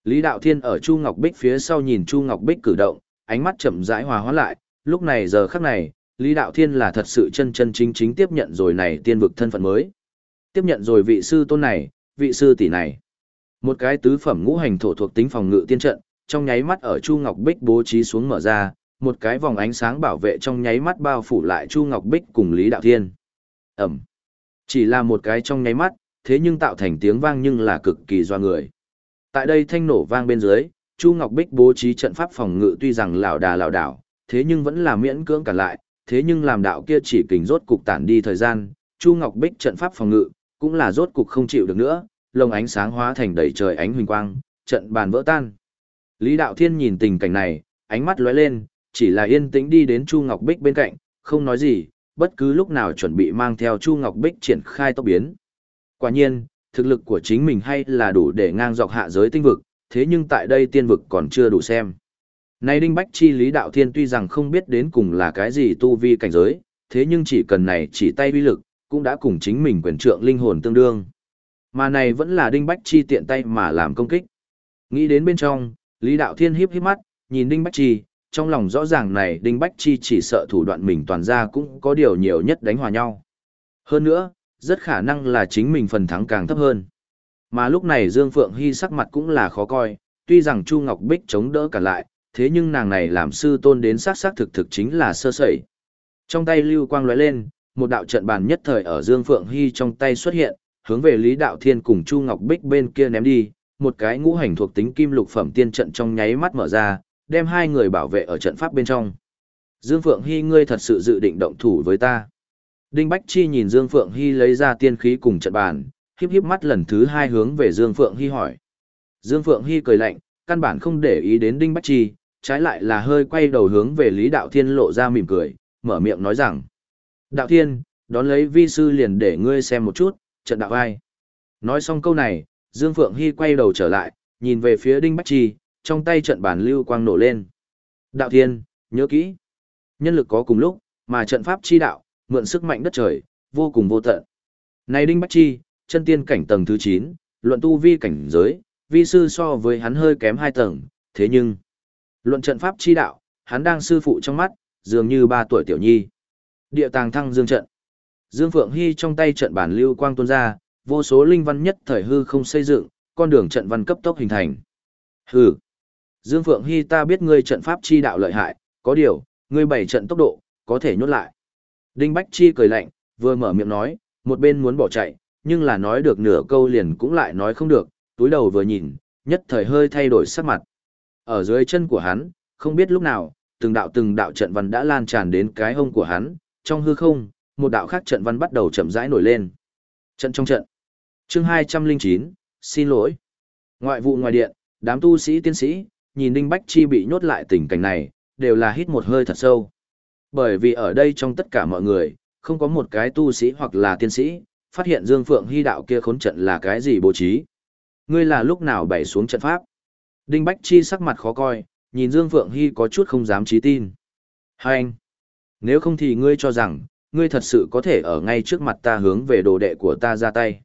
Lý Đạo Thiên ở Chu Ngọc Bích phía sau nhìn Chu Ngọc Bích cử động, ánh mắt chậm rãi hòa hóa lại, lúc này giờ khắc này, Lý Đạo Thiên là thật sự chân chân chính chính tiếp nhận rồi này tiên vực thân phận mới. Tiếp nhận rồi vị sư tôn này, vị sư tỷ này. Một cái tứ phẩm ngũ hành thổ thuộc tính phòng ngự tiên trận, trong nháy mắt ở Chu Ngọc Bích bố trí xuống mở ra, một cái vòng ánh sáng bảo vệ trong nháy mắt bao phủ lại Chu Ngọc Bích cùng Lý Đạo Thiên. Ẩm. Chỉ là một cái trong nháy mắt, thế nhưng tạo thành tiếng vang nhưng là cực kỳ doa người. Tại đây thanh nổ vang bên dưới, Chu Ngọc Bích bố trí trận pháp phòng ngự tuy rằng lảo đà lảo đảo, thế nhưng vẫn là miễn cưỡng cả lại, thế nhưng làm đạo kia chỉ kình rốt cục tản đi thời gian, Chu Ngọc Bích trận pháp phòng ngự, cũng là rốt cục không chịu được nữa, lồng ánh sáng hóa thành đầy trời ánh huỳnh quang, trận bàn vỡ tan. Lý Đạo Thiên nhìn tình cảnh này, ánh mắt lóe lên, chỉ là yên tĩnh đi đến Chu Ngọc Bích bên cạnh, không nói gì, bất cứ lúc nào chuẩn bị mang theo Chu Ngọc Bích triển khai tốc biến. Quả nhiên, thực lực của chính mình hay là đủ để ngang dọc hạ giới tinh vực, thế nhưng tại đây tiên vực còn chưa đủ xem. Này Đinh Bách Chi Lý Đạo Thiên tuy rằng không biết đến cùng là cái gì tu vi cảnh giới, thế nhưng chỉ cần này chỉ tay uy lực, cũng đã cùng chính mình quyền trượng linh hồn tương đương. Mà này vẫn là Đinh Bách Chi tiện tay mà làm công kích. Nghĩ đến bên trong, Lý Đạo Thiên híp híp mắt, nhìn Đinh Bách Chi, trong lòng rõ ràng này Đinh Bách Chi chỉ sợ thủ đoạn mình toàn ra cũng có điều nhiều nhất đánh hòa nhau. Hơn nữa, rất khả năng là chính mình phần thắng càng thấp hơn. Mà lúc này Dương Phượng Hy sắc mặt cũng là khó coi, tuy rằng Chu Ngọc Bích chống đỡ cả lại, thế nhưng nàng này làm sư tôn đến sát sát thực thực chính là sơ sẩy. Trong tay lưu quang lóe lên, một đạo trận bàn nhất thời ở Dương Phượng Hy trong tay xuất hiện, hướng về Lý Đạo Thiên cùng Chu Ngọc Bích bên kia ném đi, một cái ngũ hành thuộc tính kim lục phẩm tiên trận trong nháy mắt mở ra, đem hai người bảo vệ ở trận pháp bên trong. Dương Phượng Hy ngươi thật sự dự định động thủ với ta. Đinh Bách Chi nhìn Dương Phượng Hy lấy ra tiên khí cùng trận bàn, híp híp mắt lần thứ hai hướng về Dương Phượng Hy hỏi. Dương Phượng Hy cười lạnh, căn bản không để ý đến Đinh Bách Chi, trái lại là hơi quay đầu hướng về Lý Đạo Thiên lộ ra mỉm cười, mở miệng nói rằng. Đạo Thiên, đón lấy vi sư liền để ngươi xem một chút, trận đạo ai. Nói xong câu này, Dương Phượng Hy quay đầu trở lại, nhìn về phía Đinh Bách Chi, trong tay trận bản lưu quang nổ lên. Đạo Thiên, nhớ kỹ. Nhân lực có cùng lúc, mà trận pháp chi đạo, mượn sức mạnh đất trời, vô cùng vô tận. Này Đinh Bách Chi, chân tiên cảnh tầng thứ 9, luận tu vi cảnh giới, vi sư so với hắn hơi kém hai tầng, thế nhưng, luận trận pháp chi đạo, hắn đang sư phụ trong mắt, dường như ba tuổi tiểu nhi. Địa tàng thăng dương trận. Dương Phượng Hy trong tay trận bản lưu quang tuôn ra, vô số linh văn nhất thời hư không xây dựng, con đường trận văn cấp tốc hình thành. Hừ. Dương Phượng Hy ta biết ngươi trận pháp chi đạo lợi hại, có điều, ngươi bảy trận tốc độ, có thể nhốt lại. Đinh Bách Chi cười lạnh, vừa mở miệng nói, một bên muốn bỏ chạy, nhưng là nói được nửa câu liền cũng lại nói không được, túi đầu vừa nhìn, nhất thời hơi thay đổi sắc mặt. Ở dưới chân của hắn, không biết lúc nào, từng đạo từng đạo trận văn đã lan tràn đến cái hông của hắn, trong hư không, một đạo khác trận văn bắt đầu chậm rãi nổi lên. Trận trong trận. Chương 209, xin lỗi. Ngoại vụ ngoài điện, đám tu sĩ tiên sĩ, nhìn Đinh Bách Chi bị nhốt lại tình cảnh này, đều là hít một hơi thật sâu. Bởi vì ở đây trong tất cả mọi người, không có một cái tu sĩ hoặc là tiên sĩ, phát hiện Dương Phượng Hy đạo kia khốn trận là cái gì bố trí. Ngươi là lúc nào bày xuống trận pháp? Đinh Bách Chi sắc mặt khó coi, nhìn Dương Phượng Hy có chút không dám trí tin. Hai anh! Nếu không thì ngươi cho rằng, ngươi thật sự có thể ở ngay trước mặt ta hướng về đồ đệ của ta ra tay.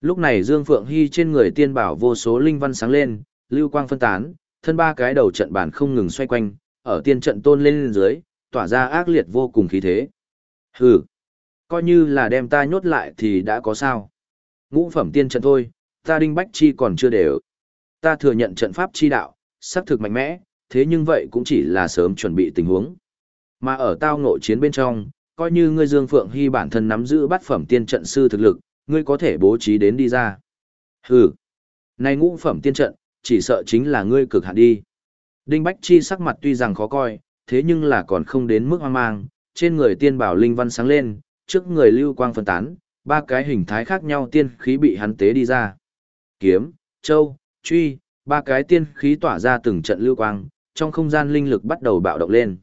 Lúc này Dương Phượng Hy trên người tiên bảo vô số linh văn sáng lên, lưu quang phân tán, thân ba cái đầu trận bản không ngừng xoay quanh, ở tiên trận tôn lên dưới, tỏa ra ác liệt vô cùng khí thế. Hừ, coi như là đem ta nhốt lại thì đã có sao. Ngũ phẩm tiên trận thôi, ta đinh bách chi còn chưa đều. Ta thừa nhận trận pháp chi đạo, sắp thực mạnh mẽ, thế nhưng vậy cũng chỉ là sớm chuẩn bị tình huống. Mà ở tao ngộ chiến bên trong, coi như ngươi Dương Phượng Hy bản thân nắm giữ bát phẩm tiên trận sư thực lực, ngươi có thể bố trí đến đi ra. Hừ, này ngũ phẩm tiên trận, chỉ sợ chính là ngươi cực hạn đi. Đinh Bách Chi sắc mặt tuy rằng khó coi, thế nhưng là còn không đến mức hoang mang, trên người tiên bảo linh văn sáng lên, trước người lưu quang phân tán, ba cái hình thái khác nhau tiên khí bị hắn tế đi ra. Kiếm, châu, truy, ba cái tiên khí tỏa ra từng trận lưu quang, trong không gian linh lực bắt đầu bạo động lên.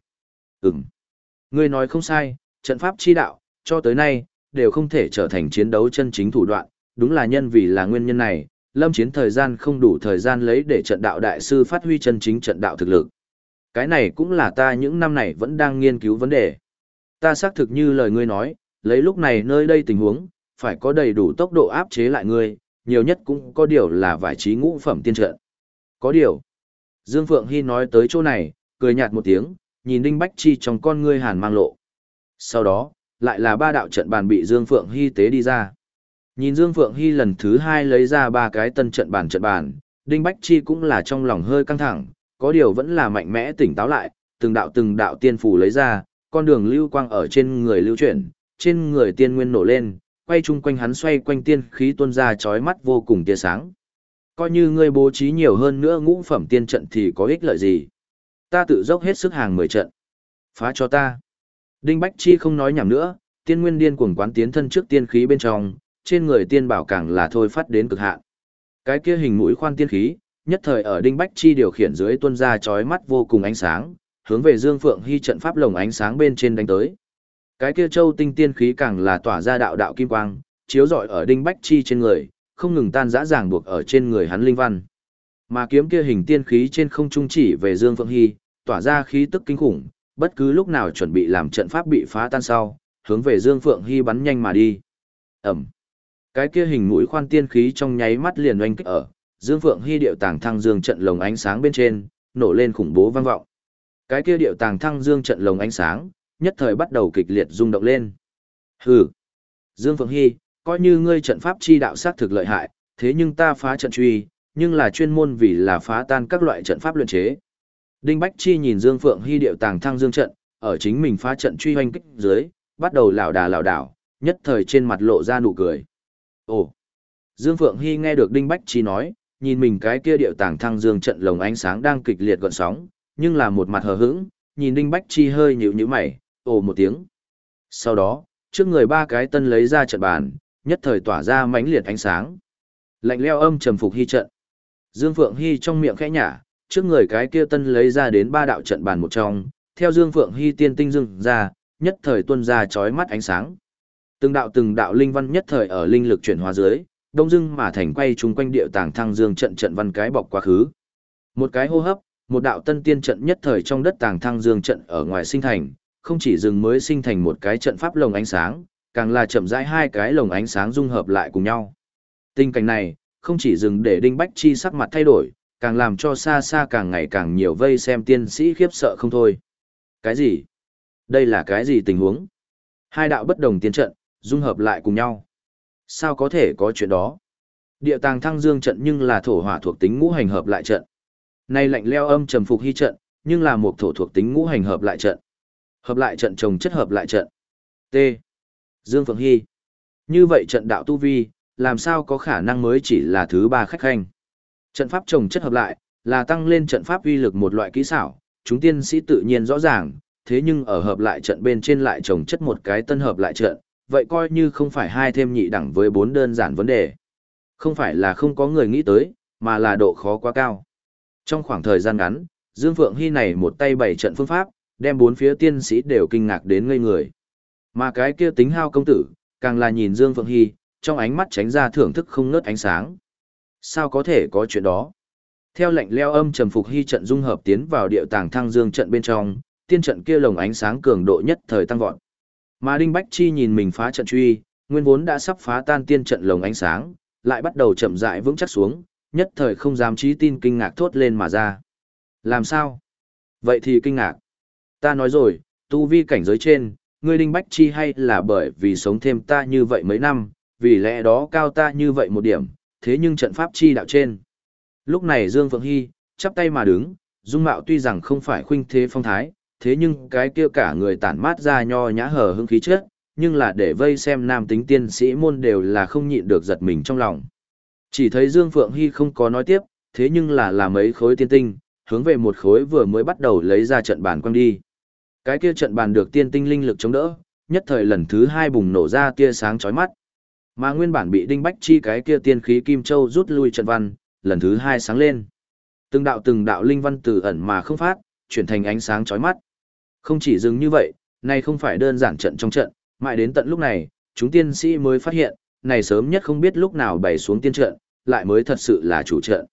Ừm. Ngươi nói không sai, trận pháp chi đạo, cho tới nay, đều không thể trở thành chiến đấu chân chính thủ đoạn, đúng là nhân vì là nguyên nhân này, lâm chiến thời gian không đủ thời gian lấy để trận đạo đại sư phát huy chân chính trận đạo thực lực. Cái này cũng là ta những năm này vẫn đang nghiên cứu vấn đề. Ta xác thực như lời ngươi nói, lấy lúc này nơi đây tình huống, phải có đầy đủ tốc độ áp chế lại ngươi, nhiều nhất cũng có điều là vài trí ngũ phẩm tiên trận. Có điều. Dương Phượng Hy nói tới chỗ này, cười nhạt một tiếng, nhìn Đinh Bách Chi trong con ngươi hàn mang lộ. Sau đó, lại là ba đạo trận bàn bị Dương Phượng Hy tế đi ra. Nhìn Dương Phượng Hy lần thứ hai lấy ra ba cái tân trận bàn trận bàn, Đinh Bách Chi cũng là trong lòng hơi căng thẳng, có điều vẫn là mạnh mẽ tỉnh táo lại, từng đạo từng đạo tiên phù lấy ra, con đường lưu quang ở trên người lưu chuyển, trên người tiên nguyên nổ lên, quay chung quanh hắn xoay quanh tiên khí tuôn ra chói mắt vô cùng tia sáng. Coi như ngươi bố trí nhiều hơn nữa ngũ phẩm tiên trận thì có ích lợi gì? Ta tự dốc hết sức hàng mười trận. Phá cho ta. Đinh Bách Chi không nói nhảm nữa, tiên nguyên điên cuồng quán tiến thân trước tiên khí bên trong, trên người tiên bảo càng là thôi phát đến cực hạn. Cái kia hình mũi khoan tiên khí, nhất thời ở Đinh Bách Chi điều khiển dưới tuôn ra chói mắt vô cùng ánh sáng, hướng về Dương Phượng Hy trận pháp lồng ánh sáng bên trên đánh tới. Cái kia châu tinh tiên khí càng là tỏa ra đạo đạo kim quang, chiếu rọi ở Đinh Bách Chi trên người, không ngừng tan rã ràng buộc ở trên người hắn linh văn. Mà kiếm kia hình tiên khí trên không trung chỉ về Dương Phượng Hy, tỏa ra khí tức kinh khủng, bất cứ lúc nào chuẩn bị làm trận pháp bị phá tan sau, hướng về Dương Phượng Hy bắn nhanh mà đi. Ẩm. Cái kia hình mũi khoan tiên khí trong nháy mắt liền oanh kích ở, Dương Phượng Hy điệu tàng thăng dương trận lồng ánh sáng bên trên, nổ lên khủng bố vang vọng. Cái kia điệu tàng thăng dương trận lồng ánh sáng, nhất thời bắt đầu kịch liệt rung động lên. Hừ. Dương Phượng Hy, coi như ngươi trận pháp chi đạo sát thực lợi hại, thế nhưng ta phá trận truy, nhưng là chuyên môn vì là phá tan các loại trận pháp luyện chế. Đinh Bách Chi nhìn Dương Phượng Hy điệu tàng thăng dương trận, ở chính mình phá trận truy hoành kích dưới, bắt đầu lảo đà lảo đảo, nhất thời trên mặt lộ ra nụ cười. Ồ! Dương Phượng Hy nghe được Đinh Bách Chi nói, nhìn mình cái kia điệu tàng thăng dương trận lồng ánh sáng đang kịch liệt gọn sóng, nhưng là một mặt hờ hững, nhìn Đinh Bách Chi hơi nhíu nhíu mày, ồ một tiếng. Sau đó, trước người ba cái tân lấy ra trận bàn, nhất thời tỏa ra mãnh liệt ánh sáng. Lạnh leo âm trầm phục hy trận. Dương Phượng Hy trong miệng khẽ nhả, trước người cái kia tân lấy ra đến ba đạo trận bàn một trong, theo Dương Phượng Hy tiên tinh dưng ra, nhất thời tuôn ra chói mắt ánh sáng. Từng đạo từng đạo linh văn nhất thời ở linh lực chuyển hóa dưới, đông dưng mà thành quay chung quanh địa tàng thăng dương trận trận văn cái bọc quá khứ. Một cái hô hấp, một đạo tân tiên trận nhất thời trong đất tàng thăng dương trận ở ngoài sinh thành, không chỉ dừng mới sinh thành một cái trận pháp lồng ánh sáng, càng là chậm rãi hai cái lồng ánh sáng dung hợp lại cùng nhau. Tình cảnh này, không chỉ dừng để Đinh Bách Chi sắc mặt thay đổi, càng làm cho xa xa càng ngày càng nhiều vây xem tiên sĩ khiếp sợ không thôi. Cái gì? Đây là cái gì tình huống? Hai đạo bất đồng tiên trận, dung hợp lại cùng nhau. Sao có thể có chuyện đó? Địa tàng thăng dương trận nhưng là thổ hỏa thuộc tính ngũ hành hợp lại trận. Nay lạnh leo âm trầm phục hy trận, nhưng là một thổ thuộc tính ngũ hành hợp lại trận. Hợp lại trận trồng chất hợp lại trận. T. Dương Phượng Hy. Như vậy trận đạo tu vi, làm sao có khả năng mới chỉ là thứ ba khách khanh. Trận pháp trồng chất hợp lại, là tăng lên trận pháp uy lực một loại kỹ xảo, chúng tiên sĩ tự nhiên rõ ràng, thế nhưng ở hợp lại trận bên trên lại trồng chất một cái tân hợp lại trận, vậy coi như không phải hai thêm nhị đẳng với bốn đơn giản vấn đề. Không phải là không có người nghĩ tới, mà là độ khó quá cao. Trong khoảng thời gian ngắn, Dương Phượng Hy này một tay bảy trận phương pháp, đem bốn phía tiên sĩ đều kinh ngạc đến ngây người. Mà cái kia tính hao công tử, càng là nhìn Dương Phượng Hy, trong ánh mắt tránh ra thưởng thức không ngớt ánh sáng. Sao có thể có chuyện đó? Theo lệnh leo âm trầm phục hy trận dung hợp tiến vào địa tàng thăng dương trận bên trong, tiên trận kia lồng ánh sáng cường độ nhất thời tăng vọt. Mà Đinh Bách Chi nhìn mình phá trận truy, nguyên vốn đã sắp phá tan tiên trận lồng ánh sáng, lại bắt đầu chậm rãi vững chắc xuống, nhất thời không dám trí tin kinh ngạc thốt lên mà ra. Làm sao? Vậy thì kinh ngạc. Ta nói rồi, tu vi cảnh giới trên, ngươi Đinh Bách Chi hay là bởi vì sống thêm ta như vậy mấy năm, vì lẽ đó cao ta như vậy một điểm, thế nhưng trận pháp chi đạo trên. Lúc này Dương Phượng Hy, chắp tay mà đứng, dung mạo tuy rằng không phải khuynh thế phong thái, thế nhưng cái kia cả người tản mát ra nho nhã hở hưng khí chất, nhưng là để vây xem nam tính tiên sĩ môn đều là không nhịn được giật mình trong lòng. Chỉ thấy Dương Phượng Hy không có nói tiếp, thế nhưng là làm mấy khối tiên tinh, hướng về một khối vừa mới bắt đầu lấy ra trận bàn quăng đi. Cái kia trận bàn được tiên tinh linh lực chống đỡ, nhất thời lần thứ hai bùng nổ ra tia sáng chói mắt. Mà nguyên bản bị đinh bách chi cái kia tiên khí kim châu rút lui trận văn, lần thứ hai sáng lên. Từng đạo từng đạo linh văn từ ẩn mà không phát, chuyển thành ánh sáng chói mắt. Không chỉ dừng như vậy, này không phải đơn giản trận trong trận, mãi đến tận lúc này, chúng tiên sĩ mới phát hiện, này sớm nhất không biết lúc nào bày xuống tiên trận, lại mới thật sự là chủ trận.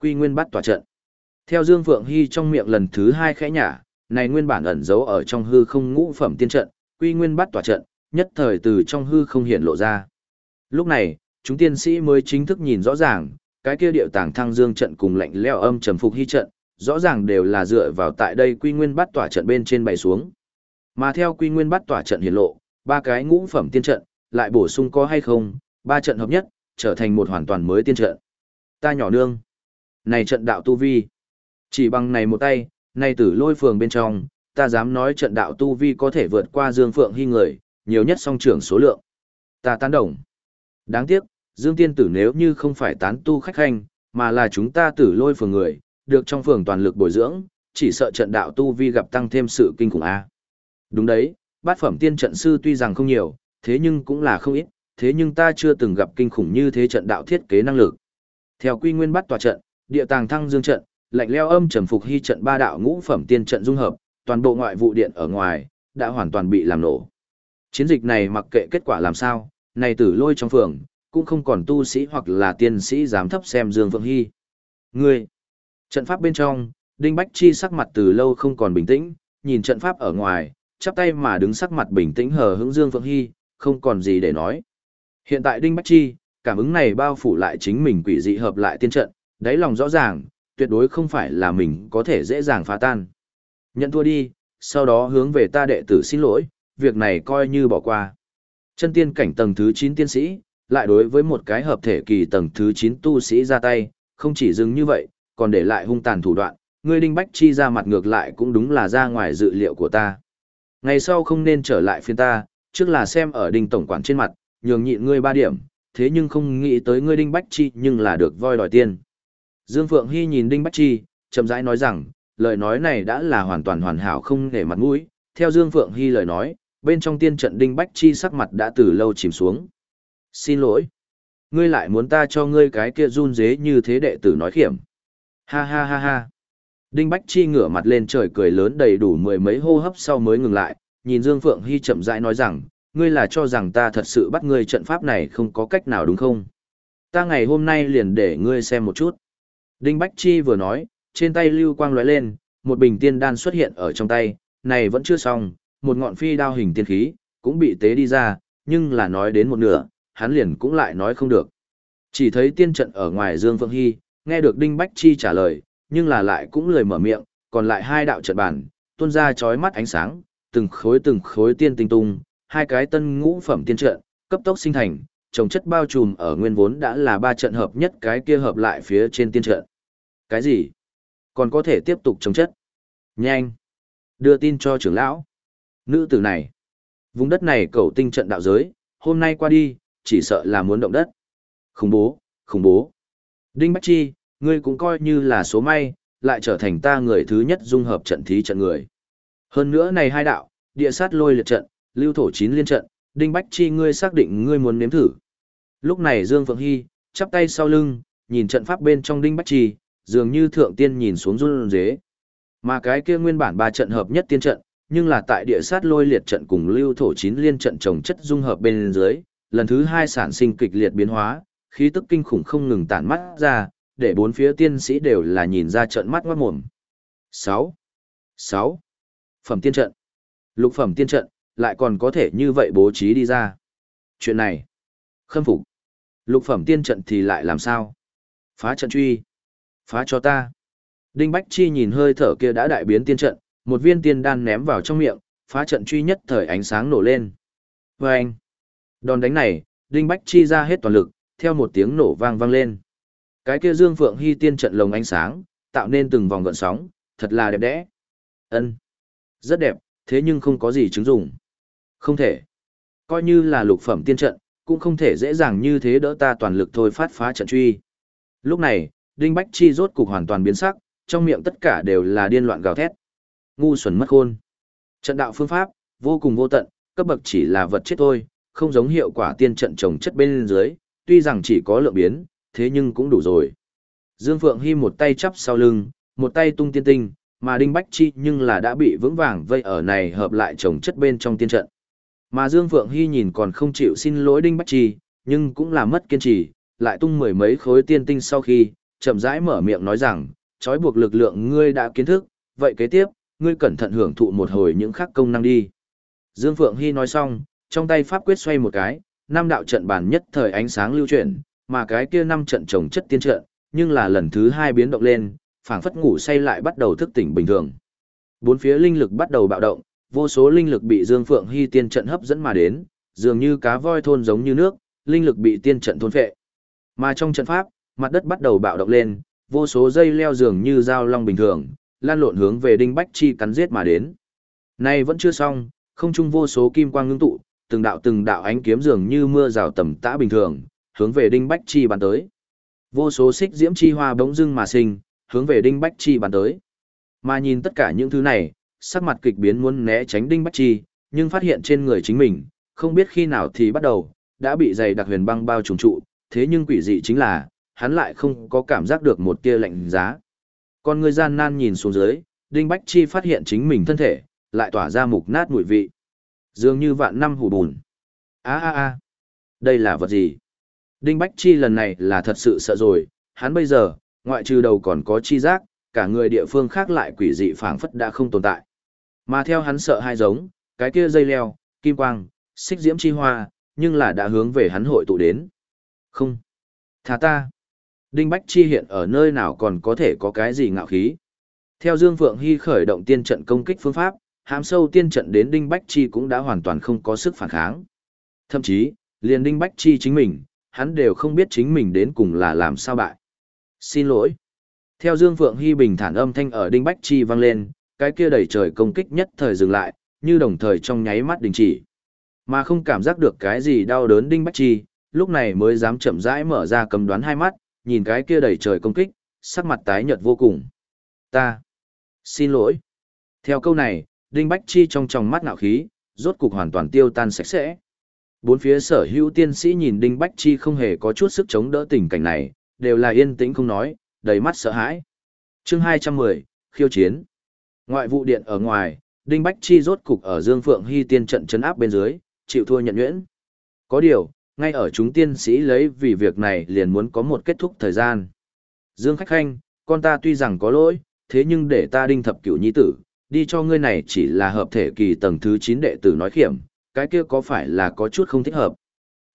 Quy Nguyên bắt tòa trận. Theo Dương Phượng Hy trong miệng lần thứ hai khẽ nhả, này nguyên bản ẩn giấu ở trong hư không ngũ phẩm tiên trận, Quy Nguyên bắt tòa trận, nhất thời từ trong hư không hiện lộ ra. Lúc này, chúng tiên sĩ mới chính thức nhìn rõ ràng, cái kia điệu tàng thăng dương trận cùng lạnh leo âm trầm phục hy trận, rõ ràng đều là dựa vào tại đây quy nguyên bắt tỏa trận bên trên bày xuống. Mà theo quy nguyên bắt tỏa trận hiển lộ, ba cái ngũ phẩm tiên trận, lại bổ sung có hay không, ba trận hợp nhất, trở thành một hoàn toàn mới tiên trận. Ta nhỏ nương. Này trận đạo tu vi. Chỉ bằng này một tay, này tử lôi phường bên trong, ta dám nói trận đạo tu vi có thể vượt qua Dương Phượng Hy người, nhiều nhất song trưởng số lượng. Ta tán đồng. Đáng tiếc, Dương Tiên Tử nếu như không phải tán tu khách hành, mà là chúng ta tử lôi phường người, được trong phường toàn lực bồi dưỡng, chỉ sợ trận đạo tu vi gặp tăng thêm sự kinh khủng A. Đúng đấy, bát phẩm tiên trận sư tuy rằng không nhiều, thế nhưng cũng là không ít, thế nhưng ta chưa từng gặp kinh khủng như thế trận đạo thiết kế năng lực. Theo quy nguyên bắt tòa trận, địa tàng thăng dương trận, lạnh leo âm trầm phục hy trận ba đạo ngũ phẩm tiên trận dung hợp, toàn bộ ngoại vụ điện ở ngoài đã hoàn toàn bị làm nổ. Chiến dịch này mặc kệ kết quả làm sao, này tử lôi trong phường, cũng không còn tu sĩ hoặc là tiên sĩ dám thấp xem Dương Phượng Hy. Ngươi, trận pháp bên trong, Đinh Bách Chi sắc mặt từ lâu không còn bình tĩnh, nhìn trận pháp ở ngoài, chắp tay mà đứng sắc mặt bình tĩnh hờ hững Dương Phượng Hy, không còn gì để nói. Hiện tại Đinh Bách Chi, cảm ứng này bao phủ lại chính mình quỷ dị hợp lại tiên trận, đáy lòng rõ ràng, tuyệt đối không phải là mình có thể dễ dàng phá tan. Nhận thua đi, sau đó hướng về ta đệ tử xin lỗi, việc này coi như bỏ qua. Chân tiên cảnh tầng thứ 9 tiên sĩ, lại đối với một cái hợp thể kỳ tầng thứ 9 tu sĩ ra tay, không chỉ dừng như vậy, còn để lại hung tàn thủ đoạn, ngươi Đinh Bách Chi ra mặt ngược lại cũng đúng là ra ngoài dự liệu của ta. Ngày sau không nên trở lại phiên ta, trước là xem ở Đinh Tổng quản trên mặt, nhường nhịn ngươi ba điểm, thế nhưng không nghĩ tới ngươi Đinh Bách Chi nhưng là được voi đòi tiền. Dương Phượng Hy nhìn Đinh Bách Chi, chậm rãi nói rằng, lời nói này đã là hoàn toàn hoàn hảo không để mặt mũi. Theo Dương Phượng Hy lời nói, bên trong tiên trận Đinh Bách Chi sắc mặt đã từ lâu chìm xuống. Xin lỗi. Ngươi lại muốn ta cho ngươi cái kia run dế như thế đệ tử nói khiểm. Ha ha ha ha. Đinh Bách Chi ngửa mặt lên trời cười lớn đầy đủ mười mấy hô hấp sau mới ngừng lại, nhìn Dương Phượng Hy chậm rãi nói rằng, ngươi là cho rằng ta thật sự bắt ngươi trận pháp này không có cách nào đúng không? Ta ngày hôm nay liền để ngươi xem một chút. Đinh Bách Chi vừa nói, trên tay lưu quang lóe lên, một bình tiên đan xuất hiện ở trong tay, này vẫn chưa xong, một ngọn phi đao hình tiên khí, cũng bị tế đi ra, nhưng là nói đến một nửa, hắn liền cũng lại nói không được. Chỉ thấy tiên trận ở ngoài Dương Phượng Hy, nghe được Đinh Bách Chi trả lời, nhưng là lại cũng lười mở miệng, còn lại hai đạo trận bản, tuôn ra chói mắt ánh sáng, từng khối từng khối tiên tinh tung, hai cái tân ngũ phẩm tiên trận, cấp tốc sinh thành, trồng chất bao trùm ở nguyên vốn đã là ba trận hợp nhất cái kia hợp lại phía trên tiên trận. Cái gì? Còn có thể tiếp tục trồng chất? Nhanh! Đưa tin cho trưởng lão. Nữ tử này. Vùng đất này cầu tinh trận đạo giới, hôm nay qua đi, chỉ sợ là muốn động đất. Khủng bố, khủng bố. Đinh Bách Chi, ngươi cũng coi như là số may, lại trở thành ta người thứ nhất dung hợp trận thí trận người. Hơn nữa này hai đạo, địa sát lôi liệt trận, lưu thổ chín liên trận, Đinh Bách Chi ngươi xác định ngươi muốn nếm thử. Lúc này Dương Phượng Hy, chắp tay sau lưng, nhìn trận pháp bên trong Đinh Bách Chi, dường như thượng tiên nhìn xuống run dế. Mà cái kia nguyên bản ba trận hợp nhất tiên trận, nhưng là tại địa sát lôi liệt trận cùng lưu thổ chín liên trận trồng chất dung hợp bên dưới, lần thứ hai sản sinh kịch liệt biến hóa, khí tức kinh khủng không ngừng tản mắt ra, để bốn phía tiên sĩ đều là nhìn ra trận mắt ngoát mồm. 6. 6. Phẩm tiên trận. Lục phẩm tiên trận, lại còn có thể như vậy bố trí đi ra. Chuyện này, khâm phục. Lục phẩm tiên trận thì lại làm sao? Phá trận truy. Phá cho ta. Đinh Bách Chi nhìn hơi thở kia đã đại biến tiên trận, một viên tiên đan ném vào trong miệng, phá trận truy nhất thời ánh sáng nổ lên. Vâng! anh, đòn đánh này, Đinh Bách Chi ra hết toàn lực, theo một tiếng nổ vang vang lên. Cái kia Dương Phượng Hy tiên trận lồng ánh sáng, tạo nên từng vòng gợn sóng, thật là đẹp đẽ. Ân, Rất đẹp, thế nhưng không có gì chứng dụng. Không thể. Coi như là lục phẩm tiên trận, cũng không thể dễ dàng như thế đỡ ta toàn lực thôi phát phá trận truy. Lúc này, Đinh Bách Chi rốt cục hoàn toàn biến sắc, trong miệng tất cả đều là điên loạn gào thét. Ngu xuẩn mất khôn. Trận đạo phương pháp, vô cùng vô tận, cấp bậc chỉ là vật chết thôi, không giống hiệu quả tiên trận trồng chất bên dưới, tuy rằng chỉ có lượng biến, thế nhưng cũng đủ rồi. Dương Phượng Hy một tay chắp sau lưng, một tay tung tiên tinh, mà Đinh Bách Chi nhưng là đã bị vững vàng vây ở này hợp lại trồng chất bên trong tiên trận. Mà Dương Phượng Hy nhìn còn không chịu xin lỗi Đinh Bách Chi, nhưng cũng là mất kiên trì, lại tung mười mấy khối tiên tinh sau khi, chậm rãi mở miệng nói rằng, trói buộc lực lượng ngươi đã kiến thức, vậy kế tiếp, ngươi cẩn thận hưởng thụ một hồi những khác công năng đi. Dương Phượng Hy nói xong, trong tay pháp quyết xoay một cái, năm đạo trận bản nhất thời ánh sáng lưu chuyển, mà cái kia năm trận trồng chất tiên trận, nhưng là lần thứ hai biến động lên, phảng phất ngủ say lại bắt đầu thức tỉnh bình thường. Bốn phía linh lực bắt đầu bạo động, vô số linh lực bị Dương Phượng Hy tiên trận hấp dẫn mà đến, dường như cá voi thôn giống như nước, linh lực bị tiên trận thôn phệ. Mà trong trận pháp, mặt đất bắt đầu bạo động lên, vô số dây leo dường như dao long bình thường, lan lộn hướng về Đinh Bách Chi cắn giết mà đến. Nay vẫn chưa xong, không trung vô số kim quang ngưng tụ, từng đạo từng đạo ánh kiếm dường như mưa rào tầm tã bình thường, hướng về Đinh Bách Chi bắn tới. Vô số xích diễm chi hoa bỗng dưng mà sinh, hướng về Đinh Bách Chi bắn tới. Mà nhìn tất cả những thứ này, sắc mặt kịch biến muốn né tránh Đinh Bách Chi, nhưng phát hiện trên người chính mình, không biết khi nào thì bắt đầu, đã bị dày đặc huyền băng bao trùm trụ, thế nhưng quỷ dị chính là, hắn lại không có cảm giác được một tia lạnh giá. Con người gian nan nhìn xuống dưới, Đinh Bách Chi phát hiện chính mình thân thể, lại tỏa ra mục nát mùi vị. Dường như vạn năm hủ bùn. a a a đây là vật gì? Đinh Bách Chi lần này là thật sự sợ rồi, hắn bây giờ, ngoại trừ đầu còn có chi giác, cả người địa phương khác lại quỷ dị phảng phất đã không tồn tại. Mà theo hắn sợ hai giống, cái kia dây leo, kim quang, xích diễm chi hoa, nhưng là đã hướng về hắn hội tụ đến. Không. Thả ta. Đinh Bách Chi hiện ở nơi nào còn có thể có cái gì ngạo khí. Theo Dương Phượng Hy khởi động tiên trận công kích phương pháp, hàm sâu tiên trận đến Đinh Bách Chi cũng đã hoàn toàn không có sức phản kháng. Thậm chí, liền Đinh Bách Chi chính mình, hắn đều không biết chính mình đến cùng là làm sao bại. Xin lỗi. Theo Dương Phượng Hy bình thản âm thanh ở Đinh Bách Chi vang lên, cái kia đẩy trời công kích nhất thời dừng lại, như đồng thời trong nháy mắt đình chỉ. Mà không cảm giác được cái gì đau đớn Đinh Bách Chi, lúc này mới dám chậm rãi mở ra cầm đoán hai mắt, nhìn cái kia đẩy trời công kích, sắc mặt tái nhợt vô cùng. Ta. Xin lỗi. Theo câu này, Đinh Bách Chi trong tròng mắt ngạo khí, rốt cục hoàn toàn tiêu tan sạch sẽ. Bốn phía sở hữu tiên sĩ nhìn Đinh Bách Chi không hề có chút sức chống đỡ tình cảnh này, đều là yên tĩnh không nói, đầy mắt sợ hãi. chương 210, khiêu chiến. Ngoại vụ điện ở ngoài, Đinh Bách Chi rốt cục ở Dương Phượng Hy tiên trận chấn áp bên dưới, chịu thua nhận nhuyễn. Có điều, ngay ở chúng tiên sĩ lấy vì việc này liền muốn có một kết thúc thời gian. Dương Khách Khanh, con ta tuy rằng có lỗi, thế nhưng để ta đinh thập cửu nhi tử, đi cho ngươi này chỉ là hợp thể kỳ tầng thứ 9 đệ tử nói khiểm, cái kia có phải là có chút không thích hợp.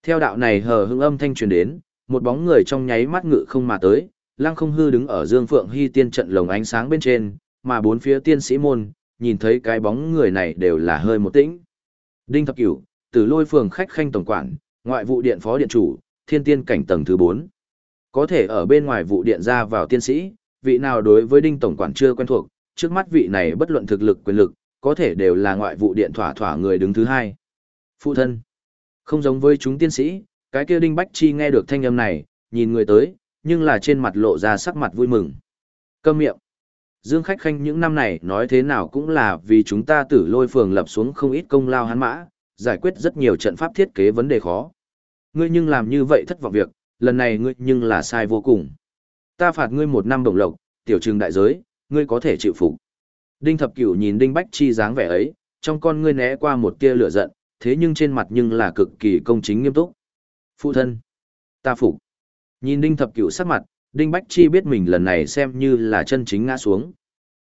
Theo đạo này hờ hững âm thanh truyền đến, một bóng người trong nháy mắt ngự không mà tới, lăng không hư đứng ở Dương Phượng Hy tiên trận lồng ánh sáng bên trên, mà bốn phía tiên sĩ môn, nhìn thấy cái bóng người này đều là hơi một tĩnh. Đinh Thập Cửu, từ lôi phường khách khanh tổng quản, ngoại vụ điện phó điện chủ, thiên tiên cảnh tầng thứ 4. Có thể ở bên ngoài vụ điện ra vào tiên sĩ, vị nào đối với Đinh tổng quản chưa quen thuộc, trước mắt vị này bất luận thực lực quyền lực, có thể đều là ngoại vụ điện thỏa thỏa người đứng thứ hai. Phụ thân. Không giống với chúng tiên sĩ, cái kia Đinh Bách Chi nghe được thanh âm này, nhìn người tới, nhưng là trên mặt lộ ra sắc mặt vui mừng. Câm miệng. Dương Khách Khanh những năm này nói thế nào cũng là vì chúng ta tử lôi phường lập xuống không ít công lao hắn mã, giải quyết rất nhiều trận pháp thiết kế vấn đề khó. Ngươi nhưng làm như vậy thất vọng việc, lần này ngươi nhưng là sai vô cùng. Ta phạt ngươi một năm đồng lộc, tiểu trừng đại giới, ngươi có thể chịu phục. Đinh Thập Cửu nhìn Đinh Bách Chi dáng vẻ ấy, trong con ngươi né qua một tia lửa giận, thế nhưng trên mặt nhưng là cực kỳ công chính nghiêm túc. Phụ thân, ta phục. Nhìn Đinh Thập Cửu sắc mặt, Đinh Bách Chi biết mình lần này xem như là chân chính ngã xuống.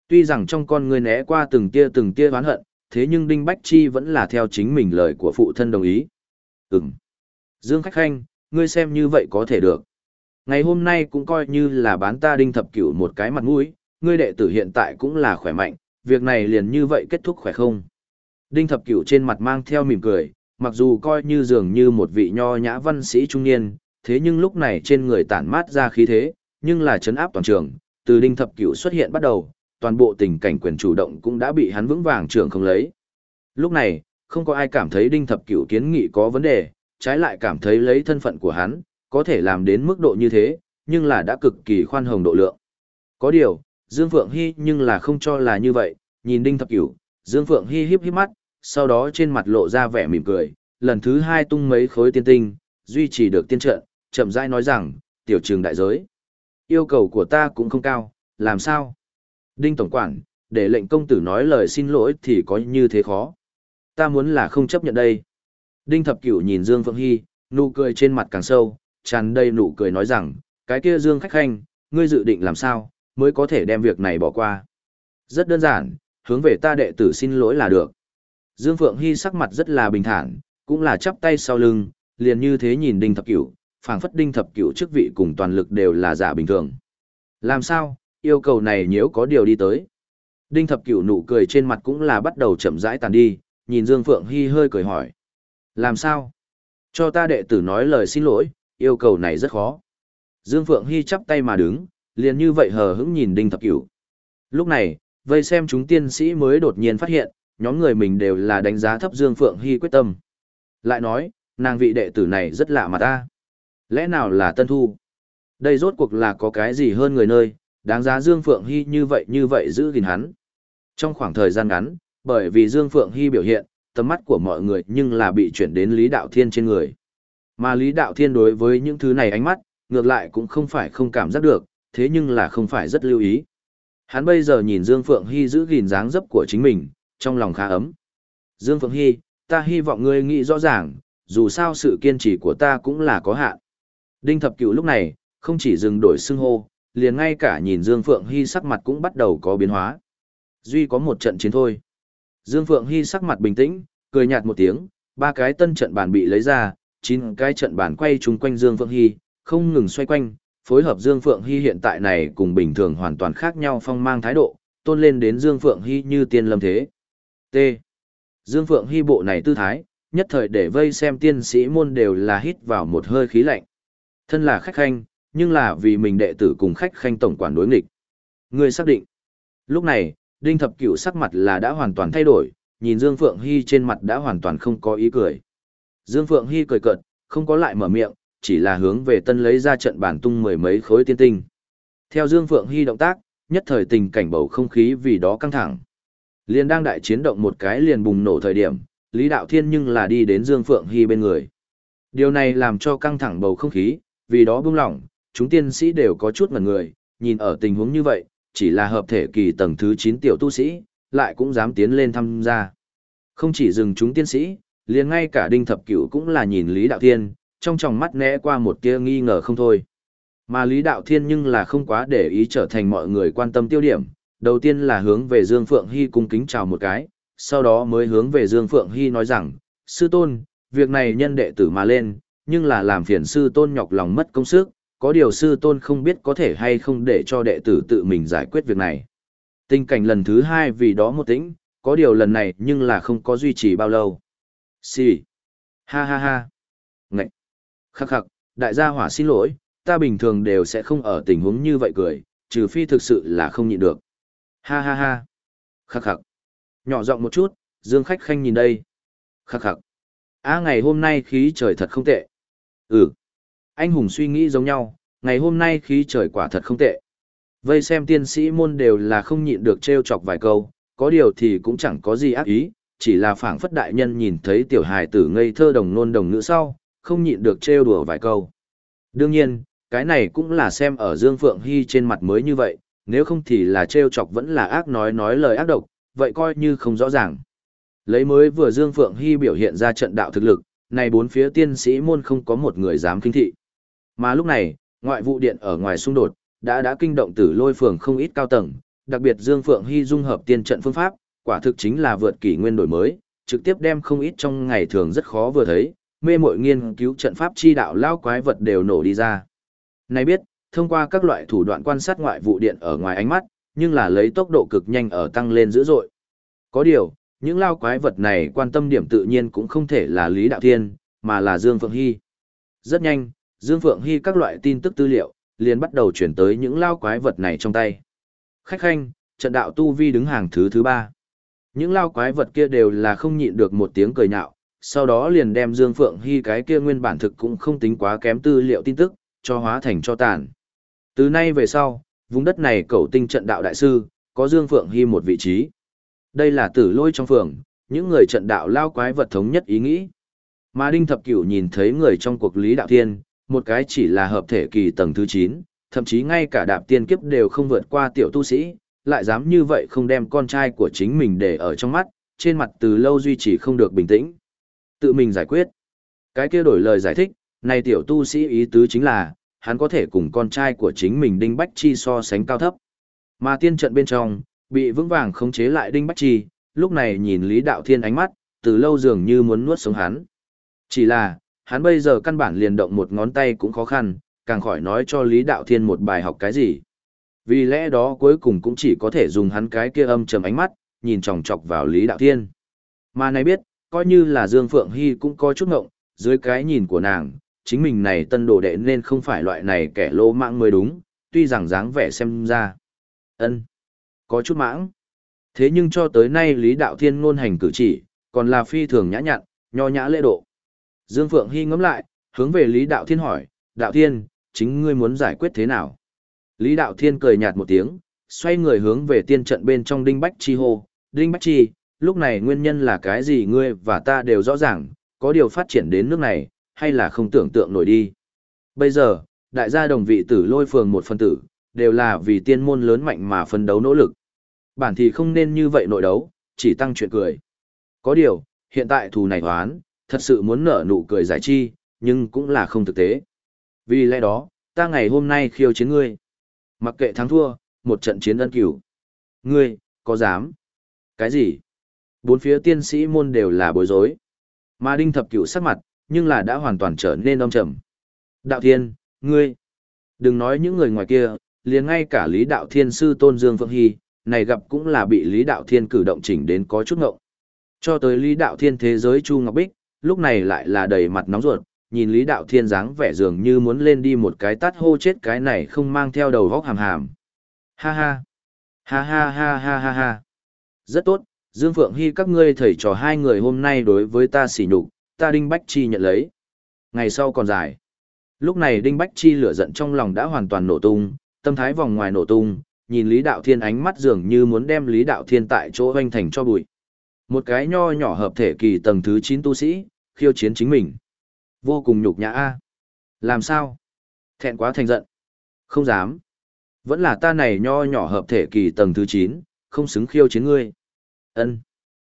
Tuy rằng trong con người né qua từng tia từng tia oán hận, thế nhưng Đinh Bách Chi vẫn là theo chính mình lời của phụ thân đồng ý. Ừm. Dương Khách Khanh, ngươi xem như vậy có thể được. Ngày hôm nay cũng coi như là bán ta Đinh Thập Cửu một cái mặt mũi, ngươi đệ tử hiện tại cũng là khỏe mạnh, việc này liền như vậy kết thúc khỏe không? Đinh Thập Cửu trên mặt mang theo mỉm cười, mặc dù coi như dường như một vị nho nhã văn sĩ trung niên, thế nhưng lúc này trên người tản mát ra khí thế, nhưng là chấn áp toàn trường, từ Đinh Thập Cửu xuất hiện bắt đầu, toàn bộ tình cảnh quyền chủ động cũng đã bị hắn vững vàng trưởng không lấy. Lúc này, không có ai cảm thấy Đinh Thập Cửu kiến nghị có vấn đề, trái lại cảm thấy lấy thân phận của hắn, có thể làm đến mức độ như thế, nhưng là đã cực kỳ khoan hồng độ lượng. Có điều, Dương Phượng Hy nhưng là không cho là như vậy, nhìn Đinh Thập Cửu, Dương Phượng Hy hiếp hiếp mắt, sau đó trên mặt lộ ra vẻ mỉm cười, lần thứ hai tung mấy khối tiên tinh, duy trì được tiên trận, chậm rãi nói rằng, tiểu trường đại giới. Yêu cầu của ta cũng không cao, làm sao? Đinh Tổng Quản, để lệnh công tử nói lời xin lỗi thì có như thế khó. Ta muốn là không chấp nhận đây. Đinh Thập Cửu nhìn Dương Phượng Hy, nụ cười trên mặt càng sâu, tràn đầy nụ cười nói rằng, cái kia Dương Khách Khanh, ngươi dự định làm sao, mới có thể đem việc này bỏ qua. Rất đơn giản, hướng về ta đệ tử xin lỗi là được. Dương Phượng Hy sắc mặt rất là bình thản, cũng là chắp tay sau lưng, liền như thế nhìn Đinh Thập Cửu, phảng phất Đinh Thập Cửu chức vị cùng toàn lực đều là giả bình thường. Làm sao, yêu cầu này nếu có điều đi tới. Đinh Thập Cửu nụ cười trên mặt cũng là bắt đầu chậm rãi tàn đi, nhìn Dương Phượng Hy hơi cười hỏi. Làm sao? Cho ta đệ tử nói lời xin lỗi, yêu cầu này rất khó. Dương Phượng Hy chắp tay mà đứng, liền như vậy hờ hững nhìn Đinh Thập Cửu. Lúc này, vây xem chúng tiên sĩ mới đột nhiên phát hiện, nhóm người mình đều là đánh giá thấp Dương Phượng Hy quyết tâm. Lại nói, nàng vị đệ tử này rất lạ mà ta. Lẽ nào là Tân Thu? Đây rốt cuộc là có cái gì hơn người nơi, đáng giá Dương Phượng Hy như vậy như vậy giữ gìn hắn. Trong khoảng thời gian ngắn, bởi vì Dương Phượng Hy biểu hiện, tầm mắt của mọi người nhưng là bị chuyển đến Lý Đạo Thiên trên người. Mà Lý Đạo Thiên đối với những thứ này ánh mắt, ngược lại cũng không phải không cảm giác được, thế nhưng là không phải rất lưu ý. Hắn bây giờ nhìn Dương Phượng Hy giữ gìn dáng dấp của chính mình, trong lòng khá ấm. Dương Phượng Hy, ta hy vọng ngươi nghĩ rõ ràng, dù sao sự kiên trì của ta cũng là có hạn. Đinh Thập Cửu lúc này, không chỉ dừng đổi xưng hô, liền ngay cả nhìn Dương Phượng Hy sắc mặt cũng bắt đầu có biến hóa. Duy có một trận chiến thôi. Dương Phượng Hy sắc mặt bình tĩnh, cười nhạt một tiếng, ba cái tân trận bàn bị lấy ra, chín cái trận bàn quay chung quanh Dương Phượng Hy, không ngừng xoay quanh, phối hợp Dương Phượng Hy hiện tại này cùng bình thường hoàn toàn khác nhau phong mang thái độ, tôn lên đến Dương Phượng Hy như tiên lâm thế. T. Dương Phượng Hy bộ này tư thái, nhất thời để vây xem tiên sĩ môn đều là hít vào một hơi khí lạnh. Thân là khách khanh, nhưng là vì mình đệ tử cùng khách khanh tổng quản đối nghịch. Người xác định. Lúc này, Đinh Thập Cửu sắc mặt là đã hoàn toàn thay đổi, nhìn Dương Phượng Hy trên mặt đã hoàn toàn không có ý cười. Dương Phượng Hy cười cợt, không có lại mở miệng, chỉ là hướng về tân lấy ra trận bản tung mười mấy khối tiên tinh. Theo Dương Phượng Hy động tác, nhất thời tình cảnh bầu không khí vì đó căng thẳng. Liên đang đại chiến động một cái liền bùng nổ thời điểm, Lý Đạo Thiên nhưng là đi đến Dương Phượng Hy bên người. Điều này làm cho căng thẳng bầu không khí, vì đó bung lỏng, chúng tiên sĩ đều có chút ngần người, nhìn ở tình huống như vậy, chỉ là hợp thể kỳ tầng thứ 9 tiểu tu sĩ, lại cũng dám tiến lên tham gia. Không chỉ dừng chúng tiên sĩ, liền ngay cả Đinh Thập Cửu cũng là nhìn Lý Đạo Thiên, trong tròng mắt né qua một tia nghi ngờ không thôi. Mà Lý Đạo Thiên nhưng là không quá để ý trở thành mọi người quan tâm tiêu điểm, đầu tiên là hướng về Dương Phượng Hy cung kính chào một cái, sau đó mới hướng về Dương Phượng Hy nói rằng, sư tôn, việc này nhân đệ tử mà lên, nhưng là làm phiền sư tôn nhọc lòng mất công sức, có điều sư tôn không biết có thể hay không để cho đệ tử tự mình giải quyết việc này. Tình cảnh lần thứ hai vì đó một tĩnh, có điều lần này nhưng là không có duy trì bao lâu. Xì. Ha ha ha. Ngậy. Khắc khắc, đại gia hỏa xin lỗi, ta bình thường đều sẽ không ở tình huống như vậy cười, trừ phi thực sự là không nhịn được. Ha ha ha. Khắc khắc. Nhỏ giọng một chút, Dương Khách Khanh nhìn đây. Khắc khắc. À ngày hôm nay khí trời thật không tệ. Ừ. Anh hùng suy nghĩ giống nhau, ngày hôm nay khí trời quả thật không tệ. Vây xem tiên sĩ môn đều là không nhịn được trêu chọc vài câu, có điều thì cũng chẳng có gì ác ý, chỉ là phảng phất đại nhân nhìn thấy tiểu hài tử ngây thơ đồng nôn đồng ngữ sau, không nhịn được trêu đùa vài câu. Đương nhiên, cái này cũng là xem ở Dương Phượng Hy trên mặt mới như vậy, nếu không thì là trêu chọc vẫn là ác nói nói lời ác độc, vậy coi như không rõ ràng. Lấy mới vừa Dương Phượng Hy biểu hiện ra trận đạo thực lực, này bốn phía tiên sĩ môn không có một người dám kinh thị. Mà lúc này, ngoại vụ điện ở ngoài xung đột, đã đã kinh động tử lôi phường không ít cao tầng, đặc biệt Dương Phượng Hy dung hợp tiên trận phương pháp, quả thực chính là vượt kỷ nguyên đổi mới, trực tiếp đem không ít trong ngày thường rất khó vừa thấy, mê mội nghiên cứu trận pháp chi đạo lao quái vật đều nổ đi ra. Này biết, thông qua các loại thủ đoạn quan sát ngoại vụ điện ở ngoài ánh mắt, nhưng là lấy tốc độ cực nhanh ở tăng lên dữ dội. Có điều, những lao quái vật này quan tâm điểm tự nhiên cũng không thể là Lý Đạo Thiên, mà là Dương Phượng Hy. Rất nhanh, Dương Phượng Hy các loại tin tức tư liệu, liền bắt đầu chuyển tới những lao quái vật này trong tay. Khách khanh, trận đạo tu vi đứng hàng thứ thứ ba. Những lao quái vật kia đều là không nhịn được một tiếng cười nhạo, sau đó liền đem Dương Phượng Hy cái kia nguyên bản thực cũng không tính quá kém tư liệu tin tức, cho hóa thành cho tàn. Từ nay về sau, vùng đất này cầu tinh trận đạo đại sư, có Dương Phượng Hy một vị trí. Đây là tử lôi trong phường, những người trận đạo lao quái vật thống nhất ý nghĩ. Mà Đinh Thập Cửu nhìn thấy người trong cuộc lý đạo thiên, một cái chỉ là hợp thể kỳ tầng thứ 9, thậm chí ngay cả đạp tiên kiếp đều không vượt qua tiểu tu sĩ, lại dám như vậy không đem con trai của chính mình để ở trong mắt, trên mặt từ lâu duy trì không được bình tĩnh. Tự mình giải quyết. Cái kia đổi lời giải thích, này tiểu tu sĩ ý tứ chính là, hắn có thể cùng con trai của chính mình Đinh Bách Chi so sánh cao thấp. Mà tiên trận bên trong, bị vững vàng khống chế lại Đinh Bách Chi, lúc này nhìn Lý Đạo Thiên ánh mắt, từ lâu dường như muốn nuốt sống hắn. Chỉ là, hắn bây giờ căn bản liền động một ngón tay cũng khó khăn, càng khỏi nói cho Lý Đạo Thiên một bài học cái gì. Vì lẽ đó cuối cùng cũng chỉ có thể dùng hắn cái kia âm trầm ánh mắt, nhìn chòng chọc vào Lý Đạo Thiên. Mà này biết, coi như là Dương Phượng Hy cũng có chút ngộng, dưới cái nhìn của nàng, chính mình này tân đồ đệ nên không phải loại này kẻ lỗ mạng mới đúng, tuy rằng dáng vẻ xem ra. ân có chút mãng. Thế nhưng cho tới nay Lý Đạo Thiên ngôn hành cử chỉ, còn là phi thường nhã nhặn, nho nhã lễ độ. Dương Phượng Hy ngẫm lại, hướng về Lý Đạo Thiên hỏi, Đạo Thiên, chính ngươi muốn giải quyết thế nào? Lý Đạo Thiên cười nhạt một tiếng, xoay người hướng về tiên trận bên trong Đinh Bách Chi hô, Đinh Bách Chi, lúc này nguyên nhân là cái gì ngươi và ta đều rõ ràng, có điều phát triển đến nước này, hay là không tưởng tượng nổi đi. Bây giờ, đại gia đồng vị tử lôi phường một phân tử, đều là vì tiên môn lớn mạnh mà phấn đấu nỗ lực. Bản thì không nên như vậy nội đấu, chỉ tăng chuyện cười. Có điều, hiện tại thù này hoán, thật sự muốn nở nụ cười giải chi, nhưng cũng là không thực tế. Vì lẽ đó, ta ngày hôm nay khiêu chiến ngươi. Mặc kệ thắng thua, một trận chiến ân cửu. Ngươi, có dám? Cái gì? Bốn phía tiên sĩ môn đều là bối rối. Mà đinh thập cửu sắc mặt, nhưng là đã hoàn toàn trở nên âm trầm. Đạo thiên, ngươi. Đừng nói những người ngoài kia, liền ngay cả Lý Đạo Thiên sư Tôn Dương Phượng Hy, này gặp cũng là bị Lý Đạo Thiên cử động chỉnh đến có chút ngộng. Cho tới Lý Đạo Thiên thế giới Chu Ngọc Bích, lúc này lại là đầy mặt nóng ruột, nhìn Lý Đạo Thiên dáng vẻ dường như muốn lên đi một cái tát hô chết cái này không mang theo đầu vóc hàm hàm. Ha ha. Ha ha ha ha ha ha. Rất tốt, Dương Phượng Hy các ngươi thầy trò hai người hôm nay đối với ta xỉ nhục, ta Đinh Bách Chi nhận lấy. Ngày sau còn dài. Lúc này Đinh Bách Chi lửa giận trong lòng đã hoàn toàn nổ tung, tâm thái vòng ngoài nổ tung, nhìn Lý Đạo Thiên ánh mắt dường như muốn đem Lý Đạo Thiên tại chỗ hoanh thành cho bụi. Một cái nho nhỏ hợp thể kỳ tầng thứ 9 tu sĩ, khiêu chiến chính mình. Vô cùng nhục nhã a. Làm sao? Thẹn quá thành giận. Không dám. Vẫn là ta này nho nhỏ hợp thể kỳ tầng thứ 9, không xứng khiêu chiến ngươi. Ân,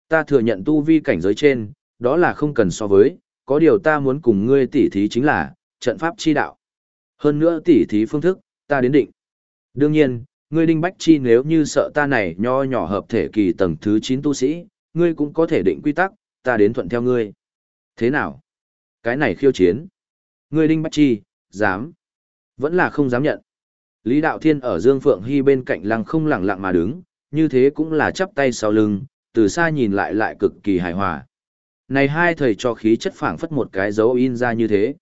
Ta thừa nhận tu vi cảnh giới trên, đó là không cần so với, có điều ta muốn cùng ngươi tỉ thí chính là, trận pháp chi đạo. Hơn nữa tỉ thí phương thức, ta đến định. Đương nhiên, ngươi đinh bách chi nếu như sợ ta này nho nhỏ hợp thể kỳ tầng thứ 9 tu sĩ, ngươi cũng có thể định quy tắc, ta đến thuận theo ngươi. Thế nào? Cái này khiêu chiến. Ngươi đinh bách chi, dám. Vẫn là không dám nhận. Lý Đạo Thiên ở Dương Phượng Hy bên cạnh lăng không lặng lặng mà đứng, như thế cũng là chắp tay sau lưng, từ xa nhìn lại lại cực kỳ hài hòa. Này hai thầy cho khí chất phảng phất một cái dấu in ra như thế.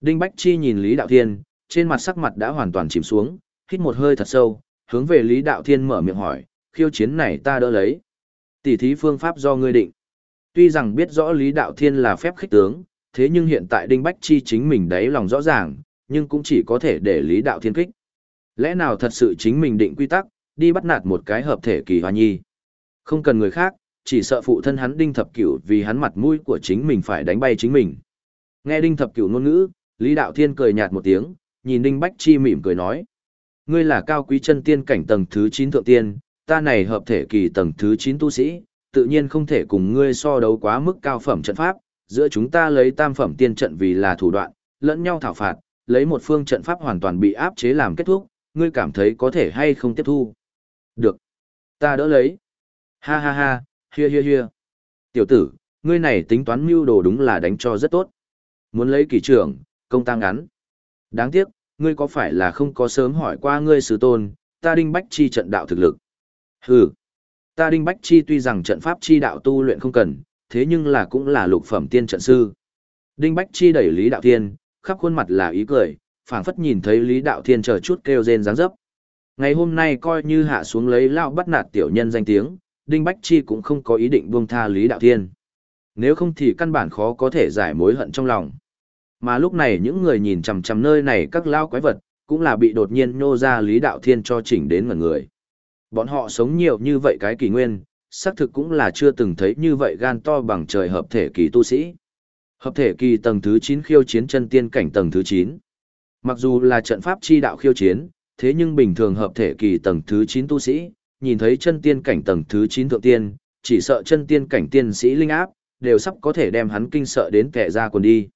Đinh Bách Chi nhìn Lý Đạo Thiên, trên mặt sắc mặt đã hoàn toàn chìm xuống, hít một hơi thật sâu, hướng về Lý Đạo Thiên mở miệng hỏi, khiêu chiến này ta đỡ lấy. Tỷ thí phương pháp do ngươi định. Tuy rằng biết rõ Lý Đạo Thiên là phép khích tướng, thế nhưng hiện tại Đinh Bách Chi chính mình đáy lòng rõ ràng, nhưng cũng chỉ có thể để Lý Đạo Thiên kích. Lẽ nào thật sự chính mình định quy tắc, đi bắt nạt một cái hợp thể kỳ hoa nhi. Không cần người khác, chỉ sợ phụ thân hắn Đinh Thập Cửu vì hắn mặt mũi của chính mình phải đánh bay chính mình. Nghe Đinh Thập Cửu ngôn ngữ, Lý Đạo Thiên cười nhạt một tiếng, nhìn Đinh Bách Chi mỉm cười nói. Ngươi là cao quý chân tiên cảnh tầng thứ 9 thượng tiên, ta này hợp thể kỳ tầng thứ 9 tu sĩ, tự nhiên không thể cùng ngươi so đấu quá mức cao phẩm trận pháp, giữa chúng ta lấy tam phẩm tiên trận vì là thủ đoạn, lẫn nhau thảo phạt, lấy một phương trận pháp hoàn toàn bị áp chế làm kết thúc, ngươi cảm thấy có thể hay không tiếp thu. Được. Ta đỡ lấy. Ha ha ha, hia hia hia. Tiểu tử, ngươi này tính toán mưu đồ đúng là đánh cho rất tốt. Muốn lấy kỳ trưởng, công tăng ngắn. Đáng tiếc, ngươi có phải là không có sớm hỏi qua ngươi sư tôn, ta đinh bách chi trận đạo thực lực. Hừ. Ta đinh bách chi tuy rằng trận pháp chi đạo tu luyện không cần, thế nhưng là cũng là lục phẩm tiên trận sư. Đinh bách chi đẩy lý đạo thiên, khắp khuôn mặt là ý cười, phảng phất nhìn thấy lý đạo thiên chờ chút kêu rên dáng dấp. Ngày hôm nay coi như hạ xuống lấy lao bắt nạt tiểu nhân danh tiếng, Đinh Bách Chi cũng không có ý định buông tha Lý Đạo Thiên. Nếu không thì căn bản khó có thể giải mối hận trong lòng. Mà lúc này những người nhìn chằm chằm nơi này các lao quái vật, cũng là bị đột nhiên nô ra Lý Đạo Thiên cho chỉnh đến ngần người. Bọn họ sống nhiều như vậy cái kỳ nguyên, xác thực cũng là chưa từng thấy như vậy gan to bằng trời hợp thể kỳ tu sĩ. Hợp thể kỳ tầng thứ 9 khiêu chiến chân tiên cảnh tầng thứ 9. Mặc dù là trận pháp chi đạo khiêu chiến, thế nhưng bình thường hợp thể kỳ tầng thứ 9 tu sĩ, nhìn thấy chân tiên cảnh tầng thứ 9 thượng tiên, chỉ sợ chân tiên cảnh tiên sĩ linh áp, đều sắp có thể đem hắn kinh sợ đến kẻ ra quần đi.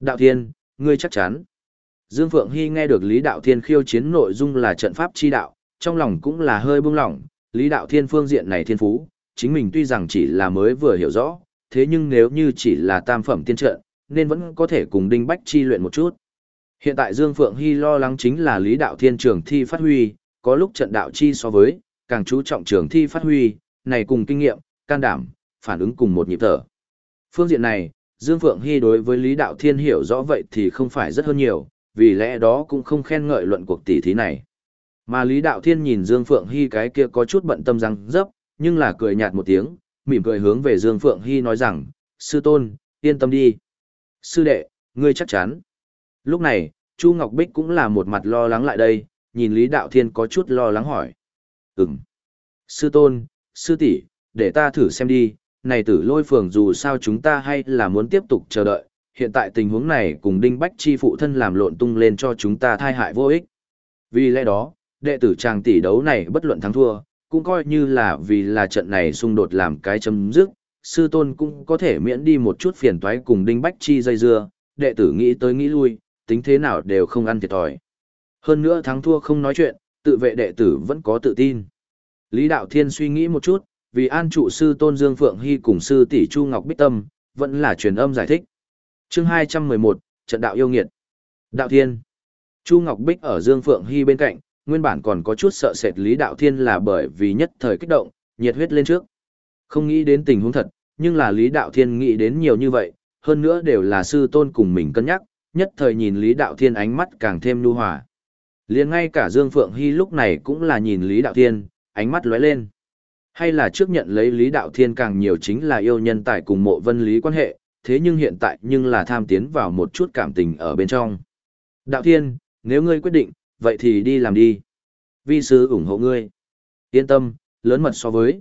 Đạo Thiên, ngươi chắc chắn. Dương Phượng Hy nghe được Lý Đạo Thiên khiêu chiến nội dung là trận pháp chi đạo, trong lòng cũng là hơi buông lỏng, Lý Đạo Thiên phương diện này thiên phú, chính mình tuy rằng chỉ là mới vừa hiểu rõ, thế nhưng nếu như chỉ là tam phẩm tiên trận, nên vẫn có thể cùng Đinh Bách chi luyện một chút. Hiện tại Dương Phượng Hy lo lắng chính là Lý Đạo Thiên trường thi phát huy, có lúc trận đạo chi so với, càng chú trọng trường thi phát huy, này cùng kinh nghiệm, can đảm, phản ứng cùng một nhịp thở. Phương diện này, Dương Phượng Hy đối với Lý Đạo Thiên hiểu rõ vậy thì không phải rất hơn nhiều, vì lẽ đó cũng không khen ngợi luận cuộc tỷ thí này. Mà Lý Đạo Thiên nhìn Dương Phượng Hy cái kia có chút bận tâm răng dấp, nhưng là cười nhạt một tiếng, mỉm cười hướng về Dương Phượng Hy nói rằng, sư tôn, yên tâm đi. Sư đệ, ngươi chắc chắn. Lúc này, Chu Ngọc Bích cũng là một mặt lo lắng lại đây, nhìn Lý Đạo Thiên có chút lo lắng hỏi. Ừm. Sư tôn, sư tỷ, để ta thử xem đi, này tử lôi phường dù sao chúng ta hay là muốn tiếp tục chờ đợi, hiện tại tình huống này cùng Đinh Bách Chi phụ thân làm lộn tung lên cho chúng ta thai hại vô ích. Vì lẽ đó, đệ tử chàng tỷ đấu này bất luận thắng thua, cũng coi như là vì là trận này xung đột làm cái chấm dứt, sư tôn cũng có thể miễn đi một chút phiền toái cùng Đinh Bách Chi dây dưa, đệ tử nghĩ tới nghĩ lui, tính thế nào đều không ăn thiệt thòi. Hơn nữa thắng thua không nói chuyện, tự vệ đệ tử vẫn có tự tin. Lý Đạo Thiên suy nghĩ một chút, vì an trụ sư tôn Dương Phượng Hy cùng sư tỷ Chu Ngọc Bích Tâm, vẫn là truyền âm giải thích. chương 211, Trận Đạo Yêu Nghiệt. Đạo Thiên. Chu Ngọc Bích ở Dương Phượng Hy bên cạnh, nguyên bản còn có chút sợ sệt Lý Đạo Thiên là bởi vì nhất thời kích động, nhiệt huyết lên trước. Không nghĩ đến tình huống thật, nhưng là Lý Đạo Thiên nghĩ đến nhiều như vậy, hơn nữa đều là sư tôn cùng mình cân nhắc, nhất thời nhìn Lý Đạo Thiên ánh mắt càng thêm nhu hòa liền ngay cả Dương Phượng Hy lúc này cũng là nhìn Lý Đạo Thiên, ánh mắt lóe lên. Hay là trước nhận lấy Lý Đạo Thiên càng nhiều chính là yêu nhân tài cùng mộ vân lý quan hệ, thế nhưng hiện tại nhưng là tham tiến vào một chút cảm tình ở bên trong. Đạo Thiên, nếu ngươi quyết định, vậy thì đi làm đi. Vi sư ủng hộ ngươi. Yên tâm, lớn mật so với.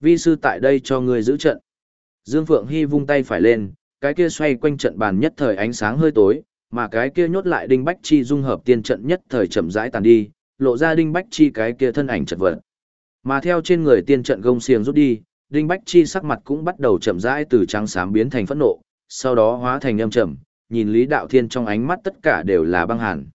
Vi sư tại đây cho ngươi giữ trận. Dương Phượng Hy vung tay phải lên, cái kia xoay quanh trận bàn nhất thời ánh sáng hơi tối, mà cái kia nhốt lại Đinh Bách Chi dung hợp tiên trận nhất thời chậm rãi tàn đi, lộ ra Đinh Bách Chi cái kia thân ảnh chật vật. Mà theo trên người tiên trận gông xiềng rút đi, Đinh Bách Chi sắc mặt cũng bắt đầu chậm rãi từ trắng xám biến thành phẫn nộ, sau đó hóa thành âm trầm, nhìn Lý Đạo Thiên trong ánh mắt tất cả đều là băng hàn.